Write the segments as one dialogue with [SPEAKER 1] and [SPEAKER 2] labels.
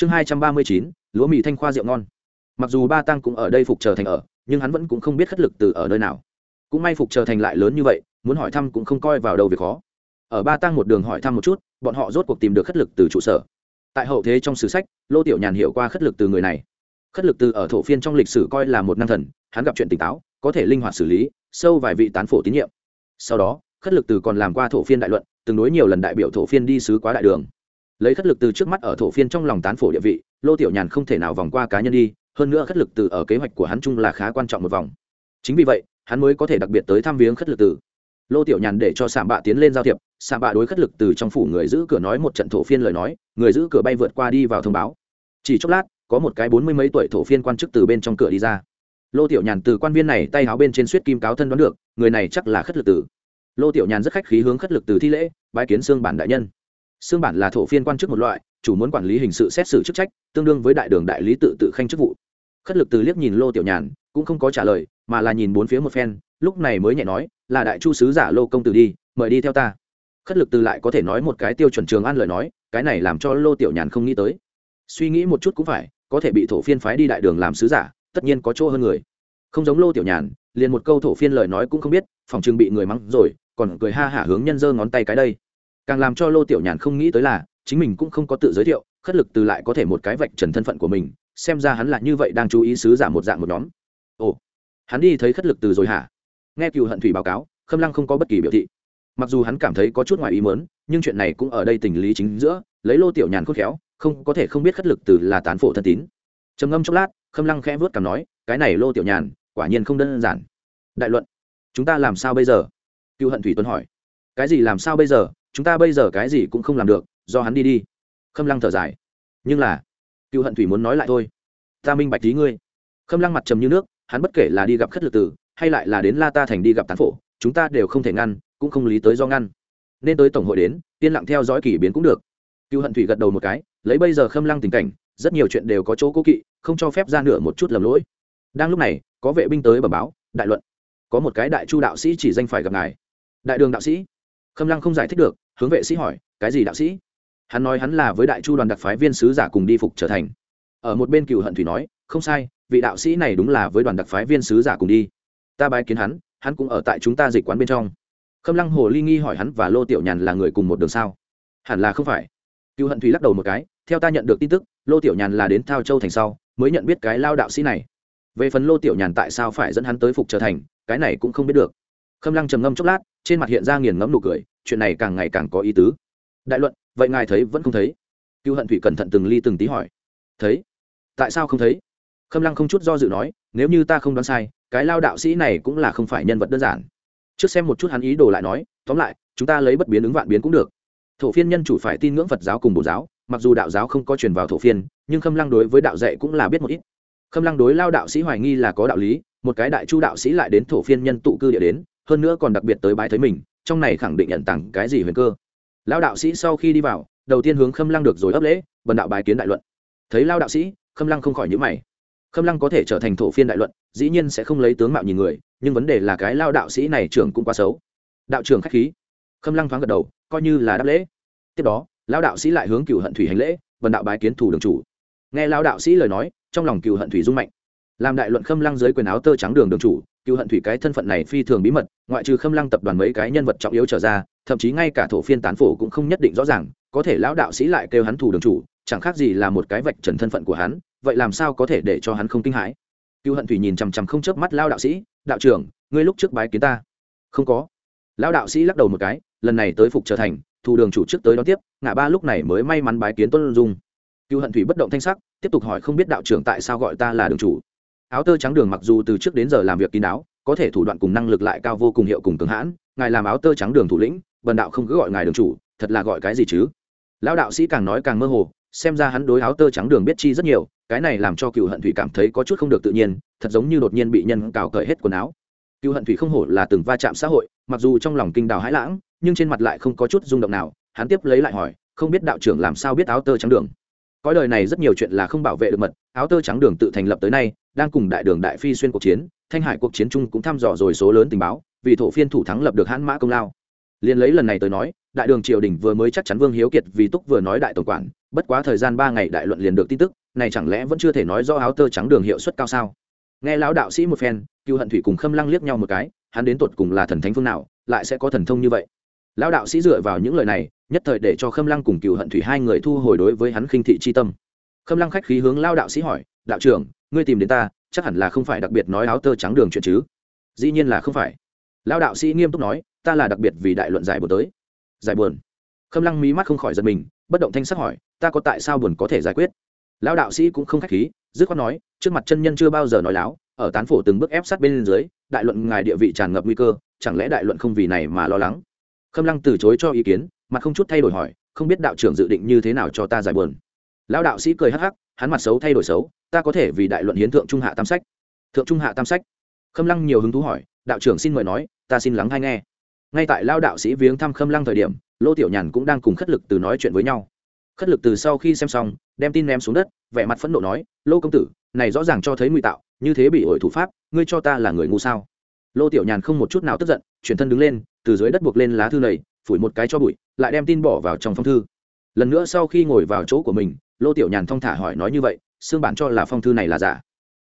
[SPEAKER 1] chương hai trăm ba mươi chín, lúa mì thanh khoa rượu ngon. Mặc dù ba tăng cũng ở đây phục chờ thành ở, nhưng hắn vẫn cũng không biết khất lực từ ở nơi nào. Cũng may phục chờ thành lại lớn như vậy, muốn hỏi thăm cũng không coi vào đâu việc khó. Ở ba tăng một đường hỏi thăm một chút, bọn họ rốt cuộc tìm được khất lực từ trụ sở. Tại hậu thế trong sử sách, lô tiểu nhàn hiểu qua khất lực từ người này. Khất lực từ ở thổ phiên trong lịch sử coi là một năng thần, hắn gặp chuyện tỉnh táo, có thể linh hoạt xử lý, sâu vài vị tán phổ tín nhiệm. Sau đó, khất lực từ còn làm qua thổ phiên đại luận, từng đối nhiều lần đại biểu thổ phiên đi sứ quá đại đường lấy khất lực từ trước mắt ở thổ phiên trong lòng tán phổ địa vị, lô tiểu nhàn không thể nào vòng qua cá nhân đi, hơn nữa khất lực từ ở kế hoạch của hắn chung là khá quan trọng một vòng. Chính vì vậy, hắn mới có thể đặc biệt tới thăm viếng khất lực từ. Lô tiểu nhàn để cho sạm bạ tiến lên giao thiệp, sạm bạ đối khất lực từ trong phủ người giữ cửa nói một trận thổ phiên lời nói, người giữ cửa bay vượt qua đi vào thông báo. Chỉ chốc lát, có một cái bốn mươi mấy tuổi thổ phiên quan chức từ bên trong cửa đi ra. Lô tiểu nhàn từ quan viên này tay áo bên trên suýt kim cáo thân đoán được, người này chắc là khất lực từ. Lô tiểu nhàn rất khách khí hướng khất lực từ thi lễ, bái kiến xương bản đại nhân xương bản là thổ phiên quan chức một loại, chủ muốn quản lý hình sự xét xử chức trách, tương đương với đại đường đại lý tự tự khanh chức vụ. Khất lực từ liếc nhìn lô tiểu nhàn, cũng không có trả lời, mà là nhìn bốn phía một phen, lúc này mới nhẹ nói, là đại chu sứ giả lô công tử đi, mời đi theo ta. Khất lực từ lại có thể nói một cái tiêu chuẩn trường an lời nói, cái này làm cho lô tiểu nhàn không nghĩ tới. Suy nghĩ một chút cũng phải, có thể bị thổ phiên phái đi đại đường làm sứ giả, tất nhiên có chỗ hơn người. Không giống lô tiểu nhàn, liền một câu thổ phiên lời nói cũng không biết, phòng chừng bị người mắng rồi, còn cười ha hả hướng nhân giơ ngón tay cái đây càng làm cho lô tiểu nhàn không nghĩ tới là, chính mình cũng không có tự giới thiệu, khất lực từ lại có thể một cái vạch trần thân phận của mình, xem ra hắn là như vậy đang chú ý sứ giả một dạng một nhóm. Ồ, hắn đi thấy khất lực từ rồi hả? Nghe cựu hận thủy báo cáo, khâm lăng không có bất kỳ biểu thị. Mặc dù hắn cảm thấy có chút ngoài ý mớn nhưng chuyện này cũng ở đây tình lý chính giữa, lấy lô tiểu nhàn khôn khéo, không có thể không biết khất lực từ là tán phổ thân tín. Trầm ngâm chốc lát, khâm lăng khẽ vớt cảm nói, cái này lô tiểu nhàn, quả nhiên không đơn giản. Đại luận, chúng ta làm sao bây giờ? Cựu hận thủy tuấn hỏi. Cái gì làm sao bây giờ? Chúng ta bây giờ cái gì cũng không làm được, do hắn đi đi. Khâm lăng thở dài. Nhưng là, cựu hận thủy muốn nói lại thôi. Ta minh bạch tí ngươi. Khâm lăng mặt trầm như nước, hắn bất kể là đi gặp khất lực tử, hay lại là đến la ta thành đi gặp tán phổ, chúng ta đều không thể ngăn, cũng không lý tới do ngăn. Nên tới tổng hội đến, yên lặng theo dõi kỷ biến cũng được. Cựu hận thủy gật đầu một cái, lấy bây giờ khâm lăng tình cảnh, rất nhiều chuyện đều có chỗ cố kỵ, không cho phép ra nửa một chút lầm lỗi. Đang lúc này, có vệ binh tới bẩm báo, đại luận, có một cái đại chu đạo sĩ chỉ danh phải gặp ngài. Đại đường đạo sĩ? Khâm lăng không giải thích được hướng vệ sĩ hỏi, cái gì đạo sĩ? Hắn nói hắn là với đại chu đoàn đặc phái viên sứ giả cùng đi phục trở thành. Ở một bên cựu hận thủy nói, không sai, vị đạo sĩ này đúng là với đoàn đặc phái viên sứ giả cùng đi. Ta bái kiến hắn hắn cũng ở tại chúng ta dịch quán bên trong. Khâm lăng hồ ly nghi hỏi hắn và lô tiểu nhàn là người cùng một đường sao? Hẳn là không phải. Cựu hận thủy lắc đầu một cái, theo ta nhận được tin tức, lô tiểu nhàn là đến thao châu thành sau, mới nhận biết cái lao đạo sĩ này. Về phần lô tiểu nhàn tại sao phải dẫn hắn tới phục trở thành, cái này cũng không biết được. Khâm lăng trầm ngâm chốc lát, trên mặt hiện ra nghiền ngẫm nụ cười chuyện này càng ngày càng có ý tứ. Đại luận, vậy ngài thấy vẫn không thấy? Cựu hận thủy cẩn thận từng ly từng tí hỏi. Thấy. Tại sao không thấy? Khâm lăng không chút do dự nói, nếu như ta không đoán sai, cái lao đạo sĩ này cũng là không phải nhân vật đơn giản. Trước xem một chút hắn ý đồ lại nói, tóm lại, chúng ta lấy bất biến ứng vạn biến cũng được. Thổ phiên nhân chủ phải tin ngưỡng phật giáo cùng bồ giáo, mặc dù đạo giáo không có truyền vào thổ phiên, nhưng khâm lăng đối với đạo dạy cũng là biết một ít. Khâm lăng đối lao đạo sĩ hoài nghi là có đạo lý, một cái đại chu đạo sĩ lại đến thổ phiên nhân tụ cư địa đến, hơn nữa còn đặc biệt tới bái thấy mình trong này khẳng định nhận tặng cái gì huyền cơ. Lao đạo sĩ sau khi đi vào, đầu tiên hướng khâm lăng được rồi ấp lễ bần đạo bài kiến đại luận. Thấy lao đạo sĩ, khâm lăng không khỏi nhữ mày. Khâm lăng có thể trở thành thổ phiên đại luận, dĩ nhiên sẽ không lấy tướng mạo nhìn người, nhưng vấn đề là cái lao đạo sĩ này trưởng cũng quá xấu. Đạo trưởng khách khí. Khâm lăng thoáng gật đầu, coi như là đáp lễ. Tiếp đó lao đạo sĩ lại hướng cựu hận thủy hành lễ, vần đạo bái kiến thủ đường chủ. Nghe lao đạo sĩ lời nói, trong lòng cựu hận thủy rung mạnh làm đại luận khâm lăng dưới quyền áo tơ trắng đường đường chủ, cựu hận thủy cái thân phận này phi thường bí mật, ngoại trừ khâm lăng tập đoàn mấy cái nhân vật trọng yếu trở ra, thậm chí ngay cả thổ phiên tán phổ cũng không nhất định rõ ràng, có thể lão đạo sĩ lại kêu hắn thủ đường chủ, chẳng khác gì là một cái vạch trần thân phận của hắn, vậy làm sao có thể để cho hắn không kinh hãi? Cựu hận thủy nhìn chằm chằm không chớp mắt lao đạo sĩ, đạo trưởng, ngươi lúc trước bái kiến ta? Không có. Lão đạo sĩ lắc đầu một cái, lần này tới phục trở thành, thủ đường chủ trước tới đón tiếp, ngã ba lúc này mới may mắn bái kiến tuân dung. Cựu hận thủy bất động thanh sắc, tiếp tục hỏi không biết đạo trưởng tại sao gọi ta là đường chủ áo tơ trắng đường mặc dù từ trước đến giờ làm việc kín đáo, có thể thủ đoạn cùng năng lực lại cao vô cùng hiệu cùng cường hãn, ngài làm áo tơ trắng đường thủ lĩnh, bần đạo không cứ gọi ngài đường chủ, thật là gọi cái gì chứ? Lão đạo sĩ càng nói càng mơ hồ, xem ra hắn đối áo tơ trắng đường biết chi rất nhiều, cái này làm cho cựu hận thủy cảm thấy có chút không được tự nhiên, thật giống như đột nhiên bị nhân cào cởi hết quần áo. Cựu hận thủy không hổ là từng va chạm xã hội, mặc dù trong lòng kinh đào hãi lãng, nhưng trên mặt lại không có chút rung động nào, hắn tiếp lấy lại hỏi, không biết đạo trưởng làm sao biết áo tơ trắng đường? Cõi đời này rất nhiều chuyện là không bảo vệ được mật, áo tơ trắng đường tự thành lập tới nay đang cùng đại đường đại phi xuyên cuộc chiến, thanh hải cuộc chiến chung cũng thăm dò rồi số lớn tình báo, vì thổ phiên thủ thắng lập được hãn mã công lao. Liền lấy lần này tới nói, đại đường triều đình vừa mới chắc chắn vương hiếu kiệt vì túc vừa nói đại tổng quản, bất quá thời gian ba ngày đại luận liền được tin tức, này chẳng lẽ vẫn chưa thể nói do áo tơ trắng đường hiệu suất cao sao? Nghe lão đạo sĩ một phen, cựu hận thủy cùng khâm lăng liếc nhau một cái, hắn đến tột cùng là thần thánh phương nào, lại sẽ có thần thông như vậy? Lão đạo sĩ dựa vào những lời này, nhất thời để cho khâm lăng cùng cựu hận thủy hai người thu hồi đối với hắn khinh thị chi tâm. Khâm lăng khách khí hướng lao đạo sĩ hỏi, đạo trưởng ngươi tìm đến ta, chắc hẳn là không phải đặc biệt nói áo tơ trắng đường chuyện chứ. Dĩ nhiên là không phải. Lao đạo sĩ nghiêm túc nói, ta là đặc biệt vì đại luận giải buồn tới. Giải buồn? Khâm lăng mí mắt không khỏi giật mình, bất động thanh sắc hỏi, ta có tại sao buồn có thể giải quyết? Lao đạo sĩ cũng không khách khí, dứt khoát nói, trước mặt chân nhân chưa bao giờ nói láo, ở tán phổ từng bước ép sát bên dưới, đại luận ngài địa vị tràn ngập nguy cơ, chẳng lẽ đại luận không vì này mà lo lắng? Khâm lăng từ chối cho ý kiến, mặt không chút thay đổi hỏi, không biết đạo trưởng dự định như thế nào cho ta giải buồn? Lão đạo sĩ cười hắc hắc, hắn mặt xấu thay đổi xấu, ta có thể vì đại luận hiến thượng trung hạ tam sách. Thượng trung hạ tam sách? Khâm lăng nhiều hứng thú hỏi, đạo trưởng xin mời nói, ta xin lắng hay nghe. Ngay tại lao đạo sĩ viếng thăm khâm lăng thời điểm, lô tiểu nhàn cũng đang cùng khất lực từ nói chuyện với nhau. Khất lực từ sau khi xem xong, đem tin ném xuống đất, vẻ mặt phẫn nộ nói, lô công tử, này rõ ràng cho thấy ngụy tạo, như thế bị ổi thủ pháp, ngươi cho ta là người ngu sao? Lô tiểu nhàn không một chút nào tức giận, chuyển thân đứng lên, từ dưới đất buộc lên lá thư này, phủi một cái cho bụi, lại đem tin bỏ vào trong phong thư. Lần nữa sau khi ngồi vào chỗ của mình lô tiểu nhàn thong thả hỏi nói như vậy xương bản cho là phong thư này là giả.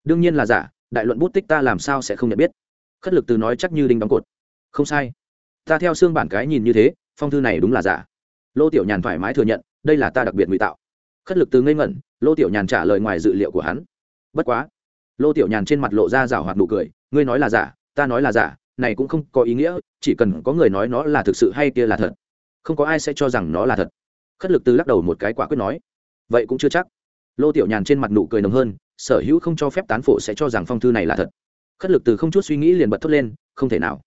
[SPEAKER 1] Đương nhiên là giả, đại luận bút tích ta làm sao sẽ không nhận biết. Khất lực từ nói chắc như đinh đóng cột. Không sai. Ta theo xương bản cái nhìn như thế, phong thư này đúng là giả. Lô tiểu nhàn thoải mái thừa nhận, đây là ta đặc biệt ngụy tạo. Khất lực từ ngây ngẩn, lô tiểu nhàn trả lời ngoài dự liệu của hắn. Bất quá. Lô tiểu nhàn trên mặt lộ ra rào hoạt nụ cười, ngươi nói là giả, ta nói là giả, này cũng không có ý nghĩa, chỉ cần có người nói nó là thực sự hay kia là thật. Không có ai sẽ cho rằng nó là thật. Khất lực từ lắc đầu một cái quả quyết nói vậy cũng chưa chắc. Lô tiểu nhàn trên mặt nụ cười nồng hơn, sở hữu không cho phép tán phổ sẽ cho rằng phong thư này là thật. Khất lực từ không chút suy nghĩ liền bật thốt lên, không thể nào.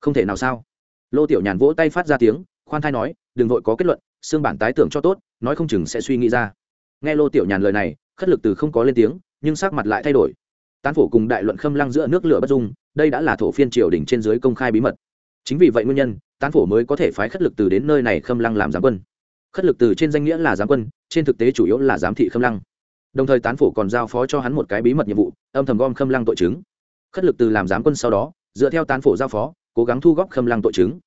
[SPEAKER 1] Không thể nào sao? Lô tiểu nhàn vỗ tay phát ra tiếng, khoan thai nói, đừng vội có kết luận, xương bản tái tưởng cho tốt, nói không chừng sẽ suy nghĩ ra. Nghe lô tiểu nhàn lời này, khất lực từ không có lên tiếng, nhưng sắc mặt lại thay đổi. Tán phổ cùng đại luận khâm lăng giữa nước lửa bất dung, đây đã là thổ phiên triều đình trên dưới công khai bí mật. Chính vì vậy nguyên nhân, tán phổ mới có thể phái khất lực từ đến nơi này khâm lăng làm giám quân khất lực từ trên danh nghĩa là giám quân, trên thực tế chủ yếu là giám thị khâm lăng. Đồng thời tán Phủ còn giao phó cho hắn một cái bí mật nhiệm vụ, âm thầm gom khâm lăng tội chứng. Khất lực từ làm giám quân sau đó, dựa theo tán phổ giao phó, cố gắng thu góp khâm lăng tội chứng.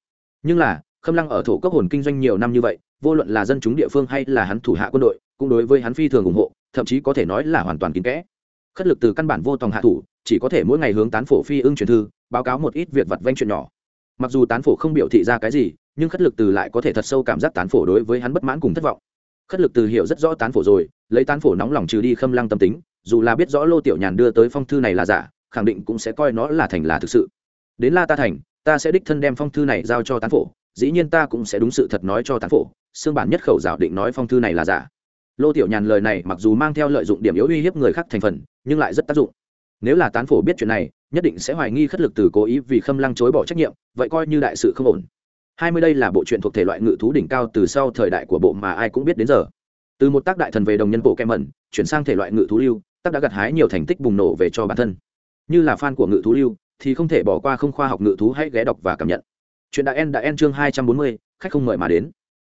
[SPEAKER 1] Nhưng là, khâm lăng ở thổ cấp hồn kinh doanh nhiều năm như vậy, vô luận là dân chúng địa phương hay là hắn thủ hạ quân đội, cũng đối với hắn phi thường ủng hộ, thậm chí có thể nói là hoàn toàn kín kẽ. Khất lực từ căn bản vô tòng hạ thủ, chỉ có thể mỗi ngày hướng tán phổ phi ưng truyền thư, báo cáo một ít việc vặt vanh chuyện nhỏ. Mặc dù tán phổ không biểu thị ra cái gì nhưng khất lực từ lại có thể thật sâu cảm giác tán phổ đối với hắn bất mãn cùng thất vọng. Khất lực từ hiểu rất rõ tán phổ rồi, lấy tán phổ nóng lòng trừ đi khâm lăng tâm tính, dù là biết rõ lô tiểu nhàn đưa tới phong thư này là giả, khẳng định cũng sẽ coi nó là thành là thực sự. Đến la ta thành, ta sẽ đích thân đem phong thư này giao cho tán phổ, dĩ nhiên ta cũng sẽ đúng sự thật nói cho tán phổ, xương bản nhất khẩu giảo định nói phong thư này là giả. Lô tiểu nhàn lời này mặc dù mang theo lợi dụng điểm yếu uy hiếp người khác thành phần, nhưng lại rất tác dụng. Nếu là tán phổ biết chuyện này, nhất định sẽ hoài nghi khất lực từ cố ý vì khâm lăng chối bỏ trách nhiệm, vậy coi như đại sự không ổn hai mươi đây là bộ truyện thuộc thể loại ngự thú đỉnh cao từ sau thời đại của bộ mà ai cũng biết đến giờ. Từ một tác đại thần về đồng nhân bộ kem mẩn, chuyển sang thể loại ngự thú lưu, tác đã gặt hái nhiều thành tích bùng nổ về cho bản thân. Như là fan của ngự thú lưu, thì không thể bỏ qua không khoa học ngự thú hãy ghé đọc và cảm nhận. Chuyện đại en đã en chương hai trăm bốn mươi, khách không mời mà đến.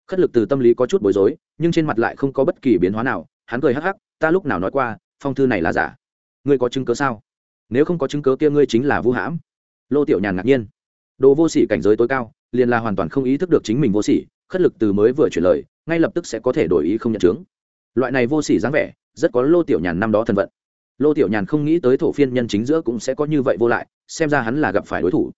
[SPEAKER 1] Khất lực từ tâm lý có chút bối rối, nhưng trên mặt lại không có bất kỳ biến hóa nào, hắn cười hắc hắc, ta lúc nào nói qua, phong thư này là giả. Ngươi có chứng cứ sao? Nếu không có chứng cứ kia ngươi chính là vu hãm. Lô tiểu nhàn ngạc nhiên. Đồ vô sỉ cảnh giới tối cao liền là hoàn toàn không ý thức được chính mình vô sỉ, khất lực từ mới vừa chuyển lời, ngay lập tức sẽ có thể đổi ý không nhận chứng loại này vô sỉ dáng vẻ, rất có lô tiểu nhàn năm đó thân vận lô tiểu nhàn không nghĩ tới thổ phiên nhân chính giữa cũng sẽ có như vậy vô lại, xem ra hắn là gặp phải đối thủ.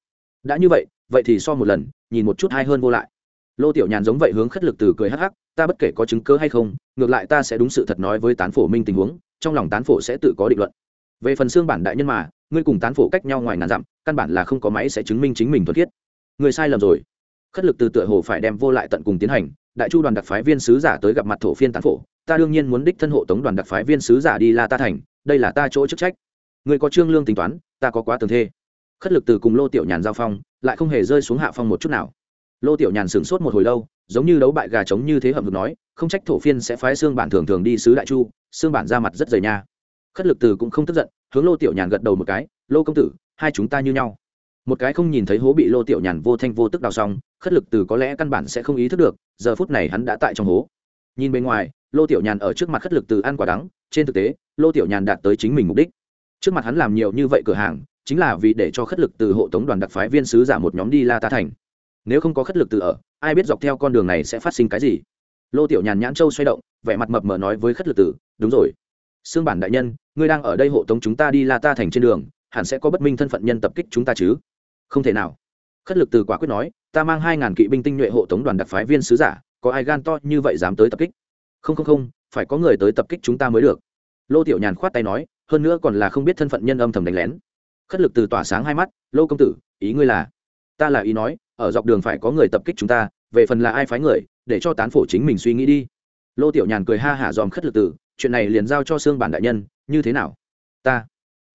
[SPEAKER 1] Đã như vậy vậy thì so một lần, nhìn một chút hay hơn vô lại. Lô tiểu nhàn giống vậy hướng khất lực từ cười hắc hắc, ta bất kể có chứng cứ hay không, ngược lại ta sẽ đúng sự thật nói với tán phổ minh tình huống, trong lòng tán phổ sẽ tự có định luận. Về phần xương bản đại nhân mà, ngươi cùng tán phổ cách nhau ngoài ngàn dặm, căn bản là không có máy sẽ chứng minh chính mình thuật thiết người sai lầm rồi. Khất lực từ tựa hồ phải đem vô lại tận cùng tiến hành, đại chu đoàn đặc phái viên sứ giả tới gặp mặt thổ phiên tán phổ, ta đương nhiên muốn đích thân hộ tống đoàn đặc phái viên sứ giả đi la ta thành, đây là ta chỗ chức trách. Người có trương lương tính toán, ta có quá tường thê. Khất lực từ cùng lô tiểu nhàn giao phong, lại không hề rơi xuống hạ phong một chút nào. Lô tiểu nhàn sửng sốt một hồi lâu, giống như đấu bại gà trống như thế hầm hực nói, không trách thổ phiên sẽ phái xương bản thường thường đi sứ đại chu, xương bản ra mặt rất dày nha. Khất lực từ cũng không tức giận, hướng lô tiểu nhàn gật đầu một cái, lô công tử, hai chúng ta như nhau một cái không nhìn thấy hố bị lô tiểu nhàn vô thanh vô tức đào xong khất lực từ có lẽ căn bản sẽ không ý thức được giờ phút này hắn đã tại trong hố. Nhìn bên ngoài lô tiểu nhàn ở trước mặt khất lực từ ăn quả đắng trên thực tế lô tiểu nhàn đạt tới chính mình mục đích. Trước mặt hắn làm nhiều như vậy cửa hàng chính là vì để cho khất lực từ hộ tống đoàn đặc phái viên sứ giả một nhóm đi la ta thành. Nếu không có khất lực từ ở ai biết dọc theo con đường này sẽ phát sinh cái gì. Lô tiểu nhàn nhãn châu xoay động vẻ mặt mập mờ nói với khất lực Từ, đúng rồi. Xương bản đại nhân ngươi đang ở đây hộ tống chúng ta đi la ta thành trên đường hẳn sẽ có bất minh thân phận nhân tập kích chúng ta chứ? Không thể nào. Khất lực từ quả quyết nói, ta mang hai ngàn kỵ binh tinh nhuệ hộ tống đoàn đặc phái viên sứ giả, có ai gan to như vậy dám tới tập kích? Không không không, phải có người tới tập kích chúng ta mới được. Lô tiểu nhàn khoát tay nói, hơn nữa còn là không biết thân phận nhân âm thầm đánh lén. Khất lực từ tỏa sáng hai mắt, lô công tử, ý ngươi là? Ta là ý nói, ở dọc đường phải có người tập kích chúng ta, về phần là ai phái người, để cho tán phổ chính mình suy nghĩ đi. Lô tiểu nhàn cười ha hả dòm khất lực từ, chuyện này liền giao cho xương bản đại nhân, như thế nào? Ta,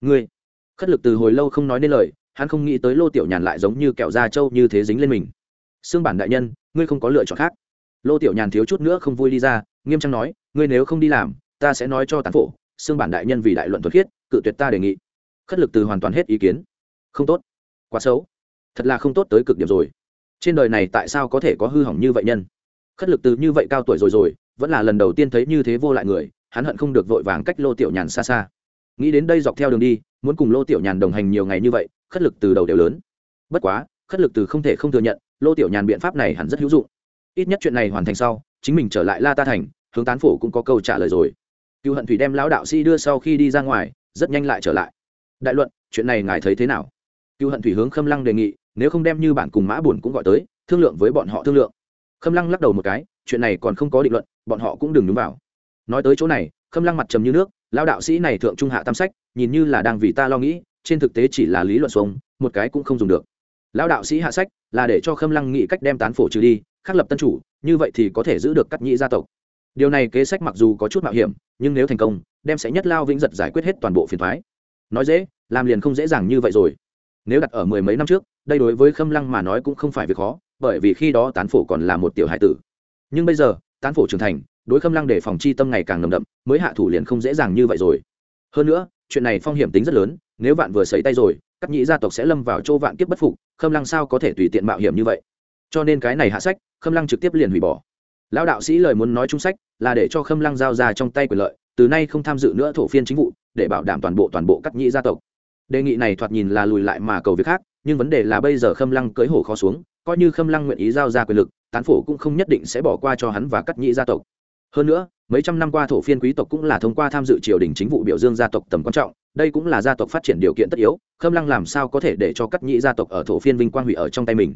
[SPEAKER 1] ngươi. Khất lực từ hồi lâu không nói nên lời hắn không nghĩ tới lô tiểu nhàn lại giống như kẹo da trâu như thế dính lên mình. Xương bản đại nhân, ngươi không có lựa chọn khác. Lô tiểu nhàn thiếu chút nữa không vui đi ra, nghiêm trang nói, ngươi nếu không đi làm, ta sẽ nói cho tán phổ xương bản đại nhân vì đại luận thuật khiết, cự tuyệt ta đề nghị. Khất lực từ hoàn toàn hết ý kiến. Không tốt. Quá xấu. Thật là không tốt tới cực điểm rồi. Trên đời này tại sao có thể có hư hỏng như vậy nhân? Khất lực từ như vậy cao tuổi rồi rồi, vẫn là lần đầu tiên thấy như thế vô lại người, hắn hận không được vội vàng cách lô tiểu nhàn xa xa. Nghĩ đến đây dọc theo đường đi, muốn cùng lô tiểu nhàn đồng hành nhiều ngày như vậy khất lực từ đầu đều lớn. Bất quá, khất lực từ không thể không thừa nhận, lô tiểu nhàn biện pháp này hẳn rất hữu dụng. Ít nhất chuyện này hoàn thành sau, chính mình trở lại la ta thành, hướng tán phổ cũng có câu trả lời rồi. Cựu hận thủy đem lão đạo sĩ đưa sau khi đi ra ngoài, rất nhanh lại trở lại. Đại luận, chuyện này ngài thấy thế nào? Cựu hận thủy hướng khâm lăng đề nghị, nếu không đem như bản cùng mã buồn cũng gọi tới, thương lượng với bọn họ thương lượng. Khâm lăng lắc đầu một cái, chuyện này còn không có định luận, bọn họ cũng đừng nhúng vào. Nói tới chỗ này, khâm lăng mặt trầm như nước, lão đạo sĩ này thượng trung hạ tam sách, nhìn như là đang vì ta lo nghĩ trên thực tế chỉ là lý luận xuống một cái cũng không dùng được. Lão đạo sĩ hạ sách, là để cho khâm lăng nghĩ cách đem tán phổ trừ đi, khắc lập tân chủ, như vậy thì có thể giữ được cắt nhĩ gia tộc. Điều này kế sách mặc dù có chút mạo hiểm, nhưng nếu thành công, đem sẽ nhất lao vĩnh giật giải quyết hết toàn bộ phiền thoái nói dễ, làm liền không dễ dàng như vậy rồi. Nếu đặt ở mười mấy năm trước, đây đối với khâm lăng mà nói cũng không phải việc khó, bởi vì khi đó tán phổ còn là một tiểu hải tử. Nhưng bây giờ, tán phổ trưởng thành, đối khâm lăng để phòng chi tâm ngày càng nồng đậm, mới hạ thủ liền không dễ dàng như vậy rồi. Hơn nữa, chuyện này phong hiểm tính rất lớn nếu vạn vừa xảy tay rồi, các nhĩ gia tộc sẽ lâm vào chỗ vạn kiếp bất phục, khâm lăng sao có thể tùy tiện mạo hiểm như vậy? Cho nên cái này hạ sách, khâm lăng trực tiếp liền hủy bỏ. Lão đạo sĩ lời muốn nói trung sách, là để cho khâm lăng giao ra trong tay quyền lợi, từ nay không tham dự nữa thổ phiên chính vụ, để bảo đảm toàn bộ toàn bộ các nhĩ gia tộc. Đề nghị này thoạt nhìn là lùi lại mà cầu việc khác, nhưng vấn đề là bây giờ khâm lăng cưới hổ khó xuống, coi như khâm lăng nguyện ý giao ra quyền lực, tán phổ cũng không nhất định sẽ bỏ qua cho hắn và cắt nhĩ gia tộc. Hơn nữa, mấy trăm năm qua thổ phiên quý tộc cũng là thông qua tham dự triều đình chính vụ biểu dương gia tộc tầm quan trọng đây cũng là gia tộc phát triển điều kiện tất yếu, khâm lăng làm sao có thể để cho cắt nhĩ gia tộc ở thổ phiên vinh quang hủy ở trong tay mình?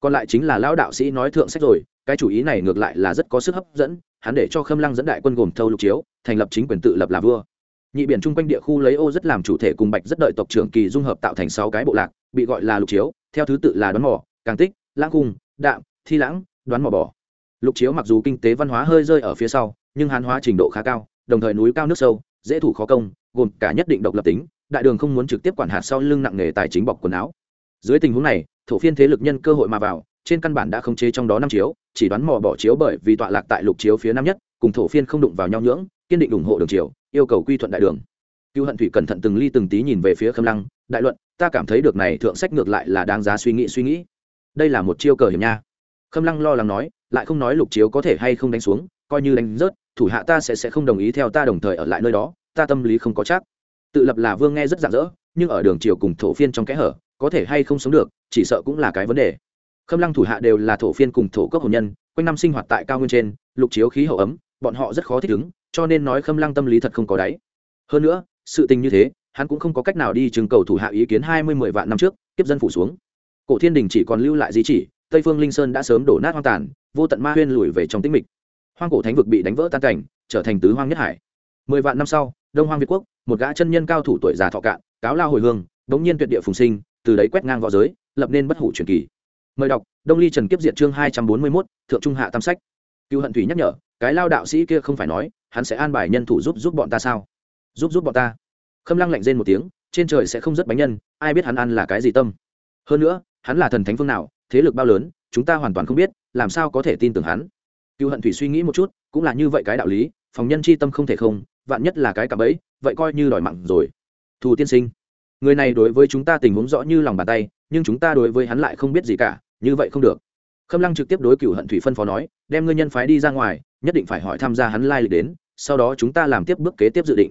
[SPEAKER 1] Còn lại chính là lão đạo sĩ nói thượng sách rồi, cái chủ ý này ngược lại là rất có sức hấp dẫn, hắn để cho khâm lăng dẫn đại quân gồm thâu lục chiếu, thành lập chính quyền tự lập là vua. Nhị biển chung quanh địa khu lấy ô rất làm chủ thể cùng bạch rất đợi tộc trưởng kỳ dung hợp tạo thành sáu cái bộ lạc, bị gọi là lục chiếu, theo thứ tự là đoán mỏ càng tích, lãng cung, đạm, thi lãng, đoán mỏ bỏ lục chiếu mặc dù kinh tế văn hóa hơi rơi ở phía sau, nhưng hán hóa trình độ khá cao, đồng thời núi cao nước sâu, dễ thủ khó công gồm cả nhất định độc lập tính, đại đường không muốn trực tiếp quản hạt sau lưng nặng nghề tài chính bọc quần áo. Dưới tình huống này, thổ phiên thế lực nhân cơ hội mà vào, trên căn bản đã khống chế trong đó năm chiếu, chỉ đoán mò bỏ chiếu bởi vì tọa lạc tại lục chiếu phía nam nhất, cùng thổ phiên không đụng vào nhau nhưỡng, kiên định ủng hộ đường triều, yêu cầu quy thuận đại đường. Cựu hận thủy cẩn thận từng ly từng tí nhìn về phía khâm lăng, đại luận, ta cảm thấy được này thượng sách ngược lại là đáng giá suy nghĩ suy nghĩ. Đây là một chiêu cờ hiểm nha. Khâm lăng lo lắng nói, lại không nói lục chiếu có thể hay không đánh xuống, coi như đánh rớt, thủ hạ ta sẽ sẽ không đồng ý theo ta đồng thời ở lại nơi đó ta tâm lý không có chắc. Tự lập là vương nghe rất rạng rỡ, nhưng ở đường triều cùng thổ phiên trong kẽ hở, có thể hay không sống được, chỉ sợ cũng là cái vấn đề. Khâm lăng thủ hạ đều là thổ phiên cùng thổ cấp hồn nhân, quanh năm sinh hoạt tại cao nguyên trên, lục chiếu khí hậu ấm, bọn họ rất khó thích ứng, cho nên nói khâm lăng tâm lý thật không có đáy. Hơn nữa, sự tình như thế, hắn cũng không có cách nào đi trưng cầu thủ hạ ý kiến hai mươi mười vạn năm trước tiếp dân phủ xuống. Cổ thiên đình chỉ còn lưu lại di chỉ, tây phương linh sơn đã sớm đổ nát hoang tàn, vô tận ma huyên lùi về trong tĩnh mịch. Hoang cổ thánh vực bị đánh vỡ tan cảnh, trở thành tứ hoang nhất hải. Mười vạn năm sau đông hoang việt quốc, một gã chân nhân cao thủ tuổi già thọ cạn, cáo lao hồi hương, bỗng nhiên tuyệt địa phùng sinh, từ đấy quét ngang v õ giới, lập nên bất hủ truyền kỳ. Mời đọc, đông ly trần kiếp diệt chương hai trăm bốn mươi mốt, thượng trung hạ tam sách. Cựu hận thủy nhắc nhở, cái lao đạo sĩ kia không phải nói, hắn sẽ an bài nhân thủ giúp giúp bọn ta sao? Giúp giúp bọn ta. Khâm lăng lạnh rên một tiếng, trên trời sẽ không rất bánh nhân, ai biết hắn ăn là cái gì tâm. Hơn nữa, hắn là thần thánh phương nào, thế lực bao lớn, chúng ta hoàn toàn không biết, làm sao có thể tin tưởng hắn. Cựu hận thủy suy nghĩ một chút, cũng là như vậy cái đạo lý, phòng nhân chi tâm không thể không vạn nhất là cái cạm ấy vậy coi như đòi mặn rồi. Thù tiên sinh, người này đối với chúng ta tình huống rõ như lòng bàn tay, nhưng chúng ta đối với hắn lại không biết gì cả, như vậy không được. Khâm lăng trực tiếp đối cựu hận thủy phân phó nói, đem ngươi nhân phái đi ra ngoài, nhất định phải hỏi tham gia hắn lai lịch đến, sau đó chúng ta làm tiếp bước kế tiếp dự định.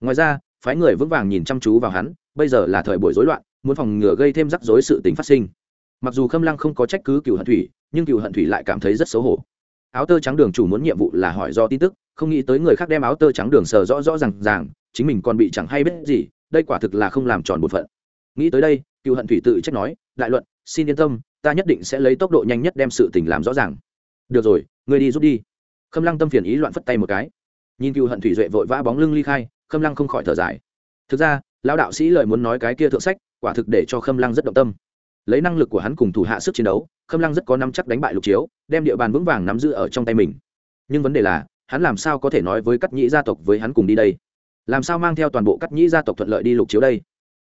[SPEAKER 1] Ngoài ra, phái người vững vàng nhìn chăm chú vào hắn, bây giờ là thời buổi rối loạn, muốn phòng ngừa gây thêm rắc rối sự tình phát sinh. Mặc dù khâm lăng không có trách cứ cựu hận thủy, nhưng cựu hận thủy lại cảm thấy rất xấu hổ áo tơ trắng đường chủ muốn nhiệm vụ là hỏi do tin tức, không nghĩ tới người khác đem áo tơ trắng đường sờ rõ rõ r à n g ràng, chính mình còn bị chẳng hay biết gì, đây quả thực là không làm tròn bột phận. Nghĩ tới đây, cựu hận thủy tự trách nói, đại luận, xin yên tâm, ta nhất định sẽ lấy tốc độ nhanh nhất đem sự tình làm rõ ràng. Được rồi, ngươi đi rút đi. Khâm lăng tâm phiền ý loạn phất tay một cái. Nhìn cựu hận thủy duệ vội vã bóng lưng ly khai, khâm lăng không khỏi thở dài. Thực ra, lão đạo sĩ lời muốn nói cái kia thượng sách, quả thực để cho khâm lăng rất động tâm lấy năng lực của hắn cùng thủ hạ sức chiến đấu, khâm lăng rất có năm chắc đánh bại lục chiếu, đem địa bàn vững vàng nắm giữ ở trong tay mình. Nhưng vấn đề là, hắn làm sao có thể nói với cắt nhĩ gia tộc với hắn cùng đi đây? Làm sao mang theo toàn bộ cắt nhĩ gia tộc thuận lợi đi lục chiếu đây?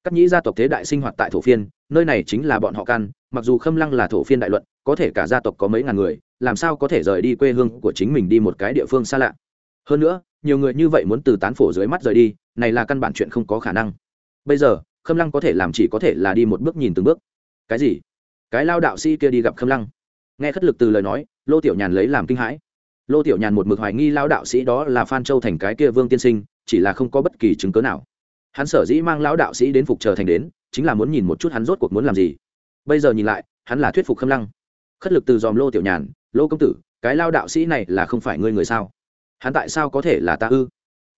[SPEAKER 1] Cắt nhĩ gia tộc thế đại sinh hoạt tại thổ phiên, nơi này chính là bọn họ căn, mặc dù khâm lăng là thổ phiên đại luận, có thể cả gia tộc có mấy ngàn người, làm sao có thể rời đi quê hương của chính mình đi một cái địa phương xa lạ? Hơn nữa, nhiều người như vậy muốn từ tán phổ dưới mắt rời đi, này là căn bản chuyện không có khả năng. Bây giờ, khâm lăng có thể làm chỉ có thể là đi một bước nhìn từng bước cái gì? Cái lao đạo sĩ kia đi gặp khâm lăng. Nghe khất lực từ lời nói, lô tiểu nhàn lấy làm kinh hãi. Lô tiểu nhàn một mực hoài nghi lao đạo sĩ đó là phan châu thành cái kia vương tiên sinh, chỉ là không có bất kỳ chứng cớ nào. Hắn sở dĩ mang lão đạo sĩ đến phục chờ thành đến, chính là muốn nhìn một chút hắn rốt cuộc muốn làm gì. Bây giờ nhìn lại, hắn là thuyết phục khâm lăng. Khất lực từ dòm lô tiểu nhàn, lô công tử, cái lao đạo sĩ này là không phải ngươi người sao? Hắn tại sao có thể là ta ư?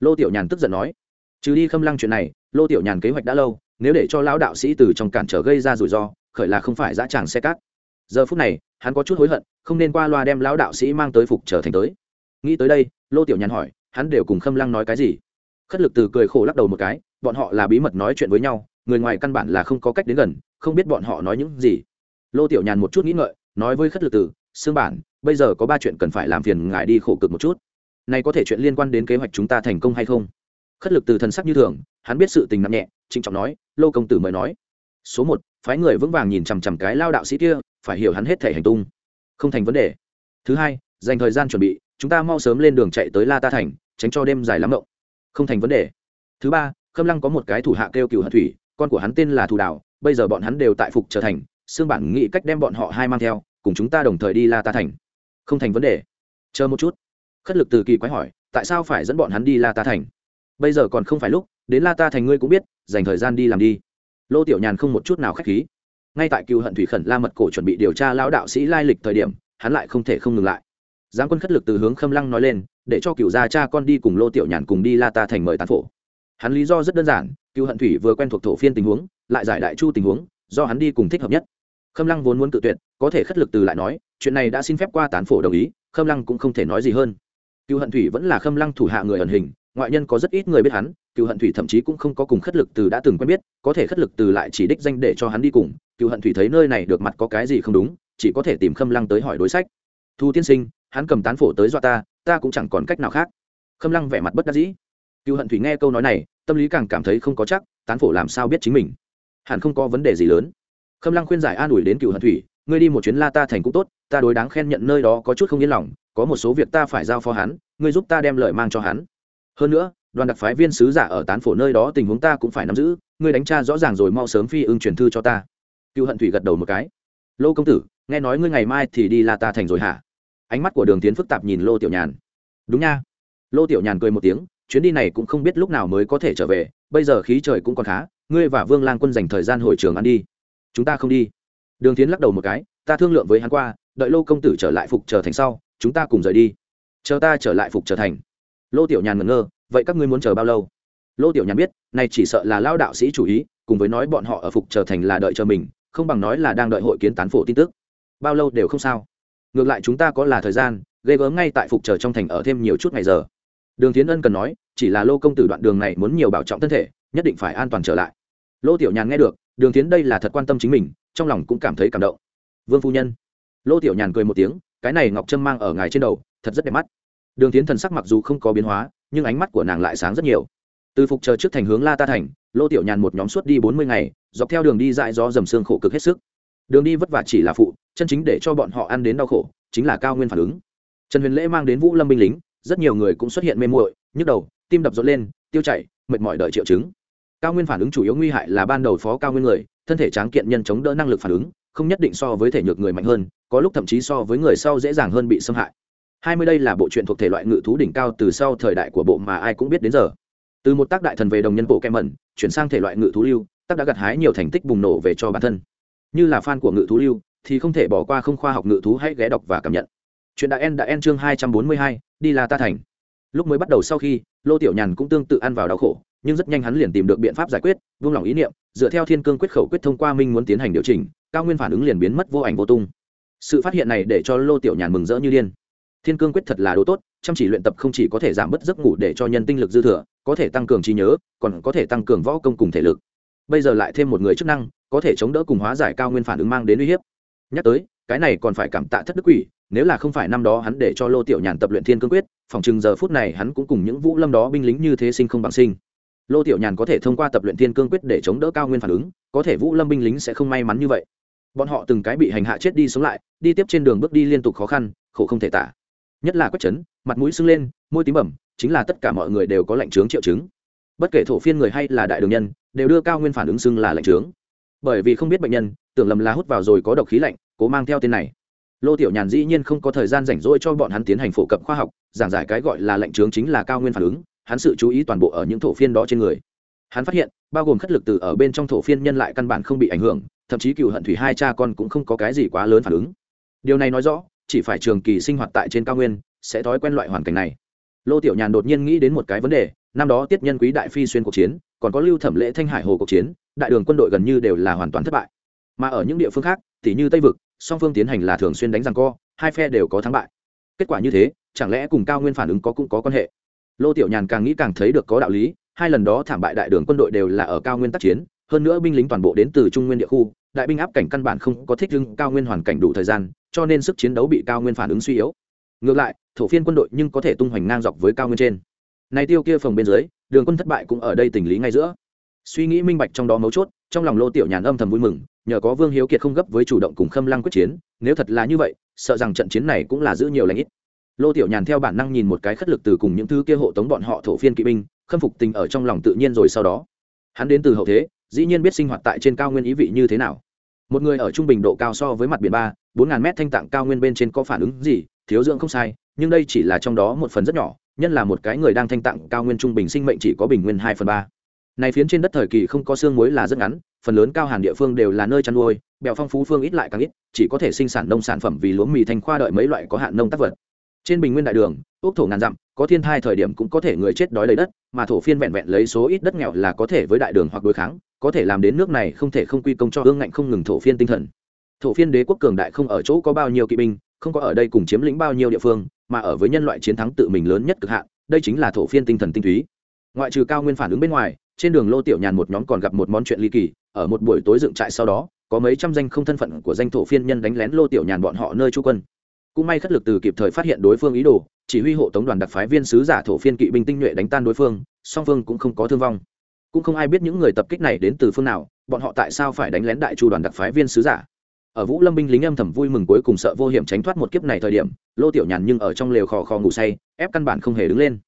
[SPEAKER 1] Lô tiểu nhàn tức giận nói. Trừ đi khâm lăng chuyện này, lô tiểu nhàn kế hoạch đã lâu, nếu để cho lão đạo sĩ từ trong cản trở gây ra rủi ro khởi là không phải dã tràng xe cát. Giờ phút này, hắn có chút hối hận, không nên qua loa đem lão đạo sĩ mang tới phục trở thành tới. Nghĩ tới đây, lô tiểu nhàn hỏi, hắn đều cùng khâm lăng nói cái gì? Khất lực từ cười khổ lắc đầu một cái, bọn họ là bí mật nói chuyện với nhau, người ngoài căn bản là không có cách đến gần, không biết bọn họ nói những gì. Lô tiểu nhàn một chút nghĩ ngợi, nói với khất lực từ xương bản, bây giờ có ba chuyện cần phải làm phiền ngài đi khổ cực một chút. Này có thể chuyện liên quan đến kế hoạch chúng ta thành công hay không? Khất lực từ thần sắc như thường, hắn biết sự tình nặng nhẹ, trịnh trọng nói, lô công tử mời nói số một, phái người vững vàng nhìn chằm chằm cái lao đạo sĩ kia, phải hiểu hắn hết thể hành tung. Không thành vấn đề. Thứ hai, dành thời gian chuẩn bị, chúng ta mau sớm lên đường chạy tới la ta thành, tránh cho đêm dài lắm động không thành vấn đề. Thứ ba, khâm lăng có một cái thủ hạ kêu cựu hận thủy, con của hắn tên là thủ đạo bây giờ bọn hắn đều tại phục trở thành xương bản nghĩ cách đem bọn họ hai mang theo, cùng chúng ta đồng thời đi la ta thành. Không thành vấn đề. Chờ một chút. Khất lực từ kỳ quái hỏi, tại sao phải dẫn bọn hắn đi la ta thành? Bây giờ còn không phải lúc, đến la ta thành ngươi cũng biết, dành thời gian đi làm đi lô tiểu nhàn không một chút nào k h á c h khí. Ngay tại cựu hận thủy khẩn la mật cổ chuẩn bị điều tra lão đạo sĩ lai lịch thời điểm, hắn lại không thể không ngừng lại. Giáng quân khất lực từ hướng khâm lăng nói lên, để cho cựu gia cha con đi cùng lô tiểu nhàn cùng đi la ta thành mời tán phổ. Hắn lý do rất đơn giản, cựu hận thủy vừa quen thuộc thổ phiên tình huống, lại giải đại chu tình huống, do hắn đi cùng thích hợp nhất. Khâm lăng vốn muốn tự tuyệt, có thể khất lực từ lại nói, chuyện này đã xin phép qua tán phổ đồng ý, khâm lăng cũng không thể nói gì hơn. Cựu hận thủy vẫn là khâm lăng thủ hạ người ẩn hình ngoại nhân có rất ít người biết hắn, cựu hận thủy thậm chí cũng không có cùng khất lực từ đã từng quen biết, có thể khất lực từ lại chỉ đích danh để cho hắn đi cùng, cựu hận thủy thấy nơi này được mặt có cái gì không đúng, chỉ có thể tìm khâm lăng tới hỏi đối sách. Thu tiên sinh, hắn cầm tán phổ tới dọa ta ta cũng chẳng còn cách nào khác. Khâm lăng vẻ mặt bất đắc dĩ. Cựu hận thủy nghe câu nói này, tâm lý càng cảm thấy không có chắc, tán phổ làm sao biết chính mình. Hẳn không có vấn đề gì lớn. Khâm lăng khuyên giải an ủi đến cựu hận thủy, ngươi đi một chuyến la ta thành cũng tốt, ta đối đáng khen nhận nơi đó có chút không yên lòng, có một số việc ta phải giao phó hắn, ngươi giúp ta đem lợi mang cho hắn hơn nữa, đoàn đặc phái viên sứ giả ở tán phổ nơi đó tình huống ta cũng phải nắm giữ, ngươi đánh tra rõ ràng rồi mau sớm phi ưng truyền thư cho ta. Cựu hận thủy gật đầu một cái. Lô công tử, nghe nói ngươi ngày mai thì đi la ta thành rồi hả? Ánh mắt của đường tiến phức tạp nhìn lô tiểu nhàn. Đúng nha. Lô tiểu nhàn cười một tiếng, chuyến đi này cũng không biết lúc nào mới có thể trở về, bây giờ khí trời cũng còn khá, ngươi và vương lang quân dành thời gian hồi trường ăn đi. Chúng ta không đi. Đường tiến lắc đầu một cái, ta thương lượng với hắn qua, đợi lô công tử trở lại phục trở thành sau, chúng ta cùng rời đi. Chờ ta trở lại phục trở thành lô tiểu nhàn ngẩn ngơ, vậy các ngươi muốn chờ bao lâu? Lô tiểu nhàn biết, này chỉ sợ là lao đạo sĩ chủ ý, cùng với nói bọn họ ở phục trở thành là đợi chờ mình, không bằng nói là đang đợi hội kiến tán phổ tin tức. Bao lâu đều không sao. Ngược lại chúng ta có là thời gian, ghê gớm ngay tại phục chờ trong thành ở thêm nhiều chút ngày giờ. Đường tiến ân cần nói, chỉ là lô công tử đoạn đường này muốn nhiều bảo trọng thân thể, nhất định phải an toàn trở lại. Lô tiểu nhàn nghe được, đường tiến đây là thật quan tâm chính mình, trong lòng cũng cảm thấy cảm động. Vương phu nhân. Lô tiểu nhàn cười một tiếng, cái này ngọc trâm mang ở ngài trên đầu, thật rất đẹp mắt đường tiến thần sắc mặc dù không có biến hóa, nhưng ánh mắt của nàng lại sáng rất nhiều. Từ phục chờ trước thành hướng la ta thành, lô tiểu nhàn một nhóm suốt đi bốn mươi ngày, dọc theo đường đi dại do dầm xương khổ cực hết sức. Đường đi vất vả chỉ là phụ, chân chính để cho bọn họ ăn đến đau khổ, chính là cao nguyên phản ứng. Trần huyền lễ mang đến vũ lâm binh lính, rất nhiều người cũng xuất hiện mê muội, nhức đầu, tim đập rộn lên, tiêu chảy, mệt mỏi đợi triệu chứng. Cao nguyên phản ứng chủ yếu nguy hại là ban đầu phó cao nguyên người, thân thể tráng kiện nhân chống đỡ năng lực phản ứng, không nhất định so với thể nhược người mạnh hơn, có lúc thậm chí so với người sau dễ dàng hơn bị xâm hại hai mươi đây là bộ truyện thuộc thể loại ngự thú đỉnh cao từ sau thời đại của bộ mà ai cũng biết đến giờ. Từ một tác đại thần về đồng nhân bộ kem mẩn, chuyển sang thể loại ngự thú lưu, tác đã gặt hái nhiều thành tích bùng nổ về cho bản thân. Như là fan của ngự thú lưu, thì không thể bỏ qua không khoa học ngự thú hãy ghé đọc và cảm nhận. Chuyện đã en đã en chương hai trăm bốn mươi hai, đi là ta thành. Lúc mới bắt đầu sau khi, lô tiểu nhàn cũng tương tự ăn vào đau khổ, nhưng rất nhanh hắn liền tìm được biện pháp giải quyết vung lòng ý niệm, dựa theo thiên cương quyết khẩu quyết thông qua minh muốn tiến hành điều chỉnh, cao nguyên phản ứng liền biến mất vô ảnh vô tung. Sự phát hiện này để cho lô tiểu nhàn mừng rỡ như điên thiên cương quyết thật là đồ tốt, chăm chỉ luyện tập không chỉ có thể giảm bớt giấc ngủ để cho nhân tinh lực dư thừa, có thể tăng cường trí nhớ, còn có thể tăng cường võ công cùng thể lực. Bây giờ lại thêm một người chức năng, có thể chống đỡ cùng hóa giải cao nguyên phản ứng mang đến uy hiếp. Nhắc tới, cái này còn phải cảm tạ thất đức quỷ, nếu là không phải năm đó hắn để cho lô tiểu nhàn tập luyện thiên cương quyết, phòng chừng giờ phút này hắn cũng cùng những vũ lâm đó binh lính như thế sinh không bằng sinh. Lô tiểu nhàn có thể thông qua tập luyện thiên cương quyết để chống đỡ cao nguyên phản ứng, có thể vũ lâm binh lính sẽ không may mắn như vậy. Bọn họ từng cái bị hành hạ chết đi sống lại, đi tiếp trên đường bước đi liên tục khó khăn, khổ không thể tả nhất là quách trấn, mặt mũi sưng lên, môi tím bẩm, chính là tất cả mọi người đều có lạnh trướng triệu chứng. Bất kể thổ phiên người hay là đại đường nhân, đều đưa cao nguyên phản ứng sưng là lạnh trướng. Bởi vì không biết bệnh nhân, tưởng lầm là hút vào rồi có độc khí lạnh, cố mang theo tên này. Lô tiểu nhàn dĩ nhiên không có thời gian rảnh rỗi cho bọn hắn tiến hành phổ cập khoa học, giảng giải cái gọi là lệnh trướng chính là cao nguyên phản ứng, hắn sự chú ý toàn bộ ở những thổ phiên đó trên người. Hắn phát hiện, bao gồm khất lực từ ở bên trong thổ phiên nhân lại căn bản không bị ảnh hưởng, thậm chí cựu hận thủy hai cha con cũng không có cái gì quá lớn phản ứng. Điều này nói rõ chỉ phải trường kỳ sinh hoạt tại trên cao nguyên, sẽ thói quen loại hoàn cảnh này. Lô tiểu nhàn đột nhiên nghĩ đến một cái vấn đề, năm đó tiết nhân quý đại phi xuyên cuộc chiến, còn có lưu thẩm lễ thanh hải hồ cuộc chiến, đại đường quân đội gần như đều là hoàn toàn thất bại. Mà ở những địa phương khác, tỉ như tây vực, song phương tiến hành là thường xuyên đánh răng co, hai phe đều có thắng bại. Kết quả như thế, chẳng lẽ cùng cao nguyên phản ứng có cũng có quan hệ? Lô tiểu nhàn càng nghĩ càng thấy được có đạo lý, hai lần đó thảm bại đại đường quân đội đều là ở cao nguyên tác chiến, hơn nữa binh lính toàn bộ đến từ trung nguyên địa khu, đại binh áp cảnh căn bản không có thích ứng cao nguyên hoàn cảnh đủ thời gian cho nên sức chiến đấu bị cao nguyên phản ứng suy yếu. Ngược lại, thổ phiên quân đội nhưng có thể tung hoành ngang dọc với cao nguyên trên. Này tiêu kia phòng bên dưới, đường quân thất bại cũng ở đây tình lý ngay giữa. Suy nghĩ minh bạch trong đó mấu chốt, trong lòng lô tiểu nhàn âm thầm vui mừng, nhờ có vương hiếu kiệt không gấp với chủ động cùng khâm lăng quyết chiến, nếu thật là như vậy, sợ rằng trận chiến này cũng là giữ nhiều lãnh ít. Lô tiểu nhàn theo bản năng nhìn một cái khất lực từ cùng những thứ kia hộ tống bọn họ thổ phiên kỵ binh, khâm phục tình ở trong lòng tự nhiên rồi sau đó. Hắn đến từ hậu thế, dĩ nhiên biết sinh hoạt tại trên cao nguyên ý vị như thế nào một người ở trung bình độ cao so với mặt biển ba, bốn ngàn mét thanh tạng cao nguyên bên trên có phản ứng gì? Thiếu dưỡng không sai, nhưng đây chỉ là trong đó một phần rất nhỏ nhân là một cái người đang thanh tạng cao nguyên trung bình sinh mệnh chỉ có bình nguyên hai phần ba. Này phiến trên đất thời kỳ không có xương muối là rất ngắn, phần lớn cao hàn địa phương đều là nơi chăn nuôi, bèo phong phú phương ít lại càng ít, chỉ có thể sinh sản nông sản phẩm vì lúa mì thanh khoa đợi mấy loại có hạn nông tác vật. Trên bình nguyên đại đường ốc thổ ngàn dặm, có thiên thai thời điểm cũng có thể người chết đói lấy đất, mà thổ phiên vẹn vẹn lấy số ít đất nghèo là có thể với đại đường hoặc đối kháng có thể làm đến nước này không thể không quy công cho ương ngạnh không ngừng thổ phiên tinh thần. Thổ phiên đế quốc cường đại không ở chỗ có bao nhiêu kỵ binh, không có ở đây cùng chiếm lĩnh bao nhiêu địa phương, mà ở với nhân loại chiến thắng tự mình lớn nhất cực hạn, đây chính là thổ phiên tinh thần tinh túy. Ngoại trừ cao nguyên phản ứng bên ngoài, trên đường lô tiểu nhàn một nhóm còn gặp một món chuyện ly kỳ, ở một buổi tối dựng trại sau đó, có mấy trăm danh không thân phận của danh thổ phiên nhân đánh lén lô tiểu nhàn bọn họ nơi trú quân. Cũng may khất lực từ kịp thời phát hiện đối phương ý đồ, chỉ huy hộ tống đoàn đặc phái viên sứ giả thổ phiên kỵ binh tinh nhuệ đánh tan đối phương, song phương cũng không có thương vong cũng không ai biết những người tập kích này đến từ phương nào, bọn họ tại sao phải đánh lén đại chu đoàn đặc phái viên sứ giả? Ở vũ lâm binh lính âm thầm vui mừng cuối cùng sợ vô hiểm tránh thoát một kiếp này thời điểm, lô tiểu nhàn nhưng ở trong lều khò khò ngủ say, ép căn bản không hề đứng lên.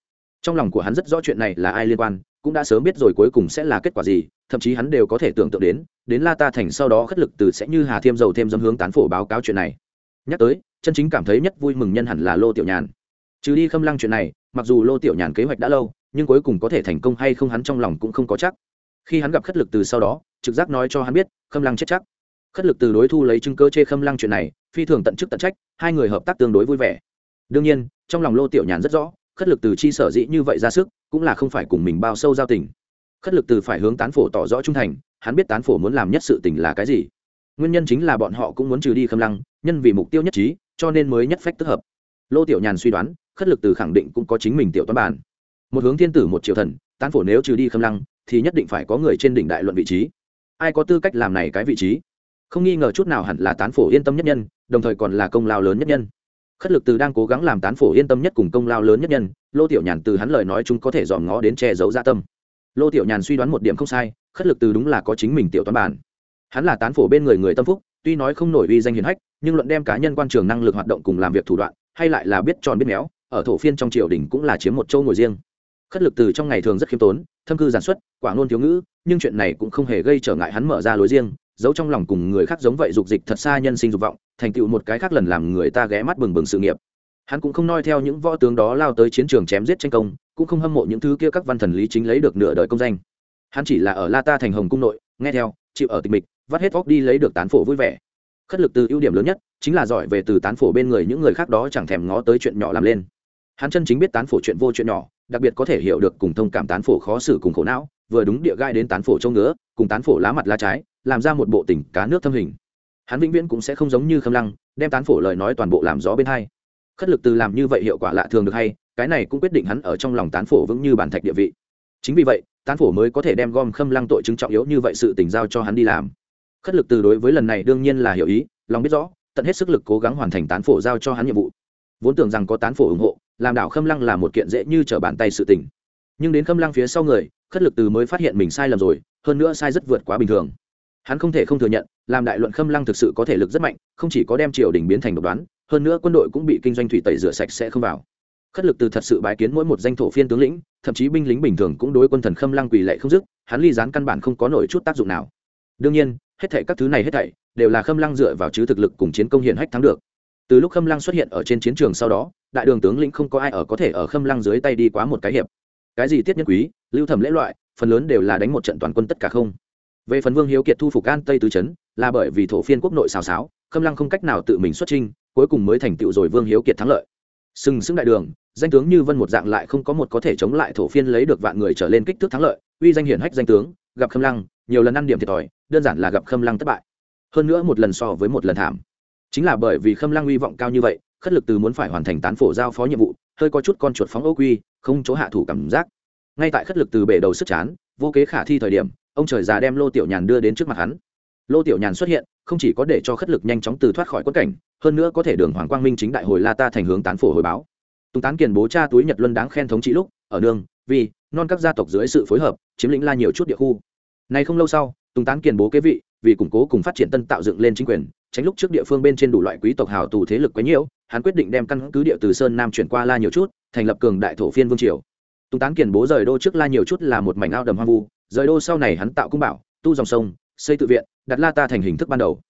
[SPEAKER 1] Trong lòng của hắn rất rõ chuyện này là ai liên quan, cũng đã sớm biết rồi cuối cùng sẽ là kết quả gì, thậm chí hắn đều có thể tưởng tượng đến đến la ta thành sau đó khất lực từ sẽ như hà thêm dầu thêm dâm hướng tán phổ báo cáo chuyện này. Nhắc tới, chân chính cảm thấy nhất vui mừng nhân hẳn là lô tiểu nhàn. Trừ đi khâm lăng chuyện này, mặc dù lô tiểu nhàn kế hoạch đã lâu nhưng cuối cùng có thể thành công hay không hắn trong lòng cũng không có chắc. Khi hắn gặp khất lực từ sau đó, trực giác nói cho hắn biết, khâm lăng chết chắc. Khất lực từ đối thu lấy chứng cơ chê khâm lăng chuyện này, phi thường tận chức tận trách, hai người hợp tác tương đối vui vẻ. Đương nhiên, trong lòng lô tiểu nhàn rất rõ, khất lực từ chi sở dĩ như vậy ra sức, cũng là không phải cùng mình bao sâu giao tình. Khất lực từ phải hướng tán phổ tỏ rõ trung thành, hắn biết tán phổ muốn làm nhất sự tình là cái gì. Nguyên nhân chính là bọn họ cũng muốn trừ đi khâm lăng, nhân vì mục tiêu nhất trí, cho nên mới nhất phách tức hợp. Lô tiểu nhàn suy đoán, khất lực từ khẳng định cũng có chính mình tiểu toán bản một hướng thiên tử một triệu thần, tán phổ nếu trừ đi khâm lăng, thì nhất định phải có người trên đỉnh đại luận vị trí. Ai có tư cách làm này cái vị trí? Không nghi ngờ chút nào hẳn là tán phổ yên tâm nhất nhân, đồng thời còn là công lao lớn nhất nhân. Khất lực từ đang cố gắng làm tán phổ yên tâm nhất cùng công lao lớn nhất nhân, lô tiểu nhàn từ hắn lời nói chúng có thể dòm ngó đến che giấu gia tâm. Lô tiểu nhàn suy đoán một điểm không sai, khất lực từ đúng là có chính mình tiểu toán bản. Hắn là tán phổ bên người người tâm phúc, tuy nói không nổi uy danh hiền hách, nhưng luận đem cá nhân quan trường năng lực hoạt động cùng làm việc thủ đoạn, hay lại là biết tròn biết méo, ở thổ phiên trong triều đình cũng là chiếm một châu ngồi riêng khất lực từ trong ngày thường rất khiêm tốn, thâm cư giản xuất, quả ngôn thiếu ngữ, nhưng chuyện này cũng không hề gây trở ngại hắn mở ra lối riêng, giấu trong lòng cùng người khác giống vậy dục dịch thật xa nhân sinh dục vọng, thành tựu một cái khác lần làm người ta ghé mắt bừng bừng sự nghiệp. Hắn cũng không noi theo những võ tướng đó lao tới chiến trường chém giết tranh công, cũng không hâm mộ những thứ kia các văn thần lý chính lấy được nửa đời công danh. Hắn chỉ là ở la ta thành hồng cung nội, nghe theo, chịu ở tịch mịch, vắt hết vóc đi lấy được tán phổ vui vẻ. Khất lực từ ưu điểm lớn nhất, chính là giỏi về từ tán phổ bên người những người khác đó chẳng thèm ngó tới chuyện nhỏ làm lên hắn chân chính biết tán phổ chuyện vô chuyện nhỏ, đặc biệt có thể hiểu được cùng thông cảm tán phổ khó xử cùng khổ não, vừa đúng địa gai đến tán phổ trông ngứa, cùng tán phổ lá mặt lá trái, làm ra một bộ tình cá nước thâm hình. Hắn vĩnh viễn cũng sẽ không giống như khâm lăng, đem tán phổ lời nói toàn bộ làm gió bên hai. Khất lực từ làm như vậy hiệu quả lạ thường được hay, cái này cũng quyết định hắn ở trong lòng tán phổ vững như bản thạch địa vị. Chính vì vậy, tán phổ mới có thể đem gom khâm lăng tội chứng trọng yếu như vậy sự tình giao cho hắn đi làm. Khất lực từ đối với lần này đương nhiên là hiểu ý, lòng biết rõ, tận hết sức lực cố gắng hoàn thành tán phổ giao cho hắn nhiệm vụ vốn tưởng rằng có tán phổ ủng hộ, làm đảo khâm lăng là một kiện dễ như trở bàn tay sự tình. Nhưng đến khâm lăng phía sau người, khất lực từ mới phát hiện mình sai lầm rồi, hơn nữa sai rất vượt quá bình thường. Hắn không thể không thừa nhận, làm đại luận khâm lăng thực sự có thể lực rất mạnh, không chỉ có đem triều đình biến thành độc đoán, hơn nữa quân đội cũng bị kinh doanh thủy tẩy rửa sạch sẽ không vào. Khất lực từ thật sự bái kiến mỗi một danh thổ phiên tướng lĩnh, thậm chí binh lính bình thường cũng đối quân thần khâm lăng quỳ lệ không dứt, hắn ly gián căn bản không có nổi chút tác dụng nào. Đương nhiên, hết thảy các thứ này hết thảy đều là khâm lăng dựa vào chứ thực lực cùng chiến công hiển hách thắng được từ lúc khâm lăng xuất hiện ở trên chiến trường sau đó, đại đường tướng lĩnh không có ai ở có thể ở khâm lăng dưới tay đi quá một cái hiệp. Cái gì tiết nhân quý, lưu thẩm lễ loại, phần lớn đều là đánh một trận toàn quân tất cả không. Về phần vương hiếu kiệt thu phục an tây tứ trấn là bởi vì thổ phiên quốc nội xào xáo, khâm lăng không cách nào tự mình xuất trinh cuối cùng mới thành tựu rồi vương hiếu kiệt thắng lợi. Sừng sững đại đường, danh tướng như vân một dạng lại không có một có thể chống lại thổ phiên lấy được vạn người trở lên kích thước thắng lợi, uy danh hiển hách danh tướng, gặp khâm lăng, nhiều lần ăn điểm thiệt thòi, đơn giản là gặp khâm lăng thất bại. Hơn nữa một lần so với một lần thảm chính là bởi vì khâm lăng uy vọng cao như vậy, khất lực từ muốn phải hoàn thành tán phổ giao phó nhiệm vụ, hơi có chút con chuột phóng ô quy, không chỗ hạ thủ cảm giác. Ngay tại khất lực từ bể đầu sức chán, vô kế khả thi thời điểm, ông trời già đem lô tiểu nhàn đưa đến trước mặt hắn. Lô tiểu nhàn xuất hiện, không chỉ có để cho khất lực nhanh chóng từ thoát khỏi quất cảnh, hơn nữa có thể đường hoàng quang minh chính đại hồi la ta thành hướng tán phổ hồi báo. Tùng tán kiền bố cha túi nhật luân đáng khen thống trị lúc, ở đường, vì, non các gia tộc dưới sự phối hợp, chiếm lĩnh la nhiều chút địa khu. Này không lâu sau, tùng tán kiền bố kế vị, vì củng cố cùng phát triển tân tạo dựng lên chính quyền tránh lúc trước địa phương bên trên đủ loại quý tộc hào tù thế lực quấy nhiễu hắn quyết định đem căn cứ địa từ sơn nam chuyển qua la nhiều chút, thành lập cường đại thổ phiên vương triều. Tùng tán kiền bố rời đô trước la nhiều chút là một mảnh ao đầm hoang vu, rời đô sau này hắn tạo cung bảo, tu dòng sông, xây tự viện, đặt la ta thành hình thức ban đầu.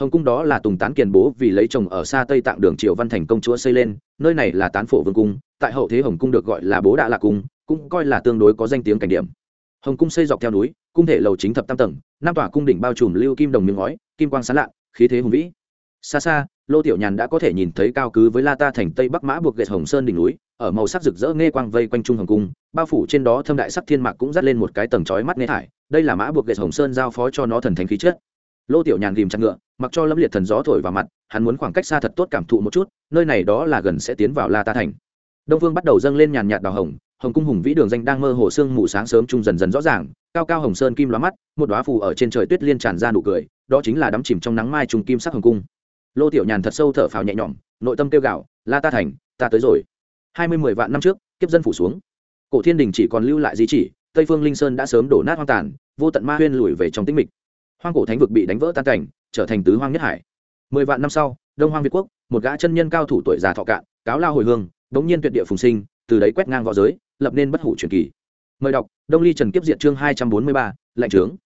[SPEAKER 1] Hồng cung đó là tùng tán kiền bố vì lấy chồng ở xa tây tạng đường triều văn thành công chúa xây lên, nơi này là tán phổ vương cung, tại hậu thế hồng cung được gọi là bố đạ lạc cung, cũng coi là tương đối có danh tiếng cảnh điểm. Hồng cung xây dọc theo núi, cung thể lầu chính thập tam tầng, năm tòa cung đỉnh bao trùm lưu kim đồng miếng ngói, kim quang sán lạ khí thế hùng vĩ. Xa xa, lô tiểu nhàn đã có thể nhìn thấy cao cứ với la ta thành tây bắc mã buộc gậy hồng sơn đỉnh núi, ở màu sắc rực rỡ nghe quang vây quanh trung hồng cung, bao phủ trên đó thâm đại sắc thiên mạc cũng dắt lên một cái tầng trói mắt nghe thải, đây là mã buộc gậy hồng sơn giao phó cho nó thần thánh khí chất. Lô tiểu nhàn ghìm chặt ngựa, mặc cho lâm liệt thần gió thổi vào mặt, hắn muốn khoảng cách xa thật tốt cảm thụ một chút, nơi này đó là gần sẽ tiến vào la ta thành. Đông vương bắt đầu dâng lên nhàn nhạt đào hồng hồng cung hùng vĩ đường danh đang mơ hồ sương mù sáng sớm trung dần dần rõ ràng, cao cao hồng sơn kim lóa mắt, một đoá phù ở trên trời tuyết liên tràn ra nụ cười đó chính là đắm chìm trong nắng mai trùng kim sắc hồng cung. Lô tiểu nhàn thật sâu thở phào nhẹ nhõm, nội tâm kêu gạo la ta thành, ta tới rồi. Hai mươi mười vạn năm trước, kiếp dân phủ xuống. Cổ thiên đình chỉ còn lưu lại di chỉ, tây phương linh sơn đã sớm đổ nát hoang tàn, vô tận ma huyên lùi về trong tĩnh mịch. Hoang cổ thánh vực bị đánh vỡ tan cảnh, trở thành tứ hoang nhất hải. Mười vạn năm sau, đông hoang việt quốc, một gã chân nhân cao thủ tuổi già thọ cạn, cáo lao hồi hương bỗng nhiên tuyệt địa phùng sinh, từ đấy quét ngang v õ giới, lập nên bất hủ truyền kỳ. Mời đọc, đông ly trần kiếp diệt chương hai trăm bốn mươi ba, lệnh trướng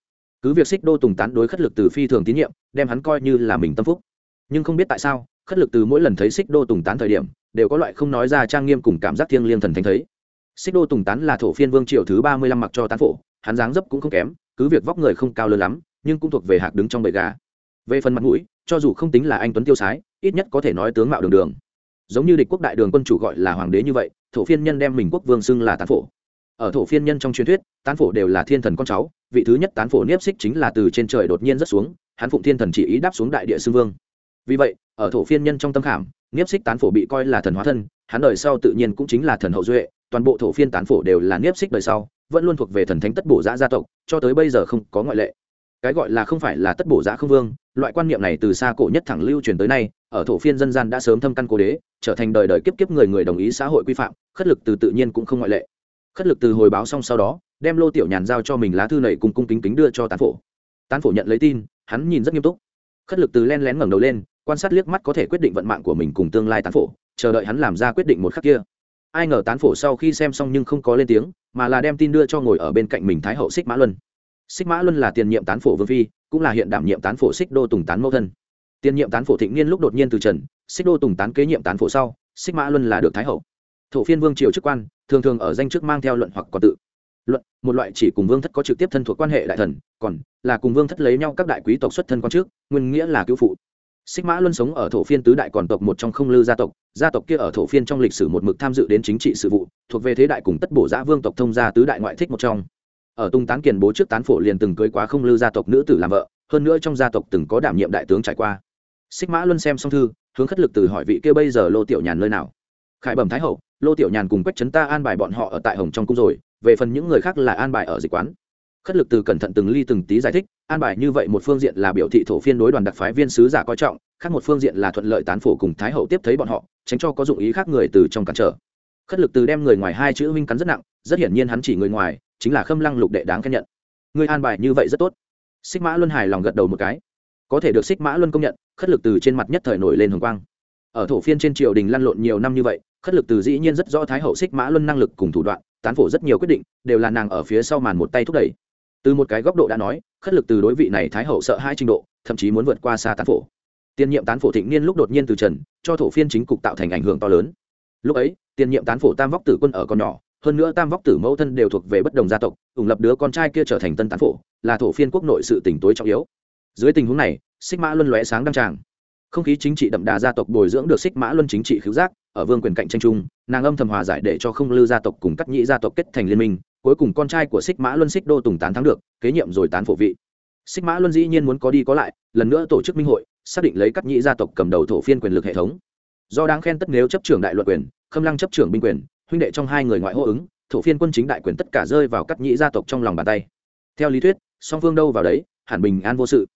[SPEAKER 1] cứ việc xích đô tùng tán đối khất lực từ phi thường tín nhiệm, đem hắn coi như là mình tâm phúc. Nhưng không biết tại sao, khất lực từ mỗi lần thấy xích đô tùng tán thời điểm, đều có loại không nói ra trang nghiêm cùng cảm giác thiêng liêng thần thánh thấy. Xích đô tùng tán là thổ phiên vương triều thứ ba mươi lăm mặc cho tán phổ, hắn dáng dấp cũng không kém, cứ việc vóc người không cao lớn lắm, nhưng cũng thuộc về hạc đứng trong bầy gà. Về phần mặt mũi, cho dù không tính là anh tuấn tiêu sái, ít nhất có thể nói tướng mạo đường đường. Giống như địch quốc đại đường quân chủ gọi là hoàng đế như vậy, thổ phiên nhân đem mình quốc vương xưng là tán phổ. Ở thổ phiên nhân trong truyền thuyết, tán phổ đều là thiên thần con cháu vị thứ nhất tán phổ niếp xích chính là từ trên trời đột nhiên rất xuống, hắn phụng thiên thần chỉ ý đáp xuống đại địa xưng vương. Vì vậy, ở thổ phiên nhân trong tâm khảm, niếp xích tán phổ bị coi là thần hóa thân, hắn đời sau tự nhiên cũng chính là thần hậu duệ, toàn bộ thổ phiên tán phổ đều là niếp xích đời sau, vẫn luôn thuộc về thần thánh tất bổ giã gia tộc, cho tới bây giờ không có ngoại lệ. Cái gọi là không phải là tất bổ giã không vương, loại quan niệm này từ xa cổ nhất thẳng lưu truyền tới nay, ở thổ phiên dân gian đã sớm thâm căn cố đế, trở thành đời đời kiếp kiếp người người đồng ý xã hội quy phạm, khất lực từ tự nhiên cũng không ngoại lệ. Khất lực từ hồi báo xong sau đó đem lô tiểu nhàn giao cho mình lá thư này cùng cung kính kính đưa cho tán phổ. Tán phổ nhận lấy tin, hắn nhìn rất nghiêm túc. Khất lực từ len lén ngẩng đầu lên, quan sát liếc mắt có thể quyết định vận mạng của mình cùng tương lai tán phổ, chờ đợi hắn làm ra quyết định một khắc kia. Ai ngờ tán phổ sau khi xem xong nhưng không có lên tiếng, mà là đem tin đưa cho ngồi ở bên cạnh mình thái hậu xích mã luân. Xích mã luân là tiền nhiệm tán phổ vương phi, cũng là hiện đảm nhiệm tán phổ xích đô tùng tán mẫu thân. Tiền nhiệm tán phổ thịnh niên lúc đột nhiên từ trần, xích đô tùng tán kế nhiệm tán phổ sau, xích mã luân là được thái hậu. Thổ phiên vương triều chức quan, thường thường ở danh chức mang theo luận hoặc có tự luận, một loại chỉ cùng vương thất có trực tiếp thân thuộc quan hệ đại thần, còn là cùng vương thất lấy nhau các đại quý tộc xuất thân quan trước, nguyên nghĩa là cứu phụ. Xích mã luân sống ở thổ phiên tứ đại còn tộc một trong không lư gia tộc gia tộc kia ở thổ phiên trong lịch sử một mực tham dự đến chính trị sự vụ, thuộc về thế đại cùng tất bổ giã vương tộc thông gia tứ đại ngoại thích một trong. Ở tung tán kiền bố trước tán phổ liền từng cưới quá không lư gia tộc nữ tử làm vợ, hơn nữa trong gia tộc từng có đảm nhiệm đại tướng trải qua. Xích mã luân xem xong thư, hướng khất lực từ hỏi vị kia bây giờ lô tiểu nhàn nơi nào. Khải bẩm thái hậu, lô tiểu nhàn cùng quách trấn ta an bài bọn họ ở tại hồng trong cung rồi về phần những người khác là an bài ở dịch quán. Khất lực từ cẩn thận từng ly từng tí giải thích, an bài như vậy một phương diện là biểu thị thổ phiên đối đoàn đặc phái viên sứ giả coi trọng, khác một phương diện là thuận lợi tán phổ cùng thái hậu tiếp thấy bọn họ, tránh cho có dụng ý khác người từ trong cản trở. Khất lực từ đem người ngoài hai chữ huynh cắn rất nặng, rất hiển nhiên hắn chỉ người ngoài, chính là khâm lăng lục đệ đáng khen nhận. Người an bài như vậy rất tốt. Xích mã luân hài lòng gật đầu một cái. Có thể được xích mã luân công nhận, khất lực từ trên mặt nhất thời nổi lên hồng quang. Ở thổ phiên trên triều đình lăn lộn nhiều năm như vậy, khất lực từ dĩ nhiên rất rõ thái hậu xích mã luân năng lực cùng thủ đoạn tán phổ rất nhiều quyết định, đều là nàng ở phía sau màn một tay thúc đẩy. Từ một cái góc độ đã nói, khất lực từ đối vị này thái hậu sợ hai trình độ, thậm chí muốn vượt qua xa tán phổ. Tiền nhiệm tán phổ thịnh niên lúc đột nhiên từ trần, cho thổ phiên chính cục tạo thành ảnh hưởng to lớn. Lúc ấy tiền nhiệm tán phổ tam vóc tử quân ở con nhỏ, hơn nữa tam vóc tử mẫu thân đều thuộc về bất đồng gia tộc, ủng lập đứa con trai kia trở thành tân tán phổ, là thổ phiên quốc nội sự tỉnh tối trọng yếu. Dưới tình huống này, xích mã luân lóe sáng đăng tràng không khí chính trị đậm đà gia tộc bồi dưỡng được xích mã luân chính trị khiếu giác, ở vương quyền cạnh tranh chung, nàng âm thầm hòa giải để cho không lư gia tộc cùng các nhĩ gia tộc kết thành liên minh, cuối cùng con trai của xích mã luân xích đô tùng tán thắng được, kế nhiệm rồi tán phổ vị. Xích mã luân dĩ nhiên muốn có đi có lại, lần nữa tổ chức minh hội, xác định lấy các nhĩ gia tộc cầm đầu thổ phiên quyền lực hệ thống. Do đáng khen tất nếu chấp trưởng đại luật quyền, khâm lăng chấp trưởng binh quyền, huynh đệ trong hai người ngoại hô ứng, thổ phiên quân chính đại quyền tất cả rơi vào các nhĩ gia tộc trong lòng bàn tay. Theo lý thuyết, song phương đâu vào đấy, hẳn bình an vô sự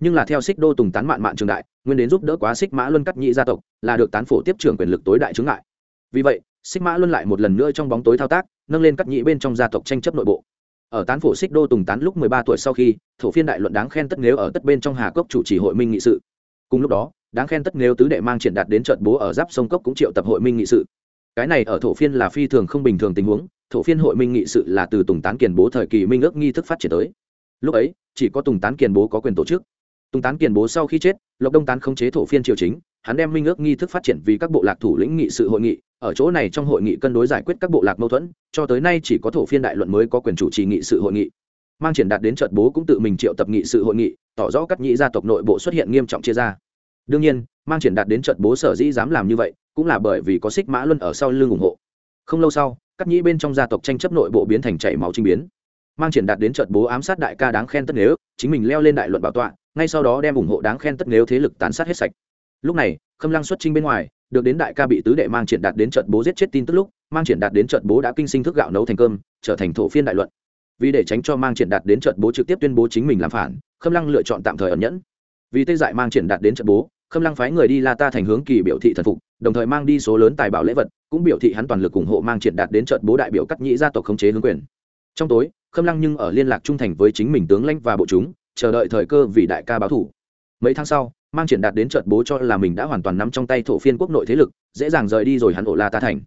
[SPEAKER 1] nhưng là theo xích đô tùng tán mạn mạn trường đại, nguyên đến giúp đỡ quá xích mã luân cắt nhị gia tộc, là được tán phổ tiếp trưởng quyền lực tối đại chứng ngại. Vì vậy, xích mã luân lại một lần nữa trong bóng tối thao tác, nâng lên cắt nhị bên trong gia tộc tranh chấp nội bộ. Ở tán phổ xích đô tùng tán lúc mười ba tuổi sau khi, thổ phiên đại luận đáng khen tất nếu ở tất bên trong hà cốc chủ trì hội minh nghị sự. Cùng lúc đó, đáng khen tất nếu tứ đệ mang triển đạt đến trận bố ở giáp sông cốc cũng triệu tập hội minh nghị sự. Cái này ở thổ phiên là phi thường không bình thường tình huống, thổ phiên hội minh nghị sự là từ tùng tán kiền bố thời kỳ minh ước nghi thức phát triển tới. Lúc ấy, chỉ có tùng tán kiền bố có quyền tổ chức tùng tán kiền bố sau khi chết, lộc đông tán không chế thổ phiên triều chính, hắn đem minh ước nghi thức phát triển vì các bộ lạc thủ lĩnh nghị sự hội nghị, ở chỗ này trong hội nghị cân đối giải quyết các bộ lạc mâu thuẫn, cho tới nay chỉ có thổ phiên đại luận mới có quyền chủ trì nghị sự hội nghị. Mang triển đạt đến trận bố cũng tự mình triệu tập nghị sự hội nghị, tỏ rõ các nhĩ gia tộc nội bộ xuất hiện nghiêm trọng chia ra. Đương nhiên, mang triển đạt đến trận bố sở dĩ dám làm như vậy, cũng là bởi vì có xích mã luân ở sau lưng ủng hộ. Không lâu sau, các nhĩ bên trong gia tộc tranh chấp nội bộ biến thành chảy máu trình biến. Mang triển đạt đến trận bố ám sát đại ca đáng khen tất nếu, chính mình leo lên đại luận bảo tọa ngay sau đó đem ủng hộ đáng khen tất nếu thế lực tán sát hết sạch. Lúc này, khâm lăng xuất trinh bên ngoài, được đến đại ca bị tứ đệ mang triển đạt đến trận bố giết chết tin tức lúc, mang triển đạt đến trận bố đã kinh sinh thức gạo nấu thành cơm, trở thành thổ phiên đại luận. Vì để tránh cho mang triển đạt đến trận bố trực tiếp tuyên bố chính mình làm phản, khâm lăng lựa chọn tạm thời ẩn nhẫn. Vì tê dại mang triển đạt đến trận bố, khâm lăng phái người đi la ta thành hướng kỳ biểu thị thần phục, đồng thời mang đi số lớn tài bảo lễ vật, cũng biểu thị hắn toàn lực ủng hộ mang triển đạt đến trận bố đại biểu cắt nhĩ gia tộc khống chế hướng quyền. Trong tối, khâm lăng nhưng ở liên lạc trung thành với chính mình tướng lãnh và bộ chúng chờ đợi thời cơ vì đại ca báo thủ. Mấy tháng sau, mang triển đạt đến trợt bố cho là mình đã hoàn toàn nắm trong tay thổ phiên quốc nội thế lực, dễ dàng rời đi rồi hắn ổ la ta thành.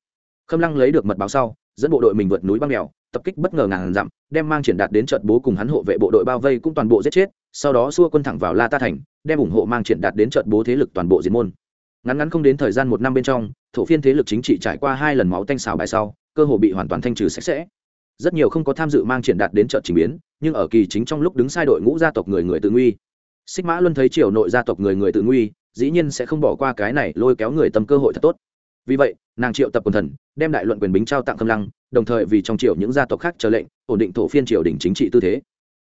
[SPEAKER 1] Khâm lăng lấy được mật báo sau, dẫn bộ đội mình vượt núi băng mèo, tập kích bất ngờ ngàn dặm, đem mang triển đạt đến trợt bố cùng hắn hộ vệ bộ đội bao vây cũng toàn bộ giết chết, sau đó xua quân thẳng vào la ta thành, đem ủng hộ mang triển đạt đến trợt bố thế lực toàn bộ diệt môn. Ngắn ngắn không đến thời gian một năm bên trong, thổ phiên thế lực chính trị trải qua hai lần máu tanh xào bài sau, cơ hội bị hoàn toàn thanh trừ sạch sẽ. Rất nhiều không có tham dự mang triển đạt đến chợ trình biến nhưng ở kỳ chính trong lúc đứng sai đội ngũ gia tộc người người tự nguy. Xích mã luân thấy triều nội gia tộc người người tự nguy, dĩ nhiên sẽ không bỏ qua cái này lôi kéo người tâm cơ hội thật tốt. Vì vậy, nàng triệu tập quần thần, đem đại luận quyền bính trao tặng khâm lăng, đồng thời vì trong triều những gia tộc khác chờ lệnh, ổn định thổ phiên triều đình chính trị tư thế.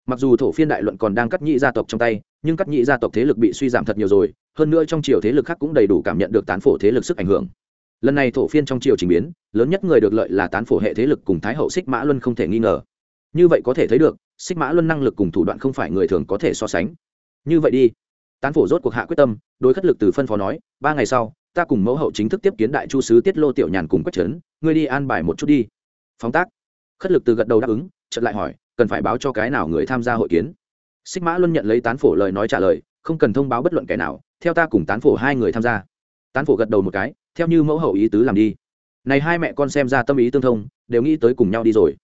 [SPEAKER 1] Mặc dù thổ phiên đại luận còn đang cắt nhị gia tộc trong tay, nhưng cắt nhị gia tộc thế lực bị suy giảm thật nhiều rồi, hơn nữa trong triều thế lực khác cũng đầy đủ cảm nhận được tán phổ thế lực sức ảnh hưởng. Lần này thổ phiên trong triều trình biến, lớn nhất người được lợi là tán phổ hệ thế lực cùng thái hậu xích mã luân không thể nghi ngờ. Như vậy có thể thấy được xích mã luân năng lực cùng thủ đoạn không phải người thường có thể so sánh. Như vậy đi. Tán phổ rốt cuộc hạ quyết tâm, đối khất lực từ phân phó nói, ba ngày sau, ta cùng mẫu hậu chính thức tiếp kiến đại chu sứ tiết lô tiểu nhàn cùng quách trấn, ngươi đi an bài một chút đi. Phóng tác. Khất lực từ gật đầu đáp ứng, chợt lại hỏi, cần phải báo cho cái nào người tham gia hội kiến? Xích mã luân nhận lấy tán phổ lời nói trả lời, không cần thông báo bất luận kẻ nào, theo ta cùng tán phổ hai người tham gia. Tán phổ gật đầu một cái, theo như mẫu hậu ý tứ làm đi. Này hai mẹ con xem ra tâm ý tương thông, đều nghĩ tới cùng nhau đi rồi.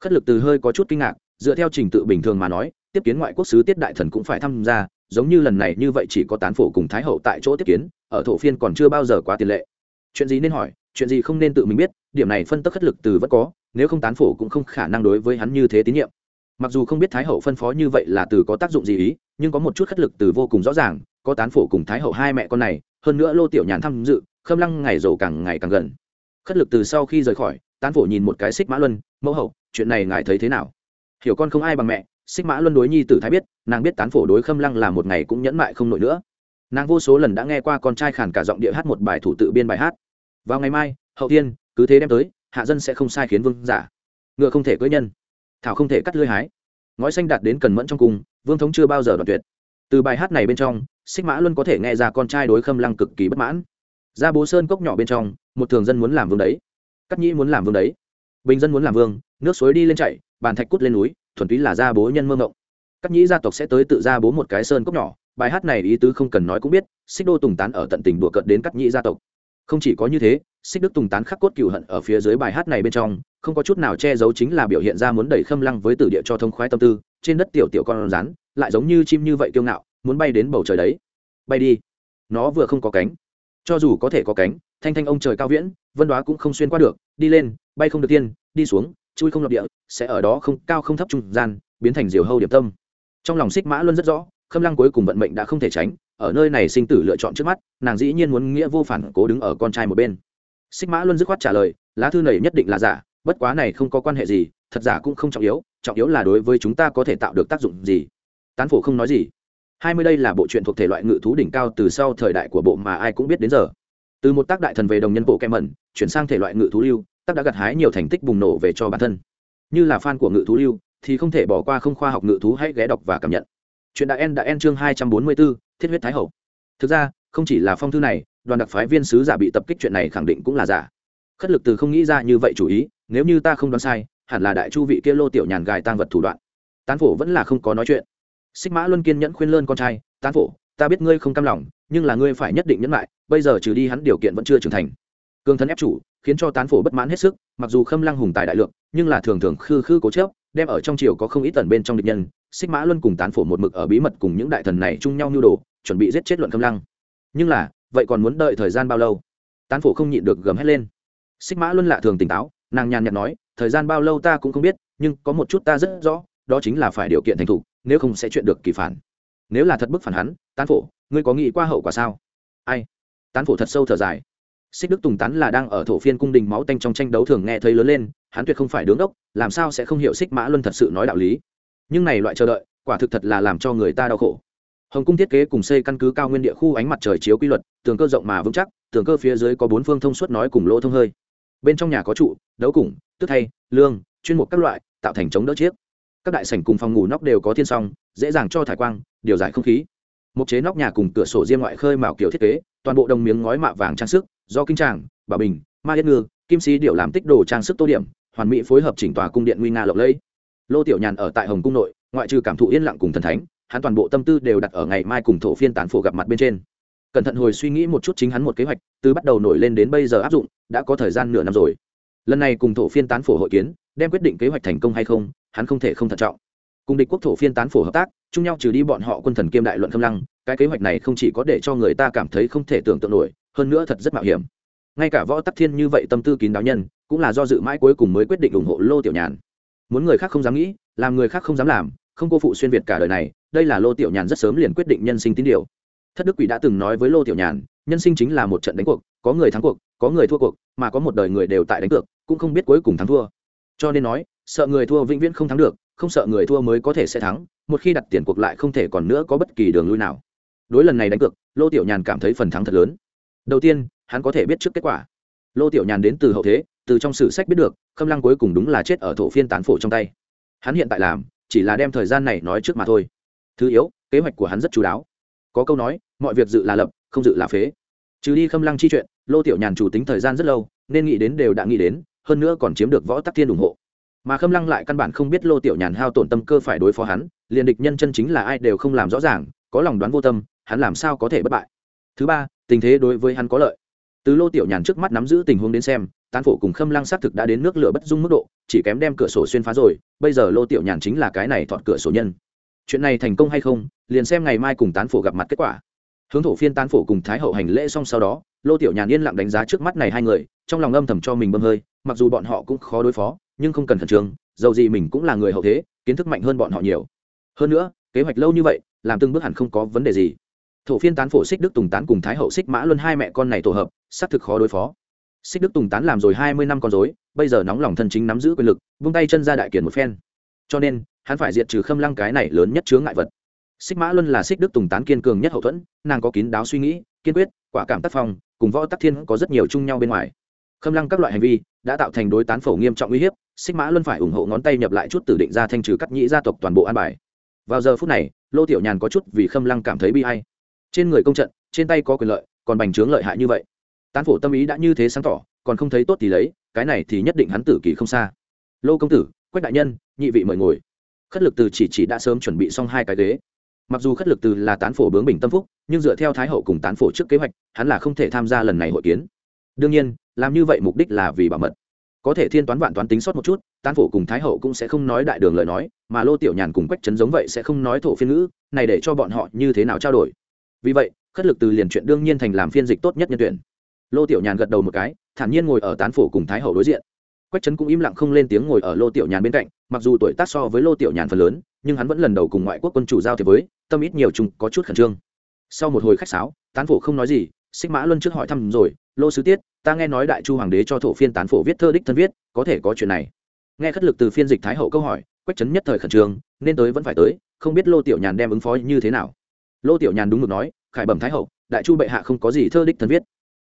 [SPEAKER 1] Khất lực từ hơi có chút kinh ngạc dựa theo trình tự bình thường mà nói, tiếp kiến ngoại quốc sứ tiết đại thần cũng phải tham gia, giống như lần này như vậy chỉ có tán phổ cùng thái hậu tại chỗ tiếp kiến, ở thổ phiên còn chưa bao giờ quá tiền lệ. Chuyện gì nên hỏi, chuyện gì không nên tự mình biết, điểm này phân tức khất lực từ vẫn có, nếu không tán phổ cũng không khả năng đối với hắn như thế tín nhiệm. Mặc dù không biết thái hậu phân phó như vậy là từ có tác dụng gì ý, nhưng có một chút khất lực từ vô cùng rõ ràng, có tán phổ cùng thái hậu hai mẹ con này, hơn nữa lô tiểu nhàn tham dự, khâm lăng ngày rổ càng ngày càng gần. Khất lực từ sau khi rời khỏi, tán phổ nhìn một cái xích mã luân, mẫu hậu, chuyện này ngài thấy thế nào? Hiểu con không ai bằng mẹ, xích mã luân đối nhi tử thái biết, nàng biết tán phổ đối khâm lăng là một ngày cũng nhẫn mại không nổi nữa. Nàng vô số lần đã nghe qua con trai khản cả giọng địa hát một bài thủ tự biên bài hát. Vào ngày mai, hậu tiên cứ thế đem tới, hạ dân sẽ không sai khiến vương giả. Ngựa không thể cưỡi nhân, thảo không thể cắt lưới hái. Ngói xanh đạt đến cần mẫn trong cung, vương thống chưa bao giờ đoạn tuyệt. Từ bài hát này bên trong, xích mã luôn có thể nghe ra con trai đối khâm lăng cực kỳ bất mãn. Ra bố sơn cốc nhỏ bên trong, một thường dân muốn làm vương đấy. Cắt nhĩ muốn làm vương đấy. Bình dân muốn làm vương, nước suối đi lên chạy bàn thạch cút lên núi, thuần túy là gia bố nhân mơ ngộng. Các nhĩ gia tộc sẽ tới tự gia bố một cái sơn cốc nhỏ, bài hát này ý tứ không cần nói cũng biết, xích đô tùng tán ở tận tình đùa cợt đến các nhĩ gia tộc. Không chỉ có như thế, xích đức tùng tán khắc cốt cựu hận ở phía dưới bài hát này bên trong, không có chút nào che giấu chính là biểu hiện ra muốn đẩy khâm lăng với tử địa cho thông khoái tâm tư, trên đất tiểu tiểu con rắn, lại giống như chim như vậy kiêu ngạo, muốn bay đến bầu trời đấy. Bay đi. Nó vừa không có cánh. Cho dù có thể có cánh, thanh thanh ông trời cao viễn, vân đoá cũng không xuyên qua được, đi lên, bay không được tiên, đi xuống chui không lọt địa, sẽ ở đó không, cao không thấp trung gian, biến thành diều hâu điểm tâm. Trong lòng xích mã luôn rất rõ, khâm lăng cuối cùng vận mệnh đã không thể tránh, ở nơi này sinh tử lựa chọn trước mắt, nàng dĩ nhiên muốn nghĩa vô phản cố đứng ở con trai một bên. Xích mã luôn dứt khoát trả lời, lá thư này nhất định là giả, bất quá này không có quan hệ gì, thật giả cũng không trọng yếu trọng yếu là đối với chúng ta có thể tạo được tác dụng gì. Tán phổ không nói gì. Hai mươi đây là bộ truyện thuộc thể loại ngự thú đỉnh cao từ sau thời đại của bộ mà ai cũng biết đến giờ. Từ một tác đại thần về đồng nhân bộ kem mẩn, chuyển sang thể loại ngự thú lưu tác đã gặt hái nhiều thành tích bùng nổ về cho bản thân. Như là fan của ngự thú lưu, thì không thể bỏ qua không khoa học ngự thú hãy ghé đọc và cảm nhận. Chuyện đã en đã en chương hai trăm bốn mươi bốn thiết huyết thái hậu. Thực ra, không chỉ là phong thư này, đoàn đặc phái viên sứ giả bị tập kích chuyện này khẳng định cũng là giả. Khất lực từ không nghĩ ra như vậy chủ ý, nếu như ta không đoán sai, hẳn là đại chu vị kia lô tiểu nhàn gài tang vật thủ đoạn. Tán phổ vẫn là không có nói chuyện. Xích mã luân kiên nhẫn khuyên lơn con trai, tán phổ, ta biết ngươi không cam lòng, nhưng là ngươi phải nhất định nhẫn lại, bây giờ trừ đi hắn điều kiện vẫn chưa trưởng thành cương thân ép chủ, khiến cho tán phổ bất mãn hết sức, mặc dù khâm lăng hùng tài đại lượng, nhưng là thường thường khư khư cố chớp, đem ở trong triều có không ít tần bên trong địch nhân, xích mã luân cùng tán phổ một mực ở bí mật cùng những đại thần này chung nhau nhu đồ, chuẩn bị giết chết luận khâm lăng. Nhưng là, vậy còn muốn đợi thời gian bao lâu? Tán phổ không nhịn được gầm hét lên. Xích mã luân lạ thường tỉnh táo, nàng nhàn nhạt nói, thời gian bao lâu ta cũng không biết, nhưng có một chút ta rất rõ, đó chính là phải điều kiện thành thục, nếu không sẽ chuyện được kỳ phản. Nếu là thật bức phản hắn, tán phổ, ngươi có nghĩ qua hậu quả sao? Ai? Tán phổ thật sâu thở dài xích đức tùng tán là đang ở thổ phiên cung đình máu tanh trong tranh đấu thường nghe thấy lớn lên, hắn tuyệt không phải đứng đốc, làm sao sẽ không hiểu xích mã luân thật sự nói đạo lý. Nhưng này loại chờ đợi, quả thực thật là làm cho người ta đau khổ. Hồng cung thiết kế cùng xây căn cứ cao nguyên địa khu ánh mặt trời chiếu quy luật, tường cơ rộng mà vững chắc, tường cơ phía dưới có bốn phương thông suốt nói cùng lỗ thông hơi. Bên trong nhà có trụ, đấu củng tức thay, lương, chuyên mục các loại, tạo thành chống đỡ chiếc. Các đại sảnh cùng phòng ngủ nóc đều có thiên song, dễ dàng cho thải quang, điều giải không khí. Một chế nóc nhà cùng cửa sổ riêng ngoại khơi mạo kiểu thiết kế, toàn bộ đồng miếng ngói mạ vàng trang sức do kinh tràng bà bình, ma yết ngư, kim sĩ điệu làm tích đồ trang sức tô điểm, hoàn mỹ phối hợp chỉnh tòa cung điện nguy nga lộng lẫy. Lô tiểu nhàn ở tại hồng cung nội, ngoại trừ cảm thụ yên lặng cùng thần thánh, hắn toàn bộ tâm tư đều đặt ở ngày mai cùng thổ phiên tán phổ gặp mặt bên trên. Cẩn thận hồi suy nghĩ một chút chính hắn một kế hoạch, từ bắt đầu nổi lên đến bây giờ áp dụng, đã có thời gian nửa năm rồi. Lần này cùng thổ phiên tán phổ hội kiến, đem quyết định kế hoạch thành công hay không, hắn không thể không thận trọng. Cùng địch quốc thổ phiên tán phổ hợp tác, chung nhau trừ đi bọn họ quân thần kiêm đại luận khâm lăng, cái kế hoạch này không chỉ có để cho người ta cảm thấy không thể tưởng tượng nổi hơn nữa thật rất mạo hiểm. Ngay cả võ tắc thiên như vậy tâm tư kín đáo nhân, cũng là do dự mãi cuối cùng mới quyết định ủng hộ lô tiểu nhàn. Muốn người khác không dám nghĩ, làm người khác không dám làm, không cô phụ xuyên việt cả đời này, đây là lô tiểu nhàn rất sớm liền quyết định nhân sinh tín điều. Thất đức quỷ đã từng nói với lô tiểu nhàn, nhân sinh chính là một trận đánh cuộc, có người thắng cuộc, có người thua cuộc, mà có một đời người đều tại đánh cược, cũng không biết cuối cùng thắng thua. Cho nên nói, sợ người thua vĩnh viễn không thắng được, không sợ người thua mới có thể sẽ thắng, một khi đặt tiền cuộc lại không thể còn nữa có bất kỳ đường lui nào. Đối lần này đánh cược, lô tiểu nhàn cảm thấy phần thắng thật lớn đầu tiên, hắn có thể biết trước kết quả. Lô tiểu nhàn đến từ hậu thế, từ trong sử sách biết được, khâm lăng cuối cùng đúng là chết ở thổ phiên tán phổ trong tay. Hắn hiện tại làm, chỉ là đem thời gian này nói trước mà thôi. Thứ yếu, kế hoạch của hắn rất chú đáo. Có câu nói, mọi việc dự là lập, không dự là phế. Trừ đi khâm lăng chi chuyện, lô tiểu nhàn chủ tính thời gian rất lâu, nên nghĩ đến đều đã nghĩ đến, hơn nữa còn chiếm được võ tắc thiên ủng hộ. Mà khâm lăng lại căn bản không biết lô tiểu nhàn hao tổn tâm cơ phải đối phó hắn, liền địch nhân chân chính là ai đều không làm rõ ràng, có lòng đoán vô tâm, hắn làm sao có thể bất bại. Thứ ba tình thế đối với hắn có lợi. Từ lô tiểu nhàn trước mắt nắm giữ tình huống đến xem, tán phổ cùng khâm lăng xác thực đã đến nước lửa bất dung mức độ, chỉ kém đem cửa sổ xuyên phá rồi, bây giờ lô tiểu nhàn chính là cái này thọt cửa sổ nhân. Chuyện này thành công hay không, liền xem ngày mai cùng tán phổ gặp mặt kết quả. Hướng thổ phiên tán phổ cùng thái hậu hành lễ xong sau đó, lô tiểu nhàn yên lặng đánh giá trước mắt này hai người, trong lòng âm thầm cho mình bơm hơi, mặc dù bọn họ cũng khó đối phó, nhưng không cần khẩn trương, dầu gì mình cũng là người hậu thế, kiến thức mạnh hơn bọn họ nhiều. Hơn nữa, kế hoạch lâu như vậy, làm từng bước hẳn không có vấn đề gì thổ phiên tán phổ xích đức tùng tán cùng thái hậu xích mã luân hai mẹ con này tổ hợp, xác thực khó đối phó. Xích đức tùng tán làm rồi hai mươi năm con dối bây giờ nóng lòng thân chính nắm giữ quyền lực, vung tay chân ra đại kiển một phen. Cho nên, hắn phải diệt trừ khâm lăng cái này lớn nhất chướng ngại vật. Xích mã luân là xích đức tùng tán kiên cường nhất hậu thuẫn, nàng có kín đáo suy nghĩ, kiên quyết, quả cảm tác phong, cùng võ tắc thiên có rất nhiều chung nhau bên ngoài. Khâm lăng các loại hành vi đã tạo thành đối tán phổ nghiêm trọng uy hiếp, xích mã luân phải ủng hộ ngón tay nhập lại chút tử định ra thanh trừ cắt nhĩ gia tộc toàn bộ an bài. Vào giờ phút này, lô tiểu nhàn có chút vì khâm lăng cảm thấy bi hay trên người công trận, trên tay có quyền lợi, còn bành trướng lợi hại như vậy. Tán phổ tâm ý đã như thế sáng tỏ, còn không thấy tốt thì lấy, cái này thì nhất định hắn tử kỳ không xa. Lô công tử, quách đại nhân, nhị vị mời ngồi. Khất lực từ chỉ chỉ đã sớm chuẩn bị xong hai cái ghế. Mặc dù khất lực từ là tán phổ bướng bình tâm phúc, nhưng dựa theo thái hậu cùng tán phổ trước kế hoạch, hắn là không thể tham gia lần này hội kiến. Đương nhiên, làm như vậy mục đích là vì bảo mật. Có thể thiên toán vạn toán tính sót một chút, tán phổ cùng thái hậu cũng sẽ không nói đại đường lời nói, mà lô tiểu nhàn cùng quách trấn giống vậy sẽ không nói thổ phiên ngữ, này để cho bọn họ như thế nào trao đổi? Vì vậy, khất lực từ liền chuyện đương nhiên thành làm phiên dịch tốt nhất nhân tuyển. Lô tiểu nhàn gật đầu một cái, thản nhiên ngồi ở tán phổ cùng thái hậu đối diện. Quách trấn cũng im lặng không lên tiếng ngồi ở lô tiểu nhàn bên cạnh, mặc dù tuổi tác so với lô tiểu nhàn phần lớn, nhưng hắn vẫn lần đầu cùng ngoại quốc quân chủ giao thiệp với, tâm ít nhiều chung có chút khẩn trương. Sau một hồi khách sáo, tán phổ không nói gì, xích mã luân trước hỏi thăm rồi, lô sứ tiết, ta nghe nói đại chu hoàng đế cho thổ phiên tán phổ viết thơ đích thân viết, có thể có chuyện này? Nghe khất lực từ phiên dịch thái hậu câu hỏi, quách trấn nhất thời khẩn trương, nên tới vẫn phải tới, không biết lô tiểu nhàn đem ứng phó như thế nào lô tiểu nhàn đúng ngực nói, khải bẩm thái hậu, đại chu bệ hạ không có gì thơ đích thân viết.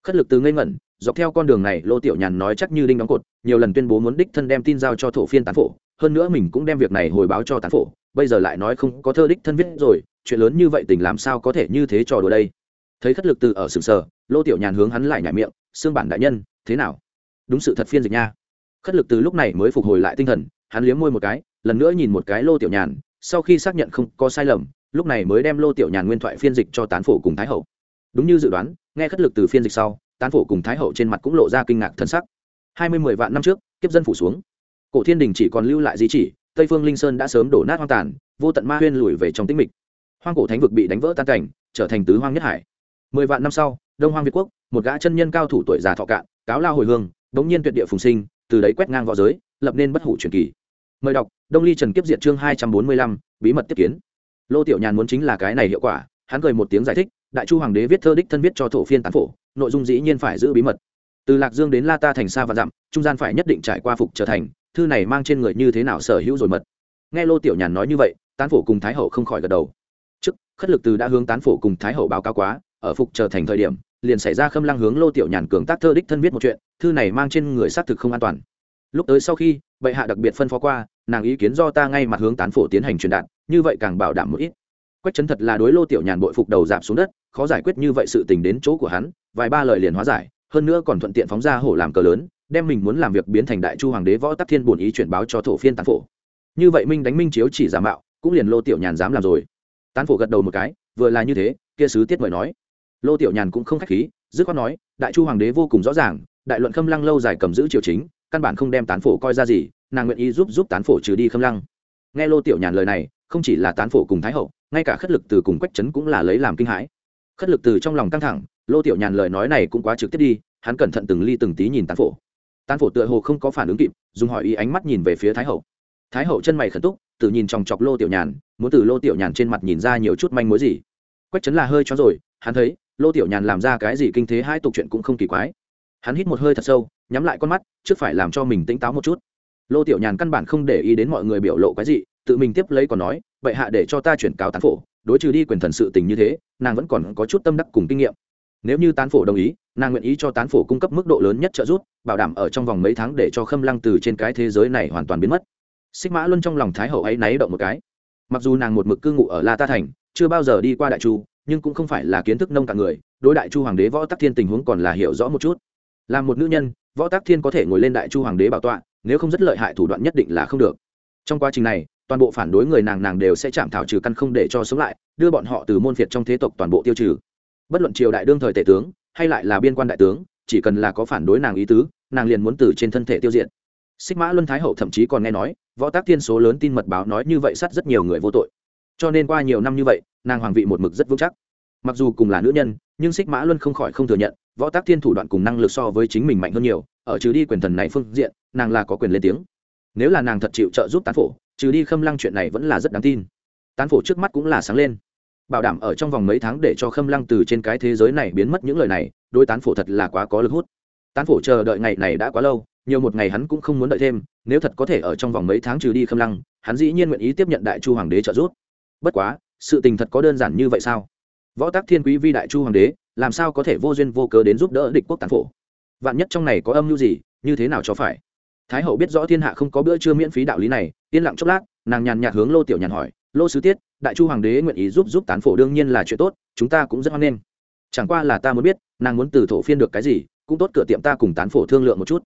[SPEAKER 1] Khất lực từ ngây ngẩn, dọc theo con đường này, lô tiểu nhàn nói chắc như đinh đóng cột, nhiều lần tuyên bố muốn đích thân đem tin giao cho thổ phiên tán phổ, hơn nữa mình cũng đem việc này hồi báo cho tán phổ, bây giờ lại nói không có thơ đích thân viết rồi, chuyện lớn như vậy tình làm sao có thể như thế trò đùa đây? Thấy khất lực từ ở sừng sờ, lô tiểu nhàn hướng hắn lại nhảy miệng xương bản đại nhân, thế nào? Đúng sự thật phiên dịch nha. Khất lực từ lúc này mới phục hồi lại tinh thần, hắn liếm môi một cái, lần nữa nhìn một cái lô tiểu nhàn, sau khi xác nhận không có sai lầm lúc này mới đem lô tiểu nhàn nguyên thoại phiên dịch cho tán phổ cùng thái hậu. Đúng như dự đoán, nghe khất lực từ phiên dịch sau, tán phổ cùng thái hậu trên mặt cũng lộ ra kinh ngạc thân sắc. Hai mươi mười vạn năm trước, kiếp dân phủ xuống. Cổ thiên đình chỉ còn lưu lại di chỉ, tây phương linh sơn đã sớm đổ nát hoang tàn, vô tận ma huyên lùi về trong tĩnh mịch. Hoang cổ thánh vực bị đánh vỡ tan cảnh, trở thành tứ hoang nhất hải. Mười vạn năm sau, đông hoang việt quốc, một gã chân nhân cao thủ tuổi già thọ cạn, cáo lao hồi hương, bỗng nhiên tuyệt địa phùng sinh, từ đấy quét ngang v õ giới, lập nên bất hủ truyền kỳ. Mời đọc, đông ly trần kiếp diệt chương hai trăm bốn mươi lăm, bí mật tiếp kiến lô tiểu nhàn muốn chính là cái này hiệu quả, hắn cười một tiếng giải thích, đại chu hoàng đế viết thơ đích thân viết cho thổ phiên tán phổ, nội dung dĩ nhiên phải giữ bí mật. Từ lạc dương đến la ta thành xa và dặm, trung gian phải nhất định trải qua phục trở thành, thư này mang trên người như thế nào sở hữu rồi mật. Nghe lô tiểu nhàn nói như vậy, tán phổ cùng thái hậu không khỏi gật đầu. Trước, khất lực từ đã hướng tán phổ cùng thái hậu báo cáo quá, ở phục trở thành thời điểm, liền xảy ra khâm lăng hướng lô tiểu nhàn cường tác thơ đích thân viết một chuyện, thư này mang trên người xác thực không an toàn. Lúc tới sau khi, bệ hạ đặc biệt phân phó qua, nàng ý kiến do ta ngay mặt hướng tán phổ tiến hành truyền đạt như vậy càng bảo đảm một ít. Quách chấn thật là đối lô tiểu nhàn bội phục đầu dạp xuống đất, khó giải quyết như vậy sự tình đến chỗ của hắn, vài ba lời liền hóa giải, hơn nữa còn thuận tiện phóng ra hổ làm cờ lớn, đem mình muốn làm việc biến thành đại chu hoàng đế võ tắc thiên bổn ý chuyển báo cho thổ phiên tán phổ. Như vậy minh đánh minh chiếu chỉ giả mạo, cũng liền lô tiểu nhàn dám làm rồi. Tán phổ gật đầu một cái, vừa là như thế, kia sứ tiết mời nói. Lô tiểu nhàn cũng không khách khí, dứt khoát nói, đại chu hoàng đế vô cùng rõ ràng, đại luận khâm lăng lâu dài cầm giữ triều chính, căn bản không đem tán phổ coi ra gì, nàng nguyện ý giúp giúp tán phổ trừ đi khâm lăng. Nghe lô tiểu nhàn lời này không chỉ là tán phổ cùng thái hậu, ngay cả khất lực từ cùng quách trấn cũng là lấy làm kinh hãi. Khất lực từ trong lòng căng thẳng, lô tiểu nhàn lời nói này cũng quá trực tiếp đi, hắn cẩn thận từng ly từng tí nhìn tán phổ. Tán phổ tựa hồ không có phản ứng kịp, dùng hỏi ý ánh mắt nhìn về phía thái hậu. Thái hậu chân mày khẩn túc, tự nhìn chòng chọc lô tiểu nhàn, muốn từ lô tiểu nhàn trên mặt nhìn ra nhiều chút manh mối gì. Quách trấn là hơi cho rồi, hắn thấy, lô tiểu nhàn làm ra cái gì kinh thế hai tục chuyện cũng không kỳ quái. Hắn hít một hơi thật sâu, nhắm lại con mắt, trước phải làm cho mình tỉnh táo một chút. Lô tiểu nhàn căn bản không để ý đến mọi người biểu lộ cái gì tự mình tiếp lấy còn nói vậy hạ để cho ta chuyển cáo tán phổ, đối trừ đi quyền thần sự tình như thế, nàng vẫn còn có chút tâm đắc cùng kinh nghiệm. Nếu như tán phổ đồng ý, nàng nguyện ý cho tán phổ cung cấp mức độ lớn nhất trợ giúp, bảo đảm ở trong vòng mấy tháng để cho khâm lăng từ trên cái thế giới này hoàn toàn biến mất. Xích mã luôn trong lòng thái hậu ấy náy động một cái. Mặc dù nàng một mực cư ngụ ở la ta thành, chưa bao giờ đi qua đại chu, nhưng cũng không phải là kiến thức nông cạn người, đối đại chu hoàng đế võ tắc thiên tình huống còn là hiểu rõ một chút. Là một nữ nhân, võ tắc thiên có thể ngồi lên đại chu hoàng đế bảo tọa, nếu không rất lợi hại thủ đoạn nhất định là không được. Trong quá trình này toàn bộ phản đối người nàng nàng đều sẽ chạm thảo trừ căn không để cho sống lại, đưa bọn họ từ môn phiệt trong thế tộc toàn bộ tiêu trừ. Bất luận triều đại đương thời tể tướng, hay lại là biên quan đại tướng, chỉ cần là có phản đối nàng ý tứ, nàng liền muốn từ trên thân thể tiêu diệt. Xích mã luân thái hậu thậm chí còn nghe nói, võ tác thiên số lớn tin mật báo nói như vậy sát rất nhiều người vô tội. Cho nên qua nhiều năm như vậy, nàng hoàng vị một mực rất vững chắc. Mặc dù cùng là nữ nhân, nhưng xích mã luân không khỏi không thừa nhận, võ tác thiên thủ đoạn cùng năng lực so với chính mình mạnh hơn nhiều, ở trừ đi quyền thần này phương diện, nàng là có quyền lên tiếng. Nếu là nàng thật chịu trợ giúp tán phổ trừ đi khâm lăng chuyện này vẫn là rất đáng tin. Tán phổ trước mắt cũng là sáng lên. Bảo đảm ở trong vòng mấy tháng để cho khâm lăng từ trên cái thế giới này biến mất những lời này, đối tán phổ thật là quá có lực hút. Tán phổ chờ đợi ngày này đã quá lâu, nhiều một ngày hắn cũng không muốn đợi thêm, nếu thật có thể ở trong vòng mấy tháng trừ đi khâm lăng, hắn dĩ nhiên nguyện ý tiếp nhận đại chu hoàng đế trợ giúp. Bất quá, sự tình thật có đơn giản như vậy sao? Võ tác thiên quý vi đại chu hoàng đế, làm sao có thể vô duyên vô cớ đến giúp đỡ địch quốc tán phổ? Vạn nhất trong này có âm mưu gì, như thế nào cho phải? Thái hậu biết rõ thiên hạ không có bữa trưa miễn phí đạo lý này, yên lặng chốc lát, nàng nhàn nhạt hướng lô tiểu nhàn hỏi, lô sứ tiết, đại chu hoàng đế nguyện ý giúp giúp tán phổ đương nhiên là chuyện tốt, chúng ta cũng rất hoan nghênh. Chẳng qua là ta muốn biết, nàng muốn từ thổ phiên được cái gì, cũng tốt cửa tiệm ta cùng tán phổ thương lượng một chút.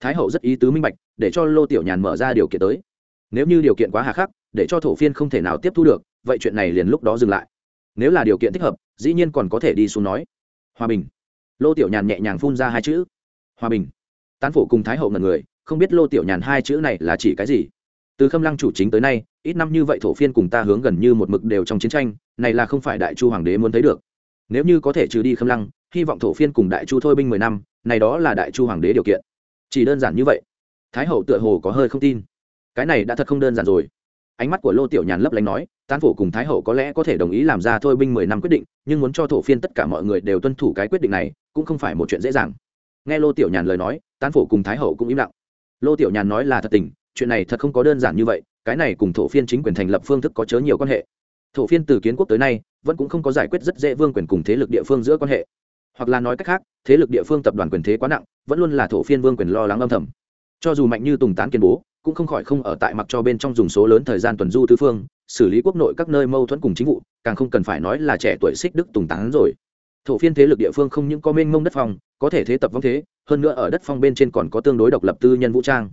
[SPEAKER 1] Thái hậu rất ý tứ minh bạch, để cho lô tiểu nhàn mở ra điều kiện tới. Nếu như điều kiện quá hà khắc, để cho thổ phiên không thể nào tiếp thu được, vậy chuyện này liền lúc đó dừng lại. Nếu là điều kiện thích hợp, dĩ nhiên còn có thể đi xuống nói. Hòa bình. Lô tiểu nhàn nhẹ nhàng phun ra hai chữ. Hòa bình. Tán phổ cùng thái hậu ngần người không biết lô tiểu nhàn hai chữ này là chỉ cái gì. Từ khâm lăng chủ chính tới nay, ít năm như vậy thổ phiên cùng ta hướng gần như một mực đều trong chiến tranh, này là không phải đại chu hoàng đế muốn thấy được. Nếu như có thể trừ đi khâm lăng, hy vọng thổ phiên cùng đại chu thôi binh mười năm, này đó là đại chu hoàng đế điều kiện. Chỉ đơn giản như vậy. Thái hậu tựa hồ có hơi không tin. Cái này đã thật không đơn giản rồi. Ánh mắt của lô tiểu nhàn lấp lánh nói, tán phổ cùng thái hậu có lẽ có thể đồng ý làm ra thôi binh mười năm quyết định, nhưng muốn cho thổ phiên tất cả mọi người đều tuân thủ cái quyết định này, cũng không phải một chuyện dễ dàng. Nghe lô tiểu nhàn lời nói, tán phổ cùng thái hậu cũng im lặng lô tiểu nhàn nói là thật tình, chuyện này thật không có đơn giản như vậy, cái này cùng thổ phiên chính quyền thành lập phương thức có chớ nhiều quan hệ. Thổ phiên từ kiến quốc tới nay, vẫn cũng không có giải quyết rất dễ vương quyền cùng thế lực địa phương giữa quan hệ. Hoặc là nói cách khác, thế lực địa phương tập đoàn quyền thế quá nặng, vẫn luôn là thổ phiên vương quyền lo lắng âm thầm. Cho dù mạnh như tùng tán kiên bố, cũng không khỏi không ở tại mặc cho bên trong dùng số lớn thời gian tuần du tứ phương, xử lý quốc nội các nơi mâu thuẫn cùng chính vụ, càng không cần phải nói là trẻ tuổi xích đức tùng tán rồi thổ phiên thế lực địa phương không những có mênh mông đất phong, có thể thế tập vong thế, hơn nữa ở đất phong bên trên còn có tương đối độc lập tư nhân vũ trang.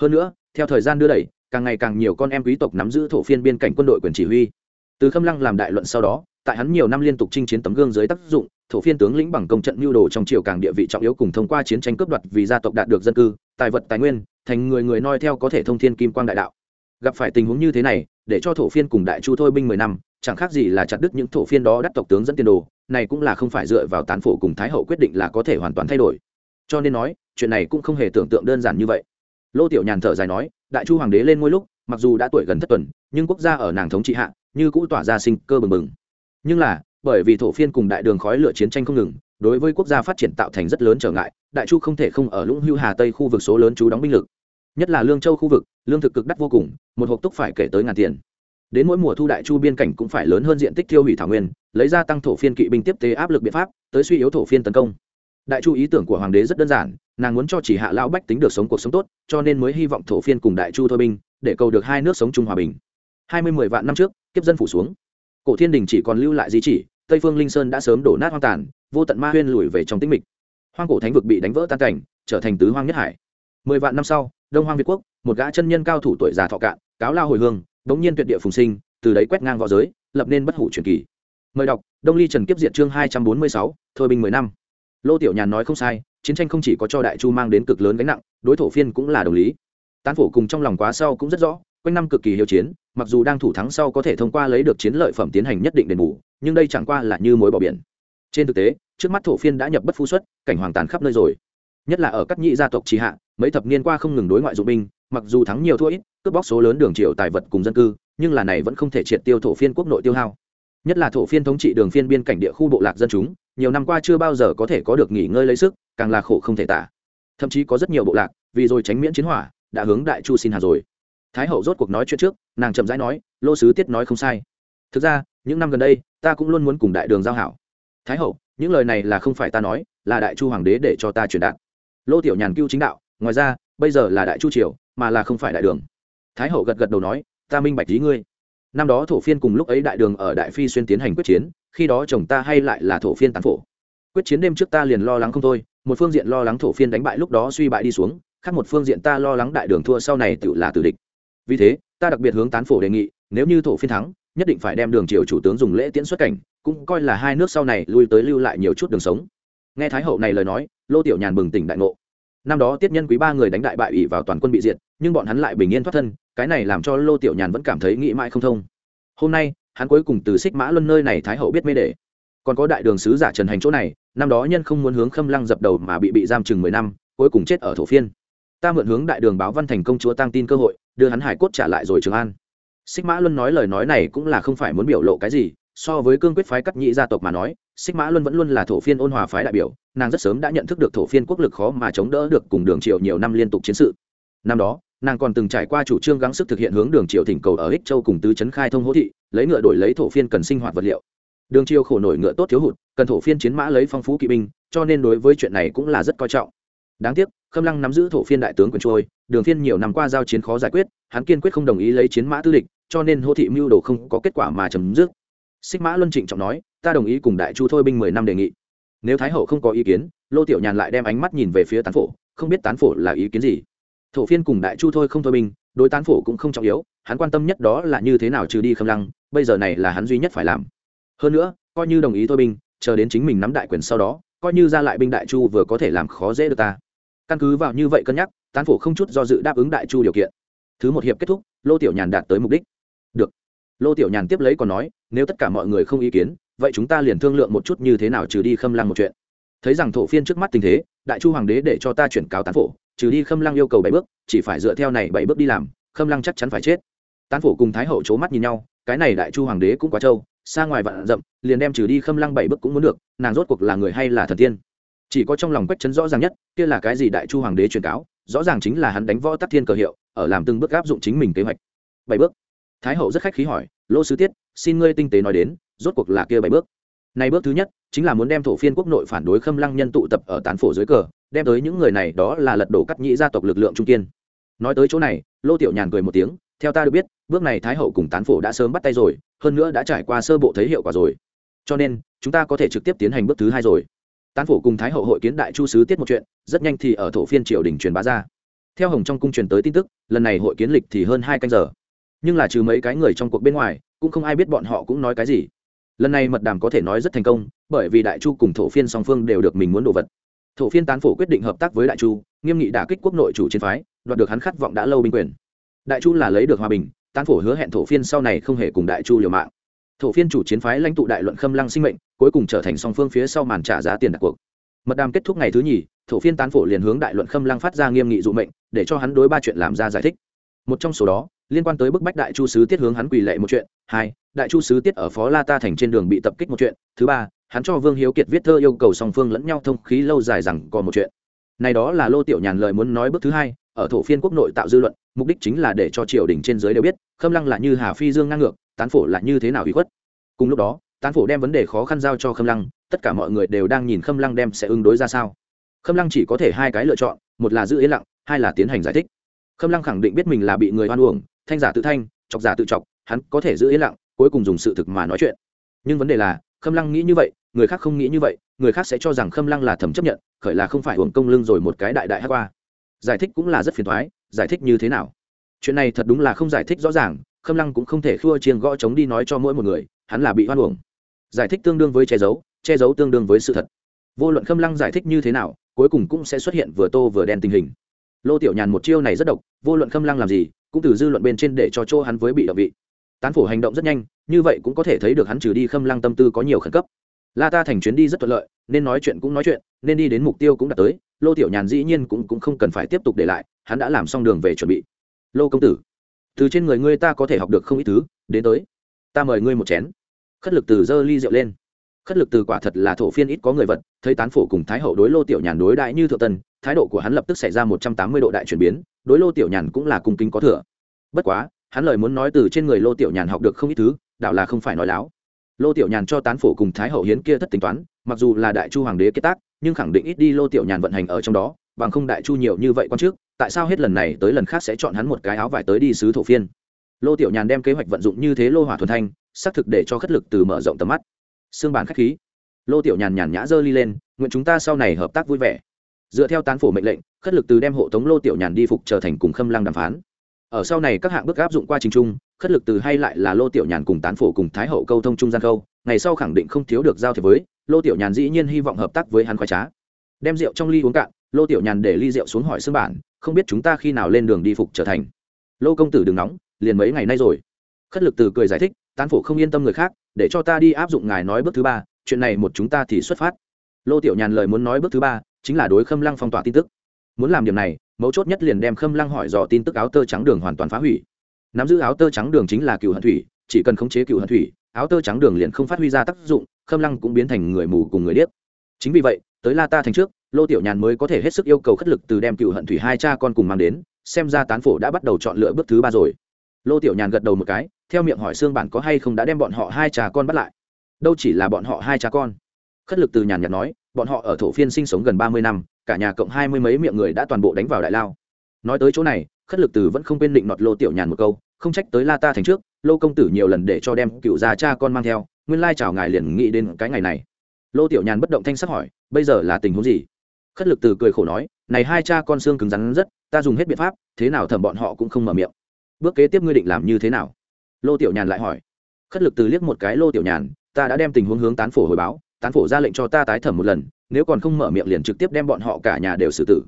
[SPEAKER 1] Hơn nữa, theo thời gian đưa đẩy, càng ngày càng nhiều con em quý tộc nắm giữ thổ phiên biên cảnh quân đội quyền chỉ huy. Từ khâm lăng làm đại luận sau đó, tại hắn nhiều năm liên tục chinh chiến tấm gương dưới tác dụng, thổ phiên tướng lĩnh bằng công trận mưu đồ trong triều càng địa vị trọng yếu cùng thông qua chiến tranh cướp đoạt vì gia tộc đạt được dân cư, tài vật tài nguyên, thành người người noi theo có thể thông thiên kim quang đại đạo. Gặp phải tình huống như thế này, để cho thổ phiên cùng đại chu thôi binh mười năm, chẳng khác gì là chặt đứt những thổ phiên đó đắc tộc tướng dẫn tiền đồ này cũng là không phải dựa vào tán phổ cùng thái hậu quyết định là có thể hoàn toàn thay đổi. Cho nên nói, chuyện này cũng không hề tưởng tượng đơn giản như vậy. Lô tiểu nhàn thở dài nói, đại chu hoàng đế lên ngôi lúc, mặc dù đã tuổi gần thất tuần, nhưng quốc gia ở nàng thống trị hạ, như cũ tỏa ra sinh cơ bừng bừng. Nhưng là, bởi vì thổ phiên cùng đại đường khói lửa chiến tranh không ngừng, đối với quốc gia phát triển tạo thành rất lớn trở ngại, đại chu không thể không ở lũng hưu hà tây khu vực số lớn trú đóng binh lực. Nhất là lương châu khu vực, lương thực cực đắt vô cùng, một hộp túc phải kể tới ngàn tiền đến mỗi mùa thu đại chu biên cảnh cũng phải lớn hơn diện tích tiêu hủy thảo nguyên, lấy ra tăng thổ phiên kỵ binh tiếp tế áp lực biện pháp, tới suy yếu thổ phiên tấn công. Đại chu ý tưởng của hoàng đế rất đơn giản, nàng muốn cho chỉ hạ lão bách tính được sống cuộc sống tốt, cho nên mới hy vọng thổ phiên cùng đại chu thôi binh, để cầu được hai nước sống chung hòa bình. Hai mươi mười vạn năm trước, kiếp dân phủ xuống. Cổ thiên đình chỉ còn lưu lại di chỉ, tây phương linh sơn đã sớm đổ nát hoang tàn, vô tận ma huyên lùi về trong tĩnh mịch. Hoang cổ thánh vực bị đánh vỡ tan cảnh, trở thành tứ hoang nhất hải. Mười vạn năm sau, đông hoang việt quốc, một gã chân nhân cao thủ tuổi già thọ cạn, cáo lao hồi hương bỗng nhiên tuyệt địa phùng sinh, từ đấy quét ngang võ giới, lập nên bất hủ truyền kỳ. Mời đọc, đông ly trần kiếp diện chương hai trăm bốn mươi sáu, thôi bình mười năm. Lô tiểu nhàn nói không sai, chiến tranh không chỉ có cho đại chu mang đến cực lớn gánh nặng, đối thổ phiên cũng là đồng lý. Tán phổ cùng trong lòng quá sau cũng rất rõ, quanh năm cực kỳ hiếu chiến, mặc dù đang thủ thắng sau có thể thông qua lấy được chiến lợi phẩm tiến hành nhất định đền bù, nhưng đây chẳng qua là như mối bỏ biển. Trên thực tế, trước mắt thổ phiên đã nhập bất phu xuất, cảnh hoàng tàn khắp nơi rồi. Nhất là ở các nhị gia tộc trì hạ, mấy thập niên qua không ngừng đối ngoại dụng binh mặc dù thắng nhiều thua ít, cướp bóc số lớn đường triệu tài vật cùng dân cư, nhưng là này vẫn không thể triệt tiêu thổ phiên quốc nội tiêu hao. Nhất là thổ phiên thống trị đường phiên biên cảnh địa khu bộ lạc dân chúng, nhiều năm qua chưa bao giờ có thể có được nghỉ ngơi lấy sức, càng là khổ không thể tả. Thậm chí có rất nhiều bộ lạc, vì rồi tránh miễn chiến hỏa, đã hướng đại chu xin hà rồi. Thái hậu rốt cuộc nói chuyện trước, nàng chậm rãi nói, lô sứ tiết nói không sai. Thực ra, những năm gần đây, ta cũng luôn muốn cùng đại đường giao hảo. Thái hậu, những lời này là không phải ta nói, là đại chu hoàng đế để cho ta truyền đạt. Lô tiểu nhàn cưu chính đạo, ngoài ra, bây giờ là đại chu triều mà là không phải đại đường. Thái hậu gật gật đầu nói, ta minh bạch lý ngươi. Năm đó thổ phiên cùng lúc ấy đại đường ở đại phi xuyên tiến hành quyết chiến, khi đó chồng ta hay lại là thổ phiên tán phổ. Quyết chiến đêm trước ta liền lo lắng không thôi, một phương diện lo lắng thổ phiên đánh bại lúc đó suy bại đi xuống, khác một phương diện ta lo lắng đại đường thua sau này tự là tử địch. Vì thế, ta đặc biệt hướng tán phổ đề nghị, nếu như thổ phiên thắng, nhất định phải đem đường triều chủ tướng dùng lễ tiễn xuất cảnh, cũng coi là hai nước sau này lui tới lưu lại nhiều chút đường sống. Nghe thái hậu này lời nói, lô tiểu nhàn bừng tỉnh đại ngộ. Năm đó tiết nhân quý ba người đánh đại bại ủy vào toàn quân bị diệt nhưng bọn hắn lại bình yên thoát thân, cái này làm cho lô tiểu nhàn vẫn cảm thấy nghĩ mãi không thông. Hôm nay, hắn cuối cùng từ xích mã luân nơi này thái hậu biết mê để còn có đại đường sứ giả trần hành chỗ này, năm đó nhân không muốn hướng khâm lăng dập đầu mà bị bị giam chừng mười năm, cuối cùng chết ở thổ phiên. Ta mượn hướng đại đường báo văn thành công chúa tăng tin cơ hội, đưa hắn hải cốt trả lại rồi trường an. Xích mã luân nói lời nói này cũng là không phải muốn biểu lộ cái gì, so với cương quyết phái cắt nhị gia tộc mà nói, xích mã luân vẫn luôn là thổ phiên ôn hòa phái đại biểu, nàng rất sớm đã nhận thức được thổ phiên quốc lực khó mà chống đỡ được cùng đường Triệu nhiều năm liên tục chiến sự năm đó, nàng còn từng trải qua chủ trương gắng sức thực hiện hướng đường triều thỉnh cầu ở ích châu cùng tứ trấn khai thông hỗ thị, lấy ngựa đổi lấy thổ phiên cần sinh hoạt vật liệu. Đường triều khổ nổi ngựa tốt thiếu hụt, cần thổ phiên chiến mã lấy phong phú kỵ binh, cho nên đối với chuyện này cũng là rất coi trọng. Đáng tiếc, khâm lăng nắm giữ thổ phiên đại tướng quyền trôi, đường phiên nhiều năm qua giao chiến khó giải quyết, hắn kiên quyết không đồng ý lấy chiến mã tư địch cho nên hô thị mưu đồ không có kết quả mà chấm dứt. Xích mã luân trịnh trọng nói, ta đồng ý cùng đại chu thôi binh mười năm đề nghị. Nếu thái hậu không có ý kiến, lô tiểu nhàn lại đem ánh mắt nhìn về phía tán phổ, không biết tán phổ là ý kiến gì thổ phiên cùng đại chu thôi không thôi binh, đối tán phổ cũng không trọng yếu, hắn quan tâm nhất đó là như thế nào trừ đi khâm lăng, bây giờ này là hắn duy nhất phải làm. Hơn nữa, coi như đồng ý thôi binh, chờ đến chính mình nắm đại quyền sau đó, coi như ra lại binh đại chu vừa có thể làm khó dễ được ta. Căn cứ vào như vậy cân nhắc, tán phổ không chút do dự đáp ứng đại chu điều kiện. Thứ một hiệp kết thúc, lô tiểu nhàn đạt tới mục đích. Được. Lô tiểu nhàn tiếp lấy còn nói, nếu tất cả mọi người không ý kiến, vậy chúng ta liền thương lượng một chút như thế nào trừ đi khâm lăng một chuyện. Thấy rằng thổ phiên trước mắt tình thế, đại chu hoàng đế để cho ta chuyển cáo tán phổ trừ đi khâm lăng yêu cầu bảy bước, chỉ phải dựa theo này bảy bước đi làm, khâm lăng chắc chắn phải chết. Tán phổ cùng thái hậu c h ố mắt nhìn nhau, cái này đại chu hoàng đế cũng quá trâu, xa ngoài vạn rậm liền đem trừ đi khâm lăng bảy bước cũng muốn được, nàng rốt cuộc là người hay là thần tiên? Chỉ có trong lòng quách chấn rõ ràng nhất, kia là cái gì đại chu hoàng đế truyền cáo, rõ ràng chính là hắn đánh võ tắc thiên cờ hiệu, ở làm từng bước áp dụng chính mình kế hoạch. Bảy bước. Thái hậu rất khách khí hỏi, lô sứ tiết, xin ngươi tinh tế nói đến, rốt cuộc là kia bảy bước? Này bước thứ nhất, chính là muốn đem thổ phiên quốc nội phản đối khâm lăng nhân tụ tập ở tán phổ dưới cờ đem tới những người này đó là lật đổ cắt nhĩ gia tộc lực lượng trung kiên. Nói tới chỗ này, lô tiểu nhàn cười một tiếng, theo ta được biết, bước này thái hậu cùng tán phổ đã sớm bắt tay rồi, hơn nữa đã trải qua sơ bộ thấy hiệu quả rồi. Cho nên, chúng ta có thể trực tiếp tiến hành bước thứ hai rồi. Tán phổ cùng thái hậu hội kiến đại chu sứ tiết một chuyện, rất nhanh thì ở thổ phiên triều đình truyền bá ra. Theo hồng trong cung truyền tới tin tức, lần này hội kiến lịch thì hơn hai canh giờ. Nhưng là trừ mấy cái người trong cuộc bên ngoài, cũng không ai biết bọn họ cũng nói cái gì. Lần này mật đàm có thể nói rất thành công, bởi vì đại chu cùng thổ phiên song phương đều được mình muốn đồ vật thổ phiên tán phổ quyết định hợp tác với đại chu, nghiêm nghị đả kích quốc nội chủ chiến phái, đoạt được hắn khát vọng đã lâu binh quyền. Đại chu là lấy được hòa bình, tán phổ hứa hẹn thổ phiên sau này không hề cùng đại chu liều mạng. Thổ phiên chủ chiến phái lãnh tụ đại luận khâm lăng sinh mệnh, cuối cùng trở thành song phương phía sau màn trả giá tiền đặt cuộc. Mật đàm kết thúc ngày thứ nhì, thổ phiên tán phổ liền hướng đại luận khâm lăng phát ra nghiêm nghị dụ mệnh, để cho hắn đối ba chuyện làm ra giải thích. Một trong số đó, liên quan tới bức bách đại chu sứ tiết hướng hắn quỳ lệ một chuyện. Hai, đại chu sứ tiết ở phó la ta thành trên đường bị tập kích một chuyện. Thứ ba hắn cho vương hiếu kiệt viết thơ yêu cầu song phương lẫn nhau thông khí lâu dài rằng còn một chuyện. Này đó là lô tiểu nhàn lời muốn nói bước thứ hai, ở thổ phiên quốc nội tạo dư luận, mục đích chính là để cho triều đình trên giới đều biết, khâm lăng là như hà phi dương ngang ngược, tán phổ là như thế nào bị khuất. Cùng lúc đó, tán phổ đem vấn đề khó khăn giao cho khâm lăng, tất cả mọi người đều đang nhìn khâm lăng đem sẽ ứng đối ra sao. Khâm lăng chỉ có thể hai cái lựa chọn, một là giữ yên lặng, hai là tiến hành giải thích. Khâm lăng khẳng định biết mình là bị người hoan uổng, thanh giả tự thanh, chọc giả tự chọc, hắn có thể giữ yên lặng, cuối cùng dùng sự thực mà nói chuyện. Nhưng vấn đề là khâm lăng nghĩ như vậy, người khác không nghĩ như vậy, người khác sẽ cho rằng khâm lăng là thầm chấp nhận, khởi là không phải hưởng công lưng rồi một cái đại đại hát qua. Giải thích cũng là rất phiền thoái giải thích như thế nào? Chuyện này thật đúng là không giải thích rõ ràng, khâm lăng cũng không thể khua chiêng gõ chống đi nói cho mỗi một người, hắn là bị hoan hưởng giải thích tương đương với che giấu che giấu tương đương với sự thật. Vô luận khâm lăng giải thích như thế nào, cuối cùng cũng sẽ xuất hiện vừa tô vừa đen tình hình. Lô tiểu nhàn một chiêu này rất độc, vô luận khâm lăng làm gì, cũng từ dư luận bên trên để cho chỗ hắn với bị động vị. Tán phổ hành động rất nhanh như vậy cũng có thể thấy được hắn trừ đi khâm lăng tâm tư có nhiều khẩn cấp. La ta thành chuyến đi rất thuận lợi nên nói chuyện cũng nói chuyện nên đi đến mục tiêu cũng đạt tới lô tiểu nhàn dĩ nhiên cũng, cũng không cần phải tiếp tục để lại hắn đã làm xong đường về chuẩn bị. Lô công tử từ trên người ngươi ta có thể học được không ít thứ đến tới. Ta mời ngươi một chén. Khất lực từ dơ ly rượu lên. Khất lực từ quả thật là thổ phiên ít có người vật thấy tán phổ cùng thái hậu đối lô tiểu nhàn đối đại như thượng tân thái độ của hắn lập tức xảy ra một trăm tám mươi độ đại chuyển biến đối lô tiểu nhàn cũng là cung kính có thừa. Bất quá hắn lời muốn nói từ trên người lô tiểu nhàn học được không ít thứ đạo là không phải nói láo. Lô tiểu nhàn cho tán phổ cùng thái hậu hiến kia thất tính toán, mặc dù là đại chu hoàng đế kết tác, nhưng khẳng định ít đi lô tiểu nhàn vận hành ở trong đó, bằng không đại chu nhiều như vậy con trước, tại sao hết lần này tới lần khác sẽ chọn hắn một cái áo vải tới đi sứ thổ phiên? Lô tiểu nhàn đem kế hoạch vận dụng như thế lô hỏa thuần thanh, xác thực để cho khất lực từ mở rộng tầm mắt. Xương bản khách khí. Lô tiểu nhàn nhàn nhã dơ ly lên, nguyện chúng ta sau này hợp tác vui vẻ. Dựa theo tán phổ mệnh lệnh, khất lực từ đem hộ tống lô tiểu nhàn đi phục trở thành cùng khâm lăng đàm phán. Ở sau này các hạng bước áp dụng qua trình trung khất lực từ hay lại là lô tiểu nhàn cùng tán phổ cùng thái hậu câu thông trung gian câu, ngày sau khẳng định không thiếu được giao thiệp với, lô tiểu nhàn dĩ nhiên hy vọng hợp tác với hắn khoái trá. Đem rượu trong ly uống cạn, lô tiểu nhàn để ly rượu xuống hỏi xương bản, không biết chúng ta khi nào lên đường đi phục trở thành. Lô công tử đừng nóng, liền mấy ngày nay rồi. Khất lực từ cười giải thích, tán phổ không yên tâm người khác, để cho ta đi áp dụng ngài nói bước thứ ba, chuyện này một chúng ta thì xuất phát. Lô tiểu nhàn lời muốn nói bước thứ ba, chính là đối khâm lăng phong tỏa tin tức. Muốn làm điểm này, mấu chốt nhất liền đem khâm lăng hỏi dò tin tức áo tơ trắng đường hoàn toàn phá hủy nắm giữ áo tơ trắng đường chính là cựu hận thủy, chỉ cần khống chế cựu hận thủy, áo tơ trắng đường liền không phát huy ra tác dụng, khâm lăng cũng biến thành người mù cùng người điếc. Chính vì vậy, tới la ta thành trước, lô tiểu nhàn mới có thể hết sức yêu cầu khất lực từ đem cựu hận thủy hai cha con cùng mang đến, xem ra tán phổ đã bắt đầu chọn lựa bước thứ ba rồi. Lô tiểu nhàn gật đầu một cái, theo miệng hỏi xương bản có hay không đã đem bọn họ hai cha con bắt lại? Đâu chỉ là bọn họ hai cha con. Khất lực từ nhàn nhạt nói, bọn họ ở thổ phiên sinh sống gần ba mươi năm, cả nhà cộng hai mươi mấy miệng người đã toàn bộ đánh vào đại lao. Nói tới chỗ này, khất lực từ vẫn không quên định nọt lô tiểu nhàn một câu không trách tới la ta thành trước, lô công tử nhiều lần để cho đem cựu già cha con mang theo, nguyên lai chào ngài liền nghĩ đến cái ngày này. Lô tiểu nhàn bất động thanh sắc hỏi, bây giờ là tình huống gì? Khất lực từ cười khổ nói, này hai cha con xương cứng rắn rất, ta dùng hết biện pháp, thế nào thẩm bọn họ cũng không mở miệng. Bước kế tiếp ngươi định làm như thế nào? Lô tiểu nhàn lại hỏi. Khất lực từ liếc một cái lô tiểu nhàn, ta đã đem tình huống hướng tán phổ hồi báo, tán phổ ra lệnh cho ta tái thẩm một lần, nếu còn không mở miệng liền trực tiếp đem bọn họ cả nhà đều xử tử.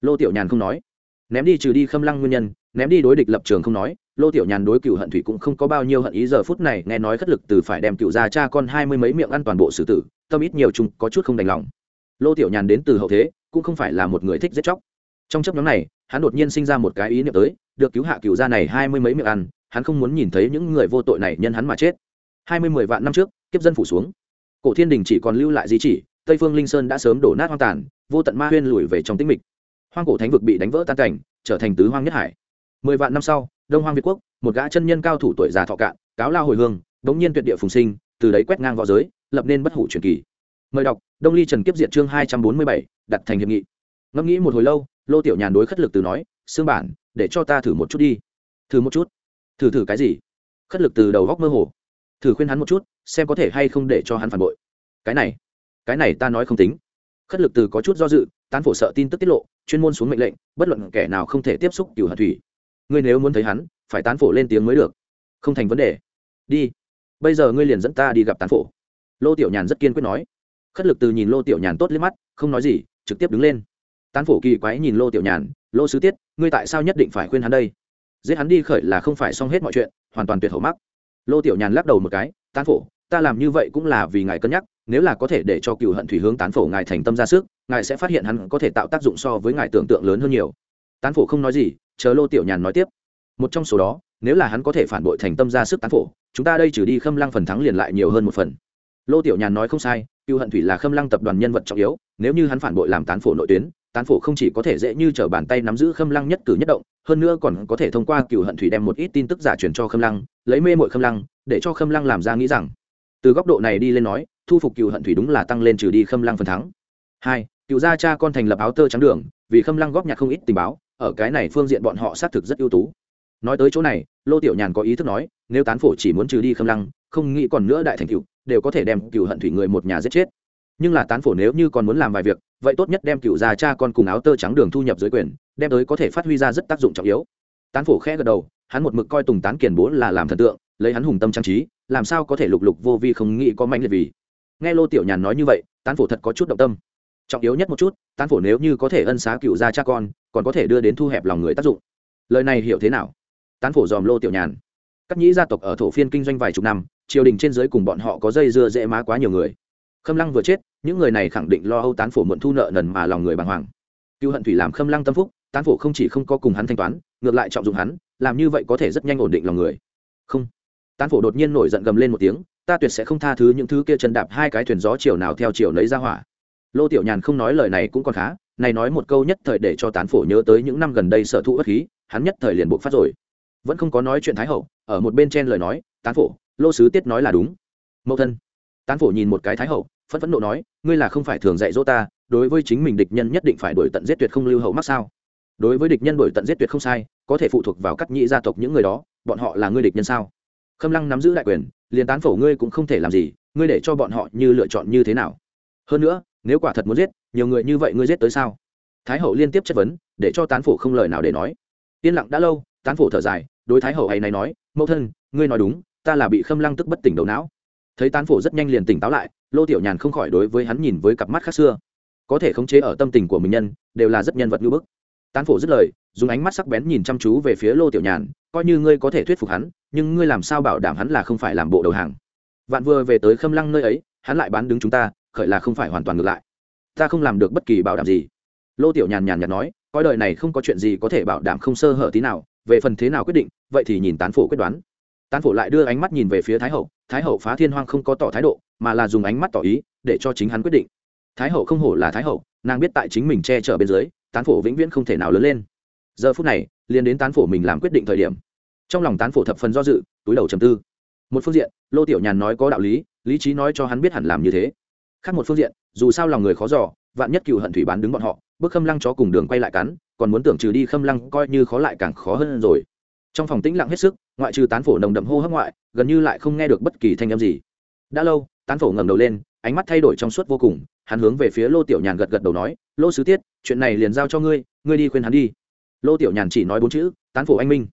[SPEAKER 1] Lô tiểu nhàn không nói. Ném đi trừ đi khâm lăng nguyên nhân ném đi đối địch lập trường không nói, lô tiểu nhàn đối cựu hận thủy cũng không có bao nhiêu hận ý, giờ phút này nghe nói khất lực từ phải đem cựu gia cha con hai mươi mấy miệng ăn toàn bộ xử tử, tâm ít nhiều chung có chút không đành lòng. Lô tiểu nhàn đến từ hậu thế, cũng không phải là một người thích giết chóc. Trong chấp nhóm này, hắn đột nhiên sinh ra một cái ý niệm tới, được cứu hạ cựu gia này hai mươi mấy miệng ăn, hắn không muốn nhìn thấy những người vô tội này nhân hắn mà chết. Hai mươi mười vạn năm trước, kiếp dân phủ xuống. Cổ thiên đình chỉ còn lưu lại di chỉ, tây phương linh sơn đã sớm đổ nát hoang tàn, vô tận ma huyên lùi về trong tĩnh mịch. Hoang cổ thánh vực bị đánh vỡ tan cảnh, trở thành tứ hoang nhất hải mười vạn năm sau, đông hoang việt quốc, một gã chân nhân cao thủ tuổi già thọ cạn, cáo lao hồi hương, đống nhiên tuyệt địa phùng sinh, từ đấy quét ngang v õ giới, lập nên bất hủ truyền kỳ. Mời đọc, đông ly trần kiếp diệt chương hai trăm bốn mươi bảy, đặt thành hiệp nghị. Ngẫm nghĩ một hồi lâu, lô tiểu nhàn đối khất lực từ nói xương bản, để cho ta thử một chút đi. Thử một chút? Thử thử cái gì? Khất lực từ đầu góc mơ hồ. Thử khuyên hắn một chút, xem có thể hay không để cho hắn phản bội. Cái này cái này ta nói không tính. Khất lực từ có chút do dự, tán phổ sợ tin tức tiết lộ, chuyên môn xuống mệnh lệnh, bất luận kẻ nào không thể tiếp xúc cửu hạt thủy ngươi nếu muốn thấy hắn, phải tán phổ lên tiếng mới được. Không thành vấn đề. Đi. Bây giờ ngươi liền dẫn ta đi gặp tán phổ. Lô tiểu nhàn rất kiên quyết nói. Khất lực từ nhìn lô tiểu nhàn tốt liếc mắt, không nói gì, trực tiếp đứng lên. Tán phổ kỳ quái nhìn lô tiểu nhàn, lô sứ tiết, ngươi tại sao nhất định phải khuyên hắn đây? Giết hắn đi khởi là không phải xong hết mọi chuyện, hoàn toàn tuyệt hậu mắc. Lô tiểu nhàn lắc đầu một cái, tán phổ, ta làm như vậy cũng là vì ngài cân nhắc, nếu là có thể để cho cựu hận thủy hướng tán phổ ngài thành tâm ra sức, ngài sẽ phát hiện hắn có thể tạo tác dụng so với ngài tưởng tượng lớn hơn nhiều tán phổ không nói gì, chờ lô tiểu nhàn nói tiếp. Một trong số đó, nếu là hắn có thể phản bội thành tâm ra sức tán phổ, chúng ta đây trừ đi khâm lăng phần thắng liền lại nhiều hơn một phần. Lô tiểu nhàn nói không sai cựu hận thủy là khâm lăng tập đoàn nhân vật trọng yếu, nếu như hắn phản bội làm tán phổ nội tuyến, tán phổ không chỉ có thể dễ như t r ở bàn tay nắm giữ khâm lăng nhất cử nhất động, hơn nữa còn có thể thông qua cựu hận thủy đem một ít tin tức giả truyền cho khâm lăng, lấy mê mội khâm lăng, để cho khâm lăng làm ra nghĩ rằng. Từ góc độ này đi lên nói, thu phục cựu hận thủy đúng là tăng lên trừ đi khâm lăng phần thắng. Hai cựu gia cha con thành lập áo tơ trắng đường, vì khâm lăng góp nhặt không ít tình báo ở cái này phương diện bọn họ xác thực rất ưu tú. Nói tới chỗ này, lô tiểu nhàn có ý thức nói, nếu tán phổ chỉ muốn trừ đi khâm lăng, không nghĩ còn nữa đại thành cựu, đều có thể đem cựu hận thủy người một nhà giết chết. Nhưng là tán phổ nếu như còn muốn làm vài việc, vậy tốt nhất đem cựu gia cha con cùng áo tơ trắng đường thu nhập dưới quyền, đem tới có thể phát huy ra rất tác dụng trọng yếu. Tán phổ khẽ gật đầu, hắn một mực coi tùng tán kiền bố là làm thần tượng, lấy hắn hùng tâm trang trí, làm sao có thể lục lục vô vi không nghĩ có mạnh liệt vì. Nghe lô tiểu nhàn nói như vậy, tán phổ thật có chút động tâm. Trọng yếu nhất một chút, tán phổ nếu như có thể ân xá cựu gia cha con còn có thể đưa đến thu hẹp lòng người tác dụng. Lời này hiểu thế nào? Tán phổ dòm lô tiểu nhàn. Các nhĩ gia tộc ở thổ phiên kinh doanh vài chục năm, triều đình trên dưới cùng bọn họ có dây dưa dễ má quá nhiều người. Khâm lăng vừa chết, những người này khẳng định lo âu tán phổ mượn thu nợ nần mà lòng người bàng hoàng. Cựu hận thủy làm khâm lăng tâm phúc, tán phổ không chỉ không có cùng hắn thanh toán, ngược lại trọng dụng hắn, làm như vậy có thể rất nhanh ổn định lòng người. Không. Tán phổ đột nhiên nổi giận gầm lên một tiếng, ta tuyệt sẽ không tha thứ những thứ kia chân đạp hai cái thuyền gió chiều nào theo chiều lấy ra hỏa. Lô tiểu nhàn không nói lời này cũng còn khá này nói một câu nhất thời để cho tán phổ nhớ tới những năm gần đây sở thụ bất khí, hắn nhất thời liền buộc phát rồi. Vẫn không có nói chuyện thái hậu, ở một bên trên lời nói, tán phổ, lô sứ tiết nói là đúng. Mẫu thân. Tán phổ nhìn một cái thái hậu, phẫn phẫn nộ nói, ngươi là không phải thường dạy dỗ ta, đối với chính mình địch nhân nhất định phải đổi tận giết tuyệt không lưu hậu mắc sao? Đối với địch nhân đổi tận giết tuyệt không sai, có thể phụ thuộc vào các nhị gia tộc những người đó, bọn họ là ngươi địch nhân sao? Khâm lăng nắm giữ đại quyền, liền tán phổ ngươi cũng không thể làm gì, ngươi để cho bọn họ như lựa chọn như thế nào? Hơn nữa nếu quả thật muốn giết, nhiều người như vậy ngươi giết tới sao? Thái hậu liên tiếp chất vấn, để cho tán phổ không lời nào để nói. Yên lặng đã lâu, tán phổ thở dài, đối thái hậu hay này nói, mẫu thân, ngươi nói đúng, ta là bị khâm lăng tức bất tỉnh đầu não. Thấy tán phổ rất nhanh liền tỉnh táo lại, lô tiểu nhàn không khỏi đối với hắn nhìn với cặp mắt khác xưa. Có thể khống chế ở tâm tình của mình nhân, đều là rất nhân vật ngữ bức. Tán phổ dứt lời, dùng ánh mắt sắc bén nhìn chăm chú về phía lô tiểu nhàn, coi như ngươi có thể thuyết phục hắn, nhưng ngươi làm sao bảo đảm hắn là không phải làm bộ đầu hàng? Vạn vừa về tới khâm lăng nơi ấy, hắn lại bán đứng chúng ta khởi là không phải hoàn toàn ngược lại. Ta không làm được bất kỳ bảo đảm gì. Lô tiểu nhàn nhàn nhạt nói, coi đời này không có chuyện gì có thể bảo đảm không sơ hở tí nào, về phần thế nào quyết định, vậy thì nhìn tán phổ quyết đoán. Tán phổ lại đưa ánh mắt nhìn về phía thái hậu thái hậu phá thiên hoang không có tỏ thái độ, mà là dùng ánh mắt tỏ ý, để cho chính hắn quyết định. Thái hậu không hổ là thái hậu, nàng biết tại chính mình che chở bên dưới, tán phổ vĩnh viễn không thể nào lớn lên. Giờ phút này, liền đến tán phổ mình làm quyết định thời điểm. Trong lòng tán phổ thập phần do dự, túi đầu trầm tư. Một phương diện, lô tiểu nhàn nói có đạo lý lý trí nói cho hắn biết hẳn làm như thế khác một phương diện, dù sao lòng người khó giỏ vạn nhất cựu hận thủy bán đứng bọn họ bước khâm lăng cho cùng đường quay lại cắn, còn muốn tưởng trừ đi khâm lăng coi như khó lại càng khó hơn rồi. Trong phòng tĩnh lặng hết sức, ngoại trừ tán phổ nồng đậm hô hấp ngoại, gần như lại không nghe được bất kỳ thanh âm gì. Đã lâu, tán phổ ngẩng đầu lên, ánh mắt thay đổi trong suốt vô cùng, hắn hướng về phía lô tiểu nhàn gật gật đầu nói, lô sứ tiết, chuyện này liền giao cho ngươi ngươi đi khuyên hắn đi. Lô tiểu nhàn chỉ nói bốn chữ, tán phổ anh minh.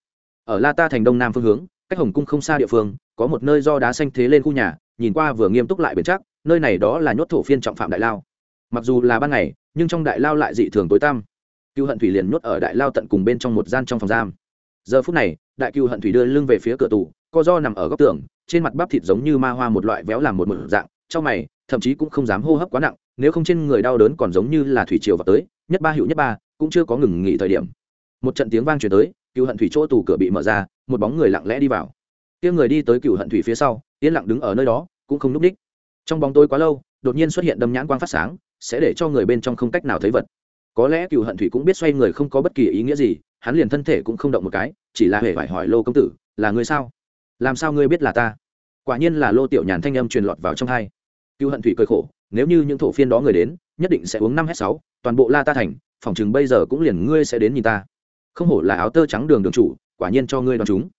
[SPEAKER 1] Ở la ta thành đông nam phương hướng, cách hồng cung không xa địa phương, có một nơi do đá xanh thế lên khu nhà, nhìn qua vừa nghiêm túc lại bền chắc nơi này đó là nhốt thổ phiên trọng phạm đại lao. Mặc dù là ban ngày, nhưng trong đại lao lại dị thường tối tăm. Cựu hận thủy liền nhốt ở đại lao tận cùng bên trong một gian trong phòng giam. Giờ phút này, đại cựu hận thủy đưa lưng về phía cửa tủ co do nằm ở góc tường, trên mặt bắp thịt giống như ma hoa một loại véo làm một mực dạng, trong mày, thậm chí cũng không dám hô hấp quá nặng, nếu không trên người đau đớn còn giống như là thủy triều vào tới, nhất ba hữu nhất ba, cũng chưa có ngừng nghỉ thời điểm. Một trận tiếng vang truyền tới, cựu hận thủy chỗ tủ cửa bị mở ra, một bóng người lặng lẽ đi vào. Tiếng người đi tới cựu hận thủy phía sau, yên lặng đứng ở nơi đó, cũng không núp đích trong bóng tối quá lâu, đột nhiên xuất hiện đâm nhãn quang phát sáng, sẽ để cho người bên trong không cách nào thấy vật. Có lẽ cựu hận thủy cũng biết xoay người không có bất kỳ ý nghĩa gì, hắn liền thân thể cũng không động một cái, chỉ là hề phải hỏi lô công tử, là người sao? Làm sao ngươi biết là ta? Quả nhiên là lô tiểu nhàn thanh âm truyền lọt vào trong hai. Cựu hận thủy cười khổ, nếu như những thổ phiên đó người đến, nhất định sẽ uống năm hết sáu, toàn bộ la ta thành, phòng chừng bây giờ cũng liền ngươi sẽ đến nhìn ta. Không hổ là áo tơ trắng đường đường chủ, quả nhiên cho ngươi đón chúng.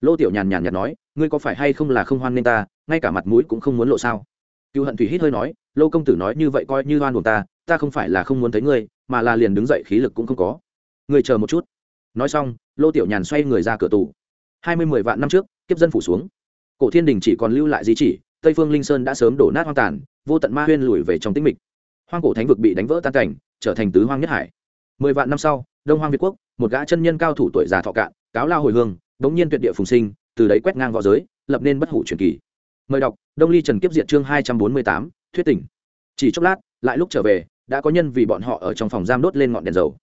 [SPEAKER 1] Lô tiểu nhàn nhàn nhạt nói, ngươi có phải hay không là không hoan nên ta, ngay cả mặt mũi cũng không muốn lộ sao? Cựu hận thủy hít hơi nói lô công tử nói như vậy coi như oan buồn ta ta không phải là không muốn thấy ngươi, mà là liền đứng dậy khí lực cũng không có. Ngươi chờ một chút. Nói xong, lô tiểu nhàn xoay người ra cửa tù. Hai mươi mười vạn năm trước, kiếp dân phủ xuống. Cổ thiên đình chỉ còn lưu lại di chỉ, tây phương linh sơn đã sớm đổ nát hoang tàn, vô tận ma huyên lùi về trong tĩnh mịch. Hoang cổ thánh vực bị đánh vỡ tan cảnh, trở thành tứ hoang nhất hải. Mười vạn năm sau, đông hoang việt quốc, một gã chân nhân cao thủ tuổi già thọ cạn, cáo lao hồi hương bỗng nhiên tuyệt địa phùng sinh, từ đấy quét ngang v õ giới, lập nên bất hủ truyền kỳ mời đọc, đông ly trần kiếp diện chương hai trăm bốn mươi tám, thuyết tỉnh chỉ chốc lát, lại lúc trở về, đã có nhân vì bọn họ ở trong phòng giam đốt lên ngọn đèn dầu.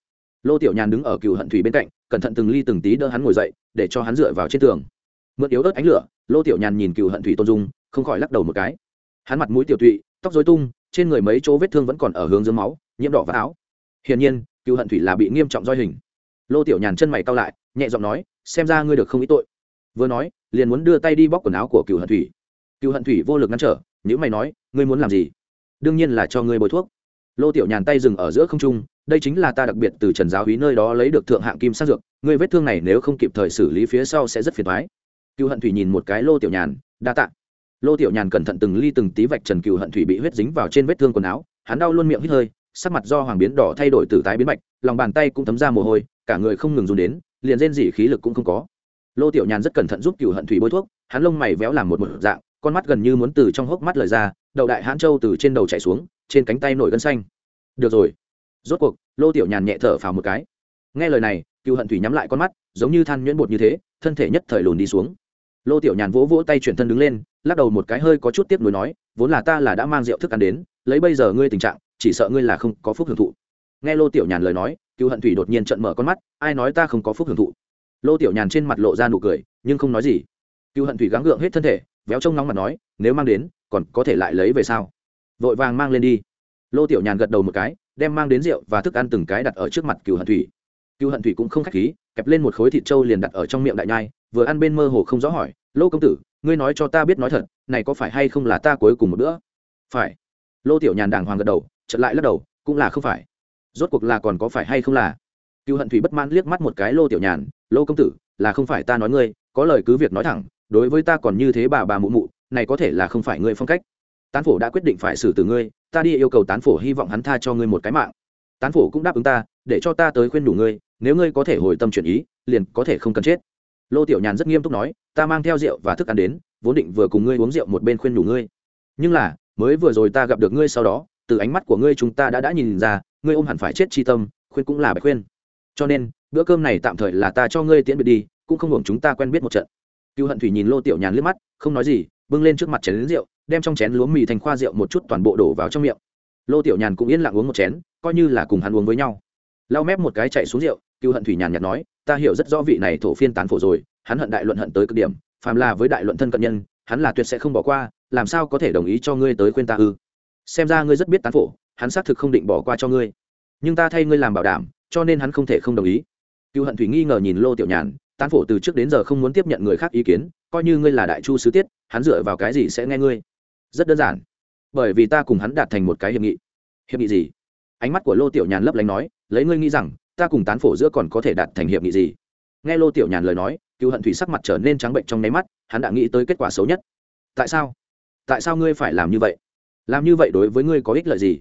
[SPEAKER 1] Lô tiểu nhàn đứng ở cựu hận thủy bên cạnh, cẩn thận từng ly từng tí đỡ hắn ngồi dậy, để cho hắn dựa vào trên tường. Mượn yếu ớt ánh lửa, lô tiểu nhàn nhìn cựu hận thủy tôn dung, không khỏi lắc đầu một cái. Hắn mặt mũi tiểu tụy, tóc dối tung, trên người mấy chỗ vết thương vẫn còn ở hướng dưới máu, nhiễm đỏ và áo. Hiển nhiên cựu hận thủy là bị nghiêm trọng roi hình. Lô tiểu nhàn chân mày cao lại, nhẹ giọng nói, xem ra ngươi được không ý tội. Vừa nói, liền muốn đưa tay đi bóc quần áo của cựu hận thủy cựu hận thủy vô lực ngăn trở những mày nói, ngươi muốn làm gì? Đương nhiên là cho ngươi bồi thuốc. Lô tiểu nhàn tay dừng ở giữa không trung, đây chính là ta đặc biệt từ trần giáo hí nơi đó lấy được thượng hạng kim sát dược, ngươi vết thương này nếu không kịp thời xử lý phía sau sẽ rất phiền thoái cựu hận thủy nhìn một cái lô tiểu nhàn, đa t ạ lô tiểu nhàn cẩn thận từng ly từng tí vạch trần cựu hận thủy bị huyết dính vào trên vết thương quần áo, hắn đau luôn miệng hít hơi, sắc mặt do hoàng biến đỏ thay đổi từ tái biến bạch lòng bàn tay cũng thấm ra mồ hôi, cả người không ngừng dùng đến, liền rên dỉ khí lực cũng không có. Lô tiểu nhàn rất cẩn thận giúp cựu hận thủy bôi thuốc, hắn lông mày véo làm một một dạng con mắt gần như muốn từ trong hốc mắt lời ra đầu đại hãn châu từ trên đầu chạy xuống, trên cánh tay nổi gân xanh. Được rồi. Rốt cuộc, lô tiểu nhàn nhẹ thở phào một cái. Nghe lời này, cựu hận thủy nhắm lại con mắt, giống như than nhuyễn bột như thế, thân thể nhất thời lùn đi xuống. Lô tiểu nhàn vỗ vỗ tay chuyển thân đứng lên, lắc đầu một cái hơi có chút tiếp nối nói, vốn là ta là đã mang rượu thức ăn đến, lấy bây giờ ngươi tình trạng, chỉ sợ ngươi là không có phúc hưởng thụ. Nghe lô tiểu nhàn lời nói, cựu hận thủy đột nhiên trận mở con mắt, ai nói ta không có phúc hưởng thụ? Lô tiểu nhàn trên mặt lộ ra nụ cười, nhưng không nói gì. Cựu hận thủy gắng gượng hết thân thể véo trông nóng mặt nói, nếu mang đến, còn có thể lại lấy về sao? Vội vàng mang lên đi. Lô tiểu nhàn gật đầu một cái, đem mang đến rượu và thức ăn từng cái đặt ở trước mặt cựu hận thủy. Cựu hận thủy cũng không k h á c h khí, kẹp lên một khối thịt trâu liền đặt ở trong miệng đại nhai, vừa ăn bên mơ hồ không rõ hỏi, lô công tử, ngươi nói cho ta biết nói thật, này có phải hay không là ta cuối cùng một bữa? Phải. Lô tiểu nhàn đàng hoàng gật đầu chật lại lắc đầu, cũng là không phải. Rốt cuộc là còn có phải hay không là? Cựu hận thủy bất mãn liếc mắt một cái lô tiểu nhàn, lô công tử, là không phải ta nói ngươi, có lời cứ việc nói thẳng đối với ta còn như thế bà bà mụ mụ, này có thể là không phải ngươi phong cách. Tán phổ đã quyết định phải xử tử ngươi, ta đi yêu cầu tán phổ hy vọng hắn tha cho ngươi một cái mạng. Tán phổ cũng đáp ứng ta, để cho ta tới khuyên đủ ngươi, nếu ngươi có thể hồi tâm chuyển ý, liền có thể không cần chết. Lô tiểu nhàn rất nghiêm túc nói, ta mang theo rượu và thức ăn đến, vốn định vừa cùng ngươi uống rượu một bên khuyên đủ ngươi. Nhưng là, mới vừa rồi ta gặp được ngươi sau đó, từ ánh mắt của ngươi chúng ta đã đã nhìn ra, ngươi ôm hẳn phải chết chi tâm, khuyên cũng là bài khuyên. Cho nên, bữa cơm này tạm thời là ta cho ngươi tiễn biệt đi, cũng không hưởng chúng ta quen biết một trận cựu hận thủy nhìn lô tiểu nhàn liếc mắt, không nói gì, bưng lên trước mặt chén rượu, đem trong chén lúa mì thành khoa rượu một chút toàn bộ đổ vào trong miệng. Lô tiểu nhàn cũng yên lặng uống một chén, coi như là cùng hắn uống với nhau. Lau mép một cái chạy xuống rượu, cựu hận thủy nhàn nhạt nói, ta hiểu rất rõ vị này thổ phiên tán phổ rồi, hắn hận đại luận hận tới cực điểm, phàm là với đại luận thân cận nhân, hắn là tuyệt sẽ không bỏ qua, làm sao có thể đồng ý cho ngươi tới khuyên ta ư? Xem ra ngươi rất biết tán phổ, hắn xác thực không định bỏ qua cho ngươi. Nhưng ta thay ngươi làm bảo đảm, cho nên hắn không thể không đồng ý. Cựu hận thủy nghi ngờ nhìn lô tiểu nhàn tán phổ từ trước đến giờ không muốn tiếp nhận người khác ý kiến, coi như ngươi là đại chu sứ tiết, hắn dựa vào cái gì sẽ nghe ngươi? Rất đơn giản. Bởi vì ta cùng hắn đạt thành một cái hiệp nghị. Hiệp nghị gì? Ánh mắt của lô tiểu nhàn lấp lánh nói, lấy ngươi nghĩ rằng, ta cùng tán phổ giữa còn có thể đạt thành hiệp nghị gì? Nghe lô tiểu nhàn lời nói, cựu hận thủy sắc mặt trở nên trắng bệnh trong nháy mắt, hắn đã nghĩ tới kết quả xấu nhất. Tại sao? Tại sao ngươi phải làm như vậy? Làm như vậy đối với ngươi có ích lợi gì?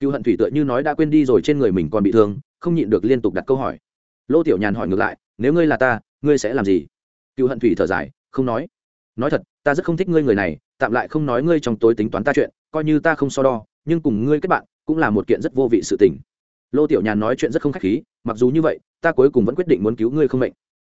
[SPEAKER 1] Cựu hận thủy tựa như nói đã quên đi rồi trên người mình còn bị thương, không nhịn được liên tục đặt câu hỏi. Lô tiểu nhàn hỏi ngược lại, nếu ngươi là ta ngươi sẽ làm gì? Cựu hận thủy thở dài, không nói. Nói thật, ta rất không thích ngươi người này, tạm lại không nói ngươi trong tối tính toán ta chuyện, coi như ta không so đo, nhưng cùng ngươi kết bạn cũng là một kiện rất vô vị sự tình. Lô tiểu nhàn nói chuyện rất không khách khí, mặc dù như vậy, ta cuối cùng vẫn quyết định muốn cứu ngươi không mệnh.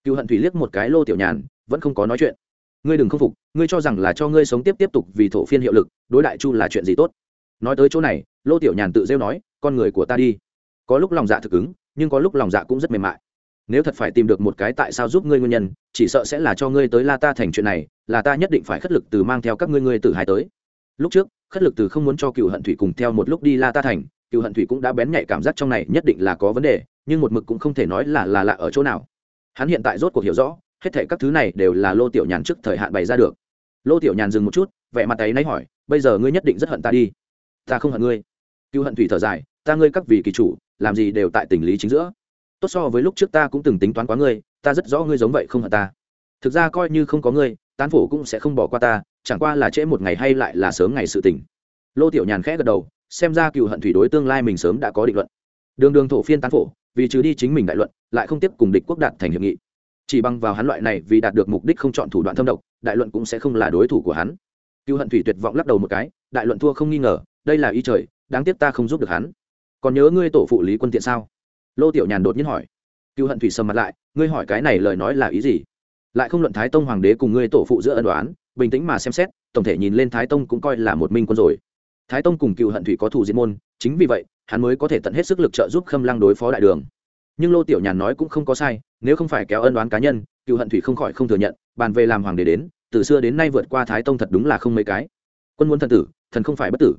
[SPEAKER 1] Cựu hận thủy liếc một cái lô tiểu nhàn, vẫn không có nói chuyện. Ngươi đừng k phục, ngươi cho rằng là cho ngươi sống tiếp tiếp tục vì thổ phiên hiệu lực, đối đại chu là chuyện gì tốt? Nói tới chỗ này, lô tiểu nhàn tự rêu nói, con người của ta đi. Có lúc lòng dạ thực ứng, nhưng có lúc lòng dạ cũng rất mềm mại nếu thật phải tìm được một cái tại sao giúp ngươi nguyên nhân, chỉ sợ sẽ là cho ngươi tới la ta thành chuyện này, là ta nhất định phải khất lực từ mang theo các ngươi ngươi từ hai tới. Lúc trước, khất lực từ không muốn cho cựu hận thủy cùng theo một lúc đi la ta thành, cựu hận thủy cũng đã bén nhạy cảm giác trong này nhất định là có vấn đề, nhưng một mực cũng không thể nói là là lạ ở chỗ nào. Hắn hiện tại rốt cuộc hiểu rõ, hết thể các thứ này đều là lô tiểu nhàn trước thời hạn bày ra được. Lô tiểu nhàn dừng một chút, vẻ mặt ấy nấy hỏi, bây giờ ngươi nhất định rất hận ta đi. Ta không hận ngươi. Cựu hận thủy thở dài, ta ngươi các vị kỳ chủ, làm gì đều tại tình lý chính giữa tốt so với lúc trước ta cũng từng tính toán quá ngươi, ta rất rõ ngươi giống vậy không hả ta. Thực ra coi như không có ngươi, tán phổ cũng sẽ không bỏ qua ta, chẳng qua là trễ một ngày hay lại là sớm ngày sự tỉnh lô tiểu nhàn khẽ gật đầu, xem ra cựu hận thủy đối tương lai mình sớm đã có định luận. Đường đường thổ phiên tán phổ, vì trừ đi chính mình đại luận, lại không tiếp cùng địch quốc đạt thành hiệp nghị. Chỉ bằng vào hắn loại này vì đạt được mục đích không chọn thủ đoạn thâm độc, đại luận cũng sẽ không là đối thủ của hắn. Cựu hận thủy tuyệt vọng lắc đầu một cái, đại luận thua không nghi ngờ, đây là ý trời, đáng tiếc ta không giúp được hắn. Còn nhớ ngươi tổ phụ lý quân tiện sao? Lô tiểu nhàn đột nhiên hỏi. Cựu hận thủy sầm mặt lại, ngươi hỏi cái này lời nói là ý gì? Lại không luận thái tông hoàng đế cùng ngươi tổ phụ giữa ân đoán bình tĩnh mà xem xét, tổng thể nhìn lên thái tông cũng coi là một minh quân rồi. Thái tông cùng cựu hận thủy có thủ diệt môn, chính vì vậy, hắn mới có thể tận hết sức lực trợ giúp khâm lăng đối phó đại đường. Nhưng lô tiểu nhàn nói cũng không có sai, nếu không phải kéo ân đoán cá nhân, cựu hận thủy không khỏi không thừa nhận, bàn về làm hoàng đế đến, từ xưa đến nay vượt qua thái tông thật đúng là không mấy cái. Quân muốn thần tử, thần không phải bất tử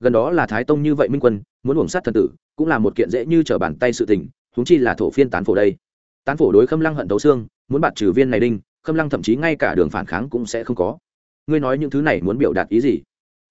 [SPEAKER 1] gần đó là thái tông như vậy minh quân, muốn uổng sát thần tử, cũng là một kiện dễ như trở bàn tay sự tình, huống chi là thổ phiên tán phổ đây. Tán phổ đối khâm lăng hận thấu xương, muốn bạt trừ viên này đinh, khâm lăng thậm chí ngay cả đường phản kháng cũng sẽ không có. Ngươi nói những thứ này muốn biểu đạt ý gì?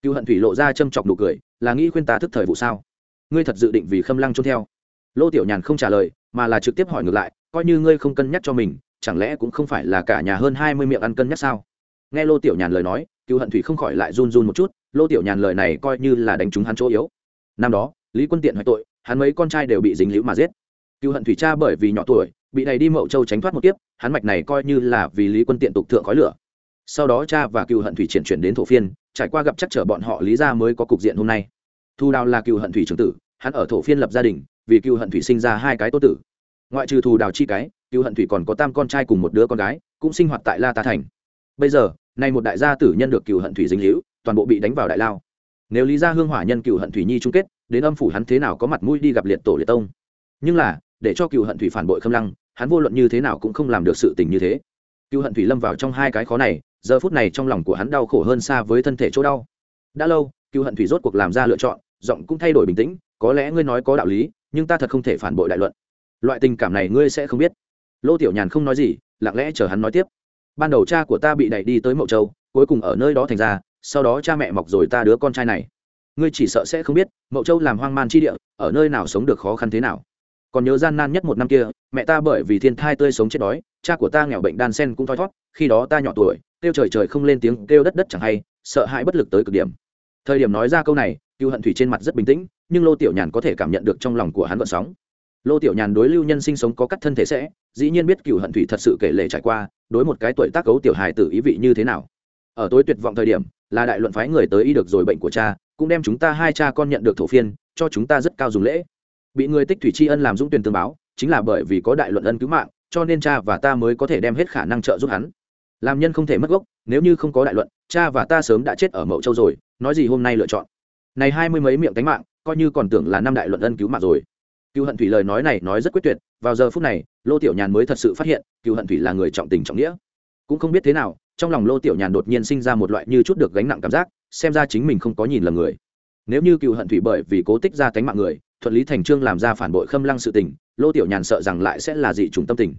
[SPEAKER 1] Cựu hận thủy lộ ra châm chọc nụ cười, là nghĩ khuyên ta thức thời vụ sao? Ngươi thật dự định vì khâm lăng trốn theo? Lô tiểu nhàn không trả lời, mà là trực tiếp hỏi ngược lại, coi như ngươi không cân nhắc cho mình, chẳng lẽ cũng không phải là cả nhà hơn hai mươi miệng ăn cân nhắc sao? Nghe lô tiểu nhàn lời nói, cựu hận thủy không khỏi lại run run một chút lô tiểu nhàn lời này coi như là đánh trúng hắn chỗ yếu. Năm đó, lý quân tiện hoại tội, hắn mấy con trai đều bị dính liễu mà giết. Cựu hận thủy cha bởi vì nhỏ tuổi, bị này đi mậu châu tránh thoát một kiếp, hắn mạch này coi như là vì lý quân tiện tục thượng khói lửa. Sau đó cha và cựu hận thủy chuyển chuyển đến thổ phiên, trải qua gặp chắc trở bọn họ lý ra mới có cục diện hôm nay. Thu đào là cựu hận thủy trưởng tử, hắn ở thổ phiên lập gia đình, vì cựu hận thủy sinh ra hai cái tô tử. Ngoại trừ thù đào chi cái, cựu hận thủy còn có tam con trai cùng một đứa con gái, cũng sinh hoạt tại la ta thành. Bây giờ, nay một đại gia tử nhân được cựu hận thủy dính hữu toàn bộ bị đánh vào đại lao. Nếu lý gia hương hỏa nhân cựu hận thủy nhi chung kết, đến âm phủ hắn thế nào có mặt mũi đi gặp liệt tổ liệt tông? Nhưng là, để cho cựu hận thủy phản bội khâm lăng, hắn vô luận như thế nào cũng không làm được sự tình như thế. Cựu hận thủy lâm vào trong hai cái khó này, giờ phút này trong lòng của hắn đau khổ hơn xa với thân thể chỗ đau. Đã lâu, cựu hận thủy rốt cuộc làm ra lựa chọn, giọng cũng thay đổi bình tĩnh, có lẽ ngươi nói có đạo lý, nhưng ta thật không thể phản bội đại luận. Loại tình cảm này ngươi sẽ không biết. Lô tiểu nhàn không nói gì, lặng lẽ chờ hắn nói tiếp. Ban đầu cha của ta bị đẩy đi tới mậu châu, cuối cùng ở nơi đó thành ra sau đó cha mẹ mọc rồi ta đứa con trai này. Ngươi chỉ sợ sẽ không biết, mậu châu làm hoang man chi địa, ở nơi nào sống được khó khăn thế nào. Còn nhớ gian nan nhất một năm kia, mẹ ta bởi vì thiên thai tươi sống chết đói, cha của ta nghèo bệnh đan sen cũng thoi thót, khi đó ta nhỏ tuổi, kêu trời trời không lên tiếng, kêu đất đất chẳng hay, sợ hãi bất lực tới cực điểm. Thời điểm nói ra câu này, cựu hận thủy trên mặt rất bình tĩnh, nhưng lô tiểu nhàn có thể cảm nhận được trong lòng của hắn vận sóng. Lô tiểu nhàn đối lưu nhân sinh sống có cắt thân thể sẽ, dĩ nhiên biết cựu hận thủy thật sự kể lệ trải qua, đối một cái tuổi tác cấu tiểu hài tử ý vị như thế nào. Ở tối tuyệt vọng thời điểm là đại luận phái người tới y được rồi bệnh của cha, cũng đem chúng ta hai cha con nhận được thổ phiên, cho chúng ta rất cao dùng lễ. Bị người tích thủy tri ân làm dũng tuyển tương báo, chính là bởi vì có đại luận ân cứu mạng, cho nên cha và ta mới có thể đem hết khả năng trợ giúp hắn. Làm nhân không thể mất gốc, nếu như không có đại luận, cha và ta sớm đã chết ở mậu châu rồi, nói gì hôm nay lựa chọn? Này hai mươi mấy miệng cánh mạng, coi như còn tưởng là năm đại luận ân cứu mạng rồi. Cựu hận thủy lời nói này nói rất quyết tuyệt, vào giờ phút này, lô tiểu nhàn mới thật sự phát hiện, cựu hận thủy là người trọng tình trọng nghĩa. Cũng không biết thế nào trong lòng lô tiểu nhàn đột nhiên sinh ra một loại như chút được gánh nặng cảm giác, xem ra chính mình không có nhìn lầm người. Nếu như cựu hận thủy bởi vì cố tích ra tánh mạng người, thuận lý thành trương làm ra phản bội khâm lăng sự tình, lô tiểu nhàn sợ rằng lại sẽ là dị trùng tâm tình.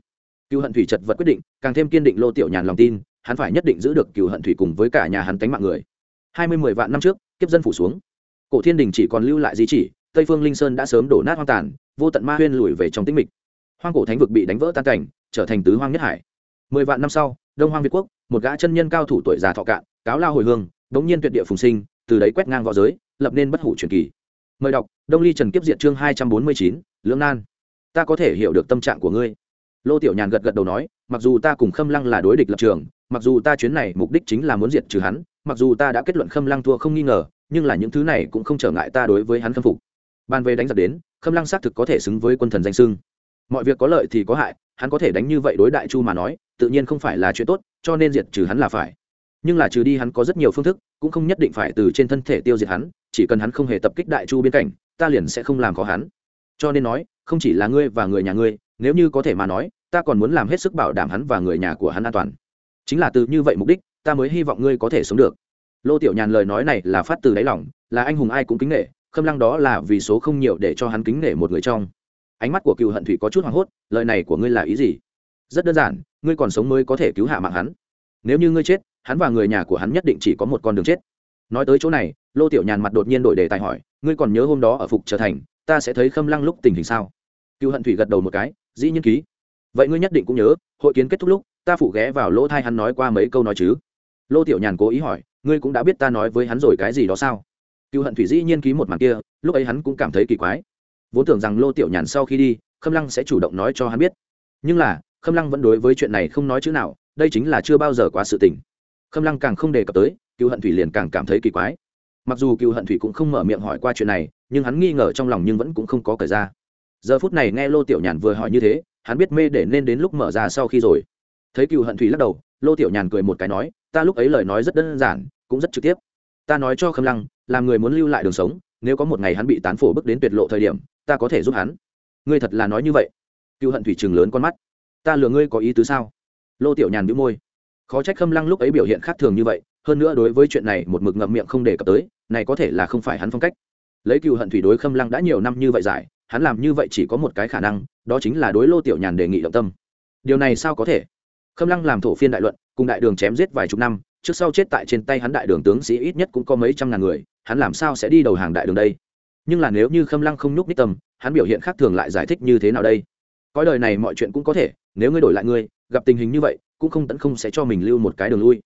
[SPEAKER 1] Cựu hận thủy chật vật quyết định, càng thêm kiên định lô tiểu nhàn lòng tin, hắn phải nhất định giữ được cựu hận thủy cùng với cả nhà hắn tánh mạng người. Hai mươi mười vạn năm trước, kiếp dân phủ xuống. Cổ thiên đình chỉ còn lưu lại di chỉ, tây phương linh sơn đã sớm đổ nát hoang tàn, vô tận ma huyên lùi về trong tĩnh mịch. Hoang cổ thánh vực bị đánh vỡ tan cảnh, trở thành tứ hoang nhất hải. Mười vạn năm sau, đông hoang việt quốc một gã chân nhân cao thủ tuổi già thọ cạn, cáo lao hồi hương, đống nhiên tuyệt địa phùng sinh, từ đấy quét ngang võ giới, lập nên bất hủ truyền kỳ. Mời đọc, đông ly trần kiếp Diệt chương hai trăm bốn mươi chín, lưỡng nan. Ta có thể hiểu được tâm trạng của ngươi. Lô tiểu nhàn gật gật đầu nói, mặc dù ta cùng khâm lăng là đối địch lập trường, mặc dù ta chuyến này mục đích chính là muốn diệt trừ hắn, mặc dù ta đã kết luận khâm lăng thua không nghi ngờ, nhưng là những thứ này cũng không trở ngại ta đối với hắn khâm phục. Ban về đánh giặc đến, khâm lăng xác thực có thể xứng với quân thần danh sưng mọi việc có lợi thì có hại, hắn có thể đánh như vậy đối đại chu mà nói, tự nhiên không phải là chuyện tốt cho nên diệt trừ hắn là phải. Nhưng là trừ đi hắn có rất nhiều phương thức, cũng không nhất định phải từ trên thân thể tiêu diệt hắn, chỉ cần hắn không hề tập kích đại chu biên cảnh, ta liền sẽ không làm khó hắn. Cho nên nói, không chỉ là ngươi và người nhà ngươi, nếu như có thể mà nói, ta còn muốn làm hết sức bảo đảm hắn và người nhà của hắn an toàn. Chính là từ như vậy mục đích, ta mới hy vọng ngươi có thể sống được. Lô tiểu nhàn lời nói này là phát từ đáy lòng, là anh hùng ai cũng kính nể, khâm lăng đó là vì số không nhiều để cho hắn kính nể một người trong. Ánh mắt của cựu hận thủy có chút hoảng hốt, lời này của ngươi là ý gì? Rất đơn giản, ngươi còn sống mới có thể cứu hạ mạng hắn. Nếu như ngươi chết, hắn và người nhà của hắn nhất định chỉ có một con đường chết. Nói tới chỗ này, lô tiểu nhàn mặt đột nhiên đổi đề tài hỏi, ngươi còn nhớ hôm đó ở phục trở thành, ta sẽ thấy khâm lăng lúc tình hình sao? Cựu hận thủy gật đầu một cái, dĩ nhiên ký. Vậy ngươi nhất định cũng nhớ, hội kiến kết thúc lúc, ta phụ ghé vào lỗ thai hắn nói qua mấy câu nói chứ. Lô tiểu nhàn cố ý hỏi, ngươi cũng đã biết ta nói với hắn rồi cái gì đó sao? Cựu hận thủy dĩ nhiên ký một màn kia, lúc ấy hắn cũng cảm thấy kỳ quái. Vốn tưởng rằng lô tiểu nhàn sau khi đi, khâm lăng sẽ chủ động nói cho hắn biết. Nhưng là khâm lăng vẫn đối với chuyện này không nói chữ nào, đây chính là chưa bao giờ quá sự tình. Khâm lăng càng không đề cập tới, cựu hận thủy liền càng cảm thấy kỳ quái. Mặc dù cựu hận thủy cũng không mở miệng hỏi qua chuyện này, nhưng hắn nghi ngờ trong lòng nhưng vẫn cũng không có cởi ra. Giờ phút này nghe lô tiểu nhàn vừa hỏi như thế, hắn biết mê để nên đến lúc mở ra sau khi rồi. Thấy cựu hận thủy lắc đầu, lô tiểu nhàn cười một cái nói, ta lúc ấy lời nói rất đơn giản, cũng rất trực tiếp. Ta nói cho khâm lăng, làm người muốn lưu lại đường sống, nếu có một ngày hắn bị tán phổ bước đến tuyệt lộ thời điểm, ta có thể giúp hắn. Ngươi thật là nói như vậy? Cựu hận thủy chừng lớn con mắt ta lừa ngươi có ý tứ sao? Lô tiểu nhàn bĩu môi. Khó trách khâm lăng lúc ấy biểu hiện khác thường như vậy, hơn nữa đối với chuyện này một mực ngậm miệng không đề cập tới, này có thể là không phải hắn phong cách. Lấy cựu hận thủy đối khâm lăng đã nhiều năm như vậy giải, hắn làm như vậy chỉ có một cái khả năng, đó chính là đối lô tiểu nhàn đề nghị động tâm. Điều này sao có thể? Khâm lăng làm thổ phiên đại luận, cùng đại đường chém giết vài chục năm, trước sau chết tại trên tay hắn đại đường tướng sĩ ít nhất cũng có mấy trăm ngàn người, hắn làm sao sẽ đi đầu hàng đại đường đây? Nhưng là nếu như khâm lăng không nhúc ních tâm, hắn biểu hiện khác thường lại giải thích như thế nào đây? Cõi đời này mọi chuyện cũng có thể nếu ngươi đổi lại ngươi, gặp tình hình như vậy, cũng không tẫn không sẽ cho mình lưu một cái đường lui.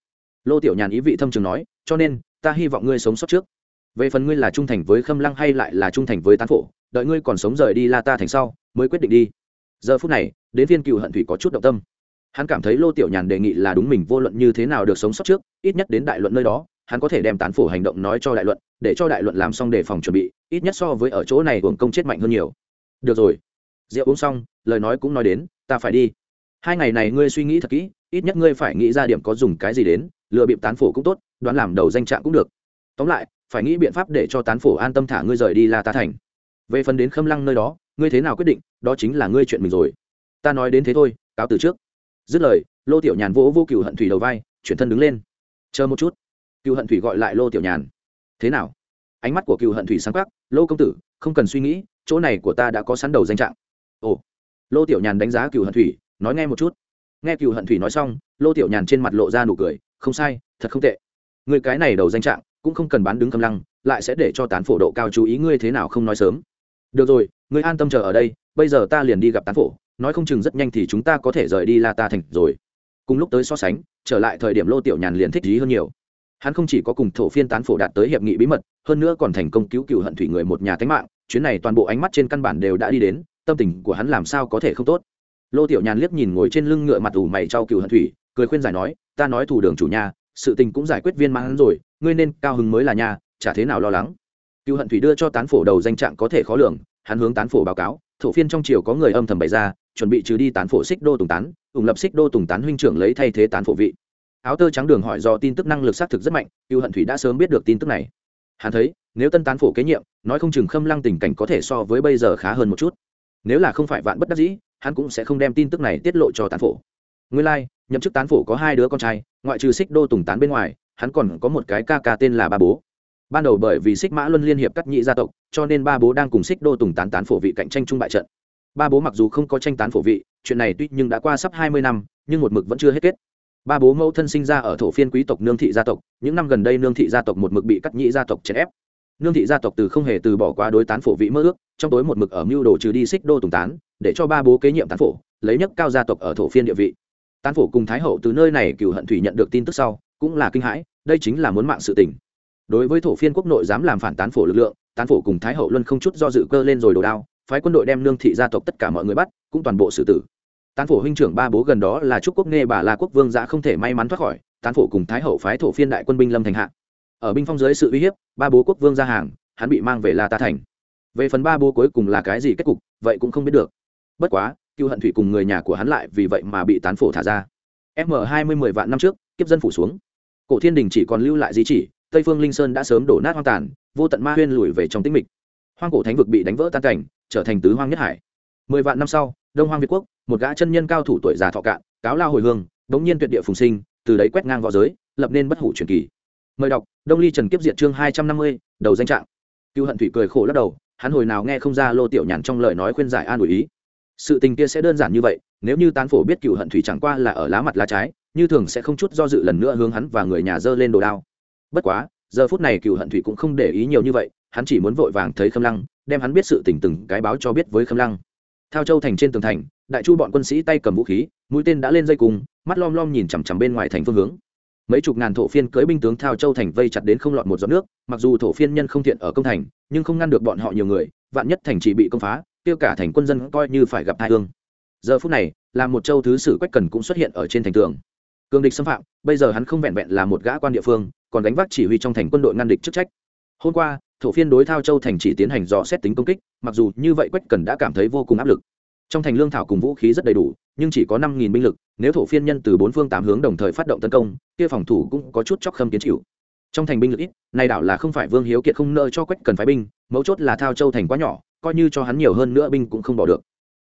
[SPEAKER 1] Lô tiểu nhàn ý vị thâm trường nói, cho nên, ta hy vọng ngươi sống sót trước. Về phần ngươi là trung thành với khâm lăng hay lại là trung thành với tán phổ, đợi ngươi còn sống rời đi la ta thành sau, mới quyết định đi. Giờ phút này, đến viên cựu hận thủy có chút động tâm. Hắn cảm thấy lô tiểu nhàn đề nghị là đúng mình vô luận như thế nào được sống sót trước, ít nhất đến đại luận nơi đó, hắn có thể đem tán phổ hành động nói cho đại luận, để cho đại luận làm xong đề phòng chuẩn bị, ít nhất so với ở chỗ này hưởng công chết mạnh hơn nhiều. Được rồi. Rượu uống xong, lời nói cũng nói đến, ta phải đi hai ngày này ngươi suy nghĩ thật kỹ, ít nhất ngươi phải nghĩ ra điểm có dùng cái gì đến, lừa bịp tán phổ cũng tốt, đoán làm đầu danh trạng cũng được. Tóm lại, phải nghĩ biện pháp để cho tán phổ an tâm thả ngươi rời đi la ta thành. Về phần đến khâm lăng nơi đó, ngươi thế nào quyết định, đó chính là ngươi chuyện mình rồi. Ta nói đến thế thôi, cáo từ trước. Dứt lời, lô tiểu nhàn vỗ vô cựu hận thủy đầu vai, chuyển thân đứng lên. Chờ một chút. Cựu hận thủy gọi lại lô tiểu nhàn. Thế nào? Ánh mắt của cựu hận thủy sáng khắc lô công tử, không cần suy nghĩ, chỗ này của ta đã có sẵn đầu danh trạng. Ồ. Lô tiểu nhàn đánh giá cựu hận thủy nói nghe một chút. Nghe cựu hận thủy nói xong, lô tiểu nhàn trên mặt lộ ra nụ cười, không sai, thật không tệ. Người cái này đầu danh trạng, cũng không cần bán đứng cầm lăng, lại sẽ để cho tán phổ độ cao chú ý ngươi thế nào không nói sớm. Được rồi, ngươi an tâm chờ ở đây, bây giờ ta liền đi gặp tán phổ, nói không chừng rất nhanh thì chúng ta có thể rời đi la ta thành rồi. Cùng lúc tới so sánh, trở lại thời điểm lô tiểu nhàn liền thích ý hơn nhiều. Hắn không chỉ có cùng thổ phiên tán phổ đạt tới hiệp nghị bí mật, hơn nữa còn thành công cứu cựu hận thủy người một nhà tánh mạng, chuyến này toàn bộ ánh mắt trên căn bản đều đã đi đến, tâm tình của hắn làm sao có thể không tốt lô tiểu nhàn liếc nhìn ngồi trên lưng ngựa mặt ủ mày trao cựu hận thủy, cười khuyên giải nói, ta nói thủ đường chủ nhà, sự tình cũng giải quyết viên mãn rồi, ngươi nên cao hứng mới là nhà, chả thế nào lo lắng. Cựu hận thủy đưa cho tán phổ đầu danh trạng có thể khó lường, hắn hướng tán phổ báo cáo, thổ phiên trong triều có người âm thầm bày ra, chuẩn bị trừ đi tán phổ xích đô tùng tán, ủng lập xích đô tùng tán huynh trưởng lấy thay thế tán phổ vị. Áo tơ trắng đường hỏi do tin tức năng lực xác thực rất mạnh cựu hận thủy đã sớm biết được tin tức này. Hắn thấy, nếu tân tán phổ kế nhiệm, nói không chừng khâm lăng tình cảnh có thể so với bây giờ khá hơn một chút. Nếu là không phải vạn bất đắc dĩ hắn cũng sẽ không đem tin tức này tiết lộ cho tán phổ. Nguyên lai、like, nhậm chức tán phổ có hai đứa con trai ngoại trừ xích đô tùng tán bên ngoài hắn còn có một cái ca ca tên là ba bố. Ban đầu bởi vì xích mã luân liên hiệp cắt nhị gia tộc cho nên ba bố đang cùng xích đô tùng tán tán phổ vị cạnh tranh chung bại trận. Ba bố mặc dù không có tranh tán phổ vị chuyện này tuy nhưng đã qua sắp hai mươi năm nhưng một mực vẫn chưa hết kết. Ba bố mẫu thân sinh ra ở thổ phiên quý tộc nương thị gia tộc những năm gần đây nương thị gia tộc một mực bị cắt nhị gia tộc chèn ép nương thị gia tộc từ không hề từ bỏ qua đối tán phổ vị mơ ước, trong tối một mực ở mưu đồ trừ đi xích đô tùng tán, để cho ba bố kế nhiệm tán phổ, lấy nhất cao gia tộc ở thổ phiên địa vị. Tán phổ cùng thái hậu từ nơi này cựu hận thủy nhận được tin tức sau, cũng là kinh hãi, đây chính là muốn mạng sự tình. Đối với thổ phiên quốc nội dám làm phản tán phổ lực lượng, tán phổ cùng thái hậu luân không chút do dự cơ lên rồi đồ đao, phái quân đội đem nương thị gia tộc tất cả mọi người bắt, cũng toàn bộ xử tử. Tán phổ huynh trưởng ba bố gần đó là trúc quốc nghe bà la quốc vương giã không thể may mắn thoát khỏi, tán phổ cùng thái hậu phái thổ phiên đại quân binh lâm thành hạ ở binh phong dưới sự uy hiếp, ba bố quốc vương ra hàng, hắn bị mang về la ta thành. Về phần ba bố cuối cùng là cái gì kết cục, vậy cũng không biết được. Bất quá, cựu hận thủy cùng người nhà của hắn lại vì vậy mà bị tán phổ thả ra. M hai mươi mười vạn năm trước, kiếp dân phủ xuống. Cổ thiên đình chỉ còn lưu lại di chỉ, tây phương linh sơn đã sớm đổ nát hoang tàn, vô tận ma huyên lùi về trong tĩnh mịch. Hoang cổ thánh vực bị đánh vỡ tan cảnh, trở thành tứ hoang nhất hải. Mười vạn năm sau, đông hoang việt quốc, một gã chân nhân cao thủ tuổi già thọ cạn, cáo lao hồi hương, bỗng nhiên tuyệt địa phùng sinh, từ đấy quét ngang v õ giới, lập nên bất hủ truyền kỳ mời đọc, đông ly trần kiếp Diện chương hai trăm năm mươi, đầu danh trạng. Cựu hận thủy cười khổ lắc đầu, hắn hồi nào nghe không ra lô tiểu nhàn trong lời nói khuyên giải an ủi ý. Sự tình kia sẽ đơn giản như vậy, nếu như tán phổ biết cựu hận thủy chẳng qua là ở lá mặt lá trái, như thường sẽ không chút do dự lần nữa hướng hắn và người nhà dơ lên đồ đao. Bất quá, giờ phút này cựu hận thủy cũng không để ý nhiều như vậy, hắn chỉ muốn vội vàng thấy khâm lăng, đem hắn biết sự tình từng cái báo cho biết với khâm lăng. Theo châu thành trên tường thành, đại chu bọn quân sĩ tay cầm vũ khí, mũi tên đã lên dây cùng, mắt lom lom nhìn chằm chằm bên ngoài thành phương hướng mấy chục ngàn thổ phiên cưới binh tướng thao châu thành vây chặt đến không lọt một giọt nước, mặc dù thổ phiên nhân không thiện ở công thành, nhưng không ngăn được bọn họ nhiều người, vạn nhất thành chỉ bị công phá tiêu cả thành quân dân coi như phải gặp hai thương. giờ phút này, là một châu thứ sử quách cần cũng xuất hiện ở trên thành tường. Cường địch xâm phạm, bây giờ hắn không vẹn vẹn là một gã quan địa phương, còn đánh vác chỉ huy trong thành quân đội ngăn địch chức trách. Hôm qua, thổ phiên đối thao châu thành chỉ tiến hành dò xét tính công kích, mặc dù như vậy quách cần đã cảm thấy vô cùng áp lực. Trong thành lương thảo cùng vũ khí rất đầy đủ, nhưng chỉ có năm nghìn binh lực nếu thổ phiên nhân từ bốn phương tám hướng đồng thời phát động tấn công, kia phòng thủ cũng có chút chóc khâm kiến chịu. Trong thành binh lực ít nay đảo là không phải vương hiếu kiệt không nợ cho quách cần phái binh, mấu chốt là thao châu thành quá nhỏ, coi như cho hắn nhiều hơn nữa binh cũng không bỏ được.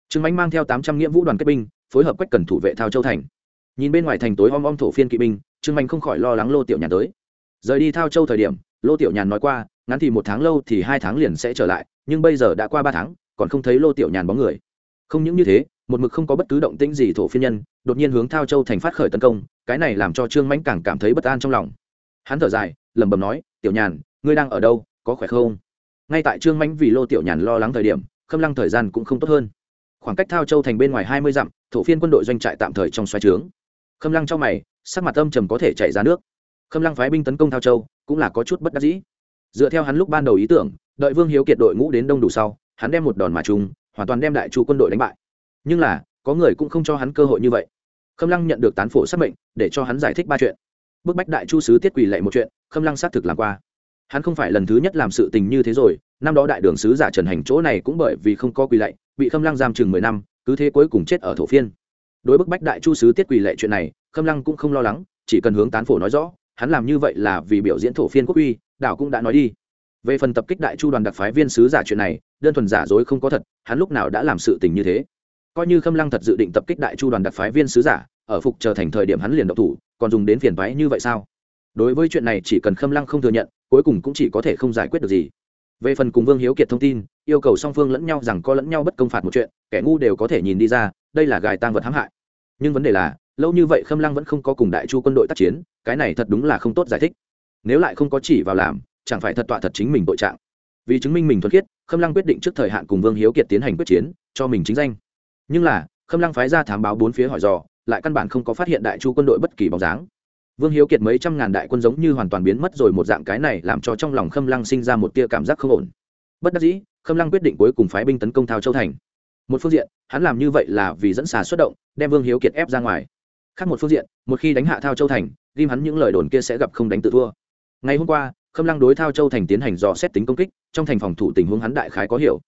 [SPEAKER 1] Trương ánh mang theo tám trăm nghĩa vũ đoàn kết binh, phối hợp quách cần thủ vệ thao châu thành. Nhìn bên ngoài thành tối om om thổ phiên kỵ binh, trương anh không khỏi lo lắng lô tiểu nhàn tới. Rời đi thao châu thời điểm, lô tiểu nhàn nói qua, ngắn thì một tháng lâu thì hai tháng liền sẽ trở lại, nhưng bây giờ đã qua ba tháng, còn không thấy lô tiểu nhàn bóng người. Không những như thế một mực không có bất cứ động tĩnh gì thổ phiên nhân, đột nhiên hướng thao châu thành phát khởi tấn công, cái này làm cho trương mãnh càng cảm thấy bất an trong lòng. Hắn thở dài, lẩm bẩm nói, tiểu nhàn, ngươi đang ở đâu, có khỏe không? Ngay tại trương mãnh vì lô tiểu nhàn lo lắng thời điểm, khâm lăng thời gian cũng không tốt hơn. Khoảng cách thao châu thành bên ngoài hai mươi dặm, thổ phiên quân đội doanh trại tạm thời trong xoay trướng. Khâm lăng trong mày, sắc mặt âm trầm có thể chạy ra nước. Khâm lăng phái binh tấn công thao châu, cũng là có chút bất đắc dĩ. Dựa theo hắn lúc ban đầu ý tưởng, đợi vương hiếu kiệt đội ngũ đến đông đủ sau, hắn đem một đòn mà trùng hoàn toàn đem đại chu quân đội đánh bại nhưng là, có người cũng không cho hắn cơ hội như vậy. Khâm lăng nhận được tán phổ xác mệnh, để cho hắn giải thích ba chuyện. Bức bách đại chu sứ tiết quỳ lệ một chuyện, khâm lăng xác thực làm qua. Hắn không phải lần thứ nhất làm sự tình như thế rồi, năm đó đại đường sứ giả trần hành chỗ này cũng bởi vì không có quỳ lệ bị khâm lăng giam chừng mười năm, cứ thế cuối cùng chết ở thổ phiên. Đối bức bách đại chu sứ tiết quỳ lệ chuyện này, khâm lăng cũng không lo lắng, chỉ cần hướng tán phổ nói rõ, hắn làm như vậy là vì biểu diễn thổ phiên quốc uy, đảo cũng đã nói đi. Về phần tập kích đại chu đoàn đặc phái viên sứ giả chuyện này, đơn thuần giả dối không có thật, hắn lúc nào đã làm sự tình như thế coi như khâm lăng thật dự định tập kích đại chu đoàn đặc phái viên sứ giả, ở phục trở thành thời điểm hắn liền độc thủ, còn dùng đến phiền váy như vậy sao? Đối với chuyện này chỉ cần khâm lăng không thừa nhận, cuối cùng cũng chỉ có thể không giải quyết được gì. Về phần cùng vương hiếu kiệt thông tin, yêu cầu song phương lẫn nhau rằng có lẫn nhau bất công phạt một chuyện, kẻ ngu đều có thể nhìn đi ra, đây là gài tang vật hãm hại. Nhưng vấn đề là, lâu như vậy khâm lăng vẫn không có cùng đại chu quân đội tác chiến, cái này thật đúng là không tốt giải thích. Nếu lại không có chỉ vào làm, chẳng phải thật tọa thật chính mình tội trạng. Vì chứng minh mình thuần khiết, khâm lăng quyết định trước thời hạn cùng vương hiếu kiệt tiến hành quyết chiến, cho mình chính danh nhưng là, khâm lăng phái ra thám báo bốn phía hỏi dò, lại căn bản không có phát hiện đại chu quân đội bất kỳ bóng dáng. Vương hiếu kiệt mấy trăm ngàn đại quân giống như hoàn toàn biến mất rồi, một dạng cái này làm cho trong lòng khâm lăng sinh ra một tia cảm giác không ổn. Bất đắc dĩ, khâm lăng quyết định cuối cùng phái binh tấn công thao châu thành. Một phương diện, hắn làm như vậy là vì dẫn xà xuất động, đem vương hiếu kiệt ép ra ngoài. Khác một phương diện, một khi đánh hạ thao châu thành ghim hắn những lời đồn kia sẽ gặp không đánh tự thua. Ngày hôm qua, khâm lăng đối thao châu thành tiến hành dò xét tính công kích, trong thành phòng thủ tình huống hắn đại khái có hiểu.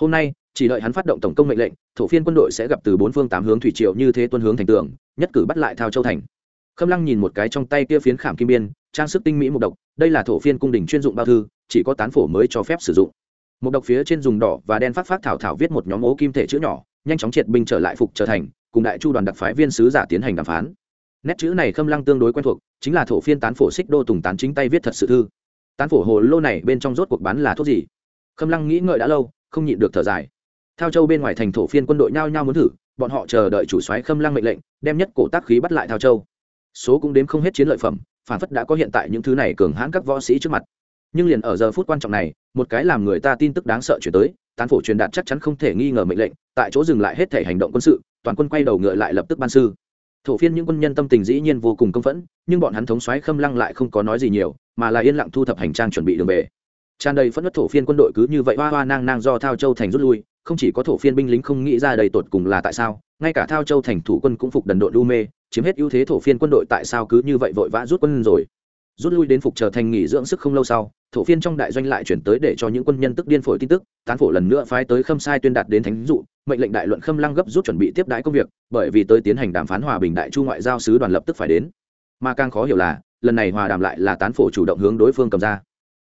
[SPEAKER 1] Hôm nay chỉ đợi hắn phát động tổng công mệnh lệnh, thổ phiên quân đội sẽ gặp từ bốn phương tám hướng thủy triệu như thế tuân hướng thành tường, nhất cử bắt lại thao châu thành. Khâm lăng nhìn một cái trong tay kia phiến khảm kim biên, trang sức tinh mỹ một độc, đây là thổ phiên cung đình chuyên dụng bao thư, chỉ có tán phổ mới cho phép sử dụng. Một độc phía trên dùng đỏ và đen phát phát thảo thảo viết một nhóm ố kim thể chữ nhỏ, nhanh chóng triệt binh trở lại phục trở thành, cùng đại chu đoàn đặc phái viên sứ giả tiến hành đàm phán. Nét chữ này khâm lăng tương đối quen thuộc, chính là thổ phiên tán phổ xích đô tùng tán chính tay viết thật sự thư. Tán phổ hồ lô này bên trong rốt cuộc bán là thuốc gì? Khâm lăng nghĩ ngợi đã lâu, không nhịn được thở dài. Thao châu bên ngoài thành thổ phiên quân đội nhao nhao muốn thử, bọn họ chờ đợi chủ soái khâm lăng mệnh lệnh, đem nhất cổ tác khí bắt lại thao châu. Số cũng đếm không hết chiến lợi phẩm, phản phất đã có hiện tại những thứ này cường hãn các võ sĩ trước mặt. Nhưng liền ở giờ phút quan trọng này, một cái làm người ta tin tức đáng sợ chuyển tới, tán phổ truyền đạt chắc chắn không thể nghi ngờ mệnh lệnh, tại chỗ dừng lại hết thể hành động quân sự, toàn quân quay đầu ngựa lại lập tức ban sư. Thổ phiên những quân nhân tâm tình dĩ nhiên vô cùng công phẫn, nhưng bọn hắn thống soái khâm lăng lại không có nói gì nhiều, mà là yên lặng thu thập hành trang chuẩn bị đường về. Tràn đầy phẫn nộ thổ phiên quân đội cứ như vậy hoa hoa nang nang do thao châu thành rút lui không chỉ có thổ phiên binh lính không nghĩ ra đầy tột cùng là tại sao, ngay cả thao châu thành thủ quân cũng phục đần đội đu mê, chiếm hết ưu thế thổ phiên quân đội tại sao cứ như vậy vội vã rút quân rồi. Rút lui đến phục trở thành nghỉ dưỡng sức không lâu sau, thổ phiên trong đại doanh lại chuyển tới để cho những quân nhân tức điên phổi tin tức, tán phổ lần nữa phái tới khâm sai tuyên đạt đến thánh dụ, mệnh lệnh đại luận khâm lăng gấp rút chuẩn bị tiếp đãi công việc, bởi vì tới tiến hành đàm phán hòa bình đại chu ngoại giao sứ đoàn lập tức phải đến. Mà càng khó hiểu là, lần này hòa đàm lại là tán phổ chủ động hướng đối phương cầm ra.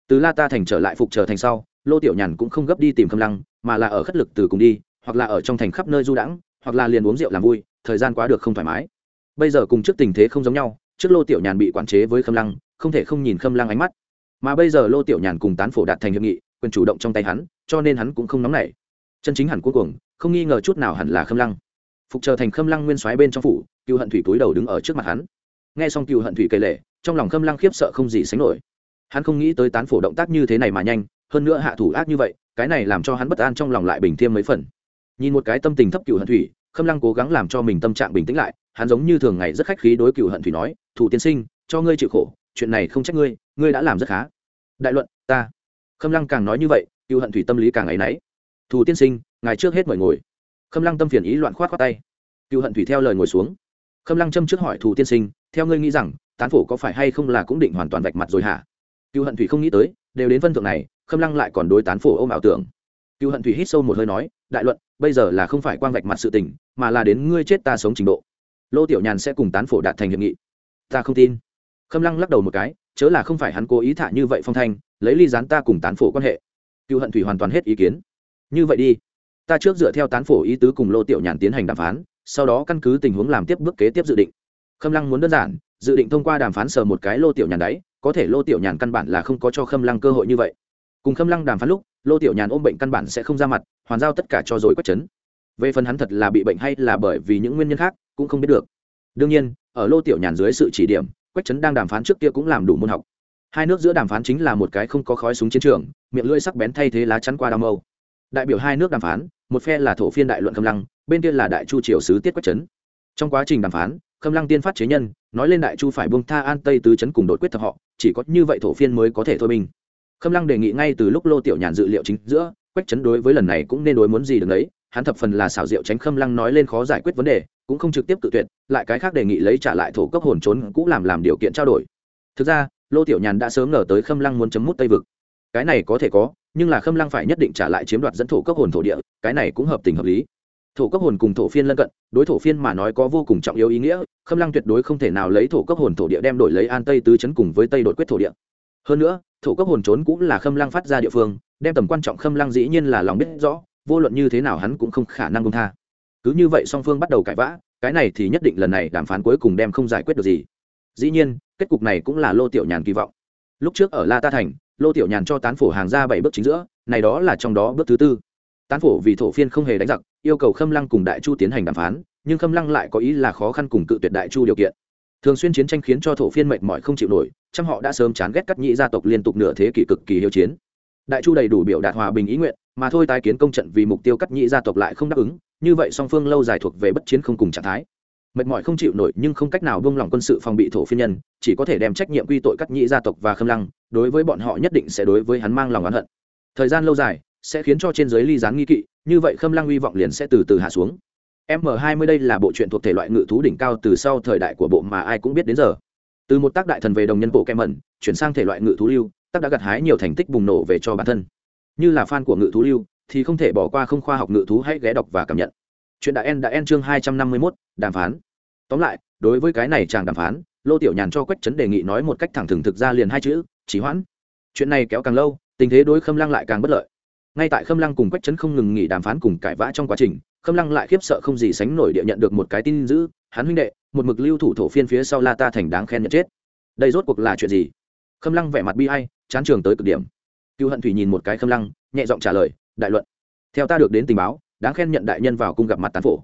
[SPEAKER 1] Từ la ta thành trở lại phục trở thành sau, lô tiểu nhàn cũng không gấp đi tìm khâm lăng mà là ở khất lực từ cùng đi, hoặc là ở trong thành khắp nơi du đãng, hoặc là liền uống rượu làm vui, thời gian quá được không thoải mái. Bây giờ cùng trước tình thế không giống nhau, trước lô tiểu nhàn bị quản chế với khâm lăng, không thể không nhìn khâm lăng ánh mắt. Mà bây giờ lô tiểu nhàn cùng tán phổ đạt thành hiệp nghị, quyền chủ động trong tay hắn, cho nên hắn cũng không nóng nảy. Chân chính hẳn cuối cùng, không nghi ngờ chút nào hẳn là khâm lăng. Phục trở thành khâm lăng nguyên soái bên trong phủ, cựu hận thủy túi đầu đứng ở trước mặt hắn. Nghe xong cựu hận thủy kể lệ trong lòng khâm lăng khiếp sợ không gì sánh nổi. Hắn không nghĩ tới tán phổ động tác như thế này mà nhanh, hơn nữa hạ thủ ác như vậy cái này làm cho hắn bất an trong lòng lại bình thêm mấy phần. Nhìn một cái tâm tình thấp cựu hận thủy, khâm lăng cố gắng làm cho mình tâm trạng bình tĩnh lại, hắn giống như thường ngày rất khách khí đối cựu hận thủy nói, thủ tiên sinh, cho ngươi chịu khổ, chuyện này không trách ngươi ngươi đã làm rất khá. Đại luận, ta. Khâm lăng càng nói như vậy, cựu hận thủy tâm lý càng áy náy thủ tiên sinh, ngài trước hết mời ngồi. Khâm lăng tâm phiền ý loạn khoát khoát tay. Cựu hận thủy theo lời ngồi xuống. Khâm lăng châm trước hỏi thủ tiên sinh, theo ngươi nghĩ rằng, tán phổ có phải hay không là cũng định hoàn toàn vạch mặt rồi hả? Cựu hận thủy không nghĩ tới, đều đến phân thượng này khâm lăng lại còn đối tán phổ ôm ảo tưởng. Cựu hận thủy hít sâu một hơi nói, đại luận, bây giờ là không phải quang vạch mặt sự tình, mà là đến ngươi chết ta sống trình độ. Lô tiểu nhàn sẽ cùng tán phổ đạt thành hiệp nghị. Ta không tin. Khâm lăng lắc đầu một cái, chớ là không phải hắn cố ý thả như vậy phong thanh, lấy ly gián ta cùng tán phổ quan hệ. Cựu hận thủy hoàn toàn hết ý kiến. Như vậy đi, ta trước dựa theo tán phổ ý tứ cùng lô tiểu nhàn tiến hành đàm phán, sau đó căn cứ tình huống làm tiếp bước kế tiếp dự định. Khâm lăng muốn đơn giản, dự định thông qua đàm phán sờ một cái lô tiểu nhàn đấy có thể lô tiểu nhàn căn bản là không có cho khâm lăng cơ hội như vậy cùng khâm lăng đàm phán lúc, lô tiểu nhàn ôm bệnh căn bản sẽ không ra mặt, hoàn giao tất cả cho rồi quất chấn. Về phần hắn thật là bị bệnh hay là bởi vì những nguyên nhân khác, cũng không biết được. Đương nhiên, ở lô tiểu nhàn dưới sự chỉ điểm, quách trấn đang đàm phán trước kia cũng làm đủ môn học. Hai nước giữa đàm phán chính là một cái không có khói súng chiến trường, miệng lưỡi sắc bén thay thế lá chắn qua đao mâu. Đại biểu hai nước đàm phán, một phe là thổ phiên đại luận khâm lăng, bên kia là đại chu triều sứ tiết quách trấn trong quá trình đàm phán, khâm lăng tiên phát chế nhân, nói lên đại chu phải buông tha an tây tứ chấn cùng đội quyết thập họ, chỉ có như vậy thổ phiên mới có thể thôi mình khâm lăng đề nghị ngay từ lúc lô tiểu nhàn dự liệu chính giữa, quách chấn đối với lần này cũng nên đối muốn gì được đấy hắn thập phần là xảo diệu tránh khâm lăng nói lên khó giải quyết vấn đề, cũng không trực tiếp tự tuyệt, lại cái khác đề nghị lấy trả lại thổ cấp hồn trốn cũng làm làm điều kiện trao đổi. Thực ra, lô tiểu nhàn đã sớm ngờ tới khâm lăng muốn chấm mút tây vực. Cái này có thể có, nhưng là khâm lăng phải nhất định trả lại chiếm đoạt dẫn thổ cấp hồn thổ địa, cái này cũng hợp tình hợp lý. Thổ cấp hồn cùng thổ phiên lân cận, đối thổ phiên mà nói có vô cùng trọng yếu ý nghĩa, khâm lăng tuyệt đối không thể nào lấy thổ cấp hồn thổ địa đem đổi lấy an tây tứ chấn cùng với tây đột quyết thổ địa hơn nữa, thổ cấp hồn trốn cũng là khâm lăng phát ra địa phương, đem tầm quan trọng khâm lăng dĩ nhiên là lòng biết rõ, vô luận như thế nào hắn cũng không khả năng công tha. Cứ như vậy song phương bắt đầu cãi vã, cái này thì nhất định lần này đàm phán cuối cùng đem không giải quyết được gì. Dĩ nhiên, kết cục này cũng là lô tiểu nhàn kỳ vọng. Lúc trước ở la ta thành, lô tiểu nhàn cho tán phổ hàng ra bảy bước chính giữa, này đó là trong đó bước thứ tư. Tán phổ vì thổ phiên không hề đánh giặc, yêu cầu khâm lăng cùng đại chu tiến hành đàm phán, nhưng khâm lăng lại có ý là khó khăn cùng cự tuyệt đại chu điều kiện. Thường xuyên chiến tranh khiến cho thổ phiên mệt mỏi không chịu nổi trăm họ đã sớm chán ghét cắt nhị gia tộc liên tục nửa thế kỷ cực kỳ hiếu chiến. Đại chu đầy đủ biểu đạt hòa bình ý nguyện, mà thôi tái kiến công trận vì mục tiêu cắt nhị gia tộc lại không đáp ứng, như vậy song phương lâu dài thuộc về bất chiến không cùng trạng thái. Mệt mỏi không chịu nổi nhưng không cách nào buông lỏng quân sự phòng bị thổ phiên nhân, chỉ có thể đem trách nhiệm quy tội cắt nhị gia tộc và khâm lăng, đối với bọn họ nhất định sẽ đối với hắn mang lòng oán hận. Thời gian lâu dài sẽ khiến cho trên giới ly gián nghi kỵ, như vậy khâm lăng hy vọng liền sẽ từ từ hạ xuống. M 20 đây là bộ truyện thuộc thể loại ngự thú đỉnh cao từ sau thời đại của bộ mà ai cũng biết đến giờ từ một tác đại thần về đồng nhân bộ kem mẩn chuyển sang thể loại ngự thú lưu tác đã gặt hái nhiều thành tích bùng nổ về cho bản thân. Như là fan của ngự thú lưu thì không thể bỏ qua không khoa học ngự thú hãy ghé đọc và cảm nhận. Chuyện đã en đã en chương hai trăm năm mươi 251, đàm phán. Tóm lại đối với cái này chàng đàm phán lô tiểu nhàn cho quách trấn đề nghị nói một cách thẳng thừng thực ra liền hai chữ chỉ hoãn. Chuyện này kéo càng lâu tình thế đối khâm lăng lại càng bất lợi. Ngay tại khâm lăng cùng quách trấn không ngừng nghỉ đàm phán cùng cãi vã trong quá trình khâm lăng lại khiếp sợ không gì sánh nổi địa nhận được một cái tin dữ, hắn huynh đệ, một mực lưu thủ thổ phiên phía sau la ta thành đáng khen nhận chết. Đây rốt cuộc là chuyện gì? Khâm lăng vẻ mặt bi hay chán trường tới cực điểm. Cựu hận thủy nhìn một cái khâm lăng, nhẹ giọng trả lời, đại luận. Theo ta được đến tình báo, đáng khen nhận đại nhân vào cung gặp mặt tán phổ.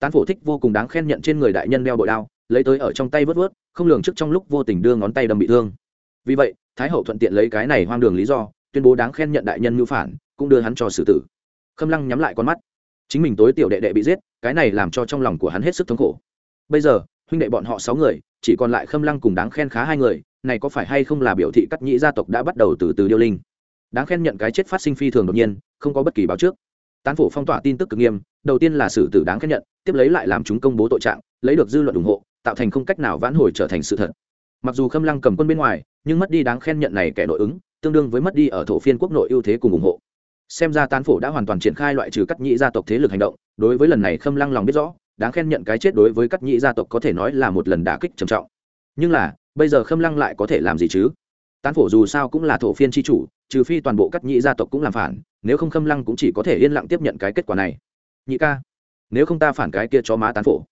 [SPEAKER 1] Tán phổ thích vô cùng đáng khen nhận trên người đại nhân đeo bội đao, lấy tới ở trong tay vớt vớt, không lường trước trong lúc vô tình đưa ngón tay đâm bị thương. Vì vậy, thái hậu thuận tiện lấy cái này hoang đường lý do, tuyên bố đáng khen nhận đại nhân mưu phản, cũng đưa hắn cho xử tử. Khâm lăng nhắm lại con mắt chính mình tối tiểu đệ đệ bị giết, cái này làm cho trong lòng của hắn hết sức thống khổ. Bây giờ, huynh đệ bọn họ sáu người, chỉ còn lại khâm lăng cùng đáng khen khá hai người, này có phải hay không là biểu thị cắt nhĩ gia tộc đã bắt đầu từ từ điêu linh? Đáng khen nhận cái chết phát sinh phi thường đột nhiên, không có bất kỳ báo trước. Tán phổ phong tỏa tin tức cực nghiêm, đầu tiên là xử tử đáng khen nhận, tiếp lấy lại làm chúng công bố tội trạng, lấy được dư luận ủng hộ, tạo thành không cách nào vãn hồi trở thành sự thật. Mặc dù khâm lăng cầm quân bên ngoài, nhưng mất đi đáng khen nhận này kẻ nội ứng, tương đương với mất đi ở thổ phiên quốc nội ưu thế cùng ủng hộ xem ra tán phổ đã hoàn toàn triển khai loại trừ cắt nhĩ gia tộc thế lực hành động, đối với lần này khâm lăng lòng biết rõ, đáng khen nhận cái chết đối với cắt nhĩ gia tộc có thể nói là một lần đả kích trầm trọng. Nhưng là, bây giờ khâm lăng lại có thể làm gì chứ? Tán phổ dù sao cũng là thổ phiên tri chủ, trừ phi toàn bộ cắt nhĩ gia tộc cũng làm phản, nếu không khâm lăng cũng chỉ có thể yên lặng tiếp nhận cái kết quả này. Nhị ca, nếu không ta phản cái kia cho má tán phổ.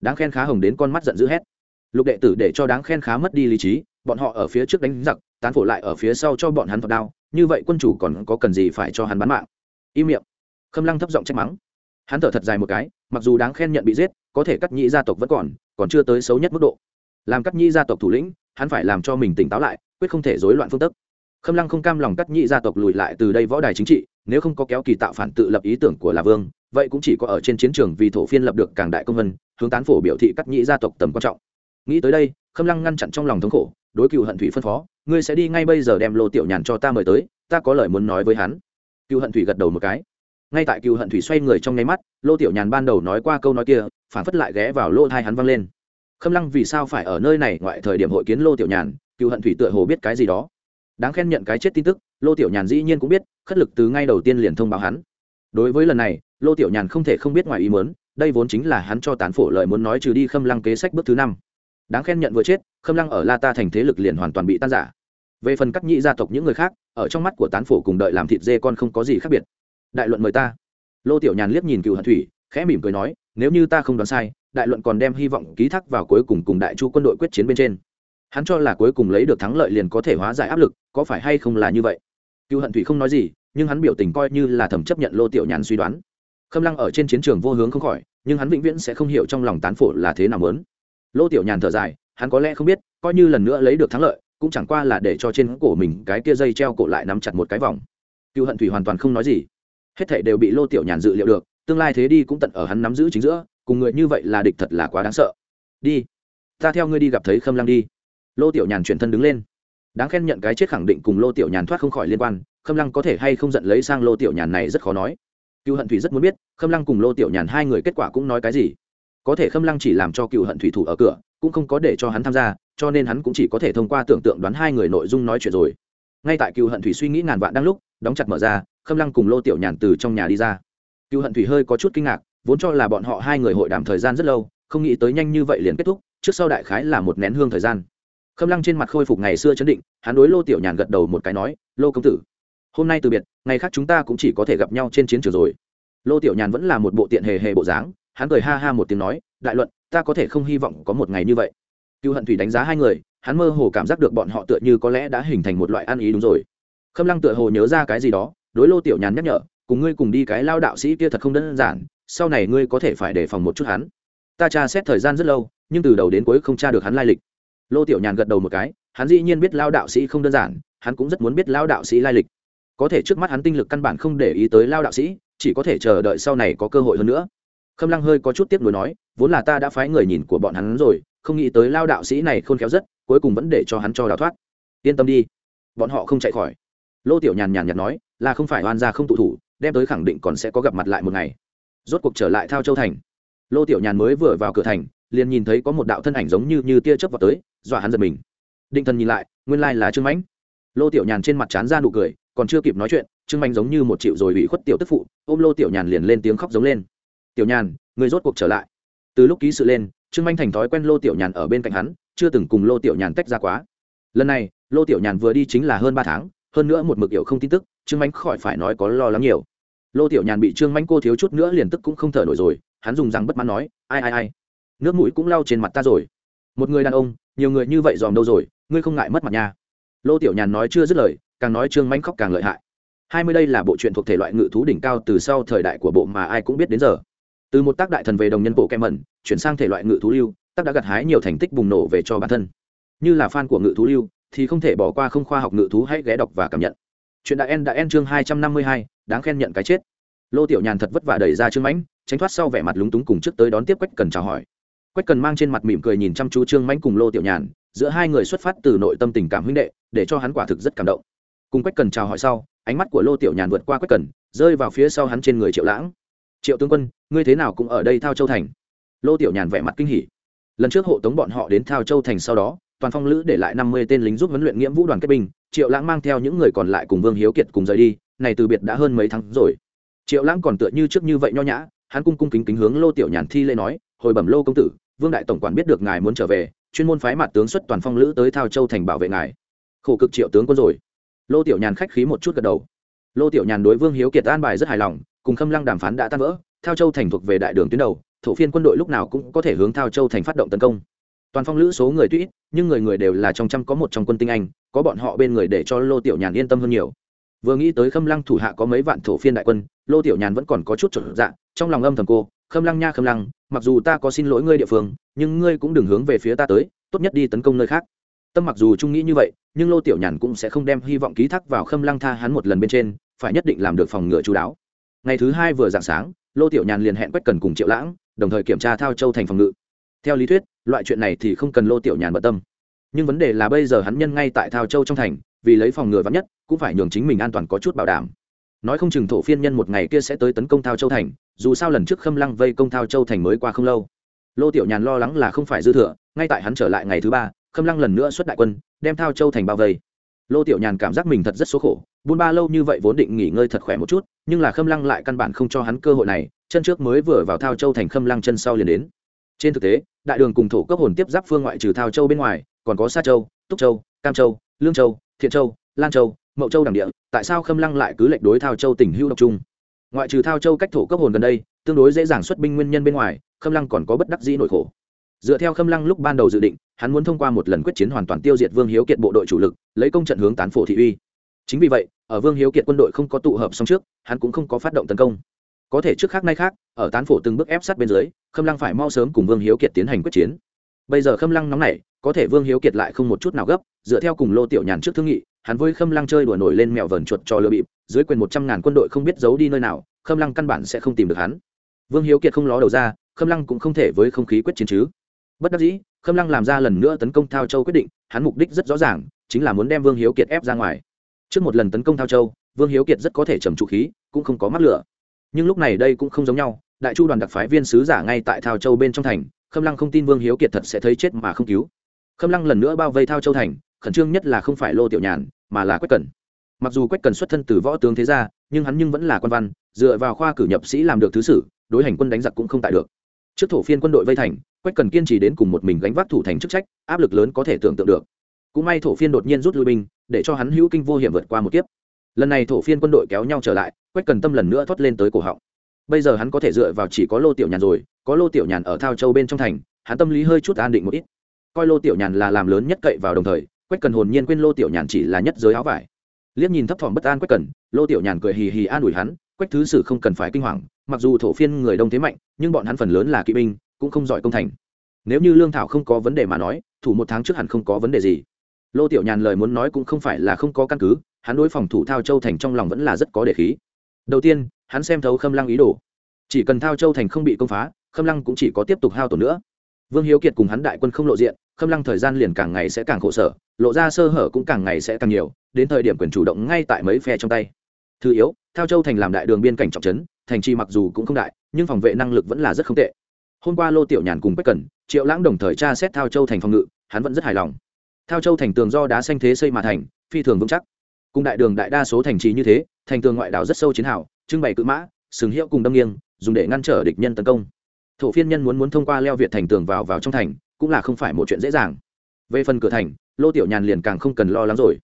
[SPEAKER 1] Đáng khen khá hồng đến con mắt giận dữ hét. Lục đệ tử để cho đáng khen khá mất đi lý trí, bọn họ ở phía trước đánh giặc, tán phổ lại ở phía sau cho bọn hắn thọt đao như vậy quân chủ còn có cần gì phải cho hắn bán mạng? Im miệng. Khâm lăng thấp giọng trách mắng. Hắn thở thật dài một cái, mặc dù đáng khen nhận bị giết, có thể cắt nhĩ gia tộc vẫn còn còn chưa tới xấu nhất mức độ. Làm cắt nhĩ gia tộc thủ lĩnh, hắn phải làm cho mình tỉnh táo lại, quyết không thể rối loạn phương tức khâm lăng không cam lòng cắt nhĩ gia tộc lùi lại từ đây võ đài chính trị, nếu không có kéo kỳ tạo phản tự lập ý tưởng của là vương, vậy cũng chỉ có ở trên chiến trường vì thổ phiên lập được càng đại công vân, hướng tán phổ biểu thị cắt nhĩ gia tộc tầm quan trọng. Nghĩ tới đây, khâm lăng ngăn chặn trong lòng thống khổ, đối cựu hận thủy phân phó ngươi sẽ đi ngay bây giờ đem lô tiểu nhàn cho ta mời tới, ta có lời muốn nói với hắn. Cựu hận thủy gật đầu một cái. Ngay tại cựu hận thủy xoay người trong nháy mắt, lô tiểu nhàn ban đầu nói qua câu nói kia, phản phất lại ghé vào lô thai hắn văng lên. Khâm lăng, vì sao phải ở nơi này ngoại thời điểm hội kiến lô tiểu nhàn? Cựu hận thủy tựa hồ biết cái gì đó. Đáng khen nhận cái chết tin tức, lô tiểu nhàn dĩ nhiên cũng biết, khất lực từ ngay đầu tiên liền thông báo hắn. Đối với lần này, lô tiểu nhàn không thể không biết ngoài ý mớn đây vốn chính là hắn cho tán phổ lợi muốn nói trừ đi khâm lăng kế sách bước thứ năm đáng khen nhận vừa chết, khâm lăng ở la ta thành thế lực liền hoàn toàn bị tan giả về phần cắt nhị gia tộc những người khác, ở trong mắt của tán phổ cùng đợi làm thịt dê con không có gì khác biệt. Đại luận mời ta. Lô tiểu nhàn liếc nhìn cựu hận thủy, khẽ mỉm cười nói, nếu như ta không đoán sai, đại luận còn đem hy vọng ký thác vào cuối cùng cùng đại chu quân đội quyết chiến bên trên. Hắn cho là cuối cùng lấy được thắng lợi liền có thể hóa giải áp lực, có phải hay không là như vậy? Cựu hận thủy không nói gì, nhưng hắn biểu tình coi như là thẩm chấp nhận lô tiểu nhàn suy đoán. Khâm lăng ở trên chiến trường vô hướng không khỏi, nhưng hắn vĩnh viễn sẽ không hiểu trong lòng tán phổ là thế nào lớn lô tiểu nhàn thở dài, hắn có lẽ không biết, coi như lần nữa lấy được thắng lợi, cũng chẳng qua là để cho trên cổ mình cái kia dây treo cổ lại nắm chặt một cái vòng. Cựu hận thủy hoàn toàn không nói gì. Hết thảy đều bị lô tiểu nhàn dự liệu được, tương lai thế đi cũng tận ở hắn nắm giữ chính giữa, cùng người như vậy là địch thật là quá đáng sợ. Đi, ta theo ngươi đi gặp thấy khâm lăng đi. Lô tiểu nhàn chuyển thân đứng lên. Đáng khen nhận cái chết khẳng định cùng lô tiểu nhàn thoát không khỏi liên quan, khâm lăng có thể hay không giận lấy sang lô tiểu nhàn này rất khó nói. Cựu hận thủy rất muốn biết, khâm lăng cùng lô tiểu nhàn hai người kết quả cũng nói cái gì? Có thể khâm lăng chỉ làm cho cựu hận thủy thủ ở cửa, cũng không có để cho hắn tham gia, cho nên hắn cũng chỉ có thể thông qua tưởng tượng đoán hai người nội dung nói chuyện rồi. Ngay tại cựu hận thủy suy nghĩ ngàn vạn đang lúc, đóng chặt mở ra, khâm lăng cùng lô tiểu nhàn từ trong nhà đi ra. Cựu hận thủy hơi có chút kinh ngạc, vốn cho là bọn họ hai người hội đàm thời gian rất lâu, không nghĩ tới nhanh như vậy liền kết thúc, trước sau đại khái là một nén hương thời gian. Khâm lăng trên mặt khôi phục ngày xưa chấn định, hắn đối lô tiểu nhàn gật đầu một cái nói, lô công tử, hôm nay từ biệt, ngày khác chúng ta cũng chỉ có thể gặp nhau trên chiến trường rồi. Lô tiểu nhàn vẫn là một bộ tiện hề hề bộ dáng hắn cười ha ha một tiếng nói, đại luận, ta có thể không hy vọng có một ngày như vậy. Cựu hận thủy đánh giá hai người, hắn mơ hồ cảm giác được bọn họ tựa như có lẽ đã hình thành một loại ăn ý đúng rồi. Khâm lăng tựa hồ nhớ ra cái gì đó, đối lô tiểu nhàn nhắc nhở, cùng ngươi cùng đi cái lao đạo sĩ kia thật không đơn giản, sau này ngươi có thể phải đề phòng một chút hắn. Ta tra xét thời gian rất lâu, nhưng từ đầu đến cuối không tra được hắn lai lịch. Lô tiểu nhàn gật đầu một cái, hắn dĩ nhiên biết lao đạo sĩ không đơn giản, hắn cũng rất muốn biết lao đạo sĩ lai lịch. Có thể trước mắt hắn tinh lực căn bản không để ý tới lao đạo sĩ, chỉ có thể chờ đợi sau này có cơ hội hơn nữa khâm lăng hơi có chút tiếc nuối nói, vốn là ta đã phái người nhìn của bọn hắn rồi, không nghĩ tới lao đạo sĩ này khôn khéo rất, cuối cùng vẫn để cho hắn cho đào thoát. Yên tâm đi. Bọn họ không chạy khỏi. Lô tiểu nhàn nhàn nhạt nói, là không phải oan gia không tụ thủ, đem tới khẳng định còn sẽ có gặp mặt lại một ngày. Rốt cuộc trở lại thao châu thành. Lô tiểu nhàn mới vừa vào cửa thành, liền nhìn thấy có một đạo thân ảnh giống như như tia chớp vào tới, dọa hắn giật mình. Định thần nhìn lại, nguyên lai là trương mãnh. Lô tiểu nhàn trên mặt chán ra nụ cười, còn chưa kịp nói chuyện, trương mãnh giống như một triệu rồi bị khuất tiểu tức phụ, ôm lô tiểu nhàn liền lên tiếng khóc giống lên tiểu nhàn, người rốt cuộc trở lại. Từ lúc ký sự lên, trương manh thành thói quen lô tiểu nhàn ở bên cạnh hắn, chưa từng cùng lô tiểu nhàn tách ra quá. Lần này, lô tiểu nhàn vừa đi chính là hơn ba tháng, hơn nữa một mực hiệu không tin tức, trương manh khỏi phải nói có lo lắng nhiều. Lô tiểu nhàn bị trương manh cô thiếu chút nữa liền tức cũng không thở nổi rồi, hắn dùng răng bất mãn nói, ai ai ai, nước mũi cũng lau trên mặt ta rồi. Một người đàn ông, nhiều người như vậy dòm đâu rồi, ngươi không ngại mất mặt nha. Lô tiểu nhàn nói chưa dứt lời, càng nói trương manh khóc càng lợi hại. Hai mươi đây là bộ truyện thuộc thể loại ngự thú đỉnh cao từ sau thời đại của bộ mà ai cũng biết đến giờ từ một tác đại thần về đồng nhân bộ kem mẩn, chuyển sang thể loại ngự thú lưu, tác đã gặt hái nhiều thành tích bùng nổ về cho bản thân. Như là fan của ngự thú lưu, thì không thể bỏ qua không khoa học ngự thú hãy ghé đọc và cảm nhận. Chuyện đã en đã en chương hai trăm năm mươi hai, đáng khen nhận cái chết. Lô tiểu nhàn thật vất vả đẩy ra trương mãnh, tránh thoát sau vẻ mặt lúng túng cùng trước tới đón tiếp quách cần chào hỏi. Quách cần mang trên mặt mỉm cười nhìn chăm chú trương mãnh cùng lô tiểu nhàn, giữa hai người xuất phát từ nội tâm tình cảm huynh đệ, để cho hắn quả thực rất cảm động. Cùng quách cần chào hỏi sau, ánh mắt của lô tiểu nhàn vượt qua quách cần, rơi vào phía sau hắn trên người triệu lãng triệu tướng quân, ngươi thế nào cũng ở đây thao châu thành. Lô tiểu nhàn vẻ mặt kinh hỉ. Lần trước hộ tống bọn họ đến thao châu thành sau đó, toàn phong lữ để lại năm mươi tên lính giúp huấn luyện nghĩa vũ đoàn kết binh, triệu lãng mang theo những người còn lại cùng vương hiếu kiệt cùng rời đi, này từ biệt đã hơn mấy tháng rồi. Triệu lãng còn tựa như trước như vậy nho nhã, hắn cung cung kính kính hướng lô tiểu nhàn thi lê nói, hồi bẩm lô công tử, vương đại tổng quản biết được ngài muốn trở về, chuyên môn phái mặt tướng xuất toàn phong lữ tới thao châu thành bảo vệ ngài. Khổ cực triệu tướng quân rồi. Lô tiểu nhàn khách khí một chút gật đầu. Lô tiểu nhàn đối vương hiếu kiệt an bài rất hài lòng cùng khâm lăng đàm phán đã tan vỡ, thao châu thành thuộc về đại đường tuyến đầu, thổ phiên quân đội lúc nào cũng có thể hướng thao châu thành phát động tấn công. Toàn phong lữ số người tuy ít, nhưng người người đều là trong trăm có một trong quân tinh anh, có bọn họ bên người để cho lô tiểu nhàn yên tâm hơn nhiều. Vừa nghĩ tới khâm lăng thủ hạ có mấy vạn thổ phiên đại quân, lô tiểu nhàn vẫn còn có chút chuẩn dạ trong lòng âm thầm cô, khâm lăng nha khâm lăng, mặc dù ta có xin lỗi ngươi địa phương, nhưng ngươi cũng đừng hướng về phía ta tới, tốt nhất đi tấn công nơi khác. Tâm mặc dù trung nghĩ như vậy, nhưng lô tiểu nhàn cũng sẽ không đem hy vọng ký thác vào khâm lăng tha hắn một lần bên trên, phải nhất định làm được phòng ngừa chú đáo ngày thứ hai vừa dạng sáng, lô tiểu nhàn liền hẹn quách cần cùng triệu lãng, đồng thời kiểm tra thao châu thành phòng ngự. Theo lý thuyết, loại chuyện này thì không cần lô tiểu nhàn bận tâm. Nhưng vấn đề là bây giờ hắn nhân ngay tại thao châu trong thành, vì lấy phòng ngừa vắn nhất, cũng phải nhường chính mình an toàn có chút bảo đảm. Nói không chừng thổ phiên nhân một ngày kia sẽ tới tấn công thao châu thành, dù sao lần trước khâm lăng vây công thao châu thành mới qua không lâu. Lô tiểu nhàn lo lắng là không phải dư thừa, ngay tại hắn trở lại ngày thứ ba, khâm lăng lần nữa xuất đại quân, đem thao châu thành bao vây lô tiểu nhàn cảm giác mình thật rất số khổ, buôn ba lâu như vậy vốn định nghỉ ngơi thật khỏe một chút, nhưng là khâm lăng lại căn bản không cho hắn cơ hội này, chân trước mới vừa vào thao châu thành khâm lăng chân sau liền đến. Trên thực tế, đại đường cùng thổ cấp hồn tiếp giáp phương ngoại trừ thao châu bên ngoài, còn có sa châu, túc châu, cam châu, lương châu, thiện châu, lan châu, mậu châu đằng địa, tại sao khâm lăng lại cứ lệch đối thao châu tỉnh Hưu độc trung ngoại trừ thao châu cách thổ cấp hồn gần đây, tương đối dễ dàng xuất binh nguyên nhân bên ngoài, khâm lăng còn có bất đắc dĩ nội khổ dựa theo khâm lăng lúc ban đầu dự định, hắn muốn thông qua một lần quyết chiến hoàn toàn tiêu diệt vương hiếu kiệt bộ đội chủ lực, lấy công trận hướng tán phổ thị uy. Chính vì vậy, ở vương hiếu kiệt quân đội không có tụ hợp xong trước, hắn cũng không có phát động tấn công. Có thể trước khác nay khác, ở tán phổ từng bước ép sát bên dưới, khâm lăng phải mau sớm cùng vương hiếu kiệt tiến hành quyết chiến. Bây giờ khâm lăng nóng này có thể vương hiếu kiệt lại không một chút nào gấp, dựa theo cùng lô tiểu nhàn trước thương nghị, hắn với khâm lăng chơi đùa nổi lên mèo vờn chuột cho lừa bịp, dưới quyền một trăm ngàn quân đội không biết giấu đi nơi nào, khâm lăng căn bản sẽ không tìm được hắn. Vương hiếu kiệt không ló đầu ra, khâm lăng cũng không thể với không khí quyết chiến chứ bất đắc dĩ, khâm lăng làm ra lần nữa tấn công thao châu quyết định, hắn mục đích rất rõ ràng, chính là muốn đem vương hiếu kiệt ép ra ngoài. Trước một lần tấn công thao châu, vương hiếu kiệt rất có thể trầm trụ khí, cũng không có mắc lửa. Nhưng lúc này đây cũng không giống nhau, đại chu đoàn đặc phái viên sứ giả ngay tại thao châu bên trong thành, khâm lăng không tin vương hiếu kiệt thật sẽ thấy chết mà không cứu. Khâm lăng lần nữa bao vây thao châu thành, khẩn trương nhất là không phải lô tiểu nhàn, mà là quách cần. Mặc dù quách cần xuất thân từ võ tướng thế gia, nhưng hắn nhưng vẫn là quan văn, dựa vào khoa cử nhập sĩ làm được thứ sử, đối hành quân đánh giặc cũng không tại được trước thổ phiên quân đội vây thành, quách cần kiên trì đến cùng một mình gánh vác thủ thành chức trách, áp lực lớn có thể tưởng tượng được. Cũng may thổ phiên đột nhiên rút lui binh, để cho hắn hữu kinh vô hiểm vượt qua một kiếp. Lần này thổ phiên quân đội kéo nhau trở lại, quách cần tâm lần nữa thoát lên tới cổ họng. Bây giờ hắn có thể dựa vào chỉ có lô tiểu nhàn rồi, có lô tiểu nhàn ở thao châu bên trong thành, hắn tâm lý hơi chút an định một ít. Coi lô tiểu nhàn là làm lớn nhất cậy vào đồng thời, quách cần hồn nhiên quên lô tiểu nhàn chỉ là nhất giới áo vải. Liếc nhìn thấp thỏm bất an quách cần, lô tiểu nhàn cười hì hì an ủi hắn quách thứ sử không cần phải kinh hoàng, mặc dù thổ phiên người đông thế mạnh, nhưng bọn hắn phần lớn là kỵ binh, cũng không giỏi công thành. Nếu như lương thảo không có vấn đề mà nói, thủ một tháng trước hẳn không có vấn đề gì. Lô tiểu nhàn lời muốn nói cũng không phải là không có căn cứ, hắn đối phòng thủ thao châu thành trong lòng vẫn là rất có để khí. Đầu tiên, hắn xem thấu khâm lăng ý đồ. Chỉ cần thao châu thành không bị công phá, khâm lăng cũng chỉ có tiếp tục hao tổn nữa. Vương hiếu kiệt cùng hắn đại quân không lộ diện, khâm lăng thời gian liền càng ngày sẽ càng khổ sở, lộ ra sơ hở cũng càng ngày sẽ càng nhiều, đến thời điểm quyền chủ động ngay tại mấy phe trong tay thứ yếu, thao châu thành làm đại đường biên cảnh trọng trấn, thành trì mặc dù cũng không đại, nhưng phòng vệ năng lực vẫn là rất không tệ. Hôm qua lô tiểu nhàn cùng bách cẩn, triệu lãng đồng thời tra xét thao châu thành phòng ngự, hắn vẫn rất hài lòng. Thao châu thành tường do đá xanh thế xây mà thành, phi thường vững chắc. Cùng đại đường đại đa số thành trì như thế, thành tường ngoại đảo rất sâu chiến hào, trưng bày cự mã, sừng hiệu cùng đâm nghiêng, dùng để ngăn trở địch nhân tấn công. Thổ phiên nhân muốn muốn thông qua leo việt thành tường vào vào trong thành, cũng là không phải một chuyện dễ dàng. Về phần cửa thành, lô tiểu nhàn liền càng không cần lo lắng rồi.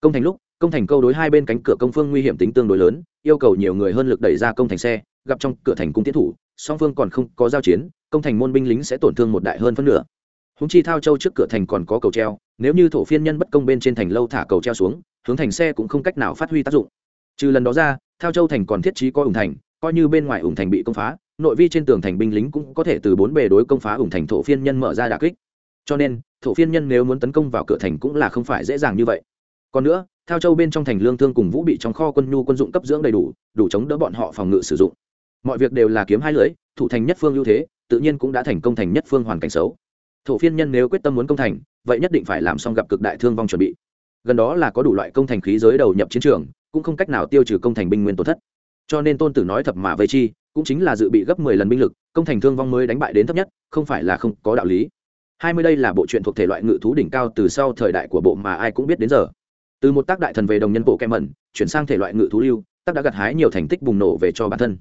[SPEAKER 1] Công thành lúc công thành câu đối hai bên cánh cửa công phương nguy hiểm tính tương đối lớn, yêu cầu nhiều người hơn lực đẩy ra công thành xe, gặp trong cửa thành cung tiến thủ, song phương còn không có giao chiến, công thành môn binh lính sẽ tổn thương một đại hơn phân nửa. Húng chi thao châu trước cửa thành còn có cầu treo, nếu như thổ phiên nhân bất công bên trên thành lâu thả cầu treo xuống, hướng thành xe cũng không cách nào phát huy tác dụng. Trừ lần đó ra, thao châu thành còn thiết trí có ủng thành, coi như bên ngoài ủng thành bị công phá, nội vi trên tường thành binh lính cũng có thể từ bốn bề đối công phá ủng thành thổ phiên nhân mở ra đà kích. Cho nên, thổ phiên nhân nếu muốn tấn công vào cửa thành cũng là không phải dễ dàng như vậy còn nữa theo châu bên trong thành lương thương cùng vũ bị trong kho quân nhu quân dụng cấp dưỡng đầy đủ đủ chống đỡ bọn họ phòng ngự sử dụng. Mọi việc đều là kiếm hai lưỡi thủ thành nhất phương ưu thế, tự nhiên cũng đã thành công thành nhất phương hoàn cảnh xấu. Thổ phiên nhân nếu quyết tâm muốn công thành, vậy nhất định phải làm xong gặp cực đại thương vong chuẩn bị. Gần đó là có đủ loại công thành khí giới đầu nhập chiến trường, cũng không cách nào tiêu trừ công thành binh nguyên tổn thất. Cho nên tôn tử nói thập mà vây chi, cũng chính là dự bị gấp mười lần binh lực, công thành thương vong mới đánh bại đến thấp nhất, không phải là không có đạo lý. Hai mươi đây là bộ truyện thuộc thể loại ngự thú đỉnh cao từ sau thời đại của bộ mà ai cũng biết đến giờ từ một tác đại thần về đồng nhân bộ kem mẩn chuyển sang thể loại ngự thú lưu, tác đã gặt hái nhiều thành tích bùng nổ về cho bản thân.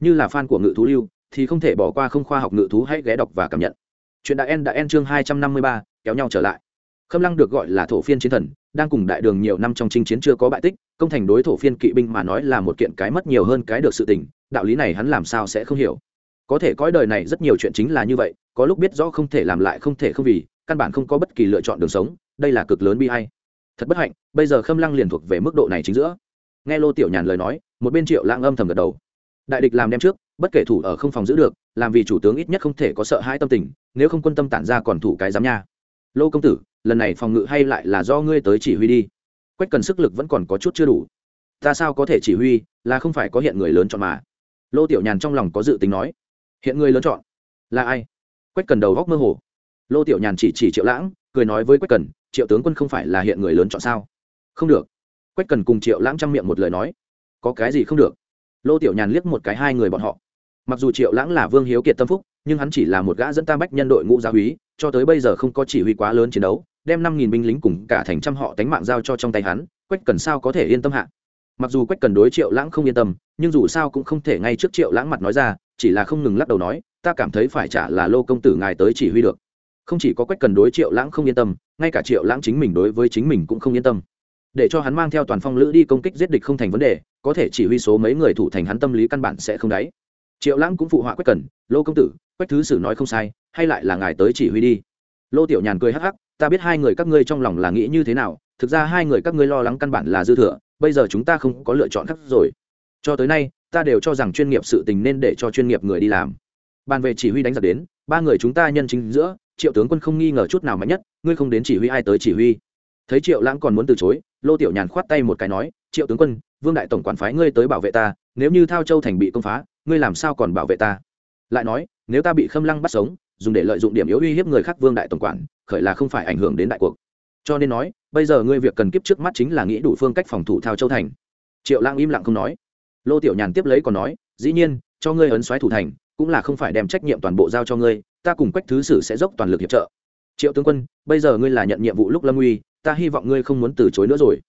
[SPEAKER 1] Như là fan của ngự thú lưu, thì không thể bỏ qua không khoa học ngự thú hãy ghé đọc và cảm nhận. Chuyện đại en đã en chương hai trăm năm mươi ba, kéo nhau trở lại. Khâm lăng được gọi là thổ phiên chiến thần, đang cùng đại đường nhiều năm trong chinh chiến chưa có bại tích, công thành đối thổ phiên kỵ binh mà nói là một kiện cái mất nhiều hơn cái được sự tình, đạo lý này hắn làm sao sẽ không hiểu. Có thể cõi đời này rất nhiều chuyện chính là như vậy, có lúc biết rõ không thể làm lại không thể không vì, căn bản không có bất kỳ lựa chọn đường sống, đây là cực lớn bi hay thật bất hạnh, bây giờ khâm lăng liền thuộc về mức độ này chính giữa. Nghe lô tiểu nhàn lời nói, một bên triệu lãng âm thầm gật đầu. Đại địch làm đem trước, bất kể thủ ở không phòng giữ được, làm vì chủ tướng ít nhất không thể có sợ hãi tâm tình, nếu không quân tâm tản ra còn thủ cái giám nha. Lô công tử, lần này phòng ngự hay lại là do ngươi tới chỉ huy đi. Quách cần sức lực vẫn còn có chút chưa đủ. Ta sao có thể chỉ huy, là không phải có hiện người lớn chọn mà. Lô tiểu nhàn trong lòng có dự tính nói. Hiện người lớn chọn, là ai? Quách cần đầu góc mơ hồ. Lô tiểu nhàn chỉ chỉ triệu lãng cười nói với quách cần, triệu tướng quân không phải là hiện người lớn chọn sao? Không được. Quách cần cùng triệu lãng chăm miệng một lời nói, có cái gì không được? Lô tiểu nhàn liếc một cái hai người bọn họ. Mặc dù triệu lãng là vương hiếu kiệt tâm phúc, nhưng hắn chỉ là một gã dẫn tam bách nhân đội ngũ gia húy cho tới bây giờ không có chỉ huy quá lớn chiến đấu, đem năm nghìn binh lính cùng cả thành trăm họ tánh mạng giao cho trong tay hắn, quách cần sao có thể yên tâm hạ? Mặc dù quách cần đối triệu lãng không yên tâm, nhưng dù sao cũng không thể ngay trước triệu lãng mặt nói ra, chỉ là không ngừng lắc đầu nói, ta cảm thấy phải trả là lô công tử ngài tới chỉ huy được không chỉ có quách cần đối triệu lãng không yên tâm, ngay cả triệu lãng chính mình đối với chính mình cũng không yên tâm. Để cho hắn mang theo toàn phong lữ đi công kích giết địch không thành vấn đề, có thể chỉ huy số mấy người thủ thành hắn tâm lý căn bản sẽ không đáy. Triệu lãng cũng phụ họa quách cần, lô công tử, quách thứ sử nói không sai, hay lại là ngài tới chỉ huy đi. Lô tiểu nhàn cười hắc hắc, ta biết hai người các ngươi trong lòng là nghĩ như thế nào, thực ra hai người các ngươi lo lắng căn bản là dư thừa, bây giờ chúng ta không có lựa chọn khác rồi. Cho tới nay, ta đều cho rằng chuyên nghiệp sự tình nên để cho chuyên nghiệp người đi làm bàn về chỉ huy đánh giặc đến, ba người chúng ta nhân chính giữa, triệu tướng quân không nghi ngờ chút nào mạnh nhất, ngươi không đến chỉ huy ai tới chỉ huy. Thấy triệu lãng còn muốn từ chối, lô tiểu nhàn khoát tay một cái nói, triệu tướng quân, vương đại tổng quản phái ngươi tới bảo vệ ta, nếu như thao châu thành bị công phá, ngươi làm sao còn bảo vệ ta? Lại nói, nếu ta bị khâm lăng bắt sống, dùng để lợi dụng điểm yếu uy hiếp người khác vương đại tổng quản, khởi là không phải ảnh hưởng đến đại cuộc. Cho nên nói, bây giờ ngươi việc cần kiếp trước mắt chính là nghĩ đủ phương cách phòng thủ thao châu thành. Triệu lãng im lặng không nói. Lô tiểu nhàn tiếp lấy còn nói, dĩ nhiên, cho ngươi ấn xoáy thủ thành cũng là không phải đem trách nhiệm toàn bộ giao cho ngươi, ta cùng quách thứ sử sẽ dốc toàn lực hiệp trợ. Triệu tướng quân, bây giờ ngươi là nhận nhiệm vụ lúc lâm uy, ta hy vọng ngươi không muốn từ chối nữa rồi.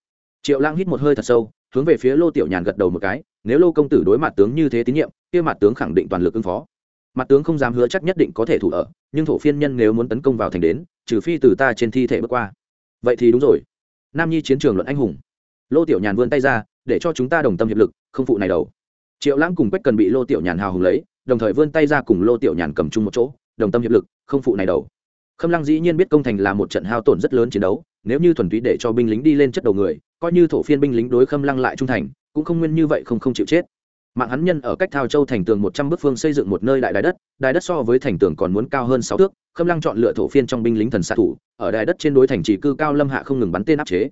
[SPEAKER 1] Triệu lang hít một hơi thật sâu, hướng về phía lô tiểu nhàn gật đầu một cái, nếu lô công tử đối mặt tướng như thế tín nhiệm, kia mặt tướng khẳng định toàn lực ứng phó. Mặt tướng không dám hứa chắc nhất định có thể thủ ở, nhưng thổ phiên nhân nếu muốn tấn công vào thành đến, trừ phi từ ta trên thi thể bước qua. Vậy thì đúng rồi. Nam nhi chiến trường luận anh hùng. Lô tiểu nhàn vươn tay ra, để cho chúng ta đồng tâm hiệp lực, không phụ này đầu triệu lãng cùng quách cần bị lô tiểu nhàn hào hùng lấy đồng thời vươn tay ra cùng lô tiểu nhàn cầm chung một chỗ, đồng tâm hiệp lực, không phụ này đầu. Khâm lăng dĩ nhiên biết công thành là một trận hao tổn rất lớn chiến đấu, nếu như thuần túy để cho binh lính đi lên chất đầu người, coi như thổ phiên binh lính đối khâm lăng lại trung thành, cũng không nguyên như vậy không không chịu chết. Mạng hắn nhân ở cách thao châu thành tường một trăm bức phương xây dựng một nơi đại đài đất đài đất so với thành tường còn muốn cao hơn sáu thước, khâm lăng chọn lựa thổ phiên trong binh lính thần xạ thủ, ở đài đất trên đối thành trì cư cao lâm hạ không ngừng bắn tên áp chế.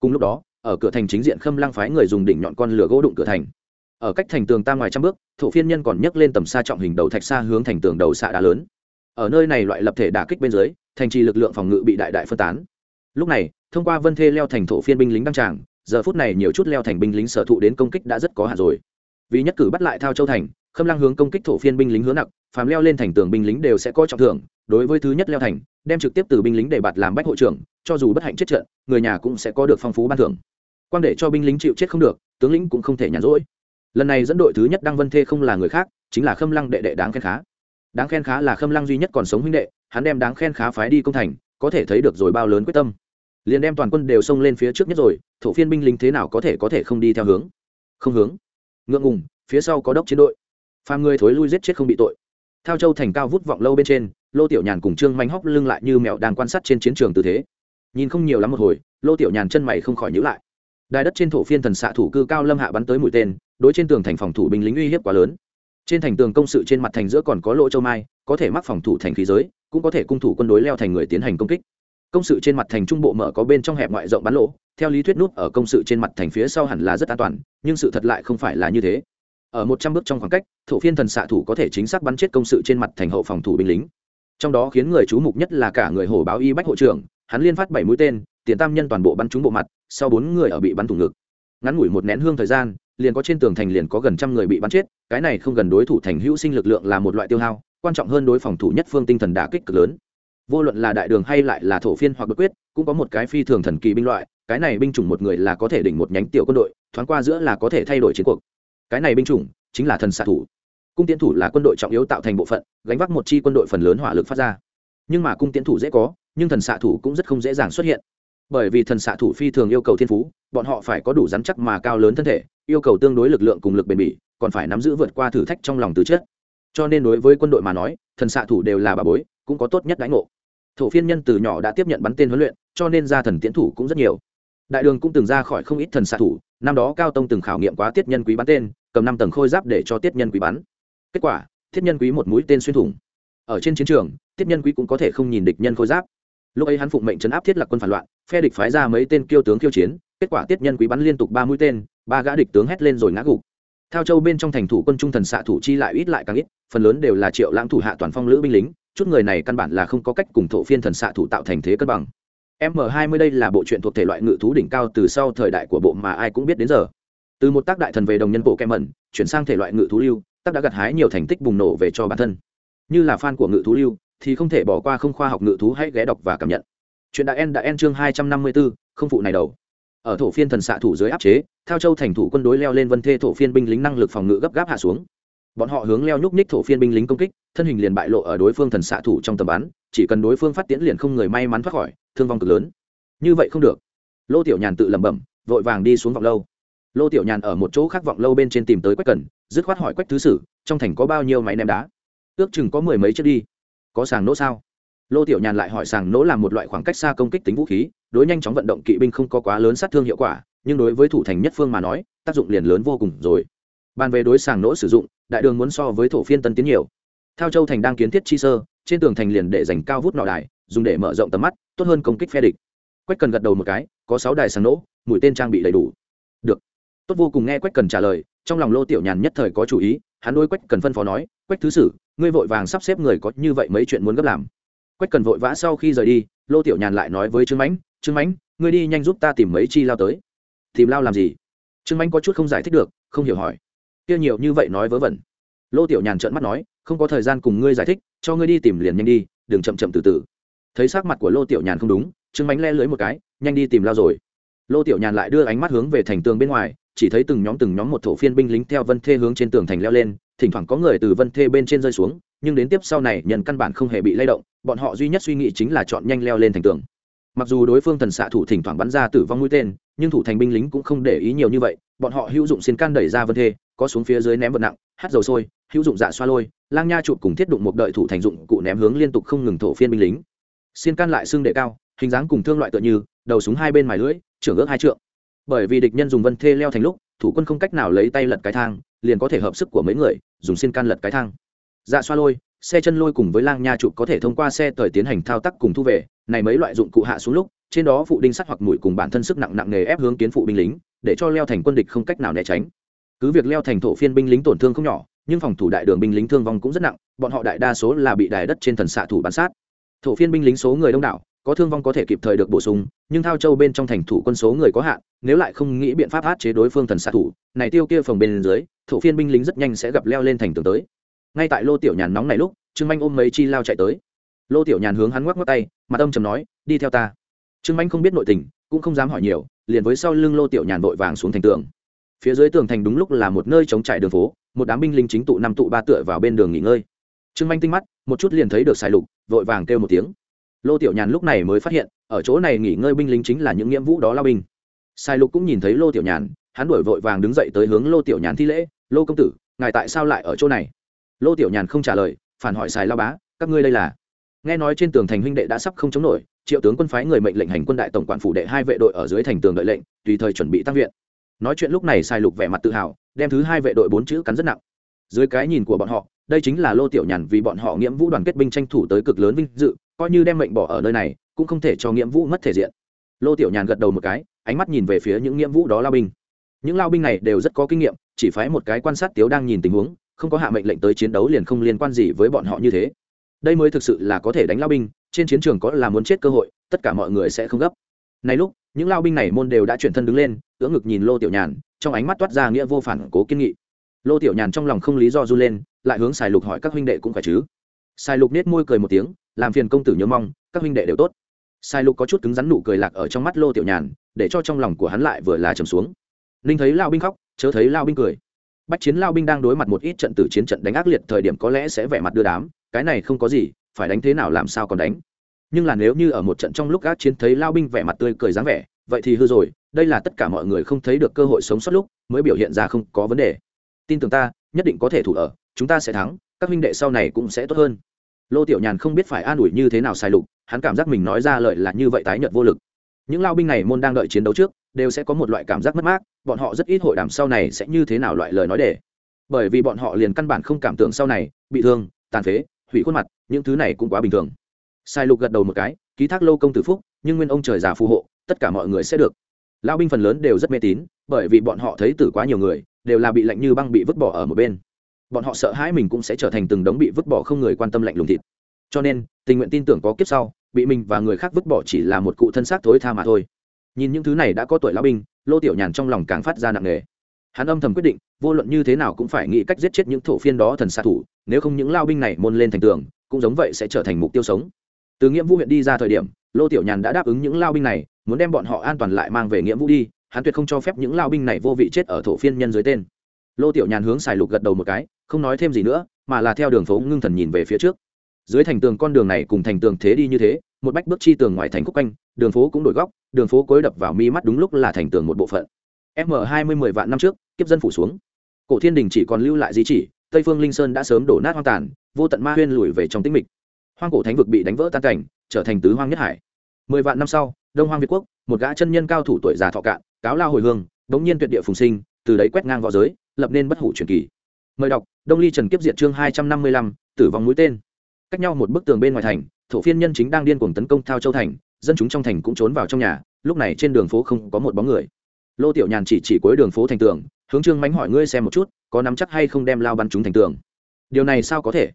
[SPEAKER 1] Cùng lúc đó, ở cửa thành chính diện khâm lăng phái người dùng đỉnh nhọn con lửa gỗ đụng cửa thành ở cách thành tường ta ngoài trăm bước, thổ phiên nhân còn nhấc lên tầm xa trọng hình đầu thạch xa hướng thành tường đầu xạ đá lớn. Ở nơi này loại lập thể đả kích bên dưới, thành trì lực lượng phòng ngự bị đại đại phân tán. Lúc này, thông qua vân thê leo thành thổ phiên binh lính đăng tràng, giờ phút này nhiều chút leo thành binh lính sở thụ đến công kích đã rất có hạn rồi. Vì nhất cử bắt lại thao châu thành, khâm lăng hướng công kích thổ phiên binh lính hướng nặng, phàm leo lên thành tường binh lính đều sẽ có trọng thưởng, đối với thứ nhất leo thành, đem trực tiếp từ binh lính để bạt làm bách hội trưởng, cho dù bất hạnh chết trận, người nhà cũng sẽ có được phong phú ban thưởng. Quan để cho binh lính chịu chết không được, tướng lĩnh cũng không thể nhàn rỗi lần này dẫn đội thứ nhất đăng vân thê không là người khác, chính là khâm lăng đệ đệ đáng khen khá. Đáng khen khá là khâm lăng duy nhất còn sống huynh đệ, hắn đem đáng khen khá phái đi công thành, có thể thấy được rồi bao lớn quyết tâm. Liền đem toàn quân đều xông lên phía trước nhất rồi, thổ phiên binh lính thế nào có thể có thể không đi theo hướng? Không hướng. Ngượng ngùng, phía sau có đốc chiến đội. Phàm người thối lui giết chết không bị tội. Theo châu thành cao vút vọng lâu bên trên, lô tiểu nhàn cùng trương manh hóc lưng lại như mẹo đang quan sát trên chiến trường tư thế. Nhìn không nhiều lắm một hồi, lô tiểu nhàn chân mày không khỏi nhữ lại. Đài đất trên thổ phiên thần xạ thủ cư cao lâm hạ bắn tới mũi tên đối trên tường thành phòng thủ binh lính uy hiếp quá lớn. Trên thành tường công sự trên mặt thành giữa còn có lỗ châu mai, có thể mắc phòng thủ thành khí giới, cũng có thể cung thủ quân đối leo thành người tiến hành công kích. Công sự trên mặt thành trung bộ mở có bên trong hẹp ngoại rộng bán lỗ, theo lý thuyết nút ở công sự trên mặt thành phía sau hẳn là rất an toàn, nhưng sự thật lại không phải là như thế. Ở một trăm bước trong khoảng cách, thổ phiên thần xạ thủ có thể chính xác bắn chết công sự trên mặt thành hậu phòng thủ binh lính. Trong đó khiến người chú mục nhất là cả người hổ báo y bách hộ trưởng, hắn liên phát bảy mũi tên, tiền tam nhân toàn bộ bắn trúng bộ mặt, sau bốn người ở bị bắn thủng ngực. Ngắn ngủi một nén hương thời gian liền có trên tường thành liền có gần trăm người bị bắn chết, cái này không gần đối thủ thành hữu sinh lực lượng là một loại tiêu hao, quan trọng hơn đối phòng thủ nhất phương tinh thần đả kích cực lớn. Vô luận là đại đường hay lại là thổ phiên hoặc bất quyết, cũng có một cái phi thường thần kỳ binh loại, cái này binh chủng một người là có thể đỉnh một nhánh tiểu quân đội, thoáng qua giữa là có thể thay đổi chiến cuộc. Cái này binh chủng chính là thần xạ thủ. Cung tiến thủ là quân đội trọng yếu tạo thành bộ phận, gánh vác một chi quân đội phần lớn hỏa lực phát ra. Nhưng mà cung tiến thủ dễ có, nhưng thần xạ thủ cũng rất không dễ dàng xuất hiện bởi vì thần xạ thủ phi thường yêu cầu thiên phú, bọn họ phải có đủ rắn chắc mà cao lớn thân thể, yêu cầu tương đối lực lượng cùng lực bền bỉ, còn phải nắm giữ vượt qua thử thách trong lòng tứ chất. Cho nên đối với quân đội mà nói, thần xạ thủ đều là bà bối, cũng có tốt nhất đãi ngộ. Thổ phiên nhân từ nhỏ đã tiếp nhận bắn tên huấn luyện, cho nên ra thần tiến thủ cũng rất nhiều. Đại đường cũng từng ra khỏi không ít thần xạ thủ, năm đó cao tông từng khảo nghiệm quá tiết nhân quý bắn tên, cầm năm tầng khôi giáp để cho tiết nhân quý bắn. Kết quả, tiết nhân quý một mũi tên xuyên thủng. Ở trên chiến trường, tiết nhân quý cũng có thể không nhìn địch nhân khôi giáp lúc ấy hắn phụng mệnh chấn áp thiết lập quân phản loạn, phe địch phái ra mấy tên kiêu tướng kiêu chiến, kết quả tiết nhân quý bắn liên tục ba mũi tên, ba gã địch tướng hét lên rồi ngã gục. Thao châu bên trong thành thủ quân trung thần xạ thủ chi lại ít lại càng ít, phần lớn đều là triệu lãng thủ hạ toàn phong lữ binh lính, chút người này căn bản là không có cách cùng thổ phiên thần xạ thủ tạo thành thế cân bằng. M 20 đây là bộ truyện thuộc thể loại ngự thú đỉnh cao từ sau thời đại của bộ mà ai cũng biết đến giờ. Từ một tác đại thần về đồng nhân bộ kem mẩn, chuyển sang thể loại ngự thú lưu, tác đã gặt hái nhiều thành tích bùng nổ về cho bản thân. Như là fan của ngự thú lưu thì không thể bỏ qua không khoa học ngự thú hãy ghé đọc và cảm nhận. Chuyện đại en đã en chương hai trăm năm mươi bốn không phụ này đầu. Ở thổ phiên thần xạ thủ dưới áp chế theo châu thành thủ quân đối leo lên vân thê thổ phiên binh lính năng lực phòng ngự gấp gáp hạ xuống. Bọn họ hướng leo nhúc ních thổ phiên binh lính công kích, thân hình liền bại lộ ở đối phương thần xạ thủ trong tầm bắn, chỉ cần đối phương phát tiến liền không người may mắn thoát khỏi, thương vong cực lớn. Như vậy không được. Lô tiểu nhàn tự lẩm bẩm, vội vàng đi xuống vọng lâu. Lô tiểu nhàn ở một chỗ khác vọng lâu bên trên tìm tới quách cần, dứt khoát hỏi quách thứ sử, trong thành có bao nhiêu máy ném đá? Ước chừng có mười mấy chiếc đi có sàng nỗ sao? Lô tiểu nhàn lại hỏi sàng nỗ là một loại khoảng cách xa công kích tính vũ khí, đối nhanh chóng vận động kỵ binh không có quá lớn sát thương hiệu quả, nhưng đối với thủ thành nhất phương mà nói, tác dụng liền lớn vô cùng rồi. Bàn về đối sàng nỗ sử dụng, đại đường muốn so với thổ phiên tân tiến nhiều. Theo châu thành đang kiến thiết chi sơ, trên tường thành liền để dành cao vút nọ đài, dùng để mở rộng tầm mắt, tốt hơn công kích phe địch. Quách cần gật đầu một cái, có sáu đài sàng nỗ, mũi tên trang bị đầy đủ. Được. Tốt vô cùng nghe quách cần trả lời trong lòng lô tiểu nhàn nhất thời có chủ ý, hắn đôi quách cần phân phó nói, quách thứ sử, ngươi vội vàng sắp xếp người có như vậy mấy chuyện muốn gấp làm. Quách cần vội vã sau khi rời đi, lô tiểu nhàn lại nói với trương mãnh trương mãnh, ngươi đi nhanh giúp ta tìm mấy chi lao tới. Tìm lao làm gì? Trương mãnh có chút không giải thích được, không hiểu hỏi. Kia nhiều như vậy nói vớ vẩn. Lô tiểu nhàn trợn mắt nói, không có thời gian cùng ngươi giải thích, cho ngươi đi tìm liền nhanh đi, đừng chậm chậm từ từ. Thấy sắc mặt của lô tiểu nhàn không đúng, trương mãnh le lưới một cái, nhanh đi tìm lao rồi. Lô tiểu nhàn lại đưa ánh mắt hướng về thành tường bên ngoài chỉ thấy từng nhóm từng nhóm một thổ phiên binh lính theo vân thê hướng trên tường thành leo lên, thỉnh thoảng có người từ vân thê bên trên rơi xuống, nhưng đến tiếp sau này nhận căn bản không hề bị lay động, bọn họ duy nhất suy nghĩ chính là chọn nhanh leo lên thành tường. Mặc dù đối phương thần xạ thủ thỉnh thoảng bắn ra tử vong mũi tên, nhưng thủ thành binh lính cũng không để ý nhiều như vậy, bọn họ hữu dụng xin can đẩy ra vân thê, có xuống phía dưới ném vật nặng hắt dầu sôi, hữu dụng dạ xoa lôi, lang nha chụp cùng thiết đụng một đợi thủ thành dụng cụ ném hướng liên tục không ngừng thổ phiên binh lính. Xin can lại xương đệ cao, hình dáng cùng thương loại tựa như, đầu súng hai bên mài lưỡi, trưởng ước hai trượng bởi vì địch nhân dùng vân thê leo thành lúc, thủ quân không cách nào lấy tay lật cái thang, liền có thể hợp sức của mấy người, dùng xin can lật cái thang. Dạ xoa lôi, xe chân lôi cùng với lang nha trụ có thể thông qua xe tời tiến hành thao tác cùng thu về, này mấy loại dụng cụ hạ xuống lúc, trên đó phụ đinh sắt hoặc mũi cùng bản thân sức nặng nặng nghề ép hướng kiến phụ binh lính, để cho leo thành quân địch không cách nào né tránh. Cứ việc leo thành thổ phiên binh lính tổn thương không nhỏ, nhưng phòng thủ đại đường binh lính thương vong cũng rất nặng, bọn họ đại đa số là bị đài đất trên thần xạ thủ bắn sát. Thổ phiên binh lính số người đông đảo có thương vong có thể kịp thời được bổ sung, nhưng thao châu bên trong thành thủ quân số người có hạn, nếu lại không nghĩ biện pháp hát chế đối phương thần xạ thủ, này tiêu kia phòng bên dưới, thổ phiên binh lính rất nhanh sẽ gặp leo lên thành tường tới. Ngay tại lô tiểu nhàn nóng này lúc, trương manh ôm mấy chi lao chạy tới. Lô tiểu nhàn hướng hắn ngoắc ngoắc tay, mặt âm chầm nói, đi theo ta. Trương manh không biết nội tình, cũng không dám hỏi nhiều, liền với sau lưng lô tiểu nhàn vội vàng xuống thành tường. Phía dưới tường thành đúng lúc là một nơi chống trải đường phố, một đám binh lính chính tụ năm tụ ba tựa vào bên đường nghỉ ngơi. Trương manh tinh mắt, một chút liền thấy được xài lục, vội vàng kêu một tiếng lô tiểu nhàn lúc này mới phát hiện, ở chỗ này nghỉ ngơi binh lính chính là những nghĩa vụ đó lao binh. Sai lục cũng nhìn thấy lô tiểu nhàn, hắn đổi vội vàng đứng dậy tới hướng lô tiểu nhàn thi lễ, lô công tử, ngài tại sao lại ở chỗ này? Lô tiểu nhàn không trả lời, phản hỏi sài lao bá, các ngươi đây là? Nghe nói trên tường thành huynh đệ đã sắp không chống nổi, triệu tướng quân phái người mệnh lệnh hành quân đại tổng quản phủ đệ hai vệ đội ở dưới thành tường đợi lệnh, tùy thời chuẩn bị tăng viện. Nói chuyện lúc này sai lục vẻ mặt tự hào, đem thứ hai vệ đội bốn chữ cắn rất nặng. Dưới cái nhìn của bọn họ, đây chính là lô tiểu nhàn vì bọn họ nghiễm vũ đoàn kết binh tranh thủ tới cực lớn vinh dự coi như đem mệnh bỏ ở nơi này, cũng không thể cho nghĩa vũ mất thể diện. Lô tiểu nhàn gật đầu một cái, ánh mắt nhìn về phía những nghĩa vũ đó lao binh. Những lao binh này đều rất có kinh nghiệm, chỉ phái một cái quan sát tiếu đang nhìn tình huống, không có hạ mệnh lệnh tới chiến đấu liền không liên quan gì với bọn họ như thế. Đây mới thực sự là có thể đánh lao binh, trên chiến trường có là muốn chết cơ hội, tất cả mọi người sẽ không gấp. Này lúc, những lao binh này môn đều đã chuyển thân đứng lên ưỡn ngực nhìn lô tiểu nhàn, trong ánh mắt toát ra nghĩa vô phản cố kiên nghị. Lô tiểu nhàn trong lòng không lý do r u lên, lại hướng xài lục hỏi các huynh đệ cũng phải chứ? Sai lục nết môi cười một tiếng, làm phiền công tử nhớ mong, các huynh đệ đều tốt. Sai lục có chút cứng rắn nụ cười lạc ở trong mắt lô tiểu nhàn, để cho trong lòng của hắn lại vừa là trầm xuống. Ninh thấy lao binh khóc, chớ thấy lao binh cười. Bách chiến lao binh đang đối mặt một ít trận tử chiến trận đánh ác liệt thời điểm có lẽ sẽ vẻ mặt đưa đám, cái này không có gì, phải đánh thế nào làm sao còn đánh. Nhưng là nếu như ở một trận trong lúc ác chiến thấy lao binh vẻ mặt tươi cười dáng vẻ, vậy thì hư rồi, đây là tất cả mọi người không thấy được cơ hội sống sót lúc, mới biểu hiện ra không có vấn đề. Tin tưởng ta, nhất định có thể thủ ở, chúng ta sẽ thắng các huynh đệ sau này cũng sẽ tốt hơn. Lô tiểu nhàn không biết phải an ủi như thế nào sai lục, hắn cảm giác mình nói ra lời là như vậy tái nhợt vô lực. Những lao binh này môn đang đợi chiến đấu trước, đều sẽ có một loại cảm giác mất mát, bọn họ rất ít hội đàm sau này sẽ như thế nào loại lời nói để. Bởi vì bọn họ liền căn bản không cảm tưởng sau này, bị thương, tàn phế, hủy khuôn mặt, những thứ này cũng quá bình thường. Sai lục gật đầu một cái, ký thác lô công tử phúc, nhưng nguyên ông trời già phù hộ, tất cả mọi người sẽ được. Lao binh phần lớn đều rất mê tín, bởi vì bọn họ thấy tử quá nhiều người, đều là bị lạnh như băng bị vứt bỏ ở một bên bọn họ sợ hãi mình cũng sẽ trở thành từng đống bị vứt bỏ không người quan tâm lạnh lùng thịt. Cho nên, tình nguyện tin tưởng có kiếp sau, bị mình và người khác vứt bỏ chỉ là một cụ thân xác thối tha mà thôi. Nhìn những thứ này đã có tuổi lão binh, lô tiểu nhàn trong lòng càng phát ra nặng nề. Hắn âm thầm quyết định, vô luận như thế nào cũng phải nghĩ cách giết chết những thổ phiên đó thần xạ thủ, nếu không những lao binh này môn lên thành tường, cũng giống vậy sẽ trở thành mục tiêu sống. Từ nghĩa vũ huyện đi ra thời điểm, lô tiểu nhàn đã đáp ứng những lao binh này, muốn đem bọn họ an toàn lại mang về nghĩa vũ đi, hắn tuyệt không cho phép những lao binh này vô vị chết ở thổ phiên nhân dưới tên lô tiểu nhàn hướng xài lục gật đầu một cái, không nói thêm gì nữa, mà là theo đường phố ngưng thần nhìn về phía trước. Dưới thành tường con đường này cùng thành tường thế đi như thế, một bách bước chi tường ngoài thành khúc quanh, đường phố cũng đổi góc, đường phố cối đập vào mi mắt đúng lúc là thành tường một bộ phận. M hai mươi mười vạn năm trước, kiếp dân phủ xuống. Cổ thiên đình chỉ còn lưu lại di chỉ, tây phương linh sơn đã sớm đổ nát hoang tàn, vô tận ma huyên lùi về trong tĩnh mịch. Hoang cổ thánh vực bị đánh vỡ tan cảnh, trở thành tứ hoang nhất hải. Mười vạn năm sau, đông hoang việt quốc, một gã chân nhân cao thủ tuổi già thọ cạn, cáo lao hồi hương đống nhiên tuyệt địa phùng sinh, từ đấy quét ngang v õ giới lập nên bất hủ truyền kỳ. Mời đọc, đông ly trần kiếp Diệt chương hai trăm năm mươi lăm, tử vong mũi tên. Cách nhau một bức tường bên ngoài thành, thổ phiên nhân chính đang điên cuồng tấn công thao châu thành, dân chúng trong thành cũng trốn vào trong nhà, lúc này trên đường phố không có một bóng người. Lô tiểu nhàn chỉ chỉ cuối đường phố thành tường, hướng trương mánh hỏi ngươi xem một chút, có nắm chắc hay không đem lao bắn chúng thành tường? Điều này sao có thể?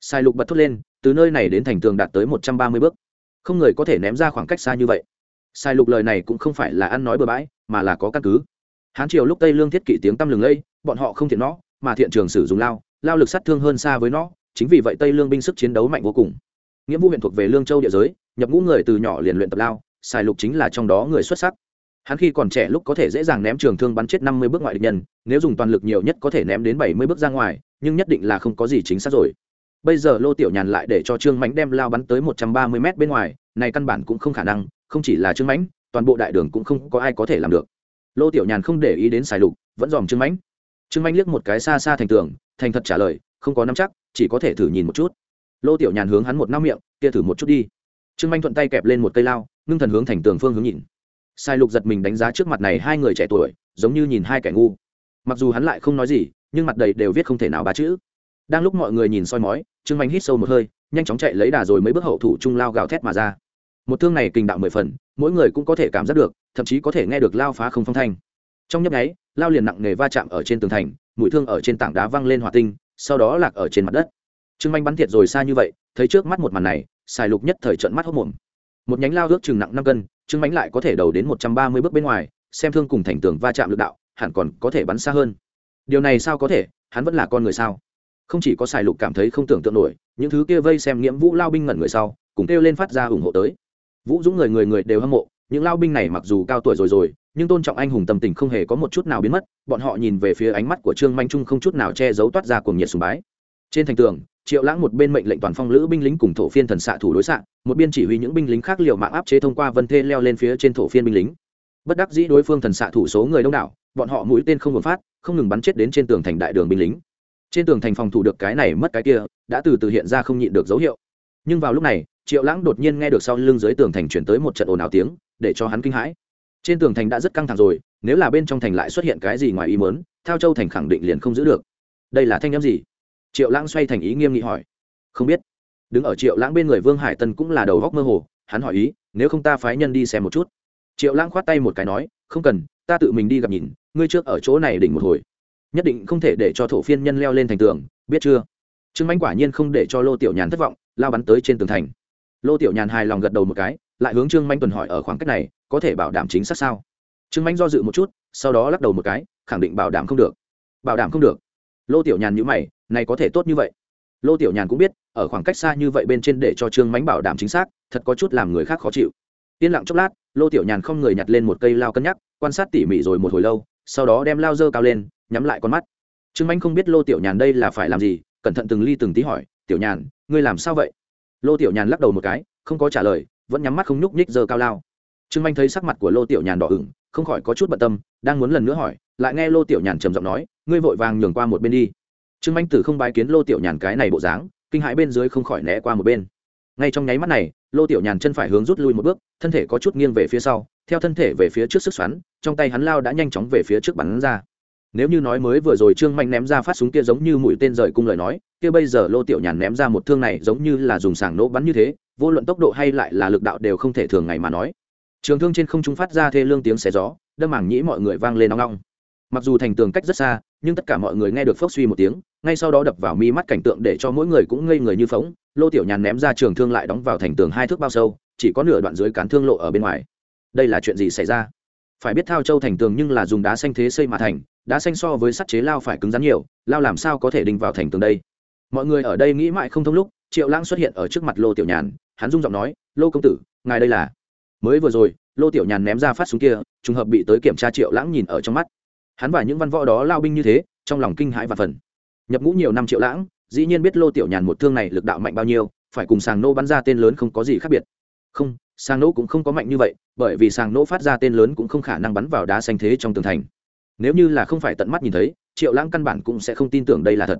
[SPEAKER 1] Sai lục bật thốt lên, từ nơi này đến thành tường đạt tới một trăm ba mươi bước. Không người có thể ném ra khoảng cách xa như vậy. Sai lục lời này cũng không phải là ăn nói bừa bãi, mà là có căn cứ hán triều lúc tây lương thiết kỵ tiếng tăm lừng lây bọn họ không thiện nó mà thiện trường sử dụng lao lao lực sát thương hơn xa với nó chính vì vậy tây lương binh sức chiến đấu mạnh vô cùng. Nghĩa vũ huyện thuộc về lương châu địa giới nhập ngũ người từ nhỏ liền luyện tập lao xài lục chính là trong đó người xuất sắc. Hắn khi còn trẻ lúc có thể dễ dàng ném trường thương bắn chết năm mươi bước ngoại địch nhân nếu dùng toàn lực nhiều nhất có thể ném đến bảy mươi bước ra ngoài nhưng nhất định là không có gì chính xác rồi. Bây giờ lô tiểu nhàn lại để cho trương mánh đem lao bắn tới một trăm ba mươi m bên ngoài này căn bản cũng không khả năng không chỉ là trương mánh, toàn bộ đại đường cũng không có ai có thể làm được lô tiểu nhàn không để ý đến xài lục, vẫn dòm trương mãnh. Trương mãnh liếc một cái xa xa thành tường, thành thật trả lời, không có nắm chắc, chỉ có thể thử nhìn một chút. Lô tiểu nhàn hướng hắn một năm miệng, kia thử một chút đi. Trương mãnh thuận tay kẹp lên một cây lao, ngưng thần hướng thành tường phương hướng nhìn. Sai lục giật mình đánh giá trước mặt này hai người trẻ tuổi, giống như nhìn hai kẻ ngu. Mặc dù hắn lại không nói gì, nhưng mặt đầy đều viết không thể nào ba chữ. Đang lúc mọi người nhìn soi mói, trương manh hít sâu một hơi, nhanh chóng chạy lấy đà rồi mấy bước hậu thủ trung lao gào thét mà ra một thương này kinh đạo mười phần, mỗi người cũng có thể cảm giác được, thậm chí có thể nghe được lao phá không phong thanh. Trong nhấp nháy, lao liền nặng nề va chạm ở trên tường thành, mũi thương ở trên tảng đá văng lên hỏa tinh, sau đó lạc ở trên mặt đất. Trương manh bắn thiệt rồi xa như vậy, thấy trước mắt một màn này xài lục nhất thời trận mắt hốc mồm. Một nhánh lao ước chừng nặng năm cân, trương mánh lại có thể đầu đến một trăm ba mươi bước bên ngoài, xem thương cùng thành tường va chạm lực đạo, hẳn còn có thể bắn xa hơn. Điều này sao có thể, hắn vẫn là con người sao? Không chỉ có xài lục cảm thấy không tưởng tượng nổi, những thứ kia vây xem nghiễm vũ lao binh ngẩn người sau, cùng kêu lên phát ra ủng hộ tới vũ dũng người người người đều hâm mộ, những lao binh này mặc dù cao tuổi rồi rồi, nhưng tôn trọng anh hùng tâm tình không hề có một chút nào biến mất, bọn họ nhìn về phía ánh mắt của trương manh trung không chút nào che giấu toát ra cuồng nhiệt sùng bái. Trên thành tường, triệu lãng một bên mệnh lệnh toàn phong lữ binh lính cùng thổ phiên thần xạ thủ đối xạ, một biên chỉ huy những binh lính khác liều mạng áp chế thông qua vân thê leo lên phía trên thổ phiên binh lính. Bất đắc dĩ đối phương thần xạ thủ số người đông đảo, bọn họ mũi tên không ngừng phát, không ngừng bắn chết đến trên tường thành đại đường binh lính. Trên tường thành phòng thủ được cái này mất cái kia, đã từ từ hiện ra không nhịn được dấu hiệu. Nhưng vào lúc này triệu lãng đột nhiên nghe được sau lưng dưới tường thành chuyển tới một trận ồn ào tiếng, để cho hắn kinh hãi. Trên tường thành đã rất căng thẳng rồi, nếu là bên trong thành lại xuất hiện cái gì ngoài ý mớn theo châu thành khẳng định liền không giữ được. Đây là thanh â m gì? Triệu lãng xoay thành ý nghiêm nghị hỏi. Không biết. Đứng ở triệu lãng bên người vương hải tân cũng là đầu góc mơ hồ, hắn hỏi ý, nếu không ta phái nhân đi xem một chút? Triệu lãng khoát tay một cái nói, không cần, ta tự mình đi gặp nhìn, ngươi trước ở chỗ này đỉnh một hồi. Nhất định không thể để cho thổ phiên nhân leo lên thành tường, biết chưa? Trương manh quả nhiên không để cho lô tiểu nhàn thất vọng, lao bắn tới trên tường thành lô tiểu nhàn hài lòng gật đầu một cái, lại hướng trương manh tuần hỏi ở khoảng cách này, có thể bảo đảm chính xác sao? Trương manh do dự một chút, sau đó lắc đầu một cái, khẳng định bảo đảm không được. Bảo đảm không được. Lô tiểu nhàn nhữ mày, này có thể tốt như vậy. Lô tiểu nhàn cũng biết, ở khoảng cách xa như vậy bên trên để cho trương mánh bảo đảm chính xác, thật có chút làm người khác khó chịu. Yên lặng chốc lát, lô tiểu nhàn không người nhặt lên một cây lao cân nhắc, quan sát tỉ mỉ rồi một hồi lâu, sau đó đem lao dơ cao lên, nhắm lại con mắt. Trương mánh không biết lô tiểu nhàn đây là phải làm gì, cẩn thận từng ly từng tí hỏi, tiểu nhàn, ngươi làm sao vậy? Lô tiểu nhàn lắc đầu một cái, không có trả lời, vẫn nhắm mắt không nhúc nhích giờ cao lao. Trương manh thấy sắc mặt của lô tiểu nhàn đỏ ửng, không khỏi có chút bận tâm, đang muốn lần nữa hỏi, lại nghe lô tiểu nhàn trầm giọng nói, ngươi vội vàng nhường qua một bên đi. Trương manh tử không bái kiến lô tiểu nhàn cái này bộ dáng, kinh hãi bên dưới không khỏi né qua một bên. Ngay trong nháy mắt này, lô tiểu nhàn chân phải hướng rút lui một bước, thân thể có chút nghiêng về phía sau, theo thân thể về phía trước sức xoắn, trong tay hắn lao đã nhanh chóng về phía trước bắn ra. Nếu như nói mới vừa rồi trương manh ném ra phát súng kia giống như mũi tên rời cung lời nói kia bây giờ lô tiểu nhàn ném ra một thương này giống như là dùng sàng nỗ bắn như thế, vô luận tốc độ hay lại là lực đạo đều không thể thường ngày mà nói. Trường thương trên không trung phát ra thê lương tiếng xé gió, đâm mảng nhĩ mọi người vang lên nóng nóng mặc dù thành tường cách rất xa, nhưng tất cả mọi người nghe được phốc suy một tiếng, ngay sau đó đập vào mi mắt cảnh tượng để cho mỗi người cũng ngây người như phóng lô tiểu nhàn ném ra trường thương lại đóng vào thành tường hai thước bao sâu, chỉ có nửa đoạn dưới cán thương lộ ở bên ngoài. Đây là chuyện gì xảy ra? Phải biết thao châu thành tường nhưng là dùng đá xanh thế xây mà thành, đá xanh so với sắt chế lao phải cứng rắn nhiều, lao làm sao có thể đinh vào thành tường đây? Mọi người ở đây nghĩ mãi không thông lúc, triệu lãng xuất hiện ở trước mặt lô tiểu nhàn. Hắn rung giọng nói, lô công tử, ngài đây là? Mới vừa rồi, lô tiểu nhàn ném ra phát súng kia, trùng hợp bị tới kiểm tra triệu lãng nhìn ở trong mắt. Hắn và những văn võ đó lao binh như thế, trong lòng kinh hãi và phần. Nhập ngũ nhiều năm triệu lãng, dĩ nhiên biết lô tiểu nhàn một thương này lực đạo mạnh bao nhiêu, phải cùng sàng nô bắn ra tên lớn không có gì khác biệt. Không, sàng nô cũng không có mạnh như vậy, bởi vì sàng nô phát ra tên lớn cũng không khả năng bắn vào đá xanh thế trong tường thành. Nếu như là không phải tận mắt nhìn thấy, triệu lãng căn bản cũng sẽ không tin tưởng đây là thật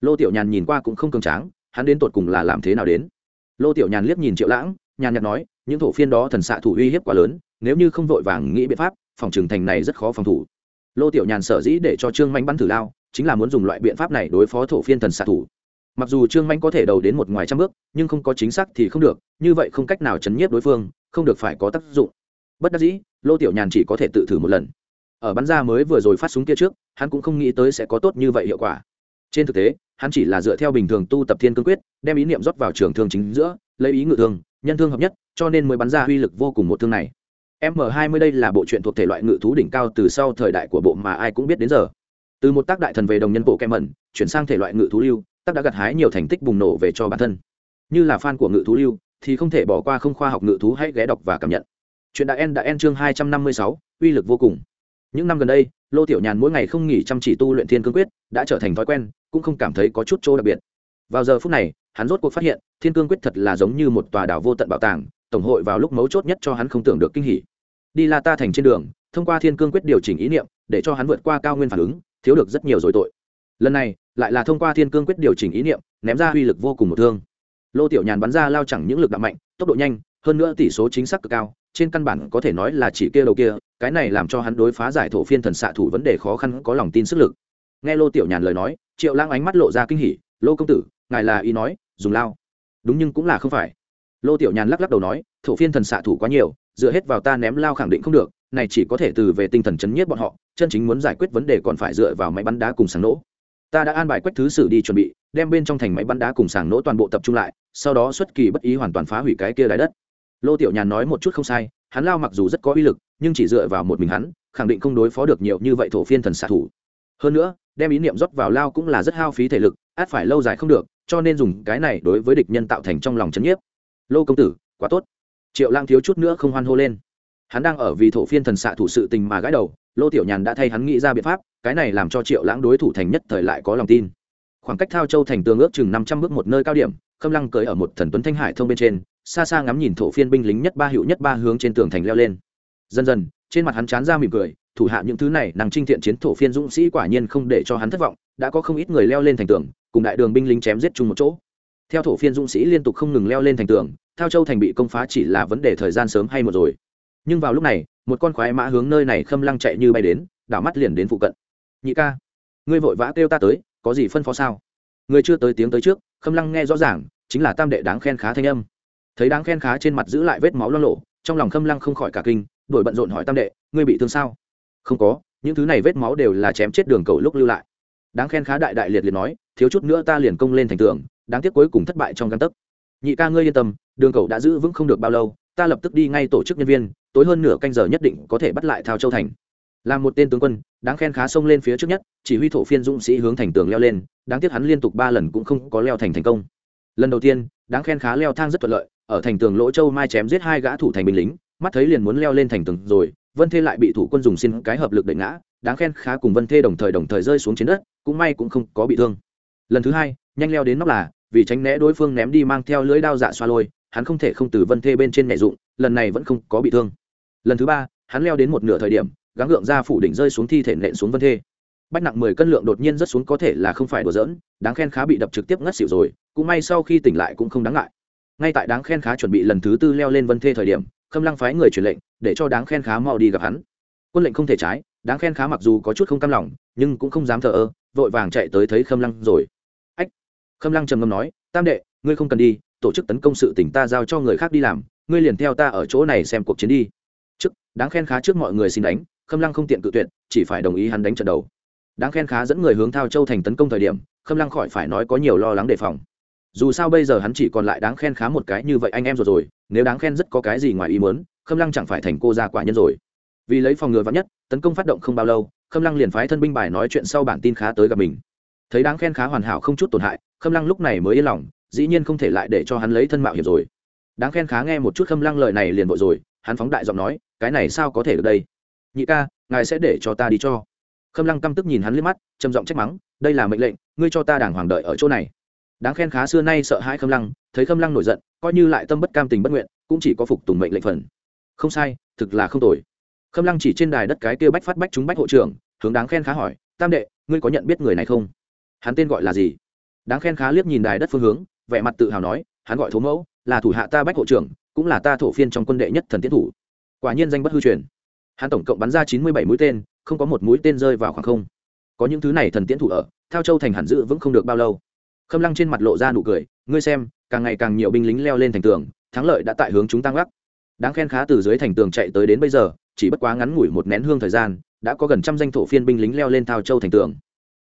[SPEAKER 1] lô tiểu nhàn nhìn qua cũng không cường tráng, hắn đến tột cùng là làm thế nào đến? Lô tiểu nhàn liếc nhìn triệu lãng, nhàn nhạt nói, những thổ phiên đó thần xạ thủ uy hiếp quá lớn, nếu như không vội vàng nghĩ biện pháp, phòng trừng thành này rất khó phòng thủ. Lô tiểu nhàn sở dĩ để cho trương Mạnh bắn thử lao, chính là muốn dùng loại biện pháp này đối phó thổ phiên thần xạ thủ. Mặc dù trương Mạnh có thể đầu đến một ngoài trăm bước, nhưng không có chính xác thì không được, như vậy không cách nào chấn nhiếp đối phương, không được phải có tác dụng. Bất đắc dĩ, lô tiểu nhàn chỉ có thể tự thử một lần. Ở bắn ra mới vừa rồi phát súng kia trước, hắn cũng không nghĩ tới sẽ có tốt như vậy hiệu quả. Trên thực tế hắn chỉ là dựa theo bình thường tu tập thiên cương quyết đem ý niệm rót vào trường thương chính giữa lấy ý ngự thương nhân thương hợp nhất cho nên mới bắn ra uy lực vô cùng một thương này. M 20 đây là bộ truyện thuộc thể loại ngự thú đỉnh cao từ sau thời đại của bộ mà ai cũng biết đến giờ. Từ một tác đại thần về đồng nhân bộ kem mẩn chuyển sang thể loại ngự thú lưu tác đã gặt hái nhiều thành tích bùng nổ về cho bản thân. Như là fan của ngự thú lưu thì không thể bỏ qua không khoa học ngự thú hãy ghé đọc và cảm nhận. Chuyện đại en đã en chương 256, uy lực vô cùng. Những năm gần đây lô tiểu nhàn mỗi ngày không nghỉ chăm chỉ tu luyện thiên cương quyết đã trở thành thói quen cũng không cảm thấy có chút chỗ đặc biệt. Vào giờ phút này, hắn rốt cuộc phát hiện, thiên cương quyết thật là giống như một tòa đảo vô tận bảo tàng, tổng hội vào lúc mấu chốt nhất cho hắn không tưởng được kinh hỉ. Đi la ta thành trên đường, thông qua thiên cương quyết điều chỉnh ý niệm, để cho hắn vượt qua cao nguyên phản ứng, thiếu được rất nhiều rồi tội. Lần này, lại là thông qua thiên cương quyết điều chỉnh ý niệm, ném ra uy lực vô cùng một thương. Lô tiểu nhàn bắn ra lao chẳng những lực đạm mạnh, tốc độ nhanh, hơn nữa tỷ số chính xác cực cao, trên căn bản có thể nói là chỉ kia đầu kia, cái này làm cho hắn đối phá giải thổ phiên thần xạ thủ vấn đề khó khăn có lòng tin sức lực. Nghe lô tiểu nhàn lời nói triệu lang ánh mắt lộ ra kinh hỉ, lô công tử, ngài là ý nói, dùng lao. Đúng nhưng cũng là không phải. Lô tiểu nhàn lắc lắc đầu nói, thổ phiên thần xạ thủ quá nhiều, dựa hết vào ta ném lao khẳng định không được, này chỉ có thể từ về tinh thần chấn nhiếp bọn họ, chân chính muốn giải quyết vấn đề còn phải dựa vào máy bắn đá cùng sáng nỗ ta đã an bài quách thứ sử đi chuẩn bị, đem bên trong thành máy bắn đá cùng sàng nỗ toàn bộ tập trung lại, sau đó xuất kỳ bất ý hoàn toàn phá hủy cái kia đáy đất. Lô tiểu nhàn nói một chút không sai, hắn lao mặc dù rất có uy lực, nhưng chỉ dựa vào một mình hắn, khẳng định không đối phó được nhiều như vậy thổ phiên thần xạ thủ hơn nữa, đem ý niệm rót vào lao cũng là rất hao phí thể lực, át phải lâu dài không được, cho nên dùng cái này đối với địch nhân tạo thành trong lòng chấn nhiếp. Lô công tử, quá tốt. Triệu lang thiếu chút nữa không hoan hô lên. Hắn đang ở vì thổ phiên thần xạ thủ sự tình mà gãi đầu, lô tiểu nhàn đã thay hắn nghĩ ra biện pháp, cái này làm cho triệu lãng đối thủ thành nhất thời lại có lòng tin. Khoảng cách thao châu thành tương ước chừng năm trăm bước một nơi cao điểm, khâm lăng cưới ở một thần tuấn thanh hải thông bên trên, xa xa ngắm nhìn thổ phiên binh lính nhất ba hiệu nhất ba hướng trên tường thành leo lên. Dần dần, trên mặt hắn chán ra mỉm cười thủ hạ những thứ này năng trinh thiện chiến thổ phiên dũng sĩ quả nhiên không để cho hắn thất vọng, đã có không ít người leo lên thành tường, cùng đại đường binh lính chém giết chung một chỗ. Theo thổ phiên dũng sĩ liên tục không ngừng leo lên thành tường theo châu thành bị công phá chỉ là vấn đề thời gian sớm hay một rồi. Nhưng vào lúc này, một con khoái mã hướng nơi này khâm lăng chạy như bay đến, đảo mắt liền đến phụ cận. Nhị ca, ngươi vội vã kêu ta tới, có gì phân phó sao? Người chưa tới tiếng tới trước, khâm lăng nghe rõ ràng, chính là tam đệ đáng khen khá thanh âm. Thấy đáng khen khá trên mặt giữ lại vết máu lo lộ, trong lòng khâm lăng không khỏi cả kinh, đổi bận rộn hỏi tam đệ, ngươi bị thương sao? Không có, những thứ này vết máu đều là chém chết đường cầu lúc lưu lại. Đáng khen khá đại đại liệt liệt nói, thiếu chút nữa ta liền công lên thành tường, đáng tiếc cuối cùng thất bại trong căn tấc. Nhị ca ngươi yên tâm, đường cầu đã giữ vững không được bao lâu, ta lập tức đi ngay tổ chức nhân viên, tối hơn nửa canh giờ nhất định có thể bắt lại thao châu thành. Là một tên tướng quân, đáng khen khá xông lên phía trước nhất, chỉ huy thổ phiên dũng sĩ hướng thành tường leo lên, đáng tiếc hắn liên tục ba lần cũng không có leo thành thành công. Lần đầu tiên, đáng khen khá leo thang rất thuận lợi, ở thành tường lỗ châu mai chém giết hai gã thủ thành binh lính, mắt thấy liền muốn leo lên thành tường rồi vân thê lại bị thủ quân dùng xin cái hợp lực đẩy ngã, đáng khen khá cùng vân thê đồng thời đồng thời rơi xuống trên đất, cũng may cũng không có bị thương. Lần thứ hai, nhanh leo đến nóc là, vì tránh né đối phương ném đi mang theo lưỡi đao dạ xoa lôi, hắn không thể không từ vân thê bên trên nhẹ dụng, lần này vẫn không có bị thương. Lần thứ ba, hắn leo đến một nửa thời điểm, gắng gượng ra phủ đỉnh rơi xuống thi thể nện xuống vân thê. Bách nặng mười cân lượng đột nhiên rất xuống có thể là không phải đùa giỡn, đáng khen khá bị đập trực tiếp ngất xỉu rồi, cũng may sau khi tỉnh lại cũng không đáng ngại. Ngay tại đáng khen khá chuẩn bị lần thứ tư leo lên vân thê thời điểm khâm lăng phái người truyền lệnh, để cho đáng khen khá mau đi gặp hắn. Quân lệnh không thể trái, đáng khen khá mặc dù có chút không cam lòng, nhưng cũng không dám thờ ơ, vội vàng chạy tới thấy khâm lăng rồi. Ách! Khâm lăng trầm ngâm nói, tam đệ, ngươi không cần đi, tổ chức tấn công sự tỉnh ta giao cho người khác đi làm, ngươi liền theo ta ở chỗ này xem cuộc chiến đi. Trước, đáng khen khá trước mọi người xin đánh, khâm lăng không tiện cự tuyệt, chỉ phải đồng ý hắn đánh trận đầu. Đáng khen khá dẫn người hướng thao châu thành tấn công thời điểm, khâm lăng khỏi phải nói có nhiều lo lắng đề phòng dù sao bây giờ hắn chỉ còn lại đáng khen khá một cái như vậy anh em rồi rồi, nếu đáng khen rất có cái gì ngoài ý muốn, khâm lăng chẳng phải thành cô gia quả nhân rồi. Vì lấy phòng ngừa vắn nhất, tấn công phát động không bao lâu, khâm lăng liền phái thân binh bài nói chuyện sau bản tin khá tới gặp mình. Thấy đáng khen khá hoàn hảo không chút tổn hại, khâm lăng lúc này mới yên lòng, dĩ nhiên không thể lại để cho hắn lấy thân mạo hiểm rồi. Đáng khen khá nghe một chút khâm lăng lời này liền vội rồi, hắn phóng đại giọng nói, cái này sao có thể được đây? Nhị ca, ngài sẽ để cho ta đi cho. Khâm lăng căm tức nhìn hắn liếc mắt, trầm giọng trách mắng, đây là mệnh lệnh, ngươi cho ta đàng hoàng đợi ở chỗ này đáng khen khá xưa nay sợ hãi khâm lăng, thấy khâm lăng nổi giận, coi như lại tâm bất cam tình bất nguyện, cũng chỉ có phục tùng mệnh lệnh phần. Không sai, thực là không tồi. Khâm lăng chỉ trên đài đất cái kia bách phát bách chúng bách hộ trưởng, hướng đáng khen khá hỏi, tam đệ, ngươi có nhận biết người này không? Hắn tên gọi là gì? Đáng khen khá liếc nhìn đài đất phương hướng, vẻ mặt tự hào nói, hắn gọi thố mẫu, là thủ hạ ta bách hộ trưởng, cũng là ta thổ phiên trong quân đệ nhất thần tiến thủ. Quả nhiên danh bất hư truyền. Hắn tổng cộng bắn ra chín mươi bảy mũi tên, không có một mũi tên rơi vào khoảng không. Có những thứ này thần tiến thủ ở, thao châu thành hẳn giữ vững không được bao lâu khâm lăng trên mặt lộ ra nụ cười, ngươi xem, càng ngày càng nhiều binh lính leo lên thành tường, thắng lợi đã tại hướng chúng tăng gác đáng khen khá từ dưới thành tường chạy tới đến bây giờ, chỉ bất quá ngắn ngủi một nén hương thời gian, đã có gần trăm danh thổ phiên binh lính leo lên thao châu thành tường.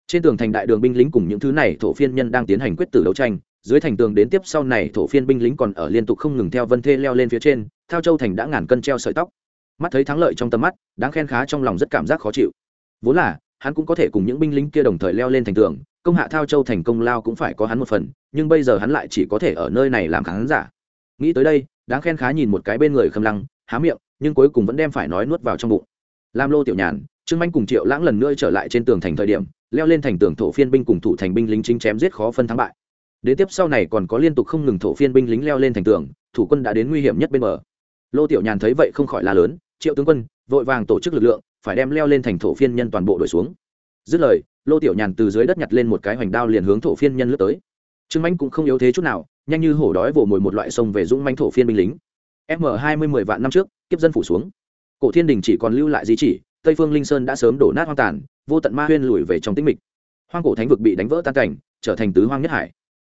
[SPEAKER 1] Trên tường thành đại đường binh lính cùng những thứ này thổ phiên nhân đang tiến hành quyết tử đấu tranh, dưới thành tường đến tiếp sau này thổ phiên binh lính còn ở liên tục không ngừng theo vân thê leo lên phía trên, thao châu thành đã ngàn cân treo sợi tóc. Mắt thấy thắng lợi trong tầm mắt, đáng khen khá trong lòng rất cảm giác khó chịu. Vốn là, hắn cũng có thể cùng những binh lính kia đồng thời leo lên thành tường công hạ thao châu thành công lao cũng phải có hắn một phần, nhưng bây giờ hắn lại chỉ có thể ở nơi này làm khán giả. Nghĩ tới đây, đáng khen khá nhìn một cái bên người khâm lăng, há miệng, nhưng cuối cùng vẫn đem phải nói nuốt vào trong bụng. Lam lô tiểu nhàn, trương manh cùng triệu lãng lần nữa trở lại trên tường thành thời điểm, leo lên thành tường thổ phiên binh cùng thủ thành binh lính chính chém giết khó phân thắng bại. Đến tiếp sau này còn có liên tục không ngừng thổ phiên binh lính leo lên thành tường, thủ quân đã đến nguy hiểm nhất bên bờ. Lô tiểu nhàn thấy vậy không khỏi la lớn, triệu tướng quân, vội vàng tổ chức lực lượng, phải đem leo lên thành thổ phiên nhân toàn bộ đổi xuống. Dứt lời lô tiểu nhàn từ dưới đất nhặt lên một cái hoành đao liền hướng thổ phiên nhân lướt tới. Trương manh cũng không yếu thế chút nào, nhanh như hổ đói vồ mồi một loại sông về dũng manh thổ phiên binh lính. M hai mươi mười vạn năm trước, kiếp dân phủ xuống. Cổ thiên đình chỉ còn lưu lại di chỉ, tây phương linh sơn đã sớm đổ nát hoang tàn, vô tận ma huyên lùi về trong tĩnh mịch. Hoang cổ thánh vực bị đánh vỡ tan cảnh, trở thành tứ hoang nhất hải.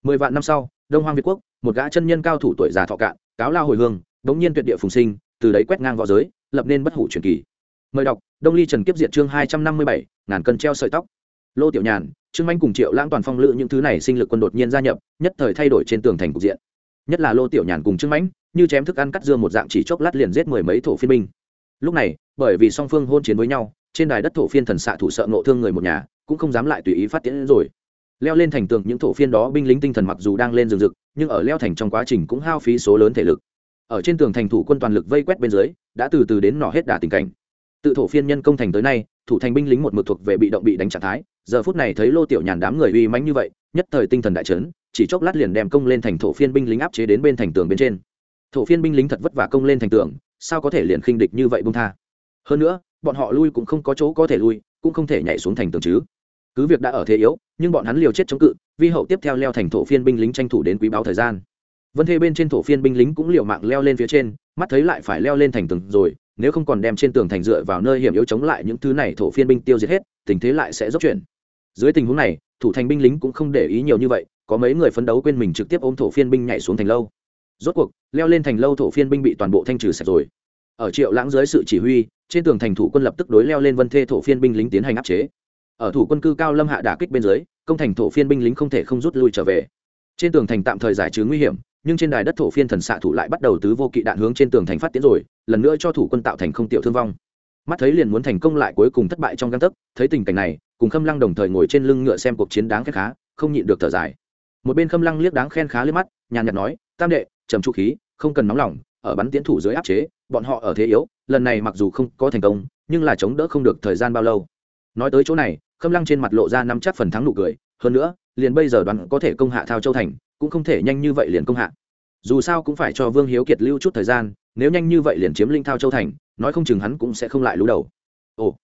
[SPEAKER 1] Mười vạn năm sau, đông hoang việt quốc, một gã chân nhân cao thủ tuổi già thọ cạn, cáo lao hồi hương, đống nhiên tuyệt địa phùng sinh, từ đấy quét ngang v õ giới, lập nên bất hủ truyền kỳ. Mời đọc, đông ly trần kiếp diệt chương hai trăm năm mươi bảy, ngàn cân treo sợi tóc lô tiểu nhàn, trương manh cùng triệu lãng toàn phong lự những thứ này sinh lực quân đột nhiên gia nhập, nhất thời thay đổi trên tường thành cục diện. Nhất là lô tiểu nhàn cùng trương mãnh như chém thức ăn cắt dưa một dạng chỉ chốc lát liền giết mười mấy thổ phiên binh. Lúc này, bởi vì song phương hôn chiến với nhau, trên đài đất thổ phiên thần xạ thủ sợ nộ thương người một nhà, cũng không dám lại tùy ý phát triển rồi. Leo lên thành tường những thổ phiên đó binh lính tinh thần mặc dù đang lên rừng rực, nhưng ở leo thành trong quá trình cũng hao phí số lớn thể lực. Ở trên tường thành thủ quân toàn lực vây quét bên dưới, đã từ từ đến nọ hết đà tình cảnh. Tự thổ phiên nhân công thành tới nay thủ thành binh lính một mực thuộc về bị động bị đánh trạng thái. Giờ phút này thấy lô tiểu nhàn đám người uy mãnh như vậy, nhất thời tinh thần đại trấn chỉ chốc lát liền đem công lên thành thổ phiên binh lính áp chế đến bên thành tường bên trên. Thổ phiên binh lính thật vất vả công lên thành tường, sao có thể liền khinh địch như vậy bung tha? Hơn nữa, bọn họ lui cũng không có chỗ có thể lui, cũng không thể nhảy xuống thành tường chứ. Cứ việc đã ở thế yếu, nhưng bọn hắn liều chết chống cự, vi hậu tiếp theo leo thành thổ phiên binh lính tranh thủ đến quý báo thời gian. Vân thê bên trên thổ phiên binh lính cũng liều mạng leo lên phía trên, mắt thấy lại phải leo lên thành tường rồi nếu không còn đem trên tường thành dựa vào nơi hiểm yếu chống lại những thứ này, thổ phiên binh tiêu diệt hết, tình thế lại sẽ dốc chuyển. Dưới tình huống này, thủ thành binh lính cũng không để ý nhiều như vậy, có mấy người phấn đấu quên mình trực tiếp ôm thổ phiên binh nhảy xuống thành lâu. Rốt cuộc, leo lên thành lâu thổ phiên binh bị toàn bộ thanh trừ sạch rồi. Ở triệu lãng dưới sự chỉ huy, trên tường thành thủ quân lập tức đối leo lên vân thê thổ phiên binh lính tiến hành áp chế. Ở thủ quân cư cao lâm hạ đả kích bên dưới, công thành thổ phiên binh lính không thể không rút lui trở về. Trên tường thành tạm thời giải trừ nguy hiểm nhưng trên đài đất thổ phiên thần xạ thủ lại bắt đầu tứ vô kỵ đạn hướng trên tường thành phát tiến rồi, lần nữa cho thủ quân tạo thành không tiểu thương vong. Mắt thấy liền muốn thành công lại cuối cùng thất bại trong găng tấc, thấy tình cảnh này, cùng khâm lăng đồng thời ngồi trên lưng ngựa xem cuộc chiến đáng khen khá, không nhịn được thở dài. Một bên khâm lăng liếc đáng khen khá liếc mắt, nhàn nhạt nói, tam đệ, trầm trụ khí, không cần nóng lòng, ở bắn tiến thủ dưới áp chế, bọn họ ở thế yếu, lần này mặc dù không có thành công, nhưng là chống đỡ không được thời gian bao lâu. Nói tới chỗ này, khâm lăng trên mặt lộ ra năm chắc phần thắng nụ cười, hơn nữa liền bây giờ đoán có thể công hạ thao châu thành, cũng không thể nhanh như vậy liền công hạ. Dù sao cũng phải cho vương hiếu kiệt lưu chút thời gian, nếu nhanh như vậy liền chiếm linh thao châu thành, nói không chừng hắn cũng sẽ không lại lú đầu. Ồ,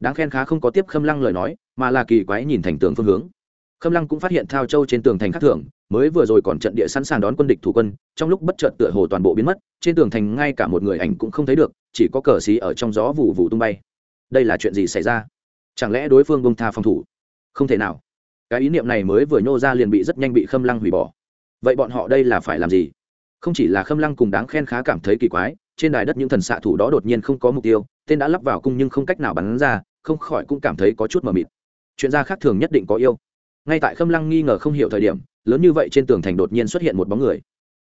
[SPEAKER 1] đáng khen khá không có tiếp khâm lăng lời nói, mà là kỳ quái nhìn thành tường phương hướng. Khâm lăng cũng phát hiện thao châu trên tường thành khắc thưởng mới vừa rồi còn trận địa sẵn sàng đón quân địch thủ quân, trong lúc bất chợt tựa hồ toàn bộ biến mất, trên tường thành ngay cả một người ảnh cũng không thấy được, chỉ có cờ xí ở trong gió vụ vụ tung bay. Đây là chuyện gì xảy ra? Chẳng lẽ đối phương bông tha phòng thủ? Không thể nào cái ý niệm này mới vừa nhô ra liền bị rất nhanh bị khâm lăng hủy bỏ. Vậy bọn họ đây là phải làm gì? Không chỉ là khâm lăng cùng đáng khen khá cảm thấy kỳ quái, trên đài đất những thần xạ thủ đó đột nhiên không có mục tiêu, tên đã lắp vào cung nhưng không cách nào bắn ra, không khỏi cũng cảm thấy có chút mờ mịt. Chuyện ra khác thường nhất định có yêu. Ngay tại khâm lăng nghi ngờ không hiểu thời điểm, lớn như vậy trên tường thành đột nhiên xuất hiện một bóng người.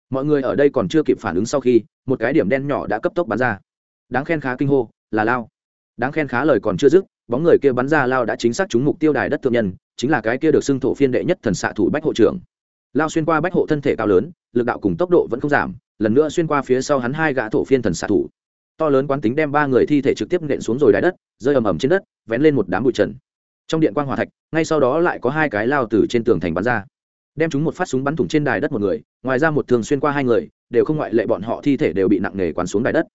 [SPEAKER 1] Mọi người ở đây còn chưa kịp phản ứng sau khi, một cái điểm đen nhỏ đã cấp tốc bắn ra. Đáng khen khá kinh hô, là lao. Đáng khen khá lời còn chưa dứt bóng người kia bắn ra lao đã chính xác trúng mục tiêu đài đất thượng nhân, chính là cái kia được xưng thổ phiên đệ nhất thần xạ thủ bách hộ trưởng. Lao xuyên qua bách hộ thân thể cao lớn, lực đạo cùng tốc độ vẫn không giảm, lần nữa xuyên qua phía sau hắn hai gã thổ phiên thần xạ thủ. To lớn quán tính đem ba người thi thể trực tiếp nện xuống rồi đáy đất, rơi ầm ầm trên đất, vén lên một đám bụi trần. Trong điện quan hòa thạch, ngay sau đó lại có hai cái lao từ trên tường thành bắn ra. Đem chúng một phát súng bắn thủng trên đài đất một người, ngoài ra một thường xuyên qua hai người, đều không ngoại lệ bọn họ thi thể đều bị nặng nề quán xuống đài đất.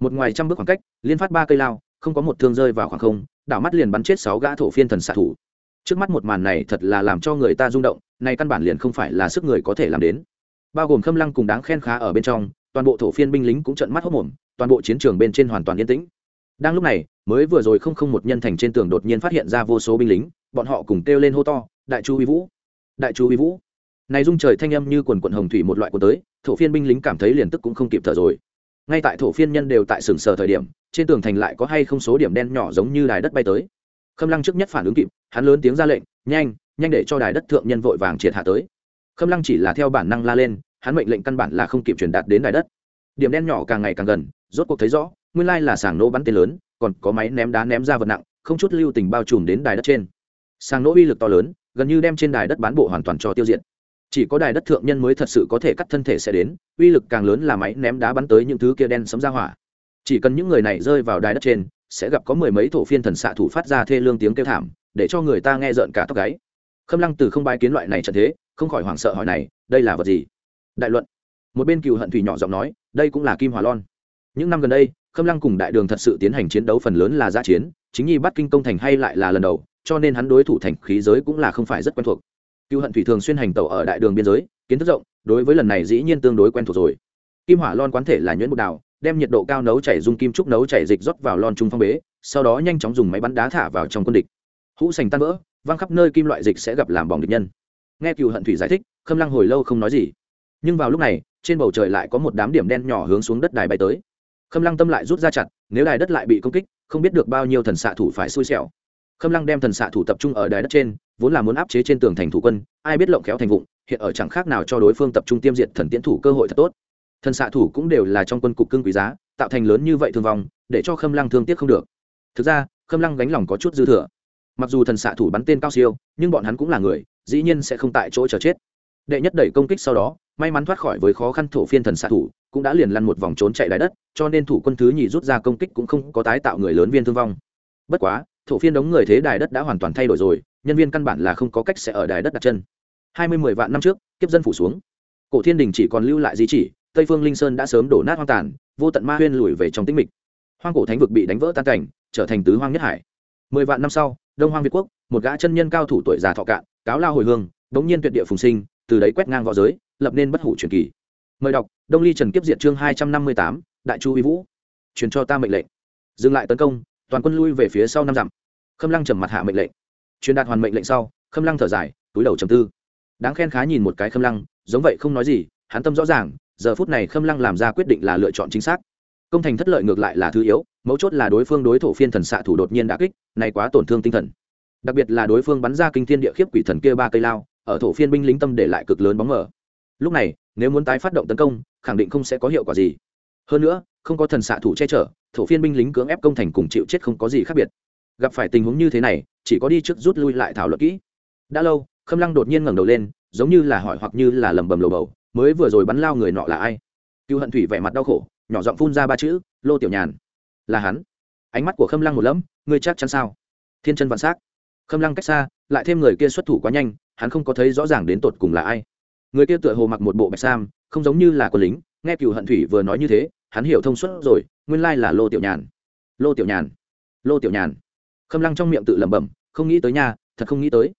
[SPEAKER 1] Một ngoài trăm bước khoảng cách, liên phát ba cây lao, không có một thương rơi vào khoảng không đảo mắt liền bắn chết sáu gã thổ phiên thần xạ thủ. Trước mắt một màn này thật là làm cho người ta rung động nay căn bản liền không phải là sức người có thể làm đến. Bao gồm khâm lăng cùng đáng khen khá ở bên trong, toàn bộ thổ phiên binh lính cũng trận mắt hốc mồm toàn bộ chiến trường bên trên hoàn toàn yên tĩnh. Đang lúc này, mới vừa rồi không không một nhân thành trên tường đột nhiên phát hiện ra vô số binh lính, bọn họ cùng kêu lên hô to, đại chu uy vũ! Đại chu uy vũ! Này dung trời thanh âm như quần quận hồng thủy một loại của tới, thổ phiên binh lính cảm thấy liền tức cũng không kịp thở rồi ngay tại thổ phiên nhân đều tại sừng sờ thời điểm, trên tường thành lại có hay không số điểm đen nhỏ giống như đài đất bay tới. Khâm lăng trước nhất phản ứng kịp, hắn lớn tiếng ra lệnh, nhanh nhanh để cho đài đất thượng nhân vội vàng triệt hạ tới. Khâm lăng chỉ là theo bản năng la lên, hắn mệnh lệnh căn bản là không kịp truyền đạt đến đài đất. Điểm đen nhỏ càng ngày càng gần, rốt cuộc thấy rõ, nguyên lai là sàng nỗ bắn tên lớn, còn có máy ném đá ném ra vật nặng, không chút lưu tình bao trùm đến đài đất trên. Sàng nỗ uy lực to lớn, gần như đem trên đài đất bán bộ hoàn toàn cho tiêu diệt chỉ có đài đất thượng nhân mới thật sự có thể cắt thân thể sẽ đến, uy lực càng lớn là máy ném đá bắn tới những thứ kia đen sấm ra hỏa. Chỉ cần những người này rơi vào đài đất trên, sẽ gặp có mười mấy thổ phiên thần xạ thủ phát ra thê lương tiếng kêu thảm, để cho người ta nghe rợn cả tóc gáy. Khâm lăng từ không bái kiến loại này trận thế, không khỏi hoảng sợ hỏi này, đây là vật gì? Đại luận. Một bên cựu hận thủy nhỏ giọng nói, đây cũng là kim hỏa lon. Những năm gần đây, khâm lăng cùng đại đường thật sự tiến hành chiến đấu phần lớn là giã chiến, chính nhi bắt kinh công thành hay lại là lần đầu, cho nên hắn đối thủ thành khí giới cũng là không phải rất quen thuộc cựu hận thủy thường xuyên hành tẩu ở đại đường biên giới, kiến thức rộng, đối với lần này dĩ nhiên tương đối quen thuộc rồi. Kim hỏa lon quán thể là nhuyễn bột đào, đem nhiệt độ cao nấu chảy dung kim trúc nấu chảy dịch rót vào lon trung phong bế, sau đó nhanh chóng dùng máy bắn đá thả vào trong quân địch. Hũ sành tan vỡ, văng khắp nơi kim loại dịch sẽ gặp làm bỏng địch nhân. Nghe cựu hận thủy giải thích, khâm lăng hồi lâu không nói gì. Nhưng vào lúc này, trên bầu trời lại có một đám điểm đen nhỏ hướng xuống đất đài bay tới. Khâm lăng tâm lại rút ra chặt, nếu đài đất lại bị công kích, không biết được bao nhiêu thần xạ thủ phải xui xẻo khâm lăng đem thần xạ thủ tập trung ở đài đất trên, vốn là muốn áp chế trên tường thành thủ quân, ai biết lộng khéo thành vụng, hiện ở chẳng khác nào cho đối phương tập trung tiêm diệt thần tiễn thủ cơ hội thật tốt. Thần xạ thủ cũng đều là trong quân cục cưng quý giá, tạo thành lớn như vậy thương vong, để cho khâm lăng thương tiếc không được. Thực ra, khâm lăng gánh lòng có chút dư thừa. Mặc dù thần xạ thủ bắn tên cao siêu, nhưng bọn hắn cũng là người, dĩ nhiên sẽ không tại chỗ chờ chết. Đệ nhất đẩy công kích sau đó, may mắn thoát khỏi với khó khăn thổ phiên thần xạ thủ, cũng đã liền lăn một vòng trốn chạy đáy đất, cho nên thủ quân thứ nhì rút ra công kích cũng không có tái tạo người lớn viên thương vong. Bất quá thổ phiên đống người thế đài đất đã hoàn toàn thay đổi rồi, nhân viên căn bản là không có cách sẽ ở đài đất đặt chân. Hai mươi mười vạn năm trước, kiếp dân phủ xuống. Cổ thiên đình chỉ còn lưu lại di chỉ, tây phương linh sơn đã sớm đổ nát hoang tàn, vô tận ma huyên lùi về trong tĩnh mịch. Hoang cổ thánh vực bị đánh vỡ tan cảnh, trở thành tứ hoang nhất hải. Mười vạn năm sau, đông hoang việt quốc, một gã chân nhân cao thủ tuổi già thọ cạn, cáo lao hồi hương bỗng nhiên tuyệt địa phùng sinh, từ đấy quét ngang v õ giới, lập nên bất hủ truyền kỳ. Mời đọc, đông ly trần kiếp diệt chương hai trăm năm mươi tám, đại chu uy vũ. Truyền cho ta mệnh lệnh. Dừng lại tấn công toàn quân lui về phía sau năm dặm. Khâm lăng trầm mặt hạ mệnh lệnh. Truyền đạt hoàn mệnh lệnh sau, khâm lăng thở dài, túi đầu trầm tư. Đáng khen khá nhìn một cái khâm lăng, giống vậy không nói gì, hắn tâm rõ ràng, giờ phút này khâm lăng làm ra quyết định là lựa chọn chính xác. Công thành thất lợi ngược lại là thứ yếu, mấu chốt là đối phương đối thủ phiên thần xạ thủ đột nhiên đã kích, này quá tổn thương tinh thần. Đặc biệt là đối phương bắn ra kinh thiên địa khiếp quỷ thần kia ba cây lao, ở thổ phiên binh lính tâm để lại cực lớn bóng mở lúc này, nếu muốn tái phát động tấn công, khẳng định không sẽ có hiệu quả gì. Hơn nữa, không có thần xạ thủ che chở thổ phiên binh lính cưỡng ép công thành cùng chịu chết không có gì khác biệt. Gặp phải tình huống như thế này, chỉ có đi trước rút lui lại thảo luận kỹ. Đã lâu, khâm lăng đột nhiên ngẩng đầu lên, giống như là hỏi hoặc như là lầm bầm lầu bầu, mới vừa rồi bắn lao người nọ là ai? Cựu hận thủy vẻ mặt đau khổ, nhỏ giọng phun ra ba chữ, lô tiểu nhàn. Là hắn. Ánh mắt của khâm lăng một lẫm, ngươi chắc chắn sao? Thiên chân vạn s á c khâm lăng cách xa, lại thêm người kia xuất thủ quá nhanh, hắn không có thấy rõ ràng đến tột cùng là ai. Người kia tựa hồ mặc một bộ bạch sam, không giống như là quân lính, nghe cựu hận thủy vừa nói như thế, hắn hiểu thông suốt rồi nguyên lai là lô tiểu nhàn. Lô tiểu nhàn. Lô tiểu nhàn. Khâm lăng trong miệng tự lẩm bẩm, không nghĩ tới nhà thật không nghĩ tới.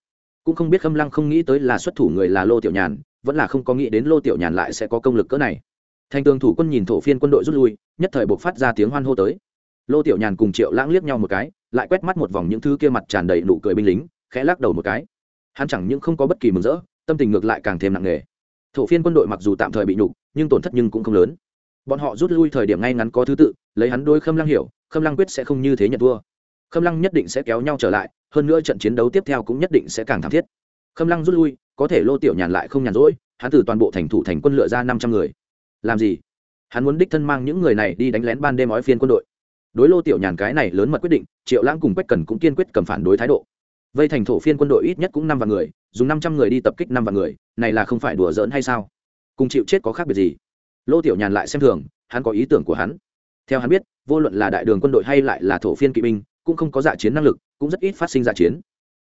[SPEAKER 1] Cũng không biết khâm lăng không nghĩ tới là xuất thủ người là lô tiểu nhàn, vẫn là không có nghĩ đến lô tiểu nhàn lại sẽ có công lực cỡ này. Thành tường thủ quân nhìn thổ phiên quân đội rút lui, nhất thời buộc phát ra tiếng hoan hô tới. Lô tiểu nhàn cùng triệu lãng liếc nhau một cái, lại quét mắt một vòng những thứ kia mặt tràn đầy nụ cười binh lính, khẽ lắc đầu một cái. Hắn chẳng những không có bất kỳ mừng rỡ, tâm tình ngược lại càng thêm nặng nề. Thổ phiên quân đội mặc dù tạm thời bị nhục, nhưng tổn thất nhưng cũng không lớn bọn họ rút lui thời điểm ngay ngắn có thứ tự, lấy hắn đôi khâm lăng hiểu, khâm lăng quyết sẽ không như thế nhận thua. Khâm lăng nhất định sẽ kéo nhau trở lại, hơn nữa trận chiến đấu tiếp theo cũng nhất định sẽ càng thảm thiết. Khâm lăng rút lui, có thể lô tiểu nhàn lại không nhàn rỗi, hắn từ toàn bộ thành thủ thành quân lựa ra năm trăm người. Làm gì? Hắn muốn đích thân mang những người này đi đánh lén ban đêm ói phiên quân đội. Đối lô tiểu nhàn cái này lớn mật quyết định, triệu lãng cùng quách cần cũng kiên quyết cầm phản đối thái độ. Vây thành thổ phiên quân đội ít nhất cũng năm vạn người, dùng năm trăm người đi tập kích năm vạn người, này là không phải đùa giỡn hay sao? Cùng chịu chết có khác biệt gì? Lô tiểu nhàn lại xem thường, hắn có ý tưởng của hắn. Theo hắn biết, vô luận là đại đường quân đội hay lại là thổ phiên kỵ binh, cũng không có dạ chiến năng lực, cũng rất ít phát sinh dạ chiến.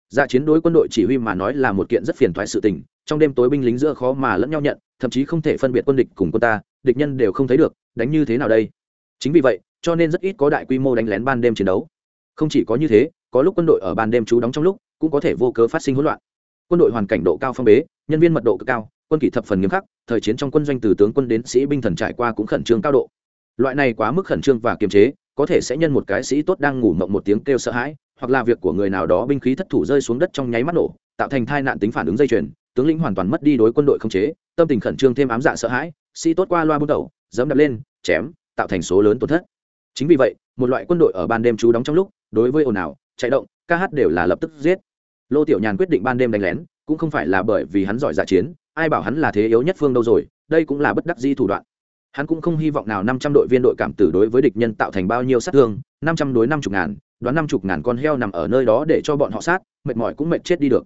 [SPEAKER 1] Dạ chiến đối quân đội chỉ huy mà nói là một kiện rất phiền thoái sự tình, trong đêm tối binh lính giữa khó mà lẫn nhau nhận, thậm chí không thể phân biệt quân địch cùng quân ta, địch nhân đều không thấy được, đánh như thế nào đây? Chính vì vậy, cho nên rất ít có đại quy mô đánh lén ban đêm chiến đấu. Không chỉ có như thế, có lúc quân đội ở ban đêm trú đóng trong lúc, cũng có thể vô cớ phát sinh hỗn loạn. Quân đội hoàn cảnh độ cao phong bế, nhân viên mật độ cực cao quân kỷ thập phần nghiêm khắc, thời chiến trong quân doanh từ tướng quân đến sĩ binh thần trải qua cũng khẩn trương cao độ. Loại này quá mức khẩn trương và kiềm chế, có thể sẽ nhân một cái sĩ tốt đang ngủ mộng một tiếng kêu sợ hãi, hoặc là việc của người nào đó binh khí thất thủ rơi xuống đất trong nháy mắt nổ, tạo thành thai nạn tính phản ứng dây chuyền, tướng lĩnh hoàn toàn mất đi đối quân đội không chế, tâm tình khẩn trương thêm ám dạ sợ hãi, sĩ tốt qua loa bút đầu dẫm đập lên, chém, tạo thành số lớn tổn thất. Chính vì vậy, một loại quân đội ở ban đêm trú đóng trong lúc, đối với ồn ào, chạy động, ca hát đều là lập tức giết. Lô tiểu nhàn quyết định ban đêm đánh lén, cũng không phải là bởi vì hắn giỏi giả chiến ai bảo hắn là thế yếu nhất phương đâu rồi, đây cũng là bất đắc di thủ đoạn. Hắn cũng không hy vọng nào năm trăm đội viên đội cảm tử đối với địch nhân tạo thành bao nhiêu sát thương, năm trăm đối năm chục ngàn, đoán năm chục ngàn con heo nằm ở nơi đó để cho bọn họ sát, mệt mỏi cũng mệt chết đi được.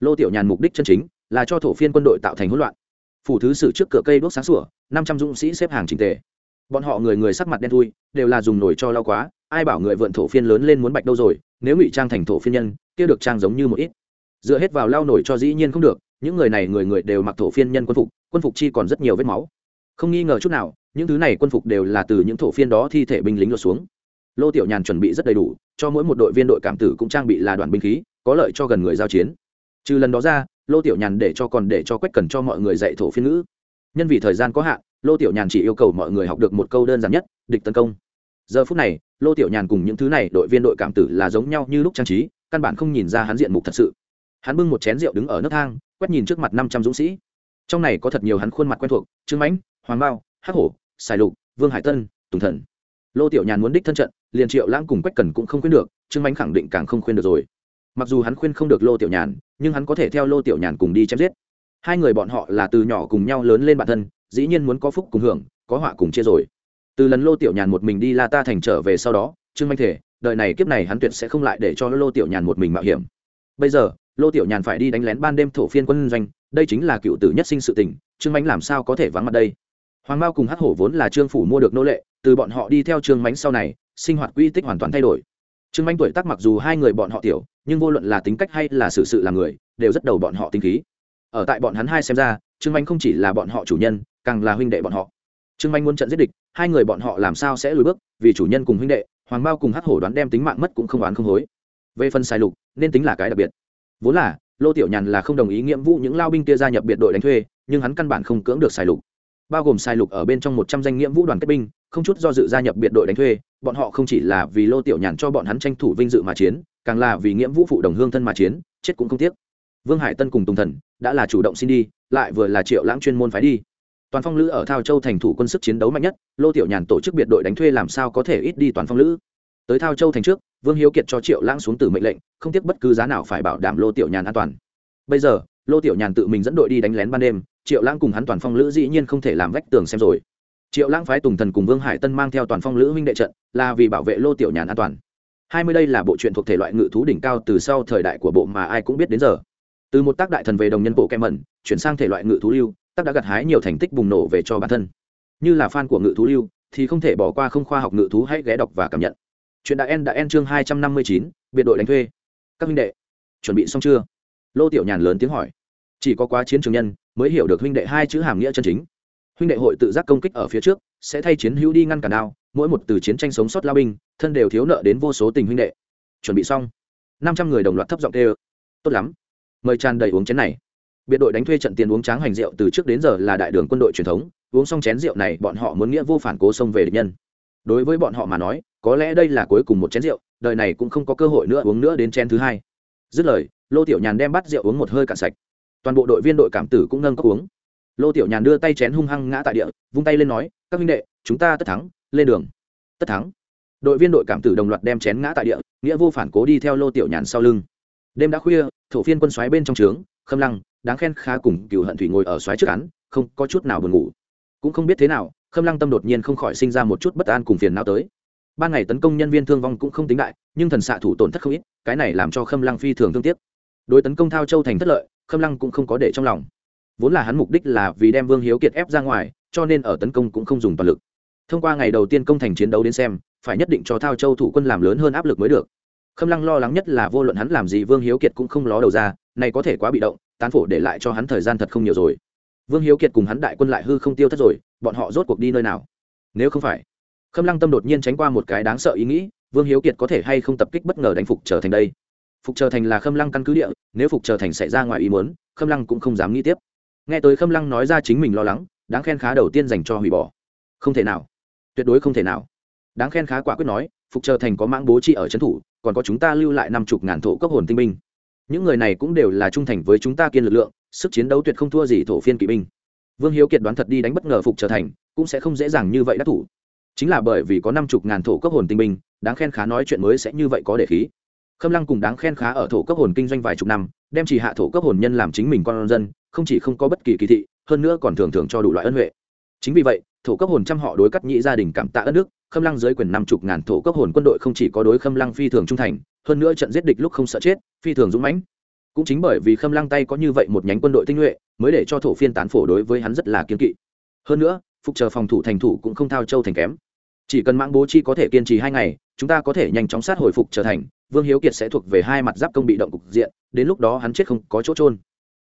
[SPEAKER 1] Lô tiểu nhàn mục đích chân chính là cho thổ phiên quân đội tạo thành hỗn loạn. Phủ thứ sử trước cửa cây đốt sáng sủa, năm trăm dũng sĩ xếp hàng trình tề. Bọn họ người người sắc mặt đen thui, đều là dùng nổi cho lao quá, ai bảo người vượn thổ phiên lớn lên muốn bạch đâu rồi, nếu ngụy trang thành thổ phiên nhân, kia được trang giống như một ít. Dựa hết vào lao nổi cho dĩ nhiên không được những người này người người đều mặc thổ phiên nhân quân phục quân phục chi còn rất nhiều vết máu. Không nghi ngờ chút nào, những thứ này quân phục đều là từ những thổ phiên đó thi thể binh lính lột xuống. Lô tiểu nhàn chuẩn bị rất đầy đủ, cho mỗi một đội viên đội cảm tử cũng trang bị là đoàn binh khí, có lợi cho gần người giao chiến. Trừ lần đó ra, lô tiểu nhàn để cho còn để cho quách cần cho mọi người dạy thổ phiên ngữ. Nhân vì thời gian có hạn, lô tiểu nhàn chỉ yêu cầu mọi người học được một câu đơn giản nhất, địch tấn công. Giờ phút này, lô tiểu nhàn cùng những thứ này đội viên đội cảm tử là giống nhau như lúc trang trí, căn bản không nhìn ra hắn diện mục thật sự hắn bưng một chén rượu đứng ở nấc thang, quét nhìn trước mặt năm trăm dũng sĩ. Trong này có thật nhiều hắn khuôn mặt quen thuộc, trương mãnh, hoàng bao hắc hổ, sài lục, vương hải tân, tùng thần. Lô tiểu nhàn muốn đích thân trận, liền triệu lãng cùng quách cần cũng không khuyên được, trương mãnh khẳng định càng không khuyên được rồi. Mặc dù hắn khuyên không được lô tiểu nhàn, nhưng hắn có thể theo lô tiểu nhàn cùng đi chém giết. Hai người bọn họ là từ nhỏ cùng nhau lớn lên bản thân, dĩ nhiên muốn có phúc cùng hưởng, có họa cùng chia rồi. Từ lần lô tiểu nhàn một mình đi la ta thành trở về sau đó, trương manh thể đời này kiếp này hắn tuyệt sẽ không lại để cho lô tiểu nhàn một mình mạo hiểm. Bây giờ lô tiểu nhàn phải đi đánh lén ban đêm thổ phiên quân doanh, đây chính là cựu tử nhất sinh sự tình, trương mánh làm sao có thể vắng mặt đây? Hoàng mao cùng hắc hổ vốn là trương phủ mua được nô lệ, từ bọn họ đi theo trương mánh sau này, sinh hoạt quy tích hoàn toàn thay đổi. Trương mánh tuổi tác mặc dù hai người bọn họ tiểu, nhưng vô luận là tính cách hay là sự sự làm người, đều rất đầu bọn họ tinh khí. Ở tại bọn hắn hai xem ra, trương manh không chỉ là bọn họ chủ nhân, càng là huynh đệ bọn họ. Trương manh muốn trận giết địch, hai người bọn họ làm sao sẽ lùi bước, vì chủ nhân cùng huynh đệ, hoàng bao cùng hắc hổ đoán đem tính mạng mất cũng không oán không hối. Về phần sai lục, nên tính là cái đặc biệt vốn là, lô tiểu nhàn là không đồng ý nghĩa vụ những lao binh kia gia nhập biệt đội đánh thuê, nhưng hắn căn bản không cưỡng được sai lục. Bao gồm sai lục ở bên trong một trăm danh nghĩa vũ đoàn kết binh, không chút do dự gia nhập biệt đội đánh thuê, bọn họ không chỉ là vì lô tiểu nhàn cho bọn hắn tranh thủ vinh dự mà chiến, càng là vì nghĩa vũ phụ đồng hương thân mà chiến, chết cũng không tiếc. Vương hải tân cùng tùng thần đã là chủ động xin đi, lại vừa là triệu lãng chuyên môn phái đi. Toàn phong lữ ở thao châu thành thủ quân sức chiến đấu mạnh nhất, lô tiểu nhàn tổ chức biệt đội đánh thuê làm sao có thể ít đi toàn phong lữ? Tới thao châu thành trước, vương hiếu kiệt cho triệu lãng xuống từ mệnh lệnh, không tiếc bất cứ giá nào phải bảo đảm lô tiểu nhàn an toàn. Bây giờ, lô tiểu nhàn tự mình dẫn đội đi đánh lén ban đêm, triệu lãng cùng hắn toàn phong lữ dĩ nhiên không thể làm vách tường xem rồi. Triệu lãng phái tùng thần cùng vương hải tân mang theo toàn phong lữ huynh đệ trận, là vì bảo vệ lô tiểu nhàn an toàn. Hai mươi đây là bộ truyện thuộc thể loại ngự thú đỉnh cao từ sau thời đại của bộ mà ai cũng biết đến giờ. Từ một tác đại thần về đồng nhân bộ kem mẩn, chuyển sang thể loại ngự thú lưu, tác đã gặt hái nhiều thành tích bùng nổ về cho bản thân. Như là fan của ngự thú lưu, thì không thể bỏ qua không khoa học ngự thú hãy ghé đọc và cảm nhận chuyện đã en đã en chương hai trăm năm mươi chín, biệt đội đánh thuê. Các huynh đệ, chuẩn bị xong chưa? Lô tiểu nhàn lớn tiếng hỏi. Chỉ có quá chiến trường nhân mới hiểu được huynh đệ hai chữ hàm nghĩa chân chính. Huynh đệ hội tự giác công kích ở phía trước, sẽ thay chiến hữu đi ngăn cản đao, mỗi một từ chiến tranh sống sót lao binh, thân đều thiếu nợ đến vô số tình huynh đệ. Chuẩn bị xong. năm trăm người đồng loạt thấp giọng tê tốt lắm. Mời tràn đầy uống chén này. Biệt đội đánh thuê trận tiền uống tráng hành rượu từ trước đến giờ là đại đường quân đội truyền thống, uống xong chén rượu này bọn họ muốn nghĩa vô phản cố xông về địch nhân. Đối với bọn họ mà nói có lẽ đây là cuối cùng một chén rượu, đời này cũng không có cơ hội nữa uống nữa đến chén thứ hai. Dứt lời, lô tiểu nhàn đem bắt rượu uống một hơi cạn sạch. Toàn bộ đội viên đội cảm tử cũng nâng cốc uống. Lô tiểu nhàn đưa tay chén hung hăng ngã tại địa, vung tay lên nói, các huynh đệ, chúng ta tất thắng, lên đường. Tất thắng? Đội viên đội cảm tử đồng loạt đem chén ngã tại địa, nghĩa vô phản cố đi theo lô tiểu nhàn sau lưng. Đêm đã khuya, thổ phiên quân xoáy bên trong trướng, khâm lăng, đáng khen khá cùng cựu hận thủy ngồi ở xoáy trước án, không có chút nào buồn ngủ. Cũng không biết thế nào, khâm lăng tâm đột nhiên không khỏi sinh ra một chút bất an cùng phiền nào tới ban ngày tấn công nhân viên thương vong cũng không tính đại, nhưng thần xạ thủ tổn thất không ít, cái này làm cho khâm lăng phi thường thương tiếc. Đối tấn công thao châu thành thất lợi, khâm lăng cũng không có để trong lòng. Vốn là hắn mục đích là vì đem vương hiếu kiệt ép ra ngoài, cho nên ở tấn công cũng không dùng toàn lực. Thông qua ngày đầu tiên công thành chiến đấu đến xem, phải nhất định cho thao châu thủ quân làm lớn hơn áp lực mới được. Khâm lăng lo lắng nhất là vô luận hắn làm gì vương hiếu kiệt cũng không ló đầu ra, này có thể quá bị động, tán phổ để lại cho hắn thời gian thật không nhiều rồi. Vương hiếu kiệt cùng hắn đại quân lại hư không tiêu thất rồi, bọn họ rốt cuộc đi nơi nào? Nếu không phải khâm lăng tâm đột nhiên tránh qua một cái đáng sợ ý nghĩ, vương hiếu kiệt có thể hay không tập kích bất ngờ đánh phục trở thành đây? Phục trở thành là khâm lăng căn cứ địa, nếu phục trở thành xảy ra ngoài ý muốn, khâm lăng cũng không dám nghĩ tiếp. Nghe tới khâm lăng nói ra chính mình lo lắng, đáng khen khá đầu tiên dành cho hủy bỏ. Không thể nào. Tuyệt đối không thể nào. Đáng khen khá quả quyết nói, phục trở thành có mãng bố trị ở trấn thủ, còn có chúng ta lưu lại năm chục ngàn thổ cấp hồn tinh binh. Những người này cũng đều là trung thành với chúng ta kiên lực lượng, sức chiến đấu tuyệt không thua gì thổ phiên kỵ binh. Vương hiếu kiệt đoán thật đi đánh bất ngờ phục trở thành, cũng sẽ không dễ dàng như vậy đắc thủ chính là bởi vì có năm chục ngàn thổ cấp hồn tinh binh, đáng khen khá nói chuyện mới sẽ như vậy có để khí. Khâm lăng cùng đáng khen khá ở thổ cấp hồn kinh doanh vài chục năm, đem chỉ hạ thổ cấp hồn nhân làm chính mình con dân, không chỉ không có bất kỳ kỳ thị, hơn nữa còn thường thường cho đủ loại ân huệ. Chính vì vậy, thổ cấp hồn trăm họ đối cắt nhị gia đình cảm tạ ân đức, khâm lăng dưới quyền năm chục ngàn thổ cấp hồn quân đội không chỉ có đối khâm lăng phi thường trung thành, hơn nữa trận giết địch lúc không sợ chết, phi thường dũng mãnh. Cũng chính bởi vì khâm lăng tay có như vậy một nhánh quân đội tinh nhuệ, mới để cho thổ phiên tán phổ đối với hắn rất là kiên kỵ. Hơn nữa phục chờ phòng thủ thành thủ cũng không thao châu thành kém. Chỉ cần mãng bố chi có thể kiên trì hai ngày, chúng ta có thể nhanh chóng sát hồi phục trở thành, vương hiếu kiệt sẽ thuộc về hai mặt giáp công bị động cục diện, đến lúc đó hắn chết không có chỗ trôn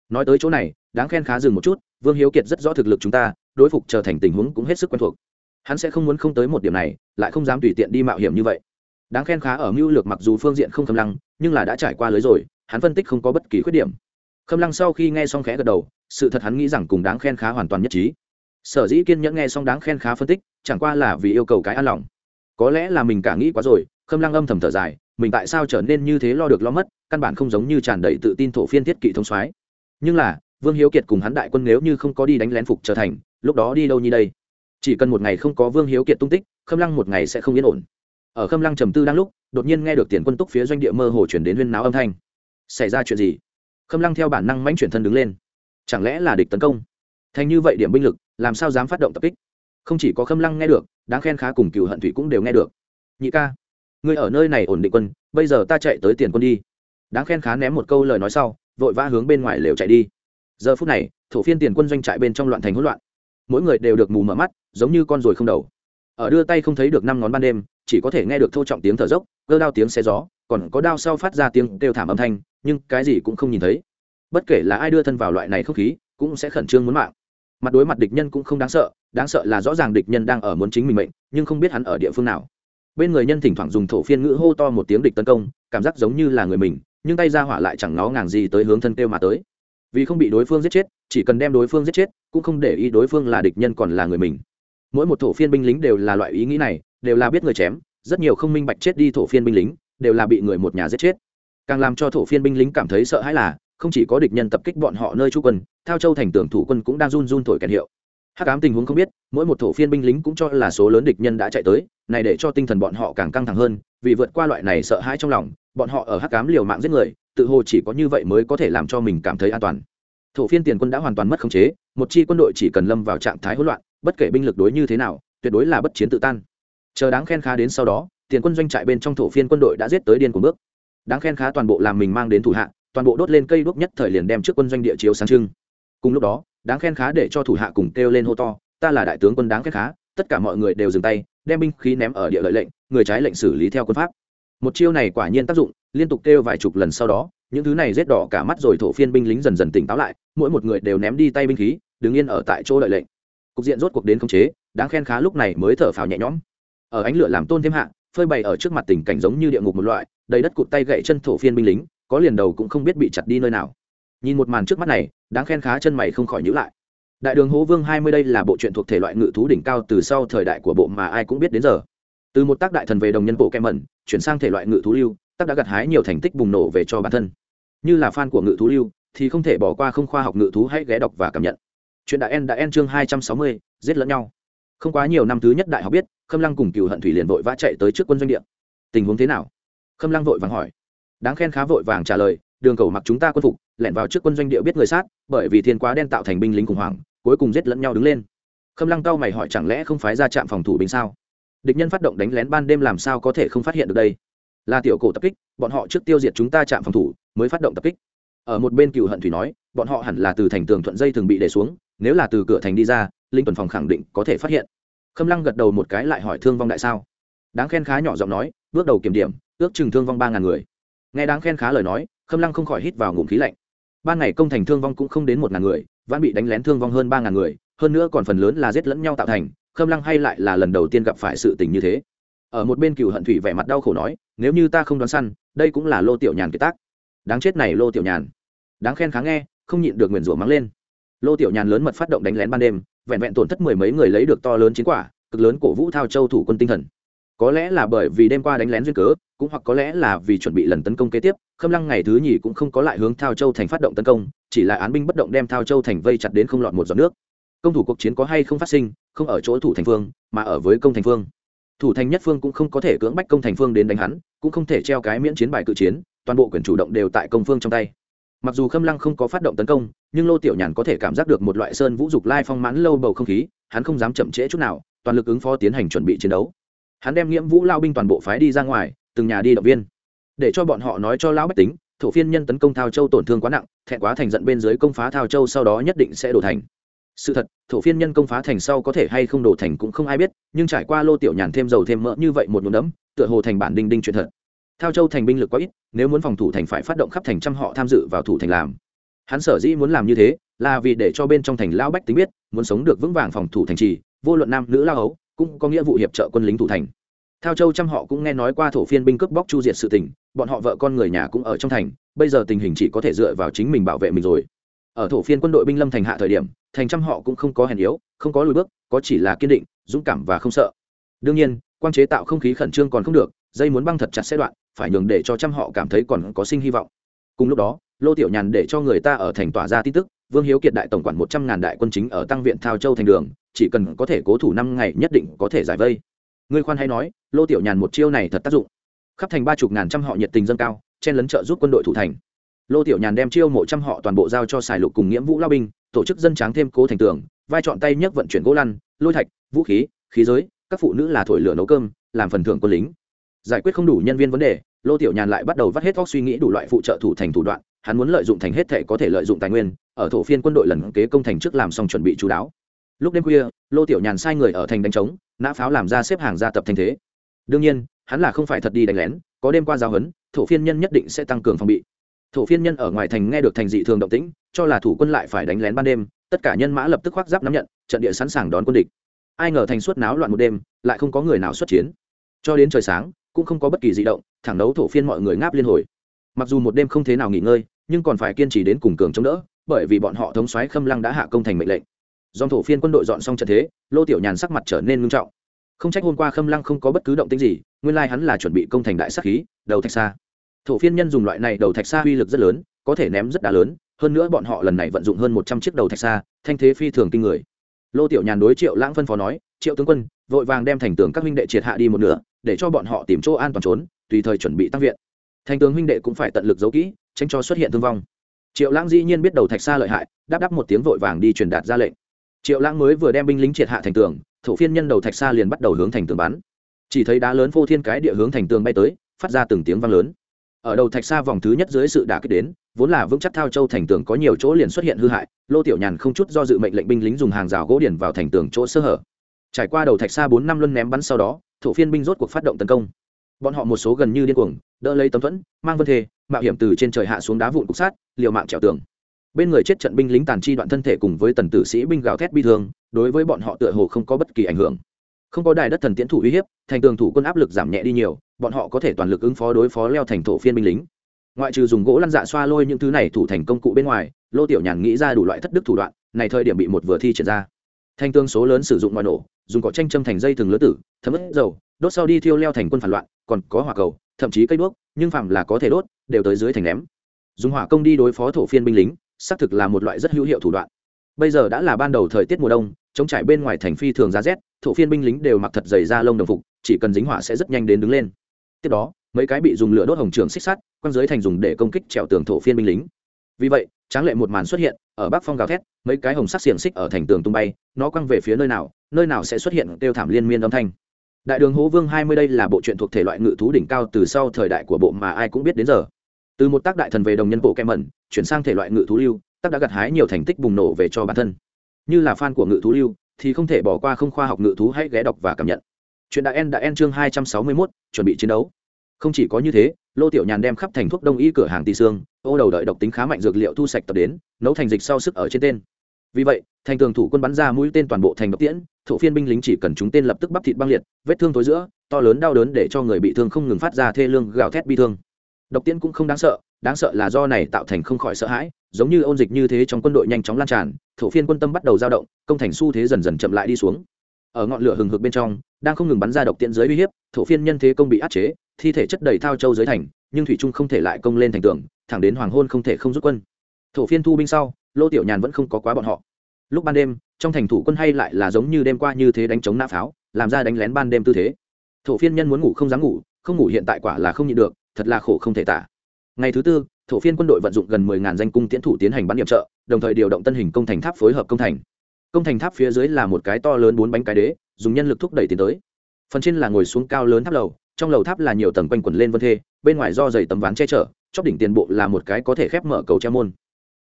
[SPEAKER 1] nói tới chỗ này, đáng khen khá dừng một chút, vương hiếu kiệt rất rõ thực lực chúng ta, đối phục trở thành tình huống cũng hết sức quen thuộc. Hắn sẽ không muốn không tới một điểm này, lại không dám tùy tiện đi mạo hiểm như vậy. Đáng khen khá ở mưu lược mặc dù phương diện không khâm lăng, nhưng là đã trải qua lưới rồi, hắn phân tích không có bất kỳ khuyết điểm. Khâm lăng sau khi nghe xong khẽ gật đầu, sự thật hắn nghĩ rằng cùng đáng khen khá hoàn toàn nhất trí sở dĩ kiên nhẫn nghe xong đáng khen khá phân tích, chẳng qua là vì yêu cầu cái an lòng. Có lẽ là mình cả nghĩ quá rồi, khâm lăng âm thầm thở dài, mình tại sao trở nên như thế lo được lo mất, căn bản không giống như tràn đầy tự tin thổ phiên thiết kỵ thông soái. Nhưng là, vương hiếu kiệt cùng hắn đại quân nếu như không có đi đánh lén phục trở thành, lúc đó đi đâu như đây? Chỉ cần một ngày không có vương hiếu kiệt tung tích, khâm lăng một ngày sẽ không yên ổn. Ở khâm lăng trầm tư đang lúc, đột nhiên nghe được tiền quân túc phía doanh địa mơ hồ chuyển đến huyên náo âm thanh. Xảy ra chuyện gì? Khâm lăng theo bản năng mãnh chuyển thân đứng lên. Chẳng lẽ là địch tấn công? Thành như vậy điểm binh lực, làm sao dám phát động tập kích? Không chỉ có khâm lăng nghe được, đáng khen khá cùng cựu hận thủy cũng đều nghe được. Nhị ca, ngươi ở nơi này ổn định quân, bây giờ ta chạy tới tiền quân đi. Đáng khen khá ném một câu lời nói sau, vội vã hướng bên ngoài lều chạy đi. Giờ phút này, thổ phiên tiền quân doanh trại bên trong loạn thành hỗn loạn. Mỗi người đều được mù mở mắt, giống như con ruồi không đầu. Ở đưa tay không thấy được năm ngón ban đêm, chỉ có thể nghe được thô trọng tiếng thở dốc, cơ đao tiếng xe gió, còn có đao sau phát ra tiếng kêu thảm âm thanh, nhưng cái gì cũng không nhìn thấy. Bất kể là ai đưa thân vào loại này không khí, cũng sẽ khẩn trương muốn mạng mặt đối mặt địch nhân cũng không đáng sợ đáng sợ là rõ ràng địch nhân đang ở muốn chính mình mệnh, nhưng không biết hắn ở địa phương nào. Bên người nhân thỉnh thoảng dùng thổ phiên ngữ hô to một tiếng địch tấn công, cảm giác giống như là người mình, nhưng tay ra hỏa lại chẳng nó ngàng gì tới hướng thân kêu mà tới. Vì không bị đối phương giết chết, chỉ cần đem đối phương giết chết, cũng không để ý đối phương là địch nhân còn là người mình. Mỗi một thổ phiên binh lính đều là loại ý nghĩ này, đều là biết người chém, rất nhiều không minh bạch chết đi thổ phiên binh lính, đều là bị người một nhà giết chết. Càng làm cho thổ phiên binh lính cảm thấy sợ hãi là không chỉ có địch nhân tập kích bọn họ nơi trú quân, thao châu thành tưởng thủ quân cũng đang run run thổi kèn hiệu. Hắc ám tình huống không biết, mỗi một thổ phiên binh lính cũng cho là số lớn địch nhân đã chạy tới, này để cho tinh thần bọn họ càng căng thẳng hơn, vì vượt qua loại này sợ hãi trong lòng, bọn họ ở hắc ám liều mạng giết người, tự hồ chỉ có như vậy mới có thể làm cho mình cảm thấy an toàn. Thổ phiên tiền quân đã hoàn toàn mất khống chế, một chi quân đội chỉ cần lâm vào trạng thái hỗn loạn, bất kể binh lực đối như thế nào, tuyệt đối là bất chiến tự tan. Chờ đáng khen khá đến sau đó, tiền quân doanh trại bên trong thổ phiên quân đội đã giết tới điên của bước. Đáng khen khá toàn bộ làm mình mang đến thủ hạ toàn bộ đốt lên cây đuốc nhất thời liền đem trước quân doanh địa chiếu sáng trưng. Cùng lúc đó, đáng khen khá để cho thủ hạ cùng kêu lên hô to, ta là đại tướng quân đáng khen khá, tất cả mọi người đều dừng tay, đem binh khí ném ở địa lợi lệnh, người trái lệnh xử lý theo quân pháp. Một chiêu này quả nhiên tác dụng, liên tục kêu vài chục lần sau đó, những thứ này rét đỏ cả mắt rồi thổ phiên binh lính dần dần tỉnh táo lại, mỗi một người đều ném đi tay binh khí, đứng yên ở tại chỗ đợi lệnh. Cục diện rốt cuộc đến khống chế, đáng khen khá lúc này mới thở phào nhẹ nhõm. Ở ánh lửa làm tôn thêm hạ, phơi bày ở trước mặt tình cảnh giống như địa ngục một loại, đầy đất cụt tay gậy chân thổ phiên binh lính có liền đầu cũng không biết bị chặt đi nơi nào. Nhìn một màn trước mắt này, đáng khen khá chân mày không khỏi nhữ lại. Đại đường hố vương hai mươi đây là bộ truyện thuộc thể loại ngự thú đỉnh cao từ sau thời đại của bộ mà ai cũng biết đến giờ. Từ một tác đại thần về đồng nhân bộ kem mẩn, chuyển sang thể loại ngự thú lưu, tác đã gặt hái nhiều thành tích bùng nổ về cho bản thân. Như là fan của ngự thú lưu, thì không thể bỏ qua không khoa học ngự thú hãy ghé đọc và cảm nhận. Chuyện đại en đã en chương hai trăm sáu mươi, giết lẫn nhau. Không quá nhiều năm thứ nhất đại học biết, khâm lăng cùng cựu hận thủy liền vội vã chạy tới trước quân doanh địa. Tình huống thế nào? Khâm lăng vội vàng hỏi đáng khen khá vội vàng trả lời, đường cầu mặc chúng ta quân phục, lẻn vào trước quân doanh địa biết người sát, bởi vì thiên quá đen tạo thành binh lính khủng hoảng, cuối cùng giết lẫn nhau đứng lên. Khâm lăng cao mày hỏi, chẳng lẽ không phái ra trạm phòng thủ binh sao? Địch nhân phát động đánh lén ban đêm làm sao có thể không phát hiện được đây? Là tiểu cổ tập kích, bọn họ trước tiêu diệt chúng ta chạm phòng thủ, mới phát động tập kích. Ở một bên cựu hận thủy nói, bọn họ hẳn là từ thành tường thuận dây thường bị để xuống, nếu là từ cửa thành đi ra, linh tuần phòng khẳng định có thể phát hiện. Khâm lăng gật đầu một cái lại hỏi thương vong đại sao? Đáng khen khá nhỏ giọng nói, bước đầu kiểm điểm, ước chừng thương vong ba ngàn người nghe đáng khen khá lời nói, khâm lăng không khỏi hít vào ngụm khí lạnh. Ban ngày công thành thương vong cũng không đến một ngàn người, vẫn bị đánh lén thương vong hơn ba ngàn người, hơn nữa còn phần lớn là giết lẫn nhau tạo thành, khâm lăng hay lại là lần đầu tiên gặp phải sự tình như thế. Ở một bên cựu hận thủy vẻ mặt đau khổ nói, nếu như ta không đoán săn, đây cũng là lô tiểu nhàn kiệt tác. Đáng chết này lô tiểu nhàn. Đáng khen khá nghe, không nhịn được nguyền rủa mắng lên. Lô tiểu nhàn lớn mật phát động đánh lén ban đêm, vẹn vẹn tổn thất mười mấy người lấy được to lớn chiến quả, cực lớn cổ vũ thao châu thủ quân tinh thần có lẽ là bởi vì đêm qua đánh lén duyên cớ, cũng hoặc có lẽ là vì chuẩn bị lần tấn công kế tiếp, khâm lăng ngày thứ nhì cũng không có lại hướng thao châu thành phát động tấn công, chỉ là án binh bất động đem thao châu thành vây chặt đến không lọt một giọt nước. Công thủ cuộc chiến có hay không phát sinh, không ở chỗ thủ thành phương, mà ở với công thành phương. Thủ thành nhất phương cũng không có thể cưỡng bách công thành phương đến đánh hắn, cũng không thể treo cái miễn chiến bài cự chiến, toàn bộ quyền chủ động đều tại công phương trong tay. Mặc dù khâm lăng không có phát động tấn công, nhưng lô tiểu nhàn có thể cảm giác được một loại sơn vũ dục lai phong mãn lâu bầu không khí, hắn không dám chậm trễ chút nào, toàn lực ứng phó tiến hành chuẩn bị chiến đấu hắn đem nghiễm vũ lao binh toàn bộ phái đi ra ngoài, từng nhà đi động viên. Để cho bọn họ nói cho lão bách tính, thổ phiên nhân tấn công thao châu tổn thương quá nặng, thẹn quá thành giận bên dưới công phá thao châu sau đó nhất định sẽ đổ thành. Sự thật, thổ phiên nhân công phá thành sau có thể hay không đổ thành cũng không ai biết, nhưng trải qua lô tiểu nhàn thêm dầu thêm mỡ như vậy một nhuộm đấm tựa hồ thành bản đinh đinh chuyện thật. Thao châu thành binh lực quá ít, nếu muốn phòng thủ thành phải phát động khắp thành trăm họ tham dự vào thủ thành làm. Hắn sở dĩ muốn làm như thế, là vì để cho bên trong thành lão bách tính biết, muốn sống được vững vàng phòng thủ thành trì, vô luận nam nữ lao hấu cũng có nghĩa vụ hiệp trợ quân lính thủ thành. Thao châu trăm họ cũng nghe nói qua thổ phiên binh cướp bóc chu diệt sự tình, bọn họ vợ con người nhà cũng ở trong thành, bây giờ tình hình chỉ có thể dựa vào chính mình bảo vệ mình rồi. Ở thổ phiên quân đội binh lâm thành hạ thời điểm, thành trăm họ cũng không có hèn yếu, không có lùi bước, có chỉ là kiên định, dũng cảm và không sợ. Đương nhiên quan chế tạo không khí khẩn trương còn không được, dây muốn băng thật chặt sẽ đoạn, phải nhường để cho trăm họ cảm thấy còn có sinh hy vọng. Cùng lúc đó, lô tiểu nhàn để cho người ta ở thành tỏa ra tin tức, vương hiếu kiệt đại tổng quản một trăm ngàn đại quân chính ở tăng viện thao châu thành đường chỉ cần có thể cố thủ năm ngày nhất định có thể giải vây. Người khoan hay nói, lô tiểu nhàn một chiêu này thật tác dụng. Khắp thành ba chục ngàn trăm họ nhiệt tình dâng cao, chen lấn trợ giúp quân đội thủ thành. Lô tiểu nhàn đem chiêu mộ trăm họ toàn bộ giao cho xài lục cùng nghĩa vũ lao binh, tổ chức dân tráng thêm cố thành tường, vai chọn tay nhấc vận chuyển gỗ lăn, lôi thạch, vũ khí khí giới, các phụ nữ là thổi lửa nấu cơm, làm phần thưởng quân lính. Giải quyết không đủ nhân viên vấn đề, lô tiểu nhàn lại bắt đầu vắt hết óc suy nghĩ đủ loại phụ trợ thủ thành thủ đoạn, hắn muốn lợi dụng thành hết thể có thể lợi dụng tài nguyên, ở thổ phiên quân đội lần kế công thành trước làm xong chuẩn bị chú đáo lúc đêm khuya, lô tiểu nhàn sai người ở thành đánh trống, nã pháo làm ra xếp hàng ra tập thành thế. Đương nhiên, hắn là không phải thật đi đánh lén, có đêm qua giao hấn thổ phiên nhân nhất định sẽ tăng cường phòng bị. Thổ phiên nhân ở ngoài thành nghe được thành dị thường động tĩnh, cho là thủ quân lại phải đánh lén ban đêm, tất cả nhân mã lập tức khoác giáp nắm nhận, trận địa sẵn sàng đón quân địch. Ai ngờ thành suốt náo loạn một đêm, lại không có người nào xuất chiến. Cho đến trời sáng, cũng không có bất kỳ di động, thẳng đấu thổ phiên mọi người ngáp liên hồi. Mặc dù một đêm không thế nào nghỉ ngơi, nhưng còn phải kiên trì đến cùng cường chống đỡ, bởi vì bọn họ thống soái khâm lăng đã hạ công thành mệnh lệnh dòng thổ phiên quân đội dọn xong trận thế, lô tiểu nhàn sắc mặt trở nên ngưng trọng. Không trách hôm qua khâm lăng không có bất cứ động tĩnh gì, nguyên lai hắn là chuẩn bị công thành đại sắc khí, đầu thạch xa thổ phiên nhân dùng loại này đầu thạch xa uy lực rất lớn, có thể ném rất đá lớn, hơn nữa bọn họ lần này vận dụng hơn một trăm chiếc đầu thạch xa thanh thế phi thường kinh người. Lô tiểu nhàn đối triệu lãng phân phó nói, triệu tướng quân, vội vàng đem thành tường các huynh đệ triệt hạ đi một nửa, để cho bọn họ tìm chỗ an toàn trốn, tùy thời chuẩn bị tăng viện. Thành tướng huynh đệ cũng phải tận lực giấu kỹ, tránh cho xuất hiện thương vong. Triệu lãng dĩ nhiên biết đầu thạch xa lợi hại, đáp đáp một tiếng vội vàng đi truyền đạt ra lệnh triệu lãng mới vừa đem binh lính triệt hạ thành tường, thổ phiên nhân đầu thạch xa liền bắt đầu hướng thành tường bắn. Chỉ thấy đá lớn phô thiên cái địa hướng thành tường bay tới, phát ra từng tiếng vang lớn. Ở đầu thạch xa vòng thứ nhất dưới sự đả kích đến, vốn là vững chắc thao châu thành tường có nhiều chỗ liền xuất hiện hư hại, lô tiểu nhàn không chút do dự mệnh lệnh binh lính dùng hàng rào gỗ điển vào thành tường chỗ sơ hở. Trải qua đầu thạch xa bốn năm luân ném bắn sau đó, thổ phiên binh rốt cuộc phát động tấn công. Bọn họ một số gần như điên cuồng, đỡ lấy tấm thuẫn, mang vân thê mạo hiểm từ trên trời hạ xuống đá vụn cục sát, liều mạng trèo tường bên người chết trận binh lính tàn chi đoạn thân thể cùng với tần tử sĩ binh gào thét bi thương, đối với bọn họ tựa hồ không có bất kỳ ảnh hưởng. Không có đài đất thần tiến thủ uy hiếp, thành tường thủ quân áp lực giảm nhẹ đi nhiều, bọn họ có thể toàn lực ứng phó đối phó leo thành thổ phiên binh lính. Ngoại trừ dùng gỗ lăn dạ xoa lôi những thứ này thủ thành công cụ bên ngoài, lô tiểu nhàn nghĩ ra đủ loại thất đức thủ đoạn, này thời điểm bị một vừa thi triển ra. Thanh tương số lớn sử dụng ngoài nổ, dùng cỏ tranh châm thành dây thừng lứa tử, thấm ướt dầu, đốt sau đi thiêu leo thành quân phản loạn, còn có hỏa cầu, thậm chí cây đuốc, nhưng phạm là có thể đốt, đều tới dưới thành ném. Dùng hỏa công đi đối phó thổ phiên binh lính xác thực là một loại rất hữu hiệu thủ đoạn. Bây giờ đã là ban đầu thời tiết mùa đông chống trải bên ngoài thành phi thường giá rét, thổ phiên binh lính đều mặc thật dày da lông đồng phục, chỉ cần dính hỏa sẽ rất nhanh đến đứng lên. Tiếp đó, mấy cái bị dùng lửa đốt hồng trường xích sắt, quăng dưới thành dùng để công kích trèo tường thổ phiên binh lính. Vì vậy, tráng lệ một màn xuất hiện, ở bắc phong gào thét, mấy cái hồng sắc xiềng xích ở thành tường tung bay, nó quăng về phía nơi nào nơi nào sẽ xuất hiện kêu thảm liên miên âm thanh. Đại đường hố vương hai mươi đây là bộ truyện thuộc thể loại ngự thú đỉnh cao từ sau thời đại của bộ mà ai cũng biết đến giờ từ một tác đại thần về đồng nhân bộ kem mẩn chuyển sang thể loại ngự thú lưu tác đã gặt hái nhiều thành tích bùng nổ về cho bản thân. Như là fan của ngự thú lưu thì không thể bỏ qua không khoa học ngự thú hãy ghé đọc và cảm nhận. Chuyện đã en đã en chương hai trăm sáu mươi 261, chuẩn bị chiến đấu. Không chỉ có như thế lô tiểu nhàn đem khắp thành thuốc đông y cửa hàng tì xương ô đầu đợi độc tính khá mạnh dược liệu thu sạch tập đến nấu thành dịch sau sức ở trên tên. Vì vậy thành tường thủ quân bắn ra mũi tên toàn bộ thành độc tiễn thổ phiên binh lính chỉ cần chúng tên lập tức bắp thịt băng liệt vết thương tối giữa to lớn đau đớn để cho người bị thương không ngừng phát ra thê lương gào thét bi thương độc tiễn cũng không đáng sợ đáng sợ là do này tạo thành không khỏi sợ hãi, giống như ôn dịch như thế trong quân đội nhanh chóng lan tràn, thổ phiên quân tâm bắt đầu dao động, công thành xu thế dần dần chậm lại đi xuống. Ở ngọn lửa hừng hực bên trong, đang không ngừng bắn ra độc tiễn dưới uy hiếp, thổ phiên nhân thế công bị áp chế, thi thể chất đầy thao châu dưới thành, nhưng thủy trung không thể lại công lên thành tường, thẳng đến hoàng hôn không thể không rút quân. Thổ phiên thu binh sau, lô tiểu nhàn vẫn không có quá bọn họ. Lúc ban đêm, trong thành thủ quân hay lại là giống như đêm qua như thế đánh chống nã pháo, làm ra đánh lén ban đêm tư thế. Thổ phiên nhân muốn ngủ không dám ngủ, không ngủ hiện tại quả là không nhịn được thật là khổ không thể tả. Ngày thứ tư, thổ phiên quân đội vận dụng gần mười ngàn danh cung tiễn thủ tiến hành bắn điểm trợ, đồng thời điều động tân hình công thành tháp phối hợp công thành. Công thành tháp phía dưới là một cái to lớn bốn bánh cái đế, dùng nhân lực thúc đẩy tiến tới. Phần trên là ngồi xuống cao lớn tháp lầu, trong lầu tháp là nhiều tầng quanh quẩn lên vân thê, bên ngoài do dày tấm ván che chở, chóp đỉnh tiền bộ là một cái có thể khép mở cầu treo môn.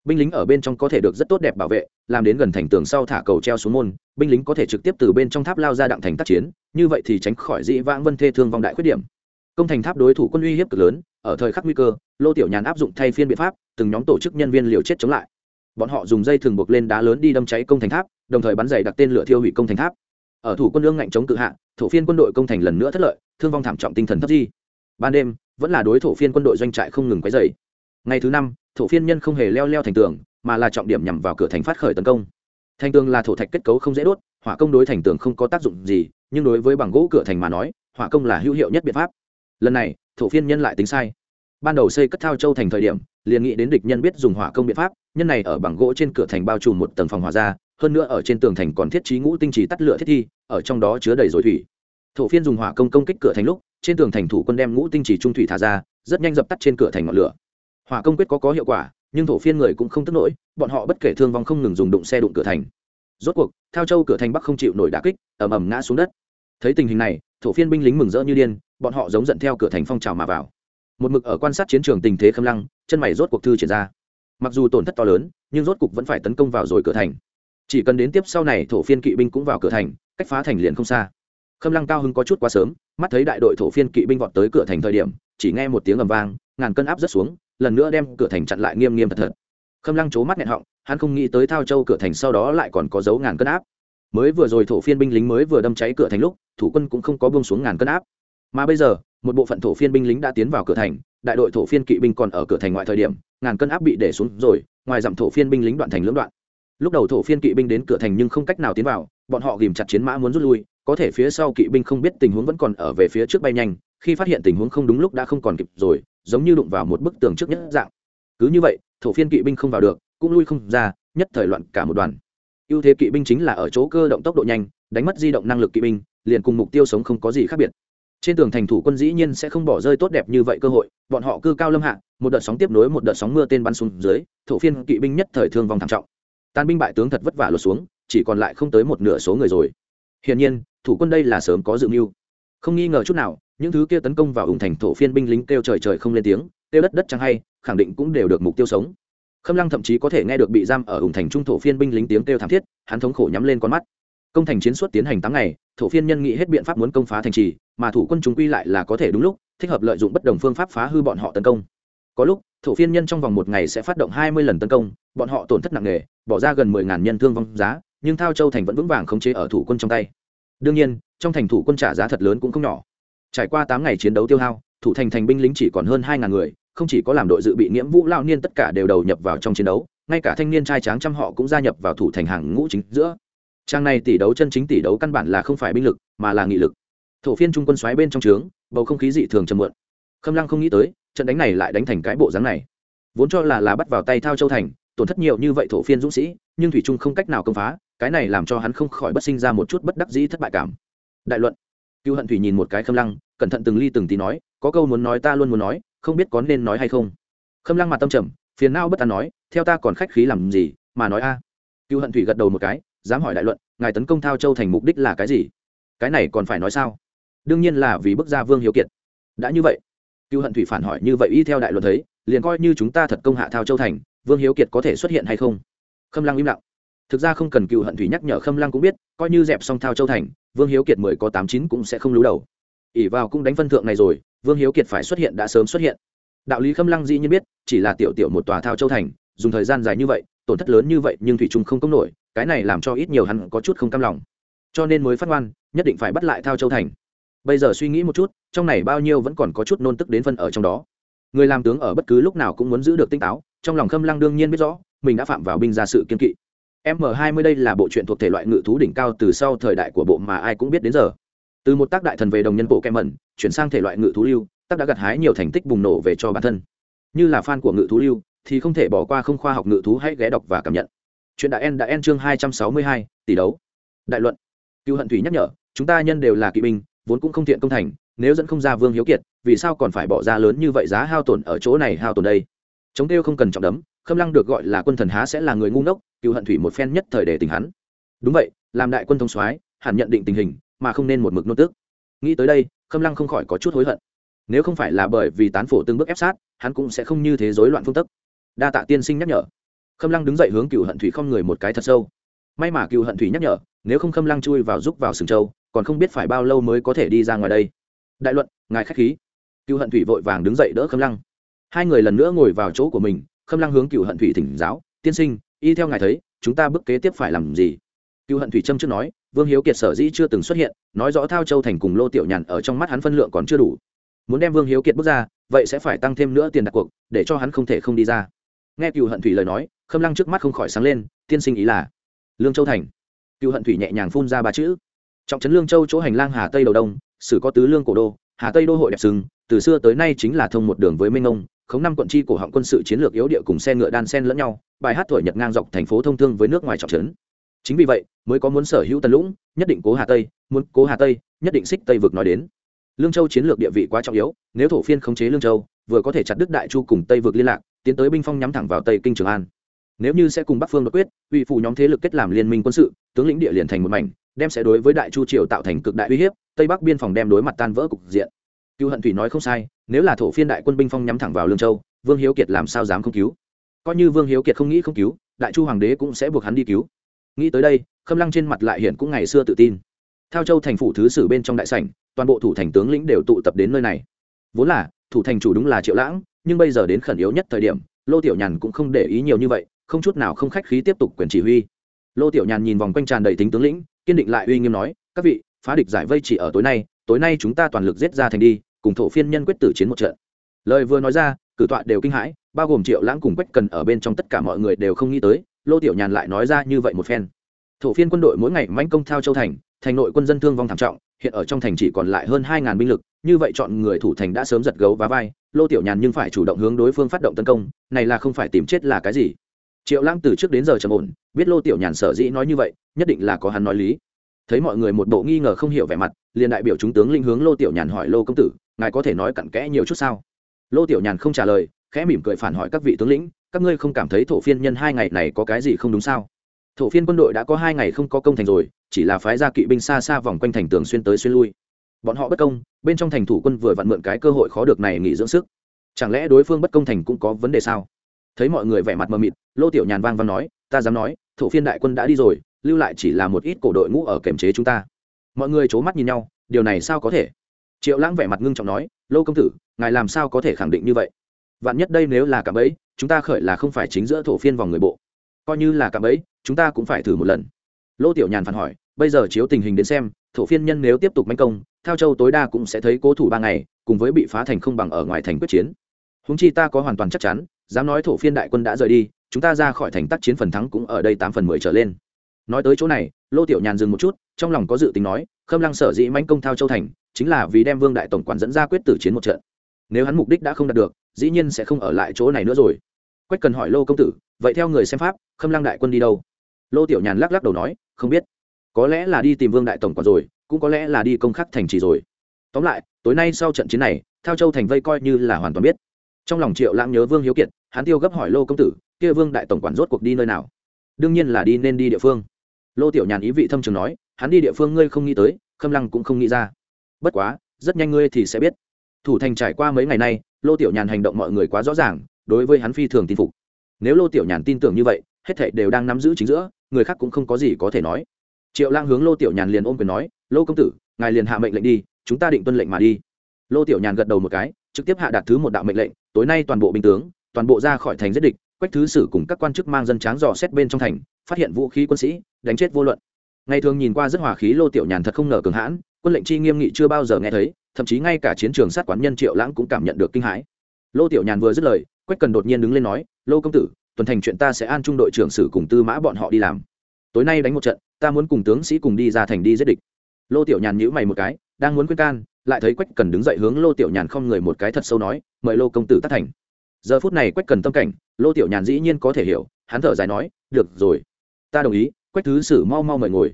[SPEAKER 1] Binh lính ở bên trong có thể được rất tốt đẹp bảo vệ, làm đến gần thành tường sau thả cầu treo xuống môn, binh lính có thể trực tiếp từ bên trong tháp lao ra đặng thành tác chiến, như vậy thì tránh khỏi dĩ vãng vân thê thương vong đại khuyết điểm công thành tháp đối thủ quân uy hiếp cực lớn, ở thời khắc nguy cơ, lô tiểu nhàn áp dụng thay phiên biện pháp, từng nhóm tổ chức nhân viên liều chết chống lại. Bọn họ dùng dây thường buộc lên đá lớn đi đâm cháy công thành tháp, đồng thời bắn giày đặc tên lửa thiêu hủy công thành tháp. Ở thủ quân lương ngạnh chống cự hạ, thổ phiên quân đội công thành lần nữa thất lợi, thương vong thảm trọng tinh thần thấp di. Ban đêm, vẫn là đối thổ phiên quân đội doanh trại không ngừng quấy dày ngày thứ năm, thổ phiên nhân không hề leo leo thành tường, mà là trọng điểm nhằm vào cửa thành phát khởi tấn công. Thành tường là thổ thạch kết cấu không dễ đốt, hỏa công đối thành tường không có tác dụng gì, nhưng đối với bằng gỗ cửa thành mà nói, hỏa công là hữu hiệu nhất biện pháp lần này, thổ phiên nhân lại tính sai. Ban đầu xây cất thao châu thành thời điểm, liền nghĩ đến địch nhân biết dùng hỏa công biện pháp, nhân này ở bằng gỗ trên cửa thành bao trùm một tầng phòng hỏa ra, hơn nữa ở trên tường thành còn thiết trí ngũ tinh trì tắt lửa thiết thi, ở trong đó chứa đầy rồi thủy. Thổ phiên dùng hỏa công công kích cửa thành lúc, trên tường thành thủ quân đem ngũ tinh trì trung thủy thả ra, rất nhanh dập tắt trên cửa thành ngọn lửa. Hỏa công quyết có có hiệu quả, nhưng thổ phiên người cũng không tức nổi, bọn họ bất kể thương vong không ngừng dùng đụng xe đụng cửa thành. Rốt cuộc, thao châu cửa thành bắc không chịu nổi đả kích, ầm ầm ngã xuống đất. Thấy tình hình này thổ phiên binh lính mừng rỡ như điên, bọn họ giống giận theo cửa thành phong trào mà vào. Một mực ở quan sát chiến trường tình thế khâm lăng, chân mày rốt cuộc thư triển ra. Mặc dù tổn thất to lớn, nhưng rốt cuộc vẫn phải tấn công vào rồi cửa thành. Chỉ cần đến tiếp sau này, thổ phiên kỵ binh cũng vào cửa thành, cách phá thành liền không xa. Khâm lăng cao hưng có chút quá sớm, mắt thấy đại đội thổ phiên kỵ binh vọt tới cửa thành thời điểm, chỉ nghe một tiếng ầm vang, ngàn cân áp rất xuống, lần nữa đem cửa thành chặn lại nghiêm nghiêm thật thật. Khâm lăng c mắt nghẹn họng, hắn không nghĩ tới thao châu cửa thành sau đó lại còn có dấu ngàn cân áp mới vừa rồi thổ phiên binh lính mới vừa đâm cháy cửa thành lúc, thủ quân cũng không có buông xuống ngàn cân áp. Mà bây giờ, một bộ phận thổ phiên binh lính đã tiến vào cửa thành, đại đội thổ phiên kỵ binh còn ở cửa thành ngoại thời điểm, ngàn cân áp bị để xuống rồi, ngoài dặm thổ phiên binh lính đoạn thành lưỡng đoạn. Lúc đầu thổ phiên kỵ binh đến cửa thành nhưng không cách nào tiến vào, bọn họ ghìm chặt chiến mã muốn rút lui, có thể phía sau kỵ binh không biết tình huống vẫn còn ở về phía trước bay nhanh, khi phát hiện tình huống không đúng lúc đã không còn kịp rồi, giống như đụng vào một bức tường trước nhất dạng. Cứ như vậy, thổ phiên kỵ binh không vào được, cũng lui không ra, nhất thời loạn cả một đoàn ưu thế kỵ binh chính là ở chỗ cơ động tốc độ nhanh, đánh mất di động năng lực kỵ binh, liền cùng mục tiêu sống không có gì khác biệt. Trên tường thành thủ quân dĩ nhiên sẽ không bỏ rơi tốt đẹp như vậy cơ hội, bọn họ cư cao lâm hạ, một đợt sóng tiếp nối một đợt sóng mưa tên bắn xuống dưới, thổ phiên kỵ binh nhất thời thương vong thảm trọng. Tan binh bại tướng thật vất vả lột xuống, chỉ còn lại không tới một nửa số người rồi. Hiển nhiên, thủ quân đây là sớm có dự mưu. Không nghi ngờ chút nào, những thứ kia tấn công vào ủng thành thổ phiên binh lính kêu trời trời không lên tiếng, kêu đất đất chẳng hay, khẳng định cũng đều được mục tiêu sống khâm lăng thậm chí có thể nghe được bị giam ở hùng thành trung thổ phiên binh lính tiếng kêu thảm thiết, hắn thống khổ nhắm lên con mắt. Công thành chiến suốt tiến hành tám ngày, thổ phiên nhân nghĩ hết biện pháp muốn công phá thành trì, mà thủ quân chúng quy lại là có thể đúng lúc, thích hợp lợi dụng bất đồng phương pháp phá hư bọn họ tấn công. Có lúc, thổ phiên nhân trong vòng một ngày sẽ phát động hai mươi lần tấn công, bọn họ tổn thất nặng nề, bỏ ra gần mười ngàn nhân thương vong giá, nhưng thao châu thành vẫn vững vàng khống chế ở thủ quân trong tay. Đương nhiên, trong thành thủ quân trả giá thật lớn cũng không nhỏ. Trải qua tám ngày chiến đấu tiêu hao, thủ thành thành binh lính chỉ còn hơn hai ngàn người không chỉ có làm đội dự bị nghiễm vũ lao niên tất cả đều đầu nhập vào trong chiến đấu, ngay cả thanh niên trai tráng trăm họ cũng gia nhập vào thủ thành hàng ngũ chính giữa. Trang này tỷ đấu chân chính tỷ đấu căn bản là không phải binh lực, mà là nghị lực. Thổ phiên trung quân xoáy bên trong trướng, bầu không khí dị thường trầm muộn. Khâm lăng không nghĩ tới, trận đánh này lại đánh thành cái bộ dáng này. Vốn cho là là bắt vào tay thao châu thành, tổn thất nhiều như vậy thổ phiên dũng sĩ, nhưng thủy trung không cách nào công phá, cái này làm cho hắn không khỏi bất sinh ra một chút bất đắc dĩ thất bại cảm. Đại luận. Cựu hận thủy nhìn một cái khâm lăng, cẩn thận từng ly từng tí nói, có câu muốn nói ta luôn muốn nói không biết có nên nói hay không. Khâm lăng mặt tâm trầm, phiền não bất an nói, theo ta còn khách khí làm gì mà nói a? Cựu hận thủy gật đầu một cái, dám hỏi đại luận, ngài tấn công thao châu thành mục đích là cái gì? Cái này còn phải nói sao? Đương nhiên là vì bức gia vương hiếu kiệt. Đã như vậy, cựu hận thủy phản hỏi như vậy y theo đại luận thấy, liền coi như chúng ta thật công hạ thao châu thành, vương hiếu kiệt có thể xuất hiện hay không? Khâm lăng im lặng. Thực ra không cần cựu hận thủy nhắc nhở khâm lăng cũng biết, coi như dẹp xong thao châu thành, vương hiếu kiệt mười có tám chín cũng sẽ không lú đầu. ỉ vào cũng đánh phân thượng này rồi vương hiếu kiệt phải xuất hiện đã sớm xuất hiện. Đạo lý khâm lăng dĩ nhiên biết, chỉ là tiểu tiểu một tòa thao châu thành, dùng thời gian dài như vậy, tổn thất lớn như vậy nhưng thủy trung không công nổi, cái này làm cho ít nhiều hắn có chút không cam lòng. Cho nên mới phát ngoan, nhất định phải bắt lại thao châu thành. Bây giờ suy nghĩ một chút, trong này bao nhiêu vẫn còn có chút nôn tức đến phân ở trong đó. Người làm tướng ở bất cứ lúc nào cũng muốn giữ được tinh táo, trong lòng khâm lăng đương nhiên biết rõ, mình đã phạm vào binh ra sự kiên kỵ. M 20 đây là bộ truyện thuộc thể loại ngự thú đỉnh cao từ sau thời đại của bộ mà ai cũng biết đến giờ từ một tác đại thần về đồng nhân bộ kem mẩn chuyển sang thể loại ngự thú lưu tác đã gặt hái nhiều thành tích bùng nổ về cho bản thân. Như là fan của ngự thú lưu thì không thể bỏ qua không khoa học ngự thú hãy ghé đọc và cảm nhận. Chuyện đại en đã en chương 262, tỷ đấu. Đại luận. Cựu hận thủy nhắc nhở chúng ta nhân đều là kỵ binh vốn cũng không thiện công thành nếu dẫn không ra vương hiếu kiệt vì sao còn phải bỏ ra lớn như vậy giá hao tổn ở chỗ này hao tổn đây? Chống tiêu không cần trọng đấm khâm lăng được gọi là quân thần há sẽ là người ngu ngốc cựu hận thủy một phen nhất thời để tình hắn. Đúng vậy làm đại quân thông soái hẳn nhận định tình hình mà không nên một mực nô tức. Nghĩ tới đây, khâm lăng không khỏi có chút hối hận. Nếu không phải là bởi vì tán phổ từng bước ép sát, hắn cũng sẽ không như thế rối loạn phương tức đa tạ tiên sinh nhắc nhở. Khâm lăng đứng dậy hướng cựu hận thủy không người một cái thật sâu. May mà cựu hận thủy nhắc nhở, nếu không khâm lăng chui vào giúp vào sừng châu, còn không biết phải bao lâu mới có thể đi ra ngoài đây. Đại luận, ngài khách khí. Cựu hận thủy vội vàng đứng dậy đỡ khâm lăng. Hai người lần nữa ngồi vào chỗ của mình, khâm lăng hướng cựu hận thủy thỉnh giáo, tiên sinh, y theo ngài thấy, chúng ta bước kế tiếp phải làm gì? Cựu hận thủy trâm trước nói, vương hiếu kiệt sở dĩ chưa từng xuất hiện, nói rõ thao châu thành cùng lô tiểu nhàn ở trong mắt hắn phân lượng còn chưa đủ. Muốn đem vương hiếu kiệt bước ra, vậy sẽ phải tăng thêm nữa tiền đặt cuộc, để cho hắn không thể không đi ra. Nghe cựu hận thủy lời nói, khâm lăng trước mắt không khỏi sáng lên, tiên sinh ý là lương châu thành. Cựu hận thủy nhẹ nhàng phun ra ba chữ. Trọng trấn lương châu chỗ hành lang hà tây đầu đông, sử có tứ lương cổ đô, hà tây đô hội đẹp sừng, từ xưa tới nay chính là thông một đường với minh ông, khống năm quận chi cổ họng quân sự chiến lược yếu địa cùng xe ngựa đan sen lẫn nhau, bài hát thổi nhật ngang dọc thành phố thông thương với nước ngoài trọng trấn chính vì vậy, mới có muốn sở hữu tần lũng, nhất định cố hà tây, muốn cố hà tây, nhất định xích tây vực nói đến. Lương châu chiến lược địa vị quá trọng yếu, nếu thổ phiên khống chế lương châu, vừa có thể chặt đứt đại chu cùng tây vực liên lạc, tiến tới binh phong nhắm thẳng vào tây kinh trường an. Nếu như sẽ cùng bắc phương đột quyết uy phủ nhóm thế lực kết làm liên minh quân sự, tướng lĩnh địa liền thành một mảnh, đem sẽ đối với đại chu triều tạo thành cực đại uy hiếp, tây bắc biên phòng đem đối mặt tan vỡ cục diện. Cựu hận thủy nói không sai, nếu là thổ phiên đại quân binh phong nhắm thẳng vào lương châu, vương hiếu kiệt làm sao dám không cứu? Coi như vương hiếu kiệt không nghĩ không cứu, đại chu hoàng đế cũng sẽ buộc hắn đi cứu nghĩ tới đây, khâm lăng trên mặt lại hiện cũng ngày xưa tự tin. Theo châu thành phủ thứ sử bên trong đại sảnh, toàn bộ thủ thành tướng lĩnh đều tụ tập đến nơi này. Vốn là, thủ thành chủ đúng là triệu lãng, nhưng bây giờ đến khẩn yếu nhất thời điểm, lô tiểu nhàn cũng không để ý nhiều như vậy, không chút nào không khách khí tiếp tục quyền chỉ huy. Lô tiểu nhàn nhìn vòng quanh tràn đầy tính tướng lĩnh, kiên định lại uy nghiêm nói, các vị, phá địch giải vây chỉ ở tối nay tối nay chúng ta toàn lực giết ra thành đi, cùng thổ phiên nhân quyết tử chiến một trận. Lời vừa nói ra, cử tọa đều kinh hãi, bao gồm triệu lãng cùng quách cần ở bên trong tất cả mọi người đều không nghĩ tới lô tiểu nhàn lại nói ra như vậy một phen. Thổ phiên quân đội mỗi ngày mãnh công thao châu thành thành nội quân dân thương vong thảm trọng, hiện ở trong thành chỉ còn lại hơn hai ngàn binh lực, như vậy chọn người thủ thành đã sớm giật gấu và vai, lô tiểu nhàn nhưng phải chủ động hướng đối phương phát động tấn công, này là không phải tìm chết là cái gì. Triệu lãng từ trước đến giờ trầm ổn, biết lô tiểu nhàn sở dĩ nói như vậy, nhất định là có hắn nói lý. Thấy mọi người một bộ nghi ngờ không hiểu vẻ mặt, liền đại biểu chúng tướng linh hướng lô tiểu nhàn hỏi lô công tử, ngài có thể nói cặn kẽ nhiều chút sao? Lô tiểu nhàn không trả lời, khẽ mỉm cười phản hỏi các vị tướng lĩnh các ngươi không cảm thấy thổ phiên nhân hai ngày này có cái gì không đúng sao? Thổ phiên quân đội đã có hai ngày không có công thành rồi, chỉ là phái ra kỵ binh xa xa vòng quanh thành tường xuyên tới xuyên lui. Bọn họ bất công, bên trong thành thủ quân vừa vặn mượn cái cơ hội khó được này nghỉ dưỡng sức. Chẳng lẽ đối phương bất công thành cũng có vấn đề sao? Thấy mọi người vẻ mặt mờ mịt, lô tiểu nhàn vang vang nói, ta dám nói, thổ phiên đại quân đã đi rồi, lưu lại chỉ là một ít cổ đội ngũ ở kềm chế chúng ta. Mọi người c h ố mắt nhìn nhau, điều này sao có thể? Triệu lãng vẻ mặt ngưng trọng nói, lô công tử, ngài làm sao có thể khẳng định như vậy? Vạn nhất đây nếu là cạm ấy chúng ta khởi là không phải chính giữa thổ phiên vòng người bộ. Coi như là cạm ấy chúng ta cũng phải thử một lần. Lô tiểu nhàn phản hỏi, bây giờ chiếu tình hình đến xem, thổ phiên nhân nếu tiếp tục manh công theo châu tối đa cũng sẽ thấy cố thủ ba ngày, cùng với bị phá thành không bằng ở ngoài thành quyết chiến. Húng chi ta có hoàn toàn chắc chắn, dám nói thổ phiên đại quân đã rời đi, chúng ta ra khỏi thành tác chiến phần thắng cũng ở đây tám phần mười trở lên. Nói tới chỗ này, lô tiểu nhàn dừng một chút, trong lòng có dự tính nói, khâm lăng sở dĩ manh công thao châu thành, chính là vì đem vương đại tổng quản dẫn ra quyết tử chiến một trận nếu hắn mục đích đã không đạt được, dĩ nhiên sẽ không ở lại chỗ này nữa rồi. Quách cần hỏi lô công tử, vậy theo người xem pháp, khâm lăng đại quân đi đâu? Lô tiểu nhàn lắc lắc đầu nói, không biết. Có lẽ là đi tìm vương đại tổng còn rồi, cũng có lẽ là đi công khắc thành trì rồi. Tóm lại, tối nay sau trận chiến này, Thao châu thành vây coi như là hoàn toàn biết. Trong lòng triệu lãng nhớ vương hiếu kiệt, hắn tiêu gấp hỏi lô công tử, kia vương đại tổng quản rốt cuộc đi nơi nào? Đương nhiên là đi nên đi địa phương. Lô tiểu nhàn ý vị thâm trường nói, hắn đi địa phương ngươi không nghĩ tới, khâm lăng cũng không nghĩ ra. Bất quá, rất nhanh ngươi thì sẽ biết thủ thành trải qua mấy ngày nay, lô tiểu nhàn hành động mọi người quá rõ ràng, đối với hắn phi thường tin phục. Nếu lô tiểu nhàn tin tưởng như vậy, hết thảy đều đang nắm giữ chính giữa, người khác cũng không có gì có thể nói. Triệu lang hướng lô tiểu nhàn liền ôm quyền nói, lô công tử, ngài liền hạ mệnh lệnh đi, chúng ta định tuân lệnh mà đi. Lô tiểu nhàn gật đầu một cái, trực tiếp hạ đạt thứ một đạo mệnh lệnh, tối nay toàn bộ binh tướng, toàn bộ ra khỏi thành giết địch, quách thứ sử cùng các quan chức mang dân tráng dò xét bên trong thành, phát hiện vũ khí quân sĩ, đánh chết vô luận. Ngày thường nhìn qua rất hòa khí, lô tiểu nhàn thật không ngờ cường hãn, quân lệnh chi nghiêm nghị chưa bao giờ nghe thấy thậm chí ngay cả chiến trường sát quán nhân triệu lãng cũng cảm nhận được kinh hãi. Lô tiểu nhàn vừa dứt lời, quách cần đột nhiên đứng lên nói, lô công tử, tuần thành chuyện ta sẽ an trung đội trưởng sử cùng tư mã bọn họ đi làm. Tối nay đánh một trận, ta muốn cùng tướng sĩ cùng đi ra thành đi giết địch. Lô tiểu nhàn nhữ mày một cái, đang muốn khuyên can, lại thấy quách cần đứng dậy hướng lô tiểu nhàn không người một cái thật sâu nói, mời lô công tử tác thành. Giờ phút này quách cần tâm cảnh, lô tiểu nhàn dĩ nhiên có thể hiểu, hắn thở dài nói, được rồi, ta đồng ý, quách thứ sử mau mau mời ngồi.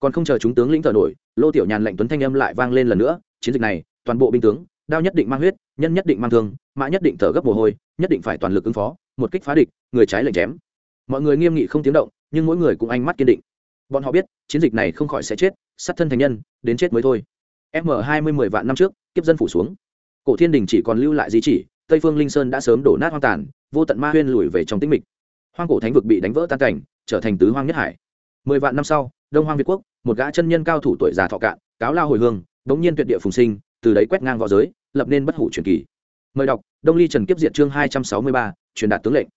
[SPEAKER 1] Còn không chờ chúng tướng lĩnh thở nổi, lô tiểu nhàn lệnh tuấn thanh âm lại vang lên lần nữa chiến dịch này, toàn bộ binh tướng, đao nhất định mang huyết, nhân nhất định mang thương, mã nhất định thở gấp mồ hôi, nhất định phải toàn lực ứng phó, một kích phá địch, người trái lệnh chém. Mọi người nghiêm nghị không tiếng động, nhưng mỗi người cũng ánh mắt kiên định. Bọn họ biết, chiến dịch này không khỏi sẽ chết, sát thân thành nhân, đến chết mới thôi. M hai mươi mười vạn năm trước, kiếp dân phủ xuống. Cổ thiên đình chỉ còn lưu lại di chỉ, tây phương linh sơn đã sớm đổ nát hoang tàn, vô tận ma huyên lùi về trong tĩnh mịch. Hoang cổ thánh vực bị đánh vỡ tan cảnh, trở thành tứ hoang nhất hải. Mười vạn năm sau, đông hoang việt quốc, một gã chân nhân cao thủ tuổi già thọ cạn, cáo lao hồi hương bỗng nhiên tuyệt địa phùng sinh, từ đấy quét ngang v õ giới, lập nên bất hủ truyền kỳ. Mời đọc, đông ly trần kiếp diệt chương hai trăm sáu mươi ba, truyền đạt tướng lệnh.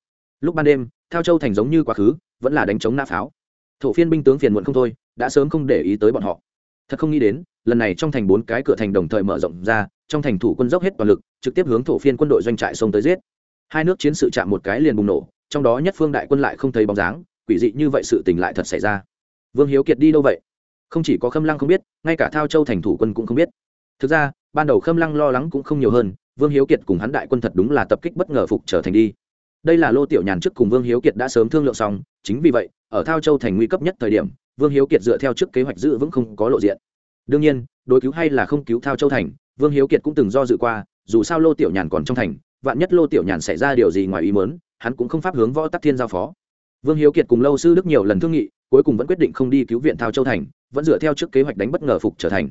[SPEAKER 1] Lúc ban đêm theo châu thành giống như quá khứ, vẫn là đánh chống nã pháo. Thổ phiên binh tướng phiền muộn không thôi, đã sớm không để ý tới bọn họ. Thật không nghĩ đến, lần này trong thành bốn cái cửa thành đồng thời mở rộng ra, trong thành thủ quân dốc hết toàn lực, trực tiếp hướng thổ phiên quân đội doanh trại xông tới giết. Hai nước chiến sự chạm một cái liền bùng nổ, trong đó nhất phương đại quân lại không thấy bóng dáng, quỷ dị như vậy sự tình lại thật xảy ra. Vương hiếu kiệt đi đâu vậy? Không chỉ có khâm lăng không biết, ngay cả thao châu thành thủ quân cũng không biết. Thực ra, ban đầu khâm lăng lo lắng cũng không nhiều hơn, vương hiếu kiệt cùng hắn đại quân thật đúng là tập kích bất ngờ phục trở thành đi. Đây là lô tiểu nhàn trước cùng vương hiếu kiệt đã sớm thương lượng xong, chính vì vậy, ở thao châu thành nguy cấp nhất thời điểm, vương hiếu kiệt dựa theo trước kế hoạch giữ vững không có lộ diện. Đương nhiên, đối cứu hay là không cứu thao châu thành, vương hiếu kiệt cũng từng do dự qua, dù sao lô tiểu nhàn còn trong thành, vạn nhất lô tiểu nhàn xảy ra điều gì ngoài ý mớn hắn cũng không pháp hướng võ tắc thiên giao phó. Vương hiếu kiệt cùng lâu sư đức nhiều lần thương nghị, cuối cùng vẫn quyết định không đi cứu viện thao châu thành vẫn dựa theo trước kế hoạch đánh bất ngờ phục trở thành.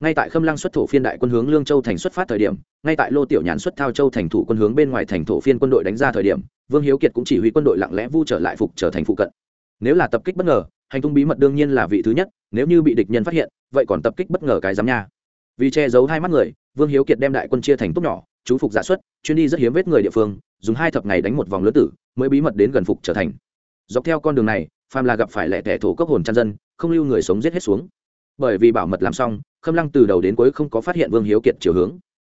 [SPEAKER 1] Ngay tại khâm lăng xuất thổ phiên đại quân hướng lương châu thành xuất phát thời điểm, ngay tại lô tiểu nhàn xuất thao châu thành thủ quân hướng bên ngoài thành thổ phiên quân đội đánh ra thời điểm, vương hiếu kiệt cũng chỉ huy quân đội lặng lẽ vu trở lại phục trở thành phụ cận. Nếu là tập kích bất ngờ, hành tung bí mật đương nhiên là vị thứ nhất, nếu như bị địch nhân phát hiện, vậy còn tập kích bất ngờ cái giám nha. Vì che giấu hai mắt người, vương hiếu kiệt đem đại quân chia thành tốt nhỏ, chú phục giả xuất, chuyên đi rất hiếm vết người địa phương, dùng hai thập ngày đánh một vòng lứa tử, mới bí mật đến gần phục trở thành. Dọc theo con đường này, phàm là gặp phải lẻ tẻ thổ cấp hồn chăn dân không lưu người sống giết hết xuống. Bởi vì bảo mật làm xong, khâm lăng từ đầu đến cuối không có phát hiện vương hiếu kiệt chiều hướng.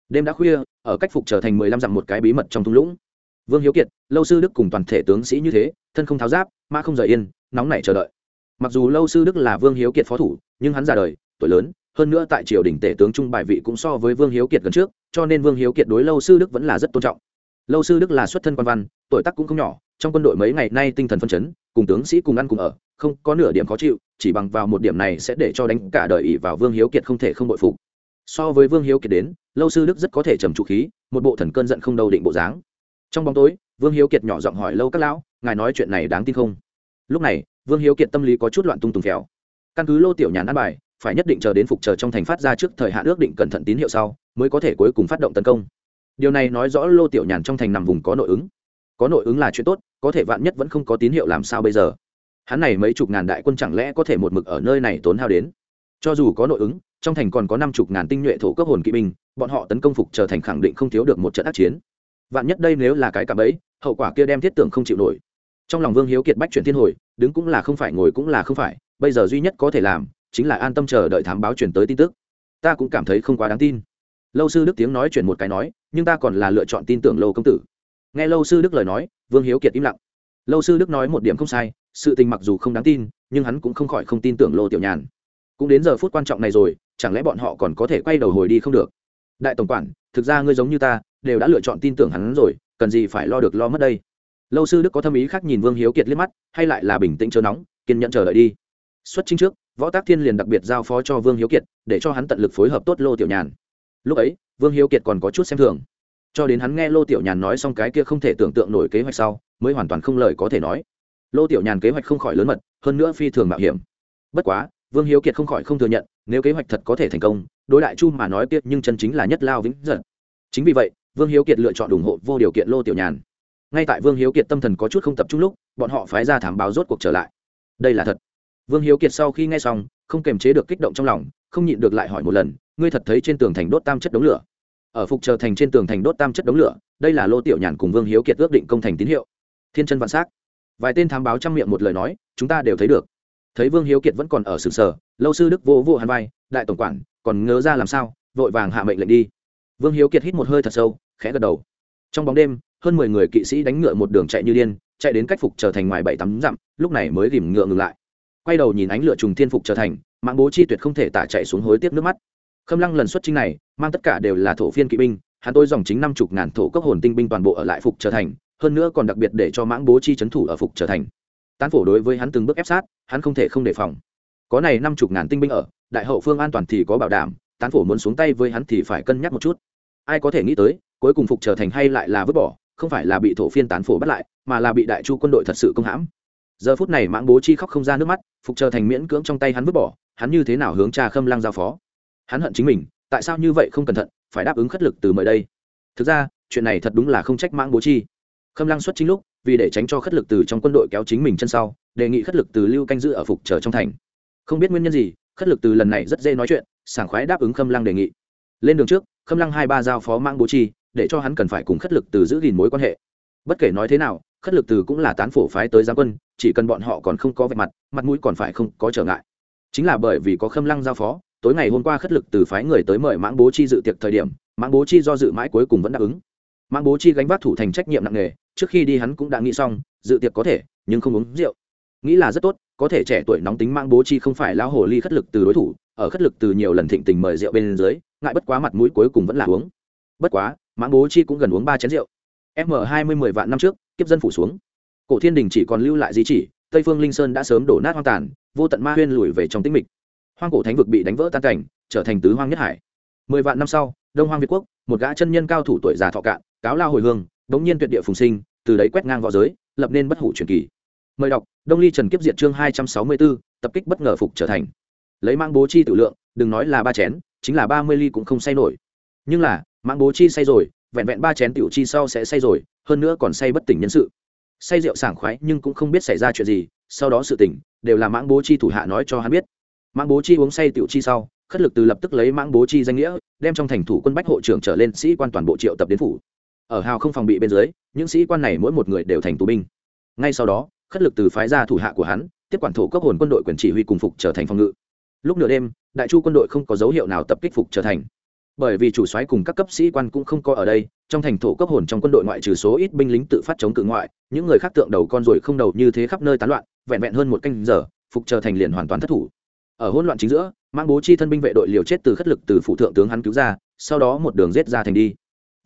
[SPEAKER 1] Đêm đã khuya, ở cách phục trở thành mười lăm dặm một cái bí mật trong thung lũng. Vương hiếu kiệt, lâu sư đức cùng toàn thể tướng sĩ như thế, thân không tháo giáp, mã không rời yên, nóng nảy chờ đợi. Mặc dù lâu sư đức là vương hiếu kiệt phó thủ, nhưng hắn già đời, tuổi lớn, hơn nữa tại triều đình tể tướng trung bài vị cũng so với vương hiếu kiệt gần trước, cho nên vương hiếu kiệt đối lâu sư đức vẫn là rất tôn trọng. Lâu sư đức là xuất thân quan văn, tuổi tác cũng không nhỏ, trong quân đội mấy ngày nay tinh thần phân chấn, cùng tướng sĩ cùng ăn cùng ở không có nửa điểm khó chịu, chỉ bằng vào một điểm này sẽ để cho đánh cả đời ỷ vào vương hiếu kiệt không thể không bội phục. So với vương hiếu kiệt đến, lâu sư đức rất có thể trầm trụ khí, một bộ thần cơn giận không đâu định bộ dáng. Trong bóng tối, vương hiếu kiệt nhỏ giọng hỏi lâu các lão, ngài nói chuyện này đáng tin không? Lúc này, vương hiếu kiệt tâm lý có chút loạn tung tùng khéo căn cứ lô tiểu nhàn ăn bài, phải nhất định chờ đến phục chờ trong thành phát ra trước thời hạn ước định cẩn thận tín hiệu sau, mới có thể cuối cùng phát động tấn công. Điều này nói rõ lô tiểu nhàn trong thành nằm vùng có nội ứng. Có nội ứng là chuyện tốt, có thể vạn nhất vẫn không có tín hiệu làm sao bây giờ? Hắn này mấy chục ngàn đại quân chẳng lẽ có thể một mực ở nơi này tốn hao đến? Cho dù có nội ứng, trong thành còn có năm chục ngàn tinh nhuệ thổ cấp hồn kỵ binh, bọn họ tấn công phục trở thành khẳng định không thiếu được một trận ác chiến. Vạn nhất đây nếu là cái cạm ấy hậu quả kia đem thiết tưởng không chịu nổi. Trong lòng vương hiếu kiệt bách chuyển thiên hồi, đứng cũng là không phải, ngồi cũng là không phải, bây giờ duy nhất có thể làm, chính là an tâm chờ đợi thám báo chuyển tới tin tức. Ta cũng cảm thấy không quá đáng tin. Lâu sư đức tiếng nói chuyển một cái nói, nhưng ta còn là lựa chọn tin tưởng lâu công tử. Nghe lâu sư đức lời nói, vương hiếu kiệt im lặng lâu sư đức nói một điểm không sai, sự tình mặc dù không đáng tin, nhưng hắn cũng không khỏi không tin tưởng lô tiểu nhàn. Cũng đến giờ phút quan trọng này rồi, chẳng lẽ bọn họ còn có thể quay đầu hồi đi không được? Đại tổng quản, thực ra ngươi giống như ta, đều đã lựa chọn tin tưởng hắn rồi, cần gì phải lo được lo mất đây? Lâu sư đức có tâm ý khác nhìn vương hiếu kiệt liếc mắt, hay lại là bình tĩnh chờ nóng, kiên nhẫn chờ đợi đi. Xuất chính trước, võ tác thiên liền đặc biệt giao phó cho vương hiếu kiệt, để cho hắn tận lực phối hợp tốt lô tiểu nhàn. Lúc ấy, vương hiếu kiệt còn có chút xem thường. Cho đến hắn nghe lô tiểu nhàn nói xong cái kia không thể tưởng tượng nổi kế hoạch sau mới hoàn toàn không lời có thể nói. Lô tiểu nhàn kế hoạch không khỏi lớn mật, hơn nữa phi thường mạo hiểm. Bất quá, vương hiếu kiệt không khỏi không thừa nhận, nếu kế hoạch thật có thể thành công, đối đại chu mà nói tiếp nhưng chân chính là nhất lao vĩnh giật chính vì vậy, vương hiếu kiệt lựa chọn ủng hộ vô điều kiện lô tiểu nhàn. Ngay tại vương hiếu kiệt tâm thần có chút không tập trung lúc, bọn họ phái ra thảm báo rốt cuộc trở lại. Đây là thật. Vương hiếu kiệt sau khi nghe xong, không kềm chế được kích động trong lòng, không nhịn được lại hỏi một lần, ngươi thật thấy trên tường thành đốt tam chất đống lửa? Ở phục chờ thành trên tường thành đốt tam chất đống lửa, đây là lô tiểu nhàn cùng vương hiếu kiệt ước định công thành tín hiệu thiên chân vạn s á c vài tên thám báo trang miệng một lời nói, chúng ta đều thấy được. Thấy vương hiếu kiệt vẫn còn ở sừng sở lâu sư đức vô vô hàn vai, đại tổng quản, còn ngớ ra làm sao, vội vàng hạ mệnh lệnh đi. Vương hiếu kiệt hít một hơi thật sâu, khẽ gật đầu. Trong bóng đêm, hơn mười người kỵ sĩ đánh ngựa một đường chạy như điên, chạy đến cách phục trở thành ngoài bảy tắm dặm, lúc này mới ghìm ngựa ngừng lại. Quay đầu nhìn ánh lửa trùng thiên phục trở thành, mạng bố chi tuyệt không thể tả chạy xuống hối tiếp nước mắt. Khâm lăng lần xuất chính này, mang tất cả đều là thổ phiên kỵ binh, hắn tôi dòng chính năm chục ngàn thổ cốc hồn tinh binh toàn bộ ở lại phục trở thành hơn nữa còn đặc biệt để cho mãng bố chi c thủ ở phục trở thành. Tán phổ đối với hắn từng bước ép sát, hắn không thể không đề phòng. Có này năm chục ngàn tinh binh ở, đại hậu phương an toàn thì có bảo đảm, tán phổ muốn xuống tay với hắn thì phải cân nhắc một chút. Ai có thể nghĩ tới, cuối cùng phục trở thành hay lại là vứt bỏ, không phải là bị thổ phiên tán phổ bắt lại, mà là bị đại chu quân đội thật sự công hãm. Giờ phút này mãng bố chi khóc không ra nước mắt, phục trở thành miễn cưỡng trong tay hắn vứt bỏ, hắn như thế nào hướng cha khâm lăng giao phó? Hắn hận chính mình, tại sao như vậy không cẩn thận, phải đáp ứng khất lực từ mời đây? Thực ra, chuyện này thật đúng là không trách mãng bố chi khâm lăng xuất chính lúc, vì để tránh cho khất lực từ trong quân đội kéo chính mình chân sau, đề nghị khất lực từ lưu canh giữ ở phục trở trong thành. Không biết nguyên nhân gì, khất lực từ lần này rất dễ nói chuyện, sảng khoái đáp ứng khâm lăng đề nghị. Lên đường trước, khâm lăng hai ba giao phó mang bố chi, để cho hắn cần phải cùng khất lực từ giữ gìn mối quan hệ. Bất kể nói thế nào, khất lực từ cũng là tán phổ phái tới giáng quân, chỉ cần bọn họ còn không có vạch mặt mặt mũi còn phải không có trở ngại. Chính là bởi vì có khâm lăng giao phó, tối ngày hôm qua khất lực từ phái người tới mời mãng bố chi dự tiệc thời điểm, mãng bố chi do dự mãi cuối cùng vẫn đáp ứng mãng bố chi gánh vác thủ thành trách nhiệm nặng nề, trước khi đi hắn cũng đã nghĩ xong, dự tiệc có thể, nhưng không uống rượu. Nghĩ là rất tốt, có thể trẻ tuổi nóng tính mãng bố chi không phải lão hồ ly khất lực từ đối thủ, ở khất lực từ nhiều lần thịnh tình mời rượu bên dưới, ngại bất quá mặt mũi cuối cùng vẫn là uống. Bất quá mãng bố chi cũng gần uống ba chén rượu. M hai mươi mười vạn năm trước, kiếp dân phủ xuống. Cổ thiên đình chỉ còn lưu lại di chỉ, tây phương linh sơn đã sớm đổ nát hoang tàn, vô tận ma huyên lùi về trong tĩnh mịch. Hoang cổ thánh vực bị đánh vỡ tan cảnh, trở thành tứ hoang nhất hải. Mười vạn năm sau, đông hoang việt quốc, một gã chân nhân cao thủ tuổi già thọ cạn cáo lao hồi hương bỗng nhiên tuyệt địa phùng sinh, từ đấy quét ngang v õ giới, lập nên bất hủ truyền kỳ. Mời đọc, đông ly trần kiếp diện chương hai trăm sáu mươi bốn tập kích bất ngờ phục trở thành. Lấy mang bố chi tự lượng, đừng nói là ba chén, chính là ba mươi ly cũng không say nổi. Nhưng là mang bố chi say rồi, vẹn vẹn ba chén tiểu chi sau sẽ say rồi, hơn nữa còn say bất tỉnh nhân sự. Say rượu sảng khoái nhưng cũng không biết xảy ra chuyện gì, sau đó sự tỉnh, đều là mãng bố chi thủ hạ nói cho hắn biết. Mãng bố chi uống say tiểu chi sau, khất lực từ lập tức lấy mãng bố chi danh nghĩa, đem trong thành thủ quân bách hộ trưởng trở lên sĩ quan toàn bộ triệu tập đến phủ ở hào không phòng bị bên dưới, những sĩ quan này mỗi một người đều thành tù binh. Ngay sau đó, khất lực từ phái ra thủ hạ của hắn, tiếp quản thổ cấp hồn quân đội quyền chỉ huy cùng phục trở thành phòng ngự. Lúc nửa đêm, đại chu quân đội không có dấu hiệu nào tập kích phục trở thành. Bởi vì chủ soái cùng các cấp sĩ quan cũng không có ở đây, trong thành thổ cấp hồn trong quân đội ngoại trừ số ít binh lính tự phát chống cự ngoại, những người khác tượng đầu con ruồi không đầu như thế khắp nơi tán loạn, vẹn vẹn hơn một canh giờ, phục trở thành liền hoàn toàn thất thủ. Ở hỗn loạn chính giữa mang bố chi thân binh vệ đội liều chết từ khất lực từ phụ thượng tướng hắn cứu ra, sau đó một đường giết ra thành đi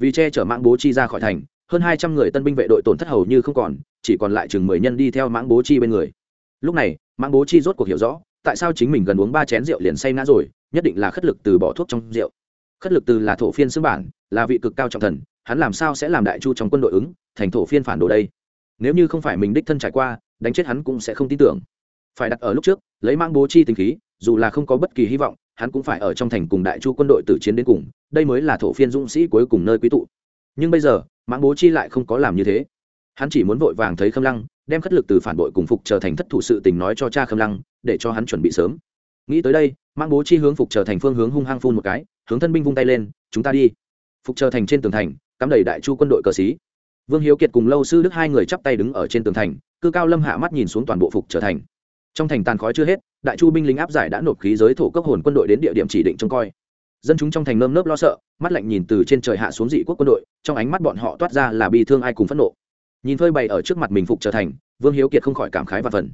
[SPEAKER 1] vì che chở mãng bố chi ra khỏi thành, hơn hai trăm người tân binh vệ đội tổn thất hầu như không còn, chỉ còn lại chừng mười nhân đi theo mãng bố chi bên người. Lúc này, mãng bố chi rốt cuộc hiểu rõ, tại sao chính mình gần uống ba chén rượu liền say ngã rồi, nhất định là khất lực từ bỏ thuốc trong rượu. Khất lực từ là thổ phiên xưng bản, là vị cực cao trọng thần, hắn làm sao sẽ làm đại chu trong quân đội ứng, thành thổ phiên phản đồ đây? Nếu như không phải mình đích thân trải qua, đánh chết hắn cũng sẽ không tin tưởng. Phải đặt ở lúc trước, lấy mang bố chi tình khí, dù là không có bất kỳ hy vọng hắn cũng phải ở trong thành cùng đại chu quân đội tử chiến đến cùng, đây mới là thổ phiên dũng sĩ cuối cùng nơi quý tụ. Nhưng bây giờ, mãng bố chi lại không có làm như thế. Hắn chỉ muốn vội vàng thấy khâm lăng, đem khất lực từ phản bội cùng phục trở thành thất thủ sự tình nói cho cha khâm lăng, để cho hắn chuẩn bị sớm. Nghĩ tới đây, mãng bố chi hướng phục trở thành phương hướng hung hăng phun một cái, hướng thân binh vung tay lên, chúng ta đi. Phục trở thành trên tường thành, cắm đầy đại chu quân đội cờ xí. Vương hiếu kiệt cùng lâu sư đức hai người chắp tay đứng ở trên tường thành, cư cao lâm hạ mắt nhìn xuống toàn bộ phục trở thành trong thành tàn khói chưa hết, đại chu binh lính áp giải đã nộp khí giới thổ cấp hồn quân đội đến địa điểm chỉ định trông coi. Dân chúng trong thành nơm nớp lo sợ, mắt lạnh nhìn từ trên trời hạ xuống dị quốc quân đội, trong ánh mắt bọn họ toát ra là bi thương ai cùng phẫn nộ. Nhìn phơi bày ở trước mặt mình phục trở thành, vương hiếu kiệt không khỏi cảm khái và phần.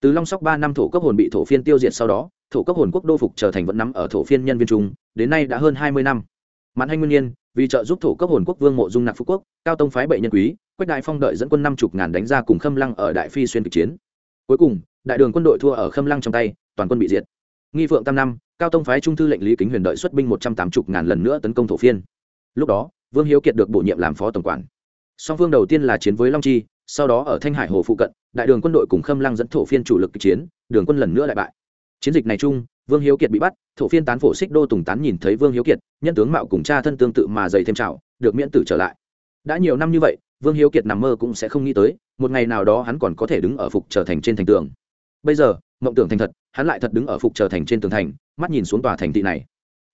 [SPEAKER 1] Từ long sóc ba năm thổ cấp hồn bị thổ phiên tiêu diệt sau đó, thổ cấp hồn quốc đô phục trở thành vẫn nắm ở thổ phiên nhân viên trung, đến nay đã hơn hai mươi năm. Mãn hành nguyên nhiên, vì trợ giúp thổ cấp hồn quốc vương mộ dung nạc phú quốc, cao tông phái bệ nhân quý, quách đại phong đợi dẫn quân năm chục ngàn đánh ra cùng khâm lăng ở đại phi xuyên kịch chiến. Cuối cùng đại đường quân đội thua ở khâm lăng trong tay, toàn quân bị diệt. Nghi phượng tam năm, cao tông phái trung thư lệnh lý kính huyền đợi xuất binh một trăm tám mươi ngàn lần nữa tấn công thổ phiên. Lúc đó, vương hiếu kiệt được bổ nhiệm làm phó tổng quản. Song phương đầu tiên là chiến với long chi, sau đó ở thanh hải hồ phụ cận, đại đường quân đội cùng khâm lăng dẫn thổ phiên chủ lực chiến, đường quân lần nữa lại bại. Chiến dịch này chung, vương hiếu kiệt bị bắt, thổ phiên tán phổ xích đô tùng tán nhìn thấy vương hiếu kiệt, nhân tướng mạo cùng cha thân tương tự mà dày thêm trào được miễn tử trở lại. Đã nhiều năm như vậy, vương hiếu kiệt nằm mơ cũng sẽ không nghĩ tới, một ngày nào đó hắn còn có thể đứng ở phục trở thành trên thành tường bây giờ, mộng tưởng thành thật, hắn lại thật đứng ở phục trở thành trên tường thành, mắt nhìn xuống tòa thành thị này.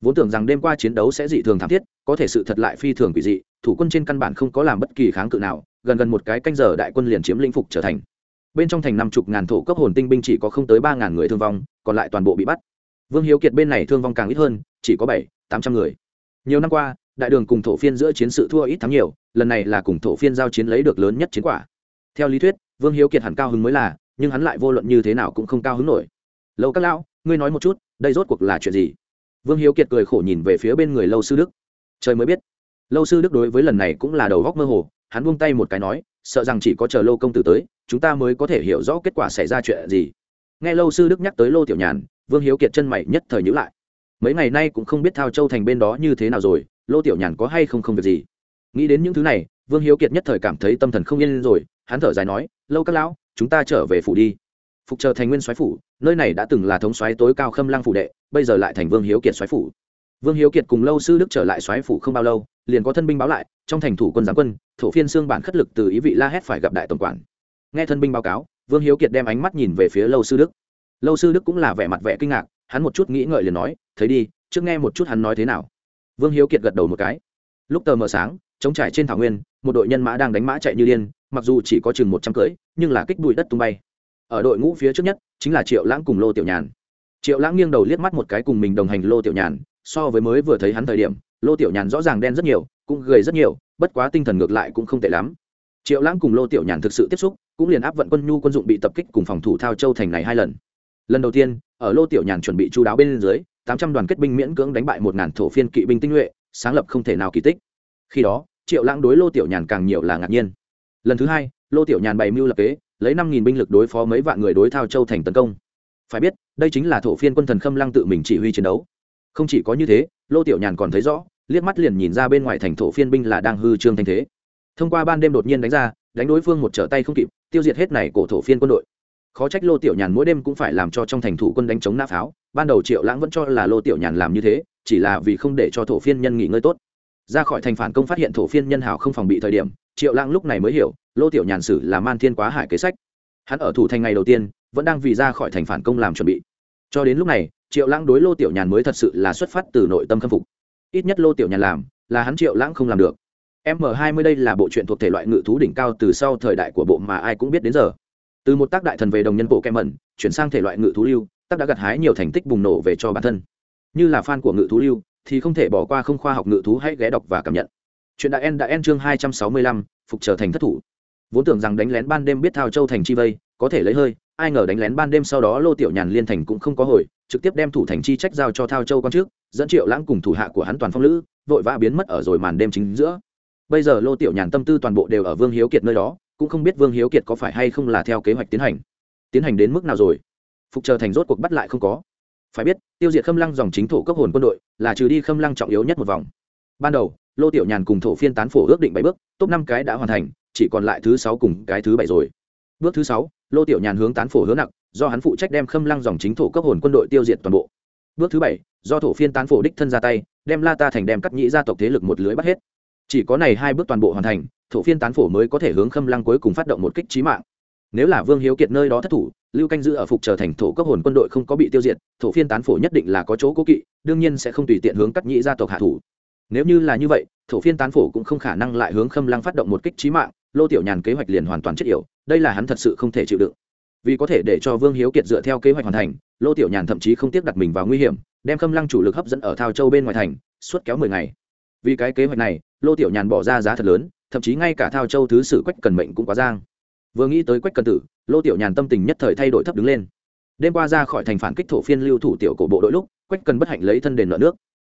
[SPEAKER 1] Vốn tưởng rằng đêm qua chiến đấu sẽ dị thường thảm thiết, có thể sự thật lại phi thường quỷ dị, thủ quân trên căn bản không có làm bất kỳ kháng cự nào, gần gần một cái canh giờ đại quân liền chiếm lĩnh phục trở thành. Bên trong thành năm chục ngàn thổ cấp hồn tinh binh chỉ có không tới ba ngàn người thương vong, còn lại toàn bộ bị bắt. Vương hiếu kiệt bên này thương vong càng ít hơn, chỉ có bảy, tám trăm người. Nhiều năm qua, đại đường cùng thổ phiên giữa chiến sự thua ít thắng nhiều, lần này là cùng thổ phiên giao chiến lấy được lớn nhất chiến quả. Theo lý thuyết, vương hiếu kiệt hẳn cao hứng mới là nhưng hắn lại vô luận như thế nào cũng không cao hứng nổi. Lâu các lão, ngươi nói một chút, đây rốt cuộc là chuyện gì? Vương hiếu kiệt cười khổ nhìn về phía bên người lâu sư đức. Trời mới biết. Lâu sư đức đối với lần này cũng là đầu góc mơ hồ, hắn buông tay một cái nói, sợ rằng chỉ có chờ lâu công tử tới, chúng ta mới có thể hiểu rõ kết quả xảy ra chuyện gì. Nghe lâu sư đức nhắc tới lô tiểu nhàn, vương hiếu kiệt chân mày nhất thời nhữ lại. Mấy ngày nay cũng không biết thao châu thành bên đó như thế nào rồi, lô tiểu nhàn có hay không không việc gì? Nghĩ đến những thứ này, vương hiếu kiệt nhất thời cảm thấy tâm thần không yên rồi, hắn thở dài nói, lâu các lão chúng ta trở về phủ đi. Phục chờ thành nguyên soái phủ, nơi này đã từng là thống soái tối cao khâm lăng phủ đệ, bây giờ lại thành vương hiếu kiệt soái phủ. Vương hiếu kiệt cùng lâu sư đức trở lại soái phủ không bao lâu, liền có thân binh báo lại, trong thành thủ quân giáng quân, thổ phiên xương bản khất lực từ ý vị la hét phải gặp đại tổng quản. Nghe thân binh báo cáo, vương hiếu kiệt đem ánh mắt nhìn về phía lâu sư đức. Lâu sư đức cũng là vẻ mặt vẻ kinh ngạc, hắn một chút nghĩ ngợi liền nói, thấy đi, trước nghe một chút hắn nói thế nào. Vương hiếu kiệt gật đầu một cái. Lúc tờ mờ sáng chống trải trên thảo nguyên một đội nhân mã đang đánh mã chạy như điên, mặc dù chỉ có chừng một trăm cưỡi, nhưng là kích bụi đất tung bay. Ở đội ngũ phía trước nhất chính là triệu lãng cùng lô tiểu nhàn. Triệu lãng nghiêng đầu liếc mắt một cái cùng mình đồng hành lô tiểu nhàn, so với mới vừa thấy hắn thời điểm, lô tiểu nhàn rõ ràng đen rất nhiều, cũng gầy rất nhiều, bất quá tinh thần ngược lại cũng không tệ lắm. Triệu lãng cùng lô tiểu nhàn thực sự tiếp xúc, cũng liền áp vận quân nhu quân dụng bị tập kích cùng phòng thủ thao châu thành này hai lần. Lần đầu tiên, ở lô tiểu nhàn chuẩn bị chú đáo bên dưới, tám trăm đoàn kết binh miễn cưỡng đánh bại một ngàn thổ phiên kỵ binh tinh nhuệ, sáng lập không thể nào kỳ tích. Khi đó triệu lãng đối lô tiểu nhàn càng nhiều là ngạc nhiên. Lần thứ hai, lô tiểu nhàn bày mưu lập kế, lấy năm nghìn binh lực đối phó mấy vạn người đối thao châu thành tấn công. Phải biết, đây chính là thổ phiên quân thần khâm lăng tự mình chỉ huy chiến đấu. Không chỉ có như thế, lô tiểu nhàn còn thấy rõ, liếc mắt liền nhìn ra bên ngoài thành thổ phiên binh là đang hư trương thanh thế. Thông qua ban đêm đột nhiên đánh ra, đánh đối phương một trở tay không kịp, tiêu diệt hết này cổ thổ phiên quân đội. Khó trách lô tiểu nhàn mỗi đêm cũng phải làm cho trong thành thủ quân đánh chống nã pháo, ban đầu triệu lãng vẫn cho là lô tiểu nhàn làm như thế, chỉ là vì không để cho thổ phiên nhân nghỉ ngơi tốt ra khỏi thành phản công phát hiện thổ phiên nhân hảo không phòng bị thời điểm, triệu lãng lúc này mới hiểu, lô tiểu nhàn sử là man thiên quá hải kế sách. Hắn ở thủ thành ngày đầu tiên, vẫn đang vì ra khỏi thành phản công làm chuẩn bị. Cho đến lúc này, triệu lãng đối lô tiểu nhàn mới thật sự là xuất phát từ nội tâm khâm phục. Ít nhất lô tiểu nhàn làm, là hắn triệu lãng không làm được. M 20 đây là bộ truyện thuộc thể loại ngự thú đỉnh cao từ sau thời đại của bộ mà ai cũng biết đến giờ. Từ một tác đại thần về đồng nhân bộ kem mẩn chuyển sang thể loại ngự thú lưu, tác đã gặt hái nhiều thành tích bùng nổ về cho bản thân. Như là fan của ngự thú lưu thì không thể bỏ qua không khoa học ngự thú hãy ghé đọc và cảm nhận. Chuyện đại en đã en chương 265, phục trở thành thất thủ. Vốn tưởng rằng đánh lén ban đêm biết thao châu thành chi vây có thể lấy hơi ai ngờ đánh lén ban đêm sau đó lô tiểu nhàn liên thành cũng không có hồi trực tiếp đem thủ thành chi trách giao cho thao châu con trước dẫn triệu lãng cùng thủ hạ của hắn toàn phong lữ vội vã biến mất ở rồi màn đêm chính giữa. Bây giờ lô tiểu nhàn tâm tư toàn bộ đều ở vương hiếu kiệt nơi đó cũng không biết vương hiếu kiệt có phải hay không là theo kế hoạch tiến hành. Tiến hành đến mức nào rồi? Phục chờ thành rốt cuộc bắt lại không có phải biết, tiêu diệt khâm lăng dòng chính thổ cấp hồn quân đội là trừ đi khâm lăng trọng yếu nhất một vòng. Ban đầu, lô tiểu nhàn cùng thổ phiên tán phổ ước định bảy bước, top năm cái đã hoàn thành, chỉ còn lại thứ sáu cùng cái thứ bảy rồi. Bước thứ sáu, lô tiểu nhàn hướng tán phổ hứa nặng do hắn phụ trách đem khâm lăng dòng chính thổ cấp hồn quân đội tiêu diệt toàn bộ. Bước thứ bảy, do thổ phiên tán phổ đích thân ra tay, đem la ta thành đem cắt nhĩ gia tộc thế lực một lưới bắt hết. Chỉ có này hai bước toàn bộ hoàn thành, thổ phiên tán phổ mới có thể hướng khâm lăng cuối cùng phát động một kích trí mạng. Nếu là vương hiếu kiệt nơi đó thất thủ lưu canh giữ ở phục trở thành thổ cấp hồn quân đội không có bị tiêu diệt, thổ phiên tán phổ nhất định là có chỗ cố kỵ, đương nhiên sẽ không tùy tiện hướng cắt nhĩ gia tộc hạ thủ. Nếu như là như vậy, thổ phiên tán phổ cũng không khả năng lại hướng khâm lăng phát động một kích trí mạng, lô tiểu nhàn kế hoạch liền hoàn toàn chất yểu, đây là hắn thật sự không thể chịu đựng. Vì có thể để cho vương hiếu kiệt dựa theo kế hoạch hoàn thành, lô tiểu nhàn thậm chí không tiếp đặt mình vào nguy hiểm, đem khâm lăng chủ lực hấp dẫn ở thao châu bên ngoài thành, suốt kéo mười ngày. Vì cái kế hoạch này, lô tiểu nhàn bỏ ra giá thật lớn, thậm chí ngay cả thao châu thứ sử quách cần mệnh cũng quá giang. Vừa nghĩ tới quách cần tử lô tiểu nhàn tâm tình nhất thời thay đổi thấp đứng lên. Đêm qua ra khỏi thành phản kích thổ phiên lưu thủ tiểu cổ bộ đội lúc, quách cần bất hạnh lấy thân đền nợ nước.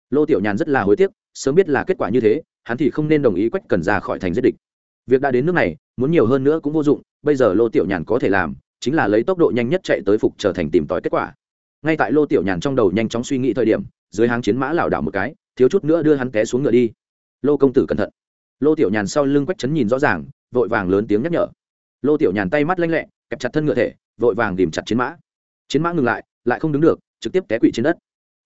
[SPEAKER 1] Lô tiểu nhàn rất là hối tiếc, sớm biết là kết quả như thế, hắn thì không nên đồng ý quách cần ra khỏi thành giết địch. Việc đã đến nước này, muốn nhiều hơn nữa cũng vô dụng, bây giờ lô tiểu nhàn có thể làm, chính là lấy tốc độ nhanh nhất chạy tới phục trở thành tìm tòi kết quả. Ngay tại lô tiểu nhàn trong đầu nhanh chóng suy nghĩ thời điểm, dưới háng chiến mã lảo đảo một cái, thiếu chút nữa đưa hắn té xuống ngựa đi. Lô công tử cẩn thận. Lô tiểu nhàn sau lưng quách chấn nhìn rõ ràng, vội vàng lớn tiếng nhắc nhở. Lô tiểu nhàn tay mắt lanh lẹ kẹp chặt thân ngựa thể, vội vàng tìm chặt chiến mã. Chiến mã ngừng lại lại không đứng được, trực tiếp té quỵ trên đất.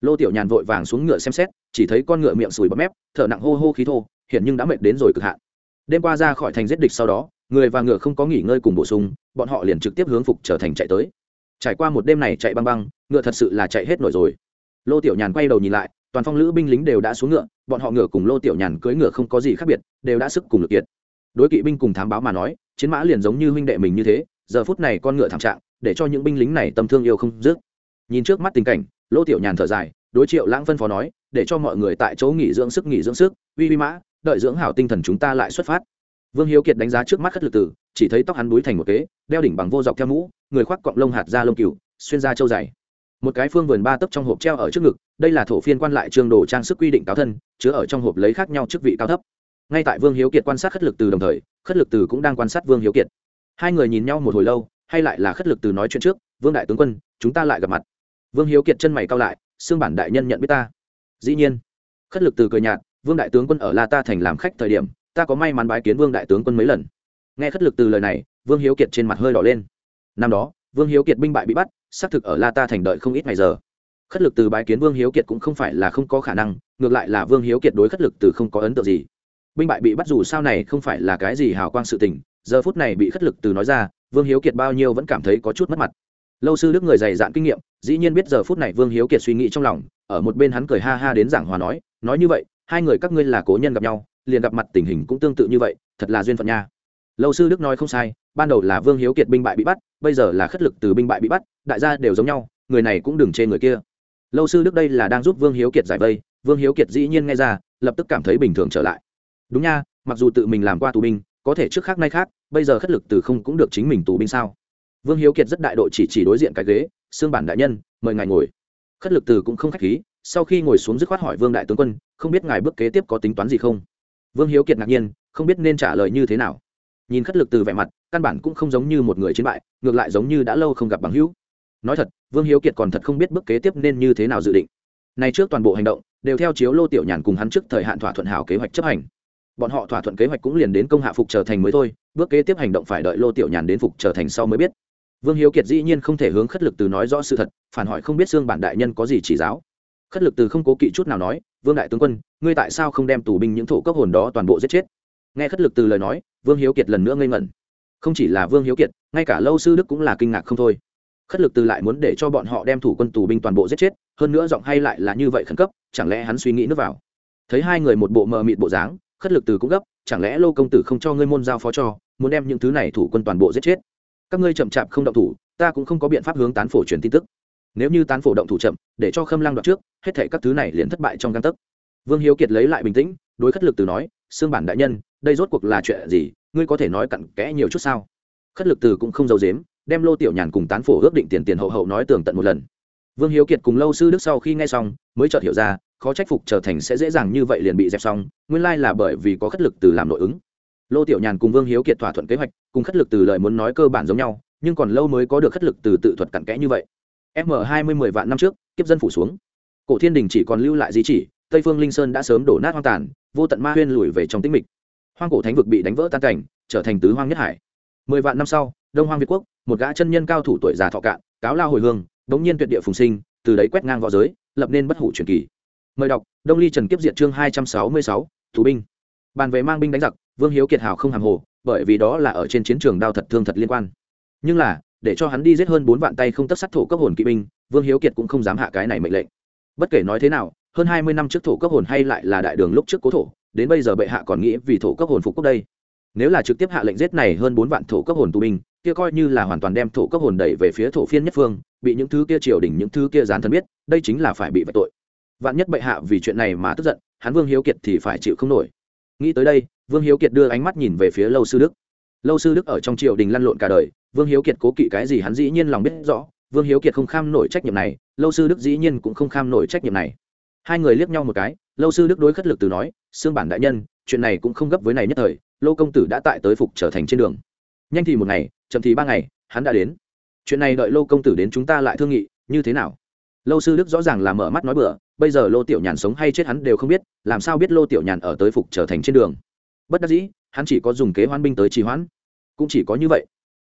[SPEAKER 1] Lô tiểu nhàn vội vàng xuống ngựa xem xét, chỉ thấy con ngựa miệng sùi bấm mép, thở nặng hô hô khí thô hiện nhưng đã mệt đến rồi cực hạn. Đêm qua ra khỏi thành giết địch sau đó, người và ngựa không có nghỉ ngơi cùng bổ sung, bọn họ liền trực tiếp hướng phục trở thành chạy tới. Trải qua một đêm này chạy băng băng, ngựa thật sự là chạy hết nổi rồi. Lô tiểu nhàn quay đầu nhìn lại, toàn phong lữ binh lính đều đã xuống ngựa, bọn họ ngựa cùng lô tiểu nhàn cưỡi ngựa không có gì khác biệt, đều đã sức cùng lực kiệt. Đối kỵ binh cùng thám báo mà nói, chiến mã liền giống như huynh đệ mình như thế giờ phút này con ngựa thảm trạng, để cho những binh lính này tâm thương yêu không dứt. Nhìn trước mắt tình cảnh lỗ tiểu nhàn thở dài, đối triệu lãng phân phó nói, để cho mọi người tại chỗ nghỉ dưỡng sức, nghỉ dưỡng sức, uy uy mã, đợi dưỡng hảo tinh thần chúng ta lại xuất phát. Vương hiếu kiệt đánh giá trước mắt khất lực tử, chỉ thấy tóc hắn búi thành một kế, đeo đỉnh bằng vô dọc theo mũ, người khoác cọng lông hạt da lông cừu, xuyên ra châu dày. Một cái phương vườn ba tấc trong hộp treo ở trước ngực, đây là thổ phiên quan lại trường đồ trang sức quy định cáo thân, chứa ở trong hộp lấy khác nhau chức vị cao thấp. Ngay tại vương hiếu kiệt quan sát khất lực từ đồng thời, khất lực từ cũng đang quan sát vương hiếu kiệt hai người nhìn nhau một hồi lâu, hay lại là khất lực từ nói chuyện trước, vương đại tướng quân, chúng ta lại gặp mặt. Vương hiếu kiệt chân mày cao lại xương bản đại nhân nhận biết ta. Dĩ nhiên. Khất lực từ cười nhạt, vương đại tướng quân ở la ta thành làm khách thời điểm, ta có may mắn bái kiến vương đại tướng quân mấy lần. Nghe khất lực từ lời này, vương hiếu kiệt trên mặt hơi đỏ lên. Năm đó, vương hiếu kiệt binh bại bị bắt, xác thực ở la ta thành đợi không ít ngày giờ. Khất lực từ bái kiến vương hiếu kiệt cũng không phải là không có khả năng, ngược lại là vương hiếu kiệt đối khất lực từ không có ấn tượng gì. Binh bại bị bắt dù sao này không phải là cái gì hào quang sự tình giờ phút này bị khất lực từ nói ra, vương hiếu kiệt bao nhiêu vẫn cảm thấy có chút mất mặt. Lâu sư đức người dày dạn kinh nghiệm, dĩ nhiên biết giờ phút này vương hiếu kiệt suy nghĩ trong lòng, ở một bên hắn cười ha ha đến giảng hòa nói nói như vậy, hai người các ngươi là cố nhân gặp nhau, liền gặp mặt tình hình cũng tương tự như vậy, thật là duyên phận nha. Lâu sư đức nói không sai, ban đầu là vương hiếu kiệt binh bại bị bắt, bây giờ là khất lực từ binh bại bị bắt, đại gia đều giống nhau, người này cũng đừng chê người kia. Lâu sư đức đây là đang giúp vương hiếu kiệt giải vây, vương hiếu kiệt dĩ nhiên nghe ra, lập tức cảm thấy bình thường trở lại. Đúng nha, mặc dù tự mình làm qua tù binh có thể trước khác nay khác, bây giờ khất lực từ không cũng được chính mình tù binh sao? Vương hiếu kiệt rất đại đội chỉ chỉ đối diện cái ghế xương bản đại nhân, mời ngài ngồi. Khất lực từ cũng không k h á c h khí, sau khi ngồi xuống dứt khoát hỏi vương đại tướng quân, không biết ngài bước kế tiếp có tính toán gì không? Vương hiếu kiệt ngạc nhiên, không biết nên trả lời như thế nào. Nhìn khất lực từ vẻ mặt, căn bản cũng không giống như một người chiến bại, ngược lại giống như đã lâu không gặp bằng hữu. Nói thật, vương hiếu kiệt còn thật không biết bước kế tiếp nên như thế nào dự định. Nay trước toàn bộ hành động, đều theo chiếu lô tiểu nhàn cùng hắn trước thời hạn thỏa thuận hảo kế hoạch chấp hành bọn họ thỏa thuận kế hoạch cũng liền đến công hạ phục trở thành mới thôi, bước kế tiếp hành động phải đợi lô tiểu nhàn đến phục trở thành sau mới biết. Vương hiếu kiệt dĩ nhiên không thể hướng khất lực từ nói rõ sự thật, phản hỏi không biết xương bản đại nhân có gì chỉ giáo. Khất lực từ không cố kỵ chút nào nói, vương đại tướng quân, ngươi tại sao không đem tù binh những thổ cấp hồn đó toàn bộ giết chết? Nghe khất lực từ lời nói, vương hiếu kiệt lần nữa ngây ngẩn. Không chỉ là vương hiếu kiệt, ngay cả lâu sư đức cũng là kinh ngạc không thôi. Khất lực từ lại muốn để cho bọn họ đem thủ quân tù binh toàn bộ giết chết, hơn nữa giọng hay lại là như vậy khẩn cấp, chẳng lẽ hắn suy nghĩ nước vào? Thấy hai người một bộ mờ mịt bộ dáng khất lực từ cũng gấp, chẳng lẽ lô công tử không cho ngươi môn giao phó cho, muốn đem những thứ này thủ quân toàn bộ giết chết? Các ngươi chậm chạp không động thủ, ta cũng không có biện pháp hướng tán phổ truyền tin tức. Nếu như tán phổ động thủ chậm, để cho khâm lang đoạt trước, hết thể các thứ này liền thất bại trong găng tấc. Vương hiếu kiệt lấy lại bình tĩnh, đối khất lực từ nói xương bản đại nhân, đây rốt cuộc là chuyện gì? Ngươi có thể nói cặn kẽ nhiều chút sao? Khất lực từ cũng không giấu dếm đem lô tiểu nhàn cùng tán phổ ước định tiền tiền hậu hậu nói tường tận một lần vương hiếu kiệt cùng lâu sư đức sau khi nghe xong, mới chợt hiểu ra, khó trách phục trở thành sẽ dễ dàng như vậy liền bị dẹp xong, nguyên lai là bởi vì có khất lực từ làm nội ứng. Lô tiểu nhàn cùng vương hiếu kiệt thỏa thuận kế hoạch, cùng khất lực từ lời muốn nói cơ bản giống nhau, nhưng còn lâu mới có được khất lực từ tự thuật cặn kẽ như vậy. M hai mươi mười vạn năm trước, kiếp dân phủ xuống. Cổ thiên đình chỉ còn lưu lại di chỉ, tây phương linh sơn đã sớm đổ nát hoang tàn, vô tận ma huyên lùi về trong tĩnh mịch. Hoang cổ thánh vực bị đánh vỡ tan cảnh, trở thành tứ hoang nhất hải. Mười vạn năm sau, đông hoang việt quốc, một gã chân nhân cao thủ tuổi già thọ cạn, cáo lao hồi hương đống nhiên tuyệt địa phùng sinh, từ đấy quét ngang võ giới, lập nên bất hủ truyền kỳ. Mời đọc, đông ly trần kiếp diệt chương hai trăm sáu mươi sáu, thủ binh. Bàn về mang binh đánh giặc, vương hiếu kiệt hào không hàm hồ, bởi vì đó là ở trên chiến trường đao thật thương thật liên quan. Nhưng là, để cho hắn đi giết hơn bốn vạn tay không tất sát thổ cấp hồn kỵ binh, vương hiếu kiệt cũng không dám hạ cái này mệnh lệnh. Bất kể nói thế nào, hơn hai mươi năm trước thổ cấp hồn hay lại là đại đường lúc trước cố thổ, đến bây giờ bệ hạ còn nghĩ vì thổ cấp hồn phục quốc đây. Nếu là trực tiếp hạ lệnh giết này hơn bốn vạn thổ cấp hồn tù binh kia coi như là hoàn toàn đem thổ cốc hồn đẩy về phía thổ phiên nhất phương, bị những thứ kia triều đình, những thứ kia gián thần biết, đây chính là phải bị vạch tội. Vạn nhất bệ hạ vì chuyện này mà tức giận, hắn vương hiếu kiệt thì phải chịu không nổi. Nghĩ tới đây, vương hiếu kiệt đưa ánh mắt nhìn về phía lâu sư đức. Lâu sư đức ở trong triều đình lăn lộn cả đời, vương hiếu kiệt cố kỵ cái gì hắn dĩ nhiên lòng biết rõ, vương hiếu kiệt không kham nổi trách nhiệm này, lâu sư đức dĩ nhiên cũng không kham nổi trách nhiệm này. Hai người liếc nhau một cái, lâu sư đức đối khất lực từ nói xương bản đại nhân, chuyện này cũng không gấp với này nhất thời, lô công tử đã tại tới phục trở thành trên đường nhanh thì một ngày, chậm thì ba ngày, hắn đã đến. Chuyện này đợi lô công tử đến chúng ta lại thương nghị, như thế nào? Lâu sư đức rõ ràng là mở mắt nói bừa, bây giờ lô tiểu nhàn sống hay chết hắn đều không biết, làm sao biết lô tiểu nhàn ở tới phục trở thành trên đường? Bất đắc dĩ, hắn chỉ có dùng kế hoan binh tới trì hoãn. Cũng chỉ có như vậy.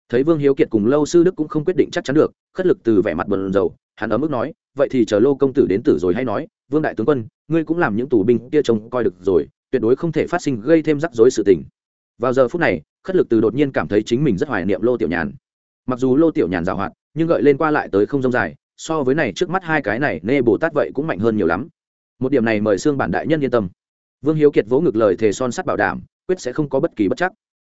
[SPEAKER 1] Thấy vương hiếu kiệt cùng lâu sư đức cũng không quyết định chắc chắn được, khất lực từ vẻ mặt bần dầu hắn ở mức nói, vậy thì chờ lô công tử đến tử rồi hay nói, vương đại tướng quân, ngươi cũng làm những tù binh kia trông coi được rồi, tuyệt đối không thể phát sinh gây thêm rắc rối sự tình vào giờ phút này, khất lực từ đột nhiên cảm thấy chính mình rất hoài niệm lô tiểu nhàn. Mặc dù lô tiểu nhàn giảo hoạt, nhưng gợi lên qua lại tới không rông dài, so với này trước mắt hai cái này, nê bồ tát vậy cũng mạnh hơn nhiều lắm. Một điểm này mời xương bản đại nhân yên tâm. Vương hiếu kiệt vỗ ngực lời thề son sắt bảo đảm, quyết sẽ không có bất kỳ bất chắc.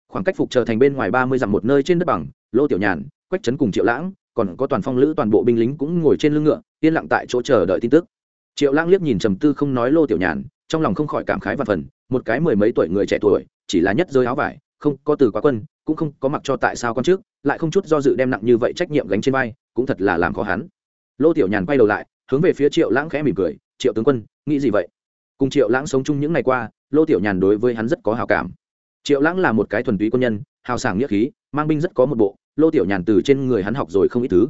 [SPEAKER 1] Khoảng cách phục chờ thành bên ngoài ba mươi dặm một nơi trên đất bằng, lô tiểu nhàn, quách trấn cùng triệu lãng, còn có toàn phong lữ toàn bộ binh lính cũng ngồi trên lưng ngựa, yên lặng tại chỗ chờ đợi tin tức. Triệu lãng liếc nhìn trầm tư không nói lô tiểu nhàn, trong lòng không khỏi cảm khái và phần, một cái mười mấy tuổi người trẻ tuổi chỉ là nhất rơi áo vải, không có từ quá quân, cũng không có mặc cho tại sao con trước, lại không chút do dự đem nặng như vậy trách nhiệm gánh trên vai, cũng thật là làm khó hắn. Lô tiểu nhàn quay đầu lại, hướng về phía triệu lãng khẽ mỉm cười, triệu tướng quân, nghĩ gì vậy? Cùng triệu lãng sống chung những ngày qua, lô tiểu nhàn đối với hắn rất có hào cảm. Triệu lãng là một cái thuần túy quân nhân, hào sảng nghĩa khí, mang binh rất có một bộ, lô tiểu nhàn từ trên người hắn học rồi không ít thứ.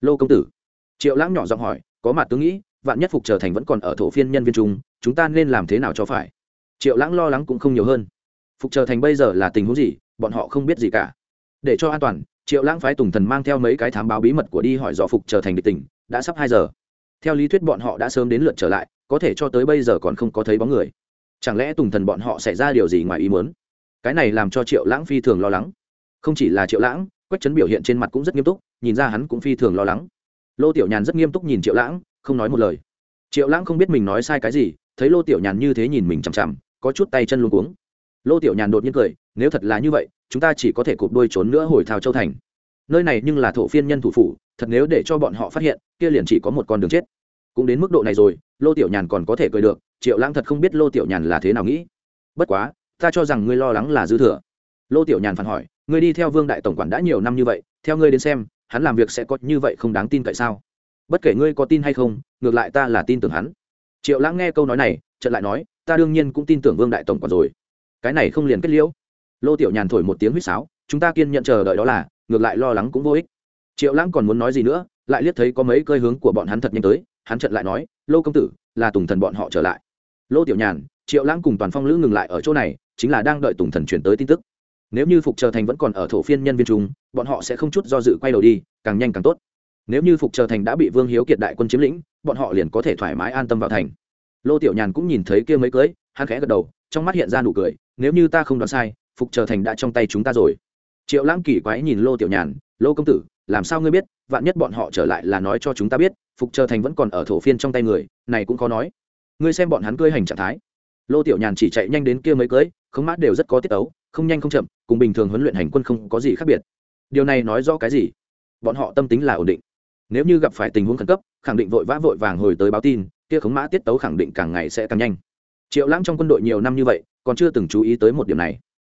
[SPEAKER 1] Lô công tử. Triệu lãng nhỏ giọng hỏi, có mặt tướng nghĩ, vạn nhất phục trở thành vẫn còn ở thổ phiên nhân viên trung, chúng ta nên làm thế nào cho phải? Triệu lãng lo lắng cũng không nhiều hơn phục trở thành bây giờ là tình huống gì, bọn họ không biết gì cả. Để cho an toàn, triệu lãng phái tùng thần mang theo mấy cái thám báo bí mật của đi hỏi dò phục trở thành địch tỉnh, đã sắp hai giờ. Theo lý thuyết bọn họ đã sớm đến lượt trở lại, có thể cho tới bây giờ còn không có thấy bóng người. Chẳng lẽ tùng thần bọn họ xảy ra điều gì ngoài ý muốn? Cái này làm cho triệu lãng phi thường lo lắng. Không chỉ là triệu lãng, quách trấn biểu hiện trên mặt cũng rất nghiêm túc, nhìn ra hắn cũng phi thường lo lắng. Lô tiểu nhàn rất nghiêm túc nhìn triệu lãng, không nói một lời. Triệu lãng không biết mình nói sai cái gì, thấy lô tiểu nhàn như thế nhìn mình chằm chằm, có chút tay chân luôn cuống lô tiểu nhàn đột nhiên cười, nếu thật là như vậy, chúng ta chỉ có thể cụp đôi trốn nữa hồi thao châu thành. Nơi này nhưng là thổ phiên nhân thủ phủ, thật nếu để cho bọn họ phát hiện, kia liền chỉ có một con đường chết. Cũng đến mức độ này rồi, lô tiểu nhàn còn có thể cười được, triệu lãng thật không biết lô tiểu nhàn là thế nào nghĩ. Bất quá, ta cho rằng ngươi lo lắng là dư thừa. Lô tiểu nhàn phản hỏi, ngươi đi theo vương đại tổng quản đã nhiều năm như vậy, theo ngươi đến xem, hắn làm việc sẽ có như vậy không đáng tin tại sao? Bất kể ngươi có tin hay không, ngược lại ta là tin tưởng hắn. Triệu lãng nghe câu nói này trận lại nói, ta đương nhiên cũng tin tưởng vương đại tổng quản rồi cái này không liền kết liễu? Lô tiểu nhàn thổi một tiếng huýt sáo, chúng ta kiên nhận chờ đợi đó là, ngược lại lo lắng cũng vô ích. Triệu lãng còn muốn nói gì nữa, lại liếc thấy có mấy cơi hướng của bọn hắn thật nhanh tới, hắn trận lại nói, lô công tử, là tùng thần bọn họ trở lại. Lô tiểu nhàn, triệu lãng cùng toàn phong lữ ngừng lại ở chỗ này, chính là đang đợi tùng thần chuyển tới tin tức. Nếu như phục chờ thành vẫn còn ở thổ phiên nhân viên trung, bọn họ sẽ không chút do dự quay đầu đi, càng nhanh càng tốt. Nếu như phục chờ thành đã bị vương hiếu kiệt đại quân chiếm lĩnh, bọn họ liền có thể thoải mái an tâm vào thành. Lô tiểu nhàn cũng nhìn thấy kia mấy cưới, hắn khẽ gật đầu trong mắt hiện ra nụ cười, nếu như ta không đoán sai, phục chờ thành đã trong tay chúng ta rồi. Triệu lãng kỳ quái nhìn lô tiểu nhàn, lô công tử, làm sao ngươi biết, vạn nhất bọn họ trở lại là nói cho chúng ta biết, phục chờ thành vẫn còn ở thổ phiên trong tay người, này cũng khó nói. Ngươi xem bọn hắn cưỡi hành trạng thái. Lô tiểu nhàn chỉ chạy nhanh đến kia mấy cưỡi không mát đều rất có tiết ấu, không nhanh không chậm, cùng bình thường huấn luyện hành quân không có gì khác biệt. Điều này nói rõ cái gì? Bọn họ tâm tính là ổn định. Nếu như gặp phải tình huống khẩn cấp, khẳng định vội vã vội vàng hồi tới báo tin, kia khống mã tiết tấu khẳng định càng ngày sẽ càng nhanh triệu lãng trong quân đội nhiều năm như vậy, còn chưa từng chú ý tới một điểm này.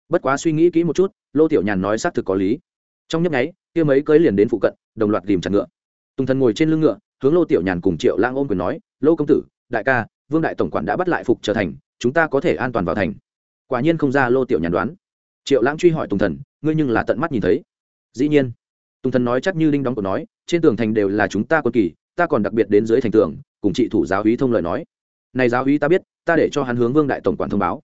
[SPEAKER 1] Bất quá suy nghĩ kỹ một chút, lô tiểu nhàn nói xác thực có lý. Trong nhấp nháy, kia mấy cưới liền đến phụ cận, đồng loạt tìm chặt ngựa. Tùng thần ngồi trên lưng ngựa, hướng lô tiểu nhàn cùng triệu lãng ôm quyền nói, lô công tử, đại ca, vương đại tổng quản đã bắt lại phục trở thành, chúng ta có thể an toàn vào thành. Quả nhiên không ra lô tiểu nhàn đoán. Triệu lãng truy hỏi tùng thần, ngươi nhưng là tận mắt nhìn thấy? Dĩ nhiên. Tùng thần nói chắc như đinh đóng của nói, trên tường thành đều là chúng ta quân kỳ, ta còn đặc biệt đến dưới thành tường, cùng chị thủ giáo hí thông lời nói này giáo úy ta biết, ta để cho hắn hướng vương đại tổng quản thông báo.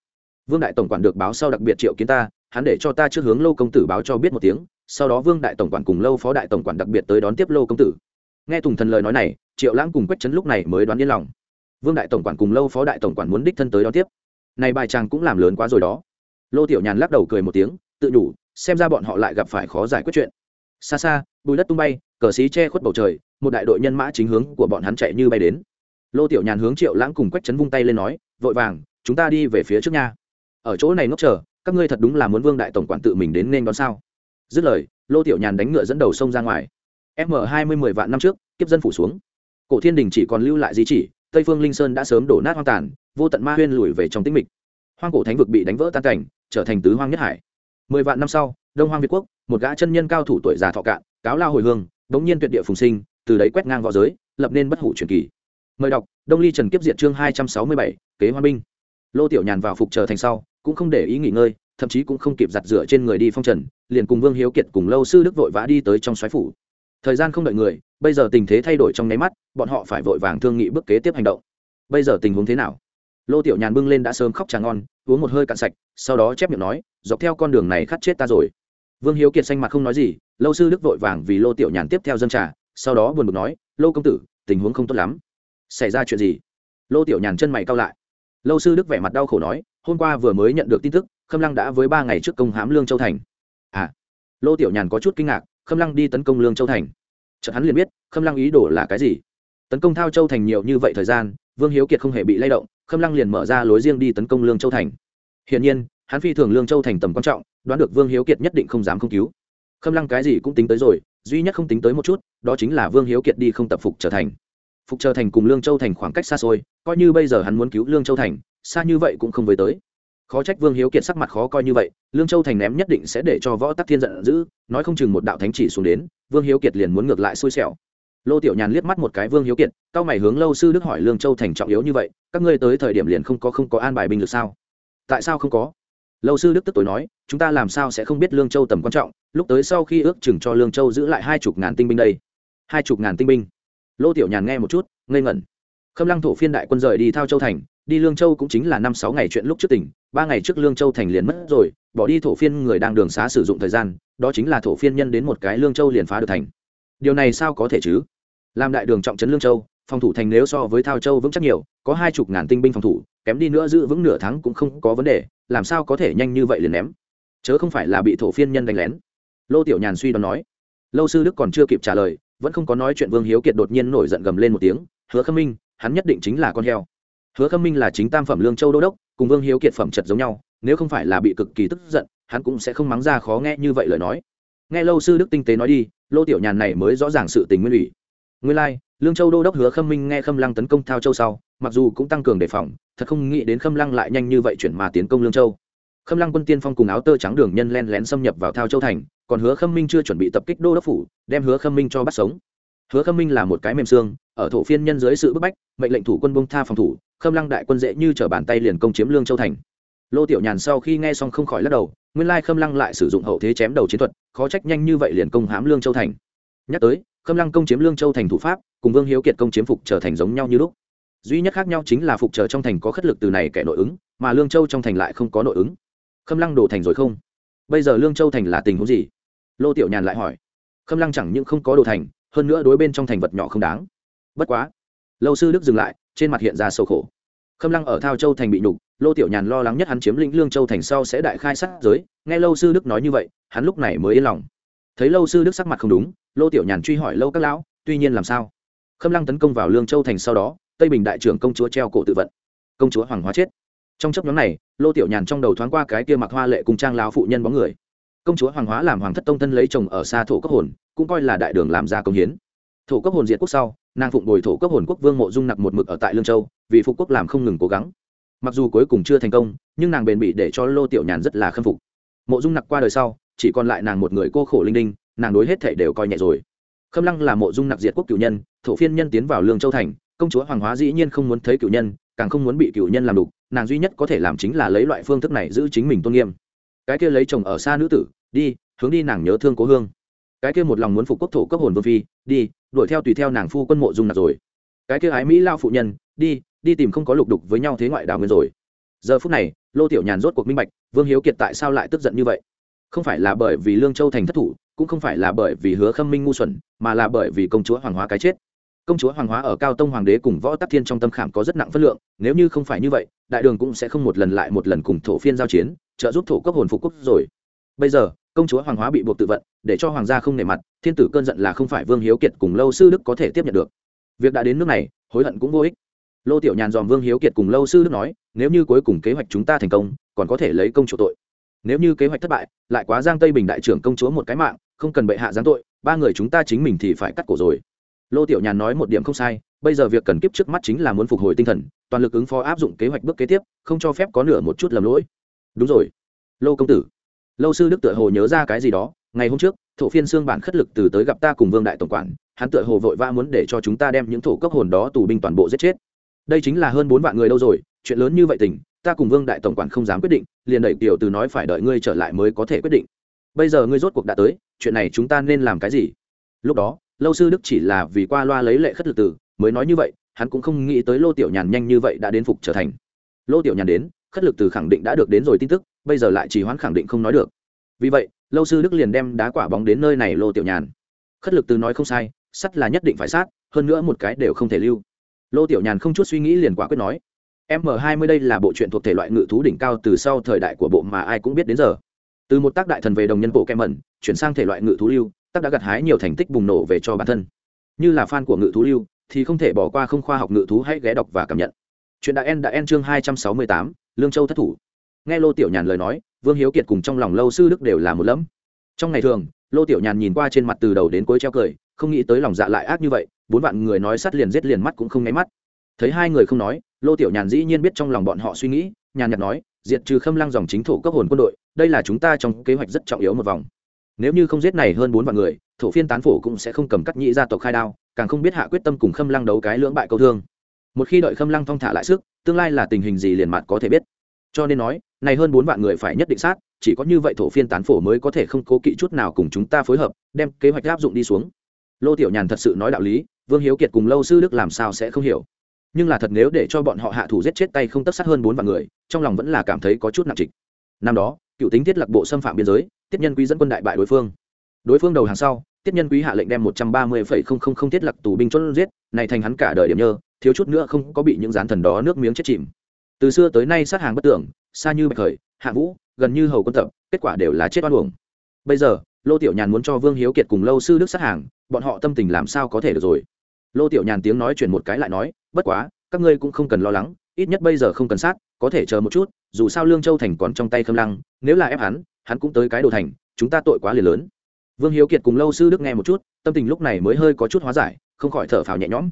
[SPEAKER 1] Vương đại tổng quản được báo sau đặc biệt triệu kiến ta, hắn để cho ta trước hướng lâu công tử báo cho biết một tiếng, sau đó vương đại tổng quản cùng lâu phó đại tổng quản đặc biệt tới đón tiếp lâu công tử. Nghe tùng thần lời nói này, triệu lãng cùng quách trấn lúc này mới đoán yên lòng. Vương đại tổng quản cùng lâu phó đại tổng quản muốn đích thân tới đón tiếp. Này bài chàng cũng làm lớn quá rồi đó. Lô tiểu nhàn lắc đầu cười một tiếng, tự nhủ, xem ra bọn họ lại gặp phải khó giải quyết chuyện. Xa xa, bùi đất tung bay, cờ xí che khuất bầu trời, một đại đội nhân mã chính hướng của bọn hắn chạy như bay đến lô tiểu nhàn hướng triệu lãng cùng quách trấn vung tay lên nói, vội vàng, chúng ta đi về phía trước nha. Ở chỗ này ngốc chờ, các ngươi thật đúng là muốn vương đại tổng quản tự mình đến nên đón sao? Dứt lời, lô tiểu nhàn đánh ngựa dẫn đầu sông ra ngoài. M hai mươi mười vạn năm trước, kiếp dân phủ xuống. Cổ thiên đình chỉ còn lưu lại di chỉ, tây phương linh sơn đã sớm đổ nát hoang tàn, vô tận ma huyên lùi về trong tĩnh mịch. Hoang cổ thánh vực bị đánh vỡ tan cảnh, trở thành tứ hoang nhất hải. Mười vạn năm sau, đông hoang việt quốc, một gã chân nhân cao thủ tuổi già thọ cạn, cáo lao hồi hương, bỗng nhiên tuyệt địa phùng sinh, từ đấy quét ngang v õ giới, lập nên bất hủ truyền kỳ mời đọc, đông ly trần kiếp diệt chương hai trăm sáu mươi bảy, kế hoa binh. Lô tiểu nhàn vào phục trở thành sau, cũng không để ý nghỉ ngơi, thậm chí cũng không kịp giặt rửa trên người đi phong trần, liền cùng vương hiếu kiệt cùng lâu sư đức vội vã đi tới trong xoáy phủ. Thời gian không đợi người, bây giờ tình thế thay đổi trong nháy mắt, bọn họ phải vội vàng thương nghị bước kế tiếp hành động. Bây giờ tình huống thế nào? Lô tiểu nhàn bưng lên đã sớm khóc trà ngon, uống một hơi cạn sạch, sau đó chép miệng nói, dọc theo con đường này khát chết ta rồi. Vương hiếu kiệt xanh mặt không nói gì, lâu sư đức vội vàng vì lô tiểu nhàn tiếp theo dân trà, sau đó buồn bực nói, lô công tử, tình huống không tốt lắm xảy ra chuyện gì? Lô tiểu nhàn chân mày cao lại. Lâu sư đức vẻ mặt đau khổ nói, hôm qua vừa mới nhận được tin tức, khâm lăng đã với ba ngày trước công hãm lương châu thành. À lô tiểu nhàn có chút kinh ngạc, khâm lăng đi tấn công lương châu thành. Chợt hắn liền biết, khâm lăng ý đồ là cái gì? Tấn công thao châu thành nhiều như vậy thời gian, vương hiếu kiệt không hề bị lay động, khâm lăng liền mở ra lối riêng đi tấn công lương châu thành. Hiển nhiên, hắn phi thường lương châu thành tầm quan trọng, đoán được vương hiếu kiệt nhất định không dám không cứu. Khâm lăng cái gì cũng tính tới rồi, duy nhất không tính tới một chút, đó chính là vương hiếu kiệt đi không tập phục trở thành phục trở thành cùng lương châu thành khoảng cách xa xôi, coi như bây giờ hắn muốn cứu lương châu thành, xa như vậy cũng không với tới. Khó trách vương hiếu kiệt sắc mặt khó coi như vậy, lương châu thành ném nhất định sẽ để cho võ tắc thiên giận dữ, nói không chừng một đạo thánh chỉ xuống đến, vương hiếu kiệt liền muốn ngược lại xui xẻo. Lô tiểu nhàn liếc mắt một cái vương hiếu kiệt, cao mày hướng lâu sư đức hỏi lương châu thành trọng yếu như vậy, các ngươi tới thời điểm liền không có không có an bài binh lực sao? Tại sao không có? Lâu sư đức tức tối nói, chúng ta làm sao sẽ không biết lương châu tầm quan trọng, lúc tới sau khi ước chừng cho lương châu giữ lại hai chục ngàn tinh binh đây. Hai chục ngàn tinh binh lô tiểu nhàn nghe một chút, ngây ngẩn. Khâm lăng thổ phiên đại quân rời đi thao châu thành, đi lương châu cũng chính là năm sáu ngày chuyện lúc trước tỉnh, ba ngày trước lương châu thành liền mất rồi, bỏ đi thổ phiên người đang đường xá sử dụng thời gian, đó chính là thổ phiên nhân đến một cái lương châu liền phá được thành. Điều này sao có thể chứ? Làm đại đường trọng trấn lương châu, phòng thủ thành nếu so với thao châu vững chắc nhiều, có hai chục ngàn tinh binh phòng thủ, kém đi nữa giữ vững nửa tháng cũng không có vấn đề, làm sao có thể nhanh như vậy liền ném? Chớ không phải là bị thổ phiên nhân đánh lén. Lô tiểu nhàn suy đoán nói. Lâu sư đức còn chưa kịp trả lời vẫn không có nói chuyện vương hiếu kiệt đột nhiên nổi giận gầm lên một tiếng hứa khâm minh hắn nhất định chính là con heo. Hứa khâm minh là chính tam phẩm lương châu đô đốc cùng vương hiếu kiệt phẩm chật giống nhau nếu không phải là bị cực kỳ tức giận hắn cũng sẽ không mắng ra khó nghe như vậy lời nói. Nghe lâu sư đức tinh tế nói đi lô tiểu nhàn này mới rõ ràng sự tình nguyên ủy. Nguyên lai、like, lương châu đô đốc hứa khâm minh nghe khâm lăng tấn công thao châu sau mặc dù cũng tăng cường đề phòng thật không nghĩ đến khâm lăng lại nhanh như vậy chuyển mà tiến công lương châu khâm lăng quân tiên phong cùng áo tơ trắng đường nhân len lén xâm nhập vào thao châu thành, còn hứa khâm minh chưa chuẩn bị tập kích đô đốc phủ, đem hứa khâm minh cho bắt sống. Hứa khâm minh là một cái mềm xương, ở thổ phiên nhân dưới sự bức bách, mệnh lệnh thủ quân bông tha phòng thủ, khâm lăng đại quân dễ như t bàn tay liền công chiếm lương châu thành. Lô tiểu nhàn sau khi nghe xong không khỏi lắc đầu, nguyên lai khâm lăng lại sử dụng hậu thế chém đầu chiến thuật, khó trách nhanh như vậy liền công hãm lương châu thành. Nhắc tới, khâm lăng công chiếm lương châu thành thủ pháp, cùng vương hiếu kiệt công chiếm phục trở thành giống nhau như lúc. Duy nhất khác nhau chính là phục trở trong thành có khất lực từ này kẻ nội ứng, mà lương châu trong thành lại không có nội ứng khâm lăng đổ thành rồi không? Bây giờ lương châu thành là tình huống gì? Lô tiểu nhàn lại hỏi. Khâm lăng chẳng những không có đồ thành, hơn nữa đối bên trong thành vật nhỏ không đáng. Bất quá, lâu sư đức dừng lại, trên mặt hiện ra sâu khổ. Khâm lăng ở thao châu thành bị nhục, lô tiểu nhàn lo lắng nhất hắn chiếm lĩnh lương châu thành sau sẽ đại khai sát giới. Nghe lâu sư đức nói như vậy, hắn lúc này mới yên lòng. Thấy lâu sư đức sắc mặt không đúng, lô tiểu nhàn truy hỏi lâu các lão, tuy nhiên làm sao? Khâm lăng tấn công vào lương châu thành sau đó, tây bình đại trưởng công chúa treo cổ tự vận. Công chúa hoàng hóa chết trong chấp nhóm này, lô tiểu nhàn trong đầu thoáng qua cái kia mặc hoa lệ cùng trang lao phụ nhân bóng người. Công chúa hoàng hóa làm hoàng thất tông thân lấy chồng ở xa thổ cấp hồn, cũng coi là đại đường làm ra công hiến. Thổ cấp hồn diệt quốc sau, nàng phụng bồi thổ cấp hồn quốc vương mộ dung nặc một mực ở tại lương châu, vì phục quốc làm không ngừng cố gắng. Mặc dù cuối cùng chưa thành công, nhưng nàng bền bỉ để cho lô tiểu nhàn rất là khâm phục. Mộ dung nặc qua đời sau, chỉ còn lại nàng một người cô khổ linh đinh, nàng đối hết thể đều coi nhẹ rồi. Khâm lăng là mộ dung nặc diệt quốc cựu nhân, thổ phiên nhân tiến vào lương châu thành, công chúa hoàng hóa dĩ nhiên không muốn thấy cựu nhân càng không muốn bị cựu nhân làm đục, nàng duy nhất có thể làm chính là lấy loại phương thức này giữ chính mình tôn nghiêm. Cái kia lấy chồng ở xa nữ tử, đi, hướng đi nàng nhớ thương cố hương. Cái kia một lòng muốn phục quốc thổ cấp hồn vương phi, đi, đuổi theo tùy theo nàng phu quân mộ dung nạp rồi. Cái kia ái mỹ lao phụ nhân, đi đi tìm không có lục đục với nhau thế ngoại đào nguyên rồi. Giờ phút này, lô tiểu nhàn rốt cuộc minh bạch, vương hiếu kiệt tại sao lại tức giận như vậy? Không phải là bởi vì lương châu thành thất thủ, cũng không phải là bởi vì hứa khâm minh ngu xuẩn, mà là bởi vì công chúa hoàng hóa cái chết công chúa hoàng hóa ở cao tông hoàng đế cùng võ tắc thiên trong tâm khảm có rất nặng phân lượng, nếu như không phải như vậy, đại đường cũng sẽ không một lần lại một lần cùng thổ phiên giao chiến, trợ giúp thổ quốc hồn phục quốc rồi. Bây giờ, công chúa hoàng hóa bị buộc tự vận, để cho hoàng gia không nể mặt, thiên tử cơn giận là không phải vương hiếu kiệt cùng lâu sư đức có thể tiếp nhận được. Việc đã đến nước này, hối hận cũng vô ích. Lô tiểu nhàn dòm vương hiếu kiệt cùng lâu sư đức nói, nếu như cuối cùng kế hoạch chúng ta thành công, còn có thể lấy công chủ tội. Nếu như kế hoạch thất bại, lại quá giang tây bình đại trưởng công chúa một cái mạng, không cần bệ hạ giáng tội, ba người chúng ta chính mình thì phải cắt cổ rồi lô tiểu nhàn nói một điểm không sai, bây giờ việc cần kiếp trước mắt chính là muốn phục hồi tinh thần, toàn lực ứng phó áp dụng kế hoạch bước kế tiếp, không cho phép có nửa một chút lầm lỗi. Đúng rồi. Lô công tử. Lâu sư đức tựa hồ nhớ ra cái gì đó, ngày hôm trước, thổ phiên xương bản khất lực từ tới gặp ta cùng vương đại tổng quản, hắn tựa hồ vội vã muốn để cho chúng ta đem những thổ cấp hồn đó tù binh toàn bộ giết chết. Đây chính là hơn bốn vạn người đâu rồi, chuyện lớn như vậy tình, ta cùng vương đại tổng quản không dám quyết định, liền đẩy tiểu từ nói phải đợi ngươi trở lại mới có thể quyết định. Bây giờ ngươi rốt cuộc đã tới, chuyện này chúng ta nên làm cái gì? Lúc đó lâu sư đức chỉ là vì qua loa lấy lệ khất lực tử mới nói như vậy, hắn cũng không nghĩ tới lô tiểu nhàn nhanh như vậy đã đến phục trở thành. Lô tiểu nhàn đến, khất lực từ khẳng định đã được đến rồi tin tức, bây giờ lại chỉ hoãn khẳng định không nói được. Vì vậy, lâu sư đức liền đem đá quả bóng đến nơi này lô tiểu nhàn. Khất lực từ nói không sai, sắt là nhất định phải sát, hơn nữa một cái đều không thể lưu. Lô tiểu nhàn không chút suy nghĩ liền quả quyết nói, m hai mươi đây là bộ truyện thuộc thể loại ngự thú đỉnh cao từ sau thời đại của bộ mà ai cũng biết đến giờ. Từ một tác đại thần về đồng nhân bộ kem mẩn chuyển sang thể loại ngự thú lưu tác đã gặt hái nhiều thành tích bùng nổ về cho bản thân. Như là fan của ngự thú lưu, thì không thể bỏ qua không khoa học ngự thú hãy ghé đọc và cảm nhận. Chuyện đã en đã en chương hai trăm sáu mươi tám, lương châu thất thủ. Nghe lô tiểu nhàn lời nói, vương hiếu kiệt cùng trong lòng lâu sư đức đều là một lẫm. Trong ngày thường, lô tiểu nhàn nhìn qua trên mặt từ đầu đến cuối treo cười, không nghĩ tới lòng dạ lại ác như vậy, bốn vạn người nói sắt liền giết liền mắt cũng không nháy mắt. Thấy hai người không nói, lô tiểu nhàn dĩ nhiên biết trong lòng bọn họ suy nghĩ, nhàn nhạt nói, diệt trừ khâm lăng dòng chính thủ cấp hồn quân đội, đây là chúng ta trong kế hoạch rất trọng yếu một vòng nếu như không giết này hơn bốn vạn người, thổ phiên tán phổ cũng sẽ không cầm cắt nhĩ gia tộc khai đao, càng không biết hạ quyết tâm cùng khâm lăng đấu cái lưỡng bại câu thương. Một khi đợi khâm lăng thong thả lại sức, tương lai là tình hình gì liền mặt có thể biết. Cho nên nói, này hơn bốn vạn người phải nhất định sát, chỉ có như vậy thổ phiên tán phổ mới có thể không cố kỵ chút nào cùng chúng ta phối hợp, đem kế hoạch áp dụng đi xuống. Lô tiểu nhàn thật sự nói đạo lý, vương hiếu kiệt cùng lâu sư đức làm sao sẽ không hiểu. Nhưng là thật nếu để cho bọn họ hạ thủ giết chết tay không tất sát hơn bốn vạn người, trong lòng vẫn là cảm thấy có chút nặng trịch. Năm đó, cựu tính thiết lập bộ xâm phạm biên giới tiết nhân quý dẫn quân đại bại đối phương. Đối phương đầu hàng sau, tiết nhân quý hạ lệnh đem một trăm ba mươi phẩy không không không thiết lặc tù binh chốt giết, này thành hắn cả đời điểm nhơ, thiếu chút nữa không có bị những gián thần đó nước miếng chết chìm. Từ xưa tới nay sát hàng bất tưởng, xa như bạch khởi, hạ vũ, gần như hầu quân tập, kết quả đều là chết oan uổng. Bây giờ, lô tiểu nhàn muốn cho vương hiếu kiệt cùng lâu sư đức sát hàng, bọn họ tâm tình làm sao có thể được rồi? Lô tiểu nhàn tiếng nói chuyển một cái lại nói, bất quá, các ngươi cũng không cần lo lắng, ít nhất bây giờ không cần sát, có thể chờ một chút, dù sao lương châu thành còn trong tay khâm lăng, nếu là ép hắn hắn cũng tới cái đồ thành, chúng ta tội quá liền lớn. Vương hiếu kiệt cùng lâu sư đức nghe một chút, tâm tình lúc này mới hơi có chút hóa giải, không khỏi thở phào nhẹ nhõm.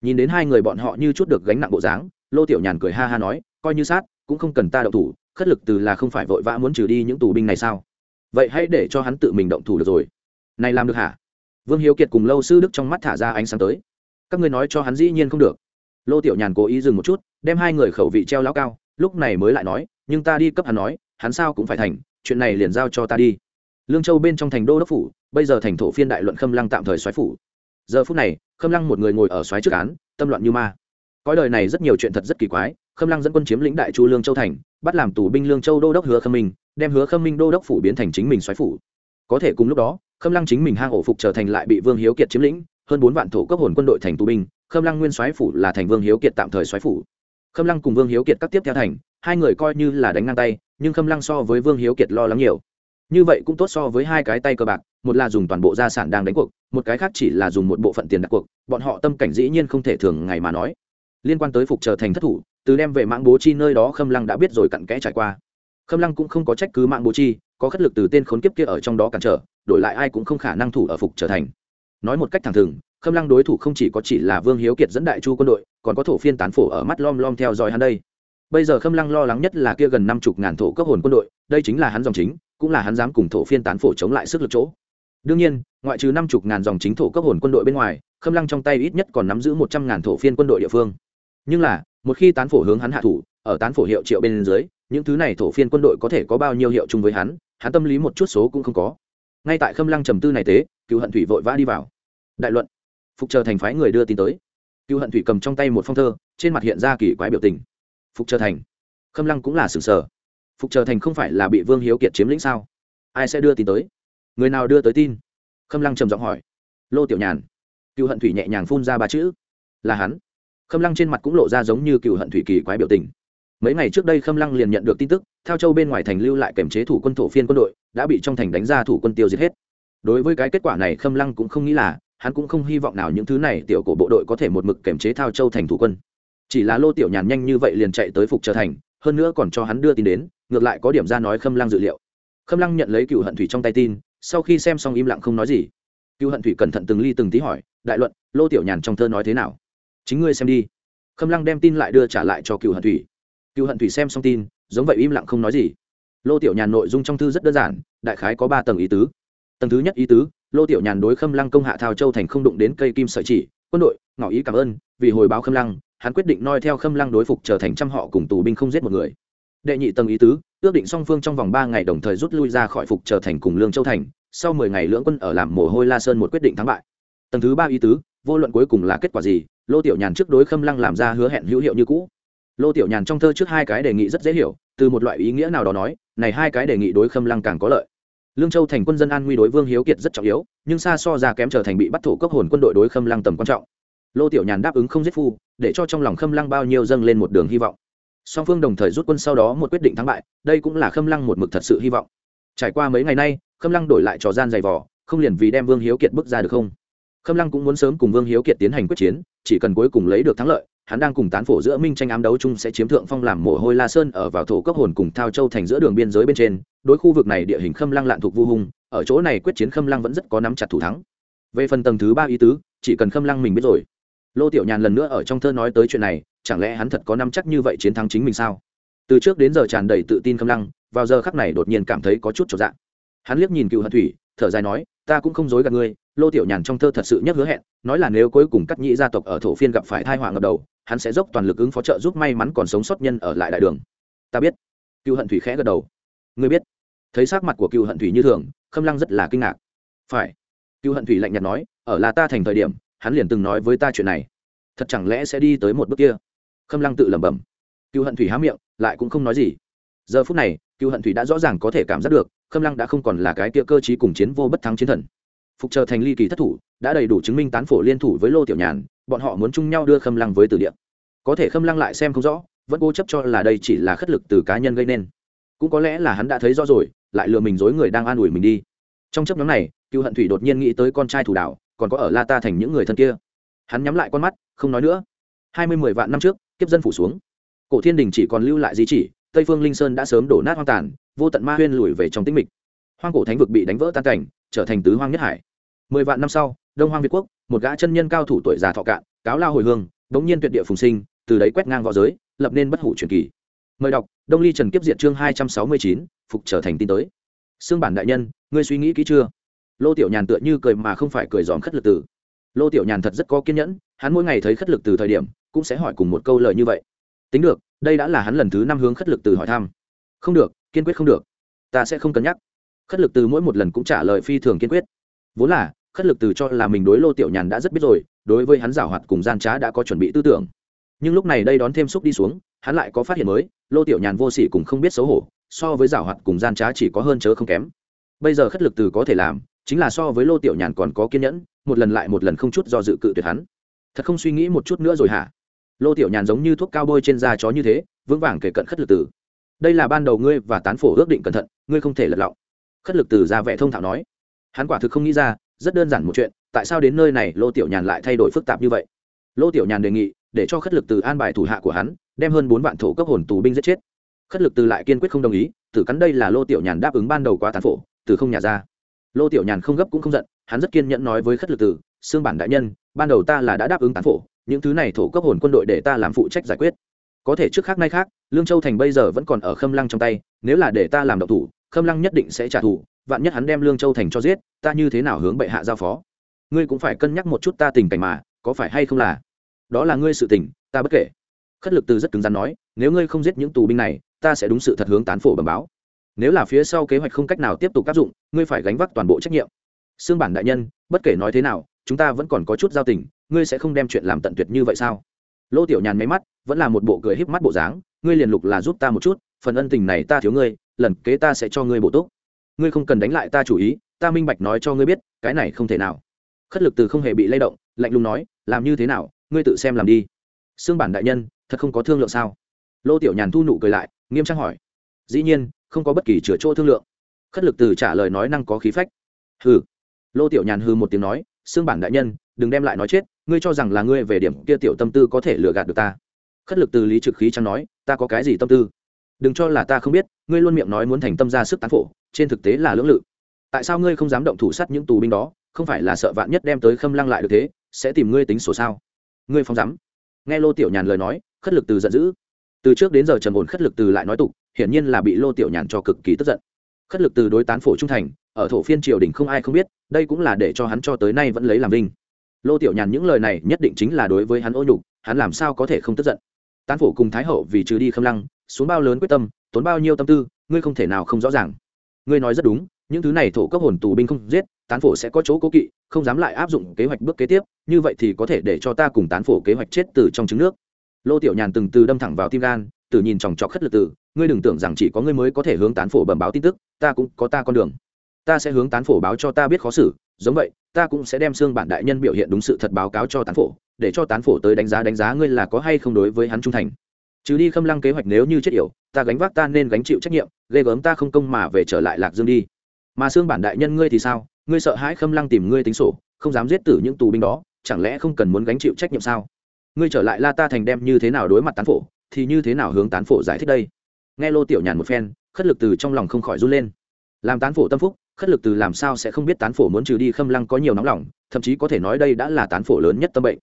[SPEAKER 1] Nhìn đến hai người bọn họ như chút được gánh nặng bộ dáng, lô tiểu nhàn cười ha ha nói, coi như sát, cũng không cần ta động thủ, khất lực từ là không phải vội vã muốn trừ đi những tù binh này sao? Vậy hãy để cho hắn tự mình động thủ được rồi. Này làm được hả? Vương hiếu kiệt cùng lâu sư đức trong mắt thả ra ánh sáng tới. Các ngươi nói cho hắn dĩ nhiên không được. Lô tiểu nhàn cố ý dừng một chút, đem hai người khẩu vị treo lao cao, lúc này mới lại nói, nhưng ta đi cấp hắn nói, hắn sao cũng phải thành chuyện này liền giao cho ta đi. Lương châu bên trong thành đô đốc phủ, bây giờ thành thổ phiên đại luận khâm lăng tạm thời xoáy phủ. Giờ phút này, khâm lăng một người ngồi ở xoáy trước án, tâm loạn như ma. Cõi đời này rất nhiều chuyện thật rất kỳ quái, khâm lăng dẫn quân chiếm lĩnh đại chu lương châu thành, bắt làm tù binh lương châu đô đốc hứa khâm minh, đem hứa khâm minh đô đốc phủ biến thành chính mình xoáy phủ. Có thể cùng lúc đó, khâm lăng chính mình hang ổ phục trở thành lại bị vương hiếu kiệt chiếm lĩnh, hơn bốn vạn thổ cấp hồn quân đội thành tù binh, khâm lăng nguyên soái phủ là thành vương hiếu kiệt tạm thời soái phủ. Khâm lăng cùng vương hiếu kiệt các tiếp theo thành, hai người coi như là đánh ngang tay nhưng khâm lăng so với vương hiếu kiệt lo lắng nhiều. Như vậy cũng tốt so với hai cái tay cờ bạc, một là dùng toàn bộ gia sản đang đánh cuộc, một cái khác chỉ là dùng một bộ phận tiền đặt cuộc, bọn họ tâm cảnh dĩ nhiên không thể thường ngày mà nói. Liên quan tới phục trở thành thất thủ, từ đem về mạng bố chi nơi đó khâm lăng đã biết rồi cặn kẽ trải qua. Khâm lăng cũng không có trách cứ mạng bố chi, có khất lực từ tên khốn kiếp kia ở trong đó cản trở, đổi lại ai cũng không khả năng thủ ở phục trở thành. Nói một cách thẳng thừng, khâm lăng đối thủ không chỉ có chỉ là vương hiếu kiệt dẫn đại chu quân đội, còn có thổ phiên tán phổ ở mắt lom lom theo dõi hắn đây bây giờ khâm lăng lo lắng nhất là kia gần năm chục ngàn thổ cấp hồn quân đội, đây chính là hắn dòng chính, cũng là hắn dám cùng thổ phiên tán phổ chống lại sức lực chỗ. Đương nhiên, ngoại trừ năm chục ngàn dòng chính thổ cấp hồn quân đội bên ngoài, khâm lăng trong tay ít nhất còn nắm giữ một trăm ngàn thổ phiên quân đội địa phương. Nhưng là, một khi tán phổ hướng hắn hạ thủ, ở tán phổ hiệu triệu bên dưới, những thứ này thổ phiên quân đội có thể có bao nhiêu hiệu chung với hắn hắn tâm lý một chút số cũng không có. Ngay tại khâm lăng trầm tư này tế cựu hận thủy vội vã đi vào. Đại luận, phục chờ thành phái người đưa tin tới. Cựu hận thủy cầm trong tay một phong thơ, trên mặt hiện ra kỳ quái biểu tình phục trở thành. Khâm lăng cũng là sừng sờ. Phục trở thành không phải là bị vương hiếu kiệt chiếm lĩnh sao? Ai sẽ đưa tin tới? Người nào đưa tới tin? Khâm lăng trầm giọng hỏi. Lô tiểu nhàn. Cựu hận thủy nhẹ nhàng phun ra ba chữ. Là hắn. Khâm lăng trên mặt cũng lộ ra giống như cựu hận thủy kỳ quái biểu tình. Mấy ngày trước đây khâm lăng liền nhận được tin tức theo châu bên ngoài thành lưu lại kèm chế thủ quân thổ phiên quân đội, đã bị trong thành đánh ra thủ quân tiêu diệt hết. Đối với cái kết quả này khâm lăng cũng không nghĩ là, hắn cũng không hy vọng nào những thứ này tiểu cổ bộ đội có thể một mực kèm chế thao châu thành thủ quân chỉ là lô tiểu nhàn nhanh như vậy liền chạy tới phục trở thành, hơn nữa còn cho hắn đưa tin đến, ngược lại có điểm ra nói khâm lăng dự liệu. Khâm lăng nhận lấy cựu hận thủy trong tay tin, sau khi xem xong im lặng không nói gì. Cựu hận thủy cẩn thận từng ly từng tí hỏi, đại luận, lô tiểu nhàn trong thơ nói thế nào? Chính ngươi xem đi. Khâm lăng đem tin lại đưa trả lại cho cựu hận thủy. Cựu hận thủy xem xong tin, giống vậy im lặng không nói gì. Lô tiểu nhàn nội dung trong thư rất đơn giản, đại khái có ba tầng ý tứ. Tầng thứ nhất ý tứ, lô tiểu nhàn đối khâm lăng công hạ thao châu thành không đụng đến cây kim sợi chỉ, quân đội, ngỏ ý cảm ơn, vì hồi báo khâm lăng hắn quyết định noi theo khâm lăng đối phục trở thành trăm họ cùng tù binh không giết một người. Đệ nhị tầng ý tứ, ước định song phương trong vòng ba ngày đồng thời rút lui ra khỏi phục trở thành cùng lương châu thành, sau mười ngày lưỡng quân ở làm mồ hôi la sơn một quyết định thắng bại. Tầng thứ ba ý tứ, vô luận cuối cùng là kết quả gì, lô tiểu nhàn trước đối khâm lăng làm ra hứa hẹn hữu hiệu như cũ. Lô tiểu nhàn trong thơ trước hai cái đề nghị rất dễ hiểu, từ một loại ý nghĩa nào đó nói, này hai cái đề nghị đối khâm lăng càng có lợi. Lương châu thành quân dân an nguy đối vương hiếu kiệt rất trọng yếu, nhưng xa so ra kém trở thành bị bắt thủ cấp hồn quân đội đối khâm lăng tầm quan trọng lô tiểu nhàn đáp ứng không giết phu để cho trong lòng khâm lăng bao nhiêu dâng lên một đường hy vọng. Song phương đồng thời rút quân sau đó một quyết định thắng bại đây cũng là khâm lăng một mực thật sự hy vọng. Trải qua mấy ngày nay khâm lăng đổi lại trò gian dày vỏ không liền vì đem vương hiếu kiệt bước ra được không? Khâm lăng cũng muốn sớm cùng vương hiếu kiệt tiến hành quyết chiến chỉ cần cuối cùng lấy được thắng lợi hắn đang cùng tán phổ giữa minh tranh ám đấu chung sẽ chiếm thượng phong làm mồ hôi la sơn ở vào thổ cốc hồn cùng thao châu thành giữa đường biên giới bên trên đối khu vực này địa hình khâm lăng lạn thuộc vu hùng, ở chỗ này quyết chiến khâm lăng vẫn rất có nắm chặt thủ thắng. Về phần tầng thứ ba ý tứ chỉ cần khâm lăng mình biết rồi lô tiểu nhàn lần nữa ở trong thơ nói tới chuyện này, chẳng lẽ hắn thật có nắm chắc như vậy chiến thắng chính mình sao? Từ trước đến giờ tràn đầy tự tin khâm lăng, vào giờ khắc này đột nhiên cảm thấy có chút trọn dạng hắn liếc nhìn cựu hận thủy, thở dài nói, ta cũng không dối gạt ngươi, lô tiểu nhàn trong thơ thật sự nhất hứa hẹn, nói là nếu cuối cùng cắt nhĩ gia tộc ở thổ phiên gặp phải thai họa ngập đầu, hắn sẽ dốc toàn lực ứng phó trợ giúp may mắn còn sống sót nhân ở lại đại đường. Ta biết. Cựu hận thủy khẽ gật đầu. Ngươi biết. Thấy sắc mặt của cựu hận thủy như thường, khâm lăng rất là kinh ngạc. Phải. Cựu hận thủy lạnh nhạt nói, ở là ta thành thời điểm hắn liền từng nói với ta chuyện này. Thật chẳng lẽ sẽ đi tới một bước kia? Khâm lăng tự lẩm bẩm. Cựu hận thủy há miệng, lại cũng không nói gì. Giờ phút này, cựu hận thủy đã rõ ràng có thể cảm giác được, khâm lăng đã không còn là cái kia cơ chí cùng chiến vô bất thắng chiến thần. Phục chờ thành ly kỳ thất thủ, đã đầy đủ chứng minh tán phổ liên thủ với lô tiểu nhàn, bọn họ muốn chung nhau đưa khâm lăng với từ địa. Có thể khâm lăng lại xem không rõ, vẫn cố chấp cho là đây chỉ là khất lực từ cá nhân gây nên. Cũng có lẽ là hắn đã thấy rõ rồi, lại lừa mình dối người đang an ủi mình đi. Trong chấp nhóm này, cựu hận thủy đột nhiên nghĩ tới con trai thủ đạo còn có ở la ta thành những người thân kia. Hắn nhắm lại con mắt, không nói nữa. Hai mươi mười vạn năm trước, kiếp dân phủ xuống. Cổ thiên đình chỉ còn lưu lại di chỉ, tây phương linh sơn đã sớm đổ nát hoang tàn, vô tận ma huyên lùi về trong tĩnh mịch. Hoang cổ thánh vực bị đánh vỡ tan cảnh, trở thành tứ hoang nhất hải. Mười vạn năm sau, đông hoang việt quốc, một gã chân nhân cao thủ tuổi già thọ cạn, cáo lao hồi hương bỗng nhiên tuyệt địa phùng sinh, từ đấy quét ngang v õ giới, lập nên bất hủ truyền kỳ. Mời đọc, đông ly trần kiếp diệt chương hai trăm sáu mươi chín, phục trở thành tin tới. Xương bản đại nhân, ngươi suy nghĩ kỹ chưa? Lô tiểu nhàn tựa như cười mà không phải cười dòm khất lực tử lô tiểu nhàn thật rất có kiên nhẫn, hắn mỗi ngày thấy khất lực từ thời điểm, cũng sẽ hỏi cùng một câu lời như vậy. Tính được, đây đã là hắn lần thứ năm hướng khất lực từ hỏi thăm. Không được, kiên quyết không được. Ta sẽ không cân nhắc. Khất lực từ mỗi một lần cũng trả lời phi thường kiên quyết. Vốn là, khất lực từ cho là mình đối lô tiểu nhàn đã rất biết rồi, đối với hắn giảo hoạt cùng gian trá đã có chuẩn bị tư tưởng. Nhưng lúc này đây đón thêm xúc đi xuống, hắn lại có phát hiện mới, lô tiểu nhàn vô sỉ cùng không biết xấu hổ, so với giảo hoạt cùng gian trá chỉ có hơn chớ không kém. Bây giờ khất lực từ có thể làm chính là so với lô tiểu nhàn còn có kiên nhẫn, một lần lại một lần không chút do dự cự tuyệt hắn. Thật không suy nghĩ một chút nữa rồi hả? Lô tiểu nhàn giống như thuốc cao bôi trên da chó như thế, vững vàng kể cận khất lực tử. Đây là ban đầu ngươi và tán phổ ước định cẩn thận, ngươi không thể lật lọng. Khất lực từ ra vẻ thông thạo nói. Hắn quả thực không nghĩ ra, rất đơn giản một chuyện, tại sao đến nơi này lô tiểu nhàn lại thay đổi phức tạp như vậy? Lô tiểu nhàn đề nghị, để cho khất lực từ an bài thủ hạ của hắn, đem hơn bốn vạn thổ cấp hồn tù binh giết chết. Khất lực từ lại kiên quyết không đồng ý, tử cắn đây là lô tiểu nhàn đáp ứng ban đầu qua tán phổ, từ không nhà ra lô tiểu nhàn không gấp cũng không giận, hắn rất kiên nhẫn nói với khất lực Tử: xương bản đại nhân, ban đầu ta là đã đáp ứng tán phổ, những thứ này thổ cấp hồn quân đội để ta làm phụ trách giải quyết. Có thể trước khác nay khác, lương châu thành bây giờ vẫn còn ở khâm lăng trong tay, nếu là để ta làm độc thủ, khâm lăng nhất định sẽ trả thù, vạn nhất hắn đem lương châu thành cho giết, ta như thế nào hướng bệ hạ giao phó? Ngươi cũng phải cân nhắc một chút ta tình cảnh mà, có phải hay không là? Đó là ngươi sự tình, ta bất kể. Khất lực từ rất cứng rắn nói, nếu ngươi không giết những tù binh này, ta sẽ đúng sự thật hướng tán phổ bẩm báo nếu là phía sau kế hoạch không cách nào tiếp tục áp dụng, ngươi phải gánh vác toàn bộ trách nhiệm. Xương bản đại nhân, bất kể nói thế nào, chúng ta vẫn còn có chút giao tình, ngươi sẽ không đem chuyện làm tận tuyệt như vậy sao? Lô tiểu nhàn máy mắt, vẫn là một bộ cười híp mắt bộ dáng, ngươi liền lục là giúp ta một chút, phần ân tình này ta thiếu ngươi, lần kế ta sẽ cho ngươi bổ túc. Ngươi không cần đánh lại ta chủ ý, ta minh bạch nói cho ngươi biết, cái này không thể nào. Khất lực từ không hề bị lay động, lạnh lùng nói, làm như thế nào, ngươi tự xem làm đi. Xương bản đại nhân, thật không có thương lượng sao? Lô tiểu nhàn thu nụ cười lại, nghiêm trang hỏi dĩ nhiên, không có bất kỳ chửa chỗ thương lượng. Khất lực từ trả lời nói năng có khí phách. Hừ. Lô tiểu nhàn hư một tiếng nói xương bản đại nhân, đừng đem lại nói chết, ngươi cho rằng là ngươi về điểm kia tiểu tâm tư có thể lừa gạt được ta. Khất lực từ lý trực khí chẳng nói, ta có cái gì tâm tư? Đừng cho là ta không biết, ngươi luôn miệng nói muốn thành tâm ra sức tán phổ, trên thực tế là lưỡng lự. Tại sao ngươi không dám động thủ sát những tù binh đó, không phải là sợ vạn nhất đem tới khâm lăng lại được thế, sẽ tìm ngươi tính sổ sao? Ngươi phong dám. Nghe lô tiểu nhàn lời nói, khất lực từ giận dữ. Từ trước đến giờ trầm ổn, khất lực từ lại nói tục hiển nhiên là bị lô tiểu nhàn cho cực kỳ tức giận. Khất lực từ đối tán phổ trung thành, ở thổ phiên triều đình không ai không biết, đây cũng là để cho hắn cho tới nay vẫn lấy làm vinh. Lô tiểu nhàn những lời này nhất định chính là đối với hắn ô nhục, hắn làm sao có thể không tức giận? Tán phổ cùng thái hậu vì trừ đi khâm lăng, xuống bao lớn quyết tâm, tốn bao nhiêu tâm tư, ngươi không thể nào không rõ ràng. Ngươi nói rất đúng, những thứ này thổ cấp hồn tù binh không giết, tán phổ sẽ có chỗ cố kỵ, không dám lại áp dụng kế hoạch bước kế tiếp, như vậy thì có thể để cho ta cùng tán phổ kế hoạch chết từ trong trứng nước. Lô tiểu nhàn từng từ đâm thẳng vào tim gan tử nhìn chòng chọc khất lực tử ngươi đừng tưởng rằng chỉ có ngươi mới có thể hướng tán phổ bẩm báo tin tức, ta cũng có ta con đường. Ta sẽ hướng tán phổ báo cho ta biết khó xử, giống vậy, ta cũng sẽ đem xương bản đại nhân biểu hiện đúng sự thật báo cáo cho tán phổ, để cho tán phổ tới đánh giá đánh giá ngươi là có hay không đối với hắn trung thành. Trừ đi khâm lăng kế hoạch nếu như chết yểu, ta gánh vác ta nên gánh chịu trách nhiệm, ghê gớm ta không công mà về trở lại lạc dương đi. Mà xương bản đại nhân ngươi thì sao? Ngươi sợ hãi khâm lăng tìm ngươi tính sổ, không dám giết tử những tù binh đó, chẳng lẽ không cần muốn gánh chịu trách nhiệm sao? Ngươi trở lại la ta thành đem như thế nào đối mặt tán phổ? Thì như thế nào hướng tán phổ giải thích đây? Nghe lô tiểu nhàn một phen, khất lực từ trong lòng không khỏi run lên. Làm tán phổ tâm phúc, khất lực từ làm sao sẽ không biết tán phổ muốn trừ đi khâm lăng có nhiều nóng lòng, thậm chí có thể nói đây đã là tán phổ lớn nhất tâm bệnh.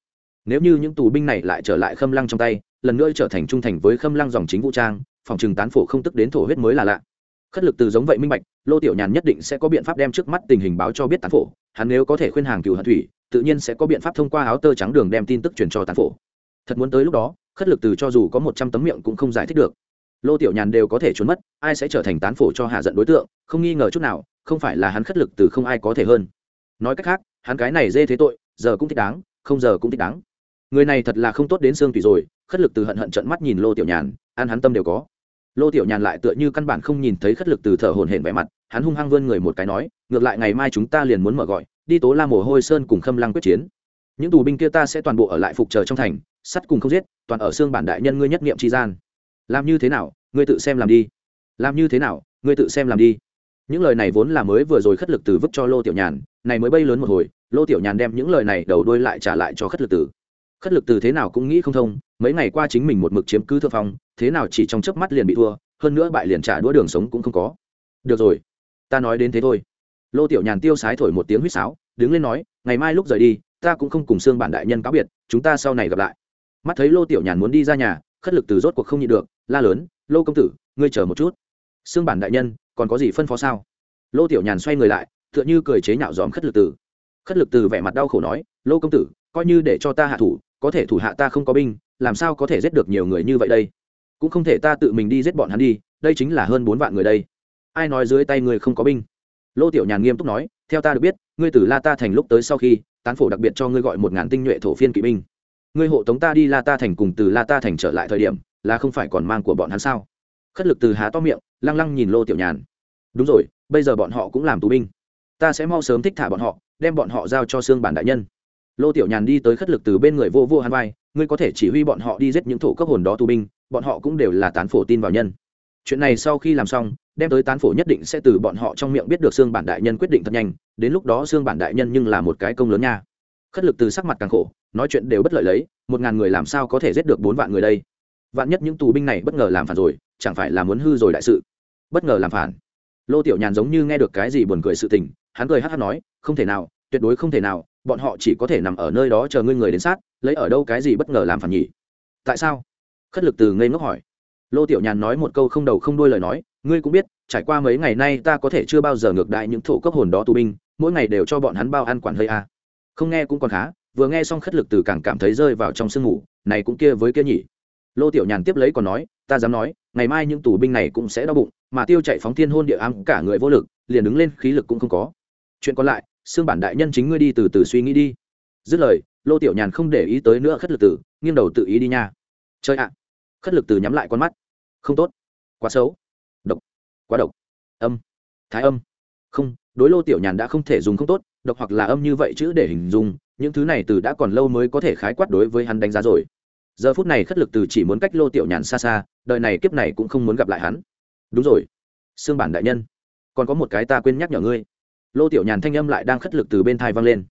[SPEAKER 1] Nếu như những tù binh này lại trở lại khâm lăng trong tay, lần nữa trở thành trung thành với khâm lăng dòng chính vũ trang, phòng trừng tán phổ không tức đến thổ huyết mới là lạ. Khất lực từ giống vậy minh bạch, lô tiểu nhàn nhất định sẽ có biện pháp đem trước mắt tình hình báo cho biết tán phổ, hắn nếu có thể khuyên hàng cựu hận thủy, tự nhiên sẽ có biện pháp thông qua áo tơ trắng đường đem tin tức truyền cho tán phổ. Thật muốn tới lúc đó khất lực từ cho dù có một trăm tấm miệng cũng không giải thích được. Lô tiểu nhàn đều có thể trốn mất, ai sẽ trở thành tán phổ cho hạ giận đối tượng, không nghi ngờ chút nào, không phải là hắn khất lực từ không ai có thể hơn. Nói cách khác, hắn cái này dê thế tội, giờ cũng thích đáng, không giờ cũng thích đáng. Người này thật là không tốt đến xương tùy rồi, khất lực từ hận hận trận mắt nhìn lô tiểu nhàn, ăn hắn tâm đều có. Lô tiểu nhàn lại tựa như căn bản không nhìn thấy khất lực từ thở hồn hển vẻ mặt, hắn hung hăng vươn người một cái nói, ngược lại ngày mai chúng ta liền muốn mở gọi, đi tố la mồ hôi sơn cùng khâm lăng quyết chiến những tù binh kia ta sẽ toàn bộ ở lại phục chờ trong thành, sắt cùng không giết, toàn ở xương bản đại nhân ngươi nhất niệm tri gian. Làm như thế nào, ngươi tự xem làm đi. Làm như thế nào, ngươi tự xem làm đi. Những lời này vốn là mới vừa rồi khất lực từ vứt cho lô tiểu nhàn, này mới bay lớn một hồi, lô tiểu nhàn đem những lời này đầu đuôi lại trả lại cho khất lực từ. Khất lực từ thế nào cũng nghĩ không thông, mấy ngày qua chính mình một mực chiếm cứ thượng phong, thế nào chỉ trong chớp mắt liền bị thua, hơn nữa bại liền trả đũa đường sống cũng không có. Được rồi, ta nói đến thế thôi. Lô tiểu nhàn tiêu sái thổi một tiếng huýt sáo, đứng lên nói, ngày mai lúc rời đi ta cũng không cùng xương bản đại nhân cáo biệt, chúng ta sau này gặp lại. Mắt thấy lô tiểu nhàn muốn đi ra nhà, khất lực từ rốt cuộc không nhịn được, la lớn, lô công tử, ngươi chờ một chút. Xương bản đại nhân, còn có gì phân phó sao? Lô tiểu nhàn xoay người lại, tựa như cười chế nhạo dòm khất lực từ. Khất lực từ vẻ mặt đau khổ nói, lô công tử, coi như để cho ta hạ thủ, có thể thủ hạ ta không có binh, làm sao có thể giết được nhiều người như vậy đây? Cũng không thể ta tự mình đi giết bọn hắn đi, đây chính là hơn bốn vạn người đây. Ai nói dưới tay người không có binh? Lô tiểu nhàn nghiêm túc nói, theo ta được biết, ngươi từ la ta thành lúc tới sau khi tán phổ đặc biệt cho ngươi gọi một ngàn tinh nhuệ thổ phiên kỵ binh. Ngươi hộ tống ta đi la ta thành cùng từ la ta thành trở lại thời điểm, là không phải còn mang của bọn hắn sao? Khất lực từ há to miệng, lăng lăng nhìn lô tiểu nhàn. Đúng rồi, bây giờ bọn họ cũng làm tù binh. Ta sẽ mau sớm thích thả bọn họ, đem bọn họ giao cho xương bản đại nhân. Lô tiểu nhàn đi tới khất lực từ bên người vô vô hắn vai, ngươi có thể chỉ huy bọn họ đi giết những thổ cấp hồn đó tù binh, bọn họ cũng đều là tán phổ tin vào nhân. Chuyện này sau khi làm xong đem tới tán phổ nhất định sẽ từ bọn họ trong miệng biết được xương bản đại nhân quyết định thật nhanh, đến lúc đó xương bản đại nhân nhưng là một cái công lớn nha. Khất lực từ sắc mặt càng khổ, nói chuyện đều bất lợi lấy, một ngàn người làm sao có thể giết được bốn vạn người đây? Vạn nhất những tù binh này bất ngờ làm phản rồi, chẳng phải là muốn hư rồi đại sự? Bất ngờ làm phản. Lô tiểu nhàn giống như nghe được cái gì buồn cười sự tình, hắn cười hát hát nói, không thể nào, tuyệt đối không thể nào, bọn họ chỉ có thể nằm ở nơi đó chờ ngươi người đến sát, lấy ở đâu cái gì bất ngờ làm phản nhỉ? Tại sao? Khất lực từ ngây ngốc hỏi. Lô tiểu nhàn nói một câu không đầu không đuôi lời nói ngươi cũng biết, trải qua mấy ngày nay ta có thể chưa bao giờ ngược đại những thổ cấp hồn đó tù binh, mỗi ngày đều cho bọn hắn bao ăn quản hơi a. Không nghe cũng còn khá, vừa nghe xong khất lực từ càng cảm thấy rơi vào trong sương ngủ này cũng kia với kia nhỉ. Lô tiểu nhàn tiếp lấy còn nói, ta dám nói, ngày mai những tù binh này cũng sẽ đau bụng, mà tiêu chạy phóng thiên hôn địa ám cả người vô lực, liền đứng lên, khí lực cũng không có. Chuyện còn lại, xương bản đại nhân chính ngươi đi từ từ suy nghĩ đi. Dứt lời, lô tiểu nhàn không để ý tới nữa khất lực tử nghiêng đầu tự ý đi nha. Chơi ạ. Khất lực tử nhắm lại con mắt. Không tốt. Quá xấu quá độc. Âm. Thái âm. Không, đối lô tiểu nhàn đã không thể dùng không tốt, độc hoặc là âm như vậy chữ để hình dung, những thứ này từ đã còn lâu mới có thể khái quát đối với hắn đánh giá rồi. Giờ phút này khất lực từ chỉ muốn cách lô tiểu nhàn xa xa, đời này kiếp này cũng không muốn gặp lại hắn. Đúng rồi. Xương bản đại nhân, còn có một cái ta quên nhắc nhở ngươi. Lô tiểu nhàn thanh âm lại đang khất lực từ bên thai vang lên.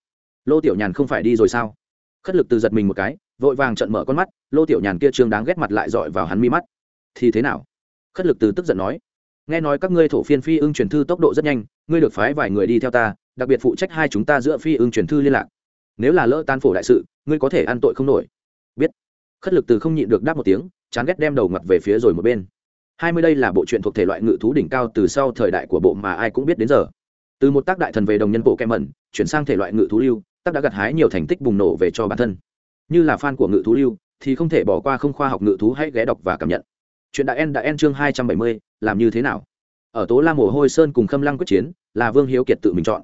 [SPEAKER 1] Lô tiểu nhàn không phải đi rồi sao? Khất lực từ giật mình một cái, vội vàng trận mở con mắt, lô tiểu nhàn kia trương đáng ghét mặt lại dọi vào hắn mi mắt. Thì thế nào? Khất lực từ tức giận nói nghe nói các ngươi thổ phiên phi ưng truyền thư tốc độ rất nhanh, ngươi được phái vài người đi theo ta, đặc biệt phụ trách hai chúng ta giữa phi ưng truyền thư liên lạc. Nếu là lỡ tan phổ đại sự, ngươi có thể ăn tội không nổi. Biết. Khất lực từ không nhịn được đáp một tiếng, chán ghét đem đầu mặt về phía rồi một bên. Hai mươi đây là bộ truyện thuộc thể loại ngự thú đỉnh cao từ sau thời đại của bộ mà ai cũng biết đến giờ. Từ một tác đại thần về đồng nhân bộ kem mẩn, chuyển sang thể loại ngự thú lưu, tác đã gặt hái nhiều thành tích bùng nổ về cho bản thân. Như là fan của ngự thú lưu, thì không thể bỏ qua không khoa học ngự thú hãy ghé đọc và cảm nhận chuyện đại en đại en chương hai trăm bảy mươi, làm như thế nào? Ở tố la mồ hôi sơn cùng khâm lăng quyết chiến, là vương hiếu kiệt tự mình chọn.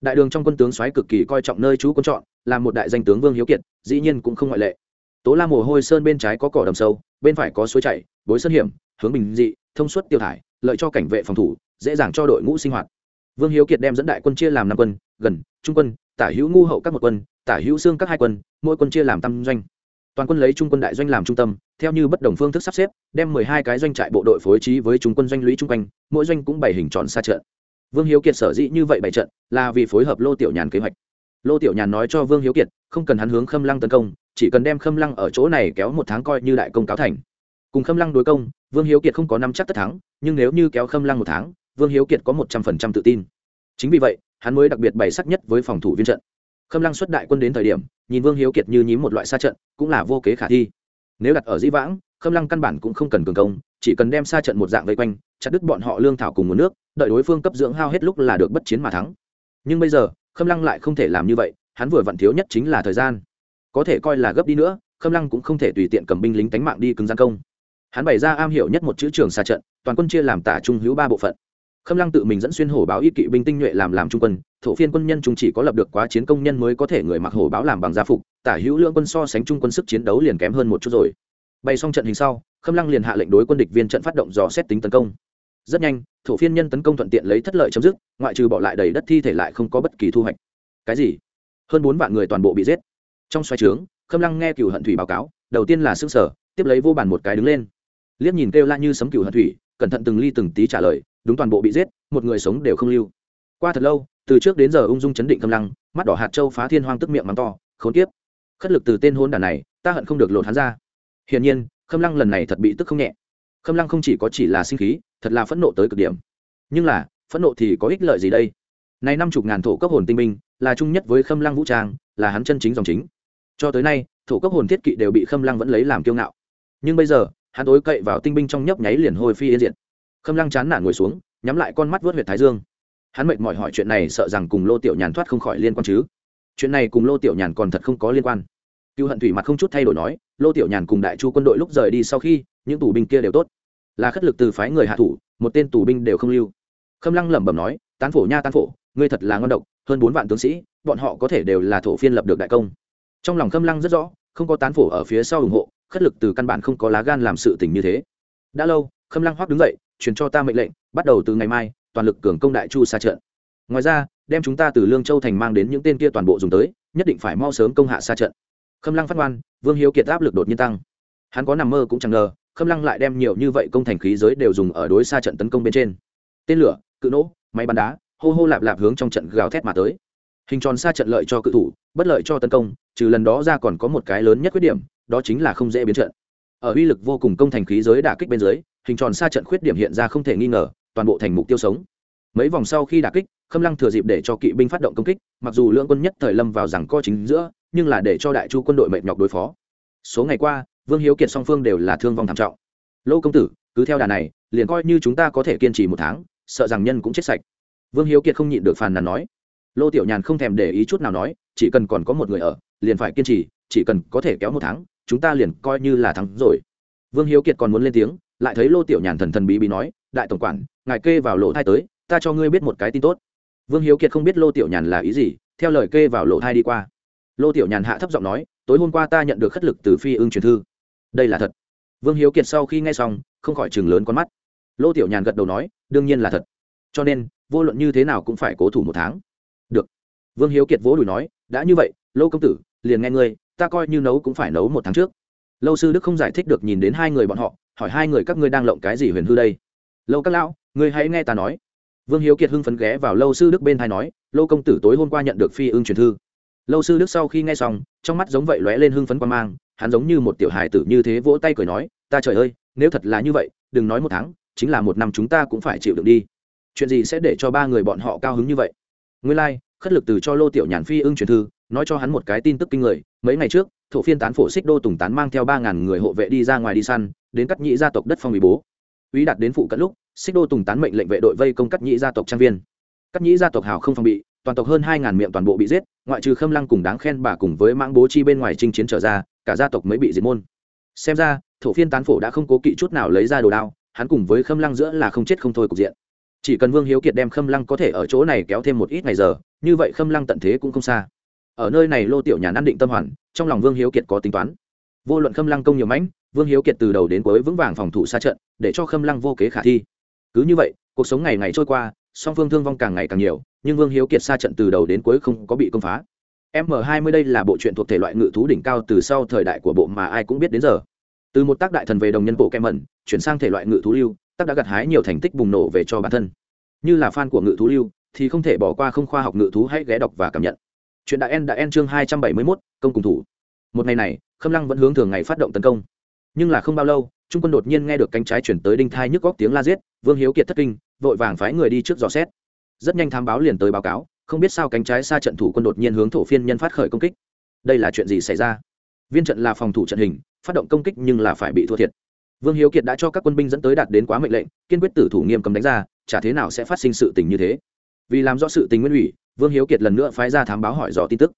[SPEAKER 1] Đại đường trong quân tướng soái cực kỳ coi trọng nơi chú quân chọn, là một đại danh tướng vương hiếu kiệt, dĩ nhiên cũng không ngoại lệ. Tố la mồ hôi sơn bên trái có cỏ đầm sâu, bên phải có suối chảy, bối sơn hiểm, hướng bình dị, thông suốt tiêu thải, lợi cho cảnh vệ phòng thủ, dễ dàng cho đội ngũ sinh hoạt. Vương hiếu kiệt đem dẫn đại quân chia làm năm quân, gần, trung quân, tả hữu ngu hậu các một quân, tả hữu xương các hai quân, mỗi quân chia làm tam doanh toàn quân lấy trung quân đại doanh làm trung tâm, theo như bất đồng phương thức sắp xếp, đem mười hai cái doanh trại bộ đội phối trí với trung quân doanh lũy chung quanh, mỗi doanh cũng bày hình tròn xa trận. Vương hiếu kiệt sở dĩ như vậy bày trận, là vì phối hợp lô tiểu nhàn kế hoạch. Lô tiểu nhàn nói cho vương hiếu kiệt, không cần hắn hướng khâm lăng tấn công, chỉ cần đem khâm lăng ở chỗ này kéo một tháng coi như đại công cáo thành. Cùng khâm lăng đối công, vương hiếu kiệt không có năm chắc tất thắng, nhưng nếu như kéo khâm lăng một tháng, vương hiếu kiệt có một trăm phần trăm tự tin. Chính vì vậy, hắn mới đặc biệt bày sắc nhất với phòng thủ viên trận. Khâm lăng xuất đại quân đến thời điểm nhìn vương hiếu kiệt như nhím một loại xa trận, cũng là vô kế khả thi. Nếu đặt ở dĩ vãng, khâm lăng căn bản cũng không cần cường công, chỉ cần đem xa trận một dạng vây quanh, chặt đứt bọn họ lương thảo cùng nguồn nước, đợi đối phương cấp dưỡng hao hết lúc là được bất chiến mà thắng. Nhưng bây giờ, khâm lăng lại không thể làm như vậy, hắn vừa vặn thiếu nhất chính là thời gian. Có thể coi là gấp đi nữa, khâm lăng cũng không thể tùy tiện cầm binh lính tánh mạng đi cứng gian công. Hắn bày ra am hiểu nhất một chữ trường xa trận, toàn quân chia làm tả trung hữu ba bộ phận khâm lăng tự mình dẫn xuyên hổ báo y kỵ binh tinh nhuệ làm làm trung quân, thổ phiên quân nhân chúng chỉ có lập được quá chiến công nhân mới có thể người mặc hổ báo làm bằng gia phục, tả hữu lượng quân so sánh trung quân sức chiến đấu liền kém hơn một chút rồi. Bày xong trận hình sau, khâm lăng liền hạ lệnh đối quân địch viên trận phát động dò xét tính tấn công. Rất nhanh, thổ phiên nhân tấn công thuận tiện lấy thất lợi chấm dứt, ngoại trừ bỏ lại đầy đất thi thể lại không có bất kỳ thu hoạch. Cái gì? Hơn bốn vạn người toàn bộ bị giết. Trong xoay trướng, khâm lăng nghe cựu hận thủy báo cáo, đầu tiên là xương sở tiếp lấy vô bàn một cái đứng lên. Liếc nhìn kêu la như sấm cựu hận thủy, cẩn thận từng ly từng tí trả lời đúng toàn bộ bị giết, một người sống đều không lưu. Qua thật lâu, từ trước đến giờ ung dung chấn định khâm lăng, mắt đỏ hạt châu phá thiên hoang tức miệng mắng to, khốn kiếp. Khất lực từ tên hôn đàn này, ta hận không được lột hắn ra. Hiển nhiên khâm lăng lần này thật bị tức không nhẹ. Khâm lăng không chỉ có chỉ là sinh khí, thật là phẫn nộ tới cực điểm. Nhưng là, phẫn nộ thì có ích lợi gì đây? Này năm chục ngàn thổ cấp hồn tinh minh là chung nhất với khâm lăng vũ trang, là hắn chân chính dòng chính. Cho tới nay, thổ cấp hồn thiết kỵ đều bị khâm lăng vẫn lấy làm kiêu ngạo. Nhưng bây giờ, hắn tối cậy vào tinh binh trong nhấp nháy liền hồi phi yên diện khâm lăng chán nản ngồi xuống, nhắm lại con mắt vớt huyệt thái dương. Hắn mệt mỏi hỏi chuyện này sợ rằng cùng lô tiểu nhàn thoát không khỏi liên quan chứ? Chuyện này cùng lô tiểu nhàn còn thật không có liên quan. Cựu hận thủy mặt không chút thay đổi nói, lô tiểu nhàn cùng đại chu quân đội lúc rời đi sau khi, những tù binh kia đều tốt. Là khất lực từ phái người hạ thủ, một tên tù binh đều không lưu. Khâm lăng lẩm bẩm nói, tán phổ nha, tán phổ, ngươi thật là ngon độc, hơn bốn vạn tướng sĩ, bọn họ có thể đều là thổ phiên lập được đại công. Trong lòng khâm lăng rất rõ, không có tán phổ ở phía sau ủng hộ, khất lực từ căn bản không có lá gan làm sự tình như thế đã lâu, khâm lăng hoắc đứng dậy, truyền cho ta mệnh lệnh, bắt đầu từ ngày mai, toàn lực cường công đại chu xa trận. Ngoài ra, đem chúng ta từ lương châu thành mang đến những tên kia toàn bộ dùng tới, nhất định phải mau sớm công hạ xa trận. Khâm lăng phát ngoan, vương hiếu kiệt áp lực đột nhiên tăng. Hắn có nằm mơ cũng chẳng ngờ, khâm lăng lại đem nhiều như vậy công thành khí giới đều dùng ở đối xa trận tấn công bên trên. Tên lửa, cự nỗ, máy bắn đá, hô hô lạp lạp hướng trong trận gào thét mà tới. Hình tròn xa trận lợi cho cự thủ, bất lợi cho tấn công, trừ lần đó ra còn có một cái lớn nhất khuyết điểm, đó chính là không dễ biến trận ở uy lực vô cùng công thành khí giới đả kích bên dưới, hình tròn xa trận khuyết điểm hiện ra không thể nghi ngờ, toàn bộ thành mục tiêu sống. Mấy vòng sau khi đả kích, khâm lăng thừa dịp để cho kỵ binh phát động công kích, mặc dù lượng quân nhất thời lâm vào rằng co chính giữa, nhưng là để cho đại chu quân đội mệt nhọc đối phó. Số ngày qua, vương hiếu kiệt song phương đều là thương vong thảm trọng. Lô công tử, cứ theo đà này, liền coi như chúng ta có thể kiên trì một tháng, sợ rằng nhân cũng chết sạch. Vương hiếu kiệt không nhịn được phàn nàn nói. Lô tiểu nhàn không thèm để ý chút nào nói, chỉ cần còn có một người ở, liền phải kiên trì, chỉ cần có thể kéo một tháng chúng ta liền coi như là thắng rồi. Vương hiếu kiệt còn muốn lên tiếng, lại thấy lô tiểu nhàn thần thần bí bí nói, đại tổng quản, ngài kê vào lỗ thai tới, ta cho ngươi biết một cái tin tốt. Vương hiếu kiệt không biết lô tiểu nhàn là ý gì, theo lời kê vào lỗ thai đi qua. Lô tiểu nhàn hạ thấp giọng nói, tối hôm qua ta nhận được khất lực từ phi ưng truyền thư. Đây là thật. Vương hiếu kiệt sau khi nghe xong, không khỏi chừng lớn con mắt. Lô tiểu nhàn gật đầu nói, đương nhiên là thật. Cho nên, vô luận như thế nào cũng phải cố thủ một tháng. Được. Vương hiếu kiệt vỗ đùi nói, đã như vậy, lô công tử, liền nghe ngươi ta coi như nấu cũng phải nấu một tháng trước. Lâu sư đức không giải thích được nhìn đến hai người bọn họ hỏi hai người các ngươi đang lộng cái gì huyền hư đây? Lâu các lão ngươi hãy nghe ta nói. Vương hiếu kiệt hưng phấn ghé vào lâu sư đức bên thai nói lâu công tử tối hôm qua nhận được phi ưng truyền thư. Lâu sư đức sau khi nghe xong trong mắt giống vậy lóe lên hưng phấn quan mang hắn giống như một tiểu hài tử như thế vỗ tay cười nói ta trời ơi nếu thật là như vậy đừng nói một tháng chính là một năm chúng ta cũng phải chịu được đi. Chuyện gì sẽ để cho ba người bọn họ cao hứng như vậy? Nguyên lai、like, khất lực từ cho lô tiểu nhàn phi ưng truyền thư nói cho hắn một cái tin tức kinh người mấy ngày trước, thổ phiên tán phổ xích đô tùng tán mang theo ba ngàn người hộ vệ đi ra ngoài đi săn, đến cắt nhị gia tộc đất phong ủy bố. Uy đạt đến phụ cận lúc, xích đô tùng tán mệnh lệnh vệ đội vây công cắt nhị gia tộc trang viên. Cắt nhị gia tộc hào không phòng bị, toàn tộc hơn hai ngàn miệng toàn bộ bị giết, ngoại trừ khâm lăng cùng đáng khen bà cùng với mãng bố chi bên ngoài chinh chiến trở ra, cả gia tộc mới bị diệt môn. Xem ra, thổ phiên tán phổ đã không cố kỵ chút nào lấy ra đồ đao, hắn cùng với khâm lăng giữa là không chết không thôi cục diện. Chỉ cần vương hiếu kiệt đem khâm lăng có thể ở chỗ này kéo thêm một ít ngày giờ, như vậy khâm lăng tận thế cũng không xa ở nơi này lô tiểu Nhàn an định tâm hoàn, trong lòng vương hiếu kiệt có tính toán. Vô luận khâm lăng công nhiều mãnh, vương hiếu kiệt từ đầu đến cuối vững vàng phòng thủ xa trận, để cho khâm lăng vô kế khả thi. Cứ như vậy, cuộc sống ngày ngày trôi qua, song phương thương vong càng ngày càng nhiều, nhưng vương hiếu kiệt xa trận từ đầu đến cuối không có bị công phá. M 20 đây là bộ truyện thuộc thể loại ngự thú đỉnh cao từ sau thời đại của bộ mà ai cũng biết đến giờ. Từ một tác đại thần về đồng nhân bộ kem mẩn, chuyển sang thể loại ngự thú lưu, tác đã gặt hái nhiều thành tích bùng nổ về cho bản thân. Như là fan của ngự thú lưu, thì không thể bỏ qua không khoa học ngự thú hãy ghé đọc và cảm nhận chuyện đại en đại en chương hai trăm bảy mươi 271, công cùng thủ. Một ngày này khâm lăng vẫn hướng thường ngày phát động tấn công. Nhưng là không bao lâu trung quân đột nhiên nghe được cánh trái chuyển tới đinh thai nhức góc tiếng la giết vương hiếu kiệt thất kinh vội vàng phái người đi trước dò xét. Rất nhanh thám báo liền tới báo cáo không biết sao cánh trái xa trận thủ quân đột nhiên hướng thổ phiên nhân phát khởi công kích. Đây là chuyện gì xảy ra? Viên trận là phòng thủ trận hình phát động công kích nhưng là phải bị thua thiệt. Vương hiếu kiệt đã cho các quân binh dẫn tới đạt đến quá mệnh lệnh kiên quyết tử thủ nghiêm cấm đánh ra chả thế nào sẽ phát sinh sự tình như thế. Vì làm rõ sự tình nguyên ủy vương hiếu kiệt lần nữa phái ra thám báo hỏi dò tin tức.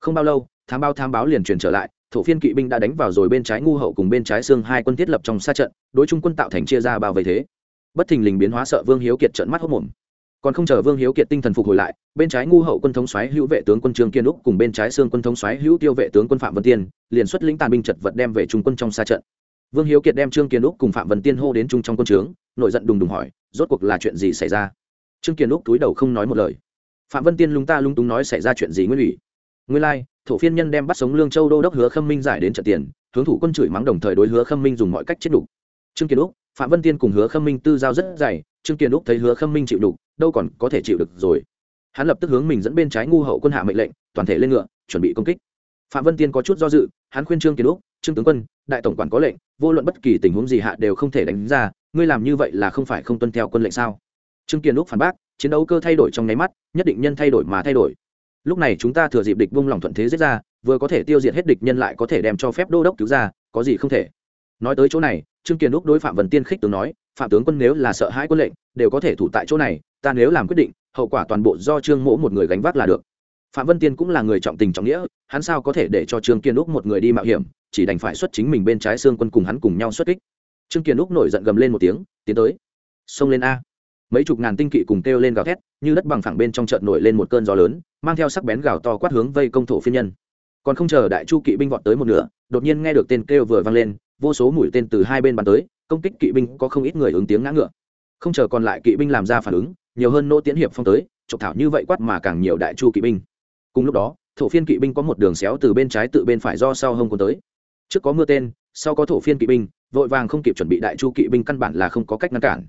[SPEAKER 1] Không bao lâu, thám báo thám báo liền truyền trở lại, thổ phiên kỵ binh đã đánh vào rồi bên trái ngu hậu cùng bên trái xương hai quân thiết lập trong xa trận, đối trung quân tạo thành chia ra bao vây thế. Bất thình lình biến hóa sợ vương hiếu kiệt trận mắt hốc mồm. Còn không chờ vương hiếu kiệt tinh thần phục hồi lại, bên trái ngu hậu quân thống xoáy hữu vệ tướng quân trương kiên úc cùng bên trái xương quân thống xoáy hữu tiêu vệ tướng quân phạm vân tiên liền xuất lĩnh tàn binh chật vật đem về trung quân trong xa trận. Vương hiếu kiệt đem trương kiên úc cùng phạm vân tiên hô đến trung trong quân trướng, nội giận đùng đùng hỏi, rốt cuộc là chuyện gì xảy ra? Trương kiên úc túi đầu không nói một lời phạm vân tiên lúng ta lung túng nói xảy ra chuyện gì nguyên ủy? Nguyên lai, thổ phiên nhân đem bắt sống lương châu đô đốc hứa khâm minh giải đến trận tiền, hướng thủ quân chửi mắng đồng thời đối hứa khâm minh dùng mọi cách chết đục. Trương kiên úc, phạm vân tiên cùng hứa khâm minh tư giao rất dày, trương kiên úc thấy hứa khâm minh chịu đục, đâu còn có thể chịu được rồi. Hắn lập tức hướng mình dẫn bên trái ngu hậu quân hạ mệnh lệnh, toàn thể lên ngựa, chuẩn bị công kích. Phạm vân tiên có chút do dự, hắn khuyên trương kiên úc, trương tướng quân, đại tổng quản có lệnh, vô luận bất kỳ tình huống gì hạ đều không thể đánh ra, ngươi làm như vậy là không phải không tuân theo quân lệnh sao? Trương kiên úc phản bác chiến đấu cơ thay đổi trong nháy mắt, nhất định nhân thay đổi mà thay đổi. Lúc này chúng ta thừa dịp địch vung lòng thuận thế giết ra, vừa có thể tiêu diệt hết địch nhân lại có thể đem cho phép đô đốc cứu ra, có gì không thể. Nói tới chỗ này, trương kiền lúc đối phạm vân tiên khích tướng nói, phạm tướng quân nếu là sợ hãi quân lệnh, đều có thể thủ tại chỗ này, ta nếu làm quyết định, hậu quả toàn bộ do trương mỗ một người gánh vác là được. Phạm vân tiên cũng là người trọng tình trọng nghĩa, hắn sao có thể để cho trương kiên úc một người đi mạo hiểm, chỉ đành phải xuất chính mình bên trái xương quân cùng hắn cùng nhau xuất kích. Trương kiên úc nổi giận gầm lên một tiếng, tiến tới, xông lên a mấy chục ngàn tinh kỵ cùng kêu lên gào thét, như đất bằng phẳng bên trong trận nổi lên một cơn gió lớn, mang theo sắc bén gào to quát hướng vây công thổ phiên nhân. Còn không chờ đại chu kỵ binh vọt tới một nửa, đột nhiên nghe được tên kêu vừa vang lên, vô số mũi tên từ hai bên bắn tới, công kích kỵ binh có không ít người ứng tiếng ngã ngựa. Không chờ còn lại kỵ binh làm ra phản ứng, nhiều hơn nỗ tiến hiệp phong tới chọc thảo như vậy quát mà càng nhiều đại chu kỵ binh. Cùng lúc đó, thổ phiên kỵ binh có một đường xéo từ bên trái tự bên phải do sau hông quân tới. Trước có mưa tên, sau có thổ phiên kỵ binh, vội vàng không kịp chuẩn bị đại chu kỵ binh căn bản là không có cách ngăn cản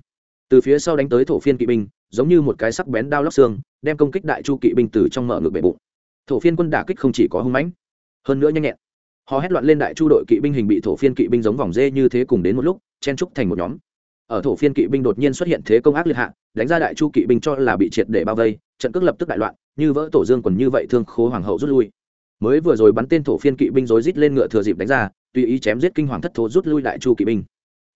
[SPEAKER 1] từ phía sau đánh tới thổ phiên kỵ binh, giống như một cái sắc bén đao lóc xương, đem công kích đại chu kỵ binh từ trong mở ngực bể bụng. Thổ phiên quân đả kích không chỉ có hung mãnh, hơn nữa nhanh nhẹn. Họ hét loạn lên đại chu đội kỵ binh hình bị thổ phiên kỵ binh giống vòng dê như thế cùng đến một lúc, chen trúc thành một nhóm. Ở thổ phiên kỵ binh đột nhiên xuất hiện thế công ác liệt hạ, đánh ra đại chu kỵ binh cho là bị triệt để bao vây, trận cước lập tức đại loạn, như vỡ tổ dương quần như vậy thương khố hoàng hậu rút lui. Mới vừa rồi bắn tên thổ phiên kỵ binh rối rít lên ngựa thừa dịp đánh ra, tùy ý chém giết kinh hoàng thất thố rút lui đại chu kỵ binh.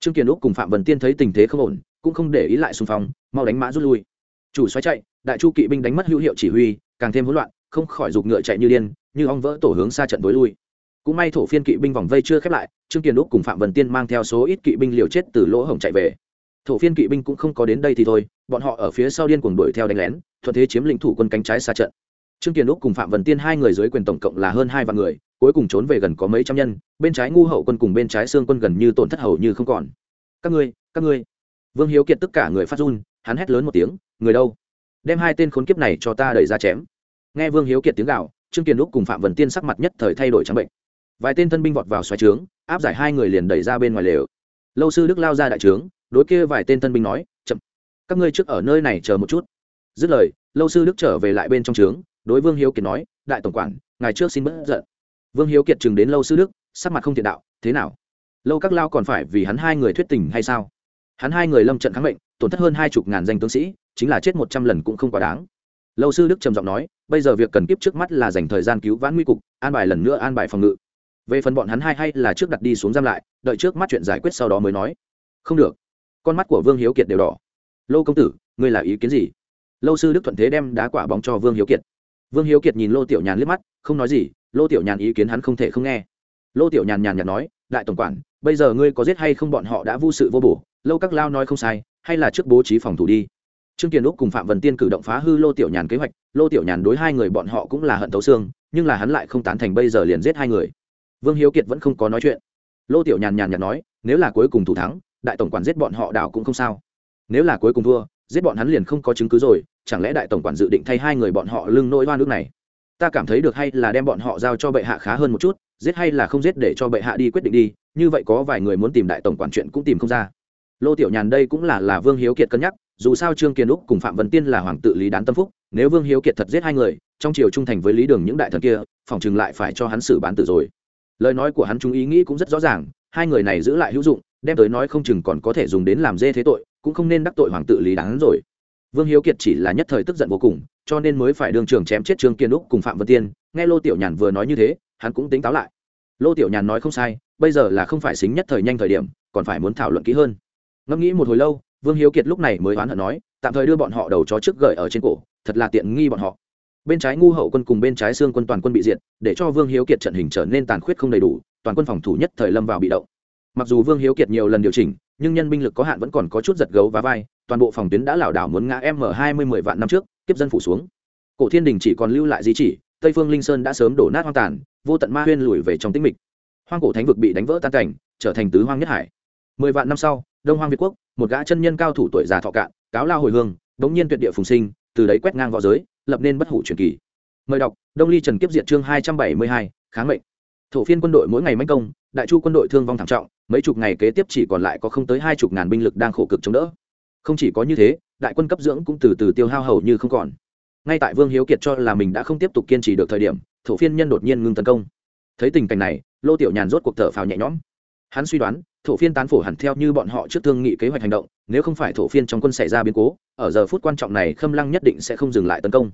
[SPEAKER 1] Trương kiền úc cùng phạm vân tiên thấy tình thế không ổn cũng không để ý lại xung phong, mau đánh mã rút lui. Chủ xoáy chạy, đại chu kỵ binh đánh mất hữu hiệu chỉ huy, càng thêm hỗn loạn, không khỏi giục ngựa chạy như điên, như ong vỡ tổ hướng xa trận tối lui. Cũng may thổ phiên kỵ binh vòng vây chưa khép lại, trương kiền úc cùng phạm vân tiên mang theo số ít kỵ binh liều chết từ lỗ hổng chạy về. Thổ phiên kỵ binh cũng không có đến đây thì thôi, bọn họ ở phía sau điên cuồng đuổi theo đánh lén, thuận thế chiếm lĩnh thủ quân cánh trái xa trận. Trương kiền úc cùng phạm vân tiên hai người dưới quyền tổng cộng là hơn hai vạn người, cuối cùng trốn về gần có mấy trăm nhân, bên trái ngu hậu quân cùng bên trái xương quân gần như tổn thất hầu như không còn. Các ngươi các ngươi vương hiếu kiệt tất cả người phát run, hắn hét lớn một tiếng, người đâu? Đem hai tên khốn kiếp này cho ta đẩy ra chém. Nghe vương hiếu kiệt tiếng gạo trương kiên lúc cùng phạm vân tiên sắc mặt nhất thời thay đổi trắng bệnh. Vài tên thân binh vọt vào xoáy trướng, áp giải hai người liền đẩy ra bên ngoài lều. Lâu sư đức lao ra đại trướng, đối kia vài tên thân binh nói, chậm, các ngươi trước ở nơi này chờ một chút. Dứt lời, lâu sư đức trở về lại bên trong trướng, đối vương hiếu kiệt nói, đại tổng quản, ngài trước xin bớt giận. Vương hiếu kiệt chừng đến lâu sư đức, sắc mặt không thiện đạo, thế nào? Lâu các lao còn phải vì hắn hai người thuyết tình hay sao? Hắn hai người lâm trận kháng mệnh, tổn thất hơn hai chục ngàn danh tướng sĩ, chính là chết một trăm lần cũng không quá đáng. Lâu sư đức trầm giọng nói, bây giờ việc cần kiếp trước mắt là dành thời gian cứu vãn nguy cục, an bài lần nữa an bài phòng ngự. Về phần bọn hắn hai hay là trước đặt đi xuống giam lại, đợi trước mắt chuyện giải quyết sau đó mới nói. Không được. Con mắt của vương hiếu kiệt đều đỏ. Lô công tử, ngươi là ý kiến gì? Lâu sư đức thuận thế đem đá quả bóng cho vương hiếu kiệt. Vương hiếu kiệt nhìn lô tiểu nhàn liếc mắt, không nói gì, lô tiểu nhàn ý kiến hắn không thể không nghe. Lô tiểu nhàn nhàn nhạt nói, đại tổng quản, bây giờ ngươi có giết hay không bọn họ đã vô sự vô bổ lâu các lao nói không sai, hay là trước bố trí phòng thủ đi. Trương kiền úc cùng phạm vân tiên cử động phá hư lô tiểu nhàn kế hoạch, lô tiểu nhàn đối hai người bọn họ cũng là hận thấu xương, nhưng là hắn lại không tán thành bây giờ liền giết hai người. Vương hiếu kiệt vẫn không có nói chuyện. Lô tiểu nhàn nhàn nhạt nói, nếu là cuối cùng thủ thắng, đại tổng quản giết bọn họ đảo cũng không sao. Nếu là cuối cùng thua, giết bọn hắn liền không có chứng cứ rồi, chẳng lẽ đại tổng quản dự định thay hai người bọn họ lưng nỗi hoa nước này? Ta cảm thấy được hay là đem bọn họ giao cho bệ hạ khá hơn một chút, giết hay là không giết để cho bệ hạ đi quyết định đi, như vậy có vài người muốn tìm đại tổng quản chuyện cũng tìm không ra lô tiểu nhàn đây cũng là là vương hiếu kiệt cân nhắc, dù sao trương Kiên úc cùng phạm vân tiên là hoàng tự lý đán tâm phúc, nếu vương hiếu kiệt thật giết hai người, trong triều trung thành với lý đường những đại thần kia, phòng chừng lại phải cho hắn xử bán tử rồi. Lời nói của hắn chúng ý nghĩ cũng rất rõ ràng, hai người này giữ lại hữu dụng, đem tới nói không chừng còn có thể dùng đến làm dê thế tội, cũng không nên đắc tội hoàng tự lý đáng rồi. Vương hiếu kiệt chỉ là nhất thời tức giận vô cùng, cho nên mới phải đường trường chém chết trương kiên úc cùng phạm vân tiên. Nghe lô tiểu nhàn vừa nói như thế, hắn cũng tính táo lại. Lô tiểu nhàn nói không sai, bây giờ là không phải xính nhất thời nhanh thời điểm, còn phải muốn thảo luận kỹ hơn ngẫm nghĩ một hồi lâu, vương hiếu kiệt lúc này mới oán hận nói, tạm thời đưa bọn họ đầu chó trước gởi ở trên cổ, thật là tiện nghi bọn họ. Bên trái ngu hậu quân cùng bên trái xương quân toàn quân bị diệt, để cho vương hiếu kiệt trận hình trở nên tàn khuyết không đầy đủ, toàn quân phòng thủ nhất thời lâm vào bị động. Mặc dù vương hiếu kiệt nhiều lần điều chỉnh, nhưng nhân binh lực có hạn vẫn còn có chút giật gấu và vai, toàn bộ phòng tuyến đã lảo đảo muốn ngã m hai mươi mười vạn năm trước, kiếp dân phủ xuống. Cổ thiên đình chỉ còn lưu lại di chỉ, tây phương linh sơn đã sớm đổ nát hoang tàn, vô tận ma huyên lùi về trong tĩnh mịch. Hoang cổ thánh vực bị đánh vỡ tan cảnh, trở thành tứ hoang nhất hải. Mười vạn năm sau đông hoang việt quốc, một gã chân nhân cao thủ tuổi già thọ cạn, cáo lao hồi hương bỗng nhiên tuyệt địa phùng sinh, từ đấy quét ngang v õ giới, lập nên bất hủ truyền kỳ. Mời đọc, đông ly trần kiếp Diệt chương hai trăm bảy mươi hai, kháng mệnh. Thổ phiên quân đội mỗi ngày manh công, đại chu quân đội thương vong thảm trọng, mấy chục ngày kế tiếp chỉ còn lại có không tới hai chục ngàn binh lực đang khổ cực chống đỡ. Không chỉ có như thế, đại quân cấp dưỡng cũng từ từ tiêu hao hầu như không còn. Ngay tại vương hiếu kiệt cho là mình đã không tiếp tục kiên trì được thời điểm, thổ phiên nhân đột nhiên ngưng tấn công. Thấy tình cảnh này, lô tiểu nhàn rốt cuộc thở phào nhẹ nhõm. Hắn suy đoán thổ phiên tán phổ hẳn theo như bọn họ trước thương nghị kế hoạch hành động, nếu không phải thổ phiên trong quân xảy ra biến cố, ở giờ phút quan trọng này khâm lăng nhất định sẽ không dừng lại tấn công.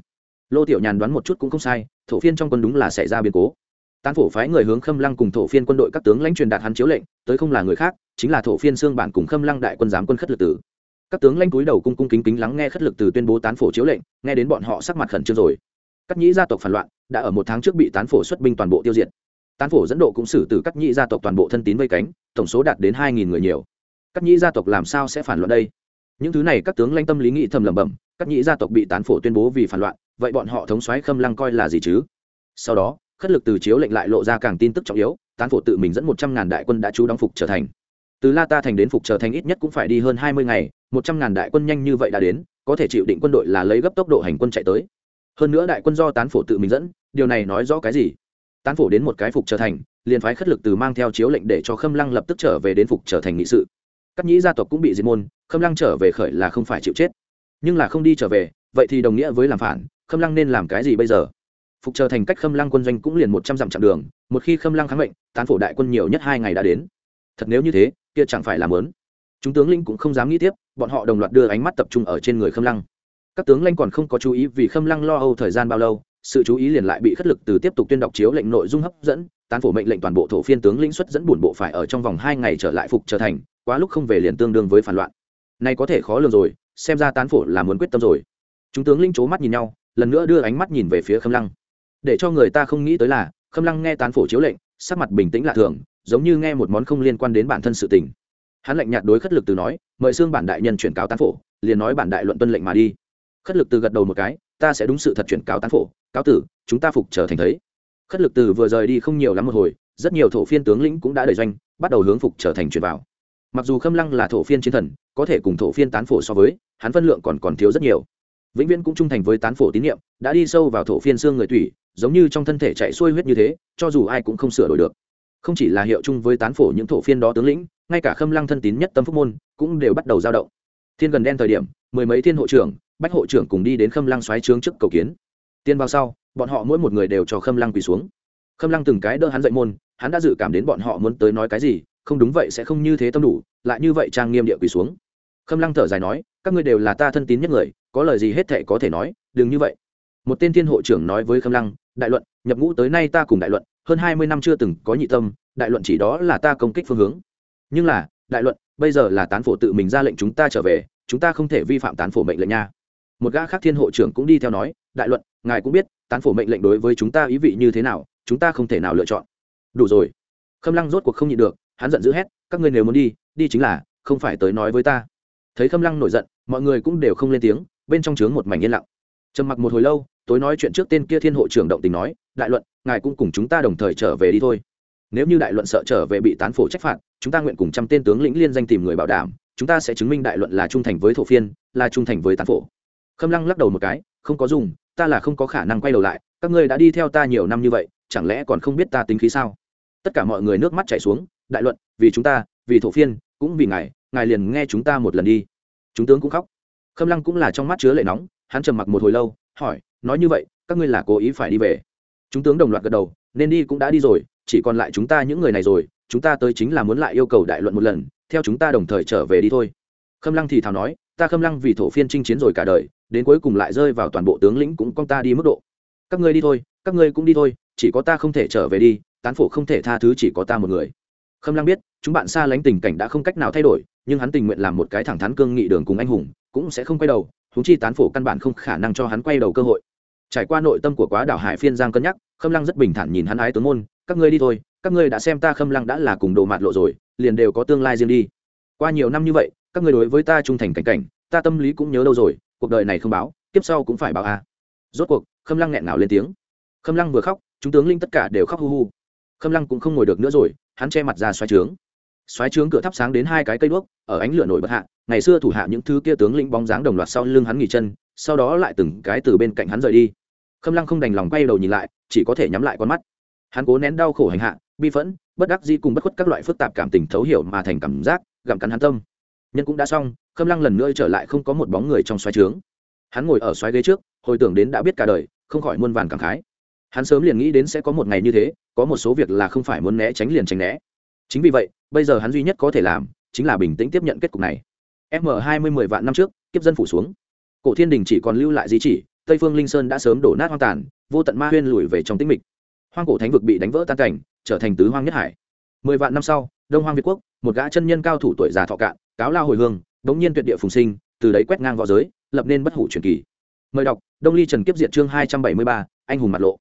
[SPEAKER 1] Lô tiểu nhàn đoán một chút cũng không sai, thổ phiên trong quân đúng là xảy ra biến cố. Tán phổ phái người hướng khâm lăng cùng thổ phiên quân đội các tướng lãnh truyền đạt hắn chiếu lệnh, tới không là người khác, chính là thổ phiên xương bản cùng khâm lăng đại quân giám quân khất lực tử. Các tướng lãnh cúi đầu cung cung kính kính lắng nghe khất lực từ tuyên bố tán phổ chiếu lệnh, nghe đến bọn họ sắc mặt khẩn trương rồi. Các nhĩ gia tộc phản loạn, đã ở một tháng trước bị tán phổ xuất binh toàn bộ tiêu diệt tán phổ dẫn độ cũng xử từ các nhĩ gia tộc toàn bộ thân tín vây cánh, tổng số đạt đến hai nghìn người nhiều. Các nhĩ gia tộc làm sao sẽ phản loạn đây? Những thứ này các tướng lãnh tâm lý nghị thầm lẩm bẩm, các nhĩ gia tộc bị tán phổ tuyên bố vì phản loạn, vậy bọn họ thống soái khâm lăng coi là gì chứ? Sau đó, khất lực từ chiếu lệnh lại lộ ra càng tin tức trọng yếu, tán phổ tự mình dẫn một trăm ngàn đại quân đã chú đóng phục trở thành. Từ la ta thành đến phục trở thành ít nhất cũng phải đi hơn hai mươi ngày, một trăm ngàn đại quân nhanh như vậy đã đến, có thể chịu định quân đội là lấy gấp tốc độ hành quân chạy tới. Hơn nữa đại quân do tán phổ tự mình dẫn, điều này nói rõ cái gì? Tán phổ đến một cái phục trở thành, liền phái khất lực từ mang theo chiếu lệnh để cho khâm lăng lập tức trở về đến phục trở thành nghị sự. Các nhĩ gia tộc cũng bị diệt môn, khâm lăng trở về khởi là không phải chịu chết. Nhưng là không đi trở về, vậy thì đồng nghĩa với làm phản, khâm lăng nên làm cái gì bây giờ? Phục chờ thành cách khâm lăng quân doanh cũng liền một trăm dặm chặng đường, một khi khâm lăng kháng mệnh, tán phổ đại quân nhiều nhất hai ngày đã đến. Thật nếu như thế, kia chẳng phải làm lớn chúng tướng linh cũng không dám nghĩ tiếp, bọn họ đồng loạt đưa ánh mắt tập trung ở trên người khâm lăng. Các tướng lãnh còn không có chú ý vì khâm lăng lo âu thời gian bao lâu sự chú ý liền lại bị khất lực từ tiếp tục tuyên đọc chiếu lệnh nội dung hấp dẫn, tán phổ mệnh lệnh toàn bộ thổ phiên tướng lĩnh xuất dẫn bổn bộ phải ở trong vòng hai ngày trở lại phục trở thành, quá lúc không về liền tương đương với phản loạn. Nay có thể khó lường rồi, xem ra tán phổ là muốn quyết tâm rồi. Chúng tướng lĩnh c mắt nhìn nhau, lần nữa đưa ánh mắt nhìn về phía khâm lăng. Để cho người ta không nghĩ tới là, khâm lăng nghe tán phổ chiếu lệnh, sắc mặt bình tĩnh lạ thường, giống như nghe một món không liên quan đến bản thân sự tình. Hắn lệnh nhạt đối khất lực từ nói, mời xương bản đại nhân chuyển cáo tán phổ, liền nói bản đại luận tuân lệnh mà đi. Khất lực từ gật đầu một cái, ta sẽ đúng sự thật chuyển cáo tán phổ cáo tử, chúng ta phục trở thành thấy. Khất lực từ vừa rời đi không nhiều lắm một hồi, rất nhiều thổ phiên tướng lĩnh cũng đã đẩy doanh, bắt đầu hướng phục trở thành truyền vào. Mặc dù khâm lăng là thổ phiên chiến thần, có thể cùng thổ phiên tán phổ so với, hắn phân lượng còn còn thiếu rất nhiều. Vĩnh viễn cũng trung thành với tán phổ tín nhiệm, đã đi sâu vào thổ phiên xương người tủy, giống như trong thân thể chạy xuôi huyết như thế, cho dù ai cũng không sửa đổi được. Không chỉ là hiệu chung với tán phổ những thổ phiên đó tướng lĩnh, ngay cả khâm lăng thân tín nhất tâm phúc môn, cũng đều bắt đầu dao động. Thiên gần đen thời điểm, mười mấy thiên hộ trưởng, bách hộ trưởng cùng đi đến khâm lăng xoáy trướng trước cầu kiến tiên vào sau, bọn họ mỗi một người đều cho khâm lăng quỳ xuống. Khâm lăng từng cái đỡ hắn dậy môn, hắn đã dự cảm đến bọn họ muốn tới nói cái gì, không đúng vậy sẽ không như thế tâm đủ, lại như vậy trang nghiêm địa quỳ xuống. Khâm lăng thở dài nói, các ngươi đều là ta thân tín nhất người, có lời gì hết thệ có thể nói, đừng như vậy. Một tên thiên hộ trưởng nói với khâm lăng, đại luận, nhập ngũ tới nay ta cùng đại luận, hơn hai mươi năm chưa từng có nhị tâm, đại luận chỉ đó là ta công kích phương hướng. Nhưng là, đại luận, bây giờ là tán phổ tự mình ra lệnh chúng ta trở về, chúng ta không thể vi phạm tán phổ mệnh lệnh nha. Một gã khác thiên hộ trưởng cũng đi theo nói đại luận, ngài cũng biết, tán phổ mệnh lệnh đối với chúng ta ý vị như thế nào, chúng ta không thể nào lựa chọn. Đủ rồi. Khâm lăng rốt cuộc không nhịn được, hắn giận dữ hét, các ngươi nếu muốn đi đi chính là, không phải tới nói với ta. Thấy khâm lăng nổi giận, mọi người cũng đều không lên tiếng, bên trong trướng một mảnh yên lặng. Trầm mặc một hồi lâu, tối nói chuyện trước tên kia thiên hộ trưởng động tình nói, đại luận, ngài cũng cùng chúng ta đồng thời trở về đi thôi. Nếu như đại luận sợ trở về bị tán phổ trách phạt, chúng ta nguyện cùng trăm tên tướng lĩnh liên danh tìm người bảo đảm, chúng ta sẽ chứng minh đại luận là trung thành với thổ phiên, là trung thành với tán phổ. Khâm lăng lắc đầu một cái, không có dùng ta là không có khả năng quay đầu lại, các ngươi đã đi theo ta nhiều năm như vậy, chẳng lẽ còn không biết ta tính khí sao? Tất cả mọi người nước mắt chảy xuống, đại luận, vì chúng ta, vì thổ phiên, cũng vì ngài ngài liền nghe chúng ta một lần đi. Chúng tướng cũng khóc. Khâm lăng cũng là trong mắt chứa lệ nóng, hắn trầm mặc một hồi lâu, hỏi, nói như vậy, các ngươi là cố ý phải đi về? Chúng tướng đồng loạt gật đầu, nên đi cũng đã đi rồi, chỉ còn lại chúng ta những người này rồi, chúng ta tới chính là muốn lại yêu cầu đại luận một lần, theo chúng ta đồng thời trở về đi thôi. Khâm lăng thì thào nói ta khâm lăng vì thổ phiên chinh chiến rồi cả đời, đến cuối cùng lại rơi vào toàn bộ tướng lĩnh cũng con ta đi mức độ. Các ngươi đi thôi, các ngươi cũng đi thôi, chỉ có ta không thể trở về đi, tán phổ không thể tha thứ chỉ có ta một người. Khâm lăng biết, chúng bạn xa lánh tình cảnh đã không cách nào thay đổi, nhưng hắn tình nguyện làm một cái thẳng thắn cương nghị đường cùng anh hùng, cũng sẽ không quay đầu húng chi tán phổ căn bản không khả năng cho hắn quay đầu cơ hội. Trải qua nội tâm của quá đảo hải phiên giang cân nhắc, khâm lăng rất bình thản nhìn hắn ái tướng môn, các ngươi đi thôi, các ngươi đã xem ta khâm lăng đã là cùng đồ mạt lộ rồi, liền đều có tương lai riêng đi. Qua nhiều năm như vậy các ngươi đối với ta trung thành cảnh cảnh, ta tâm lý cũng nhớ đâu rồi, cuộc đời này không báo tiếp sau cũng phải báo à. rốt cuộc, khâm lăng nghẹn ngào lên tiếng. Khâm lăng vừa khóc, chúng tướng linh tất cả đều khóc hu hu. Khâm lăng cũng không ngồi được nữa rồi, hắn che mặt ra xoáy trướng. Xoáy trướng cửa thắp sáng đến hai cái cây đuốc, ở ánh lửa nổi bất hạ, ngày xưa thủ hạ những thứ kia tướng lĩnh bóng dáng đồng loạt sau lưng hắn nghỉ chân, sau đó lại từng cái từ bên cạnh hắn rời đi. Khâm lăng không đành lòng quay đầu nhìn lại, chỉ có thể nhắm lại con mắt. Hắn cố nén đau khổ hành hạ, bi phẫn, bất đắc di cùng bất khuất các loại phức tạp cảm tình thấu hiểu mà thành cảm giác, gặm cắn hắn tâm nhân cũng đã xong, khâm lăng lần nữa trở lại không có một bóng người trong xoáy trướng. Hắn ngồi ở xoáy ghế trước, hồi tưởng đến đã biết cả đời, không khỏi muôn vàn cảm khái. Hắn sớm liền nghĩ đến sẽ có một ngày như thế, có một số việc là không phải muốn né tránh liền tránh né. Chính vì vậy, bây giờ hắn duy nhất có thể làm, chính là bình tĩnh tiếp nhận kết cục này. M hai mươi mười vạn năm trước, kiếp dân phủ xuống. Cổ thiên đình chỉ còn lưu lại di chỉ, tây phương linh sơn đã sớm đổ nát hoang tàn, vô tận ma huyên lùi về trong tĩnh mịch. Hoang cổ thánh vực bị đánh vỡ tan cảnh, trở thành tứ hoang nhất hải. Mười vạn năm sau, đông hoang việt quốc, một gã chân nhân cao thủ tuổi già thọ cạn cáo lao hồi hương bỗng nhiên tuyệt địa phùng sinh, từ đấy quét ngang v õ giới, lập nên bất hủ truyền kỳ. Mời đọc, đông ly trần kiếp Diệt chương hai trăm bảy mươi ba, anh hùng mặt lộ.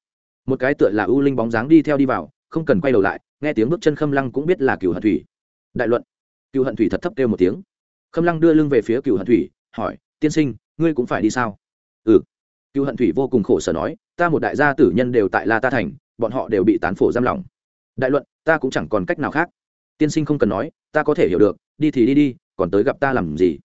[SPEAKER 1] Một cái tựa là ưu linh bóng dáng đi theo đi vào, không cần quay đầu lại, nghe tiếng bước chân khâm lăng cũng biết là cựu hận thủy. Đại luận. Cựu hận thủy thật thấp kêu một tiếng. Khâm lăng đưa lưng về phía cựu hận thủy, hỏi, tiên sinh, ngươi cũng phải đi sao? Ừ. Cựu hận thủy vô cùng khổ sở nói, ta một đại gia tử nhân đều tại la ta thành, bọn họ đều bị tán phổ giam lỏng. Đại luận, ta cũng chẳng còn cách nào khác. Tiên sinh không cần nói ta có thể hiểu được, đi thì đi đi, còn tới gặp ta làm gì?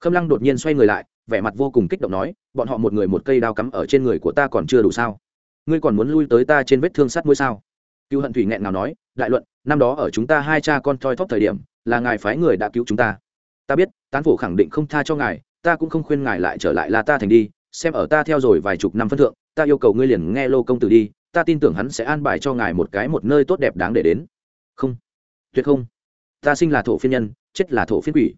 [SPEAKER 1] Khâm lăng đột nhiên xoay người lại, vẻ mặt vô cùng kích động nói, bọn họ một người một cây đao cắm ở trên người của ta còn chưa đủ sao? Ngươi còn muốn lui tới ta trên vết thương sắt mũi sao? Cựu hận thủy nghẹn nào nói, đại luận, năm đó ở chúng ta hai cha con thoi thóp thời điểm, là ngài phái người đã cứu chúng ta. Ta biết, tán phổ khẳng định không tha cho ngài, ta cũng không khuyên ngài lại trở lại là ta thành đi, xem ở ta theo rồi vài chục năm phân thượng, ta yêu cầu ngươi liền nghe lô công tử đi, ta tin tưởng hắn sẽ an bài cho ngài một cái một nơi tốt đẹp đáng để đến. Không. Tuyệt không ta sinh là thổ phiên nhân, chết là thổ phiên quỷ.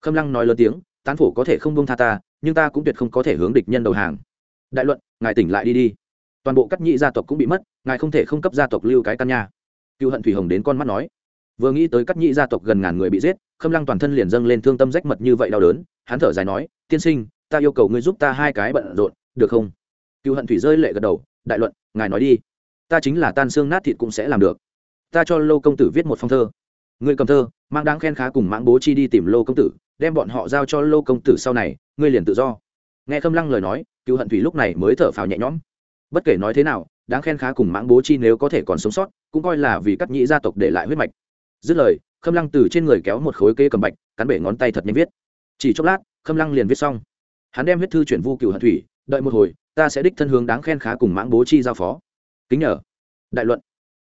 [SPEAKER 1] Khâm lăng nói lớn tiếng, tán phổ có thể không bông tha ta, nhưng ta cũng tuyệt không có thể hướng địch nhân đầu hàng. Đại luận, ngài tỉnh lại đi đi. Toàn bộ cắt nhị gia tộc cũng bị mất, ngài không thể không cấp gia tộc lưu cái căn nhà cựu hận thủy hồng đến con mắt nói. Vừa nghĩ tới cắt nhị gia tộc gần ngàn người bị giết, khâm lăng toàn thân liền dâng lên thương tâm rách mật như vậy đau đớn, hắn thở dài nói, tiên sinh, ta yêu cầu ngươi giúp ta hai cái bận rộn, được không? Cựu hận thủy rơi lệ gật đầu, đại luận, ngài nói đi. Ta chính là tan xương nát thịt cũng sẽ làm được. Ta cho lô công tử viết một phong thơ ngươi cầm thơ, mang đáng khen khá cùng mãng bố chi đi tìm lô công tử, đem bọn họ giao cho lô công tử sau này, ngươi liền tự do. Nghe khâm lăng lời nói cựu hận thủy lúc này mới thở phào nhẹ nhõm. Bất kể nói thế nào, đáng khen khá cùng mãng bố chi nếu có thể còn sống sót, cũng coi là vì cắt nhĩ gia tộc để lại huyết mạch. Dứt lời, khâm lăng từ trên người kéo một khối kê cầm bạch, cắn bể ngón tay thật nhanh viết. Chỉ chốc lát, khâm lăng liền viết xong. Hắn đem huyết thư chuyển vu cựu hận thủy, đợi một hồi, ta sẽ đích thân hướng đáng khen khá cùng mãng bố chi giao phó. Kính nhờ. Đại luận.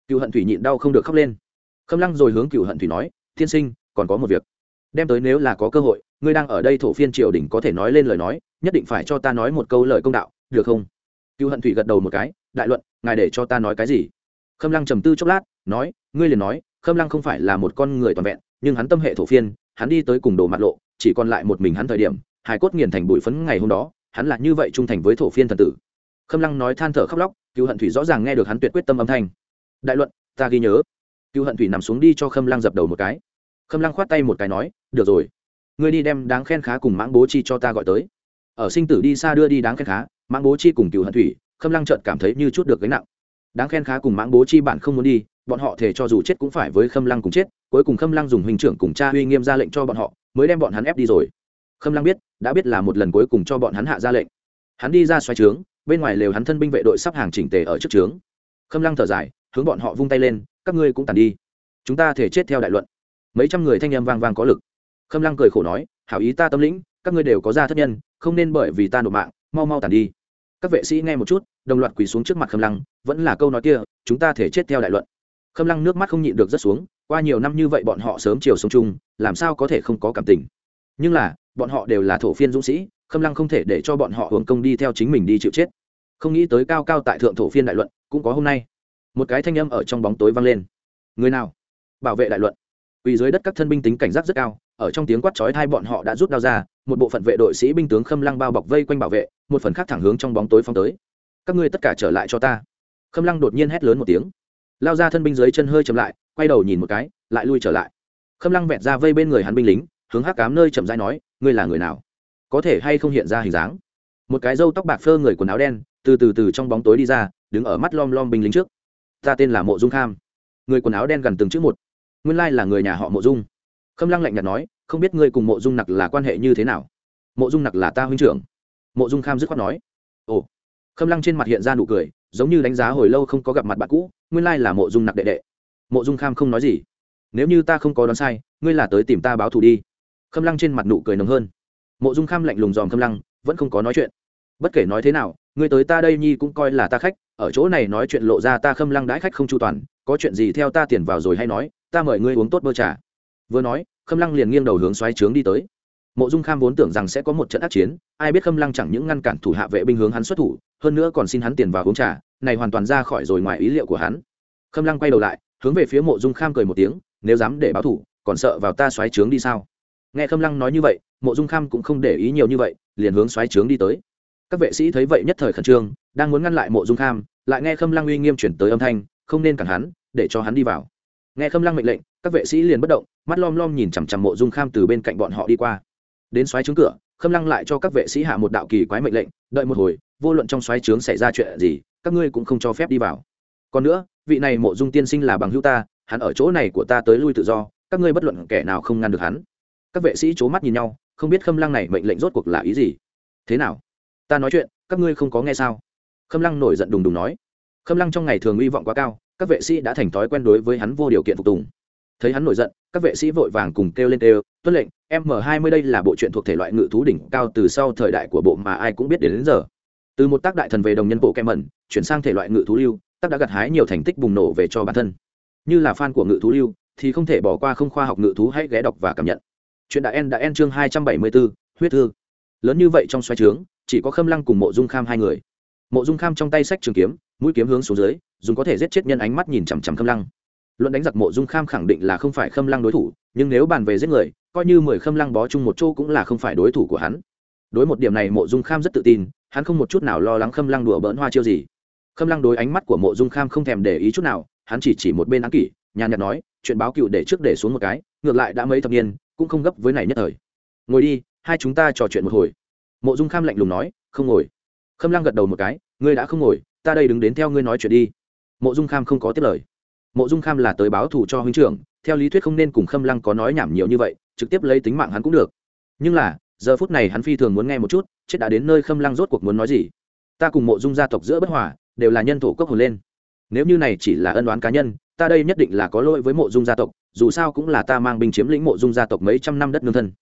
[SPEAKER 1] Cựu hận thủy nhịn đau không được khóc lên khâm lăng rồi hướng cựu hận thủy nói, tiên sinh, còn có một việc. Đem tới nếu là có cơ hội, ngươi đang ở đây thổ phiên triều đình có thể nói lên lời nói, nhất định phải cho ta nói một câu lời công đạo, được không? Cựu hận thủy gật đầu một cái, đại luận, ngài để cho ta nói cái gì? Khâm lăng trầm tư chốc lát, nói, ngươi liền nói, khâm lăng không phải là một con người toàn vẹn, nhưng hắn tâm hệ thổ phiên, hắn đi tới cùng đồ mặt lộ, chỉ còn lại một mình hắn thời điểm, hài cốt nghiền thành bụi phấn ngày hôm đó, hắn là như vậy trung thành với thổ phiên thần tử. Khâm lăng nói than thở khóc lóc cựu hận thủy rõ ràng nghe được hắn tuyệt quyết tâm âm thanh. Đại luận, ta ghi nhớ cựu hận thủy nằm xuống đi cho khâm lăng dập đầu một cái. Khâm lăng khoát tay một cái nói, được rồi, ngươi đi đem đáng khen khá cùng mãng bố chi cho ta gọi tới. Ở sinh tử đi xa đưa đi đáng khen khá, mãng bố chi cùng cựu hận thủy, khâm lăng trợt cảm thấy như chút được gánh nặng. Đáng khen khá cùng mãng bố chi bạn không muốn đi, bọn họ thể cho dù chết cũng phải với khâm lăng cùng chết, cuối cùng khâm lăng dùng hình trưởng cùng cha uy nghiêm ra lệnh cho bọn họ, mới đem bọn hắn ép đi rồi. Khâm lăng biết, đã biết là một lần cuối cùng cho bọn hắn hạ ra lệnh. Hắn đi ra xoay trướng, bên ngoài lều hắn thân binh vệ đội sắp hàng chỉnh tề ở trước trướng. Khâm lăng thở dài, hướng bọn họ vung tay lên các ngươi cũng tàn đi. Chúng ta thể chết theo đại luận. Mấy trăm người thanh em vang vang có lực. Khâm lăng cười khổ nói, hảo ý ta tâm lĩnh, các ngươi đều có gia thất nhân, không nên bởi vì ta nộp mạng, mau mau tàn đi. Các vệ sĩ nghe một chút, đồng loạt quỳ xuống trước mặt khâm lăng, vẫn là câu nói kia, chúng ta thể chết theo đại luận. Khâm lăng nước mắt không nhịn được rất xuống, qua nhiều năm như vậy bọn họ sớm chiều sống chung, làm sao có thể không có cảm tình? Nhưng là, bọn họ đều là thổ phiên dũng sĩ, khâm lăng không thể để cho bọn họ hưởng công đi theo chính mình đi chịu chết. Không nghĩ tới cao cao tại thượng thổ phiên đại luận, cũng có hôm nay một cái thanh âm ở trong bóng tối vang lên. Người nào? Bảo vệ đại luận. Vì dưới đất các thân binh tính cảnh giác rất cao, ở trong tiếng quát chói hai bọn họ đã rút đao ra, một bộ phận vệ đội sĩ binh tướng khâm lăng bao bọc vây quanh bảo vệ, một phần khác thẳng hướng trong bóng tối phong tới. Các ngươi tất cả trở lại cho ta. Khâm lăng đột nhiên hét lớn một tiếng. Lao ra thân binh dưới chân hơi chậm lại, quay đầu nhìn một cái, lại lui trở lại. Khâm lăng vẹt ra vây bên người hắn binh lính, hướng hắc cám nơi chậm rãi nói, ngươi là người nào? Có thể hay không hiện ra hình dáng? Một cái râu tóc bạc phơ người quần áo đen, từ từ từ trong bóng tối đi ra, đứng ở mắt lom lom binh lính trước ta tên là mộ dung kham. Người quần áo đen gần từng chữ một. Nguyên lai là người nhà họ mộ dung. Khâm lăng lạnh nhạt nói, không biết ngươi cùng mộ dung nặc là quan hệ như thế nào? Mộ dung nặc là ta huynh trưởng. Mộ dung kham dứt khoát nói. Ồ. Khâm lăng trên mặt hiện ra nụ cười, giống như đánh giá hồi lâu không có gặp mặt bạn cũ, nguyên lai là mộ dung nặc đệ đệ. Mộ dung kham không nói gì. Nếu như ta không có đoán sai, ngươi là tới tìm ta báo thù đi. Khâm lăng trên mặt nụ cười nồng hơn. Mộ dung kham lạnh lùng dòm khâm lăng, vẫn không có nói chuyện. Bất kể nói thế nào, ngươi tới ta đây nhi cũng coi là ta khách ở chỗ này nói chuyện lộ ra ta khâm lăng đãi khách không chu toàn, có chuyện gì theo ta tiền vào rồi hay nói, ta mời ngươi uống tốt bơ trà. Vừa nói, khâm lăng liền nghiêng đầu hướng xoáy trướng đi tới. Mộ dung kham vốn tưởng rằng sẽ có một trận ác chiến, ai biết khâm lăng chẳng những ngăn cản thủ hạ vệ binh hướng hắn xuất thủ, hơn nữa còn xin hắn tiền vào uống trà, này hoàn toàn ra khỏi rồi ngoài ý liệu của hắn. Khâm lăng quay đầu lại, hướng về phía mộ dung kham cười một tiếng, nếu dám để báo thủ, còn sợ vào ta xoáy trướng đi sao? Nghe khâm lăng nói như vậy, mộ dung kham cũng không để ý nhiều như vậy, liền hướng xoáy trướng đi tới. Các vệ sĩ thấy vậy nhất thời khẩn trương đang muốn ngăn lại mộ dung kham, lại nghe khâm lăng uy nghiêm chuyển tới âm thanh, không nên cản hắn, để cho hắn đi vào. Nghe khâm lăng mệnh lệnh, các vệ sĩ liền bất động, mắt lom lom nhìn chằm chằm mộ dung kham từ bên cạnh bọn họ đi qua. Đến xoáy trướng cửa, khâm lăng lại cho các vệ sĩ hạ một đạo kỳ quái mệnh lệnh, đợi một hồi, vô luận trong xoáy trướng xảy ra chuyện gì, các ngươi cũng không cho phép đi vào. Còn nữa, vị này mộ dung tiên sinh là bằng hữu ta, hắn ở chỗ này của ta tới lui tự do, các ngươi bất luận kẻ nào không ngăn được hắn. Các vệ sĩ c h ố mắt nhìn nhau, không biết khâm lăng này mệnh lệnh rốt cuộc là ý gì. Thế nào? Ta nói chuyện, các ngươi không có nghe sao? Khâm lăng nổi giận đùng đùng nói khâm lăng trong ngày thường hy vọng quá cao các vệ sĩ đã thành thói quen đối với hắn vô điều kiện phục tùng. Thấy hắn nổi giận các vệ sĩ vội vàng cùng kêu lên kêu tuân lệnh m hai mươi đây là bộ truyện thuộc thể loại ngự thú đỉnh cao từ sau thời đại của bộ mà ai cũng biết đến, đến giờ. Từ một tác đại thần về đồng nhân bộ kem mẩn chuyển sang thể loại ngự thú lưu tác đã gặt hái nhiều thành tích bùng nổ về cho bản thân. Như là fan của ngự thú lưu thì không thể bỏ qua không khoa học ngự thú hãy ghé đọc và cảm nhận. Chuyện đã en đã en chương hai trăm bảy mươi bốn huyết thư. Lớn như vậy trong xoay trướng chỉ có khâm lăng cùng mộ dung kham hai người mộ dung kham trong tay sách trường kiếm, mũi kiếm hướng xuống dưới, dùng có thể giết chết nhân ánh mắt nhìn chằm chằm khâm lăng. Luận đánh giặc mộ dung kham khẳng định là không phải khâm lăng đối thủ, nhưng nếu bàn về giết người, coi như mười khâm lăng bó chung một chỗ cũng là không phải đối thủ của hắn. Đối một điểm này mộ dung kham rất tự tin, hắn không một chút nào lo lắng khâm lăng đùa bỡn hoa chiêu gì. Khâm lăng đối ánh mắt của mộ dung kham không thèm để ý chút nào, hắn chỉ chỉ một bên áng kỷ, nhàn nhạt nói, chuyện báo cựu để trước để xuống một cái, ngược lại đã mấy thập niên, cũng không gấp với này nhất thời. Ngồi đi, hai chúng ta trò chuyện một hồi. Mộ dung kham lạnh lùng nói, không ngồi khâm lăng gật đầu một cái, ngươi đã không ngồi, ta đây đứng đến theo ngươi nói chuyện đi. Mộ dung kham không có tiếp lời. Mộ dung kham là tới báo thù cho huynh trưởng, theo lý thuyết không nên cùng khâm lăng có nói nhảm nhiều như vậy, trực tiếp lấy tính mạng hắn cũng được. Nhưng là, giờ phút này hắn phi thường muốn nghe một chút, chết đã đến nơi khâm lăng rốt cuộc muốn nói gì. Ta cùng mộ dung gia tộc giữa bất hòa, đều là nhân thổ cốc hồn lên. Nếu như này chỉ là ân đoán cá nhân, ta đây nhất định là có lỗi với mộ dung gia tộc, dù sao cũng là ta mang binh chiếm lĩnh mộ dung gia tộc mấy trăm năm đất nương thân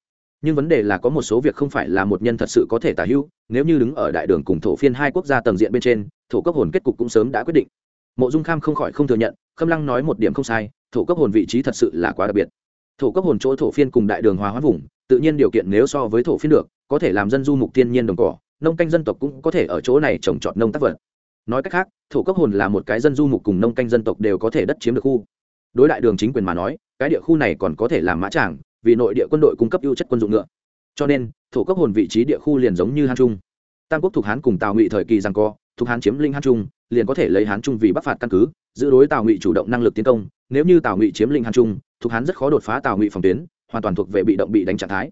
[SPEAKER 1] nhưng vấn đề là có một số việc không phải là một nhân thật sự có thể tả hữu, nếu như đứng ở đại đường cùng thổ phiên hai quốc gia tầng diện bên trên, thổ cấp hồn kết cục cũng sớm đã quyết định. Mộ dung kham không khỏi không thừa nhận, khâm lăng nói một điểm không sai, thổ cấp hồn vị trí thật sự là quá đặc biệt. Thổ cấp hồn chỗ thổ phiên cùng đại đường hòa hóa vùng, tự nhiên điều kiện nếu so với thổ phiên được, có thể làm dân du mục thiên nhiên đồng cỏ, nông canh dân tộc cũng có thể ở chỗ này trồng trọt nông tác vật. Nói cách khác, thổ cấp hồn là một cái dân du mục cùng nông canh dân tộc đều có thể đất chiếm được khu. Đối đại đường chính quyền mà nói, cái địa khu này còn có thể làm mã tràng vì nội địa quân đội cung cấp ưu chất quân dụng ngựa. Cho nên, thổ cấp hồn vị trí địa khu liền giống như hán trung. Tam quốc thuộc hán cùng tào ngụy thời kỳ rằng co, thuộc hán chiếm linh hán trung, liền có thể lấy hán trung vì bắc phạt căn cứ, giữ đối tào ngụy chủ động năng lực tiến công. Nếu như tào ngụy chiếm linh hán trung, thuộc hán rất khó đột phá tào ngụy phòng tuyến, hoàn toàn thuộc về bị động bị đánh trạng thái.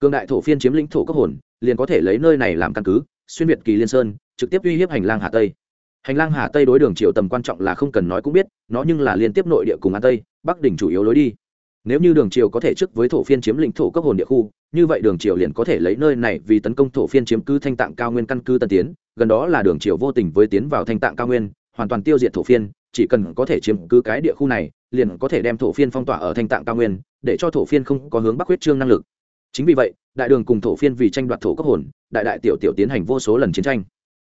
[SPEAKER 1] Cương đại thổ phiên chiếm lĩnh thổ cấp hồn, liền có thể lấy nơi này làm căn cứ, xuyên việt kỳ liên sơn, trực tiếp uy hiếp hành lang hà tây. Hành lang hà tây đối đường triều tầm quan trọng là không cần nói cũng biết, nó nhưng là liên tiếp nội địa cùng hà tây, bắc đỉnh chủ yếu lối đi nếu như đường triều có thể trước với thổ phiên chiếm lĩnh thổ cấp hồn địa khu, như vậy đường triều liền có thể lấy nơi này vì tấn công thổ phiên chiếm cứ thanh tạng cao nguyên căn cứ tân tiến, gần đó là đường triều vô tình với tiến vào thanh tạng cao nguyên, hoàn toàn tiêu diệt thổ phiên, chỉ cần có thể chiếm cứ cái địa khu này, liền có thể đem thổ phiên phong tỏa ở thanh tạng cao nguyên, để cho thổ phiên không có hướng bắc huyết trương năng lực. Chính vì vậy, đại đường cùng thổ phiên vì tranh đoạt thổ cấp hồn, đại đại tiểu tiểu tiến hành vô số lần chiến tranh.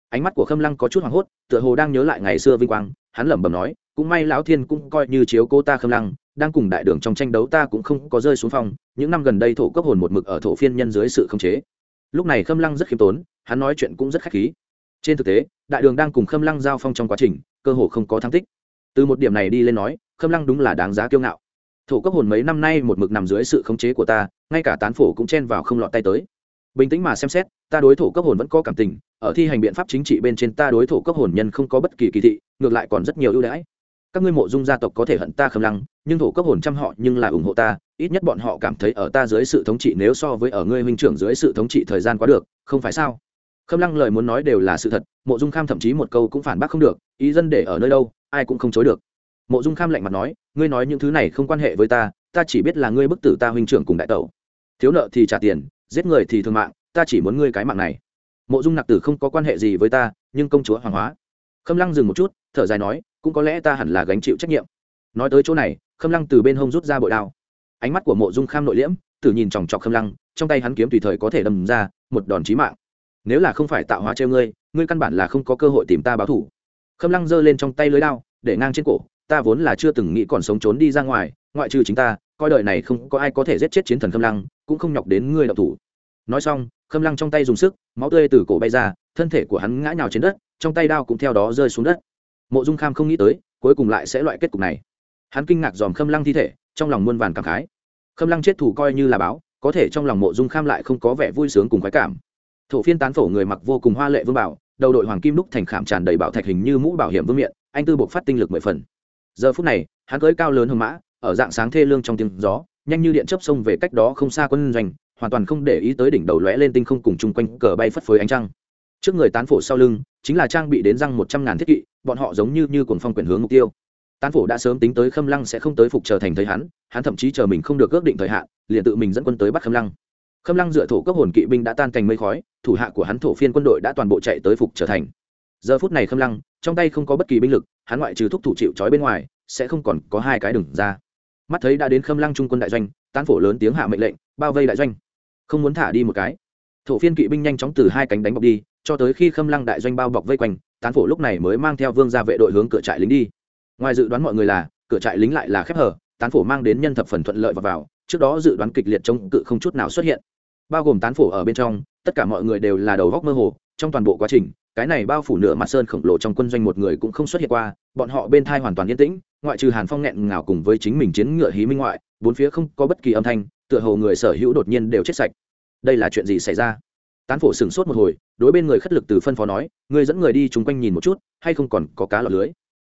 [SPEAKER 1] Ánh mắt của khâm lăng có chút hoảng hốt, tựa hồ đang nhớ lại ngày xưa vinh quang, hắn lẩm bẩm nói, cũng may lão thiên cũng coi như chiếu cô ta khâm lăng đang cùng đại đường trong tranh đấu ta cũng không có rơi xuống phong, những năm gần đây thổ cấp hồn một mực ở thổ phiên nhân dưới sự khống chế. Lúc này khâm lăng rất khiêm tốn, hắn nói chuyện cũng rất khách khí. Trên thực tế, đại đường đang cùng khâm lăng giao phong trong quá trình, cơ hồ không có thắng tích. Từ một điểm này đi lên nói, khâm lăng đúng là đáng giá kiêu ngạo. Thổ cấp hồn mấy năm nay một mực nằm dưới sự khống chế của ta, ngay cả tán phổ cũng chen vào không lọt tay tới. Bình tĩnh mà xem xét, ta đối thổ cấp hồn vẫn có cảm tình, ở thi hành biện pháp chính trị bên trên ta đối thổ cấp hồn nhân không có bất kỳ kỳ thị, ngược lại còn rất nhiều ưu đãi các ngươi mộ dung gia tộc có thể hận ta khâm lăng, nhưng thổ cấp hồn trăm họ nhưng là ủng hộ ta, ít nhất bọn họ cảm thấy ở ta dưới sự thống trị nếu so với ở ngươi huynh trưởng dưới sự thống trị thời gian quá được, không phải sao? Khâm lăng lời muốn nói đều là sự thật, mộ dung kham thậm chí một câu cũng phản bác không được, ý dân để ở nơi đâu, ai cũng không chối được. Mộ dung kham lạnh mặt nói, ngươi nói những thứ này không quan hệ với ta ta chỉ biết là ngươi bức tử ta huynh trưởng cùng đại tẩu. Thiếu nợ thì trả tiền, giết người thì thương mạng, ta chỉ muốn ngươi cái mạng này. Mộ dung nặc tử không có quan hệ gì với ta, nhưng công chúa hoàng hóa. Khâm lăng dừng một chút, thở dài nói cũng có lẽ ta hẳn là gánh chịu trách nhiệm. Nói tới chỗ này, khâm lăng từ bên hông rút ra bội đao. Ánh mắt của mộ dung kham nội liễm, tử nhìn chòng chọc khâm lăng, trong tay hắn kiếm tùy thời có thể đâm ra một đòn chí mạng. Nếu là không phải tạo hóa treo ngươi ngươi căn bản là không có cơ hội tìm ta báo thủ khâm lăng giơ lên trong tay lưới đao, để ngang trên cổ, ta vốn là chưa từng nghĩ còn sống trốn đi ra ngoài, ngoại trừ chính ta, coi đời này không có ai có thể giết chết chiến thần khâm lăng, cũng không nhọc đến ngươi đạo thủ. Nói xong, khâm lăng trong tay dùng sức, máu tươi từ cổ bay ra, thân thể của hắn ngã nhào trên đất, trong tay đao cũng theo đó rơi xuống đất mộ dung kham không nghĩ tới, cuối cùng lại sẽ loại kết cục này. Hắn kinh ngạc dòm khâm lăng thi thể, trong lòng muôn vàn cảm khái. Khâm lăng chết thủ coi như là báo, có thể trong lòng mộ dung kham lại không có vẻ vui sướng cùng khoái cảm. Thổ phiên tán phổ người mặc vô cùng hoa lệ vương bảo, đầu đội hoàng kim đúc thành khảm tràn đầy bảo thạch hình như mũ bảo hiểm vương miện, anh tư buộc phát tinh lực mười phần. Giờ phút này, hắn cưới cao lớn hơn mã, ở dạng sáng thê lương trong tiếng gió, nhanh như điện chớp sông về cách đó không xa quân doanh, hoàn toàn không để ý tới đỉnh đầu lóe lên tinh không cùng chung quanh cờ bay phất phới ánh trăng trước người tán phổ sau lưng, chính là trang bị đến răng một trăm ngàn thiết kỵ, bọn họ giống như như cuồng phong quyển hướng mục tiêu. Tán phổ đã sớm tính tới khâm lăng sẽ không tới phục trở thành thấy hắn hắn thậm chí chờ mình không được ước định thời hạn, liền tự mình dẫn quân tới bắt khâm lăng. Khâm lăng dựa thổ cấp hồn kỵ binh đã tan cành mây khói, thủ hạ của hắn thổ phiên quân đội đã toàn bộ chạy tới phục trở thành. Giờ phút này khâm lăng, trong tay không có bất kỳ binh lực, hắn ngoại trừ thúc thủ chịu trói bên ngoài, sẽ không còn có hai cái đừng ra. Mắt thấy đã đến khâm lăng trung quân đại doanh, tán phổ lớn tiếng hạ mệnh lệnh, bao vây đại doanh. Không muốn thả đi một cái. Thổ phiên kỵ binh nhanh chóng từ hai cánh đánh bọc đi cho tới khi khâm lăng đại doanh bao bọc vây quanh, tán phổ lúc này mới mang theo vương gia vệ đội hướng cửa trại lính đi. Ngoài dự đoán mọi người là, cửa trại lính lại là khép hở tán phổ mang đến nhân thập phần thuận lợi và vào, trước đó dự đoán kịch liệt chống cự không chút nào xuất hiện. Bao gồm tán phổ ở bên trong, tất cả mọi người đều là đầu góc mơ hồ, trong toàn bộ quá trình, cái này bao phủ nửa mặt sơn khổng lồ trong quân doanh một người cũng không xuất hiện qua, bọn họ bên thai hoàn toàn yên tĩnh, ngoại trừ hàn phong nghẹn ngào cùng với chính mình chiến ngựa hí minh ngoại, bốn phía không có bất kỳ âm thanh, tựa hồ người sở hữu đột nhiên đều chết sạch. Đây là chuyện gì xảy ra? Tán phổ sửng sốt một hồi, đối bên người khất lực từ phân phó nói người dẫn người đi chung quanh nhìn một chút, hay không còn có cá lọt lưới?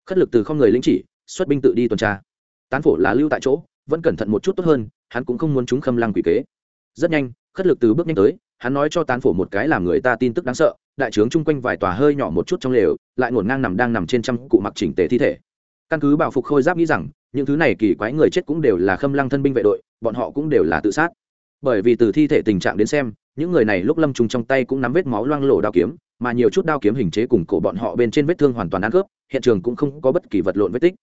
[SPEAKER 1] Khất lực từ không người lính chỉ, xuất binh tự đi tuần tra. Tán phổ là lưu tại chỗ, vẫn cẩn thận một chút tốt hơn, hắn cũng không muốn chúng khâm lăng quỷ kế. Rất nhanh, khất lực từ bước nhanh tới, hắn nói cho tán phổ một cái làm người ta tin tức đáng sợ, đại trướng chung quanh vài tòa hơi nhỏ một chút trong lều, lại ngổn ngang nằm đang nằm trên trăm cụ mặc chỉnh tề thi thể. Căn cứ bảo phục khôi giáp nghĩ rằng, những thứ này kỳ quái người chết cũng đều là khâm lăng thân binh vệ đội, bọn họ cũng đều là tự sát bởi vì từ thi thể tình trạng đến xem, những người này lúc lâm trùng trong tay cũng nắm vết máu loang lổ đao kiếm, mà nhiều chút đao kiếm hình chế cùng cổ bọn họ bên trên vết thương hoàn toàn ăn cướp hiện trường cũng không có bất kỳ vật lộn vết tích.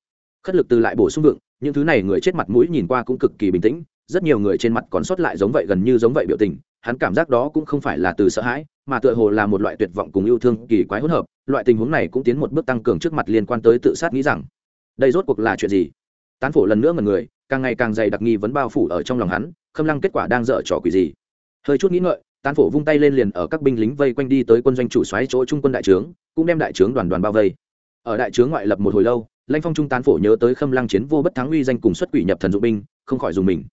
[SPEAKER 1] Khất lực từ lại bổ sung vựng những thứ này người chết mặt mũi nhìn qua cũng cực kỳ bình tĩnh, rất nhiều người trên mặt còn sót lại giống vậy gần như giống vậy biểu tình, hắn cảm giác đó cũng không phải là từ sợ hãi, mà tựa hồ là một loại tuyệt vọng cùng yêu thương kỳ quái hỗn hợp, loại tình huống này cũng tiến một bước tăng cường trước mặt liên quan tới tự sát nghĩ rằng, đây rốt cuộc là chuyện gì? Tán phổ lần nữa ngần người càng ngày càng dày đặc nghi vấn bao phủ ở trong lòng hắn, khâm lăng kết quả đang dở trò quỷ gì. Hơi chút nghĩ ngợi, tán phổ vung tay lên liền ở các binh lính vây quanh đi tới quân doanh chủ xoáy chỗ trung quân đại trướng, cũng đem đại trướng đoàn đoàn bao vây. Ở đại trướng ngoại lập một hồi lâu lanh phong trung tán phổ nhớ tới khâm lăng chiến vô bất thắng uy danh cùng xuất quỷ nhập thần dụng binh, không khỏi dùng mình.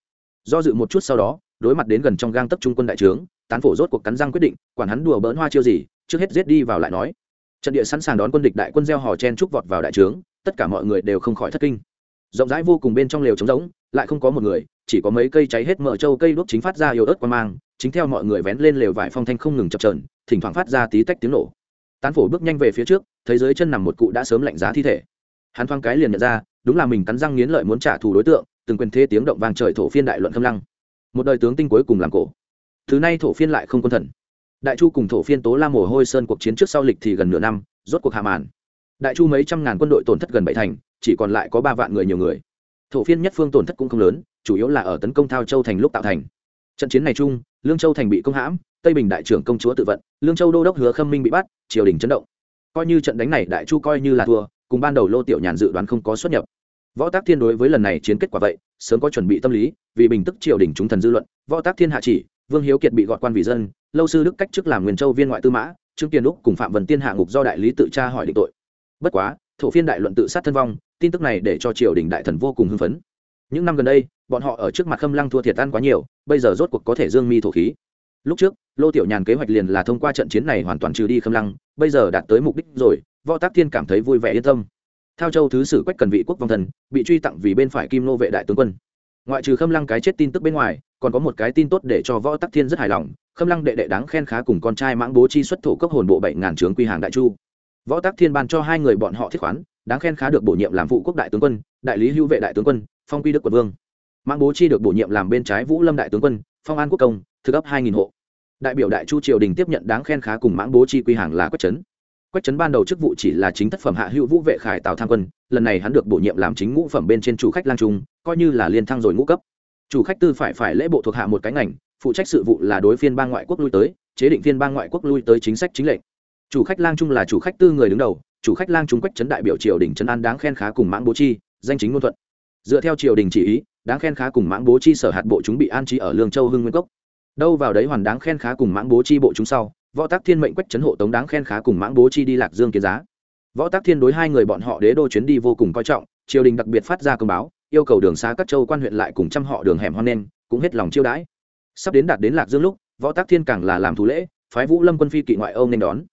[SPEAKER 1] Do dự một chút sau đó, đối mặt đến gần trong gang tấp trung quân đại trướng, tán phổ rốt cuộc cắn răng quyết định, quản hắn đùa bỡn hoa chiêu gì, trước hết giết đi vào lại nói. Trận địa sẵn sàng đón quân địch đại quân gieo hò chen trúc vọt vào đại trướng, tất cả mọi người đều không khỏi thất kinh rộng rãi vô cùng bên trong lều trống rỗng, lại không có một người, chỉ có mấy cây cháy hết mở trâu cây đuốc chính phát ra yếu ớt qua mang, chính theo mọi người vén lên lều vải phong thanh không ngừng chập trờn thỉnh thoảng phát ra tí tách tiếng nổ. Tán phổ bước nhanh về phía trước, thấy dưới chân nằm một cụ đã sớm lạnh giá thi thể. Hắn thoáng cái liền nhận ra, đúng là mình cắn răng nghiến lợi muốn trả thù đối tượng, từng quyền thế tiếng động vang trời thổ phiên đại luận khâm lăng. Một đời tướng tinh cuối cùng làm cổ. Thứ nay thổ phiên lại không quân thần. Đại chu cùng thổ phiên tố la mồ hôi sơn cuộc chiến trước sau lịch thì gần nửa năm, rốt cuộc hạ màn. Đại chu mấy trăm ngàn quân đội tổn thất gần bảy thành chỉ còn lại có ba vạn người nhiều người. Thổ phiên nhất phương tổn thất cũng không lớn, chủ yếu là ở tấn công thao châu thành lúc tạo thành. Trận chiến này chung, lương châu thành bị công hãm, tây bình đại trưởng công chúa tự vận, lương châu đô đốc hứa khâm minh bị bắt, triều đình chấn động. Coi như trận đánh này đại chu coi như là thua, cùng ban đầu lô tiểu nhàn dự đoán không có xuất nhập. Võ tác thiên đối với lần này chiến kết quả vậy, sớm có chuẩn bị tâm lý, vì bình tức triều đình chúng thần dư luận, võ tác thiên hạ chỉ, vương hiếu kiệt bị gọt quan vì dân, lâu sư đức cách chức làm nguyên châu viên ngoại tư mã, trương tiền úc cùng phạm vân tiên hạ ngục do đại lý tự tra hỏi định tội. Bất quá, thổ phiên đại luận tự sát thân vong tin tức này để cho triều đình đại thần vô cùng hưng phấn. Những năm gần đây, bọn họ ở trước mặt khâm lăng thua thiệt ăn quá nhiều, bây giờ rốt cuộc có thể dương mi thổ khí. Lúc trước, lô tiểu nhàn kế hoạch liền là thông qua trận chiến này hoàn toàn trừ đi khâm lăng, bây giờ đạt tới mục đích rồi, võ tác thiên cảm thấy vui vẻ yên tâm. Theo châu thứ sử quách cần vị quốc vong thần, bị truy tặng vì bên phải kim nô vệ đại tướng quân. Ngoại trừ khâm lăng cái chết tin tức bên ngoài, còn có một cái tin tốt để cho võ tắc thiên rất hài lòng, khâm lăng đệ đệ đáng khen khá cùng con trai mãng bố chi xuất thủ cấp hồn bộ bảy ngàn trướng quy hàng đại chu. Võ tắc thiên ban cho hai người bọn họ thiết khoán đáng khen khá được bổ nhiệm làm phụ quốc đại tướng quân, đại lý hữu vệ đại tướng quân, phong quy đức quận vương. Mãng bố chi được bổ nhiệm làm bên trái vũ lâm đại tướng quân, phong an quốc công, thực ấp hai nghìn hộ. Đại biểu đại chu triều đình tiếp nhận đáng khen khá cùng mãng bố chi quy hàng là quách trấn. Quách trấn ban đầu chức vụ chỉ là chính thất phẩm hạ hữu vũ vệ khải tào tham quân, lần này hắn được bổ nhiệm làm chính ngũ phẩm bên trên chủ khách lang trung, coi như là liên thăng rồi ngũ cấp. Chủ khách tư phải phải lễ bộ thuộc hạ một cái ngành, phụ trách sự vụ là đối phiên bang ngoại quốc lui tới, chế định phiên bang ngoại quốc lui tới chính sách chính lệnh. Chủ khách lang trung là chủ khách tư người đứng đầu chủ khách lang trung quách trấn đại biểu triều đình trấn an đáng khen khá cùng mãng bố chi, danh chính ngôn thuận. Dựa theo triều đình chỉ ý, đáng khen khá cùng mãng bố chi sở hạt bộ chúng bị an trí ở lương châu hưng nguyên cốc. Đâu vào đấy hoàn đáng khen khá cùng mãng bố chi bộ chúng sau, võ tác thiên mệnh quách trấn hộ tống đáng khen khá cùng mãng bố chi đi lạc dương kiến giá. Võ tác thiên đối hai người bọn họ đế đô chuyến đi vô cùng coi trọng, triều đình đặc biệt phát ra công báo, yêu cầu đường xa các châu quan huyện lại cùng trăm họ đường hẻm hoan nen cũng hết lòng chiêu đãi. Sắp đến đạt đến lạc dương lúc, võ tác thiên càng là làm thủ lễ, phái vũ lâm quân phi kỵ ngoại âu nên đón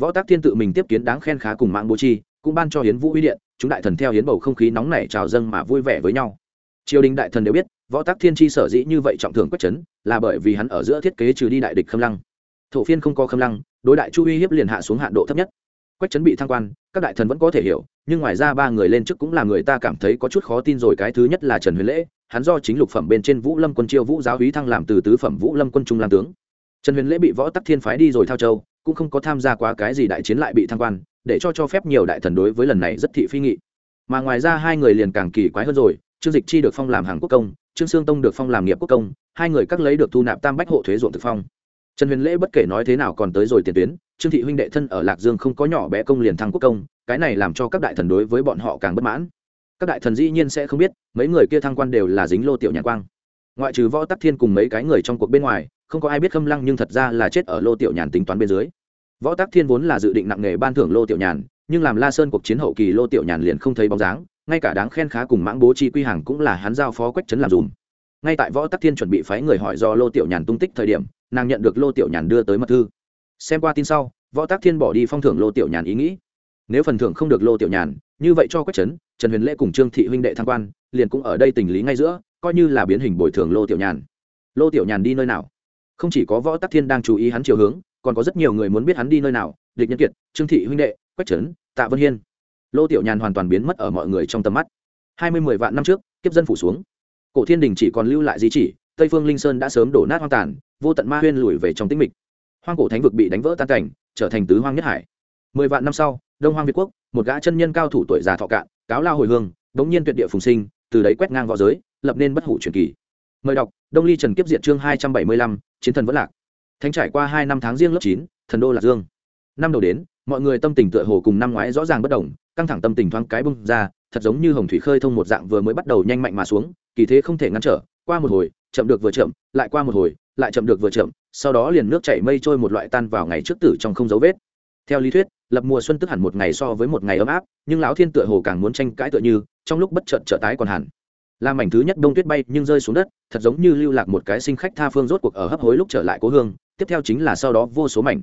[SPEAKER 1] võ tác thiên tự mình tiếp kiến đáng khen khá cùng mạng bố chi, cũng ban cho hiến vũ uy điện, chúng đại thần theo hiến bầu không khí nóng nảy trào dâng mà vui vẻ với nhau. Triều đình đại thần đều biết, võ tác thiên chi sở dĩ như vậy trọng thường quách trấn là bởi vì hắn ở giữa thiết kế trừ đi đại địch khâm lăng. Thổ phiên không có khâm lăng, đối đại chu uy hiếp liền hạ xuống hạn độ thấp nhất. Quách trấn bị thăng quan, các đại thần vẫn có thể hiểu, nhưng ngoài ra ba người lên chức cũng là người ta cảm thấy có chút khó tin rồi. Cái thứ nhất là trần huyền lễ, hắn do chính lục phẩm bên trên vũ lâm quân chiêu vũ giáo hí thăng làm từ tứ phẩm vũ lâm quân trung làm tướng. Trần huyền lễ bị võ tắc thiên phái đi rồi thao châu cũng không có tham gia quá cái gì đại chiến lại bị thăng quan, để cho cho phép nhiều đại thần đối với lần này rất thị phi nghị. Mà ngoài ra hai người liền càng kỳ quái hơn rồi, trương dịch chi được phong làm hàng quốc công, trương sương tông được phong làm nghiệp quốc công, hai người các lấy được thu nạp tam bách hộ thuế ruộng thực phong. Trần huyền lễ bất kể nói thế nào còn tới rồi tiền tuyến, trương thị huynh đệ thân ở lạc dương không có nhỏ bé công liền thăng quốc công, cái này làm cho các đại thần đối với bọn họ càng bất mãn. Các đại thần dĩ nhiên sẽ không biết, mấy người kia thăng quan đều là dính lô tiểu nhạc quang. Ngoại trừ võ tắc thiên cùng mấy cái người trong cuộc bên ngoài, không có ai biết khâm lăng nhưng thật ra là chết ở lô tiểu nhàn tính toán bên dưới võ tắc thiên vốn là dự định nặng nghề ban thưởng lô tiểu nhàn, nhưng làm la sơn cuộc chiến hậu kỳ lô tiểu nhàn liền không thấy bóng dáng, ngay cả đáng khen khá cùng mãng bố chi quy hàng cũng là hắn giao phó quách trấn làm dùm. Ngay tại võ tắc thiên chuẩn bị phái người hỏi do lô tiểu nhàn tung tích thời điểm, nàng nhận được lô tiểu nhàn đưa tới mật thư. Xem qua tin sau, võ tắc thiên bỏ đi phong thưởng lô tiểu nhàn ý nghĩ. Nếu phần thưởng không được lô tiểu nhàn, như vậy cho quách trấn, trần huyền lễ cùng trương thị huynh đệ tham quan, liền cũng ở đây tình lý ngay giữa, coi như là biến hình bồi thường lô tiểu nhàn. Lô tiểu nhàn đi nơi nào? Không chỉ có võ tắc thiên đang chú ý hắn chiều hướng còn có rất nhiều người muốn biết hắn đi nơi nào, địch nhân kiệt, trương thị huynh đệ, quách trấn, tạ vân hiên. Lô tiểu nhàn hoàn toàn biến mất ở mọi người trong tầm mắt. Hai mươi mười vạn năm trước, kiếp dân phủ xuống. Cổ thiên đình chỉ còn lưu lại di chỉ, tây phương linh sơn đã sớm đổ nát hoang tàn, vô tận ma huyên lùi về trong tĩnh mịch. Hoang cổ thánh vực bị đánh vỡ tan cảnh, trở thành tứ hoang nhất hải. Mười vạn năm sau, đông hoang việt quốc, một gã chân nhân cao thủ tuổi già thọ cạn, cáo lao hồi hương, bỗng nhiên tuyệt địa phùng sinh, từ đấy quét ngang v õ giới, lập nên bất hủ truyền kỳ. Mời đọc, đông ly trần kiếp diệt chương hai trăm bảy mươi lăm, chiến thần vẫn lạc thánh trải qua hai năm tháng riêng lớp chín, thần đô lạc dương. Năm đầu đến, mọi người tâm tình tựa hồ cùng năm ngoái rõ ràng bất đồng, căng thẳng tâm tình thoáng cái bung ra, thật giống như hồng thủy khơi thông một dạng vừa mới bắt đầu nhanh mạnh mà xuống, kỳ thế không thể ngăn trở, qua một hồi, chậm được vừa chậm, lại qua một hồi, lại chậm được vừa chậm, sau đó liền nước chảy mây trôi một loại tan vào ngày trước tử trong không dấu vết. Theo lý thuyết, lập mùa xuân tức hẳn một ngày so với một ngày ấm áp, nhưng lão thiên tựa hồ càng muốn tranh cãi tựa như, trong lúc bất chợt trở tái còn hẳn. Làm mảnh thứ nhất đông tuyết bay nhưng rơi xuống đất, thật giống như lưu lạc một cái sinh khách tha phương rốt cuộc ở hấp hối lúc trở lại cố hương tiếp theo chính là sau đó vô số mảnh.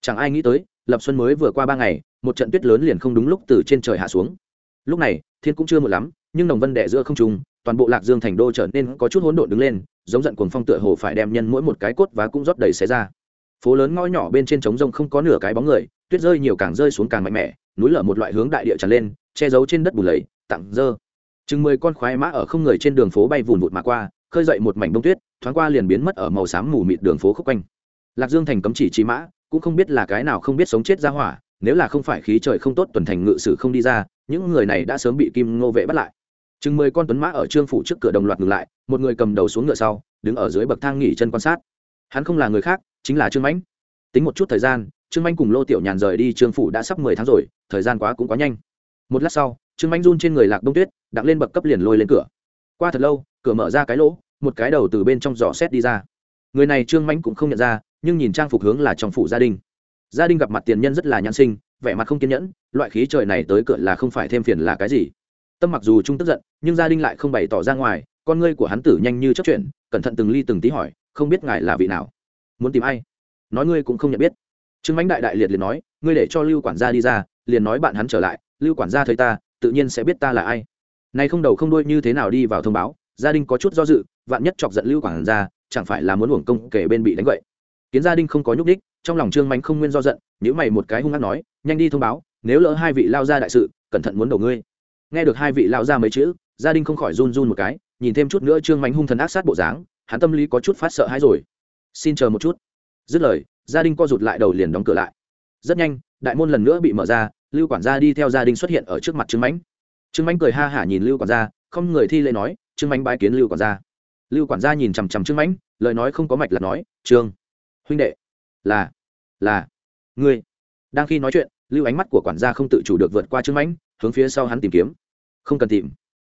[SPEAKER 1] Chẳng ai nghĩ tới, lập xuân mới vừa qua ba ngày, một trận tuyết lớn liền không đúng lúc từ trên trời hạ xuống. Lúc này, thiên cũng chưa một lắm, nhưng đồng vân đệ giữa không trung, toàn bộ lạc dương thành đô trở nên có chút hỗn độn đứng lên, giống giận cuồng phong tựa hồ phải đem nhân mỗi một cái cốt và cũng rót đầy xé ra. Phố lớn ngõ nhỏ bên trên trống rông không có nửa cái bóng người, tuyết rơi nhiều càng rơi xuống càng mạnh mẽ, núi lở một loại hướng đại địa tràn lên, che giấu trên đất bùn lầy, tặng dơ. Chừng mười con khoái mã ở không người trên đường phố bay vùn vụt mà qua, khơi dậy một mảnh bông tuyết, thoáng qua liền biến mất ở màu xám mù mịt đường phố khúc quanh lạc dương thành cấm chỉ trí mã, cũng không biết là cái nào không biết sống chết ra hỏa, nếu là không phải khí trời không tốt tuần thành ngự sử không đi ra, những người này đã sớm bị kim ngô vệ bắt lại. Chừng mười con tuấn mã ở trương phủ trước cửa đồng loạt ngừng lại, một người cầm đầu xuống ngựa sau, đứng ở dưới bậc thang nghỉ chân quan sát. Hắn không là người khác, chính là trương mãnh. Tính một chút thời gian, trương mãnh cùng lô tiểu nhàn rời đi trương phủ đã sắp mười tháng rồi, thời gian quá cũng quá nhanh. Một lát sau, trương mãnh run trên người lạc đông tuyết, đặng lên bậc cấp liền lôi lên cửa. Qua thật lâu, cửa mở ra cái lỗ, một cái đầu từ bên trong giỏ xét đi ra. Người này trương mãnh cũng không nhận ra nhưng nhìn trang phục hướng là trong phủ gia đình. Gia đình gặp mặt tiền nhân rất là nhãn sinh, vẻ mặt không kiên nhẫn, loại khí trời này tới cửa là không phải thêm phiền là cái gì. Tâm mặc dù trung tức giận, nhưng gia đình lại không bày tỏ ra ngoài, con ngươi của hắn tử nhanh như chấp chuyện cẩn thận từng ly từng tí hỏi, không biết ngài là vị nào? Muốn tìm ai? Nói ngươi cũng không nhận biết. Trương mãnh đại đại liệt liền nói, ngươi để cho lưu quản gia đi ra, liền nói bạn hắn trở lại, lưu quản gia thấy ta, tự nhiên sẽ biết ta là ai. Nay không đầu không đuôi như thế nào đi vào thông báo, gia đình có chút do dự, vạn nhất chọc giận lưu quản gia, chẳng phải là muốn uổng công kể bên bị đánh vậy kiến gia đình không có nhúc đích trong lòng trương mạnh không nguyên do giận nếu mày một cái hung hăng nói, nhanh đi thông báo, nếu lỡ hai vị lao ra đại sự, cẩn thận muốn đầu ngươi. Nghe được hai vị lao ra mấy chữ, gia đình không khỏi run run một cái, nhìn thêm chút nữa trương mạnh hung thần ác sát bộ dáng, hắn tâm lý có chút phát sợ hãi rồi. Xin chờ một chút. Dứt lời, gia đình co rụt lại đầu liền đóng cửa lại. Rất nhanh, đại môn lần nữa bị mở ra, lưu quản gia đi theo gia đình xuất hiện ở trước mặt trương mạnh. Trương mạnh cười ha hả nhìn lưu quản gia, không người thi lễ nói, trương mạnh bái kiến lưu quản gia. Lưu quản gia nhìn chằm chằm trương mạnh, lời nói không có mạch là nói, trương huynh đệ. Là là. Ngươi. Đang khi nói chuyện, lưu ánh mắt của quản gia không tự chủ được vượt qua trương mãnh, hướng phía sau hắn tìm kiếm. Không cần tìm.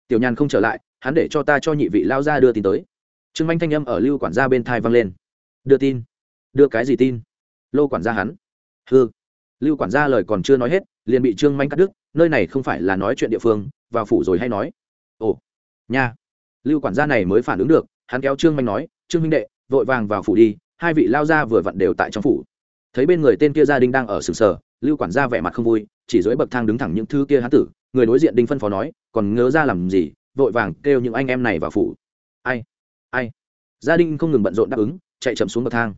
[SPEAKER 1] Tiểu nhàn không trở lại, hắn để cho ta cho nhị vị lao ra đưa tin tới. Trương mãnh thanh âm ở lưu quản gia bên thai vang lên. Đưa tin. Đưa cái gì tin? Lô quản gia hắn. Hư lưu quản gia lời còn chưa nói hết, liền bị trương manh cắt đứt, nơi này không phải là nói chuyện địa phương, vào phủ rồi hay nói. Ồ. Nha. Lưu quản gia này mới phản ứng được, hắn kéo trương manh nói, trương minh đệ, vội vàng vào phủ đi hai vị lao gia vừa vặn đều tại trong phủ. Thấy bên người tên kia gia đình đang ở sừng sờ, lưu quản gia vẻ mặt không vui, chỉ dưới bậc thang đứng thẳng những thứ kia hán tử, người đối diện đinh phân phó nói, còn ngớ ra làm gì, vội vàng kêu những anh em này vào phủ. Ai ai? Gia đình không ngừng bận rộn đáp ứng, chạy chậm xuống bậc thang.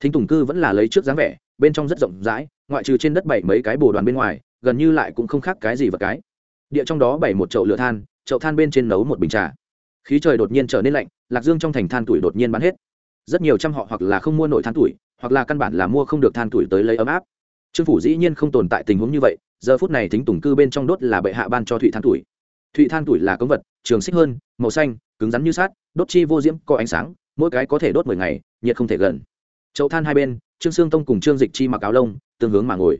[SPEAKER 1] Thính tùng cư vẫn là lấy trước dáng vẻ, bên trong rất rộng rãi, ngoại trừ trên đất bảy mấy cái bồ đoàn bên ngoài, gần như lại cũng không khác cái gì vật cái. Địa trong đó bảy một chậu lửa than, chậu than bên trên nấu một bình trà. Khí trời đột nhiên trở nên lạnh, lạc dương trong thành than tuổi đột nhiên bán hết rất nhiều trăm họ hoặc là không mua nổi than tuổi, hoặc là căn bản là mua không được than tuổi tới lấy ấm áp. Trương phủ dĩ nhiên không tồn tại tình huống như vậy, giờ phút này thính tùng cư bên trong đốt là bệ hạ ban cho thụy than tuổi. Thụy than tuổi là cống vật, trường xích hơn, màu xanh, cứng rắn như sát đốt chi vô diễm, có ánh sáng, mỗi cái có thể đốt mười ngày, nhiệt không thể gần. Chậu than hai bên, trương sương tông cùng trương dịch chi mặc áo lông, tương hướng mà ngồi.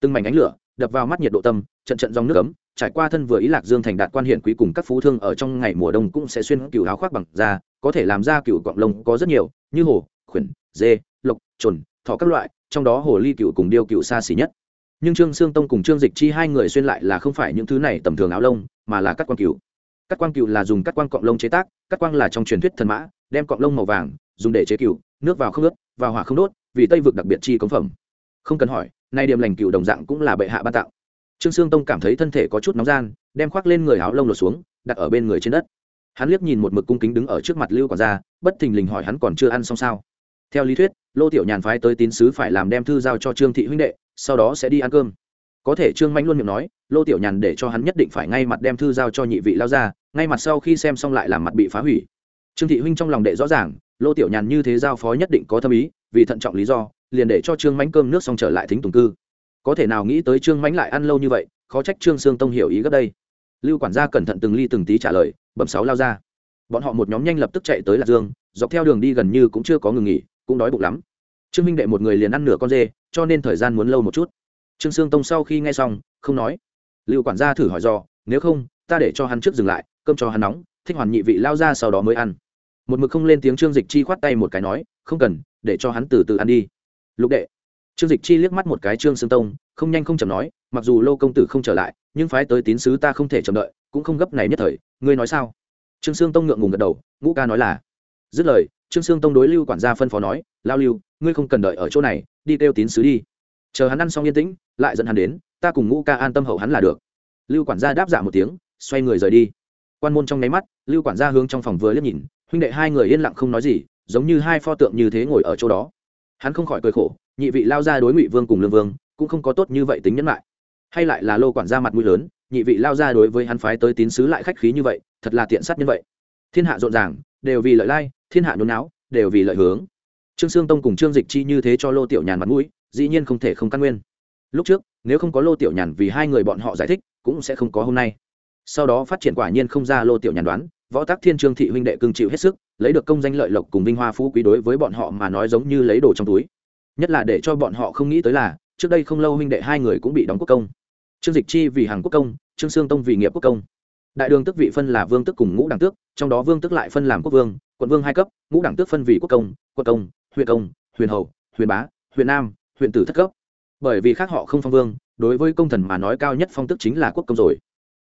[SPEAKER 1] Từng mảnh ánh lửa, đập vào mắt nhiệt độ tâm, trận trận dòng nước ấm, trải qua thân vừa ý lạc dương thành đạt quan hiển quý cùng các phú thương ở trong ngày mùa đông cũng sẽ xuyên cựu áo khoác bằng da, có thể làm ra cựu cọng lông có rất nhiều như hồ, khuyển, dê, lộc trồn thỏ các loại, trong đó hồ ly cựu cùng điêu cựu xa xỉ nhất. Nhưng trương sương tông cùng trương dịch chi hai người xuyên lại là không phải những thứ này tầm thường áo lông, mà là cắt quang cựu. Cắt quang cựu là dùng cắt quang cọng lông chế tác, cắt quang là trong truyền thuyết thần mã, đem cọng lông màu vàng dùng để chế cựu, nước vào không ướt, vào hỏa không đốt, vì tây vực đặc biệt chi cống phẩm. Không cần hỏi, nay điểm lành cựu đồng dạng cũng là bệ hạ ban tặng. Trương sương tông cảm thấy thân thể có chút nóng gian, đem khoác lên người áo lông lột xuống, đặt ở bên người trên đất hắn liếc nhìn một mực cung kính đứng ở trước mặt lưu quản gia, bất thình lình hỏi hắn còn chưa ăn xong sao? Theo lý thuyết, lô tiểu nhàn phái tới tín sứ phải làm đem thư giao cho trương thị huynh đệ, sau đó sẽ đi ăn cơm. Có thể trương manh luôn miệng nói, lô tiểu nhàn để cho hắn nhất định phải ngay mặt đem thư giao cho nhị vị lao ra ngay mặt sau khi xem xong lại làm mặt bị phá hủy. Trương thị huynh trong lòng đệ rõ ràng, lô tiểu nhàn như thế giao phó nhất định có thâm ý, vì thận trọng lý do, liền để cho trương mánh cơm nước xong trở lại thính tùng cư. Có thể nào nghĩ tới trương mánh lại ăn lâu như vậy, khó trách trương sương tông hiểu ý gấp đây. Lưu quản gia cẩn thận từng ly từng tí trả lời bẩm sáu lao ra. Bọn họ một nhóm nhanh lập tức chạy tới lạc dương, dọc theo đường đi gần như cũng chưa có ngừng nghỉ, cũng đói bụng lắm. Trương minh đệ một người liền ăn nửa con dê, cho nên thời gian muốn lâu một chút. Trương sương tông sau khi nghe xong, không nói. Lưu quản gia thử hỏi do nếu không, ta để cho hắn trước dừng lại, cơm cho hắn nóng, thích hoàn nhị vị lao ra sau đó mới ăn. Một mực không lên tiếng trương dịch chi khoát tay một cái nói, không cần, để cho hắn từ từ ăn đi. Lục đệ. Trương dịch chi liếc mắt một cái trương sương tông, không nhanh không chậm nói, mặc dù lô công tử không trở lại nhưng phái tới tín sứ ta không thể chờ đợi, cũng không gấp này nhất thời, ngươi nói sao? Trương sương tông ngượng ngùng gật đầu, ngũ ca nói là. Dứt lời, trương sương tông đối lưu quản gia phân phó nói, lao lưu, ngươi không cần đợi ở chỗ này, đi kêu tín sứ đi. Chờ hắn ăn xong yên tĩnh, lại dẫn hắn đến, ta cùng ngũ ca an tâm hậu hắn là được. Lưu quản gia đáp dạ một tiếng, xoay người rời đi. Quan môn trong nháy mắt, lưu quản gia hướng trong phòng vừa liếc nhìn, huynh đệ hai người yên lặng không nói gì, giống như hai pho tượng như thế ngồi ở chỗ đó. Hắn không khỏi cười khổ, nhị vị lao ra đối ngụy vương cùng lương vương, cũng không có tốt như vậy tính nhẫn lại hay lại là lô quản gia mặt mũi lớn, nhị vị lao ra đối với hắn phái tới tín sứ lại khách khí như vậy, thật là tiện sát như vậy. Thiên hạ rộn ràng, đều vì lợi lai, thiên hạ nhốn não đều vì lợi hướng. Trương sương tông cùng trương dịch chi như thế cho lô tiểu nhàn mặt mũi, dĩ nhiên không thể không căn nguyên. Lúc trước, nếu không có lô tiểu nhàn vì hai người bọn họ giải thích, cũng sẽ không có hôm nay. Sau đó phát triển quả nhiên không ra lô tiểu nhàn đoán, võ tác thiên trương thị huynh đệ cưng chịu hết sức, lấy được công danh lợi lộc cùng vinh hoa phú quý đối với bọn họ mà nói giống như lấy đồ trong túi. Nhất là để cho bọn họ không nghĩ tới là, trước đây không lâu huynh đệ hai người cũng bị đóng quốc công trương dịch chi vì hàng quốc công, trương sương tông vì nghiệp quốc công. Đại đường tức vị phân là vương tức cùng ngũ đẳng tước, trong đó vương tức lại phân làm quốc vương, quận vương hai cấp, ngũ đẳng tước phân vì quốc công quốc công, huyện công huyền hầu huyền bá, huyện nam, huyện tử thất cấp. Bởi vì khác họ không phong vương, đối với công thần mà nói cao nhất phong tức chính là quốc công rồi.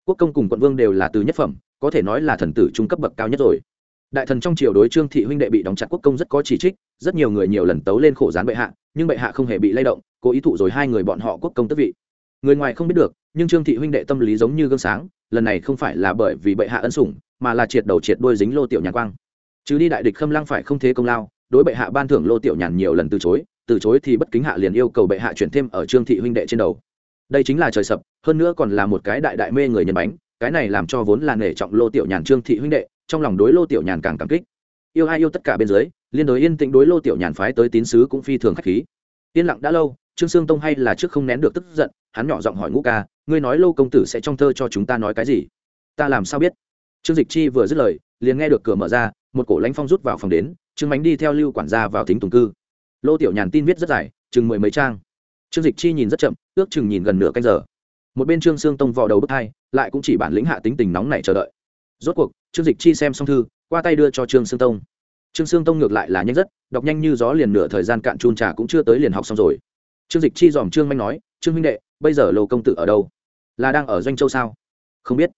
[SPEAKER 1] Quốc công cùng quận vương đều là từ nhất phẩm, có thể nói là thần tử trung cấp bậc cao nhất rồi. Đại thần trong triều đối trương thị huynh đệ bị đóng chặt quốc công rất có chỉ trích, rất nhiều người nhiều lần tấu lên khổ gián bệ hạ, nhưng bệ hạ không hề bị lay động, cố ý thụ rồi hai người bọn họ quốc công tức vị người ngoài không biết được, nhưng trương thị huynh đệ tâm lý giống như gương sáng, lần này không phải là bởi vì bệ hạ ân sủng, mà là triệt đầu triệt đôi dính lô tiểu nhàn quang. Chứ đi đại địch khâm lăng phải không thế công lao, đối bệ hạ ban thưởng lô tiểu nhàn nhiều lần từ chối từ chối thì bất kính hạ liền yêu cầu bệ hạ chuyển thêm ở trương thị huynh đệ trên đầu. Đây chính là trời sập, hơn nữa còn là một cái đại đại mê người nhân bánh, cái này làm cho vốn là nể trọng lô tiểu nhàn trương thị huynh đệ, trong lòng đối lô tiểu nhàn càng cảm kích. Yêu ai yêu tất cả bên dưới, liên đối yên tĩnh đối lô tiểu nhàn phái tới tín sứ cũng phi thường khách khí. Yên lặng đã lâu, trương sương tông hay là trước không nén được tức giận hắn nhỏ giọng hỏi ngũ ca, ngươi nói lô công tử sẽ trong thơ cho chúng ta nói cái gì? Ta làm sao biết? Trương dịch chi vừa dứt lời, liền nghe được cửa mở ra, một cổ lãnh phong rút vào phòng đến, trương mánh đi theo lưu quản gia vào tính tùng cư. Lô tiểu nhàn tin viết rất dài, chừng mười mấy trang. Trương dịch chi nhìn rất chậm, ước chừng nhìn gần nửa canh giờ. Một bên trương sương tông vò đầu bức hai, lại cũng chỉ bản lĩnh hạ tính tình nóng này chờ đợi. Rốt cuộc, trương dịch chi xem xong thư, qua tay đưa cho trương sương tông. Trương sương tông ngược lại là nhanh rất, đọc nhanh như gió liền nửa thời gian cạn chun trà cũng chưa tới liền học xong rồi. Trương dịch chi dòm trương manh nói, trương huynh đệ bây giờ lô công tử ở đâu? Là đang ở doanh châu sao? Không biết.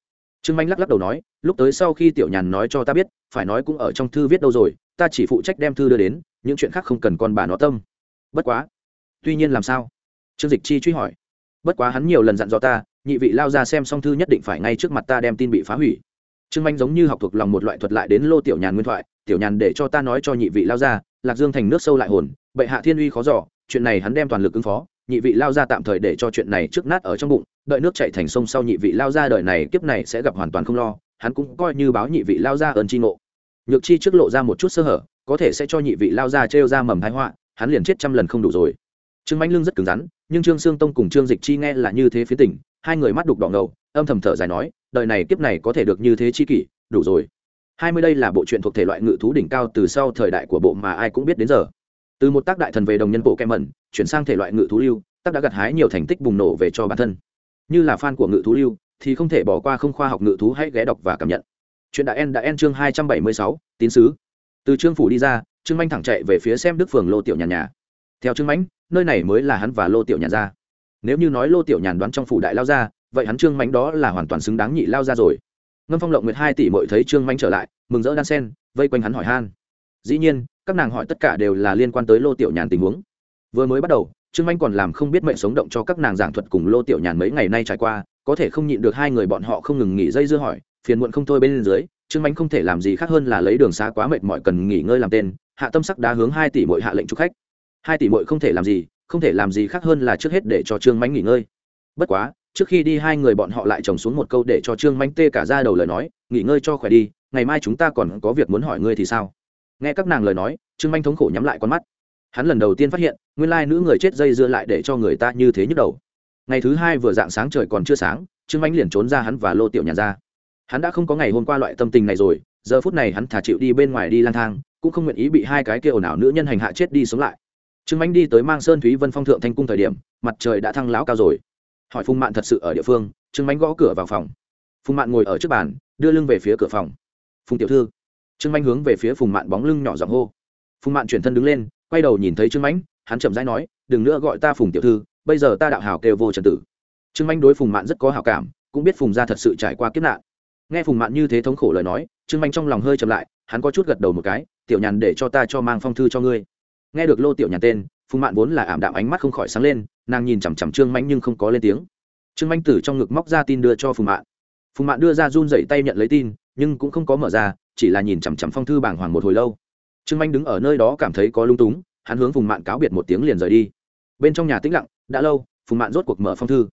[SPEAKER 1] Trương manh lắc lắc đầu nói, lúc tới sau khi tiểu nhàn nói cho ta biết, phải nói cũng ở trong thư viết đâu rồi, ta chỉ phụ trách đem thư đưa đến, những chuyện khác không cần con bà nó tâm. Bất quá. Tuy nhiên làm sao? Trương dịch chi truy hỏi. Bất quá hắn nhiều lần dặn dò ta, nhị vị lao ra xem xong thư nhất định phải ngay trước mặt ta đem tin bị phá hủy. Trương manh giống như học thuộc lòng một loại thuật lại đến lô tiểu nhàn nguyên thoại, tiểu nhàn để cho ta nói cho nhị vị lao ra, lạc dương thành nước sâu lại hồn, bệ hạ thiên uy khó giỏ chuyện này hắn đem toàn lực ứng phó nhị vị lao ra tạm thời để cho chuyện này trước nát ở trong bụng, đợi nước chạy thành sông sau nhị vị lao ra đời này kiếp này sẽ gặp hoàn toàn không lo, hắn cũng coi như báo nhị vị lao ra ơn tri ngộ. Nhược chi trước lộ ra một chút sơ hở, có thể sẽ cho nhị vị lao ra trêu ra mầm thái họa, hắn liền chết trăm lần không đủ rồi. Trương mãnh lương rất cứng rắn, nhưng trương sương tông cùng trương dịch chi nghe là như thế phía tỉnh, hai người mắt đục đỏ ngầu, âm thầm thở dài nói, đời này kiếp này có thể được như thế chi kỷ, đủ rồi. Hai mươi đây là bộ truyện thuộc thể loại ngự thú đỉnh cao từ sau thời đại của bộ mà ai cũng biết đến giờ từ một tác đại thần về đồng nhân bộ kem mẩn, chuyển sang thể loại ngự thú lưu, tác đã gặt hái nhiều thành tích bùng nổ về cho bản thân. Như là fan của ngự thú lưu, thì không thể bỏ qua không khoa học ngự thú hãy ghé đọc và cảm nhận. Chuyện đã en đã en chương hai trăm bảy mươi sáu, tín sứ. Từ trương phủ đi ra, trương manh thẳng chạy về phía xem đức phường lô tiểu nhàn nhà. Theo trương mãnh nơi này mới là hắn và lô tiểu nhàn ra. Nếu như nói lô tiểu nhàn đoán trong phủ đại lao ra, vậy hắn trương mãnh đó là hoàn toàn xứng đáng nhị lao ra rồi. Ngâm phong lộng nguyệt hai tỷ mội thấy trương mãnh trở lại, mừng rỡ đan sen, vây quanh hắn hỏi han. Dĩ nhiên các nàng hỏi tất cả đều là liên quan tới lô tiểu nhàn tình huống. Vừa mới bắt đầu, trương anh còn làm không biết mệnh sống động cho các nàng giảng thuật cùng lô tiểu nhàn mấy ngày nay trải qua, có thể không nhịn được hai người bọn họ không ngừng nghỉ dây dưa hỏi, phiền muộn không thôi bên dưới, trương anh không thể làm gì khác hơn là lấy đường xa quá mệt mỏi cần nghỉ ngơi làm tên, hạ tâm sắc đá hướng hai tỷ mội hạ lệnh chúc khách. Hai tỷ mội không thể làm gì, không thể làm gì khác hơn là trước hết để cho trương mánh nghỉ ngơi. Bất quá, trước khi đi hai người bọn họ lại trồng xuống một câu để cho trương mánh tê cả ra đầu lời nói, nghỉ ngơi cho khỏe đi, ngày mai chúng ta còn có việc muốn hỏi ngươi thì sao? Nghe các nàng lời nói, trương manh thống khổ nhắm lại con mắt. Hắn lần đầu tiên phát hiện, nguyên lai nữ người chết dây dưa lại để cho người ta như thế nhức đầu. Ngày thứ hai vừa dạng sáng trời còn chưa sáng, trương manh liền trốn ra hắn và lô tiểu nhàn ra. Hắn đã không có ngày hôm qua loại tâm tình này rồi, giờ phút này hắn thả chịu đi bên ngoài đi lang thang, cũng không nguyện ý bị hai cái kia ồn ào nữ nhân hành hạ chết đi sống lại. Trương manh đi tới mang sơn thúy vân phong thượng thanh cung thời điểm, mặt trời đã thăng lão cao rồi. Hỏi phùng mạn thật sự ở địa phương, trương manh gõ cửa vào phòng. Phùng mạn ngồi ở trước bàn, đưa lưng về phía cửa phòng. Phùng tiểu thư trương mãnh hướng về phía phùng mạn bóng lưng nhỏ giọng hô. Phùng mạn chuyển thân đứng lên, quay đầu nhìn thấy trương mãnh, hắn chậm rãi nói, đừng nữa gọi ta phùng tiểu thư, bây giờ ta đạo hào kêu vô trần tử. Trương mãnh đối phùng mạn rất có hào cảm, cũng biết phùng gia thật sự trải qua kiếp nạn. Nghe phùng mạn như thế thống khổ lời nói, trương mãnh trong lòng hơi chậm lại, hắn có chút gật đầu một cái, tiểu nhàn để cho ta cho mang phong thư cho ngươi. Nghe được lô tiểu nhàn tên, phùng mạn vốn là ảm đạm ánh mắt không khỏi sáng lên, nàng nhìn chằm chằm trương mãnh nhưng không có lên tiếng. Trương mãnh từ trong ngực móc ra tin đưa cho phùng mạn. Phùng mạn đưa ra run dậy tay nhận lấy tin nhưng cũng không có mở ra, chỉ là nhìn chằm chằm phong thư bảng hoàng một hồi lâu. Trương manh đứng ở nơi đó cảm thấy có lung túng, hắn hướng phùng mạn cáo biệt một tiếng liền rời đi. Bên trong nhà tĩnh lặng, đã lâu, phùng mạn rốt cuộc mở phong thư.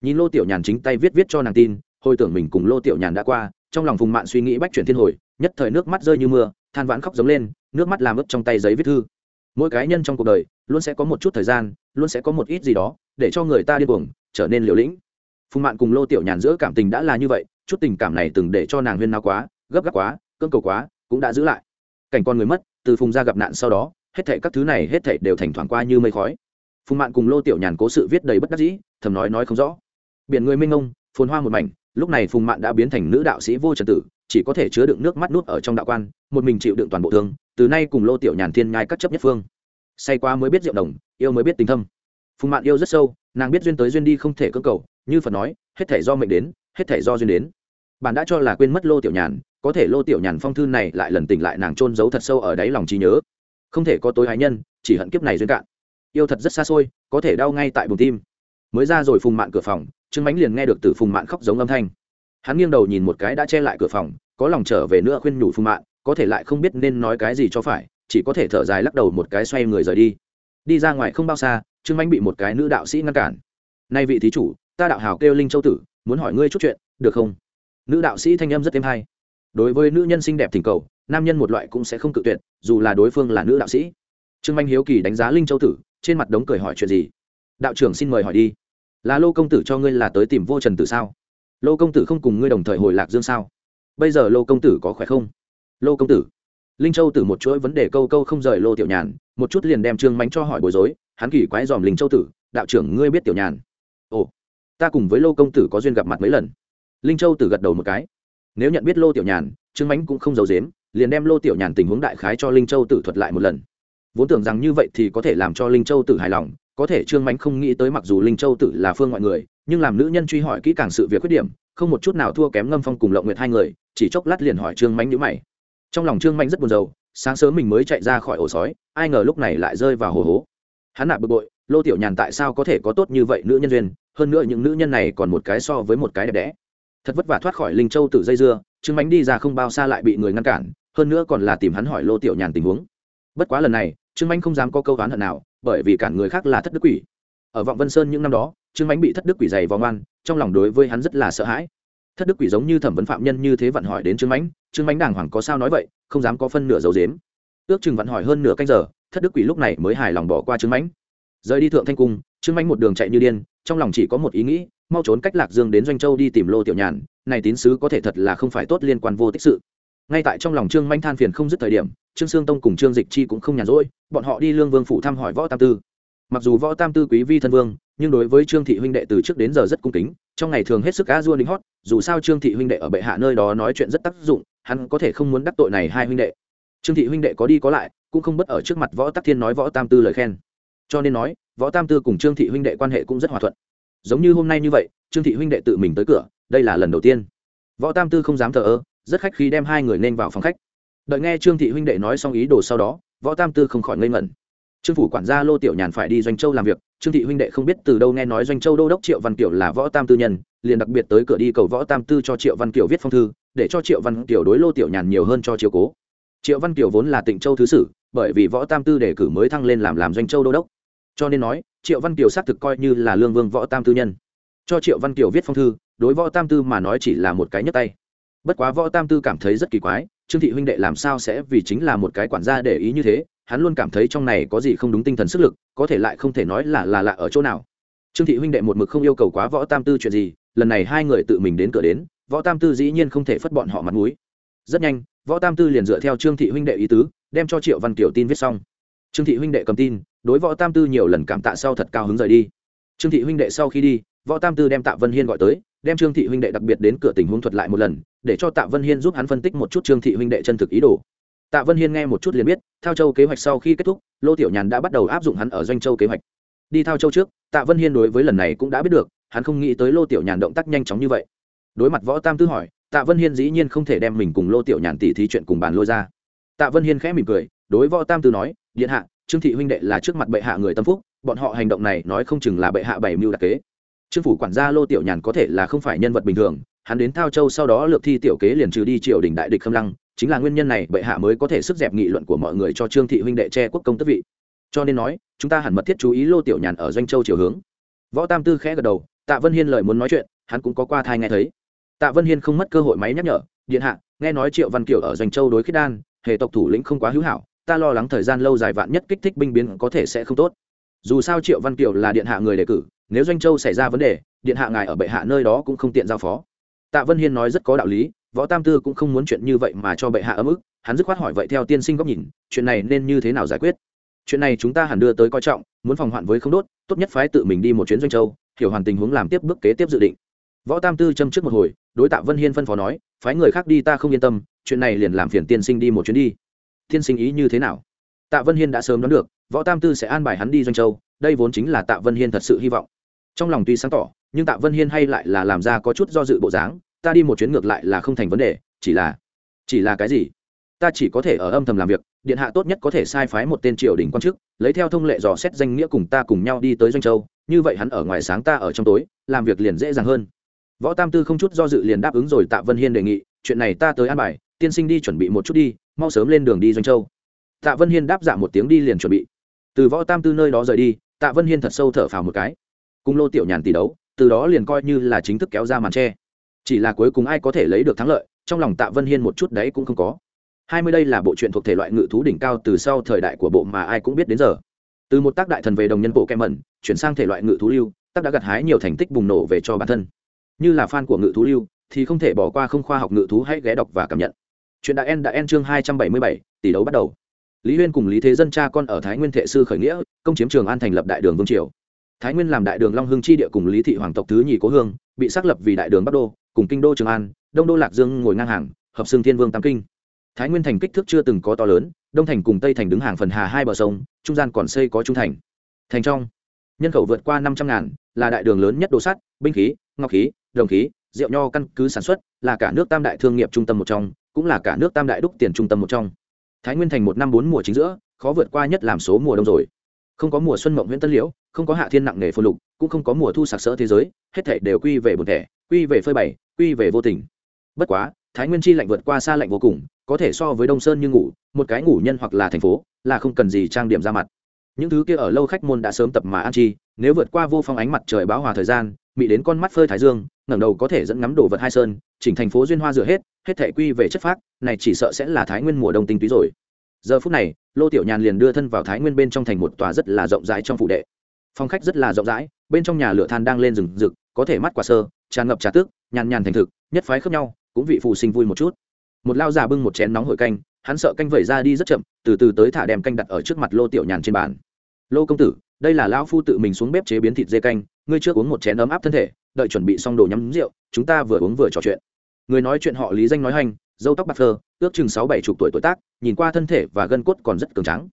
[SPEAKER 1] Nhìn lô tiểu nhàn chính tay viết viết cho nàng tin, hồi tưởng mình cùng lô tiểu nhàn đã qua, trong lòng phùng mạn suy nghĩ bách chuyển thiên hồi, nhất thời nước mắt rơi như mưa, than vãn khóc giống lên, nước mắt làm ướp trong tay giấy viết thư. Mỗi cái nhân trong cuộc đời, luôn sẽ có một chút thời gian, luôn sẽ có một ít gì đó, để cho người ta điên cuồng, trở nên liều lĩnh. Phùng mạn cùng lô tiểu nhàn giữa cảm tình đã là như vậy chút tình cảm này từng để cho nàng huyên nao quá, gấp gáp quá, cưỡng cầu quá, cũng đã giữ lại. Cảnh con người mất, từ phùng ra gặp nạn sau đó, hết thảy các thứ này hết thảy đều thành thoảng qua như mây khói. Phùng mạn cùng lô tiểu nhàn cố sự viết đầy bất đắc dĩ, thầm nói nói không rõ. Biển người minh ông phồn hoa một mảnh, lúc này phùng mạn đã biến thành nữ đạo sĩ vô trần tử, chỉ có thể chứa đựng nước mắt nuốt ở trong đạo quan, một mình chịu đựng toàn bộ thương, từ nay cùng lô tiểu nhàn thiên nhai các chấp nhất phương. Say qua mới biết rượu đồng, yêu mới biết tình thâm. Phùng mạn yêu rất sâu, nàng biết duyên tới duyên đi không thể cơ cầu, như phật nói, hết thể do mệnh đến hết thể do duyên đến. Bạn đã cho là quên mất lô tiểu nhàn, có thể lô tiểu nhàn phong thư này lại lần tỉnh lại nàng trôn giấu thật sâu ở đáy lòng trí nhớ. Không thể có tối hái nhân, chỉ hận kiếp này duyên cạn. Yêu thật rất xa xôi, có thể đau ngay tại bùn tim. Mới ra rồi phùng mạn cửa phòng, trương mánh liền nghe được từ phùng mạn khóc giống âm thanh. Hắn nghiêng đầu nhìn một cái đã che lại cửa phòng, có lòng trở về nữa khuyên nhủ phùng mạn, có thể lại không biết nên nói cái gì cho phải, chỉ có thể thở dài lắc đầu một cái xoay người rời đi. Đi ra ngoài không bao xa, trương mánh bị một cái nữ đạo sĩ ngăn cản. Nay vị thí chủ, ta đạo hào kêu linh châu tử muốn hỏi ngươi chút chuyện, được không? Nữ đạo sĩ thanh âm rất êm hay. Đối với nữ nhân xinh đẹp thỉnh cầu, nam nhân một loại cũng sẽ không cự tuyệt, dù là đối phương là nữ đạo sĩ. Trương manh hiếu kỳ đánh giá linh châu tử, trên mặt đống cười hỏi chuyện gì? Đạo trưởng xin mời hỏi đi. Là lô công tử cho ngươi là tới tìm vô trần tử sao? Lô công tử không cùng ngươi đồng thời hồi lạc dương sao? Bây giờ lô công tử có khỏe không? Lô công tử. Linh châu tử một chuỗi vấn đề câu câu không rời lô tiểu nhàn, một chút liền đem trương mánh cho hỏi bối rối, hắn kỳ quái dòm linh châu tử, đạo trưởng, ngươi biết tiểu nhàn? Ồ ta cùng với lô công tử có duyên gặp mặt mấy lần. Linh châu tử gật đầu một cái. Nếu nhận biết lô tiểu nhàn, trương mánh cũng không giấu dếm liền đem lô tiểu nhàn tình huống đại khái cho linh châu tử thuật lại một lần. Vốn tưởng rằng như vậy thì có thể làm cho linh châu tử hài lòng, có thể trương mánh không nghĩ tới mặc dù linh châu tử là phương ngoại người, nhưng làm nữ nhân truy hỏi kỹ càng sự việc khuyết điểm, không một chút nào thua kém ngâm phong cùng lộng nguyệt hai người, chỉ chốc lát liền hỏi trương mánh nhữ mày. Trong lòng trương mánh rất buồn rầu, sáng sớm mình mới chạy ra khỏi ổ sói, ai ngờ lúc này lại rơi vào hồ hố. Hắn nạp bực bội, lô tiểu nhàn tại sao có thể có tốt như vậy nữ nhân duyên hơn nữa những nữ nhân này còn một cái so với một cái đẹp đẽ. Thật vất vả thoát khỏi linh châu tử dây dưa trương mánh đi ra không bao xa lại bị người ngăn cản, hơn nữa còn là tìm hắn hỏi lô tiểu nhàn tình huống. Bất quá lần này trương mánh không dám có câu oán hận nào, bởi vì cản người khác là thất đức quỷ. Ở vọng vân sơn những năm đó trương mánh bị thất đức quỷ dày vòng ngoan, trong lòng đối với hắn rất là sợ hãi. Thất đức quỷ giống như thẩm vấn phạm nhân như thế vặn hỏi đến trương mánh trương mánh đàng hoàng có sao nói vậy, không dám có phân nửa dấu dếm. Ước chừng vặn hỏi hơn nửa canh giờ, thất đức quỷ lúc này mới hài lòng bỏ qua trương mánh. Rời đi thượng thanh cung trương mánh một đường chạy như điên, trong lòng chỉ có một ý nghĩ, mau trốn cách lạc dương đến doanh châu đi tìm lô tiểu nhàn, này tín sứ có thể thật là không phải tốt liên quan vô tích sự. Ngay tại trong lòng trương manh than phiền không dứt thời điểm, trương sương tông cùng trương dịch chi cũng không nhàn rỗi, bọn họ đi lương vương phủ thăm hỏi võ tam tư. Mặc dù võ tam tư quý vi thân vương, nhưng đối với trương thị huynh đệ từ trước đến giờ rất cung kính, trong ngày thường hết sức cá dua đính hót, dù sao trương thị huynh đệ ở bệ hạ nơi đó nói chuyện rất tác dụng, hắn có thể không muốn đắc tội này hai huynh đệ. Trương thị huynh đệ có đi có lại, cũng không bất ở trước mặt võ tắc thiên nói võ tam tư lời khen. Cho nên nói võ tam tư cùng trương thị huynh đệ quan hệ cũng rất hòa thuận. Giống như hôm nay như vậy, trương thị huynh đệ tự mình tới cửa, đây là lần đầu tiên. Võ tam tư không dám thờ ơ, rất khách khi đem hai người nên vào phòng khách. Đợi nghe trương thị huynh đệ nói xong ý đồ sau đó, võ tam tư không khỏi ngây ngẩn. Trương phủ quản gia lô tiểu nhàn phải đi doanh châu làm việc, trương thị huynh đệ không biết từ đâu nghe nói doanh châu đô đốc triệu văn kiều là võ tam tư nhân, liền đặc biệt tới cửa đi cầu võ tam tư cho triệu văn kiều viết phong thư, để cho triệu văn kiều đối lô tiểu nhàn nhiều hơn cho chiều cố. Triệu văn kiều vốn là tịnh châu thứ sử, bởi vì võ tam tư đề cử mới thăng lên làm làm doanh châu đô đốc cho nên nói, triệu văn kiều xác thực coi như là lương vương võ tam tư nhân. Cho triệu văn kiều viết phong thư, đối võ tam tư mà nói chỉ là một cái nhấp tay. Bất quá võ tam tư cảm thấy rất kỳ quái, trương thị huynh đệ làm sao sẽ vì chính là một cái quản gia để ý như thế, hắn luôn cảm thấy trong này có gì không đúng tinh thần sức lực, có thể lại không thể nói là là lạ ở chỗ nào. Trương thị huynh đệ một mực không yêu cầu quá võ tam tư chuyện gì, lần này hai người tự mình đến cửa đến, võ tam tư dĩ nhiên không thể phất bọn họ mặt mũi. Rất nhanh, võ tam tư liền dựa theo trương thị huynh đệ ý tứ, đem cho triệu văn kiều tin viết xong trương thị huynh đệ cầm tin, đối võ tam tư nhiều lần cảm tạ sau thật cao hứng rời đi. Trương thị huynh đệ sau khi đi, võ tam tư đem tạ vân hiên gọi tới, đem trương thị huynh đệ đặc biệt đến cửa tình huống thuật lại một lần, để cho tạ vân hiên giúp hắn phân tích một chút trương thị huynh đệ chân thực ý đồ. Tạ vân hiên nghe một chút liền biết, thao châu kế hoạch sau khi kết thúc, lô tiểu nhàn đã bắt đầu áp dụng hắn ở doanh châu kế hoạch. Đi thao châu trước, tạ vân hiên đối với lần này cũng đã biết được, hắn không nghĩ tới lô tiểu nhàn động tác nhanh chóng như vậy. Đối mặt võ tam tư hỏi, tạ vân hiên dĩ nhiên không thể đem mình cùng lô tiểu nhàn tỉ thí chuyện cùng bàn lôi ra. Tạ vân hiên khẽ mỉm cười đối võ tam tư nói, điện hạ, trương thị huynh đệ là trước mặt bệ hạ người tâm phúc, bọn họ hành động này nói không chừng là bệ hạ bảy mưu đặc kế. Trương phủ quản gia lô tiểu nhàn có thể là không phải nhân vật bình thường, hắn đến thao châu sau đó lược thi tiểu kế liền trừ đi triều đình đại địch khâm lăng, chính là nguyên nhân này bệ hạ mới có thể sức dẹp nghị luận của mọi người cho trương thị huynh đệ che quốc công tức vị. Cho nên nói, chúng ta hẳn mật thiết chú ý lô tiểu nhàn ở doanh châu chiều hướng. Võ tam tư khẽ gật đầu, tạ vân hiên lời muốn nói chuyện, hắn cũng có qua thai nghe thấy. Tạ vân hiên không mất cơ hội máy nhắc nhở, điện hạ, nghe nói triệu văn kiều ở doanh châu đối khiết đan hệ tộc thủ lĩnh không quá hữu hảo ta lo lắng thời gian lâu dài vạn nhất kích thích binh biến có thể sẽ không tốt. Dù sao triệu văn kiều là điện hạ người đề cử, nếu doanh châu xảy ra vấn đề, điện hạ ngài ở bệ hạ nơi đó cũng không tiện giao phó. Tạ vân hiên nói rất có đạo lý, võ tam tư cũng không muốn chuyện như vậy mà cho bệ hạ ấm ức, hắn dứt khoát hỏi vậy theo tiên sinh góc nhìn, chuyện này nên như thế nào giải quyết? Chuyện này chúng ta hẳn đưa tới coi trọng, muốn phòng hoạn với không đốt, tốt nhất phái tự mình đi một chuyến doanh châu, hiểu hoàn tình huống làm tiếp bước kế tiếp dự định. Võ tam tư châm trước một hồi, đối tạ vân hiên phân phó nói, phái người khác đi ta không yên tâm, chuyện này liền làm phiền tiên sinh đi một chuyến đi. Thiên sinh ý như thế nào? Tạ vân hiên đã sớm đoán được, võ tam tư sẽ an bài hắn đi doanh châu, đây vốn chính là tạ vân hiên thật sự hy vọng. Trong lòng tuy sáng tỏ, nhưng tạ vân hiên hay lại là làm ra có chút do dự bộ dáng, ta đi một chuyến ngược lại là không thành vấn đề, chỉ là chỉ là cái gì? Ta chỉ có thể ở âm thầm làm việc, điện hạ tốt nhất có thể sai phái một tên triều đình quan chức, lấy theo thông lệ dò xét danh nghĩa cùng ta cùng nhau đi tới doanh châu, như vậy hắn ở ngoài sáng ta ở trong tối, làm việc liền dễ dàng hơn. Võ tam tư không chút do dự liền đáp ứng rồi tạ vân hiên đề nghị, chuyện này ta tới an bài, tiên sinh đi chuẩn bị một chút đi mau sớm lên đường đi doanh châu. Tạ vân hiên đáp dạ một tiếng đi liền chuẩn bị. Từ võ tam tư nơi đó rời đi, tạ vân hiên thật sâu thở phào một cái. Cùng lô tiểu nhàn tỷ đấu, từ đó liền coi như là chính thức kéo ra màn tre. Chỉ là cuối cùng ai có thể lấy được thắng lợi, trong lòng tạ vân hiên một chút đấy cũng không có. Hai mươi đây là bộ truyện thuộc thể loại ngự thú đỉnh cao từ sau thời đại của bộ mà ai cũng biết đến giờ. Từ một tác đại thần về đồng nhân bộ kem mẩn, chuyển sang thể loại ngự thú lưu, tác đã gặt hái nhiều thành tích bùng nổ về cho bản thân. Như là fan của ngự thú lưu, thì không thể bỏ qua không khoa học ngự thú hãy ghé đọc và cảm nhận chuyện đã en đã en chương hai trăm bảy mươi bảy, tỷ đấu bắt đầu. Lý huyên cùng lý thế dân cha con ở thái nguyên thệ sư khởi nghĩa, công chiếm trường an thành lập đại đường vương triều. Thái nguyên làm đại đường long hưng chi địa cùng lý thị hoàng tộc thứ nhì cố hương, bị xác lập vì đại đường bắc đô, cùng kinh đô trường an, đông đô lạc dương ngồi ngang hàng, hợp xương thiên vương tam kinh. Thái nguyên thành kích thước chưa từng có to lớn, đông thành cùng tây thành đứng hàng phần hà hai bờ sông, trung gian còn xây có trung thành. Thành trong, nhân khẩu vượt qua năm trăm ngàn, là đại đường lớn nhất đồ sắt, binh khí, ngọc khí, đồng khí, rượu nho căn cứ sản xuất, là cả nước tam đại thương nghiệp trung tâm một trong cũng là cả nước tam đại đúc tiền trung tâm một trong. Thái nguyên thành một năm bốn mùa chính giữa, khó vượt qua nhất làm số mùa đông rồi. Không có mùa xuân mộng nguyễn tân liễu, không có hạ thiên nặng nề phù lục, cũng không có mùa thu sặc sỡ thế giới, hết thể đều quy về bồn thẻ quy về phơi bày, quy về vô tình. Bất quá, thái nguyên chi lạnh vượt qua xa lạnh vô cùng, có thể so với đông sơn như ngủ, một cái ngủ nhân hoặc là thành phố, là không cần gì trang điểm ra mặt. Những thứ kia ở lâu khách môn đã sớm tập mà ăn chi, nếu vượt qua vô phong ánh mặt trời báo hòa thời gian bị đến con mắt phơi thái dương, ngẩng đầu có thể dẫn ngắm đồ vật hai sơn chỉnh thành phố duyên hoa rửa hết hết thể quy về chất phác, này chỉ sợ sẽ là thái nguyên mùa đông tinh túy rồi. Giờ phút này, lô tiểu nhàn liền đưa thân vào thái nguyên bên trong thành một tòa rất là rộng rãi trong phủ đệ. Phong khách rất là rộng rãi, bên trong nhà lửa than đang lên rừng rực, có thể mắt quả sơ, tràn ngập trà tước, nhàn nhàn thành thực, nhất phái khớp nhau, cũng vị phụ sinh vui một chút. Một lao già bưng một chén nóng hổi canh, hắn sợ canh vẩy ra đi rất chậm, từ từ tới thả đem canh đặt ở trước mặt lô tiểu nhàn trên bàn. Lô công tử, đây là lão phu tự mình xuống bếp chế biến thịt dê canh, ngươi trước uống một chén ấm áp thân thể, đợi chuẩn bị xong đồ nhắm rượu, chúng ta vừa uống vừa trò chuyện người nói chuyện họ lý danh nói hành, dâu tóc bạc phơ, ước chừng sáu bảy chục tuổi tuổi tác, nhìn qua thân thể và gân cốt còn rất cường trắng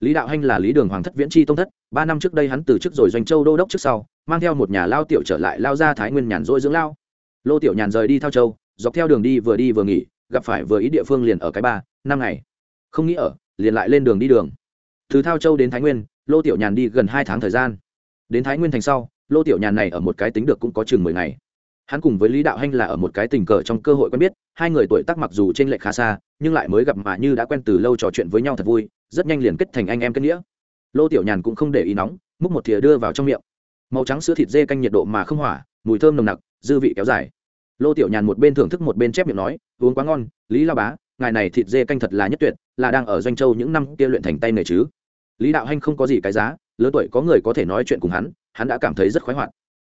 [SPEAKER 1] lý đạo hanh là lý đường hoàng thất viễn tri tông thất, ba năm trước đây hắn từ chức rồi doanh châu đô đốc trước sau, mang theo một nhà lao tiểu trở lại lao ra thái nguyên nhàn rỗi dưỡng lao. Lô tiểu nhàn rời đi thao châu, dọc theo đường đi vừa đi vừa nghỉ, gặp phải vừa ý địa phương liền ở cái ba, năm ngày. Không nghĩ ở, liền lại lên đường đi đường. Từ thao châu đến thái nguyên, lô tiểu nhàn đi gần hai tháng thời gian. Đến thái nguyên thành sau, lô tiểu nhàn này ở một cái tính được cũng có chừng mười ngày hắn cùng với lý đạo hanh là ở một cái tình cờ trong cơ hội quen biết, hai người tuổi tác mặc dù t r ê n lệch khá xa, nhưng lại mới gặp mà như đã quen từ lâu trò chuyện với nhau thật vui, rất nhanh liền kết thành anh em kết nghĩa. Lô tiểu nhàn cũng không để ý nóng, múc một thìa đưa vào trong miệng. Màu trắng sữa thịt dê canh nhiệt độ mà không hỏa mùi thơm nồng nặc, dư vị kéo dài. Lô tiểu nhàn một bên thưởng thức một bên chép miệng nói, uống quá ngon, lý lao bá, ngài này thịt dê canh thật là nhất tuyệt, là đang ở doanh châu những năm kia luyện thành tay nghề chứ. Lý đạo hanh không có gì cái giá, lớn tuổi có người có thể nói chuyện cùng hắn hắn đã cảm thấy rất khoái hoạt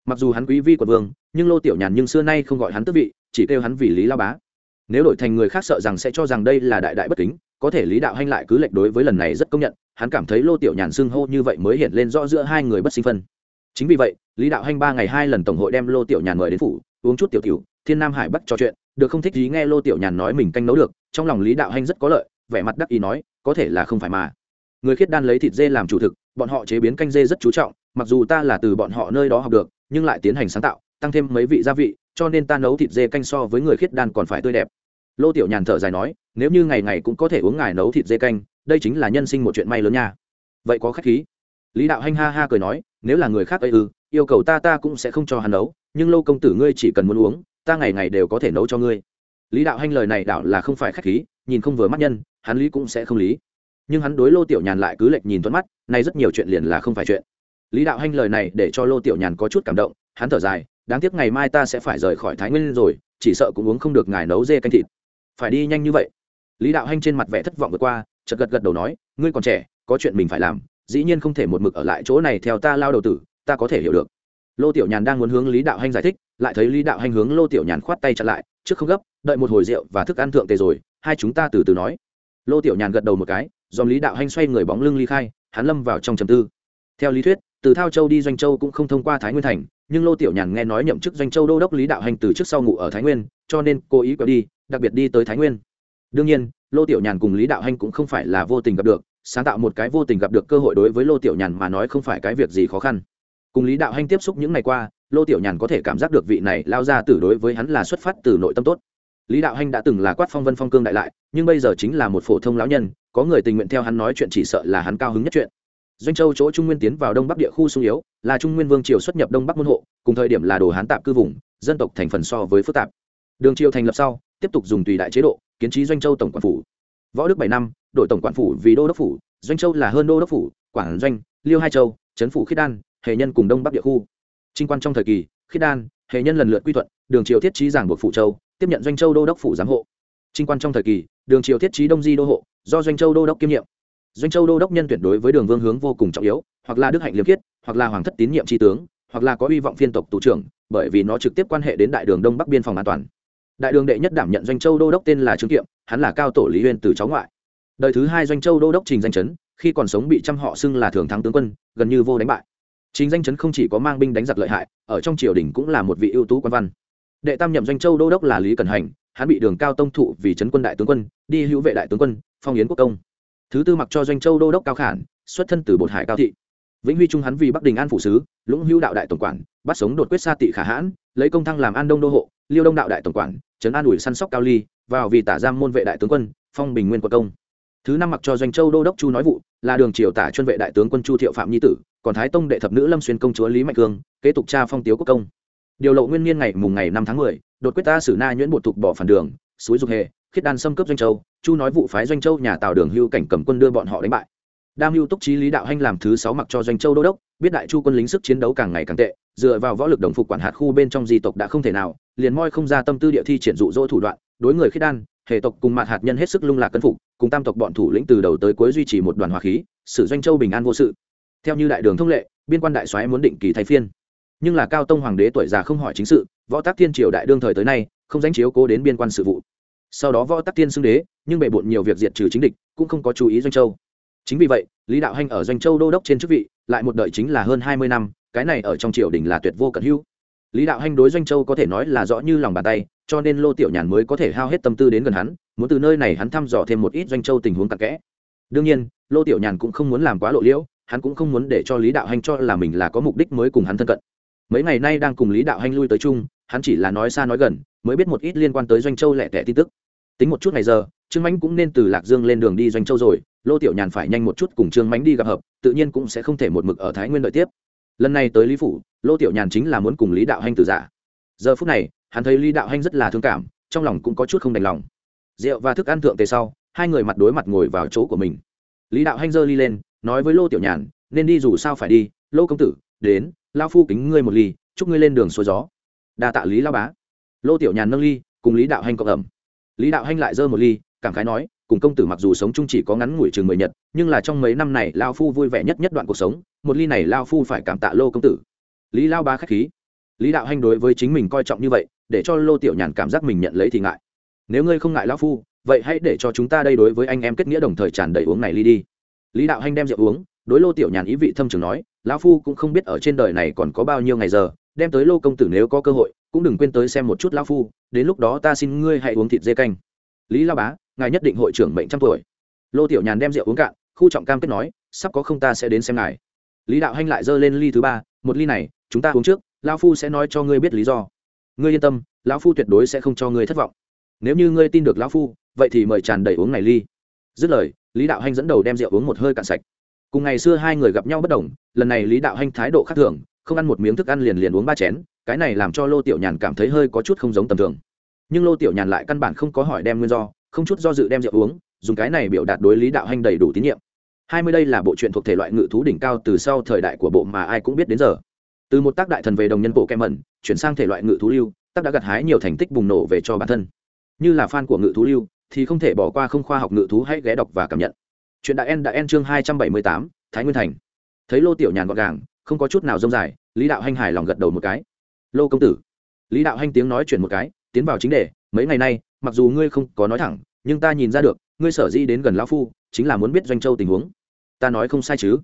[SPEAKER 1] mặc dù hắn quý vi quận vương, nhưng lô tiểu nhàn nhưng xưa nay không gọi hắn tước vị, chỉ kêu hắn vì lý lao bá. Nếu đổi thành người khác sợ rằng sẽ cho rằng đây là đại đại bất kính, có thể lý đạo hanh lại cứ lệch đối với lần này rất công nhận, hắn cảm thấy lô tiểu nhàn xưng hô như vậy mới hiện lên rõ giữa hai người bất sinh phân. Chính vì vậy, lý đạo hanh ba ngày hai lần tổng hội đem lô tiểu nhàn mời đến phủ, uống chút tiểu tiểu, thiên nam hải bắc trò chuyện, được không thích gì nghe lô tiểu nhàn nói mình canh nấu được, trong lòng lý đạo hanh rất có lợi, vẻ mặt đắc ý nói, có thể là không phải mà. Người khiết đan lấy thịt dê làm chủ thực bọn họ chế biến canh dê rất chú trọng, mặc dù ta là từ bọn họ nơi đó học được, nhưng lại tiến hành sáng tạo, tăng thêm mấy vị gia vị, cho nên ta nấu thịt dê canh so với người khiết đan còn phải tươi đẹp. Lô tiểu nhàn thở dài nói, nếu như ngày ngày cũng có thể uống ngài nấu thịt dê canh, đây chính là nhân sinh một chuyện may lớn nha. Vậy có khách khí. Lý đạo hanh ha ha cười nói, nếu là người khác ấy ư, yêu cầu ta ta cũng sẽ không cho hắn nấu, nhưng lô công tử ngươi chỉ cần muốn uống, ta ngày ngày đều có thể nấu cho ngươi. Lý đạo hanh lời này đạo là không phải khách khí, nhìn không vừa mắt nhân, hắn lý cũng sẽ không lý nhưng hắn đối lô tiểu nhàn lại cứ lệch nhìn thuận mắt, nay rất nhiều chuyện liền là không phải chuyện. Lý đạo hanh lời này để cho lô tiểu nhàn có chút cảm động, hắn thở dài, đáng tiếc ngày mai ta sẽ phải rời khỏi thái nguyên rồi, chỉ sợ cũng uống không được ngài nấu dê canh thịt. Phải đi nhanh như vậy. Lý đạo hanh trên mặt vẻ thất vọng vượt qua, chợt gật gật đầu nói, ngươi còn trẻ, có chuyện mình phải làm, dĩ nhiên không thể một mực ở lại chỗ này theo ta lao đầu tử, ta có thể hiểu được. Lô tiểu nhàn đang muốn hướng lý đạo hanh giải thích, lại thấy lý đạo hanh hướng lô tiểu nhàn khoát tay chặn lại, trước không gấp, đợi một hồi rượu và thức ăn thượng tề rồi, hai chúng ta từ từ nói. Lô tiểu nhàn gật đầu một cái dòm lý đạo hanh xoay người bóng lưng ly khai, hắn lâm vào trong trầm tư. Theo lý thuyết, từ thao châu đi doanh châu cũng không thông qua thái nguyên thành, nhưng lô tiểu nhàn nghe nói nhậm chức doanh châu đô đốc lý đạo hành từ trước sau ngủ ở thái nguyên, cho nên cố ý quẹo đi, đặc biệt đi tới thái nguyên. Đương nhiên, lô tiểu nhàn cùng lý đạo hành cũng không phải là vô tình gặp được, sáng tạo một cái vô tình gặp được cơ hội đối với lô tiểu nhàn mà nói không phải cái việc gì khó khăn. Cùng lý đạo hành tiếp xúc những ngày qua, lô tiểu nhàn có thể cảm giác được vị này lao ra từ đối với hắn là xuất phát từ nội tâm tốt. Lý đạo hành đã từng là quát phong vân phong cương đại lại, nhưng bây giờ chính là một phổ thông lão nhân có người tình nguyện theo hắn nói chuyện chỉ sợ là hắn cao hứng nhất chuyện. Doanh châu chỗ trung nguyên tiến vào đông bắc địa khu sung yếu, là trung nguyên vương triều xuất nhập đông bắc môn hộ, cùng thời điểm là đồ hán tạp cư vùng, dân tộc thành phần so với phức tạp. Đường triều thành lập sau, tiếp tục dùng tùy đại chế độ, kiến trí doanh châu tổng quản phủ. Võ đức bảy năm đội tổng quản phủ vì đô đốc phủ, doanh châu là hơn đô đốc phủ, quảng doanh, liêu hai châu, trấn phủ khiết đan hệ nhân cùng đông bắc địa khu. Trinh quan trong thời kỳ khiết đan hệ nhân lần lượt quy thuận, đường triều thiết trí giảng buộc phủ châu, tiếp nhận doanh châu đô đốc phủ giám hộ. Trinh quan trong thời kỳ, đường triều thiết trí đông di đô hộ do doanh châu đô đốc kiêm nhiệm. Doanh châu đô đốc nhân tuyệt đối với đường vương hướng vô cùng trọng yếu, hoặc là đức hạnh liêm khiết, hoặc là hoàng thất tín nhiệm tri tướng, hoặc là có hy vọng phiên tộc tù trưởng, bởi vì nó trực tiếp quan hệ đến đại đường đông bắc biên phòng an toàn. Đại đường đệ nhất đảm nhận doanh châu đô đốc tên là trương kiệm, hắn là cao tổ lý huyên từ cháu ngoại. Đời thứ hai doanh châu đô đốc trình danh chấn, khi còn sống bị trăm họ xưng là thường thắng tướng quân, gần như vô đánh bại. Chính danh chấn không chỉ có mang binh đánh giặc lợi hại, ở trong triều đình cũng là một vị ưu tú quan văn. Đệ tam nhậm doanh châu đô đốc là lý cần hành hắn bị đường cao tông thụ vì trấn quân đại tướng quân, đi hữu vệ đại tướng quân, phong yến quốc công. Thứ tư mặc cho doanh châu đô đốc cao khản, xuất thân từ bột hải cao thị. Vĩnh huy trung hắn vì bắc đình an phủ sứ, lũng hữu đạo đại tổng quản, bắt sống đột quyết Sa tị khả hãn, lấy công thăng làm an đông đô hộ, liêu đông đạo đại tổng quản, trấn an ủi săn sóc cao ly, vào vì tả giam môn vệ đại tướng quân, phong bình nguyên quốc công. Thứ năm mặc cho doanh châu đô đốc chu nói vụ, là đường triều tả chuyên vệ đại tướng quân chu thiệu phạm nhi tử, còn thái tông đệ thập nữ lâm xuyên công chúa lý mạnh cương, kế tục cha phong tiếu quốc công điều lộ nguyên niên ngày mùng ngày năm tháng mười, đột quyết ta xử na nhuyễn bột thục bỏ phản đường, suối dục hề, khiết đan xâm cướp doanh châu, chu nói vụ phái doanh châu nhà tào đường hưu cảnh cầm quân đưa bọn họ đánh bại. Đam hưu túc trí lý đạo hanh làm thứ sáu mặc cho doanh châu đô đốc, biết đại chu quân lính sức chiến đấu càng ngày càng tệ, dựa vào võ lực đồng phục quản hạt khu bên trong di tộc đã không thể nào, liền moi không ra tâm tư địa thi triển dụ dỗ thủ đoạn, đối người khiết đan hệ tộc cùng mặt hạt nhân hết sức lung lạc cân phục, cùng tam tộc bọn thủ lĩnh từ đầu tới cuối duy trì một đoàn hòa khí sử doanh châu bình an vô sự. Theo như đại đường thông lệ, biên quan đại soái muốn định kỳ thay phiên nhưng là cao tông hoàng đế tuổi già không hỏi chính sự, võ tác thiên triều đại đương thời tới nay, không danh chiếu cố đến biên quan sự vụ. Sau đó võ tắc thiên xưng đế, nhưng bề bộn nhiều việc diệt trừ chính địch, cũng không có chú ý doanh châu. Chính vì vậy, lý đạo hanh ở doanh châu đô đốc trên chức vị, lại một đợi chính là hơn hai mươi năm, cái này ở trong triều đình là tuyệt vô cận hữu. Lý đạo hanh đối doanh châu có thể nói là rõ như lòng bàn tay, cho nên lô tiểu nhàn mới có thể hao hết tâm tư đến gần hắn, muốn từ nơi này hắn thăm dò thêm một ít doanh châu tình huống cặn kẽ. Đương nhiên, lô tiểu nhàn cũng không muốn làm quá lộ liễu, hắn cũng không muốn để cho lý đạo hanh cho là mình là có mục đích mới cùng hắn thân cận mấy ngày nay đang cùng lý đạo hanh lui tới chung, hắn chỉ là nói xa nói gần, mới biết một ít liên quan tới doanh châu lẻ tẻ tin tức. Tính một chút ngày giờ, trương mãnh cũng nên từ lạc dương lên đường đi doanh châu rồi, lô tiểu nhàn phải nhanh một chút cùng trương mãnh đi gặp hợp, tự nhiên cũng sẽ không thể một mực ở thái nguyên đợi tiếp. Lần này tới lý phủ, lô tiểu nhàn chính là muốn cùng lý đạo hanh từ giả. Giờ phút này, hắn thấy lý đạo hanh rất là thương cảm, trong lòng cũng có chút không đành lòng. Rượu và thức ăn thượng tề sau, hai người mặt đối mặt ngồi vào chỗ của mình. Lý đạo hanh giơ ly lên, nói với lô tiểu nhàn, nên đi dù sao phải đi, lô công tử, đến lao phu kính ngươi một ly, chúc ngươi lên đường xuôi gió. Đa tạ lý lao bá. Lô tiểu nhàn nâng ly, cùng lý đạo hanh cộng ẩm. Lý đạo hanh lại giơ một ly, cảm khái nói, cùng công tử mặc dù sống chung chỉ có ngắn ngủi chừng mười nhật, nhưng là trong mấy năm này, lao phu vui vẻ nhất nhất đoạn cuộc sống, một ly này lao phu phải cảm tạ lô công tử. Lý lao bá k h á c h khí. Lý đạo hanh đối với chính mình coi trọng như vậy, để cho lô tiểu nhàn cảm giác mình nhận lấy thì ngại. Nếu ngươi không ngại lao phu, vậy hãy để cho chúng ta đây đối với anh em kết nghĩa đồng thời tràn đầy uống này ly đi. Lý đạo hanh đem rượu uống đối lô tiểu nhàn ý vị thâm trường nói, lão phu cũng không biết ở trên đời này còn có bao nhiêu ngày giờ, đem tới lô công tử nếu có cơ hội, cũng đừng quên tới xem một chút lão phu, đến lúc đó ta xin ngươi hãy uống thịt dê canh. Lý lao bá, ngài nhất định hội trưởng mệnh trăm tuổi. Lô tiểu nhàn đem rượu uống cạn, khu trọng cam kết nói, sắp có không ta sẽ đến xem ngài. Lý đạo hanh lại giơ lên ly thứ ba, một ly này, chúng ta uống trước, Lão phu sẽ nói cho ngươi biết lý do. Ngươi yên tâm, lão phu tuyệt đối sẽ không cho ngươi thất vọng. Nếu như ngươi tin được lão phu, vậy thì mời tràn đầy uống này ly. Dứt lời, lý đạo hanh dẫn đầu đem rượu uống một hơi cạn sạch cùng ngày xưa hai người gặp nhau bất đồng, lần này lý đạo hanh thái độ khác thường, không ăn một miếng thức ăn liền liền uống ba chén, cái này làm cho lô tiểu nhàn cảm thấy hơi có chút không giống tầm thường. Nhưng lô tiểu nhàn lại căn bản không có hỏi đem nguyên do, không chút do dự đem rượu uống, dùng cái này biểu đạt đối lý đạo hanh đầy đủ tín nhiệm. Hai mươi đây là bộ truyện thuộc thể loại ngự thú đỉnh cao từ sau thời đại của bộ mà ai cũng biết đến giờ. Từ một tác đại thần về đồng nhân bộ kem mẩn, chuyển sang thể loại ngự thú lưu, tác đã gặt hái nhiều thành tích bùng nổ về cho bản thân. Như là fan của ngự thú lưu, thì không thể bỏ qua không khoa học ngự thú hãy ghé đọc và cảm nhận chuyện đại en đại en chương hai trăm bảy mươi tám, thái nguyên thành. Thấy lô tiểu nhàn gọn gàng, không có chút nào rông dài, lý đạo hanh hài lòng gật đầu một cái. Lô công tử. Lý đạo hanh tiếng nói chuyển một cái, tiến vào chính đề, mấy ngày nay, mặc dù ngươi không có nói thẳng, nhưng ta nhìn ra được, ngươi sở di đến gần lão phu, chính là muốn biết doanh châu tình huống. Ta nói không sai chứ?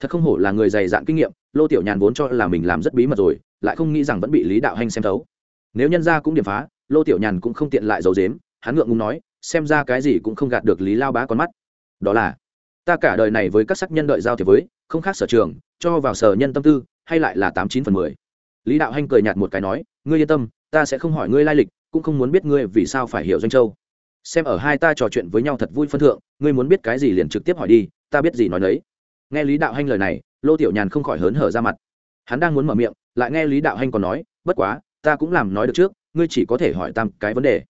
[SPEAKER 1] Thật không hổ là người dày dạn kinh nghiệm, lô tiểu nhàn vốn cho là mình làm rất bí mật rồi, lại không nghĩ rằng vẫn bị lý đạo hanh xem thấu. Nếu nhân ra cũng điểm phá, lô tiểu nhàn cũng không tiện lại giấu dếm hắn ngượng ngùng nói, xem ra cái gì cũng không gạt được lý lao bá con mắt đó là, ta cả đời này với các sắc nhân đợi giao thiệp với, không khác sở trường, cho vào sở nhân tâm tư, hay lại là tám chín phần mười. Lý đạo hanh cười nhạt một cái nói, ngươi yên tâm, ta sẽ không hỏi ngươi lai lịch, cũng không muốn biết ngươi vì sao phải hiểu doanh châu. Xem ở hai ta trò chuyện với nhau thật vui phân thượng, ngươi muốn biết cái gì liền trực tiếp hỏi đi, ta biết gì nói đấy nghe lý đạo hanh lời này, lô tiểu nhàn không khỏi hớn hở ra mặt. Hắn đang muốn mở miệng, lại nghe lý đạo hanh còn nói, bất quá, ta cũng làm nói được trước, ngươi chỉ có thể hỏi tam cái vấn đề.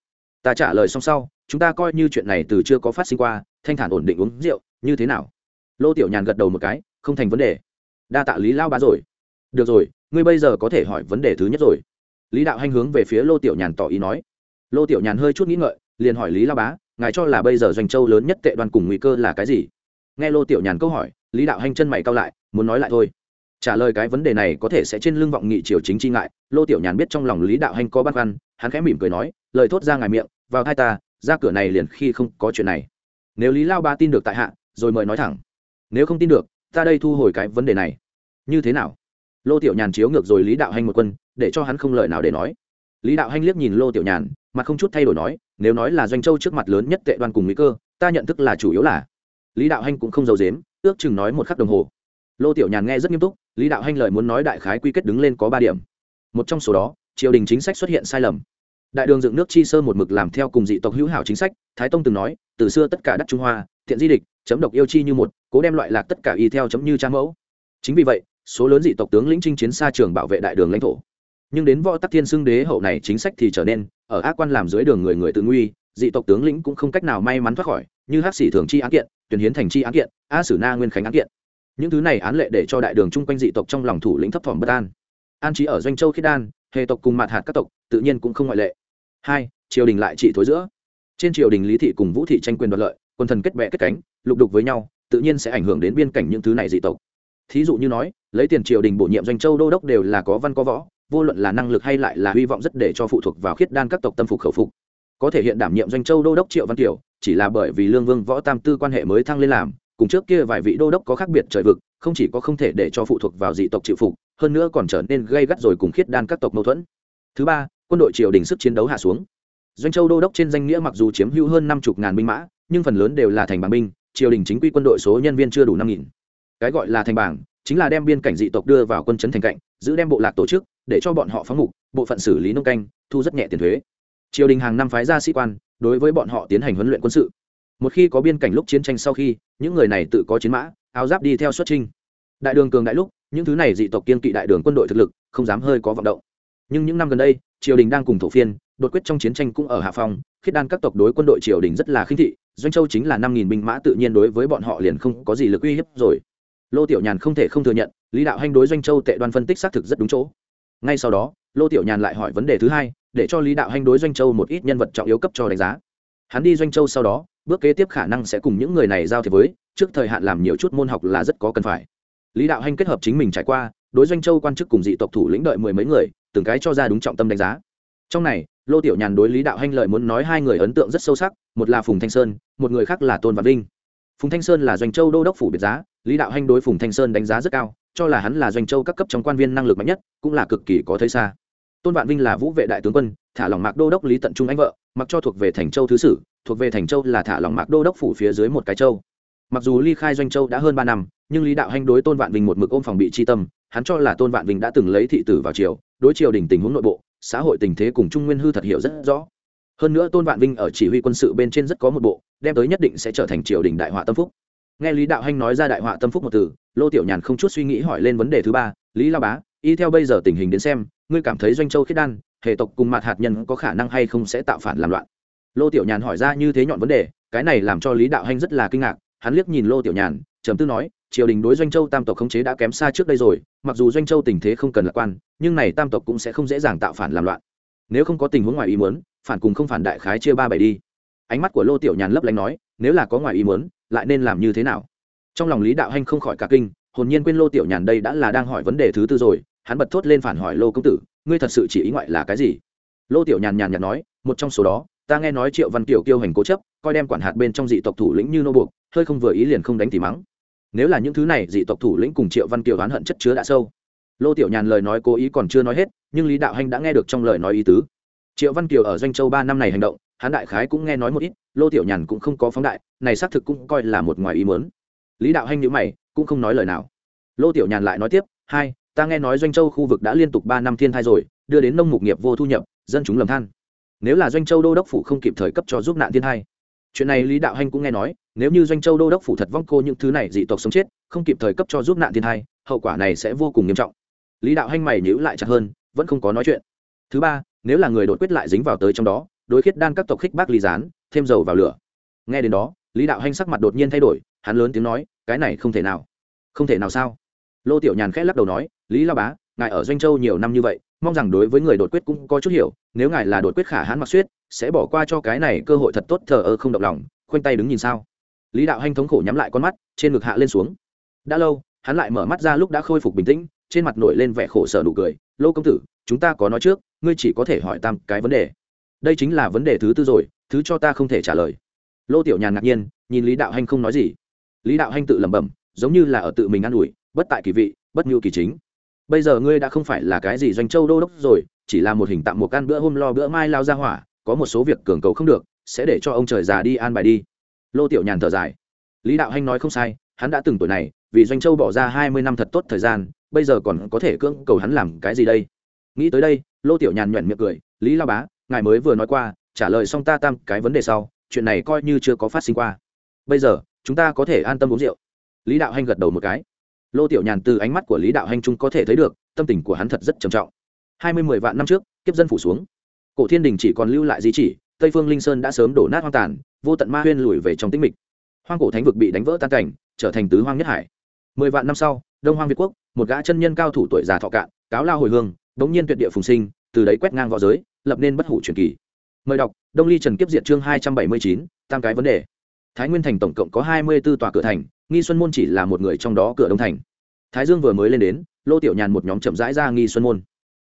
[SPEAKER 1] Ta trả lời xong sau, chúng ta coi như chuyện này từ chưa có phát sinh qua thanh thản ổn định uống rượu, như thế nào? Lô tiểu nhàn gật đầu một cái, không thành vấn đề. Đa tạ lý lao bá rồi. Được rồi, ngươi bây giờ có thể hỏi vấn đề thứ nhất rồi. Lý đạo hanh hướng về phía lô tiểu nhàn tỏ ý nói. Lô tiểu nhàn hơi chút nghĩ ngợi, liền hỏi lý lao bá, ngài cho là bây giờ doanh châu lớn nhất tệ đoan cùng nguy cơ là cái gì? Nghe lô tiểu nhàn câu hỏi, lý đạo hanh chân mày cao lại, muốn nói lại thôi. Trả lời cái vấn đề này có thể sẽ trên lưng vọng nghị triều chính chi ngại, lô tiểu nhàn biết trong lòng lý đạo hanh có băn khoăn, hắn khẽ mỉm cười nói, lời thốt ra ngài miệng, vào thai ta, ra cửa này liền khi không có chuyện này nếu lý lao ba tin được tại hạ, rồi mời nói thẳng. Nếu không tin được, ta đây thu hồi cái vấn đề này. Như thế nào? Lô tiểu nhàn chiếu ngược rồi lý đạo hanh một quân, để cho hắn không lời nào để nói. Lý đạo hanh liếc nhìn lô tiểu nhàn mà không chút thay đổi nói, nếu nói là doanh châu trước mặt lớn nhất tệ đoan cùng nguy cơ, ta nhận thức là chủ yếu là. Lý đạo hanh cũng không giàu dếm ước chừng nói một khắc đồng hồ. Lô tiểu nhàn nghe rất nghiêm túc, lý đạo hanh lời muốn nói đại khái quy kết đứng lên có ba điểm. Một trong số đó, triều đình chính sách xuất hiện sai lầm đại đường dựng nước chi sơ một mực làm theo cùng dị tộc hữu hảo chính sách, thái tông từng nói, từ xưa tất cả đất trung hoa, thiện di địch, chấm độc yêu chi như một, cố đem loại lạc tất cả y theo chấm như cha mẫu. Chính vì vậy, số lớn dị tộc tướng lĩnh chinh chiến xa trường bảo vệ đại đường lãnh thổ. Nhưng đến võ tắc thiên xưng đế hậu này chính sách thì trở nên, ở ác quan làm dưới đường người người tự nguy, dị tộc tướng lĩnh cũng không cách nào may mắn thoát khỏi, như hắc sĩ thường chi án kiện, tuyển hiến thành chi án kiện, a sử na nguyên khánh án kiện. Những thứ này án lệ để cho đại đường chung quanh dị tộc trong lòng thủ lĩnh thấp thỏm bất an. An trí ở doanh châu khiết đan hệ tộc cùng mặt hạt các tộc, tự nhiên cũng không ngoại lệ hai, triều đình lại trị thối giữa. Trên triều đình lý thị cùng vũ thị tranh quyền đoạt lợi, quân thần kết bè kết cánh, lục đục với nhau, tự nhiên sẽ ảnh hưởng đến biên cảnh những thứ này dị tộc. Thí dụ như nói, lấy tiền triều đình bổ nhiệm doanh châu đô đốc đều là có văn có võ, vô luận là năng lực hay lại là hy vọng rất để cho phụ thuộc vào khiết đan các tộc tâm phục khẩu phục. Có thể hiện đảm nhiệm doanh châu đô đốc triệu văn kiều, chỉ là bởi vì lương vương võ tam tư quan hệ mới thăng lên làm, cùng trước kia vài vị đô đốc có khác biệt trời vực, không chỉ có không thể để cho phụ thuộc vào dị tộc chịu phục, hơn nữa còn trở nên gây gắt rồi cùng khiết đan các tộc mâu thuẫn. Thứ ba quân đội triều đình sức chiến đấu hạ xuống. Doanh châu đô đốc trên danh nghĩa mặc dù chiếm hữu hơn năm chục ngàn binh mã, nhưng phần lớn đều là thành bảng binh, triều đình chính quy quân đội số nhân viên chưa đủ năm nghìn. Cái gọi là thành bảng, chính là đem biên cảnh dị tộc đưa vào quân chấn thành cạnh, giữ đem bộ lạc tổ chức, để cho bọn họ phóng mục bộ phận xử lý nông canh, thu rất nhẹ tiền thuế. Triều đình hàng năm phái ra sĩ quan, đối với bọn họ tiến hành huấn luyện quân sự. Một khi có biên cảnh lúc chiến tranh sau khi, những người này tự có chiến mã, áo giáp đi theo xuất trinh đại đường cường đại lúc, những thứ này dị tộc kiên kỵ đại đường quân đội thực lực, không dám hơi có vọng động. Nhưng những năm gần đây triều đình đang cùng thổ phiên đột quyết trong chiến tranh cũng ở hạ Phong, khiết đan các tộc đối quân đội triều đình rất là khinh thị doanh châu chính là năm nghìn binh mã tự nhiên đối với bọn họ liền không có gì lực uy hiếp rồi. Lô tiểu nhàn không thể không thừa nhận lý đạo hanh đối doanh châu tệ đoan phân tích xác thực rất đúng chỗ. Ngay sau đó lô tiểu nhàn lại hỏi vấn đề thứ hai để cho lý đạo hanh đối doanh châu một ít nhân vật trọng yếu cấp cho đánh giá. Hắn đi doanh châu sau đó bước kế tiếp khả năng sẽ cùng những người này giao thiệp với trước thời hạn làm nhiều chút môn học là rất có cần phải. Lý đạo hanh kết hợp chính mình trải qua đối doanh châu quan chức cùng dị tộc thủ lĩnh đợi mười mấy người từng cái cho ra đúng trọng tâm đánh giá. Trong này, lô tiểu nhàn đối lý đạo hanh lợi muốn nói hai người ấn tượng rất sâu sắc, một là phùng thanh sơn, một người khác là tôn văn vinh. Phùng thanh sơn là doanh châu đô đốc phủ biệt giá, lý đạo hanh đối phùng thanh sơn đánh giá rất cao, cho là hắn là doanh châu các cấp trong quan viên năng lực mạnh nhất, cũng là cực kỳ có thấy xa. Tôn vạn vinh là vũ vệ đại tướng quân, thả lòng mạc đô đốc lý tận trung anh vợ, mặc cho thuộc về thành châu thứ sử, thuộc về thành châu là thả lòng mạc đô đốc phủ phía dưới một cái châu. Mặc dù ly khai doanh châu đã hơn ba năm, nhưng lý đạo hanh đối tôn vạn vinh một mực ôm phòng bị tri tâm, hắn cho là tôn vạn vinh đã từng lấy thị tử vào triều đối triều đình tình huống nội bộ, xã hội tình thế cùng trung nguyên hư thật hiểu rất rõ. Hơn nữa tôn vạn vinh ở chỉ huy quân sự bên trên rất có một bộ, đem tới nhất định sẽ trở thành triều đình đại họa tâm phúc. Nghe lý đạo hanh nói ra đại họa tâm phúc một từ, lô tiểu nhàn không chút suy nghĩ hỏi lên vấn đề thứ ba, lý lao bá, y theo bây giờ tình hình đến xem, ngươi cảm thấy doanh châu khiết đan, hệ tộc cùng mặt hạt nhân có khả năng hay không sẽ tạo phản làm loạn? Lô tiểu nhàn hỏi ra như thế nhọn vấn đề, cái này làm cho lý đạo hanh rất là kinh ngạc hắn liếc nhìn lô tiểu nhàn, trầm tư nói, triều đình đối doanh châu tam tộc khống chế đã kém xa trước đây rồi, mặc dù doanh châu tình thế không cần lạc quan, nhưng này tam tộc cũng sẽ không dễ dàng tạo phản làm loạn. Nếu không có tình huống ngoài ý muốn, phản cùng không phản đại khái chia ba bảy đi. Ánh mắt của lô tiểu nhàn lấp lánh nói, nếu là có ngoài ý muốn, lại nên làm như thế nào? Trong lòng lý đạo hanh không khỏi cả kinh, hồn nhiên quên lô tiểu nhàn đây đã là đang hỏi vấn đề thứ tư rồi, hắn bật thốt lên phản hỏi lô công tử, ngươi thật sự chỉ ý ngoại là cái gì? Lô tiểu nhàn nhàn nhạt nói, một trong số đó, ta nghe nói triệu văn kiều kiêu hành cố chấp coi đem quản hạt bên trong dị tộc thủ lĩnh như nô buộc, hơi không vừa ý liền không đánh thì mắng. Nếu là những thứ này, dị tộc thủ lĩnh cùng triệu văn kiều oán hận chất chứa đã sâu. Lô tiểu nhàn lời nói cố ý còn chưa nói hết, nhưng lý đạo hanh đã nghe được trong lời nói ý tứ. Triệu văn kiều ở doanh châu ba năm này hành động, hắn đại khái cũng nghe nói một ít, lô tiểu nhàn cũng không có phóng đại, này xác thực cũng coi là một ngoài ý mớn lý đạo hanh nhữ mày, cũng không nói lời nào. Lô tiểu nhàn lại nói tiếp, hai, ta nghe nói doanh châu khu vực đã liên tục ba năm thiên thai rồi, đưa đến nông mục nghiệp vô thu nhập, dân chúng lầm than. Nếu là doanh châu đô đốc phủ không kịp thời cấp cho giúp nạn thiên thai chuyện này lý đạo hanh cũng nghe nói, nếu như doanh châu đô đốc phủ thật vong cô những thứ này dị tộc sống chết, không kịp thời cấp cho giúp nạn thiên hai hậu quả này sẽ vô cùng nghiêm trọng. Lý đạo hanh mày nhữ lại chặt hơn, vẫn không có nói chuyện. Thứ ba, nếu là người đột quyết lại dính vào tới trong đó, đối khiết đan các tộc khích bác ly gián, thêm dầu vào lửa. Nghe đến đó, lý đạo hanh sắc mặt đột nhiên thay đổi, hắn lớn tiếng nói, cái này không thể nào, không thể nào sao? Lô tiểu nhàn khẽ lắc đầu nói, lý lao bá, ngài ở doanh châu nhiều năm như vậy mong rằng đối với người đột quyết cũng có chút hiểu, nếu ngài là đột quyết khả hãn mặc suyết sẽ bỏ qua cho cái này cơ hội thật tốt, thờ ơ không động lòng, khoanh tay đứng nhìn sao? Lý đạo hanh thống khổ nhắm lại con mắt, trên ngực hạ lên xuống. Đã lâu, hắn lại mở mắt ra lúc đã khôi phục bình tĩnh, trên mặt nổi lên vẻ khổ sở nụ cười, lô công tử, chúng ta có nói trước, ngươi chỉ có thể hỏi tam cái vấn đề. Đây chính là vấn đề thứ tư rồi, thứ cho ta không thể trả lời. Lô tiểu nhàn ngạc nhiên, nhìn lý đạo hanh không nói gì. Lý đạo hanh tự lẩm bẩm, giống như là ở tự mình ă n ủi, bất tại kỳ vị, bất ngưu kỳ chính bây giờ ngươi đã không phải là cái gì doanh châu đô đốc rồi, chỉ là một hình tạm một can bữa hôm lo bữa mai lao ra hỏa, có một số việc cường cầu không được, sẽ để cho ông trời già đi an bài đi. Lô tiểu nhàn thở dài. Lý đạo hanh nói không sai, hắn đã từng tuổi này, vì doanh châu bỏ ra hai mươi năm thật tốt thời gian, bây giờ còn có thể cưỡng cầu hắn làm cái gì đây? Nghĩ tới đây, lô tiểu nhàn nhuận miệng cười, lý lao bá, ngài mới vừa nói qua, trả lời xong ta tam cái vấn đề sau, chuyện này coi như chưa có phát sinh qua. Bây giờ, chúng ta có thể an tâm uống rượu. Lý đạo hanh gật đầu một cái lô tiểu nhàn từ ánh mắt của lý đạo hanh trung có thể thấy được, tâm tình của hắn thật rất trầm trọng. Hai mươi mười vạn năm trước, kiếp dân phủ xuống. Cổ thiên đình chỉ còn lưu lại di chỉ, tây phương linh sơn đã sớm đổ nát hoang tàn, vô tận ma huyên lùi về trong tĩnh mịch. Hoang cổ thánh vực bị đánh vỡ tan cảnh, trở thành tứ hoang nhất hải. Mười vạn năm sau, đông hoang việt quốc, một gã chân nhân cao thủ tuổi già thọ cạn, cáo lao hồi hương, đống nhiên tuyệt địa phùng sinh, từ đấy quét ngang v õ giới, lập nên bất hủ truyền kỳ. Mời đọc, đông ly trần kiếp diệt chương hai trăm bảy mươi chín, tam cái vấn đề thái nguyên thành tổng cộng có hai mươi b ố tòa cửa thành, nghi xuân môn chỉ là một người trong đó cửa đông thành. Thái dương vừa mới lên đến, lô tiểu nhàn một nhóm chậm rãi ra nghi xuân môn.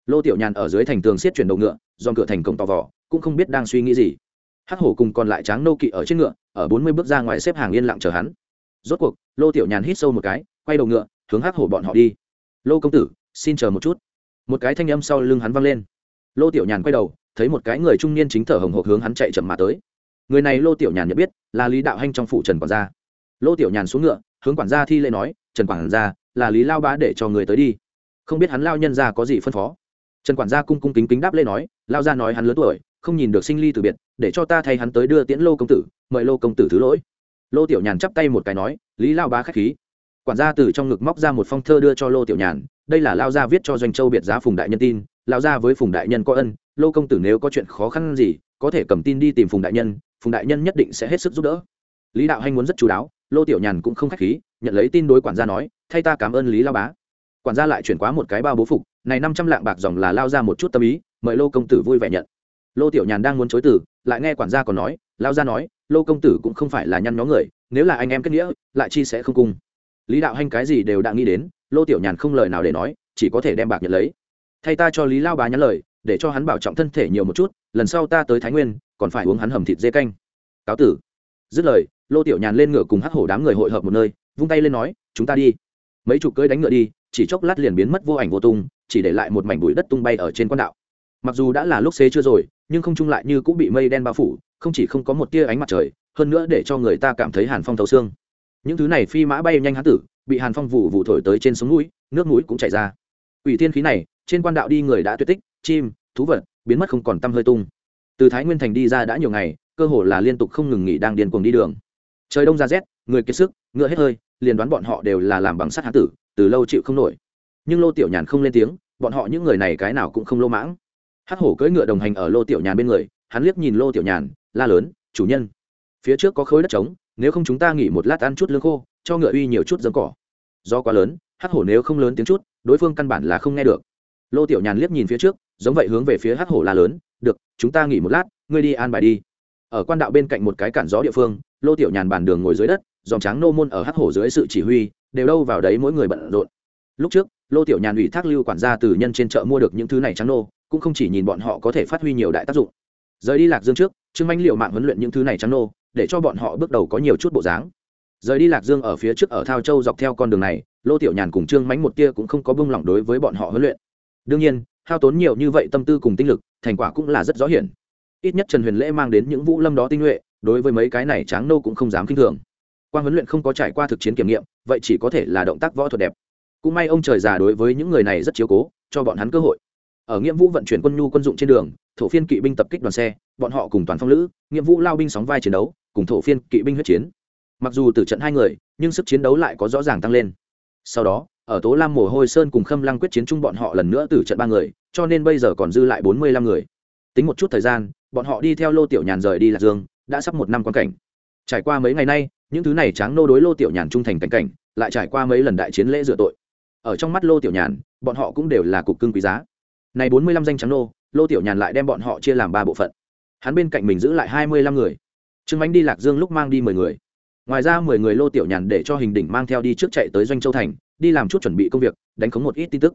[SPEAKER 1] Lô tiểu nhàn ở dưới thành tường xiết chuyển đầu ngựa do cửa thành cổng tò vò, cũng không biết đang suy nghĩ gì. Hắc hổ cùng còn lại tráng nô kỵ ở trên ngựa, ở bốn mươi bước ra ngoài xếp hàng yên lặng chờ hắn. Rốt cuộc, lô tiểu nhàn hít sâu một cái, quay đầu ngựa, hướng hắc hổ bọn họ đi. Lô công tử, xin chờ một chút. Một cái thanh âm sau lưng hắn vang lên. Lô tiểu nhàn quay đầu, thấy một cái người trung niên chính thở hồng hộc hướng hắn chạy chậm mà tới người này lô tiểu nhàn nhận biết, là lý đạo hanh trong phủ trần quản gia. Lô tiểu nhàn xuống ngựa, hướng quản gia thi lễ nói, trần quản gia, là lý lao bá để cho người tới đi. Không biết hắn lao nhân ra có gì phân phó. Trần quản gia cung cung kính kính đáp Lễ nói, lao ra nói hắn lớn tuổi, không nhìn được sinh ly từ biệt, để cho ta thay hắn tới đưa tiễn lô công tử, mời lô công tử thứ lỗi. Lô tiểu nhàn chắp tay một cái nói, lý lao bá k h á c h khí. Quản gia từ trong ngực móc ra một phong thơ đưa cho lô tiểu nhàn, đây là lao gia viết cho doanh châu biệt giá phùng đại nhân tin, lao gia với phùng đại nhân có ân, lô công tử nếu có chuyện khó khăn gì, có thể cầm tin đi tìm phùng đại nhân phùng đại nhân nhất định sẽ hết sức giúp đỡ. Lý đạo hanh muốn rất chú đáo, lô tiểu nhàn cũng không k h á c h khí, nhận lấy tin đối quản gia nói, thay ta cảm ơn lý lao bá. Quản gia lại chuyển quá một cái bao bố phục, này năm trăm lạng bạc dòng là lao ra một chút tâm ý, mời lô công tử vui vẻ nhận. Lô tiểu nhàn đang muốn chối từ, lại nghe quản gia còn nói, lao ra nói, lô công tử cũng không phải là nhăn nhó người, nếu là anh em kết nghĩa, lại chi sẽ không cung lý đạo hanh cái gì đều đã nghĩ đến, lô tiểu nhàn không lời nào để nói, chỉ có thể đem bạc nhận lấy. Thay ta cho lý lao bá nhắn lời, để cho hắn bảo trọng thân thể nhiều một chút, lần sau ta tới thái nguyên còn phải uống hắn hầm thịt dê canh. Cáo tử. Dứt lời, lô tiểu nhàn lên ngựa cùng hắc hổ đám người hội hợp một nơi, vung tay lên nói, chúng ta đi. Mấy chục cưỡi đánh ngựa đi, chỉ chốc lát liền biến mất vô ảnh vô tung, chỉ để lại một mảnh bụi đất tung bay ở trên quan đạo. Mặc dù đã là lúc xế chưa rồi, nhưng không chung lại như cũng bị mây đen bao phủ, không chỉ không có một tia ánh mặt trời, hơn nữa để cho người ta cảm thấy hàn phong thấu xương. Những thứ này phi mã bay nhanh hán tử, bị hàn phong vụ vụ thổi tới trên sống mũi nước mũi cũng chảy ra. Ủy thiên khí này, trên quan đạo đi người đã tuyệt tích, chim, thú vật, biến mất không còn t hơi tung từ thái nguyên thành đi ra đã nhiều ngày, cơ hồ là liên tục không ngừng nghỉ đang điên cuồng đi đường. Trời đông ra rét, người kiệt sức, ngựa hết hơi, liền đoán bọn họ đều là làm bằng sắt hán tử, từ lâu chịu không nổi. Nhưng lô tiểu nhàn không lên tiếng, bọn họ những người này cái nào cũng không lô mãng. Hắc hổ cưỡi ngựa đồng hành ở lô tiểu nhàn bên người, hắn liếc nhìn lô tiểu nhàn, la lớn, chủ nhân, phía trước có khối đất trống, nếu không chúng ta nghỉ một lát ăn chút lương khô, cho ngựa uy nhiều chút giống cỏ. Do quá lớn, hắc hổ nếu không lớn tiếng chút, đối phương căn bản là không nghe được. Lô tiểu nhàn liếc nhìn phía trước, giống vậy hướng về phía hắc hổ la lớn được, chúng ta nghỉ một lát, ngươi đi an bài đi. Ở quan đạo bên cạnh một cái cản gió địa phương, lô tiểu nhàn bàn đường ngồi dưới đất dòng tráng nô môn ở hắc hổ dưới sự chỉ huy, đều đâu vào đấy mỗi người bận rộn. Lúc trước, lô tiểu nhàn ủy thác lưu quản gia từ nhân trên chợ mua được những thứ này trắng nô, cũng không chỉ nhìn bọn họ có thể phát huy nhiều đại tác dụng. Rời đi lạc dương trước, trương anh liệu mạng huấn luyện những thứ này trắng nô, để cho bọn họ bước đầu có nhiều chút bộ dáng. Rời đi lạc dương ở phía trước ở thao châu dọc theo con đường này, lô tiểu nhàn cùng trương mánh một tia cũng không có bông lỏng đối với bọn họ huấn luyện. Đương nhiên hao tốn nhiều như vậy tâm tư cùng tinh lực, thành quả cũng là rất rõ hiển. Ít nhất trần huyền lễ mang đến những vũ lâm đó tinh nhuệ, đối với mấy cái này tráng nô cũng không dám k i n h thường. Quan huấn luyện không có trải qua thực chiến kiểm nghiệm, vậy chỉ có thể là động tác võ thuật đẹp. Cũng may ông trời già đối với những người này rất chiếu cố, cho bọn hắn cơ hội. Ở nghĩa vụ vận chuyển quân nhu quân dụng trên đường, thổ phiên kỵ binh tập kích đoàn xe, bọn họ cùng toàn phong lữ nghĩa vụ lao binh sóng vai chiến đấu, cùng thổ phiên kỵ binh huyết chiến. Mặc dù từ trận hai người, nhưng sức chiến đấu lại có rõ ràng tăng lên. Sau đó ở tố lam mồ hôi sơn cùng khâm lăng quyết chiến chung bọn họ lần nữa từ trận ba người, cho nên bây giờ còn dư lại bốn mươi lăm người. Tính một chút thời gian, bọn họ đi theo lô tiểu nhàn rời đi lạc dương, đã sắp một năm quan cảnh. Trải qua mấy ngày nay, những thứ này tráng nô đối lô tiểu nhàn trung thành cảnh cảnh, lại trải qua mấy lần đại chiến lễ rửa tội. Ở trong mắt lô tiểu nhàn, bọn họ cũng đều là cục cưng quý giá. Này bốn mươi lăm danh tráng nô, lô tiểu nhàn lại đem bọn họ chia làm ba bộ phận. Hắn bên cạnh mình giữ lại hai mươi lăm người. Trương ánh đi lạc dương lúc mang đi mười người. Ngoài ra mười người lô tiểu nhàn để cho hình đỉnh mang theo đi trước chạy tới doanh châu thành đi làm chút chuẩn bị công việc, đánh khống một ít tin tức.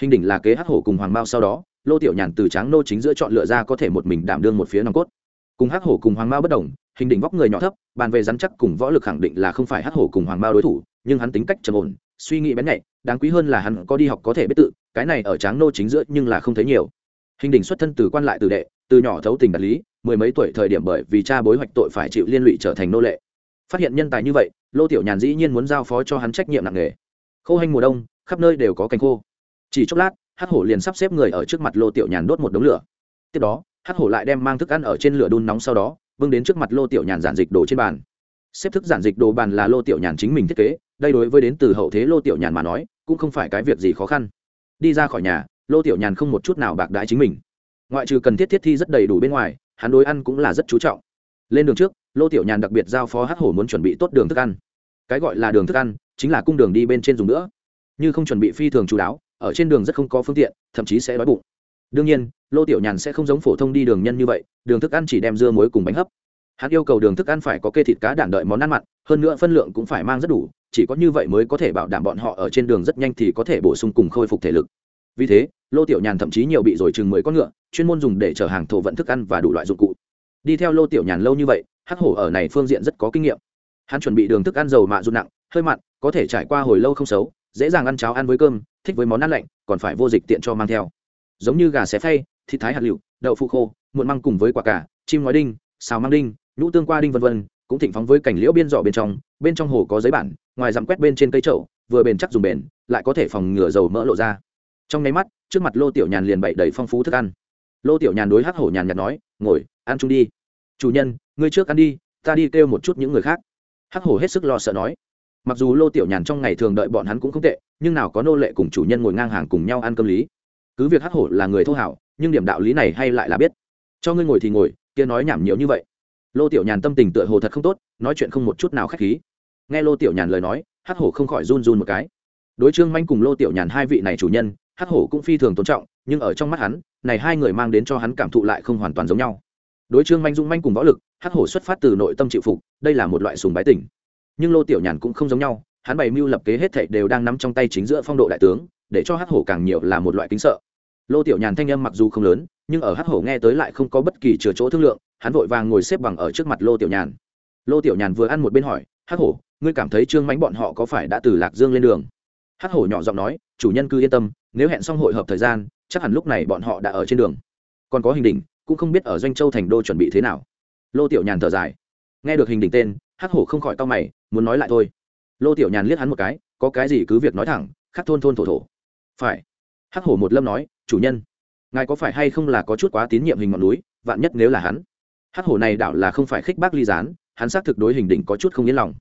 [SPEAKER 1] Hình đỉnh là kế hắc hổ cùng hoàng mao sau đó, lô tiểu nhàn từ tráng nô chính giữa chọn lựa ra có thể một mình đảm đương một phía nòng cốt. Cùng hắc hổ cùng hoàng mao bất đồng, hình đỉnh vóc người nhỏ thấp, bàn về rắn chắc cùng võ lực khẳng định là không phải hắc hổ cùng hoàng mao đối thủ, nhưng hắn tính cách trầm ổn, suy nghĩ bén nhạy, đáng quý hơn là hắn có đi học có thể biết tự, cái này ở tráng nô chính giữa nhưng là không thấy nhiều. Hình đỉnh xuất thân từ quan lại từ đệ, từ nhỏ thấu tình đạt lý, mười mấy tuổi thời điểm bởi vì cha bối hoạch tội phải chịu liên lụy trở thành nô lệ. Phát hiện nhân tài như vậy, lô tiểu nhàn dĩ nhiên muốn giao phó cho hắn trách nhiệm nặng nề khô hanh mùa đông, khắp nơi đều có cánh khô. Chỉ chốc lát, hắc hổ liền sắp xếp người ở trước mặt lô tiểu nhàn đốt một đống lửa. Tiếp đó, hắc hổ lại đem mang thức ăn ở trên lửa đun nóng sau đó, bưng đến trước mặt lô tiểu nhàn giản dịch đồ trên bàn. Xếp thức giản dịch đồ bàn là lô tiểu nhàn chính mình thiết kế, đây đối với đến từ hậu thế lô tiểu nhàn mà nói, cũng không phải cái việc gì khó khăn. Đi ra khỏi nhà, lô tiểu nhàn không một chút nào bạc đãi chính mình. Ngoại trừ cần thiết thiết thi rất đầy đủ bên ngoài, hắn đối ăn cũng là rất chú trọng. Lên đường trước, lô tiểu nhàn đặc biệt giao phó hắc hổ muốn chuẩn bị tốt đường thức ăn. Cái gọi là đường thức ăn chính là cung đường đi bên trên dùng nữa. Như không chuẩn bị phi thường chú đáo, ở trên đường rất không có phương tiện, thậm chí sẽ đói bụng. Đương nhiên, lô tiểu nhàn sẽ không giống phổ thông đi đường nhân như vậy, đường thức ăn chỉ đem dưa muối cùng bánh hấp. Hắn yêu cầu đường thức ăn phải có kê thịt cá đản đợi món ăn mặn, hơn nữa phân lượng cũng phải mang rất đủ, chỉ có như vậy mới có thể bảo đảm bọn họ ở trên đường rất nhanh thì có thể bổ sung cùng khôi phục thể lực. Vì thế, lô tiểu nhàn thậm chí nhiều bị rồi chừng mười con ngựa, chuyên môn dùng để chở hàng thổ vận thức ăn và đủ loại dụng cụ. Đi theo lô tiểu nhàn lâu như vậy, hắc hổ ở này phương diện rất có kinh nghiệm. Hắn chuẩn bị đường thức ăn dầu mạ rụt nặng, hơi mặn có thể trải qua hồi lâu không xấu, dễ dàng ăn cháo ăn với cơm, thích với món ăn lạnh, còn phải vô dịch tiện cho mang theo. Giống như gà xé phay, thịt thái hạt lựu, đậu phụ khô, muộn măng cùng với quả cả chim ngói đinh, xào măng đinh, nhũ tương qua đinh vân vân, cũng thịnh phóng với cảnh liễu biên dọ bên trong bên trong hồ có giấy bản, ngoài dặm quét bên trên cây trậu vừa bền chắc dùng bền, lại có thể phòng ngừa dầu mỡ lộ ra. Trong nháy mắt, trước mặt lô tiểu nhàn liền bậy đầy phong phú thức ăn. Lô tiểu nhàn đối hắc hổ nhàn nhạt nói, ngồi, ăn chung đi. Chủ nhân, ngươi trước ăn đi, ta đi kêu một chút những người khác. Hắc hổ hết sức lo sợ nói mặc dù lô tiểu nhàn trong ngày thường đợi bọn hắn cũng không tệ, nhưng nào có nô lệ cùng chủ nhân ngồi ngang hàng cùng nhau ăn cơm lý. Cứ việc hắc hổ là người thô hảo, nhưng điểm đạo lý này hay lại là biết. Cho ngươi ngồi thì ngồi, kia nói nhảm nhiều như vậy. Lô tiểu nhàn tâm tình tựa hồ thật không tốt, nói chuyện không một chút nào k h á c h khí. Nghe lô tiểu nhàn lời nói, hắc hổ không khỏi run run một cái. Đối trương manh cùng lô tiểu nhàn hai vị này chủ nhân, hắc hổ cũng phi thường tôn trọng, nhưng ở trong mắt hắn, này hai người mang đến cho hắn cảm thụ lại không hoàn toàn giống nhau. Đối trương manh dung manh cùng võ lực, hắc hổ xuất phát từ nội tâm chịu phục, đây là một loại sùng bái tỉnh nhưng lô tiểu nhàn cũng không giống nhau, hắn bày mưu lập kế hết thảy đều đang nắm trong tay chính giữa phong độ đại tướng, để cho hắc hổ càng nhiều là một loại kính sợ. Lô tiểu nhàn thanh âm mặc dù không lớn, nhưng ở hắc hổ nghe tới lại không có bất kỳ chừa chỗ thương lượng, hắn vội vàng ngồi xếp bằng ở trước mặt lô tiểu nhàn. Lô tiểu nhàn vừa ăn một bên hỏi, hắc hổ, ngươi cảm thấy trương mánh bọn họ có phải đã từ lạc dương lên đường? Hắc hổ nhỏ giọng nói, chủ nhân cứ yên tâm, nếu hẹn xong hội hợp thời gian, chắc hẳn lúc này bọn họ đã ở trên đường. Còn có hình đỉnh, cũng không biết ở doanh châu thành đô chuẩn bị thế nào. Lô tiểu nhàn thở dài. Nghe được hình đỉnh tên, hắc hổ không khỏi to mày muốn nói lại thôi. Lô tiểu nhàn liếc hắn một cái, có cái gì cứ việc nói thẳng, khắc thôn thôn thổ thổ. Phải. Hắc hổ một lâm nói, chủ nhân, ngài có phải hay không là có chút quá tín nhiệm hình ngọn núi, vạn nhất nếu là hắn? Hắc hổ này đảo là không phải khích bác ly gián, hắn xác thực đối hình đỉnh có chút không yên lòng.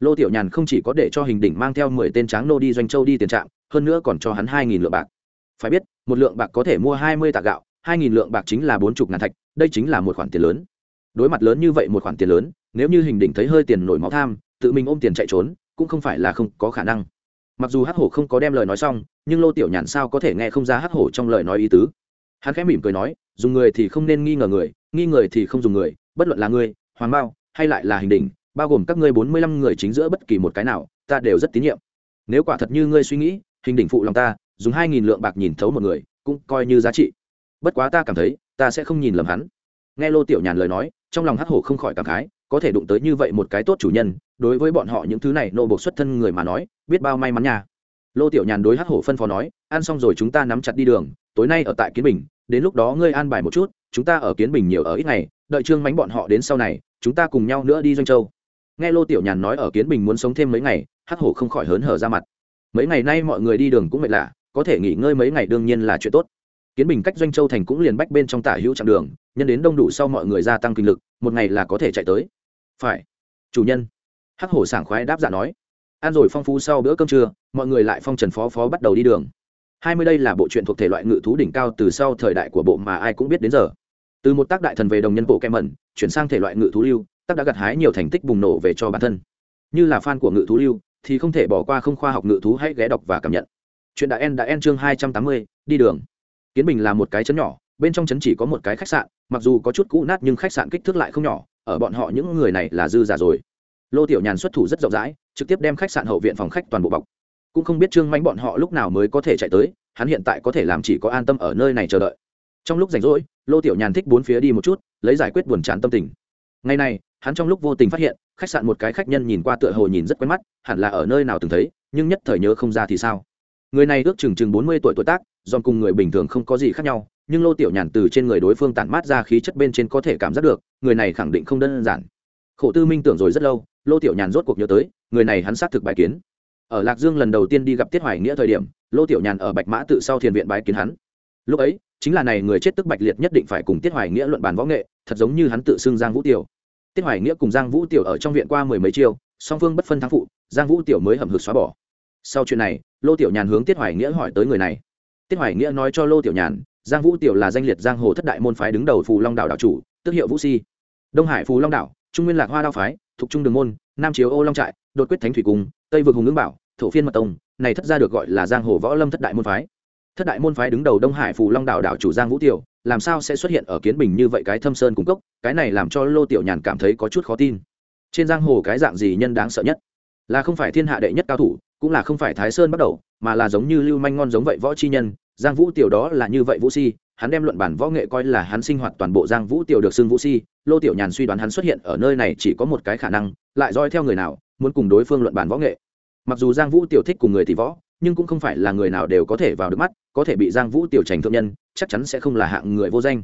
[SPEAKER 1] Lô tiểu nhàn không chỉ có để cho hình đỉnh mang theo mười tên tráng nô đi doanh châu đi tiền trạm, hơn nữa còn cho hắn hai nghìn lượng bạc. Phải biết, một lượng bạc có thể mua hai mươi tạ gạo, hai nghìn lượng bạc chính là bốn chục ngàn thạch, đây chính là một khoản tiền lớn. Đối mặt lớn như vậy một khoản tiền lớn, nếu như hình đỉnh thấy hơi tiền nổi máu tham tự mình ôm tiền chạy trốn, cũng không phải là không có khả năng. Mặc dù hắc hổ không có đem lời nói xong, nhưng lô tiểu nhàn sao có thể nghe không ra hắc hổ trong lời nói ý tứ? Hắn khẽ mỉm cười nói, dùng người thì không nên nghi ngờ người, nghi người thì không dùng người, bất luận là ngươi, hoàng bao hay lại là hình đỉnh, bao gồm các ngươi bốn mươi lăm người chính giữa bất kỳ một cái nào, ta đều rất tín nhiệm. Nếu quả thật như ngươi suy nghĩ, hình đỉnh phụ lòng ta, dùng hai nghìn lượng bạc nhìn thấu một người, cũng coi như giá trị. Bất quá ta cảm thấy, ta sẽ không nhìn lầm hắn. Nghe lô tiểu nhàn lời nói, trong lòng hắc hổ không khỏi cảm khái có thể đụng tới như vậy một cái tốt chủ nhân, đối với bọn họ những thứ này nô bộc xuất thân người mà nói, biết bao may mắn nha. Lô tiểu nhàn đối hắc hổ phân phó nói, ăn xong rồi chúng ta nắm chặt đi đường, tối nay ở tại kiến bình, đến lúc đó ngươi an bài một chút, chúng ta ở kiến bình nhiều ở ít ngày, đợi trương mánh bọn họ đến sau này, chúng ta cùng nhau nữa đi doanh châu. Nghe lô tiểu nhàn nói ở kiến bình muốn sống thêm mấy ngày, hắc hổ không khỏi hớn hở ra mặt. Mấy ngày nay mọi người đi đường cũng mệt lạ, có thể nghỉ ngơi mấy ngày đương nhiên là chuyện tốt. Kiến bình cách doanh châu thành cũng liền bách bên trong tả hữu chặng đường, nhân đến đông đủ sau mọi người gia tăng kinh lực, một ngày là có thể chạy tới phải. Chủ nhân. Hắc hổ sảng khoái đáp dạ nói. Ăn rồi phong phú sau bữa cơm trưa, mọi người lại phong trần phó phó bắt đầu đi đường. Hai mươi đây là bộ truyện thuộc thể loại ngự thú đỉnh cao từ sau thời đại của bộ mà ai cũng biết đến giờ. Từ một tác đại thần về đồng nhân bộ kem mẩn, chuyển sang thể loại ngự thú lưu, tác đã gặt hái nhiều thành tích bùng nổ về cho bản thân. Như là fan của ngự thú lưu, thì không thể bỏ qua không khoa học ngự thú hãy ghé đọc và cảm nhận. Chuyện đã en đã en chương hai trăm tám mươi, đi đường. Kiến bình là một cái chấn nhỏ, bên trong chấn chỉ có một cái khách sạn, mặc dù có chút cũ nát nhưng khách sạn kích thước lại không nhỏ ở bọn họ những người này là dư giả rồi. Lô tiểu nhàn xuất thủ rất rộng rãi, trực tiếp đem khách sạn hậu viện phòng khách toàn bộ bọc. Cũng không biết trương mánh bọn họ lúc nào mới có thể chạy tới, hắn hiện tại có thể làm chỉ có an tâm ở nơi này chờ đợi. Trong lúc rảnh rỗi, lô tiểu nhàn thích bốn phía đi một chút, lấy giải quyết buồn chán tâm tình. Ngày này, hắn trong lúc vô tình phát hiện, khách sạn một cái khách nhân nhìn qua tựa hồ nhìn rất quen mắt, hẳn là ở nơi nào từng thấy, nhưng nhất thời nhớ không ra thì sao. Người này ước chừng chừng bốn mươi tuổi tuổi tác dòm cùng người bình thường không có gì khác nhau, nhưng lô tiểu nhàn từ trên người đối phương tản mát ra khí chất bên trên có thể cảm giác được, người này khẳng định không đơn giản. Khổ tư minh tưởng rồi rất lâu, lô tiểu nhàn rốt cuộc nhớ tới, người này hắn xác thực bài kiến. Ở lạc dương lần đầu tiên đi gặp tiết hoài nghĩa thời điểm, lô tiểu nhàn ở bạch mã tự sau thiền viện bái kiến hắn. Lúc ấy, chính là này người chết tức bạch liệt nhất định phải cùng tiết hoài nghĩa luận bàn võ nghệ, thật giống như hắn tự xưng giang vũ tiểu. Tiết hoài nghĩa cùng giang vũ tiểu ở trong viện qua mười mấy chiêu, song phương bất phân thắng phụ, giang vũ tiểu mới hầm hực xóa bỏ. Sau chuyện này, lô tiểu nhàn hướng tiết hoài nghĩa hỏi tới người này tiết hoài nghĩa nói cho lô tiểu nhàn, giang vũ tiểu là danh liệt giang hồ thất đại môn phái đứng đầu phù long đảo đảo chủ, tức hiệu vũ si. Đông hải phù long đảo, trung nguyên lạc hoa đao phái, thuộc trung đường môn, nam chiếu ô long trại, đột quyết thánh thủy cung, tây vực hùng ngưỡng bảo, thổ phiên mật tông, này thất ra được gọi là giang hồ võ lâm thất đại môn phái. Thất đại môn phái đứng đầu đông hải phù long đảo đảo chủ giang vũ tiểu, làm sao sẽ xuất hiện ở kiến bình như vậy cái thâm sơn cung cốc, cái này làm cho lô tiểu nhàn cảm thấy có chút khó tin. Trên giang hồ cái dạng gì nhân đáng sợ nhất? Là không phải thiên hạ đệ nhất cao thủ cũng là không phải thái sơn bắt đầu, mà là giống như lưu manh ngon giống vậy võ chi nhân, giang vũ tiểu đó là như vậy vũ si, hắn đem luận bản võ nghệ coi là hắn sinh hoạt toàn bộ giang vũ tiểu được xưng vũ si, lô tiểu nhàn suy đoán hắn xuất hiện ở nơi này chỉ có một cái khả năng, lại doi theo người nào, muốn cùng đối phương luận bản võ nghệ. Mặc dù giang vũ tiểu thích cùng người thì võ, nhưng cũng không phải là người nào đều có thể vào được mắt, có thể bị giang vũ tiểu trành thượng nhân, chắc chắn sẽ không là hạng người vô danh.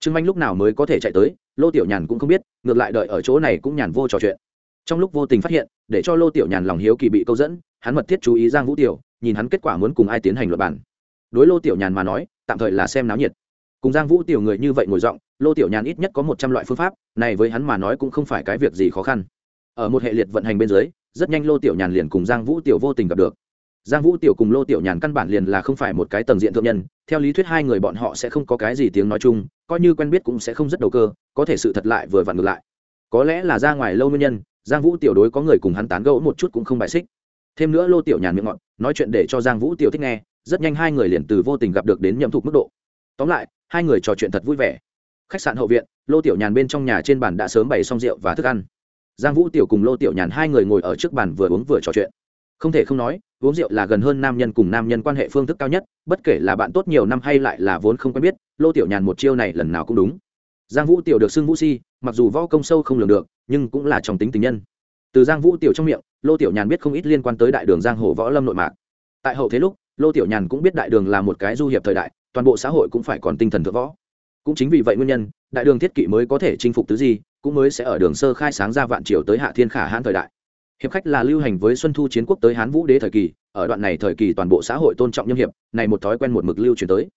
[SPEAKER 1] Trương manh lúc nào mới có thể chạy tới, lô tiểu nhàn cũng không biết, ngược lại đợi ở chỗ này cũng nhàn vô trò chuyện. Trong lúc vô tình phát hiện, để cho lô tiểu nhàn lòng hiếu kỳ bị câu dẫn hắn mật thiết chú ý giang vũ tiểu, nhìn hắn kết quả muốn cùng ai tiến hành luật bản đối lô tiểu nhàn mà nói, tạm thời là xem náo nhiệt. Cùng giang vũ tiểu người như vậy ngồi giọng, lô tiểu nhàn ít nhất có một trăm loại phương pháp, này với hắn mà nói cũng không phải cái việc gì khó khăn. Ở một hệ liệt vận hành bên dưới, rất nhanh lô tiểu nhàn liền cùng giang vũ tiểu vô tình gặp được. Giang vũ tiểu cùng lô tiểu nhàn căn bản liền là không phải một cái tầng diện thượng nhân, theo lý thuyết hai người bọn họ sẽ không có cái gì tiếng nói chung, coi như quen biết cũng sẽ không rất đầu cơ, có thể sự thật lại vừa vặn ngược lại. Có lẽ là ra ngoài lâu nguyên nhân, giang vũ tiểu đối có người cùng hắn tán gẫu một chút cũng không bại xích thêm nữa lô tiểu nhàn miệng ngọn nói chuyện để cho giang vũ tiểu thích nghe, rất nhanh hai người liền từ vô tình gặp được đến nhậm thục mức độ. Tóm lại, hai người trò chuyện thật vui vẻ. Khách sạn hậu viện, lô tiểu nhàn bên trong nhà trên bàn đã sớm bày xong rượu và thức ăn. Giang vũ tiểu cùng lô tiểu nhàn hai người ngồi ở trước bàn vừa uống vừa trò chuyện. Không thể không nói, uống rượu là gần hơn nam nhân cùng nam nhân quan hệ phương thức cao nhất, bất kể là bạn tốt nhiều năm hay lại là vốn không quen biết, lô tiểu nhàn một chiêu này lần nào cũng đúng. Giang vũ tiểu được xưng vũ si, mặc dù võ công sâu không lường được, nhưng cũng là trong tính tình nhân. Từ giang vũ tiểu trong miệng lô tiểu nhàn biết không ít liên quan tới đại đường giang hồ võ lâm nội mạc. Tại hậu thế lúc, lô tiểu nhàn cũng biết đại đường là một cái du hiệp thời đại, toàn bộ xã hội cũng phải còn tinh thần thượng võ. Cũng chính vì vậy nguyên nhân, đại đường thiết kỵ mới có thể chinh phục tứ di, cũng mới sẽ ở đường sơ khai sáng ra vạn triều tới hạ thiên khả hãn thời đại. Hiệp khách là lưu hành với xuân thu chiến quốc tới hán vũ đế thời kỳ, ở đoạn này thời kỳ toàn bộ xã hội tôn trọng nhâm hiệp, này một thói quen một mực lưu truyền tới.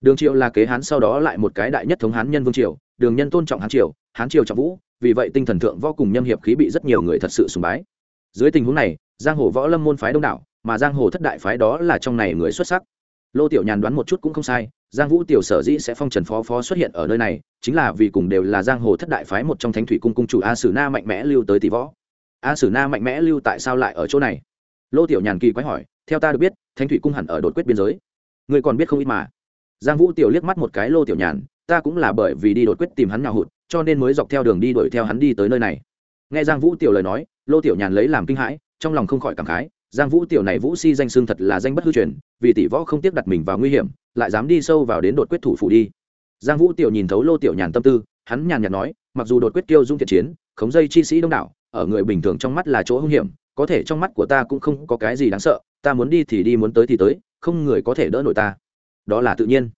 [SPEAKER 1] Đường triều là kế hán sau đó lại một cái đại nhất thống hán nhân vương triều, đường nhân tôn trọng hán triều hán triều trọng vũ, vì vậy tinh thần thượng vô cùng nhâm hiệp khí bị rất nhiều người thật sự sùng bái dưới tình huống này, giang hồ võ lâm môn phái đông đảo, mà giang hồ thất đại phái đó là trong này người xuất sắc. Lô tiểu nhàn đoán một chút cũng không sai, giang vũ tiểu sở dĩ sẽ phong trần phó phó xuất hiện ở nơi này, chính là vì cùng đều là giang hồ thất đại phái một trong thánh thủy cung cung chủ a sử na mạnh mẽ lưu tới tỷ võ. A sử na mạnh mẽ lưu tại sao lại ở chỗ này? Lô tiểu nhàn kỳ quái hỏi, theo ta được biết, thánh thủy cung hẳn ở đột quyết biên giới. Người còn biết không ít mà. Giang vũ tiểu liếc mắt một cái lô tiểu nhàn, ta cũng là bởi vì đi đột quyết tìm hắn nhà hụt, cho nên mới dọc theo đường đi đuổi theo hắn đi tới nơi này. Nghe giang vũ tiểu lời nói lô tiểu nhàn lấy làm kinh hãi, trong lòng không khỏi cảm khái, giang vũ tiểu này vũ si danh xương thật là danh bất hư truyền, vì tỷ võ không tiếc đặt mình vào nguy hiểm, lại dám đi sâu vào đến đột quyết thủ phủ đi. Giang vũ tiểu nhìn thấu lô tiểu nhàn tâm tư, hắn nhàn nhạt nói, mặc dù đột quyết tiêu dung thiện chiến, khống dây chi sĩ đông đảo, ở người bình thường trong mắt là chỗ hung hiểm, có thể trong mắt của ta cũng không có cái gì đáng sợ, ta muốn đi thì đi, muốn tới thì tới, không người có thể đỡ nổi ta. Đó là tự nhiên.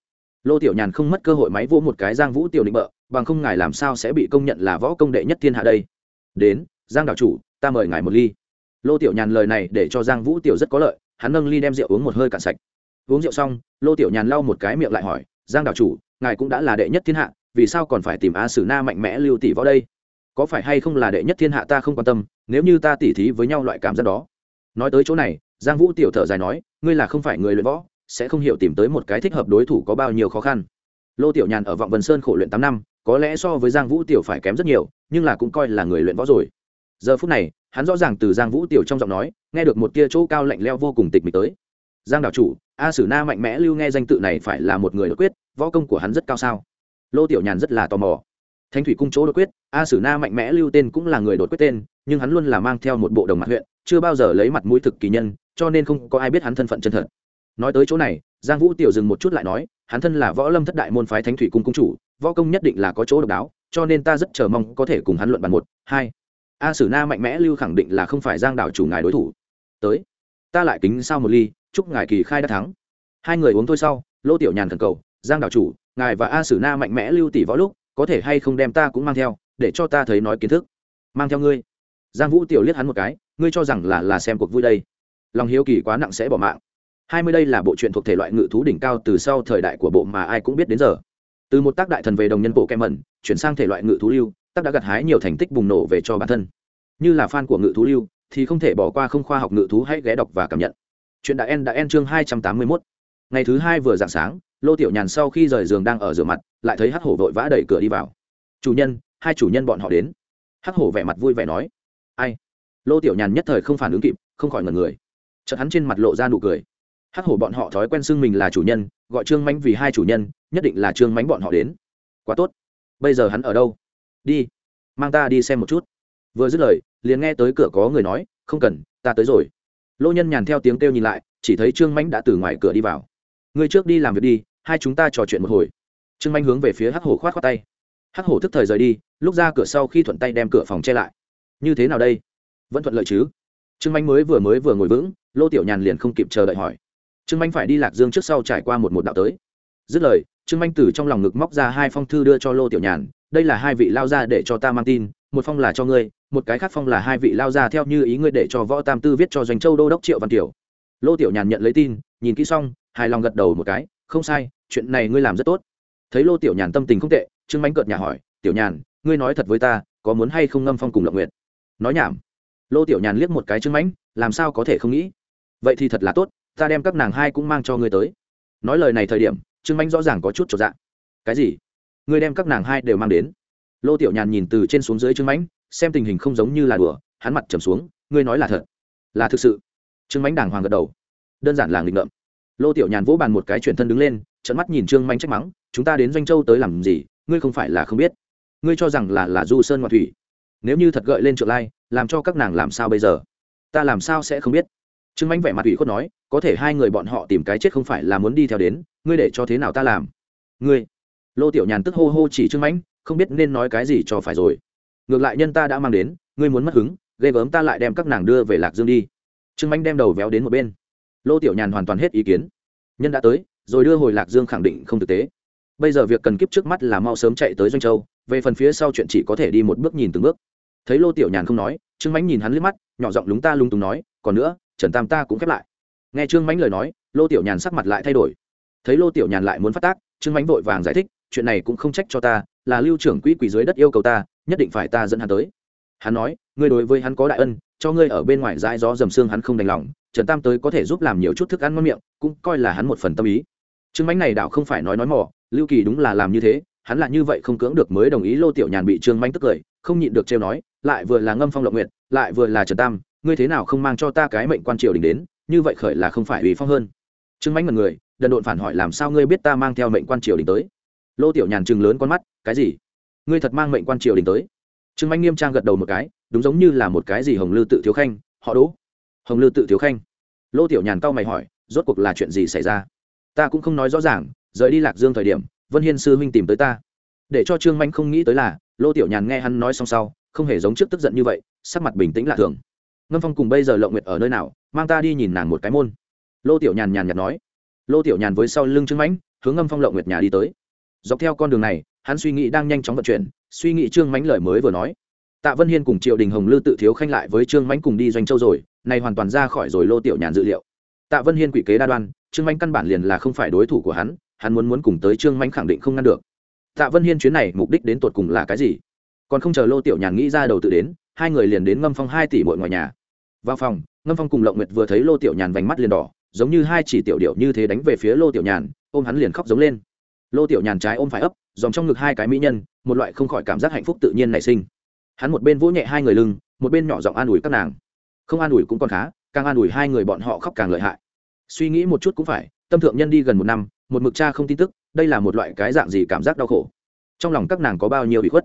[SPEAKER 1] Lô tiểu nhàn không mất cơ hội máy vỗ một cái giang vũ tiểu định bợ, bằng không ngài làm sao sẽ bị công nhận là võ công đệ nhất thiên hạ đây? Đến, giang đạo chủ ta mời ngài một ly. Lô tiểu nhàn lời này để cho giang vũ tiểu rất có lợi, hắn nâng ly đem rượu uống một hơi cạn sạch. Uống rượu xong, lô tiểu nhàn lau một cái miệng lại hỏi, giang đạo chủ, ngài cũng đã là đệ nhất thiên hạ, vì sao còn phải tìm a sử na mạnh mẽ lưu tỷ võ đây? Có phải hay không là đệ nhất thiên hạ ta không quan tâm, nếu như ta tỉ thí với nhau loại cảm giác đó? Nói tới chỗ này, giang vũ tiểu thở dài nói, ngươi là không phải người luyện võ, sẽ không hiểu tìm tới một cái thích hợp đối thủ có bao nhiêu khó khăn. Lô tiểu nhàn ở vọng vân sơn khổ luyện tám năm, có lẽ so với giang vũ tiểu phải kém rất nhiều, nhưng là cũng coi là người luyện võ rồi giờ phút này, hắn rõ ràng từ giang vũ tiểu trong giọng nói, nghe được một tia chỗ cao lạnh leo vô cùng tịch mịch tới. Giang đảo chủ, a sử na mạnh mẽ lưu nghe danh tự này phải là một người đột quyết, võ công của hắn rất cao sao? Lô tiểu nhàn rất là tò mò. Thanh thủy cung chỗ đột quyết, a sử na mạnh mẽ lưu tên cũng là người đột quyết tên, nhưng hắn luôn là mang theo một bộ đồng mặt huyện, chưa bao giờ lấy mặt mũi thực kỳ nhân, cho nên không có ai biết hắn thân phận chân thật. Nói tới chỗ này, giang vũ tiểu dừng một chút lại nói, hắn thân là võ lâm thất đại môn phái thánh thủy cung cung chủ, võ công nhất định là có chỗ độc đáo, cho nên ta rất chờ mong có thể cùng hắn luận bàn một, hai a sử na mạnh mẽ lưu khẳng định là không phải giang đảo chủ ngài đối thủ. Tới, ta lại kính sao một ly, chúc ngài kỳ khai đã thắng. Hai người uống thôi sau, lô tiểu nhàn thần cầu, giang đảo chủ, ngài và a sử na mạnh mẽ lưu tỷ võ lúc, có thể hay không đem ta cũng mang theo, để cho ta thấy nói kiến thức. Mang theo ngươi. Giang vũ tiểu liếc hắn một cái, ngươi cho rằng là là xem cuộc vui đây. Lòng hiếu kỳ quá nặng sẽ bỏ mạng. Hai mươi đây là bộ truyện thuộc thể loại ngự thú đỉnh cao từ sau thời đại của bộ mà ai cũng biết đến giờ. Từ một tác đại thần về đồng nhân bộ kem mẩn chuyển sang thể loại ngự thú lưu tác đã gặt hái nhiều thành tích bùng nổ về cho bản thân. Như là fan của ngự thú lưu, thì không thể bỏ qua không khoa học ngự thú hãy ghé đọc và cảm nhận. Chuyện đã en đã en chương hai trăm tám mươi mốt. Ngày thứ hai vừa dạng sáng, lô tiểu nhàn sau khi rời giường đang ở rửa mặt, lại thấy hắc hổ vội vã đẩy cửa đi vào. Chủ nhân, hai chủ nhân bọn họ đến. Hắc hổ vẻ mặt vui vẻ nói. Ai? Lô tiểu nhàn nhất thời không phản ứng kịp, không khỏi ngần người. Chợt hắn trên mặt lộ ra nụ cười. Hắc hổ bọn họ thói quen xưng mình là chủ nhân, gọi trương mánh vì hai chủ nhân, nhất định là trương mánh bọn họ đến. Quá tốt. Bây giờ hắn ở đâu? Đi. Mang ta đi xem một chút. Vừa dứt lời, liền nghe tới cửa có người nói, không cần, ta tới rồi. Lô nhân nhàn theo tiếng kêu nhìn lại, chỉ thấy trương mãnh đã từ ngoài cửa đi vào. Người trước đi làm việc đi, hai chúng ta trò chuyện một hồi. Trương mãnh hướng về phía hắc hổ khoát khoát tay. Hắc hổ thức thời rời đi, lúc ra cửa sau khi thuận tay đem cửa phòng che lại. Như thế nào đây? Vẫn thuận lợi chứ? Trương mãnh mới vừa mới vừa ngồi vững, lô tiểu nhàn liền không kịp chờ đợi hỏi. Trương mãnh phải đi lạc dương trước sau trải qua một một đạo tới. Dứt lời, trương mãnh từ trong lòng ngực móc ra hai phong thư đưa cho lô tiểu nhàn đây là hai vị lao ra để cho ta mang tin, một phong là cho ngươi, một cái khác phong là hai vị lao ra theo như ý ngươi để cho võ tam tư viết cho doanh châu đô đốc triệu văn tiểu. Lô tiểu nhàn nhận lấy tin, nhìn kỹ xong, hài lòng gật đầu một cái, không sai, chuyện này ngươi làm rất tốt. Thấy lô tiểu nhàn tâm tình không tệ, trương mánh cợt nhà hỏi, tiểu nhàn, ngươi nói thật với ta, có muốn hay không ngâm phong cùng lộng nguyện nói nhảm. Lô tiểu nhàn liếc một cái trương mánh, làm sao có thể không nghĩ? Vậy thì thật là tốt, ta đem các nàng hai cũng mang cho ngươi tới. Nói lời này thời điểm, trương mánh rõ ràng có chút trọn dạng cái gì? Ngươi đem các nàng hai đều mang đến. Lô tiểu nhàn nhìn từ trên xuống dưới trương mãnh, xem tình hình không giống như là đùa, hắn mặt trầm xuống, ngươi nói là thật? Là thực sự. Trương mãnh đàng hoàng gật đầu. Đơn giản là nghịch ngợm. Lô tiểu nhàn vỗ bàn một cái chuyển thân đứng lên trận mắt nhìn trương mãnh trách mắng, chúng ta đến doanh châu tới làm gì, ngươi không phải là không biết. Ngươi cho rằng là là du sơn ngoại thủy. Nếu như thật gợi lên trượng lai, làm cho các nàng làm sao bây giờ? Ta làm sao sẽ không biết? Trương mãnh vẻ mặt ủy khuất nói, có thể hai người bọn họ tìm cái chết không phải là muốn đi theo đến, ngươi để cho thế nào ta làm? Ngươi lô tiểu nhàn tức hô hô chỉ trương mãnh, không biết nên nói cái gì cho phải rồi. Ngược lại nhân ta đã mang đến, ngươi muốn mất hứng, ghê gớm ta lại đem các nàng đưa về lạc dương đi. Trương mãnh đem đầu véo đến một bên. Lô tiểu nhàn hoàn toàn hết ý kiến. Nhân đã tới, rồi đưa hồi lạc dương khẳng định không thực tế. Bây giờ việc cần kiếp trước mắt là mau sớm chạy tới doanh châu, về phần phía sau chuyện chỉ có thể đi một bước nhìn từng bước. Thấy lô tiểu nhàn không nói, trương mãnh nhìn hắn liếc mắt, nhỏ giọng lúng ta lung túng nói, còn nữa, trần tam ta cũng khép lại. Nghe trương mãnh lời nói, lô tiểu nhàn sắc mặt lại thay đổi. Thấy lô tiểu nhàn lại muốn phát tác, trương mãnh vội vàng giải thích chuyện này cũng không trách cho ta, là lưu trưởng quỹ quỷ dưới đất yêu cầu ta, nhất định phải ta dẫn hắn tới. Hắn nói, ngươi đối với hắn có đại ân, cho ngươi ở bên ngoài dãi gió dầm xương hắn không đành lòng, trần tam tới có thể giúp làm nhiều chút thức ăn ngon miệng, cũng coi là hắn một phần tâm ý. Trương mánh này đạo không phải nói nói mỏ lưu kỳ đúng là làm như thế, hắn là như vậy không cưỡng được mới đồng ý lô tiểu nhàn bị trương mánh tức cười, không nhịn được trêu nói, lại vừa là ngâm phong lộng nguyện lại vừa là trần tam, ngươi thế nào không mang cho ta cái mệnh quan triều đình đến, như vậy khởi là không phải ủy phong hơn. Trương mánh mật người, đần độn phản hỏi làm sao ngươi biết ta mang theo mệnh quan triều đình tới? Lô tiểu nhàn chừng lớn con mắt, cái gì? Ngươi thật mang mệnh quan triều đình tới? Trương Anh nghiêm trang gật đầu một cái, đúng giống như là một cái gì hồng lư tự thiếu khanh, họ đỗ. Hồng lư tự thiếu khanh? Lô tiểu nhàn cau mày hỏi, rốt cuộc là chuyện gì xảy ra? Ta cũng không nói rõ ràng, rời đi lạc dương thời điểm, vân hiên sư huynh tìm tới ta. Để cho trương manh không nghĩ tới là, lô tiểu nhàn nghe hắn nói xong sau, không hề giống trước tức giận như vậy, sắc mặt bình tĩnh lạ thường. Ngâm phong cùng bây giờ lộng nguyệt ở nơi nào, mang ta đi nhìn nàng một cái môn. Lô tiểu nhàn nhàn nhạt nói. Lô tiểu nhàn với sau lưng trương mãnh hướng ngâm phong lộng nguyệt nhà đi tới dọc theo con đường này, hắn suy nghĩ đang nhanh chóng vận chuyển, suy nghĩ trương mãnh lời mới vừa nói. Tạ vân hiên cùng triệu đình hồng lư tự thiếu khanh lại với trương mãnh cùng đi doanh châu rồi này hoàn toàn ra khỏi rồi lô tiểu nhàn dự liệu. Tạ vân hiên quỷ kế đa đoan, trương mãnh căn bản liền là không phải đối thủ của hắn hắn muốn muốn cùng tới trương mãnh khẳng định không ngăn được. Tạ vân hiên chuyến này mục đích đến tột cùng là cái gì? Còn không chờ lô tiểu nhàn nghĩ ra đầu tự đến, hai người liền đến ngâm phong hai tỷ mỗi ngoài nhà. Vào phòng, ngâm phong cùng lộng nguyệt vừa thấy lô tiểu nhàn vành mắt liền đỏ, giống như hai chỉ tiểu điệu như thế đánh về phía lô tiểu nhàn, ôm hắn liền khóc giống lên lô tiểu nhàn trái ôm phải ấp, dòng trong ngực hai cái mỹ nhân, một loại không khỏi cảm giác hạnh phúc tự nhiên nảy sinh. Hắn một bên vỗ nhẹ hai người lưng, một bên nhỏ giọng an ủi các nàng. Không an ủi cũng còn khá, càng an ủi hai người bọn họ khóc càng lợi hại. Suy nghĩ một chút cũng phải, tâm thượng nhân đi gần một năm, một mực cha không tin tức, đây là một loại cái dạng gì cảm giác đau khổ? Trong lòng các nàng có bao nhiêu bị khuất?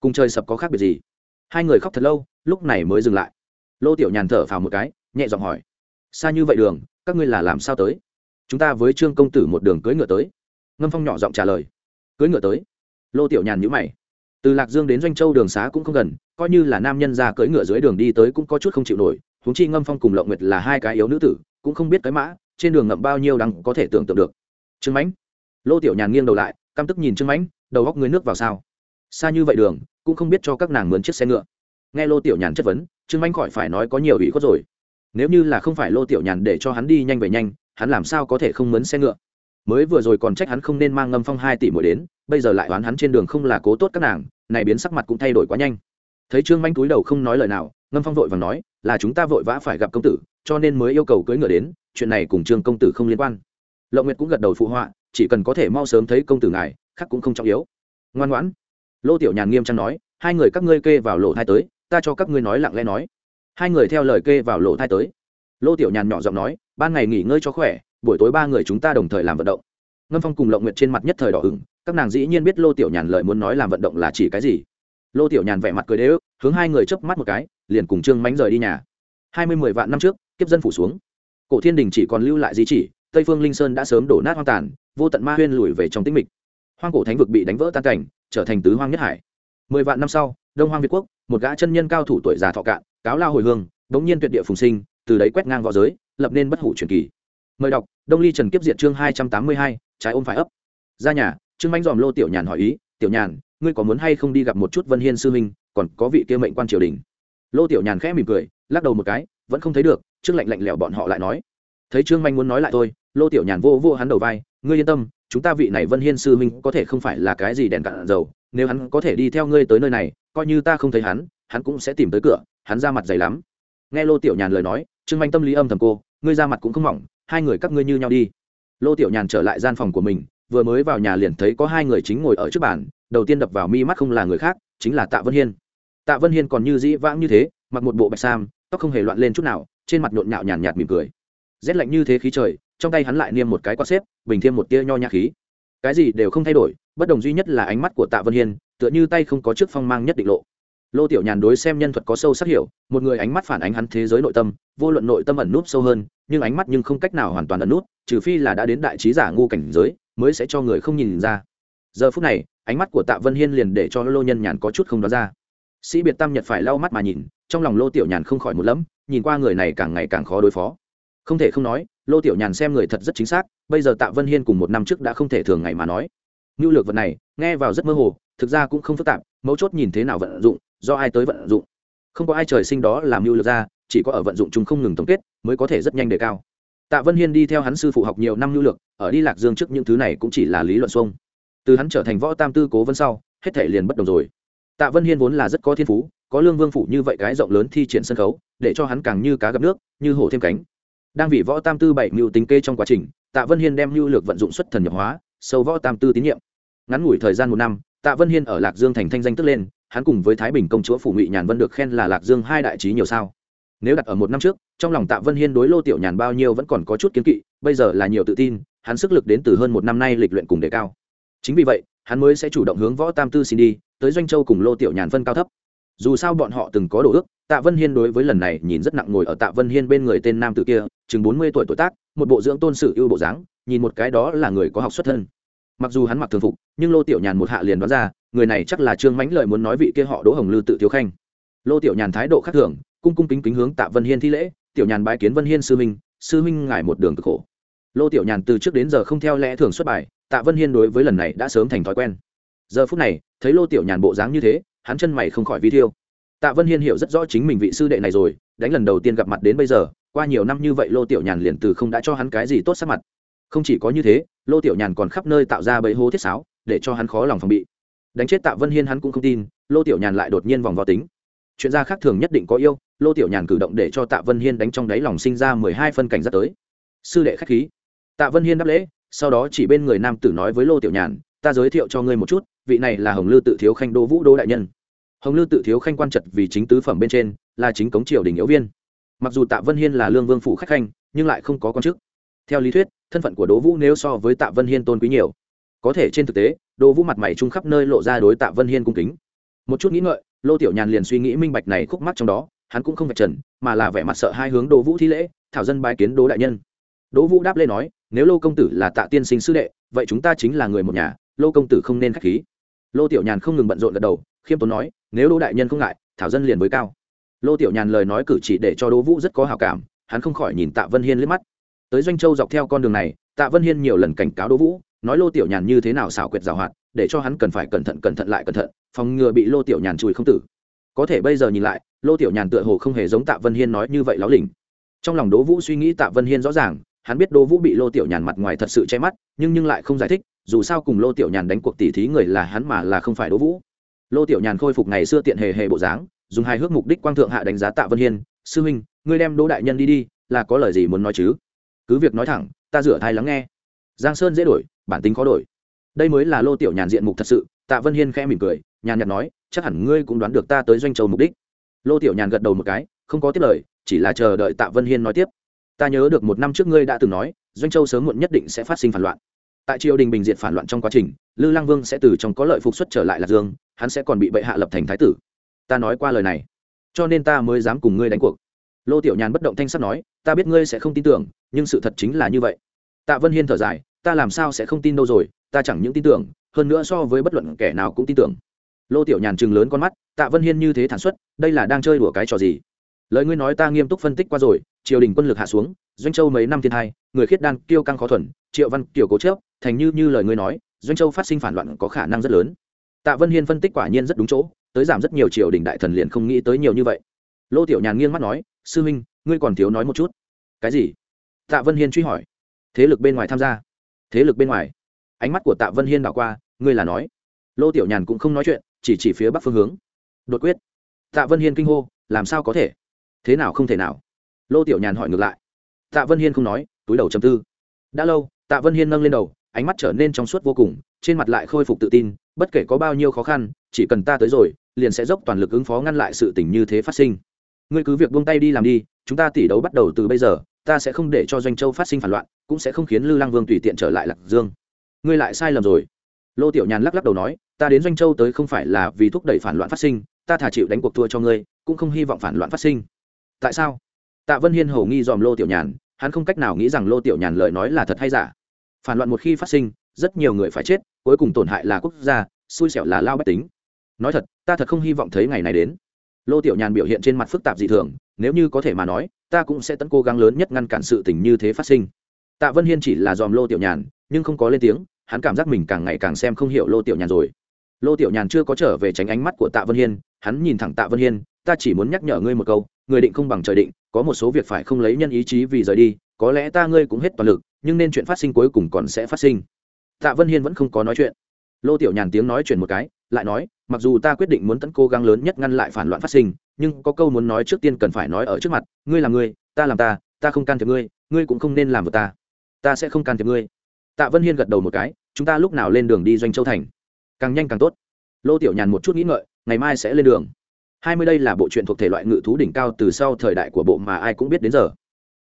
[SPEAKER 1] Cùng chơi sập có khác biệt gì? Hai người khóc thật lâu, lúc này mới dừng lại. Lô tiểu nhàn thở phào một cái, nhẹ giọng hỏi. Xa như vậy đường, các ngươi là làm sao tới? Chúng ta với trương công tử một đường cưỡi ngựa tới ngâm phong nhỏ giọng trả lời. Cưỡi ngựa tới. Lô tiểu nhàn nhữ mày. Từ lạc dương đến doanh châu đường xá cũng không gần, coi như là nam nhân ra cưỡi ngựa dưới đường đi tới cũng có chút không chịu nổi, huống chi ngâm phong cùng lộng nguyệt là hai cái yếu nữ tử, cũng không biết cái mã, trên đường ngậm bao nhiêu đắng có thể tưởng tượng được. Trương mãnh. Lô tiểu nhàn nghiêng đầu lại, căm tức nhìn trương mãnh, đầu góc người nước vào sao? Xa như vậy đường, cũng không biết cho các nàng mướn chiếc xe ngựa. Nghe lô tiểu nhàn chất vấn, trương mãnh khỏi phải nói có nhiều ủy khuất rồi. Nếu như là không phải lô tiểu nhàn để cho hắn đi nhanh về nhanh, hắn làm sao có thể không mướn xe ngựa? Mới vừa rồi còn trách hắn không nên mang ngâm phong hai tỷ mỗi đến, bây giờ lại oán hắn trên đường không là cố tốt các nàng, này biến sắc mặt cũng thay đổi quá nhanh. Thấy trương manh túi đầu không nói lời nào, ngâm phong vội và nói, là chúng ta vội vã phải gặp công tử, cho nên mới yêu cầu cưỡi ngựa đến, chuyện này cùng trương công tử không liên quan. Lộng nguyệt cũng gật đầu phụ họa, chỉ cần có thể mau sớm thấy công tử ngài, khác cũng không trọng yếu. Ngoan ngoãn. Lô tiểu nhàn nghiêm trang nói, hai người các ngươi kê vào lộ thai tới, ta cho các ngươi nói lặng lẽ nói. Hai người theo lời kê vào lộ thai tới. Lô tiểu nhàn nhỏ giọng nói, ban ngày nghỉ ngơi cho khỏe buổi tối ba người chúng ta đồng thời làm vận động. Ngâm phong cùng lộng nguyệt trên mặt nhất thời đỏ ửng, các nàng dĩ nhiên biết lô tiểu nhàn lời muốn nói làm vận động là chỉ cái gì. Lô tiểu nhàn vẻ mặt cười đế ức hướng hai người chớp mắt một cái, liền cùng trương mánh rời đi nhà. Hai mươi mười vạn năm trước, kiếp dân phủ xuống. Cổ thiên đình chỉ còn lưu lại di chỉ, tây phương linh sơn đã sớm đổ nát hoang tàn, vô tận ma huyên lùi về trong tĩnh mịch. Hoang cổ thánh vực bị đánh vỡ tan cảnh, trở thành tứ hoang nhất hải. Mười vạn năm sau, đông hoang việt quốc, một gã chân nhân cao thủ tuổi già thọ cạn, cáo lao hồi hương đống nhiên tuyệt địa phùng sinh, từ đấy quét ngang v õ giới, lập nên bất hủ truyền kỳ mời đọc, đông ly trần kiếp diệt chương hai trăm tám mươi hai, trái ôm phải ấp. Ra nhà, trương manh dòm lô tiểu nhàn hỏi ý, tiểu nhàn, ngươi có muốn hay không đi gặp một chút vân hiên sư huynh, còn có vị kia mệnh quan triều đình? Lô tiểu nhàn khẽ mỉm cười, lắc đầu một cái, vẫn không thấy được trương lạnh lạnh lẽo bọn họ lại nói, thấy trương manh muốn nói lại thôi. Lô tiểu nhàn vô vô hắn đầu vai, ngươi yên tâm, chúng ta vị này vân hiên sư huynh có thể không phải là cái gì đèn cạn dầu, nếu hắn có thể đi theo ngươi tới nơi này, coi như ta không thấy hắn hắn cũng sẽ tìm tới cửa, hắn ra mặt dày lắm. Nghe lô tiểu nhàn lời nói, trương manh tâm lý âm thầm cô ngươi ra mặt cũng không mỏng, hai người các ngươi như nhau đi. Lô tiểu nhàn trở lại gian phòng của mình, vừa mới vào nhà liền thấy có hai người chính ngồi ở trước bàn, đầu tiên đập vào mi mắt không là người khác, chính là tạ vân hiên. Tạ vân hiên còn như dĩ vãng như thế, mặc một bộ bạch sam, tóc không hề loạn lên chút nào, trên mặt nhộn nhạo nhàn nhạt mỉm cười. Rét lạnh như thế khí trời, trong tay hắn lại niêm một cái quạt xếp, bình thêm một tia nho nhã khí. Cái gì đều không thay đổi, bất đồng duy nhất là ánh mắt của tạ vân hiên, tựa như tay không có trước phong mang nhất định lộ lô tiểu nhàn đối xem nhân thuật có sâu sắc hiểu, một người ánh mắt phản ánh hắn thế giới nội tâm, vô luận nội tâm ẩn núp sâu hơn, nhưng ánh mắt nhưng không cách nào hoàn toàn ẩn núp, trừ phi là đã đến đại trí giả ngu cảnh giới, mới sẽ cho người không nhìn ra. Giờ phút này, ánh mắt của tạ vân hiên liền để cho lô nhân nhàn có chút không đoán ra. Sĩ biệt tam nhật phải lau mắt mà nhìn, trong lòng lô tiểu nhàn không khỏi một lẫm, nhìn qua người này càng ngày càng khó đối phó. Không thể không nói, lô tiểu nhàn xem người thật rất chính xác, bây giờ tạ vân hiên cùng một năm trước đã không thể thường ngày mà nói. Ngưu lược vật này, nghe vào rất mơ hồ, thực ra cũng không phức tạp, mấu chốt nhìn thế nào vận dụng do ai tới vận dụng. Không có ai trời sinh đó làm mưu lược ra, chỉ có ở vận dụng chúng không ngừng tổng kết mới có thể rất nhanh đề cao. Tạ vân hiên đi theo hắn sư phụ học nhiều năm mưu lược, ở đi lạc dương trước những thứ này cũng chỉ là lý luận xuông. Từ hắn trở thành võ tam tư cố vân sau, hết thể liền bất đồng rồi. Tạ vân hiên vốn là rất có thiên phú, có lương vương phủ như vậy cái rộng lớn thi triển sân khấu, để cho hắn càng như cá gặp nước, như hổ thêm cánh. Đang vì võ tam tư bảy mưu tính kê trong quá trình, tạ vân hiên đem mưu lược vận dụng xuất thần nhập hóa, sâu võ tam tư tín nhiệm. Ngắn ngủi thời gian một năm, tạ vân hiên ở lạc dương thành thanh danh tức lên hắn cùng với thái bình công chúa phủ ngụy nhàn vân được khen là lạc dương hai đại trí nhiều sao. Nếu đặt ở một năm trước, trong lòng tạ vân hiên đối lô tiểu nhàn bao nhiêu vẫn còn có chút kiến kỵ, bây giờ là nhiều tự tin, hắn sức lực đến từ hơn một năm nay lịch luyện cùng đề cao. Chính vì vậy, hắn mới sẽ chủ động hướng võ tam tư xin đi, tới doanh châu cùng lô tiểu nhàn phân cao thấp. Dù sao bọn họ từng có đồ ước, tạ vân hiên đối với lần này nhìn rất nặng ngồi ở tạ vân hiên bên người tên nam tử kia, chừng bốn mươi tuổi tuổi tác, một bộ dưỡng tôn sự ưu bộ dáng, nhìn một cái đó là người có học xuất thân mặc dù hắn mặc thường phục, nhưng lô tiểu nhàn một hạ liền đoán ra, người này chắc là trương mãnh lợi muốn nói vị kia họ đỗ hồng lư tự thiếu khanh. Lô tiểu nhàn thái độ khác thường, cung cung kính kính hướng tạ vân hiên thi lễ, tiểu nhàn bái kiến vân hiên sư minh sư minh ngài một đường cực khổ. Lô tiểu nhàn từ trước đến giờ không theo lẽ thường xuất bài, tạ vân hiên đối với lần này đã sớm thành thói quen. Giờ phút này, thấy lô tiểu nhàn bộ dáng như thế, hắn chân mày không khỏi vi thiêu. Tạ vân hiên hiểu rất rõ chính mình vị sư đệ này rồi, đánh lần đầu tiên gặp mặt đến bây giờ, qua nhiều năm như vậy lô tiểu nhàn liền từ không đã cho hắn cái gì tốt sắc mặt không chỉ có như thế, lô tiểu nhàn còn khắp nơi tạo ra bẫy hố thiết sáo, để cho hắn khó lòng phòng bị. Đánh chết tạ vân hiên hắn cũng không tin, lô tiểu nhàn lại đột nhiên vòng vào tính. Chuyện gia khác thường nhất định có yêu, lô tiểu nhàn cử động để cho tạ vân hiên đánh trong đáy lòng sinh ra mười hai phân cảnh giác tới. Sư đệ k h á c h khí. Tạ vân hiên đáp lễ, sau đó chỉ bên người nam tử nói với lô tiểu nhàn, ta giới thiệu cho ngươi một chút, vị này là hồng lư tự thiếu khanh đô vũ đô đại nhân. Hồng lư tự thiếu khanh quan trật vì chính tứ phẩm bên trên, là chính cống triều đình yếu viên. Mặc dù tạ vân hiên là lương vương phủ khách khanh, nhưng lại không có con chức. Theo lý thuyết thân phận của đỗ vũ nếu so với tạ vân hiên tôn quý nhiều. Có thể trên thực tế, đỗ vũ mặt mày trung khắp nơi lộ ra đối tạ vân hiên cung kính. Một chút nghĩ ngợi, lô tiểu nhàn liền suy nghĩ minh bạch này khúc mắt trong đó, hắn cũng không vạch trần, mà là vẻ mặt sợ hai hướng đỗ vũ thi lễ, thảo dân bái kiến đỗ đại nhân. Đỗ vũ đáp lê nói, nếu lô công tử là tạ tiên sinh sư đệ, vậy chúng ta chính là người một nhà, lô công tử không nên k h á c h khí. Lô tiểu nhàn không ngừng bận rộn gật đầu, khiêm tốn nói, nếu đỗ đại nhân không ngại, thảo dân liền với cao. Lô tiểu nhàn lời nói cử chỉ để cho đỗ vũ rất có hào cảm, hắn không khỏi nhìn tạ vân hiên liếc mắt tới doanh châu dọc theo con đường này, tạ vân hiên nhiều lần cảnh cáo đỗ vũ, nói lô tiểu nhàn như thế nào xảo quyệt rào hoạt, để cho hắn cần phải cẩn thận cẩn thận lại cẩn thận, phòng ngừa bị lô tiểu nhàn chùi không tử. Có thể bây giờ nhìn lại, lô tiểu nhàn tựa hồ không hề giống tạ vân hiên nói như vậy láo lỉnh. Trong lòng đỗ vũ suy nghĩ tạ vân hiên rõ ràng, hắn biết đỗ vũ bị lô tiểu nhàn mặt ngoài thật sự che mắt, nhưng nhưng lại không giải thích, dù sao cùng lô tiểu nhàn đánh cuộc tỉ thí người là hắn mà là không phải đỗ vũ. Lô tiểu nhàn khôi phục ngày xưa tiện hề hề bộ dáng, dùng hai hước mục đích quang thượng hạ đánh giá tạ vân hiên, sư huynh, ngươi đem đỗ đại nhân đi đi, là có lời gì muốn nói chứ? Cứ việc nói thẳng, ta rửa thai lắng nghe. Giang sơn dễ đổi, bản tính khó đổi. Đây mới là lô tiểu nhàn diện mục thật sự, tạ vân hiên khẽ mỉm cười, nhàn nhạt nói, chắc hẳn ngươi cũng đoán được ta tới doanh châu mục đích. Lô tiểu nhàn gật đầu một cái, không có tiếp lời, chỉ là chờ đợi tạ vân hiên nói tiếp. Ta nhớ được một năm trước ngươi đã từng nói, doanh châu sớm muộn nhất định sẽ phát sinh phản loạn. Tại triều đình bình diện phản loạn trong quá trình, lư lang vương sẽ từ trong có lợi phục xuất trở lại lạc dương, hắn sẽ còn bị bệ hạ lập thành thái tử. Ta nói qua lời này, cho nên ta mới dám cùng ngươi đánh cuộc lô tiểu nhàn bất động thanh sắt nói, ta biết ngươi sẽ không tin tưởng, nhưng sự thật chính là như vậy. Tạ vân hiên thở dài, ta làm sao sẽ không tin đâu rồi, ta chẳng những tin tưởng, hơn nữa so với bất luận kẻ nào cũng tin tưởng. Lô tiểu nhàn chừng lớn con mắt, tạ vân hiên như thế thản xuất, đây là đang chơi đùa cái trò gì? Lời ngươi nói ta nghiêm túc phân tích qua rồi, triều đình quân lực hạ xuống, doanh châu mấy năm thiên hai người khiết đan kiêu căng khó thuần, triệu văn kiều cố chớp, thành như như lời ngươi nói, doanh châu phát sinh phản loạn có khả năng rất lớn. Tạ vân hiên phân tích quả nhiên rất đúng chỗ, tới giảm rất nhiều triều đình đại thần liền không nghĩ tới nhiều như vậy. Lô tiểu nhàn nghiêng mắt nói sư huynh, ngươi còn thiếu nói một chút. Cái gì? Tạ vân hiên truy hỏi. Thế lực bên ngoài tham gia. Thế lực bên ngoài. Ánh mắt của tạ vân hiên đảo qua, ngươi là nói? Lô tiểu nhàn cũng không nói chuyện, chỉ chỉ phía bắc phương hướng. Đột quyết. Tạ vân hiên kinh hô, làm sao có thể? Thế nào không thể nào? Lô tiểu nhàn hỏi ngược lại. Tạ vân hiên không nói, túi đầu chầm tư. Đã lâu, tạ vân hiên nâng lên đầu, ánh mắt trở nên trong suốt vô cùng, trên mặt lại khôi phục tự tin, bất kể có bao nhiêu khó khăn, chỉ cần ta tới rồi, liền sẽ dốc toàn lực ứng phó ngăn lại sự tình như thế phát sinh ngươi cứ việc buông tay đi làm đi, chúng ta tỷ đấu bắt đầu từ bây giờ, ta sẽ không để cho doanh châu phát sinh phản loạn, cũng sẽ không khiến lư lăng vương tùy tiện trở lại lạc dương. Ngươi lại sai lầm rồi. Lô tiểu nhàn lắc lắc đầu nói, ta đến doanh châu tới không phải là vì thúc đẩy phản loạn phát sinh, ta thả chịu đánh cuộc thua cho ngươi, cũng không hy vọng phản loạn phát sinh. Tại sao? Tạ vân hiên hầu nghi dòm lô tiểu nhàn, hắn không cách nào nghĩ rằng lô tiểu nhàn lời nói là thật hay giả. Phản loạn một khi phát sinh, rất nhiều người phải chết, cuối cùng tổn hại là quốc gia, xui xẻo là lao bách tính. Nói thật, ta thật không hy vọng thấy ngày này đến lô tiểu nhàn biểu hiện trên mặt phức tạp dị thường, nếu như có thể mà nói, ta cũng sẽ tận cố gắng lớn nhất ngăn cản sự tình như thế phát sinh. Tạ vân hiên chỉ là dòm lô tiểu nhàn, nhưng không có lên tiếng, hắn cảm giác mình càng ngày càng xem không hiểu lô tiểu nhàn rồi. Lô tiểu nhàn chưa có trở về tránh ánh mắt của tạ vân hiên, hắn nhìn thẳng tạ vân hiên, ta chỉ muốn nhắc nhở ngươi một câu, người định không bằng trời định, có một số việc phải không lấy nhân ý chí vì rời đi, có lẽ ta ngươi cũng hết toàn lực, nhưng nên chuyện phát sinh cuối cùng còn sẽ phát sinh. Tạ vân hiên vẫn không có nói chuyện. Lô tiểu nhàn tiếng nói chuyện một cái lại nói, mặc dù ta quyết định muốn tấn cố gắng lớn nhất ngăn lại phản loạn phát sinh, nhưng có câu muốn nói trước tiên cần phải nói ở trước mặt, ngươi là ngươi ta làm ta ta không can thiệp ngươi ngươi cũng không nên làm vào ta. Ta sẽ không can thiệp ngươi. Tạ vân hiên gật đầu một cái, chúng ta lúc nào lên đường đi doanh châu thành? Càng nhanh càng tốt. Lô tiểu nhàn một chút nghĩ ngợi, ngày mai sẽ lên đường. Hai mươi đây là bộ truyện thuộc thể loại ngự thú đỉnh cao từ sau thời đại của bộ mà ai cũng biết đến giờ.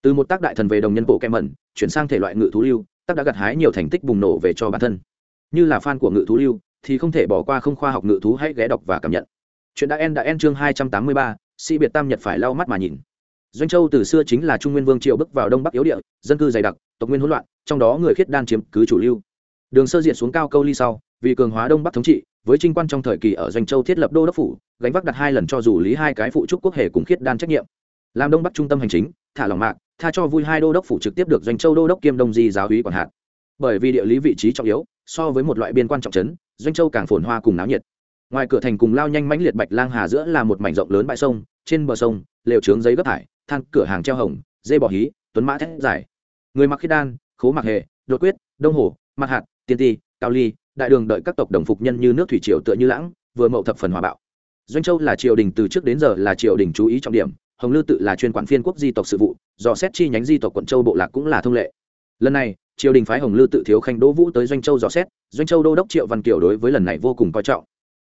[SPEAKER 1] Từ một tác đại thần về đồng nhân bộ kem mẩn, chuyển sang thể loại ngự thú lưu, tác đã gặt hái nhiều thành tích bùng nổ về cho bản thân. Như là fan của ngự thú lưu thì không thể bỏ qua không khoa học ngự thú hãy ghé đọc và cảm nhận. Chuyện đã en đã en chương hai trăm tám mươi ba si biệt tam nhật phải lau mắt mà nhìn. Doanh châu từ xưa chính là trung nguyên vương triều bước vào đông bắc yếu địa dân cư dày đặc tộc nguyên hỗn loạn trong đó người khiết đan chiếm cứ chủ lưu. Đường sơ diện xuống cao câu ly sau vì cường hóa đông bắc thống trị với trinh quan trong thời kỳ ở doanh châu thiết lập đô đốc phủ gánh vác đặt hai lần cho dù lý hai cái phụ trúc quốc hệ cùng khiết đan trách nhiệm. Làm đông bắc trung tâm hành chính thả lòng mạng, tha cho vui hai đô đốc phủ trực tiếp được doanh châu đô đốc kiêm đông di giáo úy quản hạt. Bởi vì địa lý vị trí trọng yếu so với một loại biên quan trọng trấn doanh châu càng phồn hoa cùng náo nhiệt. Ngoài cửa thành cùng lao nhanh mãnh liệt bạch lang hà giữa là một mảnh rộng lớn bãi sông, trên bờ sông, lều trướng giấy gấp thải, than cửa hàng treo hồng, dê bỏ hí, tuấn mã thét dài. Người mặc khiết đan, khố mặc hề, đột quyết, đông hồ mặt hạt, tiên ti, cao ly, đại đường đợi các tộc đồng phục nhân như nước thủy triều tựa như lãng, vừa mậu thập phần hòa bạo. Doanh châu là triều đình từ trước đến giờ là triều đình chú ý trọng điểm, hồng lư tự là chuyên quản phiên quốc di tộc sự vụ do xét chi nhánh di tộc quận châu bộ lạc cũng là thông lệ. Lần này triều đình phái hồng lư tự thiếu khanh đỗ vũ tới doanh châu dò xét, doanh châu đô đốc triệu văn kiều đối với lần này vô cùng coi trọng.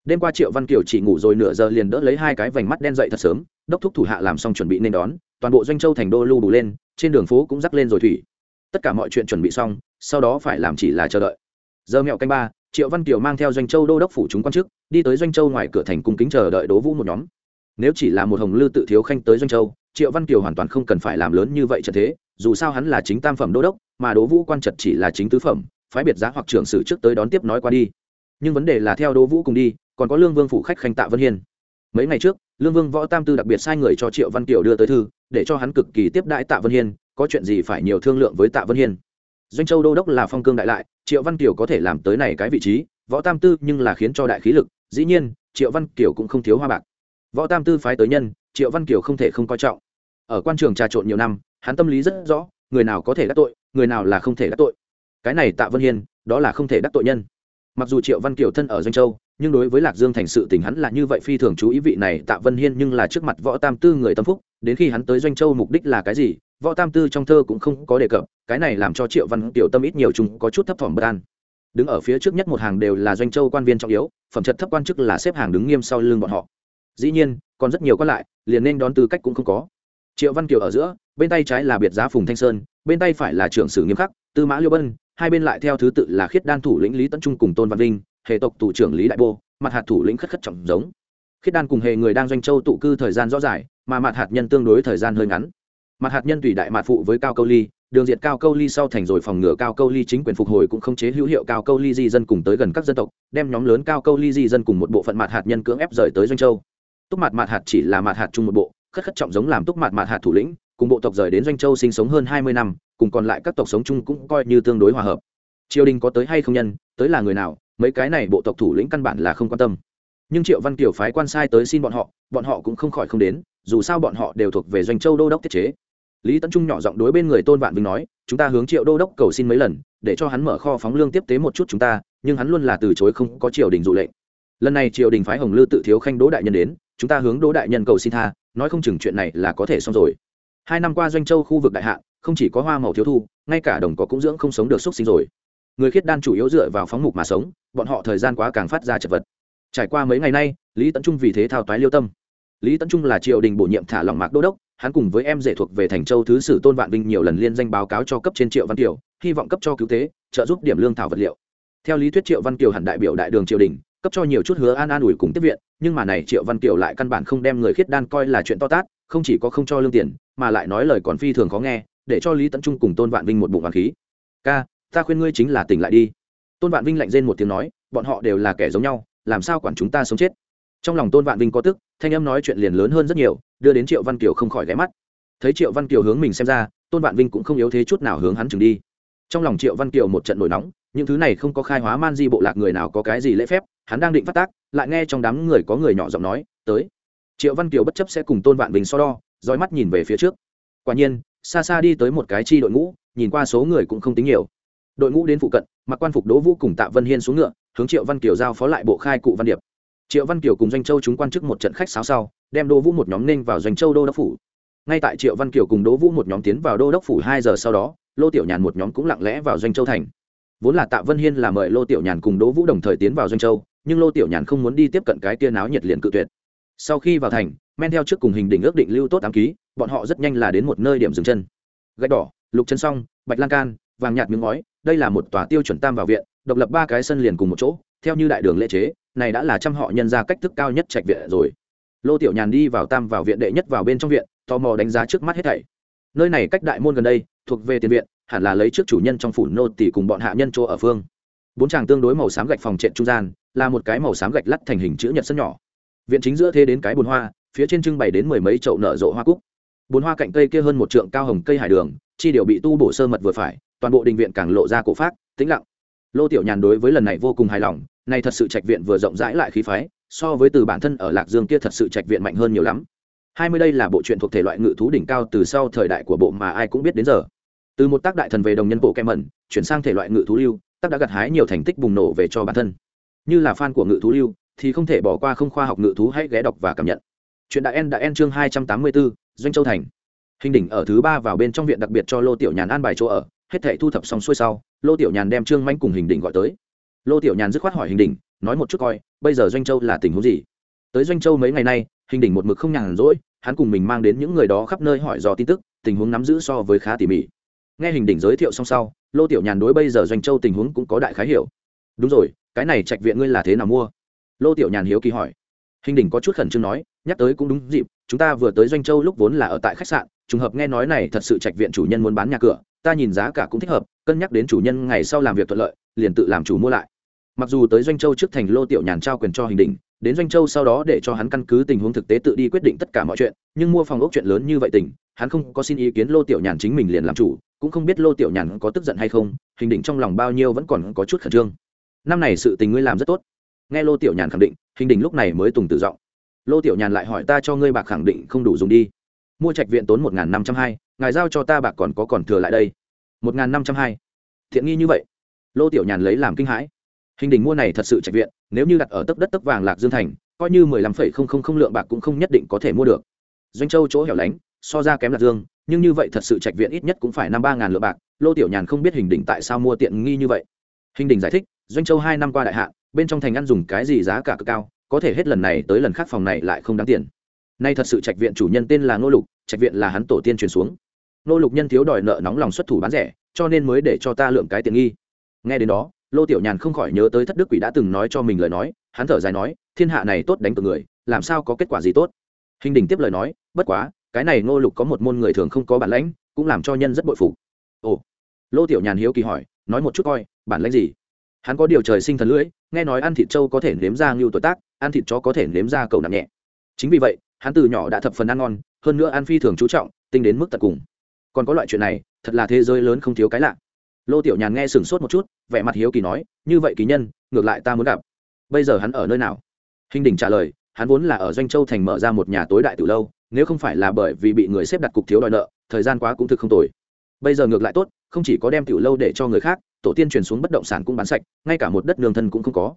[SPEAKER 1] Đêm qua triệu văn kiều chỉ ngủ rồi nửa giờ liền đỡ lấy hai cái vành mắt đen dậy thật sớm, đốc thúc thủ hạ làm xong chuẩn bị nên đón, toàn bộ doanh châu thành đô lưu đủ lên, trên đường phố cũng rắc lên rồi thủy. Tất cả mọi chuyện chuẩn bị xong, sau đó phải làm chỉ là chờ đợi. Giờ mẹo canh ba, triệu văn kiều mang theo doanh châu đô đốc phủ chúng quan chức, đi tới doanh châu ngoài cửa thành cung kính chờ đợi đỗ vũ một nhóm. Nếu chỉ là một hồng lư tự thiếu khanh tới doanh châu, triệu văn kiều hoàn toàn không cần phải làm lớn như vậy trận thế dù sao hắn là chính tam phẩm đô đốc, mà đỗ vũ quan trật chỉ là chính tứ phẩm, phái biệt giá hoặc trưởng sử trước tới đón tiếp nói qua đi. Nhưng vấn đề là theo đỗ vũ cùng đi, còn có lương vương phủ khách khanh tạ vân hiên. Mấy ngày trước, lương vương võ tam tư đặc biệt sai người cho triệu văn kiều đưa tới thư, để cho hắn cực kỳ tiếp đãi tạ vân hiên, có chuyện gì phải nhiều thương lượng với tạ vân hiên. Doanh châu đô đốc là phong cương đại lại, triệu văn kiều có thể làm tới này cái vị trí, võ tam tư nhưng là khiến cho đại khí lực, dĩ nhiên, triệu văn kiều cũng không thiếu hoa bạc. Võ tam tư phái tới nhân, triệu văn kiều không thể không coi trọng. Ở quan trường trà trộn nhiều năm hắn tâm lý rất rõ, người nào có thể đắc tội, người nào là không thể đắc tội. Cái này tạ vân hiên, đó là không thể đắc tội nhân. Mặc dù triệu văn kiều thân ở doanh châu, nhưng đối với lạc dương thành sự tình hắn là như vậy phi thường chú ý vị này tạ vân hiên nhưng là trước mặt võ tam tư người tâm phúc, đến khi hắn tới doanh châu mục đích là cái gì, võ tam tư trong thơ cũng không có đề cập, cái này làm cho triệu văn kiều tâm ít nhiều chúng có chút thấp thỏm bất an. Đứng ở phía trước nhất một hàng đều là doanh châu quan viên trọng yếu, phẩm chất thấp quan chức là xếp hàng đứng nghiêm sau lưng bọn họ. Dĩ nhiên, còn rất nhiều còn lại, liền nên đón tư cách cũng không có triệu văn kiều ở giữa bên tay trái là biệt giá phùng thanh sơn bên tay phải là trưởng sử nghiêm khắc tư mã liêu bân hai bên lại theo thứ tự là khiết đan thủ lĩnh lý tấn trung cùng tôn văn vinh hệ tộc thủ trưởng lý đại bô mặt hạt thủ lĩnh khất khất trọng giống khiết đan cùng hệ người đang doanh châu tụ cư thời gian rõ rải mà mặt hạt nhân tương đối thời gian hơi ngắn mặt hạt nhân tùy đại mạt phụ với cao câu ly đường diệt cao câu ly sau thành rồi phòng ngừa cao câu ly chính quyền phục hồi cũng không chế hữu hiệu cao câu ly di dân cùng tới gần các dân tộc đem nhóm lớn cao câu ly di dân cùng một bộ phận mặt hạt nhân cưỡng ép rời tới doanh châu túc mặt mặt hạt chỉ là mặt hạt chung một bộ khất khất trọng giống làm túc mạt mạt hạt thủ lĩnh, cùng bộ tộc rời đến doanh châu sinh sống hơn hai mươi năm, cùng còn lại các tộc sống chung cũng coi như tương đối hòa hợp. Triều đình có tới hay không nhân, tới là người nào, mấy cái này bộ tộc thủ lĩnh căn bản là không quan tâm. Nhưng triệu văn kiều phái quan sai tới xin bọn họ bọn họ cũng không khỏi không đến, dù sao bọn họ đều thuộc về doanh châu đô đốc tiết chế. Lý tấn trung nhỏ giọng đối bên người tôn vạn vinh nói, chúng ta hướng triệu đô đốc cầu xin mấy lần, để cho hắn mở kho phóng lương tiếp tế một chút chúng ta, nhưng hắn luôn là từ chối không có triều đình dụ lệnh. Lần này triều đình phái hồng lư tự thiếu khanh đỗ đại nhân đến chúng ta hướng đỗ đại nhân cầu xin tha, nói không chừng chuyện này là có thể xong rồi. Hai năm qua doanh châu khu vực đại hạ không chỉ có hoa màu thiếu thu, ngay cả đồng có cũng dưỡng không sống được xúc sinh rồi. Người khiết đan chủ yếu dựa vào phóng mục mà sống, bọn họ thời gian quá càng phát ra chật vật. Trải qua mấy ngày nay, lý tấn trung vì thế thao toái liêu tâm. Lý tấn trung là triều đình bổ nhiệm thả lòng mạc đô đốc, hắn cùng với em rể thuộc về thành châu thứ sử tôn vạn vinh nhiều lần liên danh báo cáo cho cấp trên triệu văn kiều, hy vọng cấp cho cứu tế, trợ giúp điểm lương thảo vật liệu. Theo lý thuyết triệu văn kiều hẳn đại biểu đại đường triều đình cấp cho nhiều chút hứa an an ủi cùng tiếp viện, nhưng mà này triệu văn kiều lại căn bản không đem người khiết đan coi là chuyện to tát, không chỉ có không cho lương tiền, mà lại nói lời còn phi thường khó nghe, để cho lý tấn trung cùng tôn vạn vinh một bụng hoàng khí. Ca, ta khuyên ngươi chính là tỉnh lại đi. Tôn vạn vinh lạnh rên một tiếng nói, bọn họ đều là kẻ giống nhau, làm sao quản chúng ta sống chết? Trong lòng tôn vạn vinh có tức, thanh âm nói chuyện liền lớn hơn rất nhiều, đưa đến triệu văn kiều không khỏi ghé mắt. Thấy triệu văn kiều hướng mình xem ra, tôn vạn vinh cũng không yếu thế chút nào hướng hắn chừng đi trong lòng triệu văn kiều một trận nổi nóng, những thứ này không có khai hóa man di bộ lạc người nào có cái gì lễ phép, hắn đang định phát tác, lại nghe trong đám người có người nhỏ giọng nói, tới. Triệu văn kiều bất chấp sẽ cùng tôn vạn bình so đo, dõi mắt nhìn về phía trước. Quả nhiên, xa xa đi tới một cái chi đội ngũ, nhìn qua số người cũng không tính nhiều. Đội ngũ đến phụ cận, mặc quan phục đỗ vũ cùng tạ vân hiên xuống ngựa, hướng triệu văn kiều giao phó lại bộ khai cụ văn điệp. Triệu văn kiều cùng doanh châu chúng quan chức một trận khách sáo sau, đem đỗ vũ một nhóm ninh vào doanh châu đô đốc phủ. Ngay tại triệu văn kiều cùng đỗ vũ một nhóm tiến vào đô đốc phủ hai giờ sau đó lô tiểu nhàn một nhóm cũng lặng lẽ vào doanh châu thành. Vốn là tạ vân hiên là mời lô tiểu nhàn cùng đỗ vũ đồng thời tiến vào doanh châu, nhưng lô tiểu nhàn không muốn đi tiếp cận cái tia náo nhiệt liền cự tuyệt. Sau khi vào thành, men theo trước cùng hình đỉnh ước định lưu tốt tám ký, bọn họ rất nhanh là đến một nơi điểm dừng chân. Gạch đỏ, lục chân song, bạch lan can, vàng nhạt miếng ngói, đây là một tòa tiêu chuẩn tam vào viện, độc lập ba cái sân liền cùng một chỗ, theo như đại đường lễ chế, này đã là trăm họ nhân ra cách thức cao nhất trạch viện rồi. Lô tiểu nhàn đi vào tam vào viện đệ nhất vào bên trong viện, tò mò đánh giá trước mắt hết thảy nơi này cách đại môn gần đây, thuộc về tiền viện, hẳn là lấy trước chủ nhân trong phủ nô tỷ cùng bọn hạ nhân chỗ ở phương. Bốn chàng tương đối màu xám gạch phòng trện trung gian, là một cái màu xám gạch lắt thành hình chữ nhật sân nhỏ. Viện chính giữa thế đến cái bồn hoa, phía trên trưng bày đến mười mấy chậu nở rộ hoa cúc. Bồn hoa cạnh cây kia hơn một trượng cao hồng cây hải đường, chi điều bị tu bổ sơ mật vừa phải, toàn bộ đình viện càng lộ ra cổ phát tĩnh lặng. Lô tiểu nhàn đối với lần này vô cùng hài lòng này thật sự trạch viện vừa rộng rãi lại khí phái, so với từ bản thân ở lạc dương kia thật sự trạch viện mạnh hơn nhiều lắm hai mươi đây là bộ truyện thuộc thể loại ngự thú đỉnh cao từ sau thời đại của bộ mà ai cũng biết đến giờ. Từ một tác đại thần về đồng nhân bộ kem mẩn, chuyển sang thể loại ngự thú lưu, tác đã gặt hái nhiều thành tích bùng nổ về cho bản thân. Như là fan của ngự thú lưu, thì không thể bỏ qua không khoa học ngự thú hãy ghé đọc và cảm nhận. Chuyện đại en đã en chương hai trăm tám mươi bốn doanh châu thành. Hình đỉnh ở thứ ba vào bên trong viện đặc biệt cho lô tiểu nhàn an bài chỗ ở, hết thể thu thập xong xuôi sau, lô tiểu nhàn đem trương Mạnh cùng hình đỉnh gọi tới. Lô tiểu nhàn dứt khoát hỏi hình đỉnh, nói một chút coi, bây giờ doanh châu là tình huống gì? Tới doanh châu mấy ngày nay hình đỉnh một mực không nhàn rỗi, hắn cùng mình mang đến những người đó khắp nơi hỏi dò tin tức, tình huống nắm giữ so với khá tỉ mỉ. Nghe hình đỉnh giới thiệu xong sau, lô tiểu nhàn đối bây giờ doanh châu tình huống cũng có đại khái hiểu. Đúng rồi, cái này trạch viện ngươi là thế nào mua? Lô tiểu nhàn hiếu kỳ hỏi. Hình đỉnh có chút khẩn trương nói, nhắc tới cũng đúng dịp, chúng ta vừa tới doanh châu lúc vốn là ở tại khách sạn, trùng hợp nghe nói này thật sự trạch viện chủ nhân muốn bán nhà cửa, ta nhìn giá cả cũng thích hợp, cân nhắc đến chủ nhân ngày sau làm việc thuận lợi, liền tự làm chủ mua lại. Mặc dù tới doanh châu trước thành lô tiểu nhàn trao quyền cho hình đỉnh đến doanh châu sau đó để cho hắn căn cứ tình huống thực tế tự đi quyết định tất cả mọi chuyện, nhưng mua phòng ốc chuyện lớn như vậy tình, hắn không có xin ý kiến lô tiểu nhàn chính mình liền làm chủ, cũng không biết lô tiểu nhàn có tức giận hay không, hình Định trong lòng bao nhiêu vẫn còn có chút khẩn trương. Năm này sự tình ngươi làm rất tốt. Nghe lô tiểu nhàn khẳng định, hình Định lúc này mới tùng tự giọng. Lô tiểu nhàn lại hỏi ta cho ngươi bạc khẳng định không đủ dùng đi. Mua trạch viện tốn một n g h n năm trăm hai, ngài giao cho ta bạc còn có còn thừa lại đây. Một n g h n năm trăm hai. Thiện nghi như vậy. Lô tiểu nhàn lấy làm kinh hãi hình đỉnh mua này thật sự trạch viện, nếu như đặt ở tấc đất tấc vàng lạc dương thành, coi như mười lăm phẩy không không không lượng bạc cũng không nhất định có thể mua được. Doanh châu chỗ hẻo lánh, so ra kém lạc dương, nhưng như vậy thật sự trạch viện ít nhất cũng phải năm ba ngàn lượng bạc, lô tiểu nhàn không biết hình đỉnh tại sao mua tiện nghi như vậy. Hình đỉnh giải thích, doanh châu hai năm qua đại hạ bên trong thành ăn dùng cái gì giá cả cực cao, có thể hết lần này tới lần khác phòng này lại không đáng tiền. Nay thật sự trạch viện chủ nhân tên là ngô lục, trạch viện là hắn tổ tiên truyền xuống. Ngô lục nhân thiếu đòi nợ nóng lòng xuất thủ bán rẻ, cho nên mới để cho ta lượng cái tiện nghi. Nghe đến đó lô tiểu nhàn không khỏi nhớ tới thất đức quỷ đã từng nói cho mình lời nói, hắn thở dài nói, thiên hạ này tốt đánh cược người, làm sao có kết quả gì tốt? Hình đình tiếp lời nói, bất quá, cái này ngô lục có một môn người thường không có bản lãnh, cũng làm cho nhân rất bội phục. Ồ. Lô tiểu nhàn hiếu kỳ hỏi, nói một chút coi, bản lãnh gì? Hắn có điều trời sinh thần lưỡi, nghe nói ăn thịt trâu có thể nếm ra ngưu tuổi tác ăn thịt chó có thể nếm ra cầu nặng nhẹ. Chính vì vậy, hắn từ nhỏ đã thập phần ăn ngon, hơn nữa ăn phi thường chú trọng tinh đến mức tận cùng. Còn có loại chuyện này, thật là thế giới lớn không thiếu cái lạ lô tiểu nhàn nghe sửng sốt một chút, vẻ mặt hiếu kỳ nói, như vậy kỳ nhân, ngược lại ta muốn gặp. Bây giờ hắn ở nơi nào? Hình đỉnh trả lời, hắn vốn là ở doanh châu thành mở ra một nhà tối đại từ lâu, nếu không phải là bởi vì bị người xếp đặt cục thiếu đòi nợ, thời gian quá cũng thực không tồi. Bây giờ ngược lại tốt, không chỉ có đem tiểu lâu để cho người khác, tổ tiên truyền xuống bất động sản cũng bán sạch, ngay cả một đất nương thân cũng không có.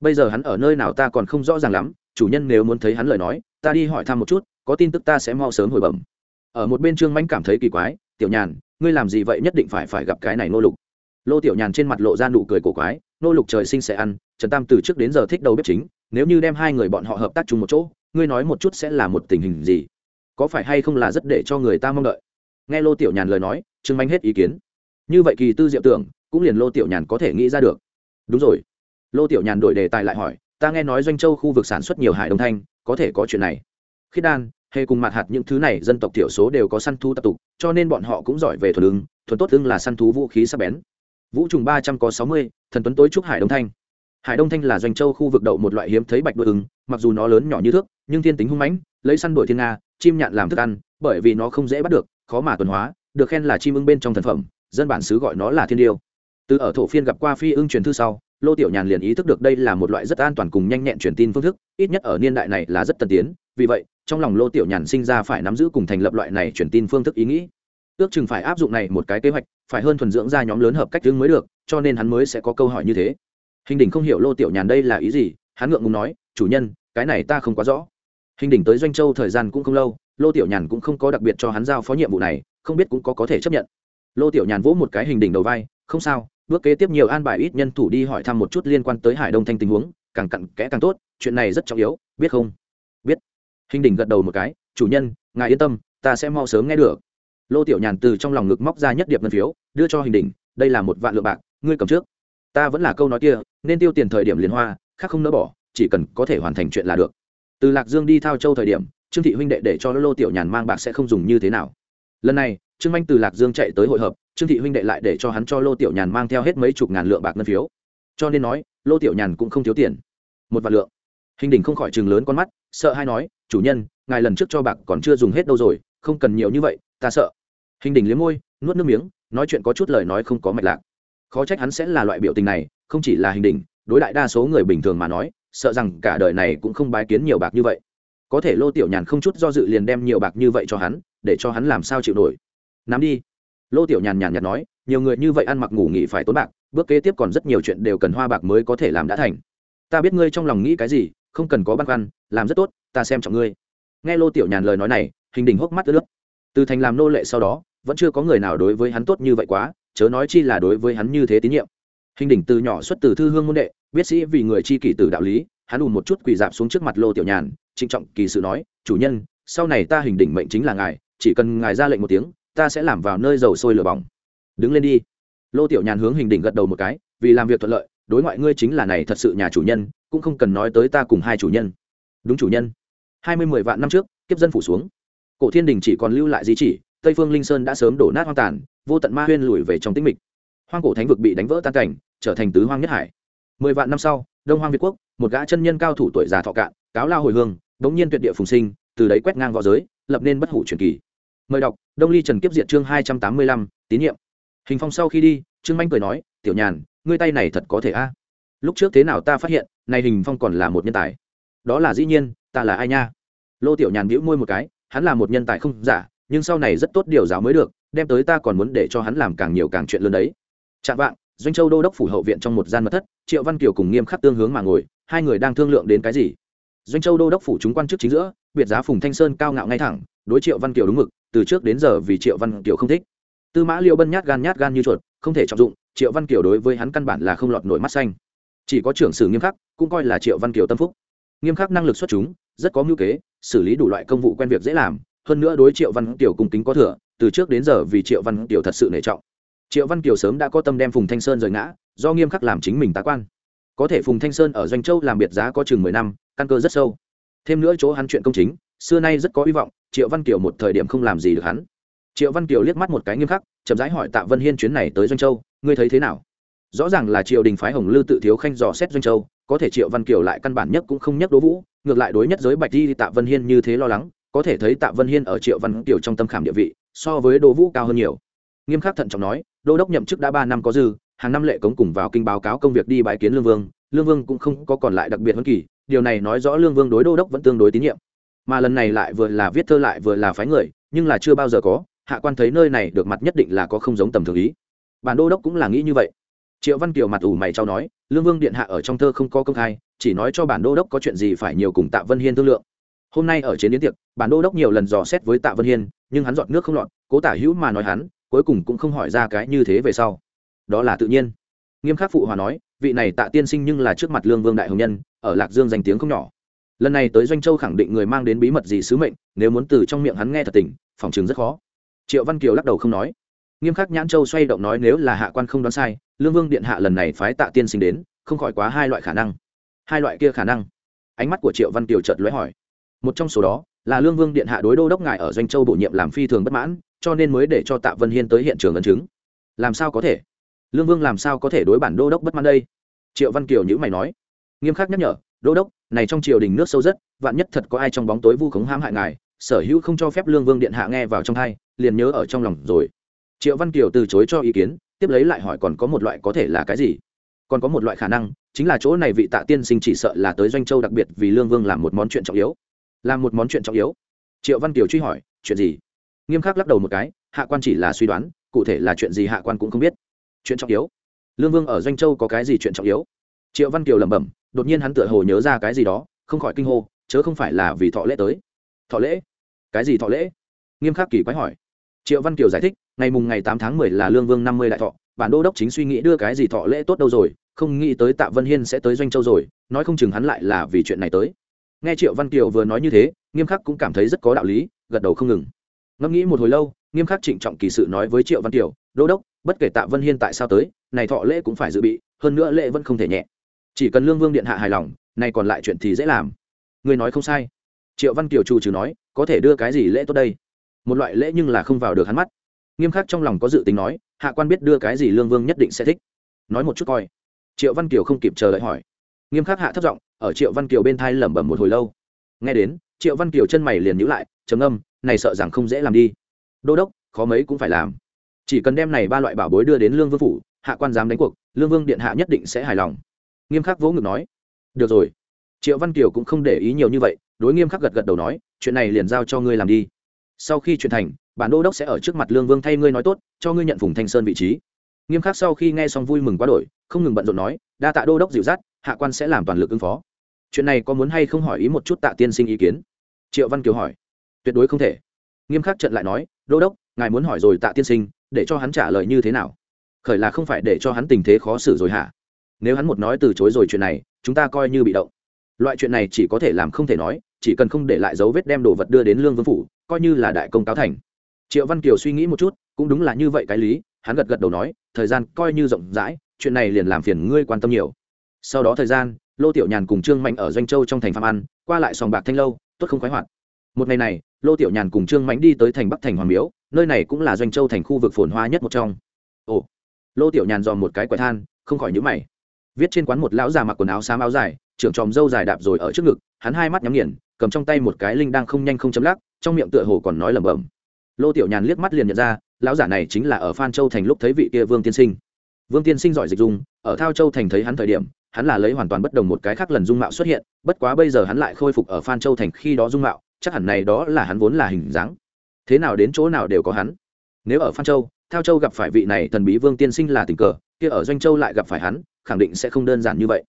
[SPEAKER 1] Bây giờ hắn ở nơi nào ta còn không rõ ràng lắm, chủ nhân nếu muốn thấy hắn lời nói, ta đi hỏi thăm một chút, có tin tức ta sẽ mau sớm hồi bẩm. Ở một bên trương mãnh cảm thấy kỳ quái, tiểu nhàn ngươi làm gì vậy nhất định phải phải gặp cái này nô lục. Lô tiểu nhàn trên mặt lộ ra nụ cười cổ quái, nô lục trời sinh sẽ ăn, trần tam từ trước đến giờ thích đầu bếp chính, nếu như đem hai người bọn họ hợp tác chung một chỗ, ngươi nói một chút sẽ là một tình hình gì? Có phải hay không là rất để cho người ta mong đợi? Nghe lô tiểu nhàn lời nói, trương manh hết ý kiến. Như vậy kỳ tư diệu tưởng, cũng liền lô tiểu nhàn có thể nghĩ ra được. Đúng rồi. Lô tiểu nhàn đổi đề tài lại hỏi, ta nghe nói doanh châu khu vực sản xuất nhiều hải đông thanh, có thể có chuyện này. Khiết đan Hề cùng mặt hạt những thứ này dân tộc thiểu số đều có săn thú tập tục, cho nên bọn họ cũng giỏi về thuần ứng, thuần tốt ưng là săn thú vũ khí sắc bén. Vũ trùng ba trăm có sáu mươi, thần tuấn tối trúc hải đông thanh. Hải đông thanh là doanh châu khu vực đậu một loại hiếm thấy bạch đuôi ứng, mặc dù nó lớn nhỏ như thước, nhưng thiên tính hung mãnh, lấy săn đuổi thiên nga, chim nhạn làm thức ăn, bởi vì nó không dễ bắt được, khó mà tuần hóa, được khen là chim ưng bên trong thần phẩm, dân bản xứ gọi nó là thiên điêu. Từ ở thổ phiên gặp qua phi ưng truyền thư sau, lô tiểu nhàn liền ý thức được đây là một loại rất an toàn cùng nhanh nhẹn truyền tin phương thức, ít nhất ở niên đại này là rất tân tiến, vì vậy trong lòng lô tiểu nhàn sinh ra phải nắm giữ cùng thành lập loại này truyền tin phương thức ý nghĩ. Ước chừng phải áp dụng này một cái kế hoạch, phải hơn thuần dưỡng ra nhóm lớn hợp cách tướng mới được, cho nên hắn mới sẽ có câu hỏi như thế. Hình đỉnh không hiểu lô tiểu nhàn đây là ý gì, hắn ngượng ngùng nói, chủ nhân, cái này ta không quá rõ. Hình đỉnh tới doanh châu thời gian cũng không lâu, lô tiểu nhàn cũng không có đặc biệt cho hắn giao phó nhiệm vụ này, không biết cũng có có thể chấp nhận. Lô tiểu nhàn vỗ một cái hình đỉnh đầu vai, không sao, bước kế tiếp nhiều an bài ít nhân thủ đi hỏi thăm một chút liên quan tới hải đông thanh tình huống, càng cặn kẽ càng tốt, chuyện này rất trọng yếu, biết không? Hình đỉnh gật đầu một cái, chủ nhân, ngài yên tâm, ta sẽ mau sớm nghe được. Lô tiểu nhàn từ trong lòng ngực móc ra nhất điệp ngân phiếu, đưa cho hình đỉnh, đây là một vạn lượng bạc, ngươi cầm trước. Ta vẫn là câu nói kia, nên tiêu tiền thời điểm liên hoa, khác không nỡ bỏ, chỉ cần có thể hoàn thành chuyện là được. Từ lạc dương đi thao châu thời điểm, trương thị huynh đệ để cho lô tiểu nhàn mang bạc sẽ không dùng như thế nào. Lần này, trương anh từ lạc dương chạy tới hội hợp, trương thị huynh đệ lại để cho hắn cho lô tiểu nhàn mang theo hết mấy chục ngàn lượng bạc ngân phiếu. Cho nên nói, lô tiểu nhàn cũng không thiếu tiền. Một vạn lượng. Hình đỉnh không khỏi chừng lớn con mắt, sợ hay nói chủ nhân, ngài lần trước cho bạc còn chưa dùng hết đâu rồi, không cần nhiều như vậy, ta sợ. Hình đỉnh liếm môi, nuốt nước miếng, nói chuyện có chút lời nói không có mạch lạc. Khó trách hắn sẽ là loại biểu tình này, không chỉ là hình đỉnh, đối đại đa số người bình thường mà nói, sợ rằng cả đời này cũng không bái kiến nhiều bạc như vậy. Có thể lô tiểu nhàn không chút do dự liền đem nhiều bạc như vậy cho hắn, để cho hắn làm sao chịu nổi. Nắm đi. Lô tiểu nhàn nhàn nhạt nói, nhiều người như vậy ăn mặc ngủ nghỉ phải tốn bạc, bước kế tiếp còn rất nhiều chuyện đều cần hoa bạc mới có thể làm đã thành. Ta biết ngươi trong lòng nghĩ cái gì, không cần có băn khoăn, làm rất tốt ta xem trọng ngươi. Nghe lô tiểu nhàn lời nói này, hình đỉnh hốc mắt ướt nước từ thành làm nô lệ sau đó, vẫn chưa có người nào đối với hắn tốt như vậy quá, chớ nói chi là đối với hắn như thế tín nhiệm. Hình đỉnh từ nhỏ xuất từ thư hương môn đệ, biết sĩ vì người chi kỷ từ đạo lý, hắn ùn một chút quỳ dạp xuống trước mặt lô tiểu nhàn, trịnh trọng kỳ sự nói, chủ nhân, sau này ta hình đỉnh mệnh chính là ngài, chỉ cần ngài ra lệnh một tiếng, ta sẽ làm vào nơi dầu sôi lửa bỏng. Đứng lên đi. Lô tiểu nhàn hướng hình đỉnh gật đầu một cái, vì làm việc thuận lợi, đối ngoại ngươi chính là này thật sự nhà chủ nhân, cũng không cần nói tới ta cùng hai chủ nhân đúng chủ nhân. Hai mươi mười vạn năm trước, kiếp dân phủ xuống. Cổ thiên đình chỉ còn lưu lại di chỉ, tây phương linh sơn đã sớm đổ nát hoang tàn, vô tận ma huyên lùi về trong tĩnh mịch. Hoang cổ thánh vực bị đánh vỡ tan cảnh, trở thành tứ hoang nhất hải. Mười vạn năm sau, đông hoang việt quốc, một gã chân nhân cao thủ tuổi già thọ cạn, cáo lao hồi hương, đống nhiên tuyệt địa phùng sinh, từ đấy quét ngang võ giới, lập nên bất hủ truyền kỳ. Mời đọc, đông ly trần kiếp diện chương hai trăm tám mươi lăm, tín nhiệm. Hình phong sau khi đi, trương manh cười nói, tiểu nhàn, ngươi tay này thật có thể a. Lúc trước thế nào ta phát hiện, nay hình phong còn là một nhân tài đó là dĩ nhiên, ta là ai nha? Lô tiểu nhàn bĩu môi một cái, hắn là một nhân tài không giả, nhưng sau này rất tốt điều giáo mới được, đem tới ta còn muốn để cho hắn làm càng nhiều càng chuyện lớn đấy. Chạm vạng doanh châu đô đốc phủ hậu viện trong một gian mật thất, triệu văn kiều cùng nghiêm khắc tương hướng mà ngồi, hai người đang thương lượng đến cái gì? Doanh châu đô đốc phủ chúng quan chức chính giữa, biệt giá phùng thanh sơn cao ngạo ngay thẳng, đối triệu văn kiều đúng mực, từ trước đến giờ vì triệu văn kiều không thích. Tư mã liêu bân nhát gan nhát gan như chuột, không thể trọng dụng, triệu văn kiều đối với hắn căn bản là không lọt nổi mắt xanh. Chỉ có trưởng sử nghiêm khắc, cũng coi là triệu văn kiều tâm phúc nghiêm khắc năng lực xuất chúng, rất có mưu kế, xử lý đủ loại công vụ quen việc dễ làm, hơn nữa đối triệu văn kiều cùng kính có thừa, từ trước đến giờ vì triệu văn kiều thật sự nể trọng. Triệu văn kiều sớm đã có tâm đem phùng thanh sơn rời ngã, do nghiêm khắc làm chính mình tá quan. Có thể phùng thanh sơn ở doanh châu làm biệt giá có chừng mười năm, căn cơ rất sâu. Thêm nữa chỗ hắn chuyện công chính, xưa nay rất có hy vọng, triệu văn kiều một thời điểm không làm gì được hắn. Triệu văn kiều liếc mắt một cái nghiêm khắc, chậm rãi hỏi tạ vân hiên chuyến này tới doanh châu, ngươi thấy thế nào? Rõ ràng là triều đình phái hồng lư tự thiếu khanh dò xét doanh châu có thể triệu văn kiều lại căn bản nhất cũng không nhắc đố vũ, ngược lại đối nhất giới bạch di tạ vân hiên như thế lo lắng, có thể thấy tạ vân hiên ở triệu văn kiều trong tâm khảm địa vị, so với đỗ vũ cao hơn nhiều. Nghiêm khắc thận trọng nói, đô đốc nhậm chức đã ba năm có dư, hàng năm lệ cống cùng vào kinh báo cáo công việc đi bãi kiến lương vương lương vương cũng không có còn lại đặc biệt hơn kỳ, điều này nói rõ lương vương đối đô đốc vẫn tương đối tín nhiệm. Mà lần này lại vừa là viết thơ lại vừa là phái người, nhưng là chưa bao giờ có, hạ quan thấy nơi này được mặt nhất định là có không giống tầm thường ý. Bản đô đốc cũng là nghĩ như vậy triệu văn kiều mặt ủ mày trao nói, lương vương điện hạ ở trong thơ không có công khai, chỉ nói cho bản đô đốc có chuyện gì phải nhiều cùng tạ vân hiên thương lượng. Hôm nay ở chiến đến tiệc, bản đô đốc nhiều lần dò xét với tạ vân hiên, nhưng hắn dọn nước không lọt, cố tả hữu mà nói hắn, cuối cùng cũng không hỏi ra cái như thế về sau. Đó là tự nhiên. Nghiêm khắc phụ hòa nói, vị này tạ tiên sinh nhưng là trước mặt lương vương đại hồng nhân, ở lạc dương danh tiếng không nhỏ. Lần này tới doanh châu khẳng định người mang đến bí mật gì sứ mệnh, nếu muốn từ trong miệng hắn nghe thật tình, phòng chừng rất khó. Triệu văn kiều lắc đầu không nói. Nghiêm khắc nhãn châu xoay động nói, nếu là hạ quan không đoán sai lương vương điện hạ lần này phái tạ tiên sinh đến, không khỏi quá hai loại khả năng. Hai loại kia khả năng. Ánh mắt của triệu văn kiều chợt lóe hỏi. Một trong số đó là lương vương điện hạ đối đô đốc ngài ở doanh châu bổ nhiệm làm phi thường bất mãn, cho nên mới để cho tạ vân hiên tới hiện trường ấn chứng. Làm sao có thể? Lương vương làm sao có thể đối bản đô đốc bất mãn đây? Triệu văn kiều nhữ mày nói. Nghiêm khắc nhắc nhở, đô đốc, này trong triều đình nước sâu rất, vạn nhất thật có ai trong bóng tối vu khống hãm hại ngài, sở hữu không cho phép lương vương điện hạ nghe vào trong thai liền nhớ ở trong lòng rồi. Triệu văn kiều từ chối cho ý kiến tiếp lấy lại hỏi còn có một loại có thể là cái gì? Còn có một loại khả năng, chính là chỗ này vị tạ tiên sinh chỉ sợ là tới doanh châu đặc biệt vì lương vương làm một món chuyện trọng yếu. Làm một món chuyện trọng yếu? Triệu văn kiều truy hỏi, chuyện gì? Nghiêm khắc lắc đầu một cái, hạ quan chỉ là suy đoán, cụ thể là chuyện gì hạ quan cũng không biết. Chuyện trọng yếu? Lương vương ở doanh châu có cái gì chuyện trọng yếu? Triệu văn kiều lẩm bẩm, đột nhiên hắn tựa hồ nhớ ra cái gì đó, không khỏi kinh hô, chớ không phải là vì thọ lễ tới. Thọ lễ? Cái gì thọ lễ? Nghiêm khắc kỳ quái hỏi triệu văn kiều giải thích, ngày mùng ngày tám tháng mười là lương vương năm mươi đại thọ, bản đô đốc chính suy nghĩ đưa cái gì thọ lễ tốt đâu rồi, không nghĩ tới tạ vân hiên sẽ tới doanh châu rồi, nói không chừng hắn lại là vì chuyện này tới. Nghe triệu văn kiều vừa nói như thế, nghiêm khắc cũng cảm thấy rất có đạo lý, gật đầu không ngừng. Ngẫm nghĩ một hồi lâu, nghiêm khắc trịnh trọng kỳ sự nói với triệu văn kiều, đô đốc, bất kể tạ vân hiên tại sao tới, này thọ lễ cũng phải dự bị, hơn nữa lễ vẫn không thể nhẹ. Chỉ cần lương vương điện hạ hài lòng này còn lại chuyện thì dễ làm. Người nói không sai. Triệu văn kiều trù trừ nói, có thể đưa cái gì lễ tốt đây? Một loại lễ nhưng là không vào được hắn mắt. Nghiêm khắc trong lòng có dự tính nói, hạ quan biết đưa cái gì lương vương nhất định sẽ thích. Nói một chút coi. Triệu văn kiều không kịp chờ đợi hỏi. Nghiêm khắc hạ thấp giọng, ở triệu văn kiều bên thai lẩm bẩm một hồi lâu. Nghe đến, triệu văn kiều chân mày liền nhữ lại, trầm âm này sợ rằng không dễ làm đi. Đô đốc, khó mấy cũng phải làm. Chỉ cần đem này ba loại bảo bối đưa đến lương vương phủ, hạ quan dám đánh cuộc, lương vương điện hạ nhất định sẽ hài lòng. Nghiêm khắc vỗ ngực nói. Được rồi. Triệu văn kiều cũng không để ý nhiều như vậy, đối nghiêm khắc gật gật đầu nói, chuyện này liền giao cho ngươi làm đi sau khi chuyển thành, bản đô đốc sẽ ở trước mặt lương vương thay ngươi nói tốt, cho ngươi nhận vùng thanh sơn vị trí. Nghiêm khắc sau khi nghe xong vui mừng quá đổi, không ngừng bận rộn nói, đa tạ đô đốc dịu dắt, hạ quan sẽ làm toàn lực ứng phó. Chuyện này có muốn hay không hỏi ý một chút tạ tiên sinh ý kiến? Triệu văn kiều hỏi. Tuyệt đối không thể. Nghiêm khắc trận lại nói, đô đốc, ngài muốn hỏi rồi tạ tiên sinh, để cho hắn trả lời như thế nào? Khởi là không phải để cho hắn tình thế khó xử rồi hả? Nếu hắn một nói từ chối rồi chuyện này, chúng ta coi như bị động loại chuyện này chỉ có thể làm không thể nói, chỉ cần không để lại dấu vết đem đồ vật đưa đến lương vương phủ, coi như là đại công cáo thành. Triệu văn kiều suy nghĩ một chút, cũng đúng là như vậy cái lý, hắn gật gật đầu nói, thời gian coi như rộng rãi, chuyện này liền làm phiền ngươi quan tâm nhiều. Sau đó thời gian, lô tiểu nhàn cùng trương mạnh ở doanh châu trong thành phạm ăn qua lại sòng bạc thanh lâu, tốt không khoái hoạt. Một ngày này, lô tiểu nhàn cùng trương mạnh đi tới thành bắc thành hoàng miếu, nơi này cũng là doanh châu thành khu vực phồn hoa nhất một trong. Ồ, lô tiểu nhàn dòm một cái quẹt than, không khỏi nhữ mày viết trên quán một lão già mặc quần áo xám áo dài, trưởng tròm dâu dài đạp rồi ở trước ngực, hắn hai mắt nhắm nghiền, cầm trong tay một cái linh đang không nhanh không chấm lắc, trong miệng tựa hồ còn nói lẩm bẩm. Lô tiểu nhàn liếc mắt liền nhận ra, lão giả này chính là ở phan châu thành lúc thấy vị kia vương tiên sinh. Vương tiên sinh giỏi dịch dung, ở thao châu thành thấy hắn thời điểm, hắn là lấy hoàn toàn bất đồng một cái khác lần dung mạo xuất hiện, bất quá bây giờ hắn lại khôi phục ở phan châu thành khi đó dung mạo, chắc hẳn này đó là hắn vốn là hình dáng. Thế nào đến chỗ nào đều có hắn. Nếu ở phan châu, thao châu gặp phải vị này thần bí vương tiên sinh là tình cờ, kia ở doanh châu lại gặp phải hắn khẳng định sẽ không đơn giản như vậy.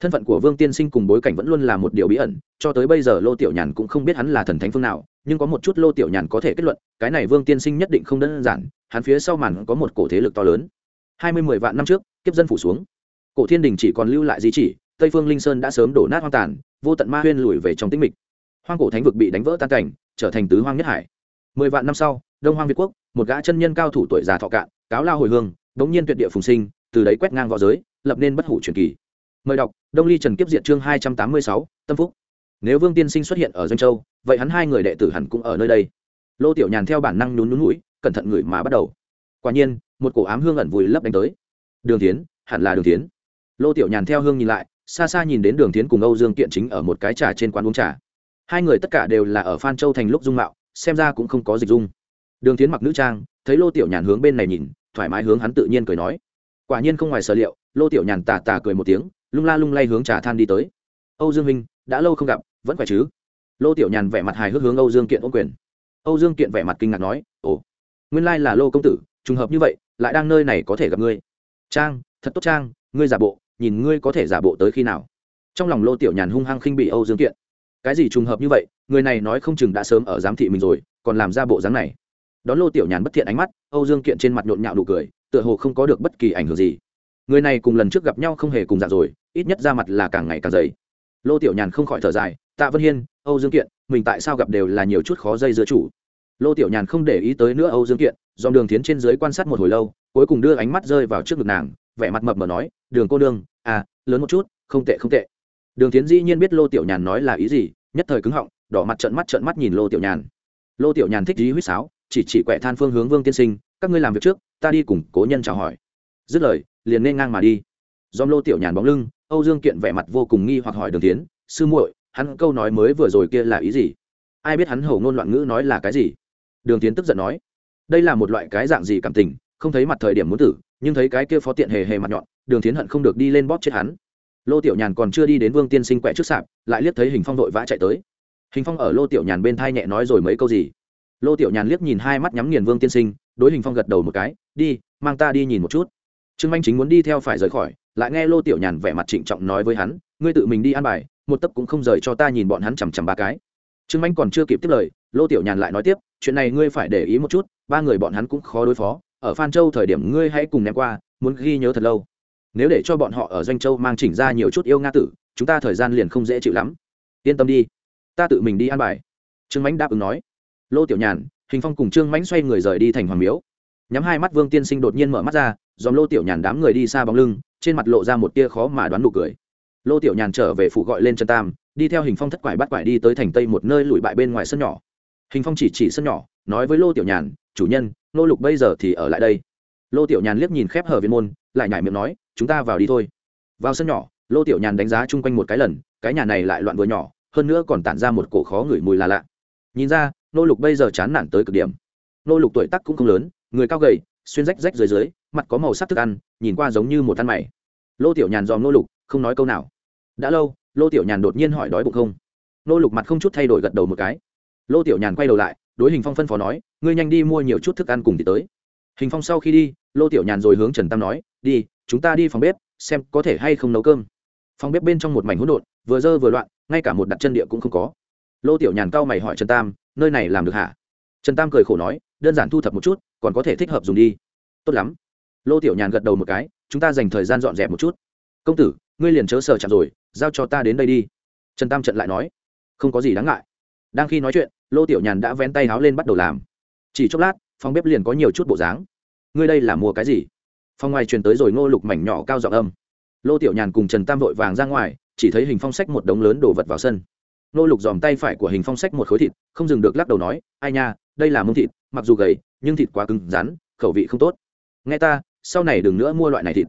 [SPEAKER 1] Thân phận của vương tiên sinh cùng bối cảnh vẫn luôn là một điều bí ẩn, cho tới bây giờ lô tiểu nhàn cũng không biết hắn là thần thánh phương nào, nhưng có một chút lô tiểu nhàn có thể kết luận, cái này vương tiên sinh nhất định không đơn giản, hắn phía sau màn có một cổ thế lực to lớn. Hai mươi mười vạn năm trước, kiếp dân phủ xuống. Cổ thiên đình chỉ còn lưu lại di chỉ, tây phương linh sơn đã sớm đổ nát hoang tàn, vô tận ma huyên lùi về trong tĩnh mịch. Hoang cổ thánh vực bị đánh vỡ tan cảnh, trở thành tứ hoang nhất hải. Mười vạn năm sau, đông hoang việt quốc, một gã chân nhân cao thủ tuổi già thọ cạn, cáo lao hồi hương bỗng nhiên tuyệt địa phùng sinh, từ đấy quét ngang v õ giới lập nên bất hủ truyền kỳ. Mời đọc, đông ly trần kiếp diện chương hai trăm tám mươi sáu, tâm phúc. Nếu vương tiên sinh xuất hiện ở doanh châu, vậy hắn hai người đệ tử hẳn cũng ở nơi đây. Lô tiểu nhàn theo bản năng nhún nhún mũi cẩn thận người mà bắt đầu. Quả nhiên, một cổ ám hương ẩn vùi lấp đánh tới. Đường tiến hẳn là đường tiến lô tiểu nhàn theo hương nhìn lại, xa xa nhìn đến đường tiến cùng âu dương kiện chính ở một cái trà trên quán uống trà. Hai người tất cả đều là ở phan châu thành lúc dung mạo, xem ra cũng không có dịch dung. Đường tiến mặc nữ trang, thấy lô tiểu nhàn hướng bên này nhìn, thoải mái hướng hắn tự nhiên cười nói quả nhiên không ngoài sở liệu, lô tiểu nhàn tà tà cười một tiếng, lung la lung lay hướng trà than đi tới. Âu dương minh, đã lâu không gặp, vẫn khỏe chứ? Lô tiểu nhàn vẻ mặt hài hước hướng âu dương kiện ôm quyền. Âu dương kiện vẻ mặt kinh ngạc nói, ồ, nguyên lai là lô công tử, trùng hợp như vậy, lại đang nơi này có thể gặp ngươi. Trang, thật tốt trang, ngươi giả bộ, nhìn ngươi có thể giả bộ tới khi nào? Trong lòng lô tiểu nhàn hung hăng khinh bị âu dương kiện. Cái gì trùng hợp như vậy, người này nói không chừng đã sớm ở giám thị mình rồi, còn làm ra bộ dáng này. Đón lô tiểu nhàn bất thiện ánh mắt, âu dương kiện trên mặt nhộn nhạo nụ cười tựa hồ không có được bất kỳ ảnh hưởng gì. Người này cùng lần trước gặp nhau không hề cùng dạng rồi, ít nhất ra mặt là càng ngày càng dày. Lô tiểu nhàn không khỏi thở dài, tạ vân hiên, âu dương kiện, mình tại sao gặp đều là nhiều chút khó dây giữa chủ? Lô tiểu nhàn không để ý tới nữa âu dương kiện, dòng đường tiến trên dưới quan sát một hồi lâu, cuối cùng đưa ánh mắt rơi vào trước ngực nàng, vẻ mặt mập mờ nói, đường cô đương à lớn một chút, không tệ không tệ. Đường tiến dĩ nhiên biết lô tiểu nhàn nói là ý gì, nhất thời cứng họng, đỏ mặt trận mắt trận mắt nhìn lô tiểu nhàn. Lô tiểu nhàn thích dí huýt sáo, chỉ chỉ quẹ than phương hướng vương tiên sinh, các ngươi làm việc trước ta đi cùng cố nhân chào hỏi. Dứt lời, liền nên ngang mà đi. Dòm lô tiểu nhàn bóng lưng, âu dương kiện vẻ mặt vô cùng nghi hoặc hỏi đường tiến sư muội, hắn câu nói mới vừa rồi kia là ý gì? Ai biết hắn hầu ngôn loạn ngữ nói là cái gì? Đường tiến tức giận nói, đây là một loại cái dạng gì cảm tình, không thấy mặt thời điểm muốn tử, nhưng thấy cái kia phó tiện hề hề mặt nhọn, đường tiến hận không được đi lên bóp chết hắn. Lô tiểu nhàn còn chưa đi đến vương tiên sinh quẹ trước sạp, lại liếc thấy hình phong vội vã chạy tới. Hình phong ở lô tiểu nhàn bên thai nhẹ nói rồi mấy câu gì? Lô tiểu nhàn liếc nhìn hai mắt nhắm nghiền vương tiên sinh đối hình phong gật đầu một cái, đi, mang ta đi nhìn một chút. Trương anh chính muốn đi theo phải rời khỏi, lại nghe lô tiểu nhàn vẻ mặt trịnh trọng nói với hắn, ngươi tự mình đi ăn bài, một tấc cũng không rời cho ta nhìn bọn hắn chằm chằm ba cái. Trương anh còn chưa kịp tiếp lời, lô tiểu nhàn lại nói tiếp, chuyện này ngươi phải để ý một chút, ba người bọn hắn cũng khó đối phó, ở phan châu thời điểm ngươi hãy cùng ném qua, muốn ghi nhớ thật lâu. Nếu để cho bọn họ ở doanh châu mang chỉnh ra nhiều chút yêu nga tử, chúng ta thời gian liền không dễ chịu lắm. Yên tâm đi, ta tự mình đi ăn bài. Trương mãnh đáp ứng nói. Lô tiểu nhàn hình phong cùng trương mãnh xoay người rời đi thành hoàng miếu. Nhắm hai mắt vương tiên sinh đột nhiên mở mắt ra, dòm lô tiểu nhàn đám người đi xa bóng lưng, trên mặt lộ ra một tia khó mà đoán nụ cười. Lô tiểu nhàn trở về phủ gọi lên chân tam, đi theo hình phong thất quải bắt quải đi tới thành tây một nơi lùi bại bên ngoài sân nhỏ. Hình phong chỉ chỉ sân nhỏ, nói với lô tiểu nhàn, chủ nhân nô lục bây giờ thì ở lại đây. Lô tiểu nhàn liếc nhìn khép hở viên môn, lại nhảy miệng nói, chúng ta vào đi thôi. Vào sân nhỏ, lô tiểu nhàn đánh giá chung quanh một cái lần, cái nhà này lại loạn vừa nhỏ, hơn nữa còn tản ra một cổ khó ngửi mùi là lạ. Nhìn ra nô lục bây giờ chán nản tới cực điểm. Nô lục tuổi tắc cũng không lớn, người cao gầy, xuyên rách rách dưới dưới, mặt có màu sắc thức ăn, nhìn qua giống như một ăn mày. Lô tiểu nhàn dòm nô lục, không nói câu nào. Đã lâu, lô tiểu nhàn đột nhiên hỏi đói bụng không? Nô lục mặt không chút thay đổi gật đầu một cái. Lô tiểu nhàn quay đầu lại, đối hình phong phân phó nói, ngươi nhanh đi mua nhiều chút thức ăn cùng thì tới. Hình phong sau khi đi, lô tiểu nhàn rồi hướng trần tam nói, đi, chúng ta đi phòng bếp, xem có thể hay không nấu cơm. Phòng bếp bên trong một mảnh hỗn độn, vừa dơ vừa loạn, ngay cả một đặt chân địa cũng không có. Lô tiểu nhàn cao mày hỏi trần tam nơi này làm được hả? Trần tam cười khổ nói, đơn giản thu thập một chút, còn có thể thích hợp dùng đi. Tốt lắm. Lô tiểu nhàn gật đầu một cái, chúng ta dành thời gian dọn dẹp một chút. Công tử, ngươi liền chớ sờ chặt rồi, giao cho ta đến đây đi. Trần tam trận lại nói, không có gì đáng ngại. Đang khi nói chuyện, lô tiểu nhàn đã vén tay háo lên bắt đầu làm. Chỉ chốc lát, phòng bếp liền có nhiều chút bộ dáng. Ngươi đây là mua cái gì? Phòng ngoài truyền tới rồi ngô lục mảnh nhỏ cao giọng âm. Lô tiểu nhàn cùng trần tam vội vàng ra ngoài, chỉ thấy hình phong sách một đống lớn đồ vật vào sân. Nô lục dòm tay phải của hình phong sách một khối thịt, không dừng được lắc đầu nói, ai nha, đây là mông thịt, mặc dù gầy, nhưng thịt quá cứng rắn, khẩu vị không tốt. Nghe ta, sau này đừng nữa mua loại này thịt.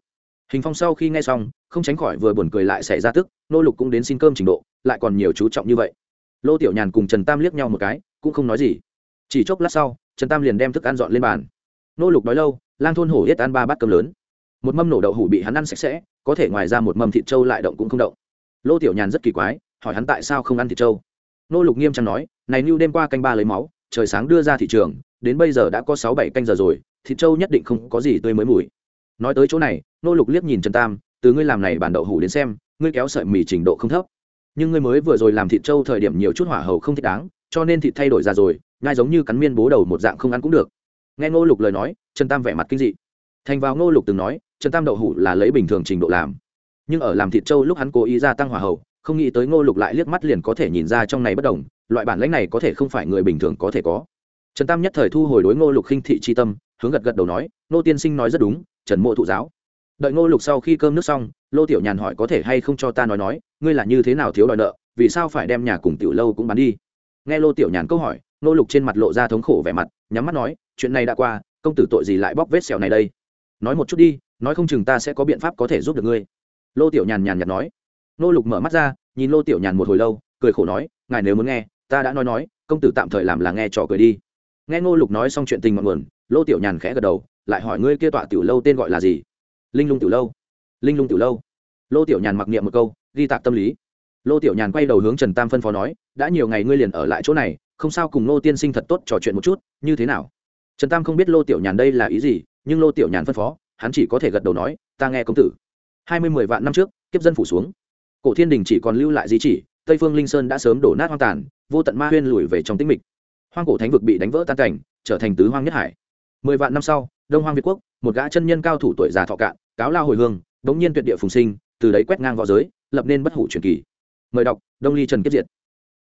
[SPEAKER 1] Hình phong sau khi nghe xong, không tránh khỏi vừa buồn cười lại xảy ra tức, nô lục cũng đến xin cơm trình độ, lại còn nhiều chú trọng như vậy. Lô tiểu nhàn cùng trần tam liếc nhau một cái, cũng không nói gì. Chỉ chốc lát sau, trần tam liền đem thức ăn dọn lên bàn. Nô lục nói lâu, lang thôn hổ yết ăn ba bát cơm lớn. Một mâm nổ đậu hủ bị hắn ăn sạch sẽ, có thể ngoài ra một mâm thịt trâu lại động cũng không động. Lô tiểu nhàn rất kỳ quái hỏi hắn tại sao không ăn thịt trâu. Nô lục nghiêm trang nói, này như đêm qua canh ba lấy máu, trời sáng đưa ra thị trường, đến bây giờ đã có sáu bảy canh giờ rồi, thịt trâu nhất định không có gì tươi mới mùi. Nói tới chỗ này, nô lục liếc nhìn trần tam, từ ngươi làm này bản đậu hủ đến xem, ngươi kéo sợi mì trình độ không thấp. Nhưng ngươi mới vừa rồi làm thịt trâu thời điểm nhiều chút hỏa hầu không thích đáng, cho nên thịt thay đổi ra rồi ngay giống như cắn miên bố đầu một dạng không ăn cũng được. Nghe ngô lục lời nói, trần tam vẻ mặt kinh dị. Thành vào ngô lục từng nói, trần tam đậu hủ là lấy bình thường trình độ làm. Nhưng ở làm thịt trâu lúc hắn cố ý gia tăng hỏa hầu không nghĩ tới ngô lục lại liếc mắt liền có thể nhìn ra trong này bất đồng, loại bản lãnh này có thể không phải người bình thường có thể có. Trần tam nhất thời thu hồi đối ngô lục khinh thị c h i tâm, hướng gật gật đầu nói nô tiên sinh nói rất đúng, trần mộ thụ giáo. Đợi ngô lục sau khi cơm nước xong, lô tiểu nhàn hỏi có thể hay không cho ta nói nói, ngươi là như thế nào thiếu đòi nợ, vì sao phải đem nhà cùng tiểu lâu cũng bán đi? Nghe lô tiểu nhàn câu hỏi, Ngô lục trên mặt lộ ra thống khổ vẻ mặt, nhắm mắt nói, chuyện này đã qua, công tử tội gì lại bóc vết sẹo này đây? Nói một chút đi, nói không chừng ta sẽ có biện pháp có thể giúp được ngươi. Lô tiểu nhàn nhàn nhạt nói nô lục mở mắt ra, nhìn lô tiểu nhàn một hồi lâu, cười khổ nói, ngài nếu muốn nghe, ta đã nói nói, công tử tạm thời làm là nghe trò cười đi. Nghe ngô lục nói xong chuyện tình ngọn nguồn, lô tiểu nhàn khẽ gật đầu, lại hỏi, ngươi kia tọa tiểu lâu tên gọi là gì? Linh lung tiểu lâu. Linh lung tiểu lâu. Lô tiểu nhàn mặc niệm một câu, ghi tạc tâm lý. Lô tiểu nhàn quay đầu hướng trần tam phân phó nói, đã nhiều ngày ngươi liền ở lại chỗ này, không sao cùng lô tiên sinh thật tốt trò chuyện một chút, như thế nào? Trần tam không biết lô tiểu nhàn đây là ý gì, nhưng lô tiểu nhàn phân phó, hắn chỉ có thể gật đầu nói, ta nghe công tử. Hai mươi mười vạn năm trước, kiếp dân phủ xuống cổ thiên đình chỉ còn lưu lại di chỉ, tây phương linh sơn đã sớm đổ nát hoang tàn, vô tận ma huyên lùi về trong tĩnh mịch. Hoang cổ thánh vực bị đánh vỡ tan cảnh, trở thành tứ hoang nhất hải. Mười vạn năm sau, đông hoang việt quốc, một gã chân nhân cao thủ tuổi già thọ cạn, cáo lao hồi hương đ ố n g nhiên tuyệt địa phùng sinh, từ đấy quét ngang v õ giới, lập nên bất hủ truyền kỳ. Mời đọc, đông ly trần kiết diệt.